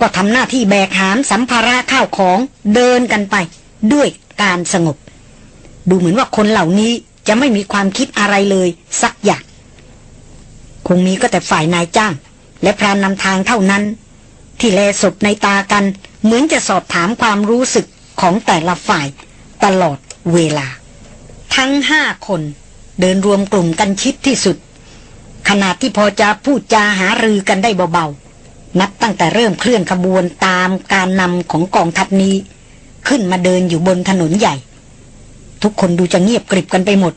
C: ก็ทำหน้าที่แบกหามสัมภาระข้าวของเดินกันไป ด้วยการสงบ ดูเหมือนว่าคนเหล่านี้จะไม่มีความคิดอะไรเลยสักอย่าง คงมีก็แต่ฝ่ายนายจ้าง และพรานนำทางเท่านั้น ที่แลศพในตากัน เหมือนจะสอบถามความรู้สึกของแต่ละฝ่ายตลอดเวลา ทั้งห้าคนเดินรวมกลุ่มกันชิดที่สุด ขนาดที่พอจะพูดจาหารือกันได้เบาๆ นับตั้งแต่เริ่มเคลื่อนขบวนตามการนำของกองทัพนี้ ขึ้นมาเดินอยู่บนถนนใหญ่ ทุกคนดูจะเงียบกริบกันไปหมด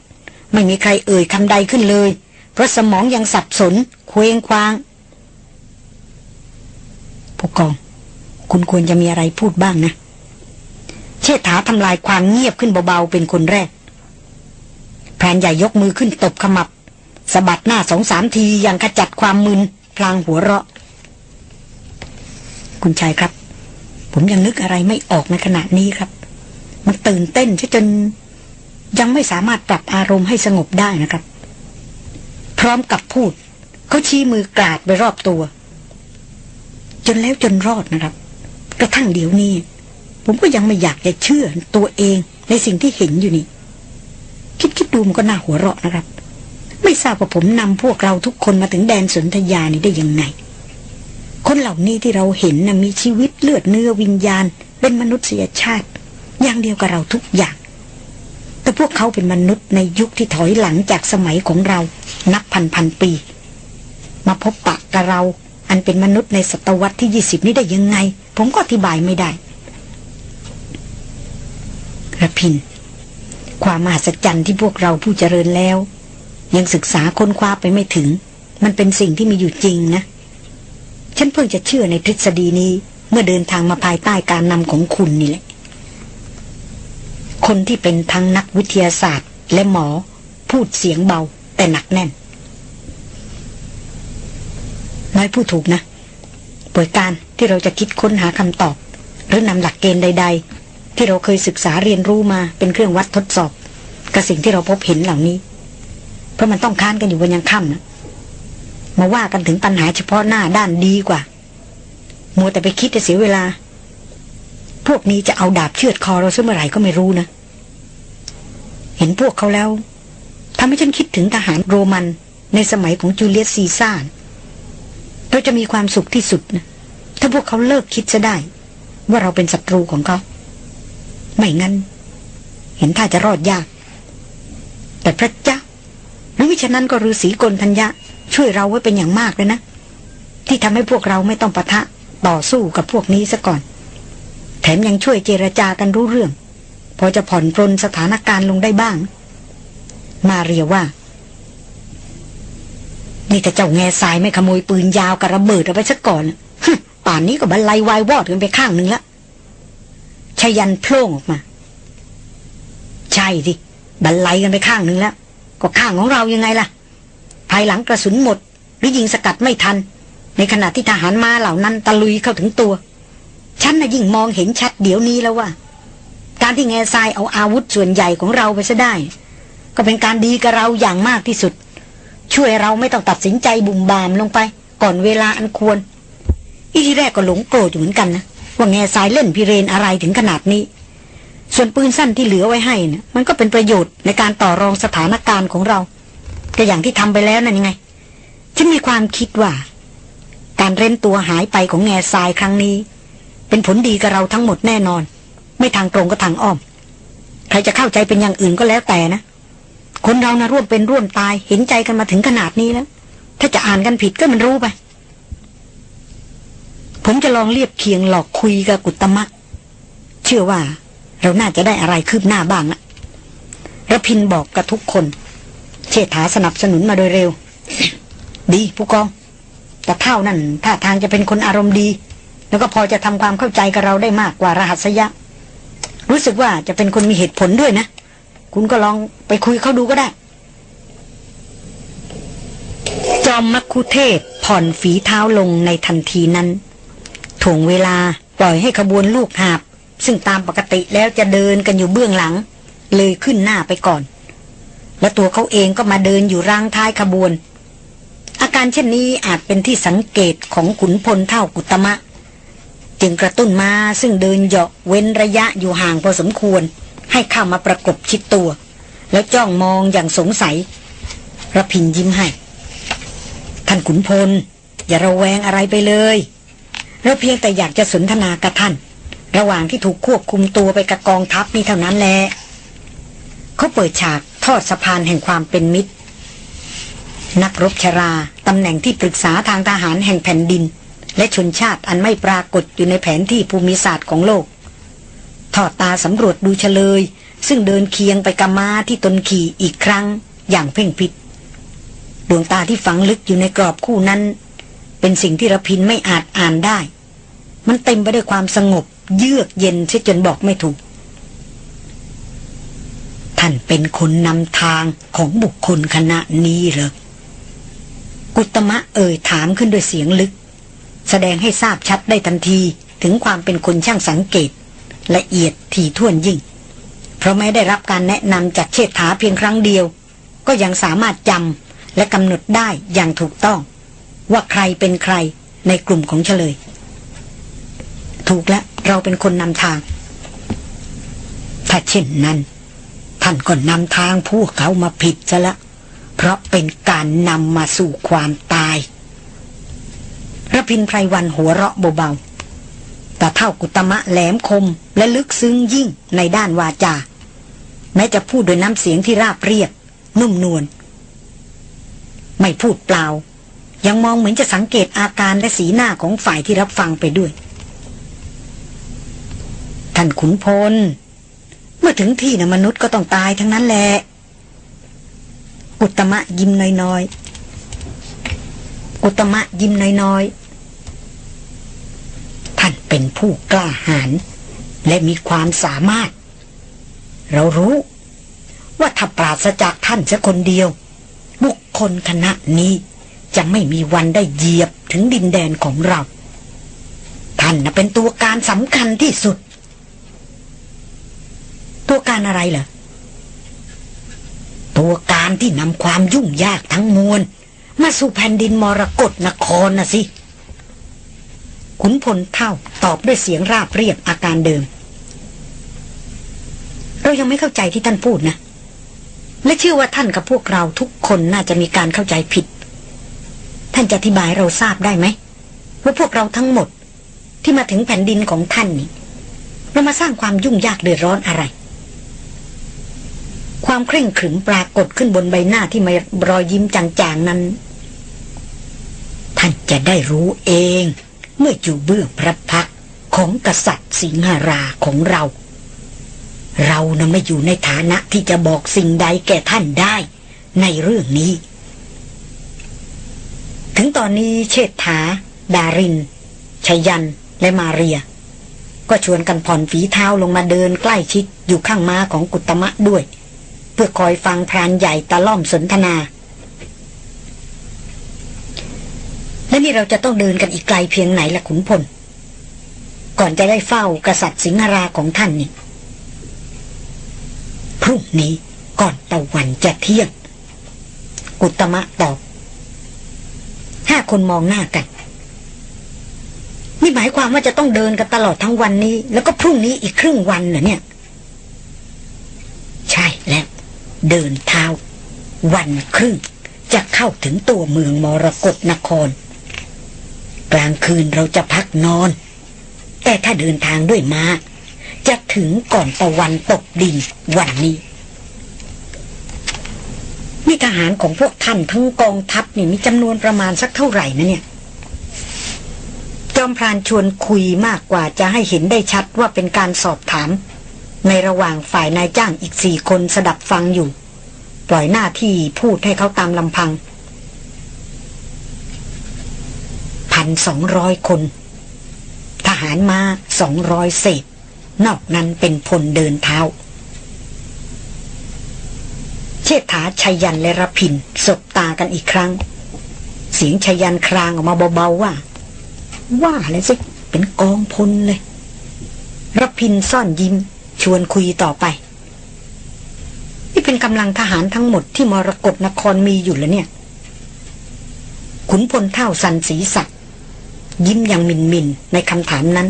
C: ไม่มีใครเอ่ยคำใดขึ้นเลย เพราะสมองยังสับสน เคว้งคว้างผู้กอง คุณควรจะมีอะไรพูดบ้างนะ เชษฐาทำลายความเงียบขึ้นเบาๆเป็นคนแรกพรานใหญ่ยกมือขึ้นตบขมับสะบัดหน้าสองสามทีอย่างขจัดความมึนพลางหัวเราะ คุณชายครับ ผมยังนึกอะไรไม่ออกในขณะนี้ครับ มันตื่นเต้นจน ยังไม่สามารถปรับอารมณ์ให้สงบได้นะครับ พร้อมกับพูด เขาชี้มือกราดไปรอบตัว จนแล้วจนรอดนะครับ กระทั่งเดี๋ยวนี้ ผมก็ยังไม่อยากจะเชื่อตัวเองในสิ่งที่เห็นอยู่นี่ คิดคิดดูมันก็น่าหัวเราะนะครับ ไม่ทราบว่าผมนำพวกเราทุกคนมาถึงแดนสนธยานี่ได้ยังไง คนเหล่านี้ที่เราเห็นนะมีชีวิตเลือดเนื้อวิญญาณ เป็นมนุษยชาติ อย่างเดียวกับเราทุกอย่าง แต่พวกเขาเป็นมนุษย์ในยุคที่ถอยหลังจากสมัยของเรา นับพันพันปี มาพบปะกับเรา อันเป็นมนุษย์ในศตวรรษที่ยี่สิบนี้ได้ยังไง ผมก็อธิบายไม่ได้ระพิน ความมหัศจรรย์ที่พวกเราผู้เจริญแล้ว ยังศึกษาค้นคว้าไปไม่ถึง มันเป็นสิ่งที่มีอยู่จริงนะ ฉันเพิ่งจะเชื่อในทฤษฎีนี้ เมื่อเดินทางมาภายใต้การนำของคุณนี่แหละ คนที่เป็นทั้งนักวิทยาศาสตร์ และหมอ พูดเสียงเบา แต่หนักแน่น น้อยพูดถูกนะป่วยการที่เราจะคิดค้นหาคำตอบ หรือนำหลักเกณฑ์ใด ๆ ที่เราเคยศึกษาเรียนรู้มาเป็นเครื่องวัดทดสอบ กับสิ่งที่เราพบเห็นเหล่านี้ เพราะมันต้องค้านกันอยู่บนยังค่ำนะ มาว่ากันถึงปัญหาเฉพาะหน้าด้านดีกว่า มัวแต่ไปคิดจะเสียเวลา พวกนี้จะเอาดาบเชือดคอเราซะเมื่อไหร่ก็ไม่รู้นะ เห็นพวกเขาแล้วทำให้ฉันคิดถึงทหารโรมันในสมัยของจูเลียสซีซ่าร์เราจะมีความสุขที่สุดนะ ถ้าพวกเขาเลิกคิดจะได้ ว่าเราเป็นศัตรูของเขา ไม่งั้น เห็นท่าจะรอดยาก แต่พระเจ้าหรือวิฉะนั้นก็ฤาษีกลทัญญะ ช่วยเราไว้เป็นอย่างมากเลยนะ ที่ทำให้พวกเราไม่ต้องปะทะต่อสู้กับพวกนี้ซะก่อน แถมยังช่วยเจรจากันรู้เรื่อง พอจะผ่อนปลนสถานการณ์ลงได้บ้าง มาเรียว่า นี่แต่เจ้าแง่ทรายไม่ขโมยปืนยาวกระเบิดเอาไปซะก่อนป่านนี้ก็บรรลัยวายวอดกันไปข้างหนึ่งละชายันโพล่งออกมา ใช่สิบรรลัยกันไปข้างหนึ่งแล้ว ก็ข้างของเรายังไงล่ะ ภายหลังกระสุนหมด หรือยิงสกัดไม่ทัน ในขณะที่ทหารมาเหล่านั้นตะลุยเข้าถึงตัว ฉันน่ะยิ่งมองเห็นชัดเดี๋ยวนี้แล้วว่า การที่แง่ทรายเอาอาวุธส่วนใหญ่ของเราไปซะได้ ก็เป็นการดีกับเราอย่างมากที่สุด ช่วยเราไม่ต้องตัดสินใจบุ่มบามลงไป ก่อนเวลาอันควรอีที่แรกก็หลงโกรธอยู่เหมือนกันนะว่าแง่ทรายเล่นพิเรนอะไรถึงขนาดนี้ส่วนปืนสั้นที่เหลือไว้ให้นะมันก็เป็นประโยชน์ในการต่อรองสถานการณ์ของเรา ก็อย่างที่ทำไปแล้วนั่นยังไง ฉันมีความคิดว่า การเร้นตัวหายไปของแง่ทรายครั้งนี้ เป็นผลดีกับเราทั้งหมดแน่นอน ไม่ทางตรงก็ทางอ้อม ใครจะเข้าใจเป็นอย่างอื่นก็แล้วแต่นะ คนเรานะร่วมเป็นร่วมตายเห็นใจกันมาถึงขนาดนี้แล้ว ถ้าจะอ่านกันผิดก็มันรู้ไป ผมจะลองเรียบเคียงหลอกคุยกับกุตมะเชื่อว่า เราน่าจะได้อะไรคืบหน้าบ้างละระพินบอกกับทุกคน เชษฐาสนับสนุนมาโดยเร็ว ดีผู้กอง แต่เท่านั้นท่าทางจะเป็นคนอารมณ์ดี แล้วก็พอจะทำความเข้าใจกับเราได้มากกว่ารหัสยะ รู้สึกว่าจะเป็นคนมีเหตุผลด้วยนะ คุณก็ลองไปคุยเขาดูก็ได้ จอมมักคุเทศผ่อนฝีเท้าลงในทันทีนั้นถ่วงเวลาปล่อยให้ขบวนลูกหาบ ซึ่งตามปกติแล้วจะเดินกันอยู่เบื้องหลัง เลยขึ้นหน้าไปก่อน และตัวเขาเองก็มาเดินอยู่ร่างท้ายขบวน อาการเช่นนี้อาจเป็นที่สังเกตของขุนพลเท่ากุตมะ จึงกระตุ้นมาซึ่งเดินเหาะเว้นระยะอยู่ห่างพอสมควร ให้เข้ามาประกบชิดตัว แล้วจ้องมองอย่างสงสัยระพินยิ้มให้ ท่านขุนพล อย่าระแวงอะไรไปเลยเราเพียงแต่อยากจะสนทนากับท่าน ระหว่างที่ถูกควบคุมตัวไปกับกองทัพนี่เท่านั้นแหละเขาเปิดฉาก ทอดสะพานแห่งความเป็นมิตร นักรบชราตำแหน่งที่ปรึกษาทางทหารแห่งแผ่นดิน และชนชาติอันไม่ปรากฏอยู่ในแผนที่ภูมิศาสตร์ของโลก ทอดตาสำรวจดูเฉลย ซึ่งเดินเคียงไปกับม้าที่ตนขี่อีกครั้งอย่างเพ่งพิษดวงตาที่ฝังลึกอยู่ในกรอบคู่นั้น เป็นสิ่งที่ระพินไม่อาจอ่านได้ มันเต็มไปด้วยความสงบ เยือกเย็นเช่จนบอกไม่ถูก ท่านเป็นคนนำทางของบุคคลคณะนี้เหรอ กุตมะเอ่ยถามขึ้นด้วยเสียงลึก แสดงให้ทราบชัดได้ทันทีถึงความเป็นคนช่างสังเกต ละเอียดถี่ถ้วนยิ่ง เพราะแม้ได้รับการแนะนำจากเชษฐาเพียงครั้งเดียว ก็ยังสามารถจำและกำหนดได้อย่างถูกต้อง ว่าใครเป็นใครในกลุ่มของเฉลย ถูกแล้วเราเป็นคนนำทาง ถ้าเช่นนั้นา
A: นก็นำทางพวกเขามาผิดซะละ เพราะเป็นการนำมาสู่ความตายระพินไพรวันหัวเราะเบาๆแต่เท่ากุตมะแหลมคมและลึกซึ้งยิ่งในด้านวาจา แม้จะพูดโดยน้ำเสียงที่ราบเรียบ นุ่มนวลไม่พูดเปล่า ยังมองเหมือนจะสังเกตอาการและสีหน้าของฝ่ายที่รับฟังไปด้วย ท่านขุนพล เมื่อถึงที่นะมนุษย์ก็ต้องตายทั้งนั้นแหละอุตมะยิ้มน้อยๆ อุตมะยิ้มน้อยๆ ท่านเป็นผู้กล้าหาญและมีความสามารถ เรารู้ ว่าถ้าปราศจากท่านสักคนเดียว บุคคลคณะนี้จะไม่มีวันได้เหยียบถึงดินแดนของเรา ท่านนะเป็นตัวการสำคัญที่สุด ตัวการอะไรเหรอ ตัวการที่นำความยุ่งยากทั้งมวล มาสู่แผ่นดินมรกรนครนะสิ ขุนพลเท่าตอบด้วยเสียงราบเรียบอาการเดิม เรายังไม่เข้าใจที่ท่านพูดนะ และเชื่อว่าท่านกับพวกเราทุกคนน่าจะมีการเข้าใจผิด ท่านจะอธิบายเราทราบได้ไหมว่าพวกเราทั้งหมดที่มาถึงแผ่นดินของท่านนี่เรามาสร้างความยุ่งยากเดือดร้อนอะไร ความเคร่งขรึมปรากฏขึ้นบนใบหน้าที่มารอยยิ้มจางๆนั้น ท่านจะได้รู้เอง เมื่ออยู่เบื้องพระพักของกษัตริย์สิงหราของเรา เรานะไม่อยู่ในฐานะที่จะบอกสิ่งใดแก่ท่านได้ ในเรื่องนี้ ถึงตอนนี้เชษฐา ดารินชยันและมาเรีย ก็ชวนกันผ่อนฝีเท้าลงมาเดินใกล้ชิดอยู่ข้างม้าของกุตมะด้วย พื่อคอยฟังพรานใหญ่ตะล่อมสนทนา และนี่เราจะต้องเดินกันอีกไกลเพียงไหนละขุนพล ก่อนจะได้เฝ้ากษัตริย์สิงหราของท่านนี่พรุ่งนี้ก่อนตะวันจะเที่ยง กุตมะตอบห้าคนมองหน้ากัน นี่หมายความว่าจะต้องเดินกันตลอดทั้งวันนี้ แล้วก็พรุ่งนี้อีกครึ่งวันเหรอเนี่ย ใช่แล้ว เดินเท้า วันครึ่งจะเข้าถึงตัวเมืองมรกรนคร กลางคืนเราจะพักนอน แต่ถ้าเดินทางด้วยมา้า จะถึงก่อนตะวันตกดินวันนี้นี่ทหารของพวกท่านทั้งกองทัพนี่มีจำนวนประมาณสักเท่าไหร่นะเนี่ย จอมพรานชวนคุยมากกว่าจะให้เห็นได้ชัดว่าเป็นการสอบถาม ในระหว่างฝ่ายนายจ้างอีกสี่คนสดับฟังอยู่ ปล่อยหน้าที่พูดให้เขาตามลำพังพันสองร้อยคน ทหารมาสองร้อยเศษ นอกนั้นเป็นพลเดินเท้า เชษฐาชัยยันและรพินสบตากันอีกครั้ง เสียงชัยยันครางออกมาเบาๆว่า ว่าเลยสิเป็นกองพลเลยรพินซ่อนยิ้ม ชวนคุยต่อไป นี่เป็นกำลังทหารทั้งหมดที่มรกรนครมีอยู่แล้วเนี่ย ขุนพลเท่าสันสีสักยิ้มอย่างมินมินในคำถามนั้น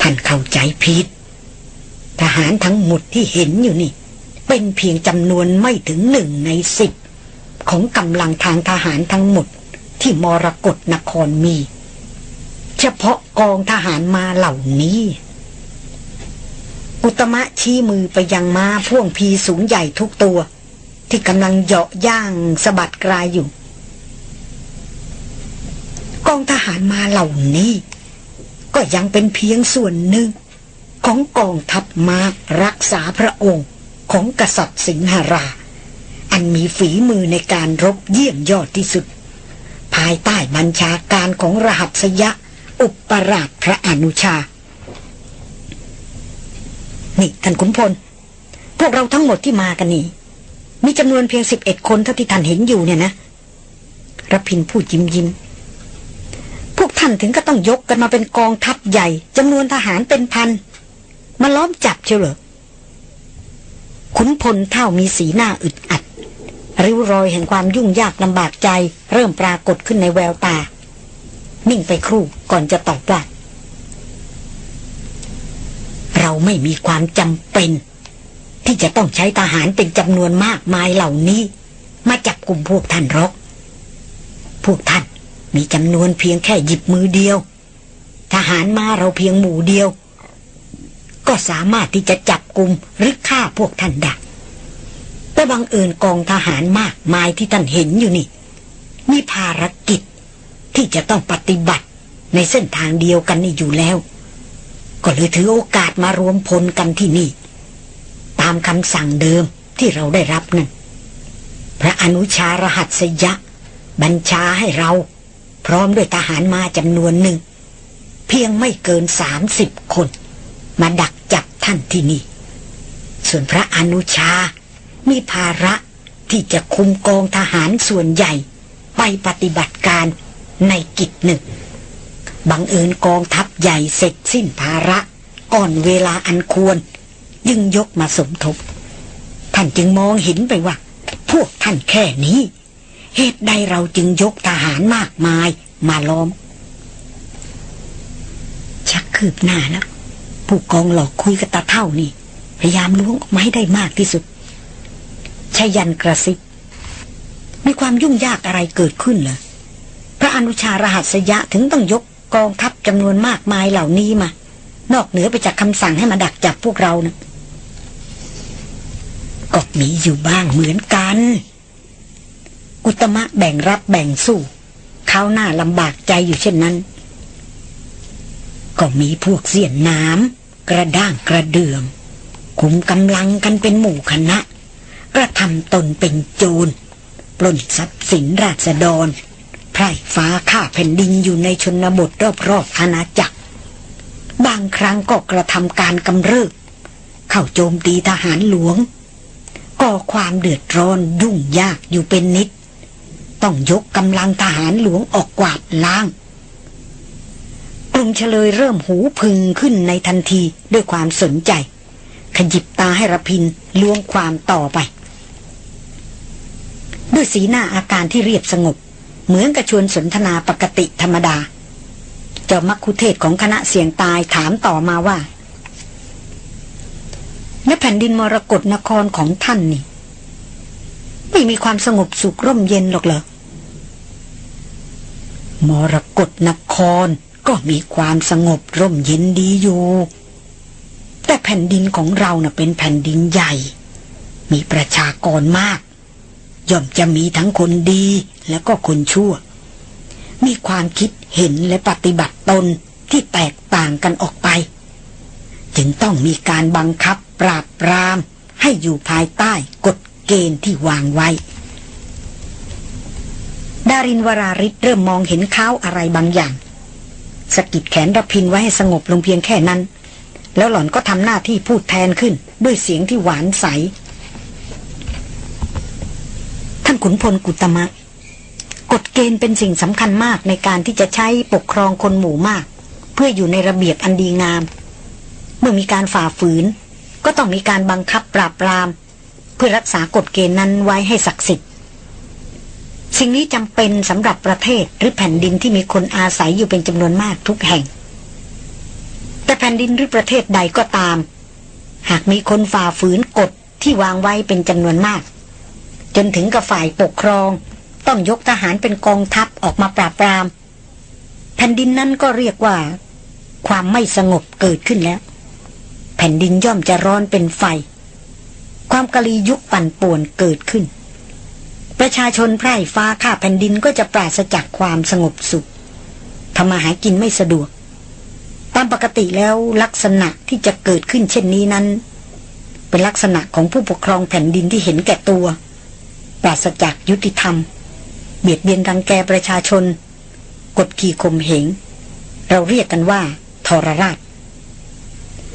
A: ท่านเข้าใจผิดทหารทั้งหมดที่เห็นอยู่นี่ เป็นเพียงจำนวนไม่ถึงหนึ่งในสิบของกำลังทางทหารทั้งหมดที่มรกรนครมี เฉพาะกองทหารมาเหล่านี้ อุตมะชี้มือไปยังม้าพ่วงพีสูงใหญ่ทุกตัว ที่กำลังเหาะย่างสะบัดกลายอยู่ กองทหารมาเหล่านี้ ก็ยังเป็นเพียงส่วนหนึ่ง ของกองทัพมารักษาพระองค์ของกษัตริย์สิงหรา อันมีฝีมือในการรบเยี่ยมยอดที่สุด ภายใต้บัญชาการของรหัสยะ อุปราชพระอนุชา นี่ท่านขุนพล พวกเราทั้งหมดที่มากันนี่ มีจำนวนเพียงสิบเอ็ดคนเท่าที่ท่านเห็นอยู่เนี่ยนะรพินพูดยิ้มยิ้มพวกท่านถึงก็ต้องยกกันมาเป็นกองทัพใหญ่จำนวนทหารเป็นพัน มาล้อมจับเชียวเหรอขุนพลเท่ามีสีหน้าอึดอัด ริ้วรอยแห่งความยุ่งยากลำบากใจ เริ่มปรากฏขึ้นในแววตา นิ่งไปครู่ก่อนจะตอบว่า เรา
C: ไม่มีความจำเป็น ที่จะต้องใช้ทหารเป็นจำนวนมากมายเหล่านี้ มาจับกลุ่มพวกท่านหรอก พวกท่านมีจำนวนเพียงแค่หยิบมือเดียว ทหารมาเราเพียงหมู่เดียว ก็สามารถที่จะจับกลุ่มหรือฆ่าพวกท่านได้แต่บังเอิญกองทหารมากมายที่ท่านเห็นอยู่นี่ มีภารกิจ ที่จะต้องปฏิบัติในเส้นทางเดียวกันนี่อยู่แล้ว ก็เลยถือโอกาสมารวมพลกันที่นี่ ตามคำสั่งเดิมที่เราได้รับนั่นพระอนุชารหัสยะ บัญชาให้เรา พร้อมด้วยทหารมาจำนวนหนึ่ง เพียงไม่เกินสามสิบคน มาดักจับท่านที่นี่ ส่วนพระอนุชา มีภาระที่จะคุมกองทหารส่วนใหญ่ ไปปฏิบัติการ ในกิจหนึ่ง บังเอิญกองทัพใหญ่เสร็จสิ้นภาระ ก่อนเวลาอันควร ยึงยกมาสมทบ ท่านจึงมองเห็นไปว่า พวกท่านแค่นี้ เหตุใดเราจึงยกทหารมากมายมาล้อม ชักคืบหน้าแล้ว ผู้กองหลอกคุยกับตาเท่านี่ พยายามล้วงออกมาให้ได้มากที่สุดชายันกระซิบมีความยุ่งยากอะไรเกิดขึ้นเหรอ พระอนุชารหัสยะถึงต้องยกกองทัพจำนวนมากมายเหล่านี้มา นอกเหนือไปจากคำสั่งให้มาดักจับพวกเรานะก็มีอยู่บ้างเหมือนกัน อุตมะแบ่งรับแบ่งสู้เขาหน้าลำบากใจอยู่เช่นนั้น ก็มีพวกเสียนน้ำกระด้างกระเดื่องคุมกำลังกันเป็นหมู่คณะ กระทำตนเป็นโจร ปล้นทรัพย์สินราษฎร ไพร่ฟ้าข้าแผ่นดินอยู่ในชนบทรอบๆอาณาจักร บางครั้งก็กระทำการกำเริบเข้าโจมตีทหารหลวง ก่อความเดือดร้อนยุ่งยากอยู่เป็นนิด ต้องยกกำลังทหารหลวงออกกวาดล้างกลุ่มเฉลยเริ่มหูพึงขึ้นในทันทีด้วยความสนใจ ขยิบตาให้รพินล้วงความต่อไป ด้วยสีหน้าอาการที่เรียบสงบ เหมือนกับชวนสนทนาปกติธรรมดา เจ้ามักคุเทศของคณะเสียงตายถามต่อมาว่าและแผ่นดินมรกรนครของท่านนี่ ไม่มีความสงบสุขร่มเย็นหรอกเหรอมรกรนครก็มีความสงบร่มเย็นดีอยู่ แต่แผ่นดินของเราน่ะเป็นแผ่นดินใหญ่ มีประชากรมาก ย่อมจะมีทั้งคนดีและก็คนชั่ว มีความคิดเห็นและปฏิบัติตนที่แตกต่างกันออกไป จึงต้องมีการบังคับปราบปรามให้อยู่ภายใต้กฎเกณฑ์ที่วางไว้ ดารินวราริศเริ่มมองเห็นข้าวอะไรบางอย่างสกิดแขนรพินไว้ให้สงบลงเพียงแค่นั้น แล้วหล่อนก็ทำหน้าที่พูดแทนขึ้นด้วยเสียงที่หวานใสานขุนพลกุตมะ กฎเกณฑ์เป็นสิ่งสำคัญมากในการที่จะใช้ปกครองคนหมู่มาก เพื่ออยู่ในระเบียบอันดีงาม เมื่อมีการฝ่าฝืน ก็ต้องมีการบังคับปราบปราม เพื่อรักษากฎเกณฑ์นั้นไว้ให้ศักดิ์สิทธิ์สิ่งนี้จำเป็นสำหรับประเทศหรือแผ่นดินที่มีคนอาศัยอยู่เป็นจำนวนมากทุกแห่ง แต่แผ่นดินหรือประเทศใดก็ตาม หากมีคนฝ่าฝืนกฎที่วางไว้เป็นจำนวนมาก จนถึงกับฝ่ายปกครอง ต้องยกทหารเป็นกองทัพออกมาปราบปราม แผ่นดินนั้นก็เรียกว่า ความไม่สงบเกิดขึ้นแล้ว แผ่นดินย่อมจะร้อนเป็นไฟ ความกะลียุคปั่นป่วนเกิดขึ้น ประชาชนไพร่ฟ้าข้าแผ่นดินก็จะปราศจากความสงบสุขทำมาหากินไม่สะดวก ตามปกติแล้วลักษณะที่จะเกิดขึ้นเช่นนี้นั้น เป็นลักษณะของผู้ปกครองแผ่นดินที่เห็นแก่ตัว ปราศจากยุติธรรม เบียดเบียนรังแกประชาชน กดขี่ข่มเหง เราเรียกกันว่า ทรราช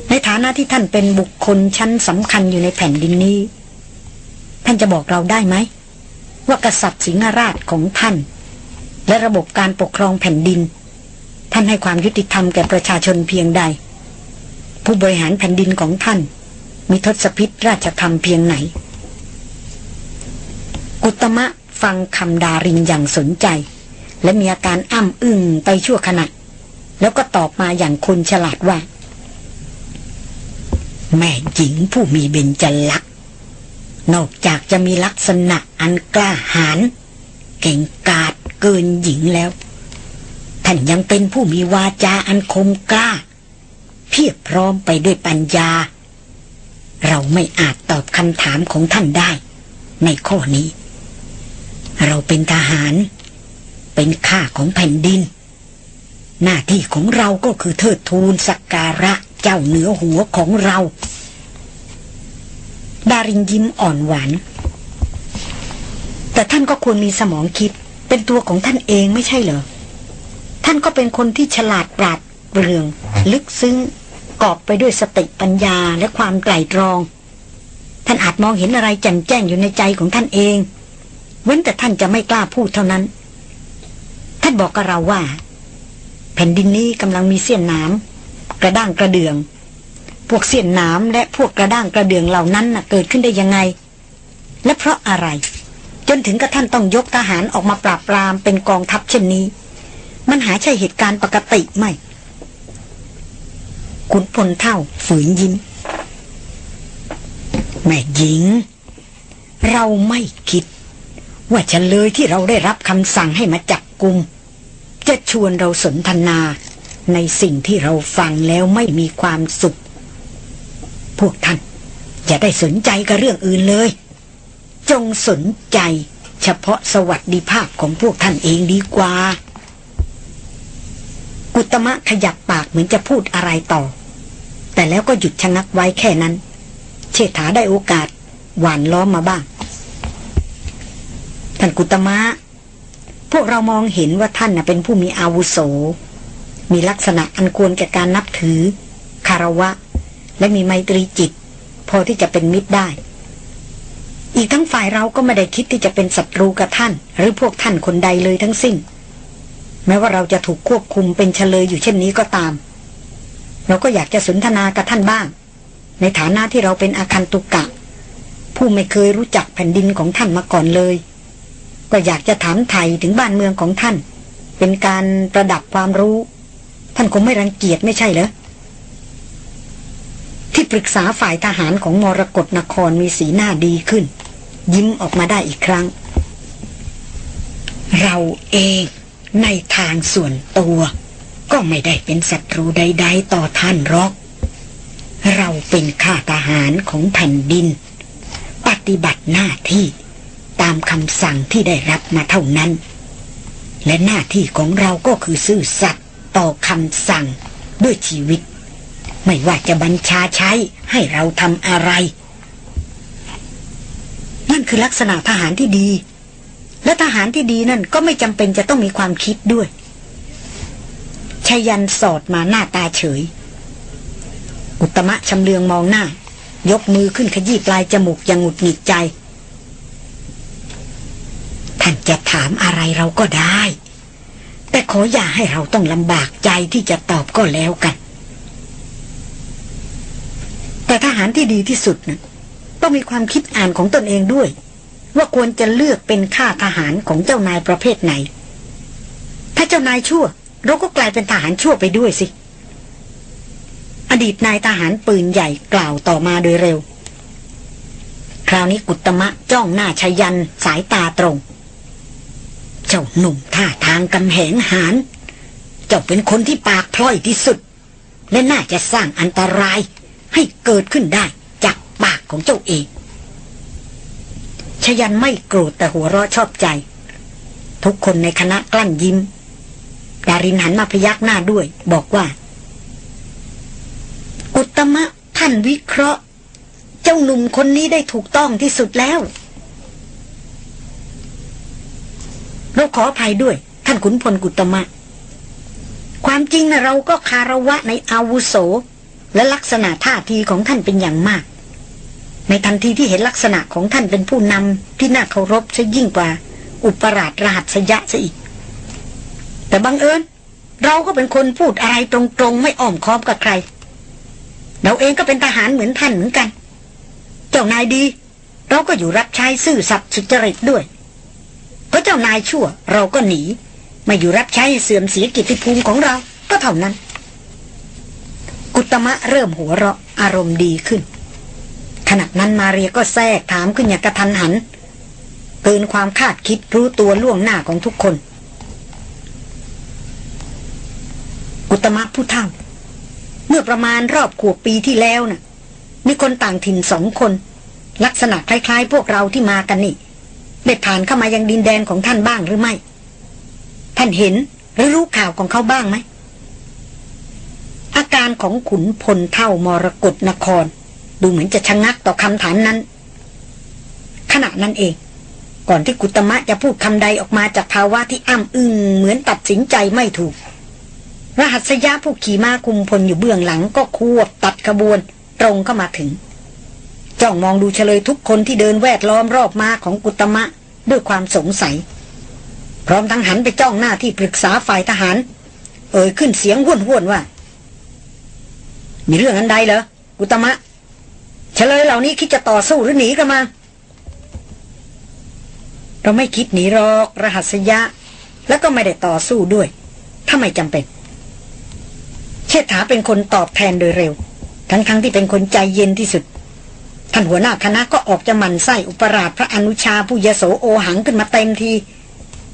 C: ในฐานะที่ท่านเป็นบุคคลชั้นสำคัญอยู่ในแผ่นดินนี้ ท่านจะบอกเราได้ไหม ว่ากษัตริย์สิงหราชของท่าน และระบบการปกครองแผ่นดิน ท่านให้ความยุติธรรมแก่ประชาชนเพียงใด ผู้บริหารแผ่นดินของท่าน มีทศพิษราชธรรมเพียงไหน อุตมะฟังคำดารินอย่างสนใจ และมีอาการอ้ำอึ้งไปชั่วขณะ แล้วก็ตอบมาอย่างคนฉลาดว่า
A: แม่หญิงผู้มีเบญจลักษณ์นอกจากจะมีลักษณะอันกล้าหาญเก่งกาจเกินหญิงแล้ว ท่านยังเป็นผู้มีวาจาอันคมกล้า เพียบพร้อมไปด้วยปัญญา เราไม่อาจตอบคำถามของท่านได้ ในข้อนี้ เราเป็นทหาร เป็นข้าของแผ่นดิน หน้าที่ของเราก็คือเทิดทูนสักการะเจ้าเหนือหัวของเรา ดารินยิ้มอ่อนหวานแต่ท่านก็ควรมีสมองคิดเป็นตัวของท่านเองไม่ใช่เหรอ ท่านก็เป็นคนที่ฉลาดปราดเปรื่อง ลึกซึ้งกอบไปด้วยสติปัญญาและความไตรตรอง ท่านอาจมองเห็นอะไรแจ่มแจ้งอยู่ในใจของท่านเอง เว้นแต่ท่านจะไม่กล้าพูดเท่านั้น ท่านบอกกับเราว่า แผ่นดินนี้กำลังมีเสี้ยนน้ำกระด้างกระเดือง พวกเสี้ยนน้ำและพวกกระด้างกระเดืองเหล่านั้นน่ะเกิดขึ้นได้ยังไง และเพราะอะไร จนถึงกับท่านต้องยกทหารออกมาปราบปรามเป็นกองทัพเช่นนี้ มันหาใช่เหตุการณ์ปกติไหมขุนพลเท่าฝืนยิ้มแม่หญิง เราไม่คิด ว่าเฉลยที่เราได้รับคำสั่งให้มาจับกุม จะชวนเราสนทนาในสิ่งที่เราฟังแล้วไม่มีความสุข พวกท่านอย่าได้สนใจกับเรื่องอื่นเลย จงสนใจเฉพาะสวัสดิภาพของพวกท่านเองดีกว่า กุตมะขยับปากเหมือนจะพูดอะไรต่อ แต่แล้วก็หยุดชะงักไว้แค่นั้น เชษฐาได้โอกาส หวานล้อมมาบ้าง ท่านกุตมะ พวกเรามองเห็นว่าท่านเป็นผู้มีอาวุโส มีลักษณะอันควรแก่การนับถือ คารวะ และมีไมตรีจิต พอที่จะเป็นมิตรได้ อีกทั้งฝ่ายเราก็ไม่ได้คิดที่จะเป็นศัตรูกับท่าน หรือพวกท่านคนใดเลยทั้งสิ้น แม้ว่าเราจะถูกควบคุมเป็นเฉลยอยู่เช่นนี้ก็ตาม เราก็อยากจะสนทนากับท่านบ้าง ในฐานะที่เราเป็นอาคันตุกกะผู้ไม่เคยรู้จักแผ่นดินของท่านมาก่อนเลย ก็อยากจะถามไทยถึงบ้านเมืองของท่าน เป็นการประดับความรู้ ท่านคงไม่รังเกียจไม่ใช่เหรอที่ปรึกษาฝ่ายทหารของมรกรนครมีสีหน้าดีขึ้น ยิ้มออกมาได้อีกครั้ง เราเองในทางส่วนตัว ก็ไม่ได้เป็นศัตรูใด ๆ ต่อท่านหรอก เราเป็นข้าทหารของแผ่นดิน ปฏิบัติหน้าที่ ตามคำสั่งที่ได้รับมาเท่านั้น และหน้าที่ของเราก็คือซื่อสัตย์ต่อคำสั่งด้วยชีวิต ไม่ว่าจะบัญชาใช้ให้เราทำอะไร นั่นคือลักษณะทหารที่ดี และทหารที่ดีนั่นก็ไม่จำเป็นจะต้องมีความคิดด้วยชายันสอดมาหน้าตาเฉย อุตมะชำเลืองมองหน้า ยกมือขึ้นขยี้ปลายจมูกอย่างหงุดหงิดใจ ท่านจะถามอะไรเราก็ได้ แต่ขออย่าให้เราต้องลำบากใจที่จะตอบก็แล้วกัน แต่ทหารที่ดีที่สุดนะต้องมีความคิดอ่านของตนเองด้วย ว่าควรจะเลือกเป็นข้าทหารของเจ้านายประเภทไหน ถ้าเจ้านายชั่ว เราก็กลายเป็นทหารชั่วไปด้วยสิ อดีตนายทหารปืนใหญ่กล่าวต่อมาโดยเร็ว คราวนี้กุตมะจ้องหน้าชายันสายตาตรง เจ้าหนุ่มท่าทางกำแหงหานเจ้าเป็นคนที่ปากพล่อยที่สุด และน่าจะสร้างอันตรายให้เกิดขึ้นได้จากปากของเจ้าเองชยันไม่โกรธแต่หัวเราะชอบใจ ทุกคนในคณะกลั้นยิ้ม ดารินหันมาพยักหน้าด้วย บอกว่า อุตมะท่านวิเคราะห์ เจ้าหนุ่มคนนี้ได้ถูกต้องที่สุดแล้ว เรา ขออภัยด้วย ท่านขุนพลกุตมะ ความจริงนะเราก็คารวะในอาวุโส และลักษณะท่าทีของท่านเป็นอย่างมาก ในทันทีที่เห็นลักษณะของท่านเป็นผู้นำที่น่าเคารพซะยิ่งกว่า อุปราชรหัสยะซะอีก แต่บังเอิญเราก็เป็นคนพูดอะไรตรงๆ ไม่อ้อมค้อมกับใคร เราเองก็เป็นทหารเหมือนท่านเหมือนกัน เจ้านายดี เราก็อยู่รับใช้ซื่อสัตย์สุจริตด้วย ราะเจ้านายชั่ว เราก็หนี มาอยู่รับใช้เสื่อมเสียกิตติภูมิของเรา ก็เท่านั้น กุตมะเริ่มหัวเราะ
C: อารมณ์ดีขึ้น ขณะนั้นมาเรียก็แทรกถามขึ้นอย่างกระทันหันเกินความคาดคิดรู้ตัวล่วงหน้าของทุกคนอุตมะผู้เท่าเมื่อประมาณรอบขวบปีที่แล้วน่ะมีคนต่างถิ่นสองคน ลักษณะคล้ายๆ พวกเราที่มากันนี่ ได้ผ่านเข้ามายังดินแดนของท่านบ้างหรือไม่ ท่านเห็นหรือรู้ข่าวของเขาบ้างไหม อาการของขุนพลเท่ามรกรนคร ดูเหมือนจะชะงักต่อคำถามนั้น ขณะนั้นเอง ก่อนที่กุตมะจะพูดคำใดออกมาจากภาวะที่อ้ำอึ้งเหมือนตัดสินใจไม่ถูก รหัสยะผู้ขี่ม้าคุมพลอยู่เบื้องหลังก็ควบตัดขบวนตรงเข้ามาถึง จ้องมองดูเฉลยทุกคนที่เดินแวดล้อมรอบมาของกุตมะด้วยความสงสัย พร้อมทั้งหันไปจ้องหน้าที่ปรึกษาฝ่ายทหาร เอ่ยขึ้นเสียงห้วนห้วนๆว่า มีเรื่องอันใดเหรอกุตมะ เฉลยเหล่านี้คิดจะต่อสู้หรือหนีกันมา เราไม่คิดหนีหรอกรหัสยะ แล้วก็ไม่ได้ต่อสู้ด้วย ถ้าไม่จำเป็น เชษฐาเป็นคนตอบแทนโดยเร็ว ทั้งๆทที่เป็นคนใจเย็นที่สุด ท่านหัวหน้าคณะก็ออกจะหมันไส้อุปราชพระอนุชาผู้ยโสโอหังขึ้นมาเต็มที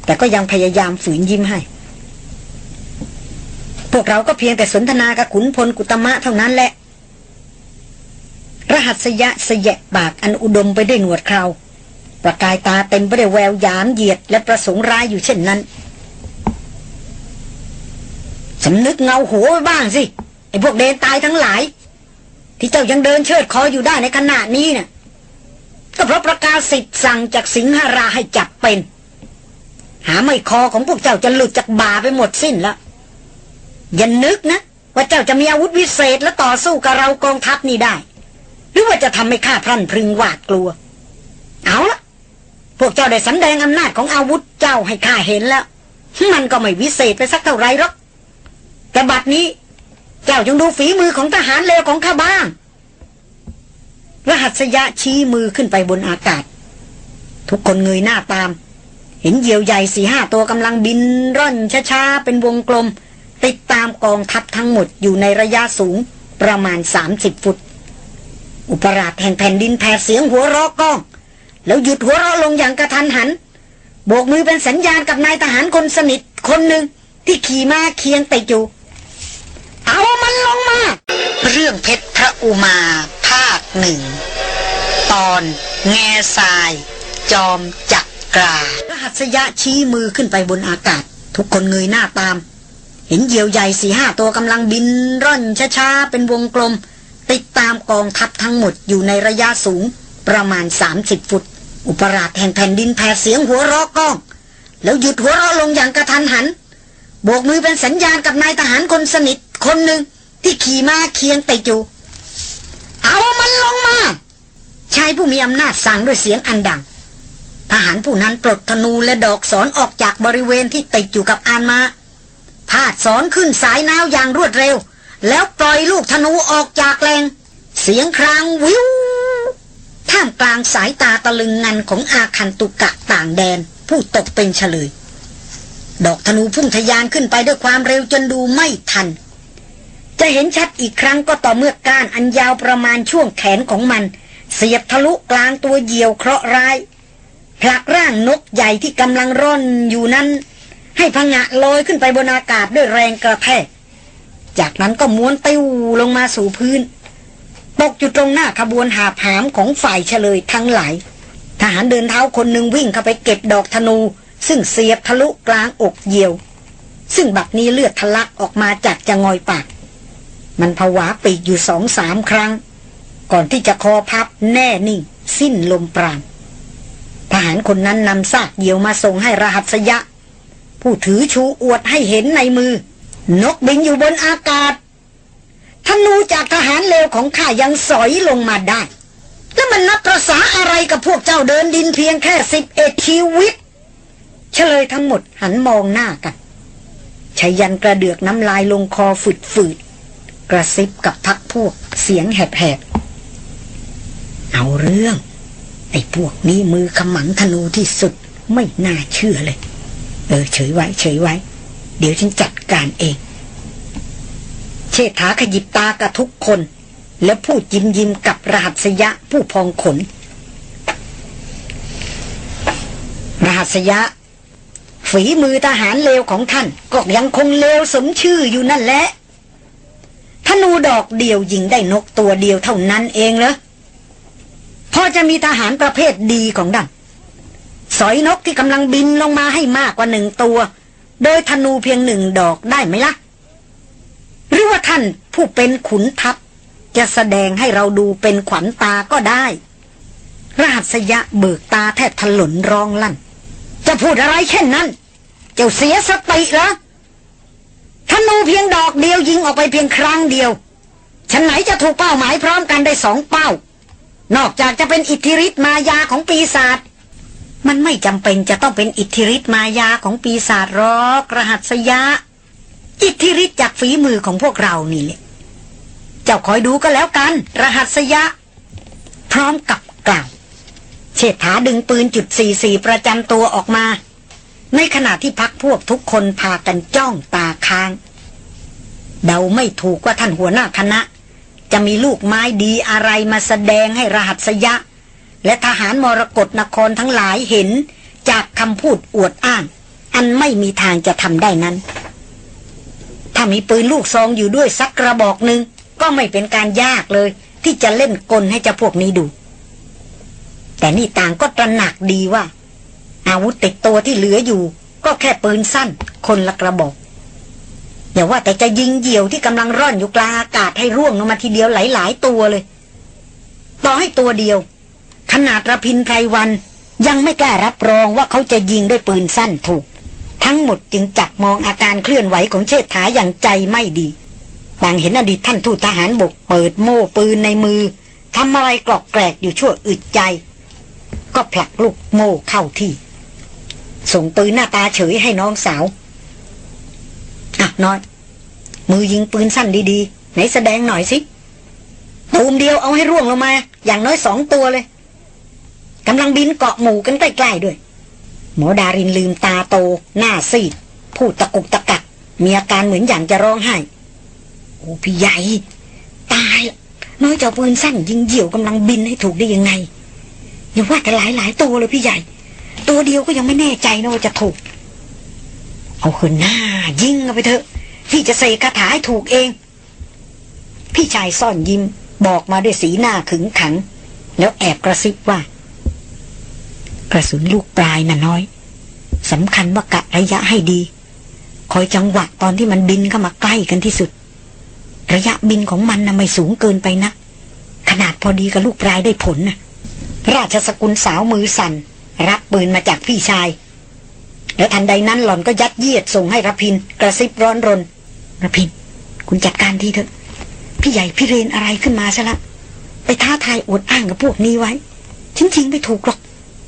C: แต่ก็ยังพยายามฝืนยิ้มให้ พวกเราก็เพียงแต่สนทนากับขุนพลกุตมะเท่านั้นแหละ รหัสยะเสยะปากอันอุดมไปด้วยหนวดเคราประกายตาเต็มไปด้วยแววหยามเหยียดและประสงค์ร้ายอยู่เช่นนั้นสำนึกเงาหัวไว้บ้างสิ ไอ้พวกเดนตายทั้งหลาย ที่เจ้ายังเดินเชิดคออยู่ได้ในขณะนี้น่ะก็เพราะประกาศสิทธิ์สั่งจากสิงหราให้จับเป็น หาไม่คอของพวกเจ้าจะหลุดจากบ่าไปหมดสิ้นแล้วอย่านึกนะ ว่าเจ้าจะมีอาวุธวิเศษและต่อสู้กับเรากองทัพนี่ได้ หรือว่าจะทำให้ข้าพรั่นพรึงหวาดกลัว เอาละพวกเจ้าได้สำแดงอำนาจของอาวุธเจ้าให้ข้าเห็นแล้ว มันก็ไม่วิเศษไปสักเท่าไรหรอกแต่บัดนี้ เจ้าจงดูฝีมือของทหารเลวของข้าบ้าง รหัสยะชี้มือขึ้นไปบนอากาศ ทุกคนเงยหน้าตาม เห็นเหยี่ยวใหญ่สี่ห้าตัวกำลังบินร่อนช้าๆเป็นวงกลม ติดตามกองทัพทั้งหมดอยู่ในระยะสูงประมาณ 30 ฟุต อุปราชแห่งแผ่นดินแผดเสียงหัวเราะก้อง แล้วหยุดหัวเราะลงอย่างกระทันหันโบกมือเป็นสัญญาณกับนายทหารคนสนิทคนหนึ่งที่ขี่ม้าเคียงติดอยู่ เอามันลงมา
A: เรื่องเพชรพระอุมาภาคหนึ่ง ตอนแง่ทราย จอมจักกราร
C: หัสยะชี้มือขึ้นไปบนอากาศ ทุกคนเงยหน้าตาม เห็นเหยี่ยวใหญ่สี่ห้าตัวกำลังบินร่อนช้าๆ เป็นวงกลม ติดตามกองทัพทั้งหมดอยู่ในระยะสูงประมาณ 30 ฟุต อุปราชแห่งแผ่นดินแผดเสียงหัวเราะก้อง แล้วหยุดหัวเราะลงอย่างกระทันหัน โบกมือเป็นสัญญาณกับนายทหารคนสนิทคนหนึ่งที่ขี่ม้าเคียงติดอยู่ เอามันลงมาชายผู้มีอำนาจสั่งด้วยเสียงอันดัง ทหารผู้นั้นปลดธนูและดอกสอนออกจากบริเวณที่ติดอยู่กับอานมาพาดสอนขึ้นสายน้าวอย่างรวดเร็ว แล้วปล่อยลูกธนูออกจากแรง เสียงครางวิวท่ามกลางสายตาตะลึงงันของอาคันตุกะต่างแดน ผู้ตกเป็นเฉลย ดอกธนูพุ่งทะยานขึ้นไปด้วยความเร็วจนดูไม่ทัน จะเห็นชัดอีกครั้งก็ต่อเมื่อก้านอันยาวประมาณช่วงแขนของมัน เสียบทะลุกลางตัวเหยี่ยวเคราะห์ร้าย ผลักร่างนกใหญ่ที่กำลังร่อนอยู่นั้น ให้พังะลอยขึ้นไปบนอากาศด้วยแรงกระแทก จากนั้นก็ม้วนติ้วลงมาสู่พื้นตกอยู่ตรงหน้าขบวนหาบหามของฝ่ายเฉลยทั้งหลาย ทหารเดินเท้าคนหนึ่งวิ่งเข้าไปเก็บดอกธนู ซึ่งเสียบทะลุกลางอกเยี่ยว ซึ่งบัดนี้เลือดทะลักออกมาจากจะงอยปาก มันผวาปีกอยู่สองสามครั้ง ก่อนที่จะคอพับแน่นิ่ง สิ้นลมปราณทหารคนนั้นนำซากเยี่ยวมาส่งให้รหัสยะ ผู้ถือชูอวดให้เห็นในมือ นกบินอยู่บนอากาศธนูจากทหารเลวของข้ายังสอยลงมาได้ แล้วมันนับประษาอะไรกับพวกเจ้าเดินดินเพียงแค่สิบเอ็ดชีวิต เฉลยทั้งหมดหันมองหน้ากันชายันกระเดือกน้ำลายลงคอฝืดฝืดกระซิบกับพักพวกเสียงแหบๆ เอาเรื่อง ไอ้พวกนี้มือขมังธนูที่สุดไม่น่าเชื่อเลย เออเฉยไว้ เฉยไว้ เดี๋ยวฉันจัดการเอง เชษฐาขยิบตากับทุกคน แล้วพูดยิ้มยิ้มกับรหัสยะผู้พองขน รหัสยะ ฝีมือทหารเลวของท่าน ก็ยังคงเลวสมชื่ออยู่นั่นแหละธนูดอกเดียวยิงได้นกตัวเดียวเท่านั้นเองเหรอพอจะมีทหารประเภทดีของดันสอยนกที่กำลังบินลงมาให้มากกว่าหนึ่งตัว โดยธนูเพียงหนึ่งดอกได้ไหมล่ะ หรือว่าท่านผู้เป็นขุนทัพ จะแสดงให้เราดูเป็นขวัญตาก็ได้รหัสยะเบิกตาแทบถลนร้องลั่น จะพูดอะไรเช่นนั้น เจ้าเสียสติเหรอธนูเพียงดอกเดียวยิงออกไปเพียงครั้งเดียว ฉันไหนจะถูกเป้าหมายพร้อมกันได้สองเป้า นอกจากจะเป็นอิทธิฤทธิ์มายาของปีศาจมันไม่จำเป็นจะต้องเป็นอิทธิฤทธิ์มายาของปีศาจหรอกรหัสยะ อิทธิฤทธิ์จากฝีมือของพวกเรานี่แหละเจ้าคอยดูก็แล้วกัน รหัสยะ พร้อมกับกล่าวเชษฐาดึงปืนจุดสี่สี่ประจำตัวออกมา ในขณะที่พักพวกทุกคนพากันจ้องตาค้าง เดาไม่ถูกว่าท่านหัวหน้าคณะ จะมีลูกไม้ดีอะไรมาแสดงให้รหัสยะ และทหารมรกรนครทั้งหลายเห็นจากคำพูดอวดอ้าง อันไม่มีทางจะทำได้นั้น ถ้ามีปืนลูกซองอยู่ด้วยสักกระบอกหนึ่งก็ไม่เป็นการยากเลย ที่จะเล่นกลให้เจ้าพวกนี้ดู แต่นี่ต่างก็ตระหนักดีว่า อาวุธติดตัวที่เหลืออยู่ ก็แค่ปืนสั้น คนละกระบอก อย่าว่าแต่จะยิงเหยี่ยวที่กำลังร่อนอยู่กลางอากาศให้ร่วงลงมาทีเดียวหลาย ๆ ตัวเลยต่อให้ตัวเดียว ขนาดระพินไพรวันยังไม่กล้ารับรองว่าเขาจะยิงด้วยปืนสั้นถูก ทั้งหมดจึงจับมองอาการเคลื่อนไหวของเชษฐาอย่างใจไม่ดีต่างเห็นอดีตท่านทูตทหารบกเปิดโม่ปืนในมือทำอะไรกรอกแกรกอยู่ชั่วอึดใจ ก็ผลักลูกโม่เข้าที่ ส่งปืนหน้าตาเฉยให้น้องสาว อะน้อย มือยิงปืนสั้นดีๆ ไหนแสดงหน่อยสิตูมเดียวเอาให้ร่วงลงมา อย่างน้อยสองตัวเลยกำลังบินเกาะหมู่กันใกล้ๆด้วย หมอดารินลืมตาโต หน้าซีดพูดตะกุกตะกัก มีอาการเหมือนอย่างจะร้องไห้ โอ้พี่ใหญ่ ตายละน้อยเจ้าปืนสั้นยิงเหี่ยวกำลังบินให้ถูกได้ยังไง อย่าว่าแต่หลายหลายๆตัวเลยพี่ใหญ่ ตัวเดียวก็ยังไม่แน่ใจนะว่าจะถูก เอาคืนหน้า ยิงเอาไปเถอะ พี่จะใส่คาถาให้ถูกเอง พี่ชายซ่อนยิ้มบอกมาด้วยสีหน้าขึงขัง แล้วแอบกระซิบว่า กระสุนลูกปลายน่ะน้อยสำคัญว่ากะระยะให้ดี คอยจังหวะตอนที่มันบินเข้ามาใกล้กันที่สุด ระยะบินของมันน่ะไม่สูงเกินไปนักขนาดพอดีกับลูกปลายได้ผลนะราชสกุลสาวมือสั่น รับปืนมาจากพี่ชาย แล้วทันใดนั้นหล่อนก็ยัดเยียดส่งให้รพิน กระซิบร้อนรนรพิน คุณจัดการทีเถอะ พี่ใหญ่พี่เรนอะไรขึ้นมาซะละไปท้าทายอวดอ้างกับพวกนี้ไว้ฉันจริงไม่ถูกหรอก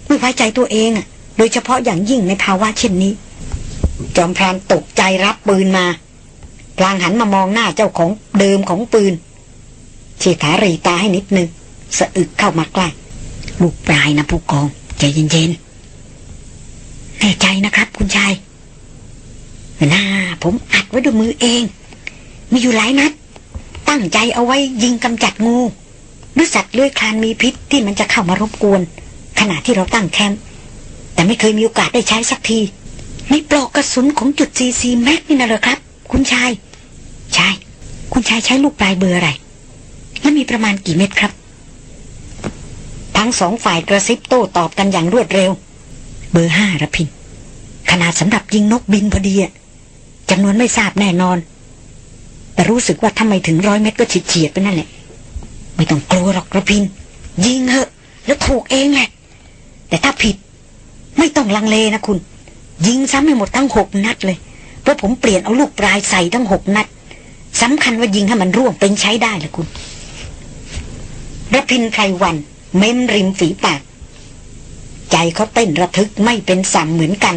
C: ไม่ไว้ใจตัวเองอะ โดยเฉพาะอย่างยิ่งในภาวะเช่นนี้ จอมพรานตกใจรับปืนมาพลางหันมามองหน้าเจ้าของเดิมของปืนเชษฐารีตาให้นิดนึงสะอึกเข้ามาใกล้ลูกปลายนะผู้กอง ใจเย็นๆ แน่ใจนะครับ คุณชายน่าผมอัดไว้ด้วยมือเอง มีอยู่หลายนัด ตั้งใจเอาไว้ยิงกำจัดงู หรือสัตว์เลื้อยคลานมีพิษที่มันจะเข้ามารบกวน ขณะที่เราตั้งแคมป์แต่ไม่เคยมีโอกาสได้ใช้สักที ในปลอกกระสุนของจุดซีซีแม็กนี่นะเหรอครับ คุณชายใช่คุณชายใช้ลูกปลายเบอร์อะไร และมีประมาณกี่เม็ดครับ ทั้งสองฝ่ายกระซิบโต้ตอบกันอย่างรวดเร็ว เบอร์ห้าระพิน ขนาดสำหรับยิงนกบินพอดีอะจำนวนไม่ทราบแน่นอน แต่รู้สึกว่าถ้าไมถึงร้อยเม็ดก็เฉียดๆไปนั่นแหละ ไม่ต้องกลัวหรอกระพิน ยิงเหอะ แล้วถูกเองแหละ แต่ถ้าผิด ไม่ต้องลังเลนะคุณ ยิงซ้ำให้หมดทั้งหกนัดเลย เพราะผมเปลี่ยนเอาลูกปลายใส่ทั้งหกนัดสำคัญว่ายิงให้มันร่วงเป็นใช้ได้ละคุณระพินไพรวัน เม้มริมฝีปาก ใจเขาเต้นระทึกไม่เป็นสัมเหมือนกัน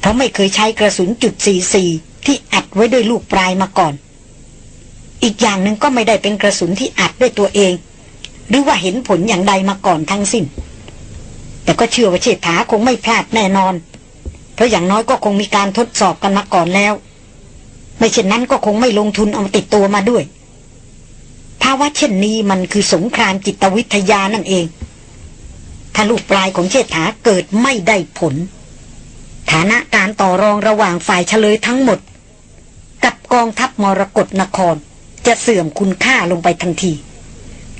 C: เพราะไม่เคยใช้กระสุนจุดสี่สี่ที่อัดไว้ด้วยลูกปลายมาก่อน อีกอย่างหนึ่งก็ไม่ได้เป็นกระสุนที่อัดด้วยตัวเอง หรือว่าเห็นผลอย่างใดมาก่อนทั้งสิ้น แต่ก็เชื่อว่าเชษฐาคงไม่พลาดแน่นอน เพราะอย่างน้อยก็คงมีการทดสอบกันมาก่อนแล้ว ไม่เช่นนั้นก็คงไม่ลงทุนเอามาติดตัวมาด้วย ทาวะเช่นนี้มันคือสงครามจิตวิทยานั่นเอง ถ้าลูกปลายของเชษฐาเกิดไม่ได้ผล ฐานะการต่อรองระหว่างฝ่ายเฉลยทั้งหมด กับกองทัพมรกรนครจะเสื่อมคุณค่าลงไปทันที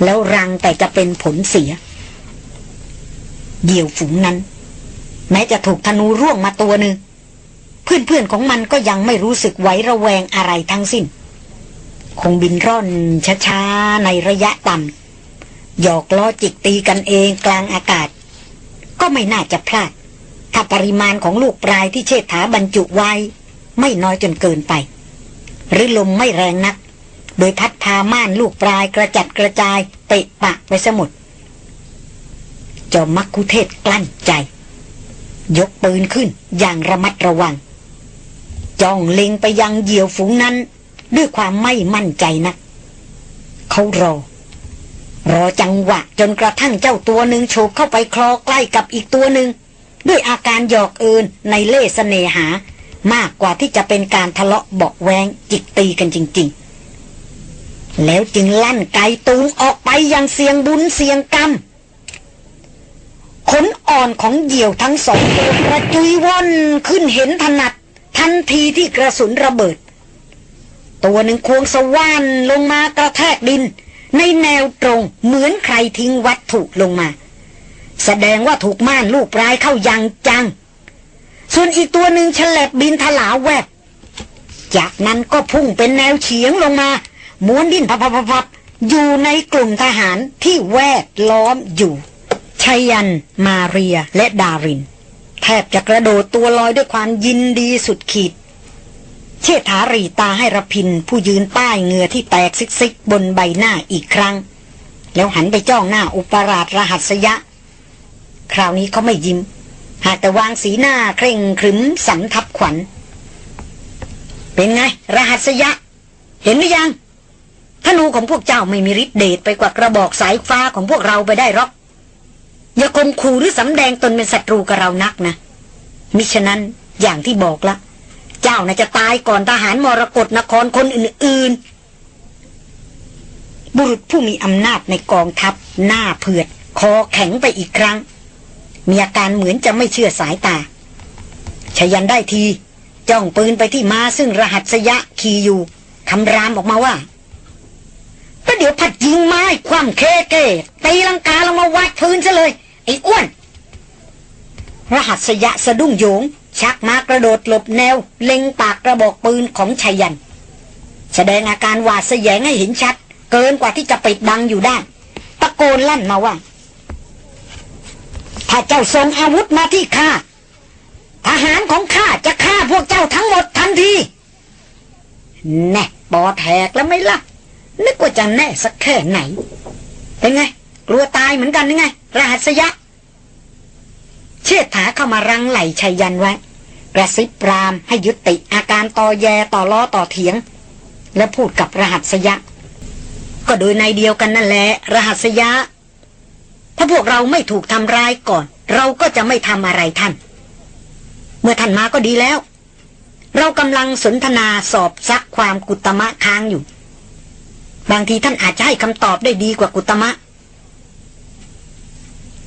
C: แล้วรังแต่จะเป็นผลเสียเดี่ยวฝูงนั้น แม้จะถูกธนูร่วงมาตัวหนึ่งเพื่อนๆของมันก็ยังไม่รู้สึกไหวระแวงอะไรทั้งสิ้น คงบินร่อนช้าๆ ในระยะต่ำหยอกล้อจิกตีกันเองกลางอากาศ ก็ไม่น่าจะพลาด ถ้าปริมาณของลูกปลายที่เชษฐาบรรจุไว้ ไม่น้อยจนเกินไป หรือลมไม่แรงนัก โดยพัดพาม่านลูกปลายกระจัดกระจายเตะปะไปสมุดจอมมักคุเทศกลั้นใจ ยกปืนขึ้นอย่างระมัดระวัง จ้องเล็งไปยังเหยี่ยวฝูงนั้น ด้วยความไม่มั่นใจนักเขารอ รอจังหวะจนกระทั่งเจ้าตัวหนึ่งโฉบเข้าไปคลอใกล้กับอีกตัวหนึ่งด้วยอาการหยอกเอินในเล่เสน่หามากกว่าที่จะเป็นการทะเลาะเบาแวงจิกตีกันจริง ๆ แล้วจึงลั่นไกตูงออกไปอย่างเสียงบุญเสียงกรรมขนอ่อนของเหยี่ยวทั้งสองตัวกระจุยว่อนขึ้นเห็นถนัด ทันทีที่กระสุนระเบิด ตัวหนึ่งควงสว่านลงมากระแทกดิน ในแนวตรงเหมือนใครทิ้งวัตถุลงมา แสดงว่าถูกม่านลูกปลายเข้ายังจัง ส่วนอีกตัวหนึ่งฉลับบินถลาแวบ จากนั้นก็พุ่งเป็นแนวเฉียงลงมาม้วนดินพับพับพับอยู่ในกลุ่มทหารที่แวดล้อมอยู่ชัยยัน มาเรียและดาริน แทบจะกระโดดตัวลอยด้วยความยินดีสุดขีด เชษฐารีตาให้ระพินผู้ยืนป้ายเงือที่แตกซิกซิกบนใบหน้าอีกครั้ง แล้วหันไปจ้องหน้าอุปราชรหัสยะ คราวนี้เขาไม่ยิ้ม หากแต่วางสีหน้าเคร่งครึมสำทับขวัญ เป็นไง รหัสยะ เห็นหรือยังธนูของพวกเจ้าไม่มีฤทธิ์เดชไปกว่ากระบอกสายฟ้าของพวกเราไปได้หรอก อย่าคมขู่หรือสำแดงตนเป็นศัตรูกับเรานักนะ มิฉะนั้นอย่างที่บอกละ เจ้าน่าจะตายก่อนทหารมรกรนครคนอื่น ๆ บุรุษผู้มีอำนาจในกองทัพ หน้าเผือด คอแข็งไปอีกครั้ง มีอาการเหมือนจะไม่เชื่อสายตาชยันได้ที จ้องปืนไปที่มาซึ่งรหัสยะขี่อยู่คำรามออกมาว่าก็เดี๋ยวผัดยิงไม้ความเคเกตีลังกาลงมาวัดพื้นซะเลย ไอ้อ้วน รหัสยะสะดุ้งโยง ชักมากระโดดหลบแนว เล็งปากกระบอกปืนของชัยยัน แสดงอาการหวาดเสยงให้เห็นชัด เกินกว่าที่จะปิดบังอยู่ได้ ตะโกนลั่นมาว่า ถ้าเจ้าส่งอาวุธมาที่ข้าทหารของข้าจะฆ่าพวกเจ้าทั้งหมดทันที แน่ปอแทกแล้วไหม่ล่ะ นึกว่าจะแน่สักแค่ไหน เป็นไง กลัวตายเหมือนกันนี่ไงรหัสยะ เชิดถาเข้ามารังไหลชัยยันไว้ กระซิบปรามให้ยุติอาการต่อแยต่อล้อต่อเถียง และพูดกับรหัสยะ ก็โดยในเดียวกันนั่นแหละรหัสยะ ถ้าพวกเราไม่ถูกทำร้ายก่อน เราก็จะไม่ทำอะไรท่าน เมื่อท่านมาก็ดีแล้ว เรากำลังสนทนาสอบซักความกุตมะค้างอยู่ บางทีท่านอาจจะให้คำตอบได้ดีกว่ากุตมะ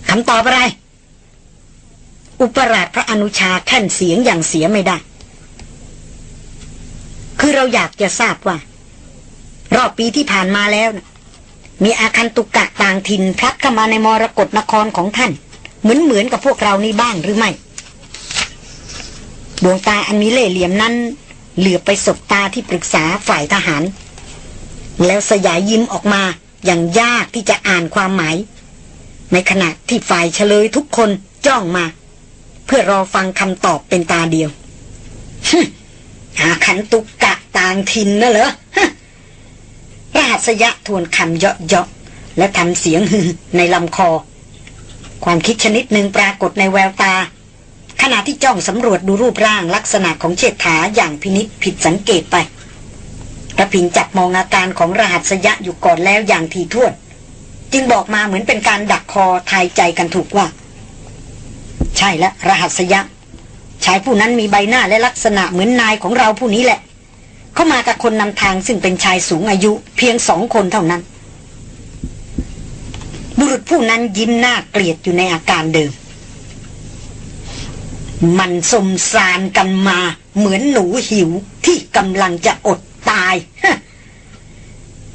C: คำตอบอะไร อุปราชพระอนุชาแค่นเสียงอย่างเสียไม่ได้ คือเราอยากจะทราบว่า รอบปีที่ผ่านมาแล้วนะมีอาคันตุกกะต่างถิ่นพลัดเข้ามาในมรกรนครของท่าน เหมือนเหมือนกับพวกเรานี่บ้างหรือไม่ดวงตาอันมีเล่ห์เหลี่ยมนั้น เหลือไปสบตาที่ปรึกษาฝ่ายทหาร แล้วสยายยิ้มออกมาอย่างยากที่จะอ่านความหมาย ในขณะที่ฝ่ายเฉลยทุกคนจ้องมา เพื่อรอฟังคำตอบเป็นตาเดียวฮึอาคันตุกกะต่างถิ่นน่ะเหรอรหัสยะทวนคำเยาะๆและทำเสียงฮึในลำคอ ความคิดชนิดหนึ่งปรากฏในแววตา ขณะที่จ้องสำรวจดูรูปร่างลักษณะของเชษฐาอย่างพินิษผิดสังเกตไประพินจับมองอาการของรหัสยะอยู่ก่อนแล้วอย่างทีท่วน จึงบอกมาเหมือนเป็นการดักคอทายใจกันถูกว่า ใช่แล้วรหัสยะชายผู้นั้นมีใบหน้าและลักษณะเหมือนนายของเราผู้นี้แหละ เขามากับคนนำทางซึ่งเป็นชายสูงอายุเพียงสองคนเท่านั้น บุรุษ
A: ผู้นั้นยิ้มหน้าเกลียดอยู่ในอาการเดิม มันสมสารกันมาเหมือนหนูหิวที่กำลังจะอดตาย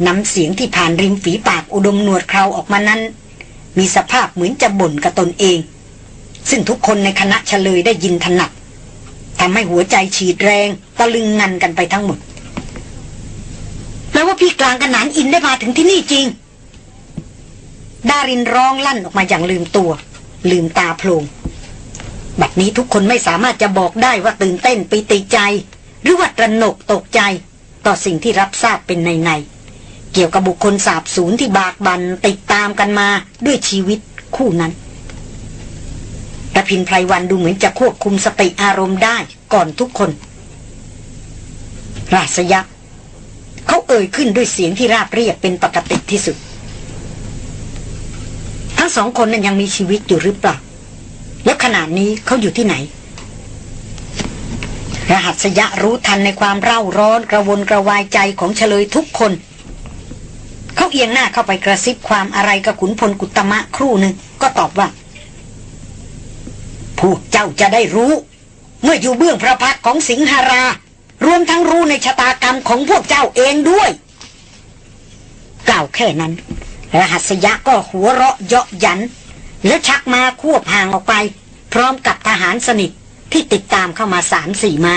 A: น้ำเสียงที่ผ่านริมฝีปากอุดมหนวดเคราออกมานั้น มีสภาพเหมือนจะบ่นกับตนเอง ซึ่งทุกคนในคณะเฉลยได้ยินถนัดทำให้หัวใจฉีดแรงตะลึงงันกันไปทั้งหมดแปลว่าพี่กลางกันหนานอินได้มาถึงที่นี่จริง ดารินร้องลั่นออกมาอย่างลืมตัว ลืมตาโพลงบัดนี้ทุกคนไม่สามารถจะบอกได้ว่าตื่นเต้นปีติใจ หรือว่าตระหนกตกใจ ต่อสิ่งที่รับทราบเป็นในในๆเกี่ยวกับบุคคลสาบสูญที่บากบันติดตามกันมาด้วยชีวิตคู่นั้น ระพินไพรวันดูเหมือนจะควบคุมสติอารมณ์ได้ก่อนทุกคน ราษยะเขาเอ่ยขึ้นด้วยเสียงที่ราบเรียบเป็นปกติที่สุด ทั้งสองคนนั้นยังมีชีวิตอยู่หรือเปล่า แล้วขนาดนี้เขาอยู่ที่ไหน รหัสยะรู้ทันในความเร่าร้อนกระวนกระวายใจของเฉลยทุกคน เขาเอียงหน้าเข้าไปกระซิบความอะไรกับขุนพลกุตมะครู่หนึ่งก็ตอบว่า วกเจ้าจะได้รู้ เมื่ออยู่เบื้องพระพักของสิงหรา รวมทั้งรู้ในชะตากรรมของพวกเจ้าเองด้วย กล่าวแค่นั้น รหัสยะก็หัวเราะเยาะยัน แล้วชักมาควบห่างออกไป พร้อมกับทหารสนิทที่ติดตามเข้ามาสามสี่มา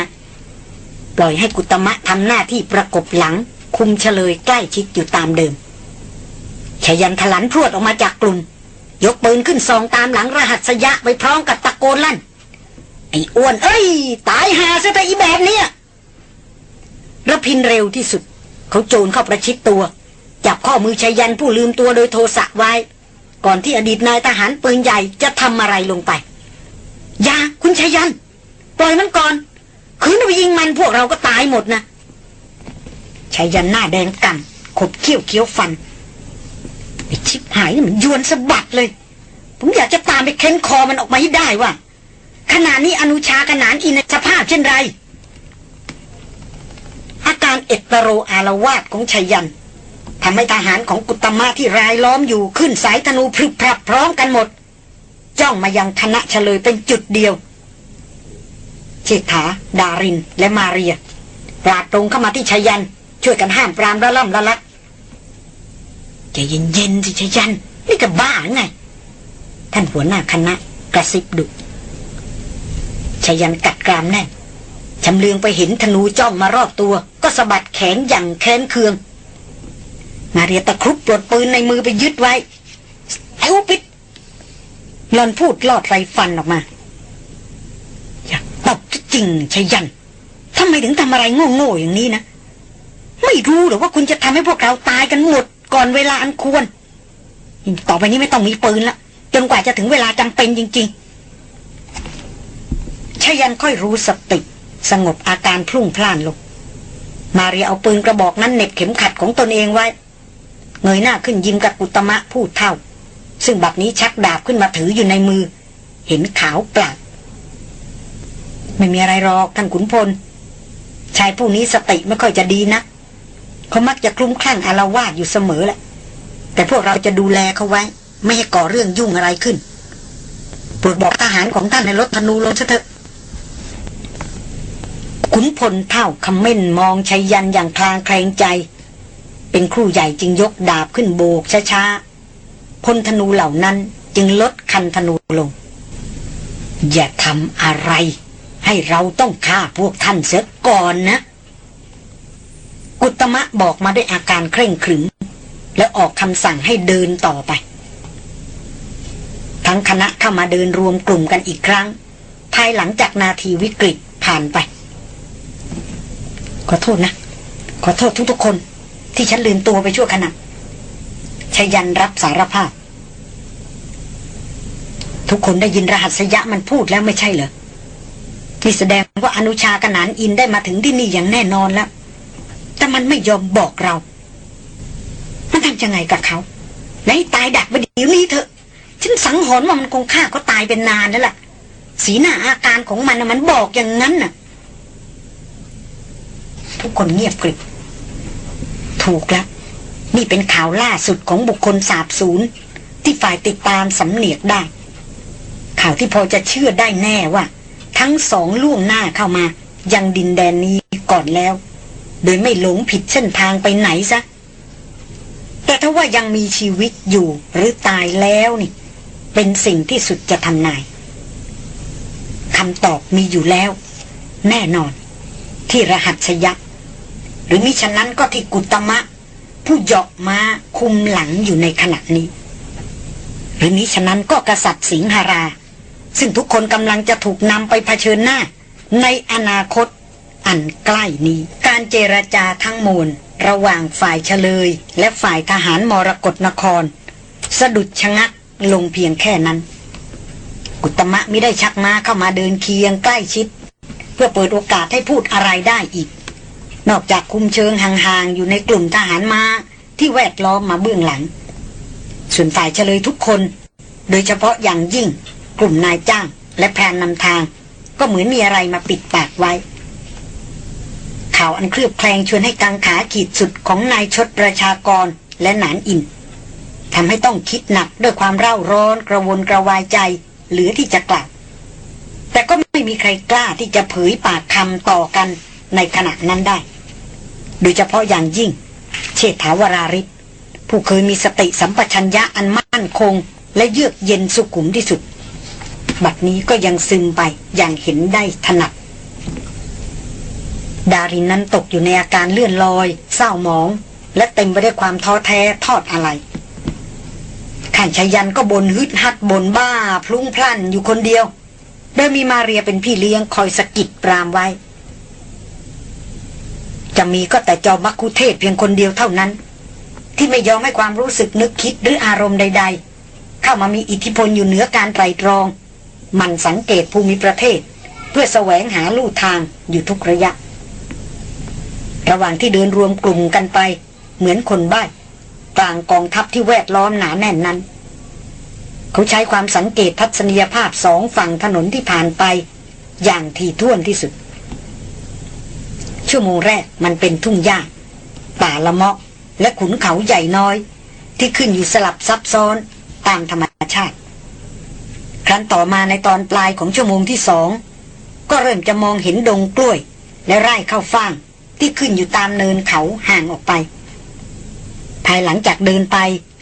A: ปล่อยให้กุตมะทำหน้าที่ประกบหลัง คุมเฉลยใกล้ชิดอยู่ตามเดิมชยันทลันพรวดออกมาจากกลุ่ม ยกปืนขึ้นซองตามหลังรหัสยะไปพร้อมกับตะโกนลั่น ไอ้อ้วน เอ้ย ตายหาซะแต่อีแบบเนี้ยระพินเร็วที่สุด เขาโจรเข้าประชิดตัว จับข้อมือชายันผู้ลืมตัวโดยโทสะไว้ ก่อนที่อดีตนายทหารปืนใหญ่จะทำอะไรลงไป อย่าคุณชายัน ปล่อยมันก่อน คืนไปยิงมันพวกเราก็ตายหมดนะชายันหน้าแดงกันขบเขี้ยวเคี้ยวฟัน ไอชิบหายนี่มันยวนสะบัดเลย ผมอยากจะตามไปเค้นคอมันออกมาให้ได้ว่าขณะนี้อนุชาขนานอินสภาพเช่นไร อาการเอตโรอารวาสของชัยยันทำให้ทหารของกุตมะที่รายล้อมอยู่ขึ้นสายธนูพรึบพรับพร้อมกันหมด จ้องมายังคณะเฉลยเป็นจุดเดียวเชษฐา ดารินและมาเรียปราดตรงเข้ามาที่ชัยยัน ช่วยกันห้ามปรามระล่ำละลัก ใจเย็นๆสิชยัน นี่ก็บ้าไง ท่านหัวหน้าคณะ กระซิบดุชายันกัดกรามแน่นชำเลืองไปเห็นธนูจ้องมารอบตัว ก็สะบัดแขนอย่างแค้นเคือง มาเรียตะครุบปลดปืนในมือไปยึดไว้ไอ้อุปิดหลอนพูดลอดไรฟันออกมา อยากตบจริงชายันทำไมถึงทำอะไรโง่ๆอย่างนี้นะ ไม่รู้หรือว่าคุณจะทำให้พวกเราตายกันหมด ก่อนเวลาอันควร ต่อไปนี้ไม่ต้องมีปืนละจนกว่าจะถึงเวลาจำเป็นจริง ๆชายันค่อยรู้สติ สงบอาการพลุ่งพล่านลง มาเรียเอาปืนกระบอกนั้นเน็บเข็มขัดของตนเองไว้ เงยหน้าขึ้นยิงกับกุตมะพูดเท่า ซึ่งบัดนี้ชักดาบขึ้นมาถืออยู่ในมือ เห็นขาวปลาดไม่มีอะไรหรอกท่านขุนพลชายผู้นี้สติไม่ค่อยจะดีนะ เขามักจะคลุ้มคลั่งอารวาสอยู่เสมอแหละ แต่พวกเราจะดูแลเขาไว้ ไม่ให้ก่อเรื่องยุ่งอะไรขึ้นโปรดบอกทหารของท่านในรถธนูลงเถอะขุนพลเท่าคำเม่นมองชัยยันอย่างคลางแคลงใจ เป็นครูใหญ่จึงยกดาบขึ้นโบกช้าๆพลธนูเหล่านั้นจึงลดคันธนูลง อย่าทำอะไร ให้เราต้องฆ่าพวกท่านเสียก่อนนะ กุตมะบอกมาด้วยอาการเคร่งขรึม แล้วออกคำสั่งให้เดินต่อไป ทั้งคณะเข้ามาเดินรวมกลุ่มกันอีกครั้ง ภายหลังจากนาทีวิกฤตผ่านไป ขอโทษนะ ขอโทษทุกๆคน ที่ฉันลืมตัวไปชั่วขณะชยันรับสารภาพ ทุกคนได้ยินรหัสยะมันพูดแล้วไม่ใช่เหรอนี่แสดงว่าอนุชากนานอินได้มาถึงที่นี่อย่างแน่นอนแล้ว แต่มันไม่ยอมบอกเรา มันทำยังไงกับเขาและให้ตายดักไปเดี๋ยวนี้เถอะ ฉันสังหรณ์ว่ามันคงฆ่าเขาตายเป็นนานแล้วล่ะ สีหน้าอาการของมันนะมันบอกอย่างนั้นน่ะ ทุกคนเงียบกริบ ถูกแล้ว นี่เป็นข่าวล่าสุดของบุคคลสาบสูญที่ฝ่ายติดตามสำเนียกได้ ข่าวที่พอจะเชื่อได้แน่ว่า ทั้งสองล่วงหน้าเข้ามายังดินแดนนี้ก่อนแล้ว โดยไม่หลงผิดเส้นทางไปไหนซะ แต่ถ้าว่ายังมีชีวิตอยู่หรือตายแล้วนี่ เป็นสิ่งที่สุดจะทำนายคำตอบมีอยู่แล้ว แน่นอน ที่รหัสยะหรือมิฉะนั้นก็ที่กุตมะ ผู้เหยาะมาคุมหลังอยู่ในขณะนี้ หรือมิฉะนั้นก็กษัตริย์สิงหรา ซึ่งทุกคนกำลังจะถูกนำไปเผชิญหน้า ในอนาคต อันใกล้นี้ การเจรจาทั้งมวลระหว่างฝ่ายเฉลย และฝ่ายทหารมรกรนคร สะดุดชะงักลงเพียงแค่นั้น กุตมะไม่ได้ชักม้าเข้ามาเดินเคียงใกล้ชิด เพื่อเปิดโอกาสให้พูดอะไรได้อีก นอกจากคุมเชิงห่างๆอยู่ในกลุ่มทหารมา้าที่แวดล้อมมาเบื้องหลัง ส่วนฝ่ายเฉลยทุกคน โดยเฉพาะอย่างยิ่งกลุ่มนายจ้างและแพนนำทาง ก็เหมือนมีอะไรมาปิดปากไว้ ข่าวอันเคลือบแคลงชวนให้กังขาขีดสุดของนายชดประชากรและหนานอินทำให้ต้องคิดหนักด้วยความเร่าร้อนกระวนกระวายใจเหลือที่จะกล่าวแต่ก็ไม่มีใครกล้าที่จะเผยปากคำต่อกันในขณะนั้นได้ โดยเฉพาะอย่างยิ่ง เชษฐาวราริศผู้เคยมีสติสัมปชัญญะอันมั่นคง และเยือกเย็นสุขุมที่สุด บัดนี้ก็ยังซึมไปอย่างเห็นได้ถนัด ดารินนั้นตกอยู่ในอาการเลื่อนลอย เศร้าหมอง และเต็มไปด้วยความท้อแท้ทอดอะไรขันชายันก็บนฮึดฮัดบนบ้า พลุ้งพลันอยู่คนเดียว โดยมีมาเรียเป็นพี่เลี้ยงคอยสะกิดปรามไว้ จะมีก็แต่จอมักคุเทศเพียงคนเดียวเท่านั้น ที่ไม่ยอมให้ความรู้สึกนึกคิดหรืออารมณ์ใด ๆ เข้ามามีอิทธิพลอยู่เหนือการไตรตรอง มันสังเกตภูมิประเทศ เพื่อแสวงหาลู่ทางอยู่ทุกระยะ ระหว่างที่เดินรวมกลุ่มกันไป เหมือนคนบ้ากลางกองทัพที่แวดล้อมหนาแน่นนั้น เขาใช้ความสังเกตทัศนียภาพสองฝั่งถนนที่ผ่านไป อย่างถี่ถ้วนที่สุด ชั่วโมงแรกมันเป็นทุ่งหญ้าป่าละเมาะและขุนเขาใหญ่น้อย ที่ขึ้นอยู่สลับซับซ้อนตามธรรมชาติ ครั้นต่อมาในตอนปลายของชั่วโมงที่สองก็เริ่มจะมองเห็นดงกล้วย และไร่ข้าวฟ่าง ที่ขึ้นอยู่ตามเนินเขาห่างออกไป ภายหลังจากเดินไป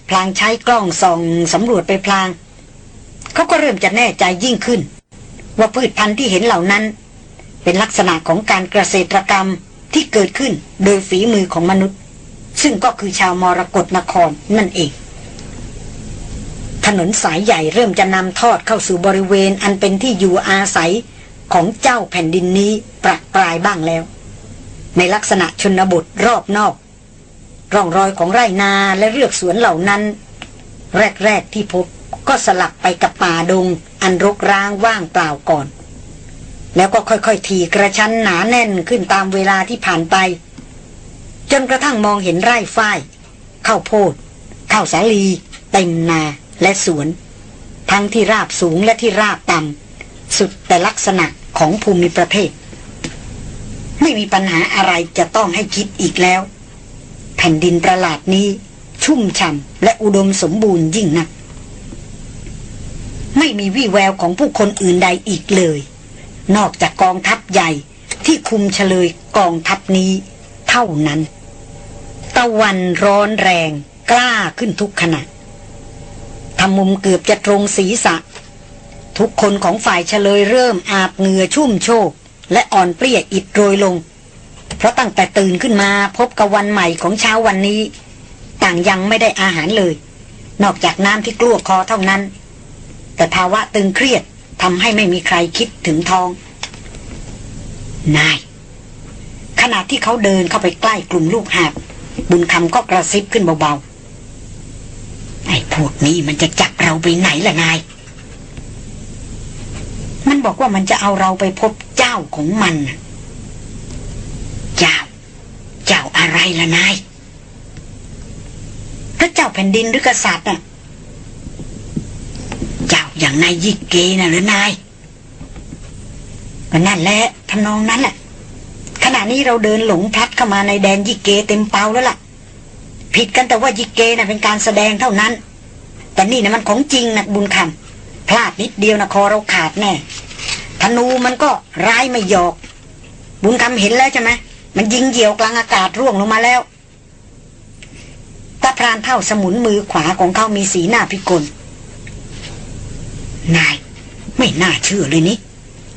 A: พลางใช้กล้องส่องสำรวจไปพลาง เขาก็เริ่มจะแน่ใจยิ่งขึ้น ว่าพืชพันธุ์ที่เห็นเหล่านั้น เป็นลักษณะของการเกษตรกรรมที่เกิดขึ้นโดยฝีมือของมนุษย์ ซึ่งก็คือชาวมรกรนครนั่นเอง ถนนสายใหญ่เริ่มจะนำทอดเข้าสู่บริเวณอันเป็นที่อยู่อาศัยของเจ้าแผ่นดินนี้ประปรายบ้างแล้ว ในลักษณะชนบทรอบนอก ร่องรอยของไร่นาและเรือกสวนเหล่านั้น แรก ๆ ที่พบก็สลับไปกับป่าดง อันรกร้างว่างเปล่าก่อน แล้วก็ค่อย ๆ ทีกระชั้นหนาแน่นขึ้นตามเวลาที่ผ่านไป จนกระทั่งมองเห็นไร่ฝ้ายข้าวโพดข้าวสาลี เต็มนาและสวน ทั้งที่ราบสูงและที่ราบต่ำสุดแต่ลักษณะของภูมิประเทศ ไม่มีปัญหาอะไรจะต้องให้คิดอีกแล้ว แผ่นดินประหลาดนี้ชุ่มฉ่ำและอุดมสมบูรณ์ยิ่งนัก ไม่มีวี่แววของผู้คนอื่นใดอีกเลย นอกจากกองทัพใหญ่ที่คุมเฉลยกองทัพนี้ เท่านั้น ตะวันร้อนแรง กล้าขึ้นทุกขณะทำมุมเกือบจะตรงศีรษะ ทุกคนของฝ่ายเฉลยเริ่มอาบเหงื่อชุ่มโชก และอ่อนเปรี้ยอิดโรยลง เพราะตั้งแต่ตื่นขึ้นมาพบกับวันใหม่ของเช้าวันนี้ ต่างยังไม่ได้อาหารเลย นอกจากน้ำที่กลัวคอเท่านั้น แต่ภาวะตึงเครียดทำให้ไม่มีใครคิดถึงท้อง นาย ขณะที่เขาเดินเข้าไปใกล้กลุ่มลูกหาบบุญคำก็กระซิบขึ้นเบาๆไอ้พวกนี้มันจะจับเราไปไหนล่ะนาย มันบอกว่ามันจะเอาเราไปพบเจ้าของมัน เจ้า เจ้าอะไรล่ะนาย พระเจ้าแผ่นดินหรือกษัตริย์อะ เจ้าอย่างนายยิเกน่ะหรือนายก็นั่นแหละทำนองนั้นแหละขณะนี้เราเดินหลงพลัดเข้ามาในแดนยิเกเต็มเปาแล้วล่ะ ผิดกันแต่ว่ายิเกน่ะเป็นการแสดงเท่านั้น แต่นี่นะมันของจริงนะบุญคำ พลาดนิดเดียวนะคอเราขาดแน่ธนูมันก็ร้ายไม่หยอก บุญคำเห็นแล้วใช่ไหมมันยิงเหี่ยวกลางอากาศร่วงลงมาแล้วตาพรานเท่าสมุนมือขวาของเขามีสีหน้าพิกล นาย ไม่น่าเชื่อเลยนี่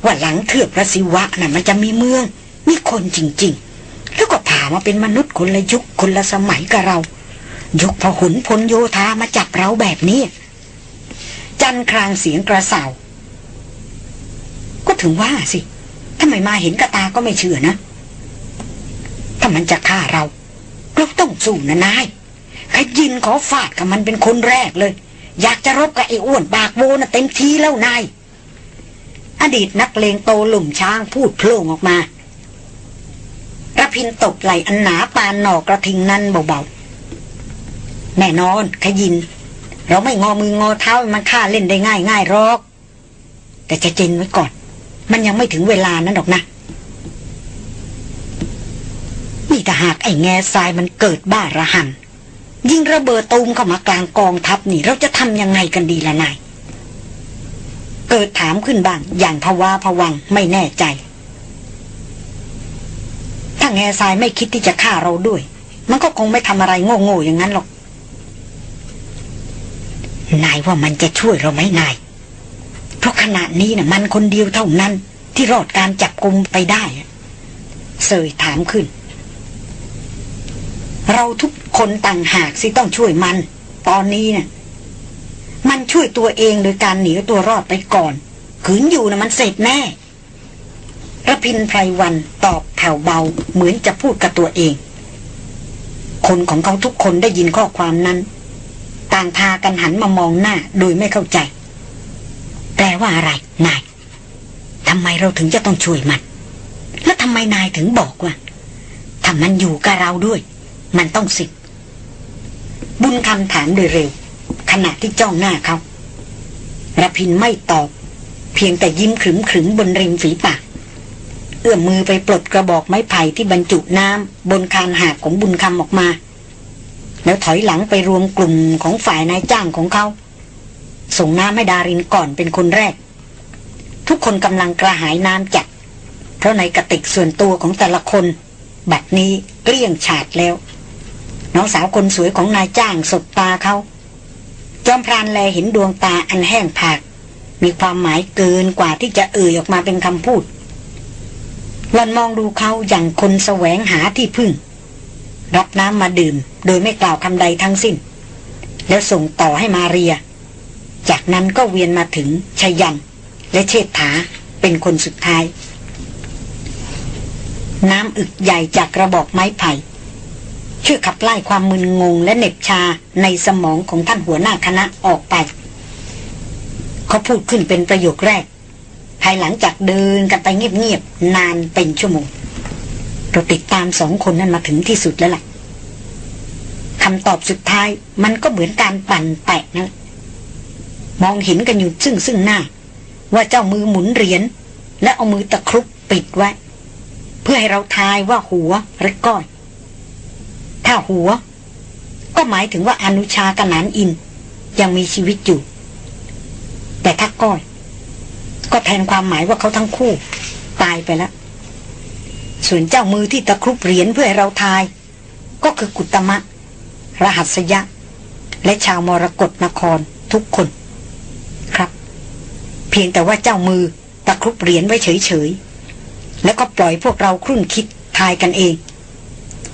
A: ว่าหลังเทือกพระศิวะน่ะมันจะมีเมือง มีคนจริง ๆ แล้วก็ผ่ามาเป็นมนุษย์คนละยุคคนละสมัยกับเรา ยุคพหุนพลโยธามาจับเราแบบนี้ จันครางเสียงกระสาว ก็ถึงว่าสิทำไมมาเห็นกระตาก็ไม่เชื่อนะ ถ้ามันจะฆ่าเรา เราต้องสู้นะนายขยินขอฟาดกับมันเป็นคนแรกเลย อยากจะรบกับไอ้อ้วนบากโวนะเต็มทีแล้วนายอดีตนักเลงโตหลุ่มช้างพูดโผล่ออกมาระพินตบไหลอันหนาปานหนอกระทิงนั้นเบาๆ แน่นอนขยิน เราไม่งอมืองอเท้ามันฆ่าเล่นได้ง่ายง่ายหรอก แต่จะเจนไว้ก่อน มันยังไม่ถึงเวลานั้นหรอกนะ นี่ถ้าหากไอ้แง่ทรายมันเกิดบ้าระหันยิงระเบิดตูมเข้ามากลางกองทัพนี่ เราจะทำยังไงกันดีล่ะนาย เกิดถามขึ้นบ้างอย่างภาวะผวังไม่แน่ใจ ถ้าแง่ทรายไม่คิดที่จะฆ่าเราด้วย มันก็คงไม่ทำอะไรโง่ๆอย่างนั้นหรอก นายว่ามันจะช่วยเราไหมนาย เพราะขณะนี้นะ่ะ มันคนเดียวเท่านั้น ที่รอดการจับกลุมไปได้เสยถามขึ้น เราทุกคนต่างหากสิต้องช่วยมัน ตอนนี้นะ่ะ มันช่วยตัวเองโดยการหนีตัวรอดไปก่อน ขืนอยู่นะ่ะมันเสร็จแน่ระพินไพรวันตอบแผ่วเบาเหมือนจะพูดกับตัวเอง คนของเขาทุกคนได้ยินข้อความนั้น ต่างพากันหันมามองหน้าโดยไม่เข้าใจ แปลว่าอะไร นายทำไมเราถึงจะต้องช่วยมัน แล้วทำไมนายถึงบอกว่าถ้ามันอยู่กับเราด้วย มันต้องสิบบุญคำถามโดยเร็ว ขณะที่จ้องหน้าเขาระพินไม่ตอบ เพียงแต่ยิ้มขรึมขรึมบนริมฝีปากเอื้อมมือไปปลดกระบอกไม้ไผ่ที่บรรจุน้ำบนคานหากของบุญคำออกมา แล้วถอยหลังไปรวมกลุ่มของฝ่ายนายจ้างของเขา ส่งน้ำให้ดารินก่อนเป็นคนแรก ทุกคนกำลังกระหายน้ำจัด เพราะในกระติกส่วนตัวของแต่ละคน บัดนี้เกลี้ยงฉาดแล้ว น้องสาวคนสวยของนายจ้างสบตาเขาจอมพรานแลเห็นดวงตาอันแห้งผาก มีความหมายเกินกว่าที่จะเอ่ยออกมาเป็นคำพูดหลอนมองดูเขาอย่างคนแสวงหาที่พึ่ง รับน้ำมาดื่ม โดยไม่กล่าวคำใดทั้งสิ้น แล้วส่งต่อให้มาเรีย จากนั้นก็เวียนมาถึงชยัน และเชษฐาเป็นคนสุดท้าย น้ำอึกใหญ่จากกระบอกไม้ไผ่ช่วยขับไล่ความมึนงงและเหน็บชาในสมองของท่านหัวหน้าคณะออกไป เขาพูดขึ้นเป็นประโยคแรก ภายหลังจากเดินกันไปเงียบๆนานเป็นชั่วโมง เราติดตามสองคนนั้นมาถึงที่สุดแล้วล่ะคำตอบสุดท้ายมันก็เหมือนการปั่นแตะนะมองเห็นกันอยู่ซึ่งซึ่งหน้า ว่าเจ้ามือหมุนเหรียญและเอามือตะครุบปิดไว้ เพื่อให้เราทายว่าหัวหรือก้อย ถ้าหัว ก็หมายถึงว่าอนุชากนานอิน ยังมีชีวิตอยู่ แต่ถ้าก้อย ก็แทนความหมายว่าเขาทั้งคู่ ตายไปแล้ว ส่วนเจ้ามือที่ตะครุบเหรียญเพื่อให้เราทาย ก็คือกุตมะ รหัสยะ และชาวมรกรนครทุกคน ครับ เพียงแต่ว่าเจ้ามือตะครุบเหรียญไว้เฉยๆ แล้วก็ปล่อยพวกเราครุ่นคิดทายกันเอง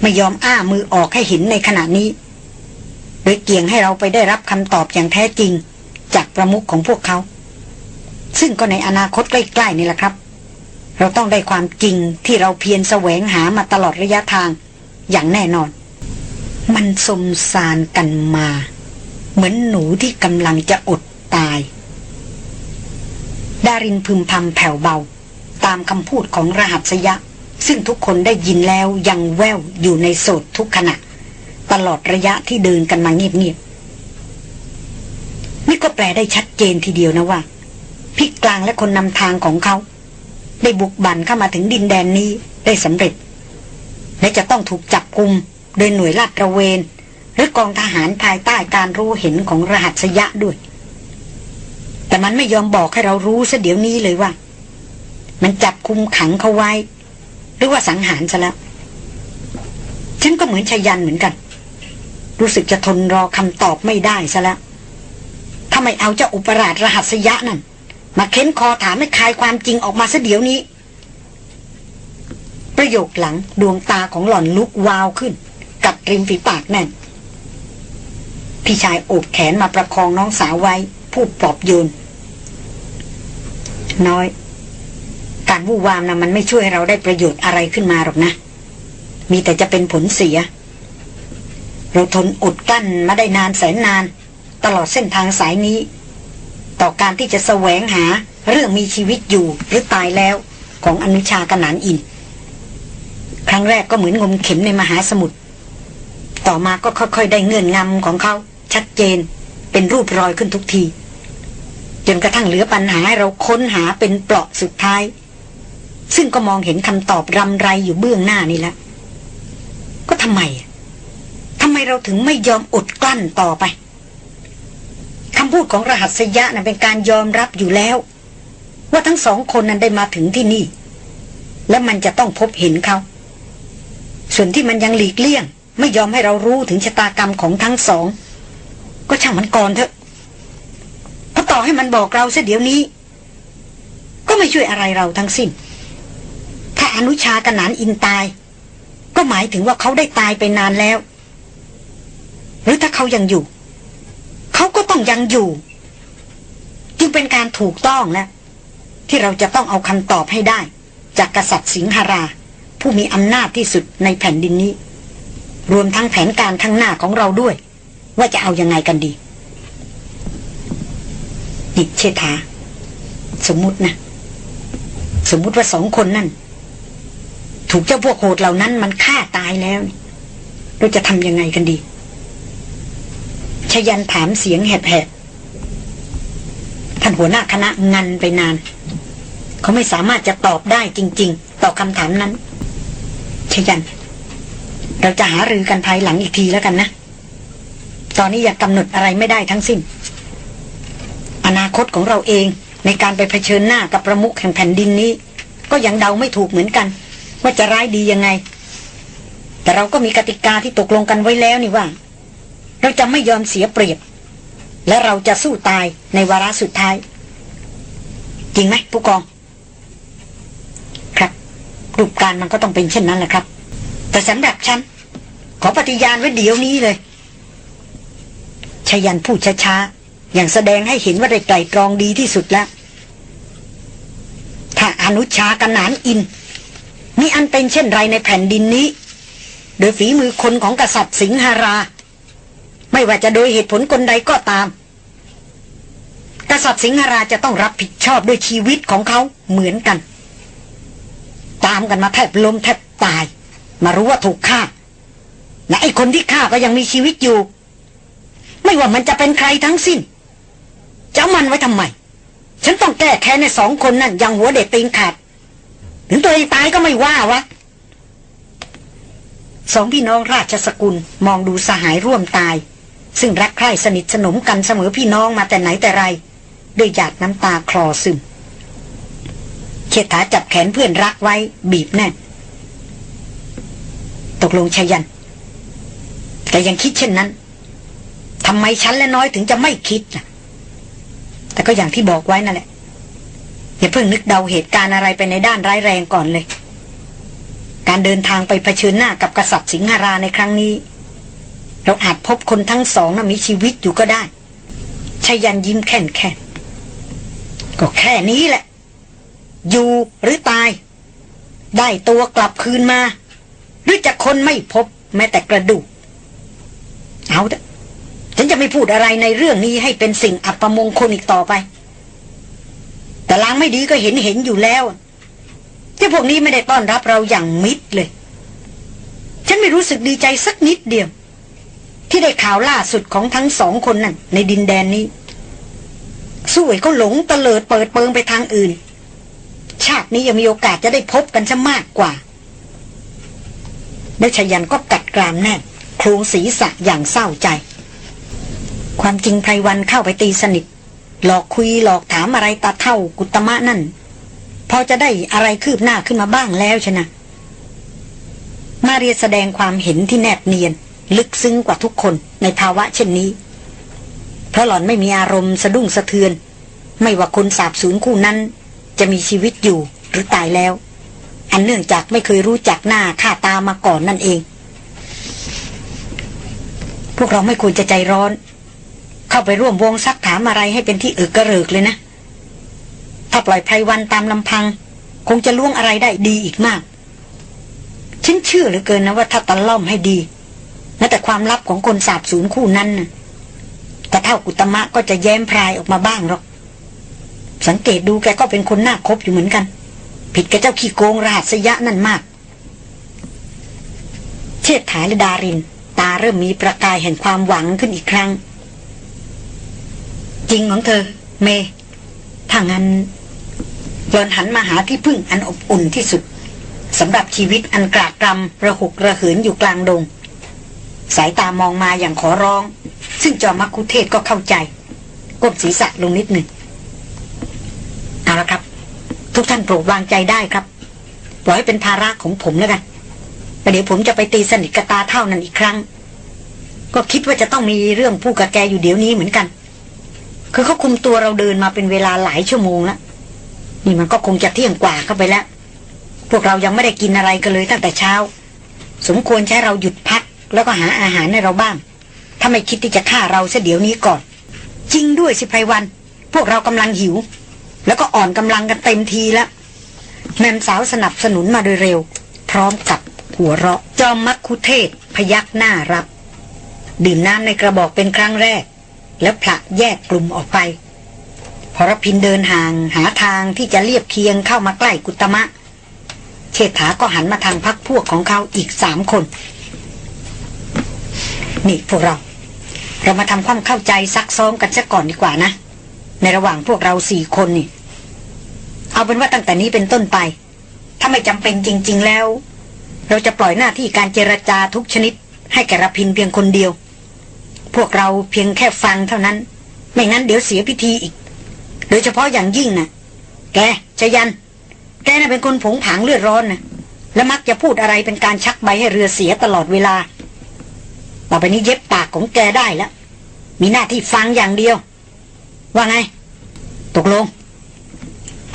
A: ไม่ยอมอ้ามือออกให้เห็นในขณะนี้ โดยเกี่ยงให้เราไปได้รับคำตอบอย่างแท้จริง จากประมุขของพวกเขา ซึ่งก็ในอนาคตใกล้ๆนี่แหละครับ เราต้องได้ความจริงที่เราเพียรแสวงหามาตลอดระยะทาง อย่างแน่นอน มันสมสารกันมา เหมือนหนูที่กำลังจะอดตาย ดารินพึมพำแผ่วเบา ตามคำพูดของรหัสยะ ซึ่งทุกคนได้ยินแล้วยังแววอยู่ในโสดทุกขณะ ตลอดระยะที่เดินกันมาเงียบๆนี่ก็แปลได้ชัดเจนทีเดียวนะว่าพิกกลางและคนนำทางของเขา ได้บุกบั่นเข้ามาถึงดินแดนนี้ได้สำเร็จ และจะต้องถูกจับกุมโดยหน่วยลาดตระเวน หรือกองทหารภายใต้การรู้เห็นของรหัสยะด้วย แต่มันไม่ยอมบอกให้เรารู้ซะเดี๋ยวนี้เลยว่า มันจับคุมขังเขาไว้ หรือว่าสังหารซะแล้ว ฉันก็เหมือนชายันเหมือนกัน รู้สึกจะทนรอคำตอบไม่ได้ซะแล้วถ้าไม่เอาเจ้าอุปราชรหัสยะนั่น มาเค้นคอถามให้คลายความจริงออกมาซะเดี๋ยวนี้ ประโยคหลังดวงตาของหล่อนลุกวาวขึ้น กับริมฝีปากแน่น พี่ชายโอบแขนมาประคองน้องสาวไว้ ผู้ปลอบโยน น้อย การวู่วามนะมันไม่ช่วยให้เราได้ประโยชน์อะไรขึ้นมาหรอกนะ มีแต่จะเป็นผลเสีย เราทนอดกั้นมาได้นานแสนนาน ตลอดเส้นทางสายนี้ ต่อการที่จะแสวงหาเรื่องมีชีวิตอยู่หรือตายแล้วของอนุชากนานอิน ครั้งแรกก็เหมือนงมเข็มในมหาสมุทรต่อมาก็ค่อยๆ ได้เงื่อนงำของเขาชัดเจน เป็นรูปรอยขึ้นทุกที จนกระทั่งเหลือปัญหาให้เราค้นหาเป็นเปราะสุดท้าย ซึ่งก็มองเห็นคำตอบรำไรอยู่เบื้องหน้านี่แหละก็ทำไมทำไมเราถึงไม่ยอมอดกลั้นต่อไป คำพูดของรหัสยะนะ่ะเป็นการยอมรับอยู่แล้ว ว่าทั้งสองคนนั้นได้มาถึงที่นี่ และมันจะต้องพบเห็นเขา ส่วนที่มันยังหลีกเลี่ยง ไม่ยอมให้เรารู้ถึงชะตากรรมของทั้งสอง ก็ช่างมันก่อนเถอะเพราะต่อให้มันบอกเราเสียเดี๋ยวนี้ ก็ไม่ช่วยอะไรเราทั้งสิ้น ถ้าอนุชากนานอินตาย ก็หมายถึงว่าเขาได้ตายไปนานแล้ว หรือถ้าเขายังอยู่ เขาก็ต้องยังอยู่ จึงเป็นการถูกต้องแล้วที่เราจะต้องเอาคำตอบให้ได้ จากกษัตริย์สิงหรา ผู้มีอำนาจที่สุดในแผ่นดินนี้ รวมทั้งแผนการข้างหน้าของเราด้วย ว่าจะเอายังไงกันดีดิเชษฐาสมมตินะ สมมติว่าสองคนนั่น ถูกเจ้าพวกโหดเหล่านั้นมันฆ่าตายแล้ว เราจะทำยังไงกันดี ชยันถามเสียงแหบๆท่านหัวหน้าคณะงันไปนาน เขาไม่สามารถจะตอบได้จริง ๆ ต่อคำถามนั้น ชยัน เราจะหารือกันภายหลังอีกทีแล้วกันนะ ตอนนี้อยากกำหนดอะไรไม่ได้ทั้งสิ้น อนาคตของเราเองในการไปเผชิญหน้ากับประมุขแห่งแผ่นดินนี้ ก็ยังเดาไม่ถูกเหมือนกัน ว่าจะร้ายดียังไง แต่เราก็มีกติกาที่ตกลงกันไว้แล้วนี่ว่า เราจะไม่ยอมเสียเปรียบ และเราจะสู้ตายในวาระสุดท้าย จริงไหมผู้กอง ครับรูปการมันก็ต้องเป็นเช่นนั้นแหละครับ แต่สำหรับฉัน ขอปฏิญาณไว้เดี๋ยวนี้เลยชยันพูดช้าๆ อย่างแสดงให้เห็นว่าได้ไตรตรองดีที่สุดแล้ว ถ้าอนุชากันนานอิน มีอันเป็นเช่นไรในแผ่นดินนี้ โดยฝีมือคนของกษัตริย์สิงหารา ไม่ว่าจะโดยเหตุผลคนใดก็ตาม กษัตริย์สิงหราจะต้องรับผิดชอบด้วยชีวิตของเขาเหมือนกัน ตามกันมาแทบลมแทบตาย มารู้ว่าถูกฆ่าและไอ้คนที่ฆ่าก็ยังมีชีวิตอยู่ ไม่ว่ามันจะเป็นใครทั้งสิ้นเจ้ามันไว้ทำไม ฉันต้องแก้แค้นในสองคนนั่นยังหัวเด็ดตีนขาด ถึงตัวเองตายก็ไม่ว่าวะสองพี่น้องราชสกุลมองดูสหายร่วมตาย ซึ่งรักใคร่สนิทสนมกันเสมอพี่น้องมาแต่ไหนแต่ไร ด้วยหยาดน้ำตาคลอซึมเชษฐาจับแขนเพื่อนรักไว้บีบแน่นตกลงชยัน แต่ยังคิดเช่นนั้นทำไมฉันและน้อยถึงจะไม่คิดล่ะ แต่ก็อย่างที่บอกไว้นั่นแหละอย่าเพิ่งนึกเดาเหตุการณ์อะไรไปในด้านร้ายแรงก่อนเลย การเดินทางไปเผชิญหน้ากับกษัตริย์สิงหราในครั้งนี้ เราอาจพบคนทั้งสองนะมีชีวิตอยู่ก็ได้ชายันยิ้มแค่นแค่ก็แค่นี้แหละ อยู่หรือตาย ได้ตัวกลับคืนมา หรือจะคนไม่พบแม้แต่กระดูก เอาเถอะฉันจะไม่พูดอะไรในเรื่องนี้ให้เป็นสิ่งอัปมงคลอีกต่อไป แต่ลางไม่ดีก็เห็นเห็นอยู่แล้วที่พวกนี้ไม่ได้ต้อนรับเราอย่างมิตรเลย ฉันไม่รู้สึกดีใจสักนิดเดียว ที่ได้ข่าวล่าสุดของทั้งสองคนนั่นในดินแดนนี้ สู้ไอ้เขาหลงเตลิดเปิดเปิงไปทางอื่น ชาตินี้ยังมีโอกาสจะได้พบกันซะมากกว่าแล้วชยันก็กัดกรามแน่นโครงศีรษะอย่างเศร้าใจ ความจริงไพรวันเข้าไปตีสนิท หลอกคุยหลอกถามอะไรตาเท่ากุตมะนั่น พอจะได้อะไรคืบหน้าขึ้นมาบ้างแล้วชนะ มาเรียแสดงความเห็นที่แนบเนียน ลึกซึ้งกว่าทุกคนในภาวะเช่นนี้ เพราะหล่อนไม่มีอารมณ์สะดุ้งสะเทือน ไม่ว่าคนสาบสูญคู่นั้น จะมีชีวิตอยู่หรือตายแล้ว อันเนื่องจากไม่เคยรู้จักหน้าค่าตามาก่อนนั่นเอง พวกเราไม่ควรจะใจร้อน เข้าไปร่วมวงซักถามอะไรให้เป็นที่อึกกระเริกเลยนะ ถ้าปล่อยไพรวันตามลำพัง คงจะล่วงอะไรได้ดีอีกมากฉันเชื่อเหลือเกินนะว่าถ้าตะล่อมให้ดี แม้แต่ความลับของคนสาบสูญคู่นั้นแต่เท่ากุตมะก็จะแย้มพรายออกมาบ้างหรอก สังเกตดูแกก็เป็นคนน่าคบอยู่เหมือนกัน ผิดกับเจ้าขี้โกงรหัสยะนั่นมาก เชษฐาและดาริน ตาเริ่มมีประกายแห่งความหวังขึ้นอีกครั้ง จริงของเธอ เมถ้างั้นหลอนหันมาหาที่พึ่งอันอบอุ่นที่สุดสำหรับชีวิตอันกรากรำระหุกระเหินอยู่กลางดง สายตามองมาอย่างขอร้อง ซึ่งจอมักคุเทศก็เข้าใจก้มศีรษะลงนิดหนึ่งเอาละครับ ทุกท่านโปรดวางใจได้ครับปล่อยให้เป็นภาระของผมแล้วกันแต่เดี๋ยวผมจะไปตีสนิทกบตาเท่านั้นอีกครั้ง ก็คิดว่าจะต้องมีเรื่องพูดกับแกอยู่เดี๋ยวนี้เหมือนกัน คือเขาคุมตัวเราเดินมาเป็นเวลาหลายชั่วโมงแล้วนี่มันก็คงจะเที่ยงกว่าเข้าไปแล้ว พวกเรายังไม่ได้กินอะไรกันเลยตั้งแต่เช้า สมควรใช้เราหยุดพัก แล้วก็หาอาหารให้เราบ้าง ถ้าไม่คิดที่จะฆ่าเราเสียเดี๋ยวนี้ก่อน จริงด้วยสิไพรวัน พวกเรากำลังหิว แล้วก็อ่อนกำลังกันเต็มทีแล้วแม่มสาวสนับสนุนมาโดยเร็ว พร้อมกับหัวเราะ จอมมักคุเทศพยักหน้ารับ ดื่มน้ำในกระบอกเป็นครั้งแรก แล้วผลักแยกกลุ่มออกไปพอรพินเดินห่างหาทางที่จะเรียบเคียงเข้ามาใกล้กุตมะ เชษฐาก็หันมาทางพักพวกของเขาอีกสามคน นี่พวกเรา เรามาทำความเข้าใจซักซ้อมกันซะก่อนดีกว่านะ ในระหว่างพวกเราสี่คนนี่ เอาเป็นว่าตั้งแต่นี้เป็นต้นไป ถ้าไม่จำเป็นจริง ๆแล้ว เราจะปล่อยหน้าที่การเจรจาทุกชนิด ให้แกรพินเพียงคนเดียว พวกเราเพียงแค่ฟังเท่านั้น ไม่งั้นเดี๋ยวเสียพิธีอีก โดยเฉพาะอย่างยิ่งนะแกชยัน แกน่ะเป็นคนผงผางเลือดร้อนนะและมักจะพูดอะไรเป็นการชักใบให้เรือเสียตลอดเวลา ต่อไปนี้เย็บปากของแกได้แล้ว มีหน้าที่ฟังอย่างเดียว ว่าไง ตกลง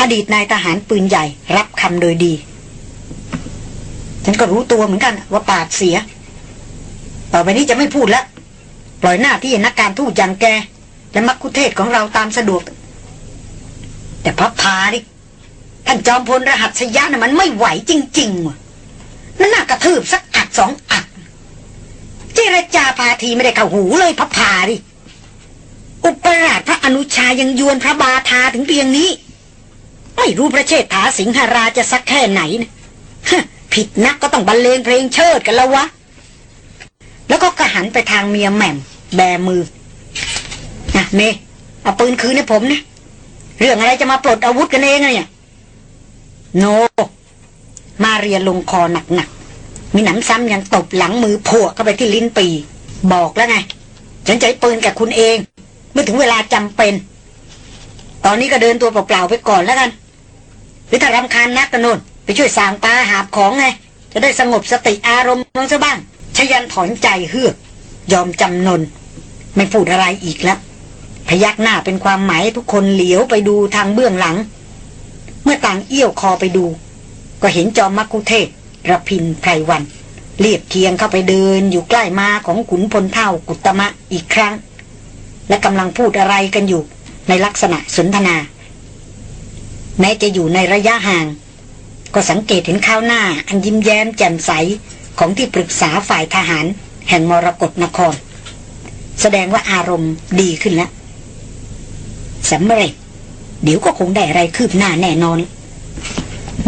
A: อดีตนายทหารปืนใหญ่รับคำโดยดี ฉันก็รู้ตัวเหมือนกันว่าปากเสีย ต่อไปนี้จะไม่พูดแล้ว ปล่อยหน้าที่นักการทูตอย่างแก และมักคุเทศของเราตามสะดวก แต่พับพาดิท่านจอมพลรหัสยะน่ะมันไม่ไหวจริงๆว่ะนั่นน่ากระทืบสักอัดสองอัด เจรจาพาทีไม่ได้เข้าหูเลยพับพาดิอุปราชพระอนุชายังยวนพระบาทาถึงเพียงนี้ ไม่รู้พระเชษฐาสิงหราจะสักแค่ไหนนะผิดนักก็ต้องบรรเลงเพลงเชิดกันแล้ววะ แล้วก็กระหันไปทางเมียแหม่ม แบมือนะเมเอาปืนคืนให้ผมนะเรื่องอะไรจะมาปลดอาวุธกันเองเนี่ย โน มาเรียลงคอหนักๆ มีหนำซ้ำยังตบหลังมือพวเข้าไปที่ลิ้นปี บอกแล้วไง ฉันจะให้ปืนกับคุณเอง เมื่อถึงเวลาจำเป็น ตอนนี้ก็เดินตัวเปล่าๆไปก่อนแล้วกัน หรือถ้ารำคาญนักกนโน่นไปช่วยสางปลาหาบของไง จะได้สงบสติอารมณ์ลงซะบ้างชยันถอนใจเฮือก ยอมจำนน ไม่พูดอะไรอีกแล้ว พยักหน้าเป็นความหมายทุกคนเหลียวไปดูทางเบื้องหลัง เมื่อต่างเอี้ยวคอไปดู ก็เห็นจอมมักคุเทศ ระพินไพรวัน เรียบเคียงเข้าไปเดินอยู่ใกล้มาของขุนพลเท่ากุตมะอีกครั้ง และกำลังพูดอะไรกันอยู่ในลักษณะสนทนา แม้จะอยู่ในระยะห่าง ก็สังเกตเห็นข้าวหน้า อันยิ้มแย้มแจ่มใสของที่ปรึกษาฝ่ายทหาร แห่งมรกรนคร แสดงว่าอารมณ์ดีขึ้นแล้วสำเร็จ เดี๋ยวก็คงได้อะไรคืบหน้าแน่นอน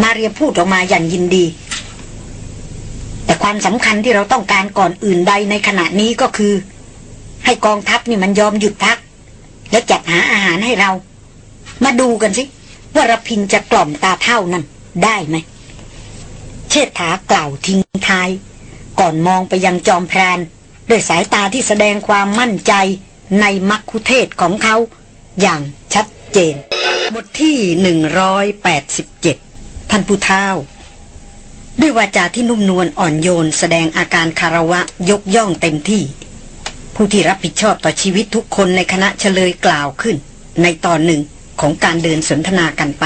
A: มาเรียพูดออกมาอย่างยินดี แต่ความสำคัญที่เราต้องการก่อนอื่นใดในขณะนี้ก็คือ ให้กองทัพนี่มันยอมหยุดพัก แล้วจัดหาอาหารให้เรา มาดูกันสิว่ารพินจะกล่อมตาเท่านั้น ได้ไหม เชษฐากล่าวทิ้งท้าย ก่อนมองไปยังจอมแพรน
C: ด้วยสายตาที่แสดงความมั่นใจในมักคุเทศของเขา อย่างชัดเจน บทที่ 187 ท่านผู้เฒ่า ด้วยวาจาที่นุ่มนวลอ่อนโยน แสดงอาการคาระวะยกย่องเต็มที่ ผู้ที่รับผิดชอบต่อชีวิตทุกคนในคณะเฉลยกล่าวขึ้น ในตอนหนึ่งของการเดินสนทนากันไป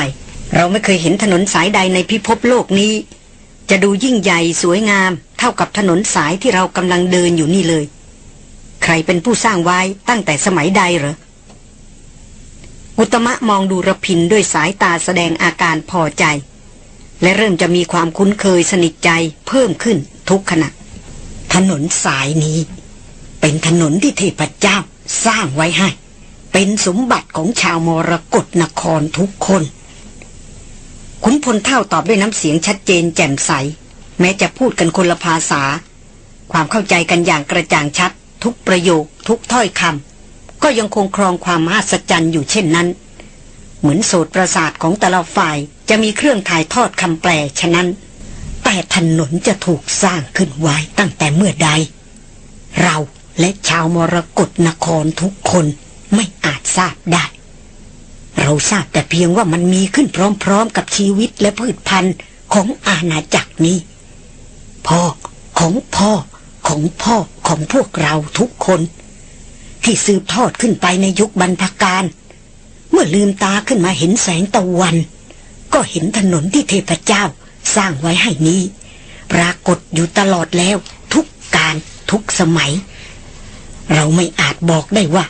C: เราไม่เคยเห็นถนนสายใดในพิภพโลกนี้ จะดูยิ่งใหญ่สวยงาม เท่ากับถนนสายที่เรากำลังเดินอยู่นี่เลย ใครเป็นผู้สร้างไว้ตั้งแต่สมัยใดเหรออุตมะมองดูระพินด้วยสายตาแสดงอาการพอใจ และเริ่มจะมีความคุ้นเคยสนิทใจเพิ่มขึ้นทุกขณะ ถนนสายนี้ เป็นถนนที่เทพเจ้าสร้างไว้ให้ เป็นสมบัติของชาวมรกรนครทุกคนขุนพลเท่าตอบด้วยน้ำเสียงชัดเจนแจ่มใส แม้จะพูดกันคนละภาษา ความเข้าใจกันอย่างกระจ่างชัด ทุกประโยค ทุกถ้อยคำก็ยังคงครองความมหัศจรรย์อยู่เช่นนั้น เหมือนโสตประสาทของแต่ละฝ่ายจะมีเครื่องถ่ายทอดคำแปลฉะนั้น แต่ถนนจะถูกสร้างขึ้นไว้ตั้งแต่เมื่อใด เราและชาวมรกรนครทุกคนไม่อาจทราบได้ เราทราบแต่เพียงว่ามันมีขึ้นพร้อมๆ กับชีวิตและพืชพันธุ์ของอาณาจักรนี้ พ่อของพ่อของพ่อของพวกเราทุกคน ที่สืบทอดขึ้นไปในยุคบรรพการ เมื่อลืมตาขึ้นมาเห็นแสงตะวัน ก็เห็นถนนที่เทพเจ้าสร้างไว้ให้นี้ ปรากฏอยู่ตลอดแล้ว ทุกการทุกสมัย เราไม่อาจบอกได้ว่า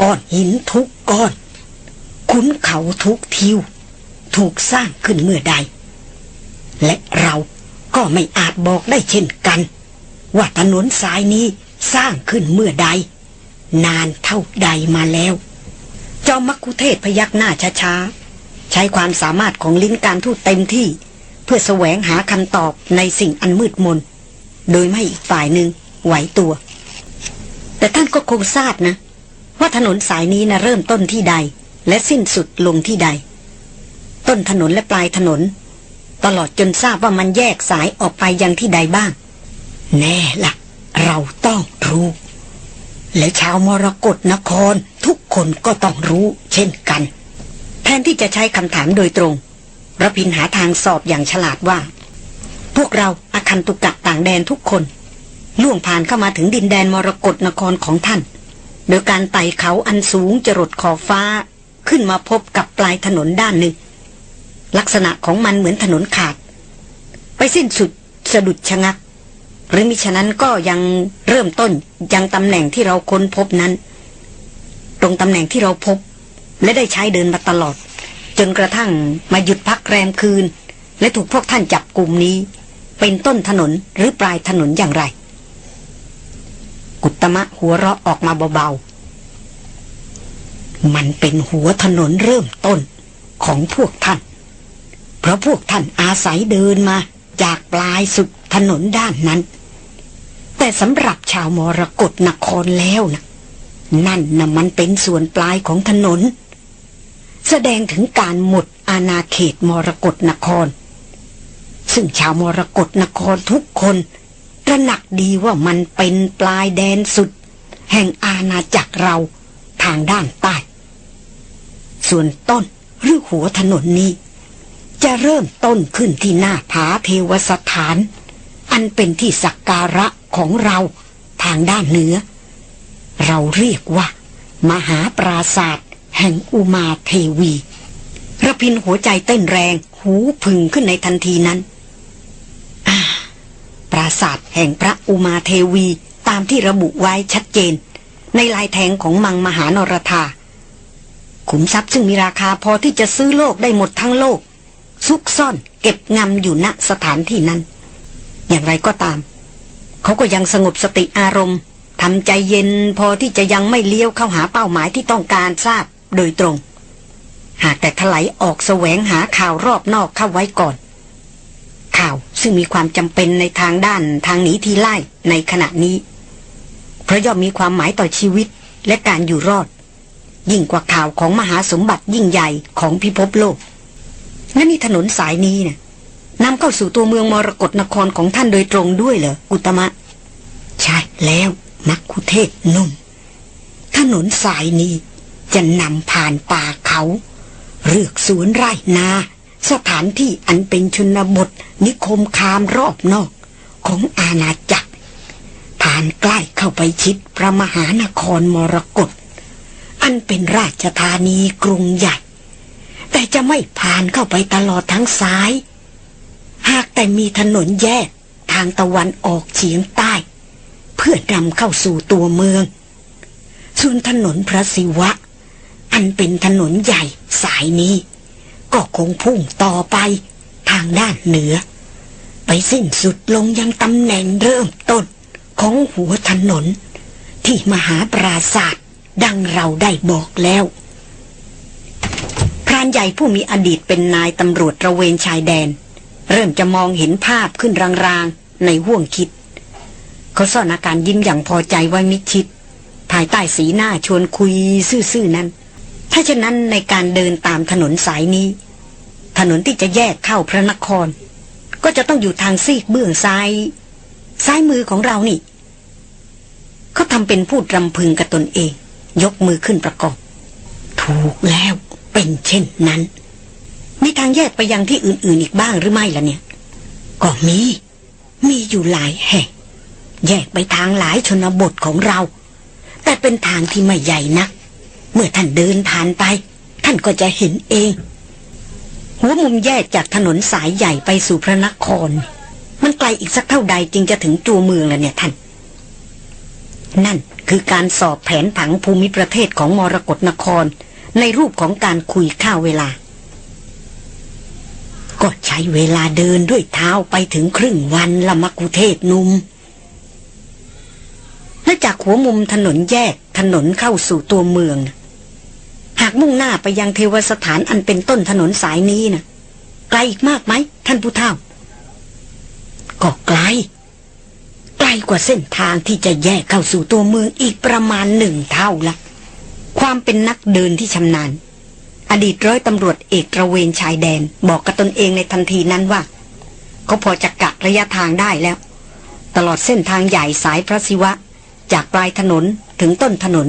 C: ก้อนหินทุกก้อนขุนเขาทุกทิว ถูกสร้างขึ้นเมื่อใด และเราก็ไม่อาจบอกได้เช่นกัน ว่าถนนสายนี้สร้างขึ้นเมื่อใด นานเท่าใดมาแล้ว จอมมักคุเทศพยักหน้าช้าๆ ใช้ความสามารถของลิ้นการทูตเต็มที่ เพื่อแสวงหาคำตอบในสิ่งอันมืดมน โดยไม่อีกฝ่ายหนึ่งไหวตัว แต่ท่านก็คงทราบนะ ว่าถนนสายนี้นะเริ่มต้นที่ใด และสิ้นสุดลงที่ใด ต้นถนนและปลายถนน ตลอดจนทราบว่ามันแยกสายออกไปยังที่ใดบ้าง แน่ละเราต้องรู้ และชาวมรกรนครทุกคนก็ต้องรู้เช่นกัน แทนที่จะใช้คำถามโดยตรงระพินหาทางสอบอย่างฉลาดว่า พวกเราอาคันตุกะต่างแดนทุกคน ล่วงผ่านเข้ามาถึงดินแดนมรกรนครของท่าน โดยการไต่เขาอันสูงจรดขอบฟ้าขึ้นมาพบกับปลายถนนด้านหนึ่ง ลักษณะของมันเหมือนถนนขาด ไปสิ้นสุดสะดุดชะงัก หรือมิฉะนั้นก็ยังเริ่มต้นยังตำแหน่งที่เราค้นพบนั้น ตรงตำแหน่งที่เราพบ และได้ใช้เดินมาตลอด จนกระทั่งมาหยุดพักแรมคืน และถูกพวกท่านจับกลุ่มนี้ เป็นต้นถนนหรือปลายถนนอย่างไร กุตมะหัวเราะออกมาเบาๆ มันเป็นหัวถนนเริ่มต้นของพวกท่าน เพราะพวกท่านอาศัยเดินมาจากปลายสุดถนนด้านนั้น แต่สำหรับชาวมรกรนครแล้วนะนั่นนะมันเป็นส่วนปลายของถนน แสดงถึงการหมดอาณาเขตมรกรนคร ซึ่งชาวมรกรนครทุกคนระหนักดีว่ามันเป็นปลายแดนสุด แห่งอาณาจักรเราทางด้านใต้ ส่วนต้นหรือหัวถนนนี้ จะเริ่มต้นขึ้นที่หน้าผาเทวสถาน อันเป็นที่สักการะ ของเราทางด้านเหนือ เราเรียกว่า มหาปราศาสตร์แห่งอุมาเทวีระพินหัวใจเต้นแรงหูพึ่งขึ้นในทันทีนั้นปราศาสตร์แห่งพระอุมาเทวีตามที่ระบุไว้ชัดเจน ในลายแทงของมังมหานรธาขุมทรัพย์ซึ่งมีราคาพอที่จะซื้อโลกได้หมดทั้งโลก ซุกซ่อนเก็บงำอยู่ณสถานที่นั้น อย่างไรก็ตาม เขาก็ยังสงบสติอารมณ์ทำใจเย็นพอที่จะยังไม่เลี้ยวเข้าหาเป้าหมายที่ต้องการทราบโดยตรง หากแต่ถลายออกแสวงหาข่าวรอบนอกเข้าไว้ก่อน ข่าวซึ่งมีความจำเป็นในทางด้านทางหนีทีไล่ในขณะนี้ เพราะย่อมมีความหมายต่อชีวิตและการอยู่รอด ยิ่งกว่าข่าวของมหาสมบัติยิ่งใหญ่ของพิภพโลกนั่นนี่ถนนสายนี้นะ่ะ นำเข้าสู่ตัวเมืองมรกรนครของท่านโดยตรงด้วยเหรอกุตมะ ใช่แล้ว
A: มักคุเทศนุ่ม ถนนสายนี้จะนำผ่านป่าเขา เรือกสวนไร่นา สถานที่อันเป็นชนบทนิคมคามรอบนอก ของอาณาจักร ผ่านใกล้เข้าไปชิดพระมหานครมรกตอันเป็นราชธานีกรุงใหญ่ แต่จะไม่ผ่านเข้าไปตลอดทั้งซ้าย หากแต่มีถนนแยกทางตะวันออกเฉียงใต้ เพื่อนำเข้าสู่ตัวเมือง ส่วนถนนพระศิวะ อันเป็นถนนใหญ่สายนี้ ก็คงพุ่งต่อไปทางด้านเหนือ ไปสิ้นสุดลงยังตำแหน่งเริ่มต้นของหัวถนน ที่มหาปราศาสตร์ดังเราได้บอกแล้วพรานใหญ่ผู้มีอดีตเป็นนายตำรวจระเวนชายแดน เริ่มจะมองเห็นภาพขึ้นรางๆ ในห่วงคิด เขาซ่อนอาการยิ้มอย่างพอใจไว้มิชิด ภายใต้สีหน้าชวนคุยซื่อๆนั้น ถ้าฉะนั้นในการเดินตามถนนสายนี้ ถนนที่จะแยกเข้าพระนคร ก็จะต้องอยู่ทางซีกเบื้องซ้าย ซ้ายมือของเรานี่เขาทำเป็นพูดรำพึงกับตนเอง ยกมือขึ้นประกอบ ถูกแล้วเป็นเช่นนั้น มีทางแยกไปยังที่อื่นๆอีกบ้างหรือไม่ล่ะเนี่ย ก็มี มีอยู่หลายแห่ง แยกไปทางหลายชนบทของเรา แต่เป็นทางที่ไม่ใหญ่นัก เมื่อท่านเดินผ่านไป ท่านก็จะเห็นเอง หัวมุมแยกจากถนนสายใหญ่ไปสู่พระนคร มันไกลอีกสักเท่าใดจึงจะถึงตัวเมืองล้วเนี่ยท่าน นั่นคือการสอบแผนผังภูมิประเทศของมรกรนคร ในรูปของการคุยข้าวเวลา ก็ใช้เวลาเดินด้วยเท้าไปถึงครึ่งวันละมักุเทศนุมและจากหัวมุมถนนแยกถนนเข้าสู่ตัวเมือง หากมุ่งหน้าไปยังเทวสถานอันเป็นต้นถนนสายนี้นะไกลอีกมากไหมท่านผู้เฒ่า ก็ไกล ไกลกว่าเส้นทางที่จะแยกเข้าสู่ตัวเมืองอีกประมาณหนึ่งเท่าละ ความเป็นนักเดินที่ชำนาญ อดีตร้อยตำรวจเอกระเวนชายแดน บอกกับตนเองในทันทีนั้นว่า เขาพอจะกะระยะทางได้แล้ว ตลอดเส้นทางใหญ่สายพระศิวะ จากปลายถนนถึงต้นถนน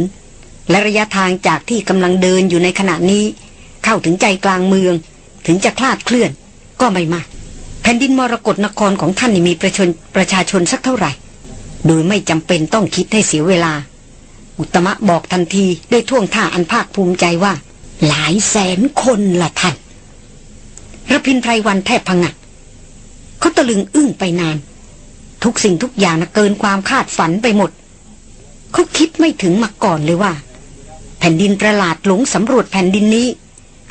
A: และระยะทางจากที่กำลังเดินอยู่ในขณะนี้ เข้าถึงใจกลางเมือง ถึงจะคลาดเคลื่อน ก็ไม่มาก แผ่นดินมรกรนครของท่านมีประชาชนประชาชนสักเท่าไหร่ โดยไม่จำเป็นต้องคิดให้เสียเวลา อุตมะบอกทันทีด้วยท่วงท่าอันภาคภูมิใจว่า หลายแสนคนละท่านระพินไพรวันแทบพังงักเขาตะลึงอึ้งไปนาน ทุกสิ่งทุกอย่างนะเกินความคาดฝันไปหมด เขาคิดไม่ถึงมาก่อนเลยว่า แผ่นดินประหลาดหลงสำรวจแผ่นดินนี้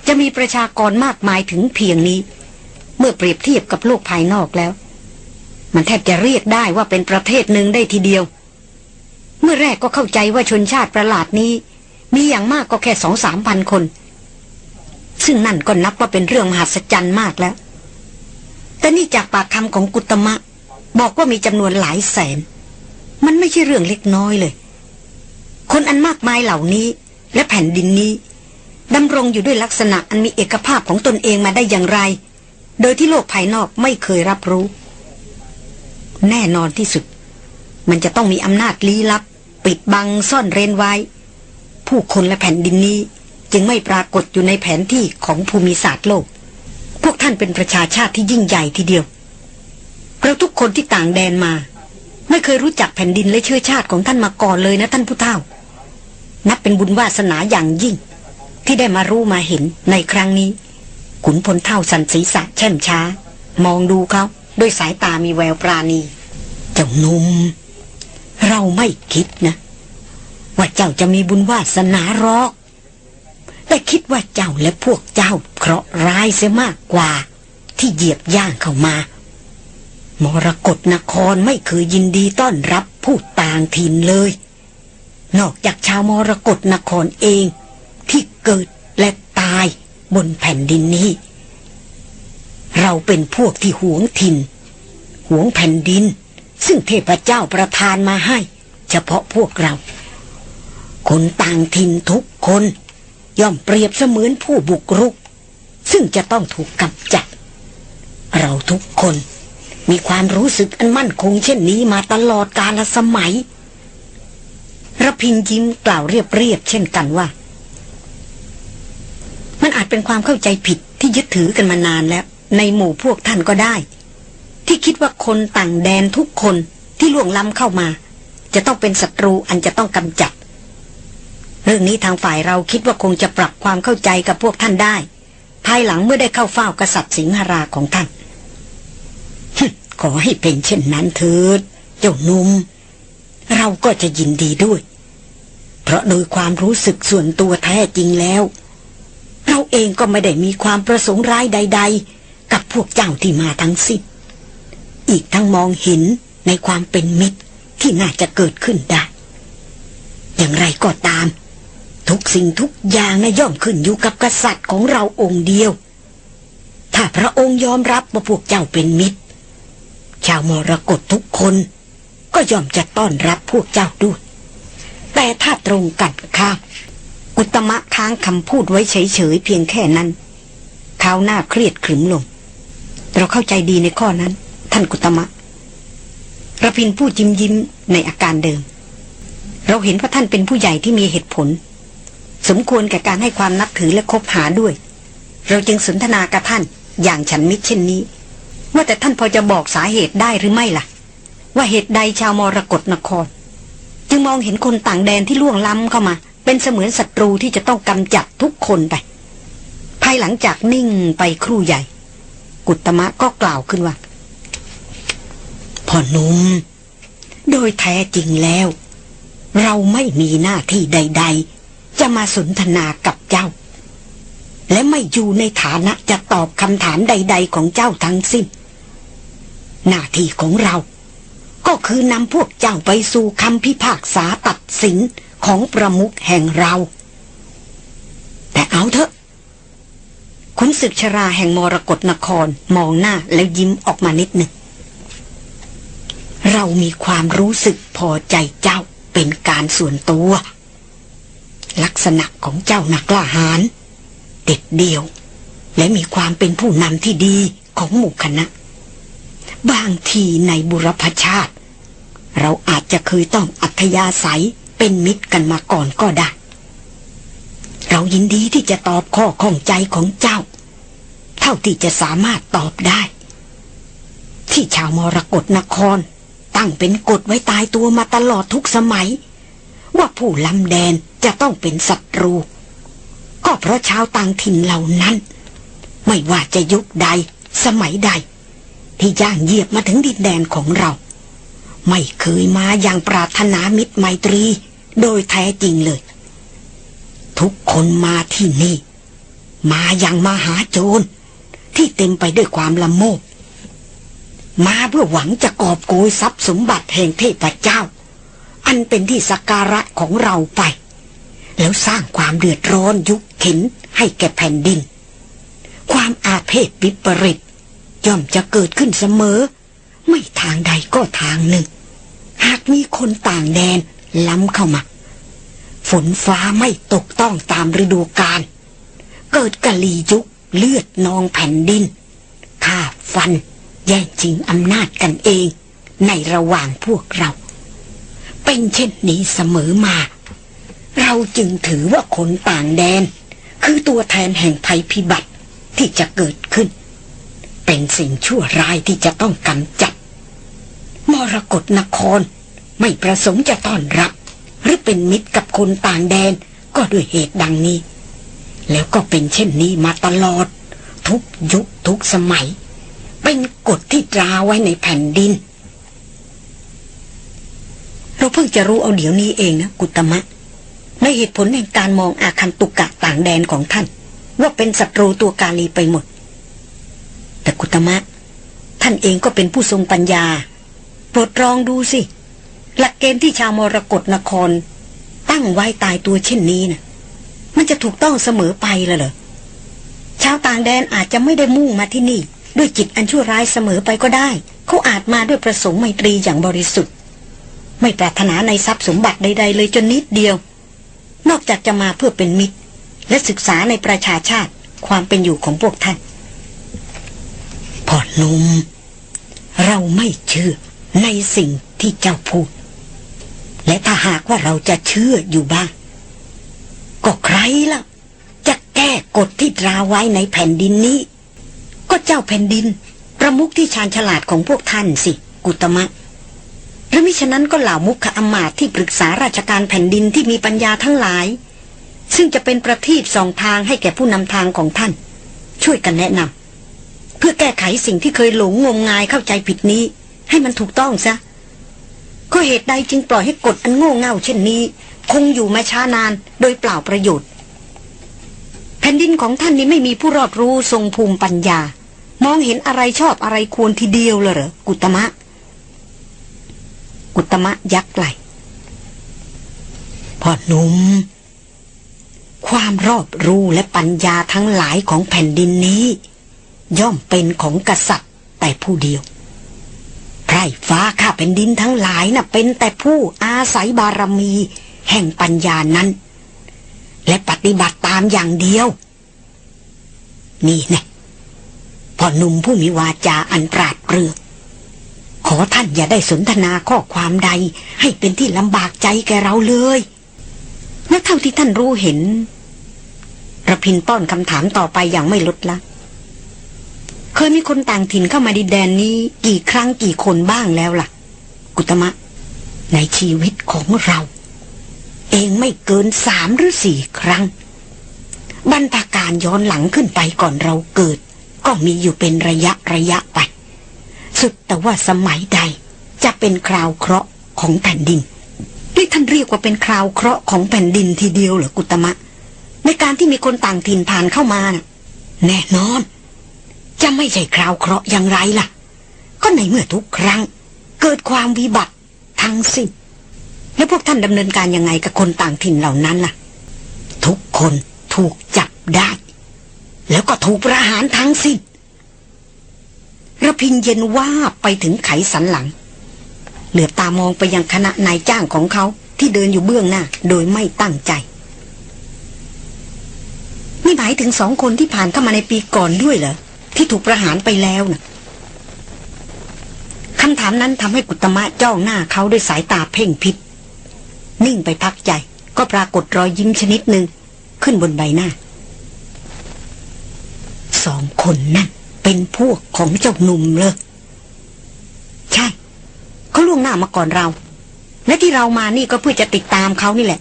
A: จะมีประชากรมากมายถึงเพียงนี้ เมื่อเปรียบเทียบกับโลกภายนอกแล้ว มันแทบจะเรียกได้ว่าเป็นประเทศหนึ่งได้ทีเดียว เมื่อแรกก็เข้าใจว่าชนชาติประหลาดนี้ มีอย่างมากก็แค่สองสามพันคน ซึ่งนั่นก็นับว่าเป็นเรื่องมหัศจรรย์มากแล้ว แต่นี่จากปากคำของกุตมะ บอกว่ามีจำนวนหลายแสน มันไม่ใช่เรื่องเล็กน้อยเลย คนอันมากมายเหล่านี้ และแผ่นดินนี้ดำรงอยู่ด้วยลักษณะอันมีเอกภาพของตนเองมาได้อย่างไร โดยที่โลกภายนอกไม่เคยรับรู้ แน่นอนที่สุด มันจะต้องมีอำนาจลี้ลับ ปิดบังซ่อนเร้นไว้ ผู้คนและแผ่นดินนี้ จึงไม่ปรากฏอยู่ในแผนที่ของภูมิศาสตร์โลก พวกท่านเป็นประชาชาติที่ยิ่งใหญ่ทีเดียว เราทุกคนที่ต่างแดนมา ไม่เคยรู้จักแผ่นดินและเชื้อชาติของท่านมาก่อนเลยนะท่านผู้เฒ่า นับเป็นบุญวาสนาอย่างยิ่ง ที่ได้มารู้มาเห็นในครั้งนี้ ขุนพลเท่าสันศีษะแช่มช้า มองดูเขาด้วยสายตามีแววปราณี เจ้าหนุ่มเราไม่คิดนะ ว่าเจ้าจะมีบุญวาสนารอกแต่คิดว่าเจ้าและพวกเจ้าเคราะห์ร้ายเสียมากกว่า ที่เหยียบย่างเข้ามามรกรนครไม่เคยยินดีต้อนรับผู้ต่างถิ่นเลย นอกจากชาวมรกรนครเอง ที่เกิดและตายบนแผ่นดินนี้ เราเป็นพวกที่หวงถิ่นหวงแผ่นดิน ซึ่งเทพเจ้าประทานมาให้ เฉพาะพวกเรา คนต่างถิ่นทุกคน ย่อมเปรียบเสมือนผู้บุกรุก ซึ่งจะต้องถูกกำจัด เราทุกคนมีความรู้สึกอันมั่นคงเช่นนี้มาตลอดกาลสมัย
C: ระพินยิ้มกล่าวเรียบๆเช่นกันว่า มันอาจเป็นความเข้าใจผิดที่ยึดถือกันมานานแล้ว ในหมู่พวกท่านก็ได้ ที่คิดว่าคนต่างแดนทุกคนที่ล่วงล้ำเข้ามา จะต้องเป็นศัตรูอันจะต้องกำจัด เรื่องนี้ทางฝ่ายเราคิดว่าคงจะปรับความเข้าใจกับพวกท่านได้ ภายหลังเมื่อได้เข้าเฝ้ากษัตริย์สิงหราของท่าน ขอให้เป็นเช่นนั้นเถิด เจ้าหนุ่ม เราก็จะยินดีด้วย เพราะโดยความรู้สึกส่วนตัวแท้จริงแล้ว เราเองก็ไม่ได้มีความประสงค์ร้ายใด ๆ กับพวกเจ้าที่มาทั้งสิ้นอีกทั้งมองเห็นในความเป็นมิตรที่น่าจะเกิดขึ้นได้ อย่างไรก็ตาม ทุกสิ่งทุกอย่างนะย่อมขึ้นอยู่กับกษัตริย์ของเราองค์เดียว ถ้าพระองค์ยอมรับว่าพวกเจ้าเป็นมิตร ชาวมรกตทุกคน ก็ยอมจะต้อนรับพวกเจ้าด้วย แต่ถ้าตรงกันข้ามอุตมะค้างคำพูดไว้เฉยๆเพียงแค่นั้นเขาหน้าเครียดขรึมลง เราเข้าใจดีในข้อนั้น ท่านกุตมะระพินพูดยิ้มยิ้มในอาการเดิม เราเห็นว่าท่านเป็นผู้ใหญ่ที่มีเหตุผล สมควรแก่การให้ความนับถือและคบหาด้วย เราจึงสนทนากับท่านอย่างฉันมิตรเช่นนี้ ว่าแต่ท่านพอจะบอกสาเหตุได้หรือไม่ล่ะ ว่าเหตุใดชาวมรกรนคร จึงมองเห็นคนต่างแดนที่ล่วงล้ำเข้ามา เป็นเสมือนศัตรูที่จะต้องกำจัดทุกคนไป ภายหลังจากนิ่งไปครู่ใหญ่ กุตมะก็กล่าวขึ้นว่าพ่อหนุ่มโดยแท้จริงแล้ว เราไม่มีหน้าที่ใด ๆ จะมาสนทนากับเจ้า และไม่อยู่ในฐานะจะตอบคำถามใด ๆ ของเจ้าทั้งสิ้น หน้าที่ของเรา ก็คือนำพวกเจ้าไปสู่คำพิพากษาตัดสินของประมุขแห่งเรา แต่เอาเถอะขุนศึกชราแห่งมรกรนครมองหน้าแล้วยิ้มออกมานิดหนึ่ง เรามีความรู้สึกพอใจเจ้าเป็นการส่วนตัว ลักษณะของเจ้านักล้าหาญเด็ดเดี่ยว และมีความเป็นผู้นำที่ดีของหมู่คณะ บางทีในบุรพชาติ เราอาจจะเคยต้องอัธยาศัยเป็นมิตรกันมาก่อนก็ได้ เรายินดีที่จะตอบข้อข้องใจของเจ้า เท่าที่จะสามารถตอบได้ ที่ชาวมรกรนคร ตั้งเป็นกฎไว้ตายตัวมาตลอดทุกสมัย ว่าผู้ลำแดนจะต้องเป็นศัตรู ก็เพราะชาวต่างถิ่นเหล่านั้น ไม่ว่าจะยุคใดสมัยใด ที่ย่างเหยียบมาถึงดินแดนของเรา ไม่เคยมาอย่างปรารถนามิตรไมตรี โดยแท้จริงเลย ทุกคนมาที่นี่ มาอย่างมาหาโจร ที่เต็มไปด้วยความละโมบมาเพื่อหวังจะกอบโกยทรัพย์สมบัติแห่งเทพเจ้า อันเป็นที่สักการะของเราไป แล้วสร้างความเดือดร้อนยุคเข็นให้แก่แผ่นดิน ความอาเพศวิปริตย่อมจะเกิดขึ้นเสมอ ไม่ทางใดก็ทางหนึ่ง หากมีคนต่างแดนล้ำเข้ามา ฝนฟ้าไม่ตกต้องตามฤดูกาลเกิดกะลียุคเลือดนองแผ่นดินฆ่าฟัน แย่งชิงอำนาจกันเอง ในระหว่างพวกเรา เป็นเช่นนี้เสมอมา เราจึงถือว่าคนต่างแดน คือตัวแทนแห่งภัยพิบัติที่จะเกิดขึ้น เป็นสิ่งชั่วร้ายที่จะต้องกำจัด มรกรนครไม่ประสงค์จะต้อนรับ หรือเป็นมิตรกับคนต่างแดนก็ด้วยเหตุดังนี้ แล้วก็เป็นเช่นนี้มาตลอด ทุกยุคทุกสมัย เป็นกฎที่ตราไว้ในแผ่นดิน เราเพิ่งจะรู้เอาเดี๋ยวนี้เองนะกุตมะ ในเหตุผลแห่งการมองอาคันตุกกะต่างแดนของท่าน ว่าเป็นศัตรูตัวกาลีไปหมด แต่กุตมะ ท่านเองก็เป็นผู้ทรงปัญญา โปรดลองดูสิ หลักเกณฑ์ที่ชาวมรกรนคร ตั้งไว้ตายตัวเช่นนี้นะมันจะถูกต้องเสมอไปล้วเหรอชาวต่างแดนอาจจะไม่ได้มุ่งมาที่นี่ ด้วยจิตอันชั่วร้ายเสมอไปก็ได้ เขาอาจมาด้วยประสงค์ไมตรีอย่างบริสุทธิ์ ไม่ปรารถนาในทรัพย์สมบัติใด ๆ เลยจนนิดเดียว นอกจากจะมาเพื่อเป็นมิตร และศึกษาในประชาชาติความเป็นอยู่ของพวกท่านพ่อนุมเราไม่เชื่อในสิ่งที่เจ้าพูด
A: และถ้าหากว่าเราจะเชื่ออยู่บ้าง ก็ใครล่ะ จะแก้กฎที่ตราไว้ในแผ่นดินนี้ ก็เจ้าแผ่นดิน ประมุขที่ชาญฉลาดของพวกท่านสิ กุตมะ หรือมิฉะนั้นก็เหล่ามุขอมาตย์ที่ปรึกษาราชการแผ่นดินที่มีปัญญาทั้งหลาย ซึ่งจะเป็นประทีปสองทางให้แก่ผู้นำทางของท่าน ช่วยกันแนะนำเพื่อแก้ไขสิ่งที่เคยหลงงมงายเข้าใจผิดนี้ ให้มันถูกต้องซะก็เหตุใดจึงปล่อยให้กฎอันโง่เง่าเช่นนี้ คงอยู่มาช้านานโดยเปล่าประโยชน์ แผ่นดินของท่านนี้ไม่มีผู้รอบรู้ทรงภูมิปัญญา มองเห็นอะไรชอบอะไรควรทีเดียวเลยเหรอกุตมะ กุตมะยักไหลพ่อหนุ่มความรอบรู้และปัญญาทั้งหลายของแผ่นดินนี้ ย่อมเป็นของกษัตริย์แต่ผู้เดียวไพร่ฟ้าข้าเป็นดินทั้งหลายน่ะเป็นแต่ผู้อาศัยบารมี แห่งปัญญานั้น และปฏิบัติตามอย่างเดียว นี่แนะพ่อหนุ่มผู้มีวาจาอันปราดเปรื่อง ขอท่านอย่าได้สนทนาข้อความใด ให้เป็นที่ลำบากใจแกเราเลยและเท่าที่ท่านรู้เห็นระพินป้อนคำถามต่อไปอย่างไม่ลดละ เคยมีคนต่างถิ่นเข้ามาดินแดนนี้ กี่ครั้งกี่คนบ้างแล้วล่ะ กุตมะ ในชีวิตของเรา เองไม่เกินสามหรือสี่ครั้ง บรรพาการย้อนหลังขึ้นไปก่อนเราเกิด ก็มีอยู่เป็นระยะระยะไป สุดแต่ว่าสมัยใด จะเป็นคราวเคราะห์ของแผ่นดิน นี่ท่านเรียกว่าเป็นคราวเคราะห์ของแผ่นดินทีเดียวเหรอกุตมะ ในการที่มีคนต่างถิ่นผ่านเข้ามาน่ะ แน่นอน จะไม่ใช่คราวเคราะห์อย่างไรล่ะ ก็ในเมื่อทุกครั้ง เกิดความวิบัติทั้งสิ้นแล้วพวกท่านดำเนินการยังไงกับคนต่างถิ่นเหล่านั้นล่ะ ทุกคนถูกจับได้ แล้วก็ถูกประหารทั้งสิ้น ระพินเย็นว่าไปถึงไขสันหลัง เหลือบตามองไปยังคณะนายจ้างของเขาที่เดินอยู่เบื้องหน้า โดยไม่ตั้งใจนี่หมายถึงสองคนที่ผ่านเข้ามาในปีก่อนด้วยเหรอ ที่ถูกประหารไปแล้วน่ะคำถามนั้นทำให้กุตมะจ้องหน้าเขาด้วยสายตาเพ่งพิษนิ่งไปพักใจ ก็ปรากฏรอยยิ้มชนิดหนึ่งขึ้นบนใบหน้า สองคนนั่น เป็นพวกของเจ้าหนุ่มเลย ใช่เขาล่วงหน้ามาก่อนเรา และที่เรามานี่ก็เพื่อจะติดตามเขานี่แหละ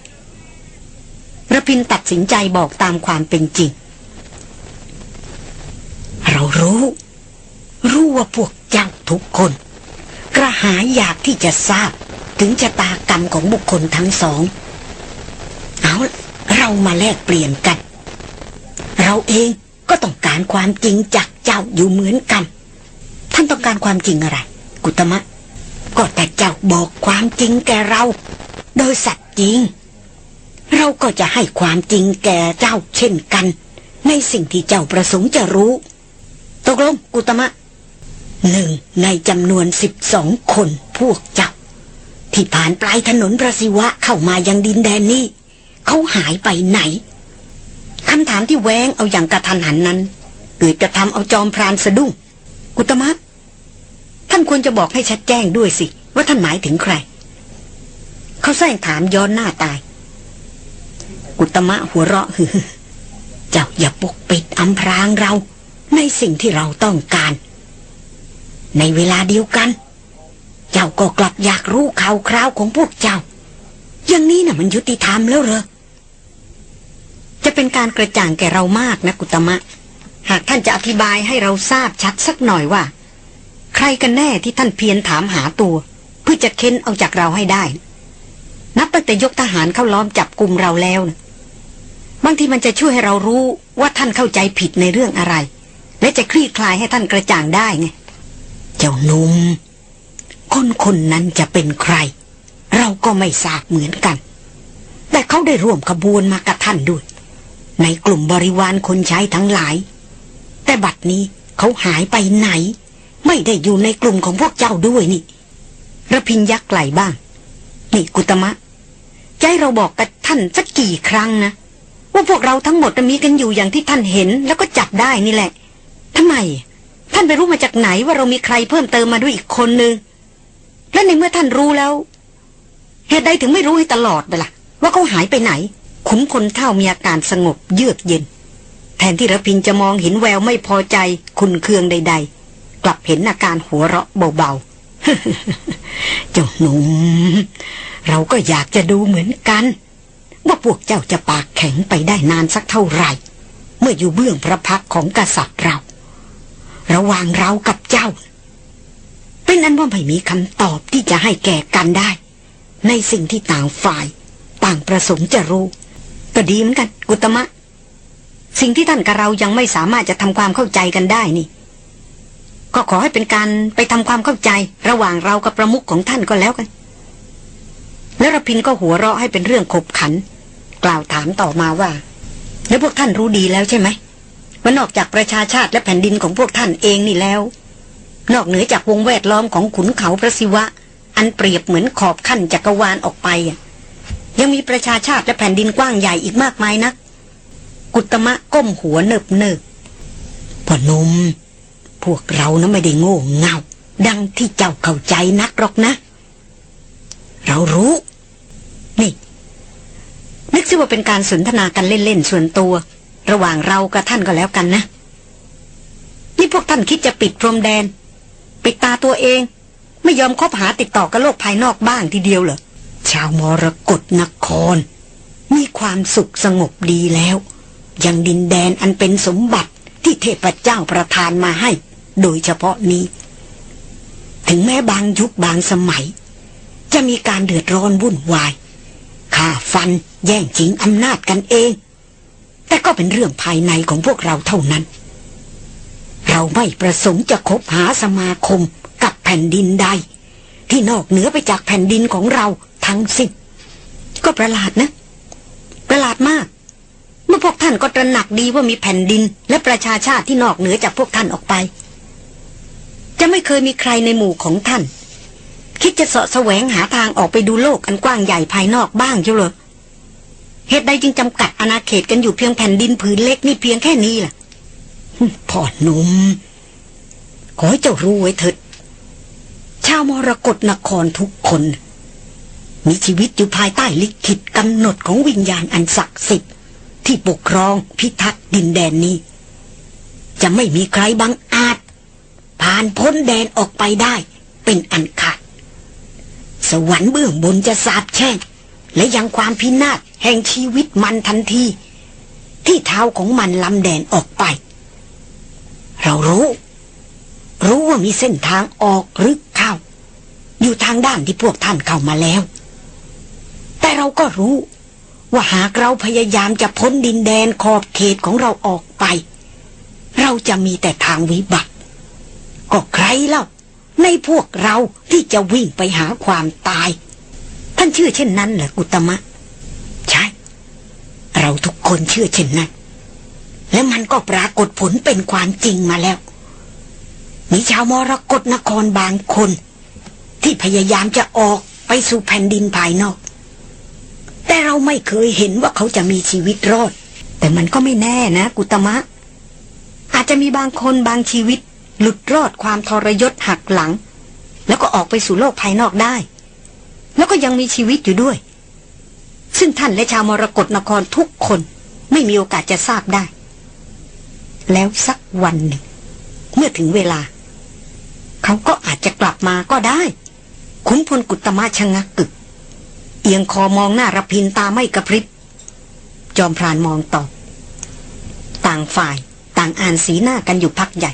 A: ระพินตัดสินใจบอกตามความเป็นจริง เรารู้ รู้ว่าพวกเจ้าทุกคน กระหายอยากที่จะทราบถึงชะตากรรมของบุคคลทั้งสอง เอาเรามาแลกเปลี่ยนกัน เราเอง ก็ต้องการความจริงจากเจ้าอยู่เหมือนกัน ท่านต้องการความจริงอะไร กุตมะ ก็แต่เจ้าบอกความจริงแกเรา โดยสัตย์จริง เราก็จะให้ความจริงแก่เจ้าเช่นกัน ในสิ่งที่เจ้าประสงค์จะรู้ตกลงกุตมะหนึ่งในจำนวนสิบสองคนพวกเจ้า ที่ผ่านปลายถนนประสิวะเข้ามายังดินแดนนี้ เขาหายไปไหน คำถามที่แวงเอาอย่างกระทันหันนั้นเกิดจะทำเอาจอมพรานสะดุ้งกุตมะท่านควรจะบอกให้ชัดแจ้งด้วยสิ ว่าท่านหมายถึงใคร เขาแซงถามย้อนหน้าตาย กุตมะหัวเราะฮือเจ้าอย่าปกปิดอำพรางเรา ในสิ่งที่เราต้องการ ในเวลาเดียวกัน เจ้าก็กลับอยากรู้ข่าวคราวของพวกเจ้า อย่างนี้น่ะมันยุติธรรมแล้วเหรอ จะเป็นการกระจ่างแก่เรามากนะกุตมะ หากท่านจะอธิบายให้เราทราบชัดสักหน่อยว่า ใครกันแน่ที่ท่านเพียรถามหาตัว เพื่อจะเค้นเอาจากเราให้ได้ นับตั้งแต่ยกทหารเข้าล้อมจับกลุ่มเราแล้วนะบางทีมันจะช่วยให้เรารู้ว่าท่านเข้าใจผิดในเรื่องอะไร และจะคลี่คลายให้ท่านกระจ่างได้ไงเจ้าหนุ่มคนคนนั้นจะเป็นใคร เราก็ไม่ทราบเหมือนกัน แต่เขาได้ร่วมขบวนมากับท่านด้วย ในกลุ่มบริวารคนใช้ทั้งหลาย แต่บัดนี้เขาหายไปไหน ไม่ได้อยู่ในกลุ่มของพวกเจ้าด้วยนี่ระพินยักไหลบ้าง นี่กุตมะ ใจเราบอกกับท่านสักกี่ครั้งนะ ว่าพวกเราทั้งหมดมีกันอยู่อย่างที่ท่านเห็นแล้วก็จับได้นี่แหละทำไม ท่านไปรู้มาจากไหนว่าเรามีใครเพิ่มเติมมาด้วยอีกคนนึงและในเมื่อท่านรู้แล้ว
C: เหตุใดถึงไม่รู้ให้ตลอดไปล่ะ ว่าเขาหายไปไหน ขุนพลเท่ามีอาการสงบเยือกเย็น แทนที่ระพินจะมองเห็นแววไม่พอใจคุณเคืองใด ๆ กลับเห็นอาการหัวเราะเบาๆเจ้าหนุ่มเราก็อยากจะดูเหมือนกัน ว่าพวกเจ้าจะปากแข็งไปได้นานสักเท่าไหร่ เมื่ออยู่เบื้องพระพักของกษัตริย์เรา ระหว่างเรากับเจ้า เป็นนั้นว่าไม่มีคำตอบที่จะให้แก่กันได้ ในสิ่งที่ต่างฝ่าย ต่างประสงค์จะรู้ ก็ดีเหมือนกัน กุตมะ สิ่งที่ท่านกับเรายังไม่สามารถจะทำความเข้าใจกันได้นี่ ก็ขอให้เป็นการไปทำความเข้าใจระหว่างเรากับประมุขของท่านก็แล้วกัน แล้วรพินก็หัวเราะให้เป็นเรื่องขบขัน กล่าวถามต่อมาว่า แล้วพวกท่านรู้ดีแล้วใช่ไหมว่านอกจากประชาชาติและแผ่นดินของพวกท่านเองนี่แล้ว นอกเหนือจากวงแวดล้อมของขุนเขาพระศิวะ อันเปรียบเหมือนขอบขั้นจักรวาลออกไปอะ ยังมีประชาชาติและแผ่นดินกว้างใหญ่อีกมากมายนะกุตมะก้มหัวเนิบเนิบพ่อนม พวกเรานะไม่ได้โง่เงาดังที่เจ้าเข้าใจนักหรอกนะ เรารู้ นี่ นึกซิว่าเป็นการสนทนากันเล่นๆส่วนตัว ระหว่างเรากับท่านก็แล้วกันนะ นี่พวกท่านคิดจะปิดพรมแดน ปิดตาตัวเอง ไม่ยอมคบหาติดต่อกับโลกภายนอกบ้างทีเดียวเหรอ ชาวมรกรนคร มีความสุขสงบดีแล้ว ยังดินแดนอันเป็นสมบัติที่เทพเจ้าประทานมาให้ โดยเฉพาะนี้ ถึงแม้บางยุคบางสมัย จะมีการเดือดร้อนวุ่นวายฆ่าฟันแย่งชิงอำนาจกันเอง แต่ก็เป็นเรื่องภายในของพวกเราเท่านั้น เราไม่ประสงค์จะคบหาสมาคมกับแผ่นดินใด ที่นอกเหนือไปจากแผ่นดินของเรา ทั้งสิ้นก็ประหลาดนะ ประหลาดมาก เมื่อพวกท่านก็ตระหนักดีว่ามีแผ่นดิน และประชาชาติที่นอกเหนือจากพวกท่านออกไป จะไม่เคยมีใครในหมู่ของท่าน คิดจะเสาะแสวงหาทางออกไปดูโลกอันกว้างใหญ่ภายนอกบ้างเจ้าเหรอเหตุใดจึงจำกัดอาณาเขตกันอยู่เพียงแผ่นดินผืนเล็กนี่เพียงแค่นี้ล่ะพ่อหนุ่มขอให้เจ้ารู้ไว้เถิดชาวมรกรนครทุกคน มีชีวิตอยู่ภายใต้ลิขิตกำหนดของวิญญาณอันศักดิ์สิทธิ์ที่ปกครองพิทักษ์ดินแดนนี้ จะไม่มีใครบังอาจ ผ่านพ้นแดนออกไปได้ เป็นอันขาด สวรรค์เบื้องบนจะสาบแช่ง และยังความพินาศแห่งชีวิตมันทันที ที่เท้าของมันลำแดนออกไป เรารู้ รู้ว่ามีเส้นทางออกหรือเข้า อยู่ทางด้านที่พวกท่านเข้ามาแล้ว แต่เราก็รู้ ว่าหากเราพยายามจะพ้นดินแดนขอบเขตของเราออกไป เราจะมีแต่ทางวิบัติ ก็ใครเล่า ในพวกเราที่จะวิ่งไปหาความตาย ท่านเชื่อเช่นนั้นเหรอกุตมะ ใช่ เราทุกคนเชื่อเช่นนั้น และมันก็ปรากฏผลเป็นความจริงมาแล้ว มีชาวมรกรนครบางคน ที่พยายามจะออกไปสู่แผ่นดินภายนอก แต่เราไม่เคยเห็นว่าเขาจะมีชีวิตรอด แต่มันก็ไม่แน่นะ กุตมะ อาจจะมีบางคนบางชีวิต หลุดรอดความทรยศหักหลัง แล้วก็ออกไปสู่โลกภายนอกได้ แล้วก็ยังมีชีวิตอยู่ด้วย ซึ่งท่านและชาวมรกรนครทุกคนไม่มีโอกาสจะทราบได้ แล้วสักวันหนึ่ง เมื่อถึงเวลา เขาก็อาจจะกลับมาก็ได้ขุนพลกุตมะชะงักกึก เอียงคอมองหน้ารพินตาไม่กระพริบ จอมพรานมองตอบ ต่างฝ่ายต่างอ่านสีหน้ากันอยู่พักใหญ่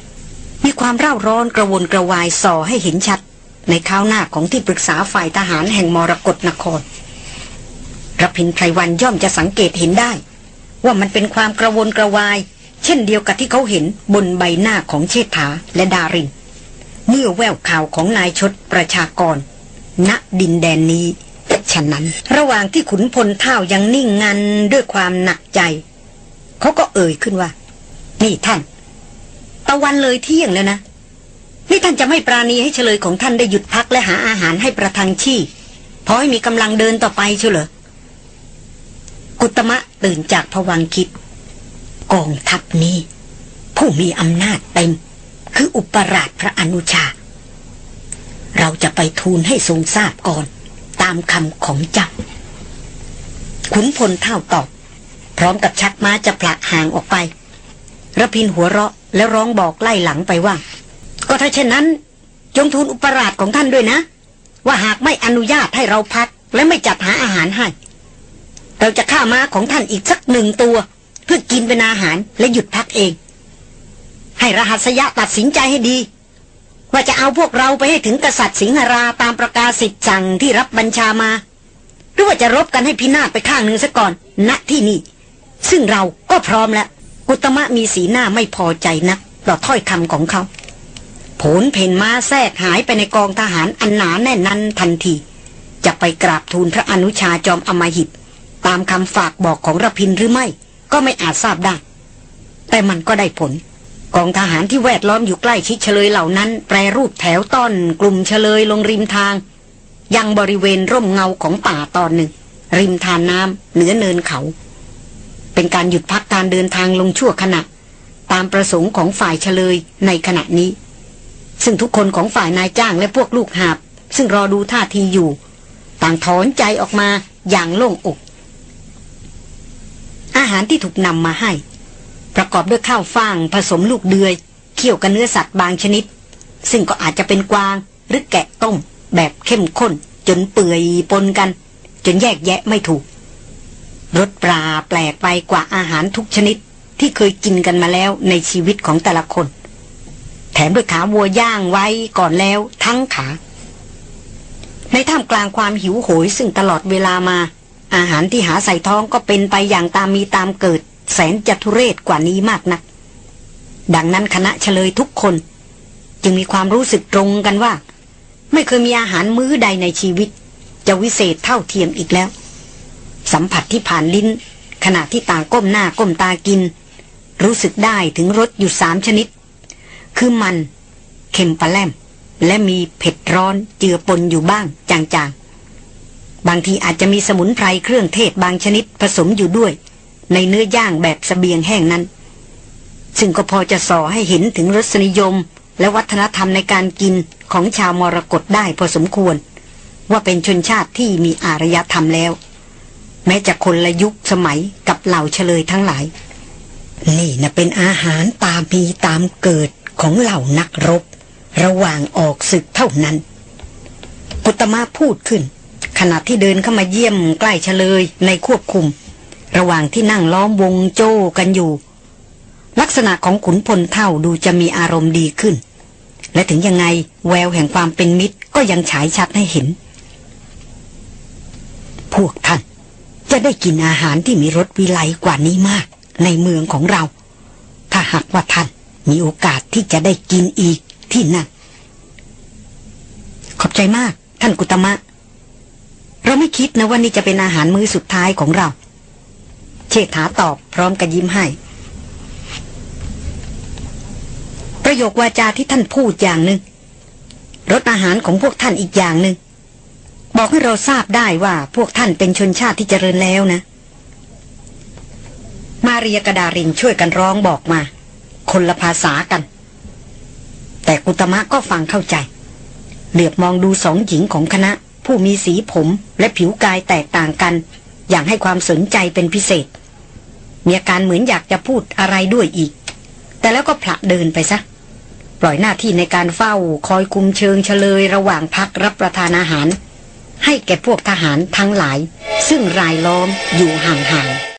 C: มีความเร่าร้อนกระวนกระวายส่อให้เห็นชัด ในข้าวหน้าของที่ปรึกษาฝ่ายทหารแห่งมรกรนครรพินไพรวันย่อมจะสังเกตเห็นได้ ว่ามันเป็นความกระวนกระวาย เช่นเดียวกับที่เขาเห็นบนใบหน้าของเชษฐาและดารินเมื่อแววข่าวของนายชดประชากร ณดินแดนนี้ ฉะนั้น ระหว่างที่ขุนพลเท่ายังนิ่งงันด้วยความหนักใจ เขาก็เอ่ยขึ้นว่า นี่ท่าน ตะวันเลยเที่ยงแล้วนะ นี่ท่านจะไม่ปราณีให้เฉลยของท่านได้หยุดพักและหาอาหารให้ประทังชีพพอให้มีกำลังเดินต่อไปเชียวเหรอกุตมะตื่นจากผวังค์คิด กองทัพนี้ ผู้มีอำนาจเต็ม คืออุปราชพระอนุชา เราจะไปทูลให้ทรงทราบก่อน ตา
A: มคำของจ้าขุนพลเท่าตอบ พร้อมกับชักม้าจะผลักห่างออกไประพินหัวเราะแล้วร้องบอกไล่หลังไปว่า ก็ถ้าเช่นนั้น จงทูลอุปราชของท่านด้วยนะ ว่าหากไม่อนุญาตให้เราพัก และไม่จัดหาอาหารให้ เราจะฆ่าม้าของท่านอีกสักหนึ่งตัว เพื่อกินเป็นอาหารและหยุดพักเอง ให้รหัสยะตัดสินใจให้ดี ว่าจะเอาพวกเราไปให้ถึงกษัตริย์สิงหราตามประกาศสิทธิ์สั่งที่รับบัญชามา หรือว่าจะรบกันให้พินาศไปข้างหนึ่งซะก่อน ณที่นี่ ซึ่งเราก็พร้อมแล้วกุตมะมีสีหน้าไม่พอใจนักต่อถ้อยคำของเขา ผลเพนมาแทรกหายไปในกองทหารอันหนาแน่นนั้นทันที จะไปกราบทูลพระอนุชาจอมอมหิต ตามคำฝากบอกของระพินหรือไม่ ก็ไม่อาจทราบได้ แต่มันก็ได้ผล กองทหารที่แวดล้อมอยู่ใกล้ชิดเฉลยเหล่านั้น แปรรูปแถวต้อนกลุ่มเฉลยลงริมทาง ยังบริเวณร่มเงาของป่าตอนหนึ่ง ริมทานน้ำเหนือเนินเขา เป็นการหยุดพักการเดินทางลงชั่วขณะ ตามประสงค์ของฝ่ายเฉลยในขณะนี้ ซึ่งทุกคนของฝ่ายนายจ้างและพวกลูกหาบ ซึ่งรอดูท่าทีอยู่ ต่างถอนใจออกมาอย่างโล่งอก อาหารที่ถูกนำมาให้ ประกอบด้วยข้าวฟ่างผสมลูกเดือย เคี่ยวกับเนื้อสัตว์บางชนิด ซึ่งก็อาจจะเป็นกวางหรือแกะต้ม แบบเข้มข้น จนเปื่อยปนกัน จนแยกแยะไม่ถูกรสปลาแปลกไปกว่าอาหารทุกชนิดที่เคยกินกันมาแล้วในชีวิตของแต่ละคน แถมด้วยขาวัวย่างไว้ก่อนแล้วทั้งขา ในท่ามกลางความหิวโหยซึ่งตลอดเวลามา อาหารที่หาใส่ท้องก็เป็นไปอย่างตามมีตามเกิด แสนจัทุเรศกว่านี้มากนัก ดังนั้นคณะเฉลยทุกคน จึงมีความรู้สึกตรงกันว่า ไม่เคยมีอาหารมื้อใดในชีวิต จะวิเศษเท่าเทียมอีกแล้ว สัมผัสที่ผ่านลิ้น ขณะที่ต่างก้มหน้าก้มตากิน รู้สึกได้ถึงรสอยู่สามชนิด คือมันเค็มปลาแลมและมีเผ็ดร้อนเจือปนอยู่บ้างจางๆ บางทีอาจจะมีสมุนไพรเครื่องเทศบางชนิดผสมอยู่ด้วย ในเนื้อย่างแบบสเสบียงแห้งนั้น ซึ่งก็พอจะส่อให้เห็นถึงรสนิยม และวัฒนธรรมในการกินของชาวมรกตได้พอสมควร ว่าเป็นชนชาติที่มีอารยธรรมแล้ว แม้จะคนละยุคสมัยกับเหล่าเฉลยทั้งหลาย นี่นะเป็นอาหารตามมีตามเกิดของเหล่านักรบ ระหว่างออกศึกเท่านั้นกุตมาพูดขึ้นขณะที่เดินเข้ามาเยี่ยมใกล้เฉลยในควบคุม ระหว่างที่นั่งล้อมวงโจ้กันอยู่ ลักษณะของขุนพลเท่าดูจะมีอารมณ์ดีขึ้น และถึงยังไงแววแห่งความเป็นมิตรก็ยังฉายชัดให้เห็น พวกท่านจะได้กินอาหารที่มีรสวิไลกว่านี้มาก ในเมืองของเรา ถ้าหากว่าท่านมีโอกาสที่จะได้กินอีกที่นั่น ขอบใจมาก ท่านกุตมะ เราไม่คิดนะว่านี่จะเป็นอาหารมื้อสุดท้ายของเรา เชษฐาตอบพร้อมกับยิ้มให้ ประโยควาจาที่ท่านพูดอย่างหนึ่งรสอาหารของพวกท่านอีกอย่างหนึ่งบอกให้เราทราบได้ว่าพวกท่านเป็นชนชาติที่เจริญแล้วนะ มาเรียกระดารินช่วยกันร้องบอกมา คนละภาษากัน แต่กุตมะก็ฟังเข้าใจ เหลือบมองดูสองหญิงของคณะ ผู้มีสีผมและผิวกายแตกต่างกัน อย่างให้ความสนใจเป็นพิเศษ มีอาการเหมือนอยากจะพูดอะไรด้วยอีก แต่แล้วก็ผละเดินไปซะ ปล่อยหน้าที่ในการเฝ้าคอยคุมเชิงเฉลยระหว่างพักรับประทานอาหาร ให้แก่พวกทหารทั้งหลาย ซึ่งรายล้อมอยู่ห่างๆ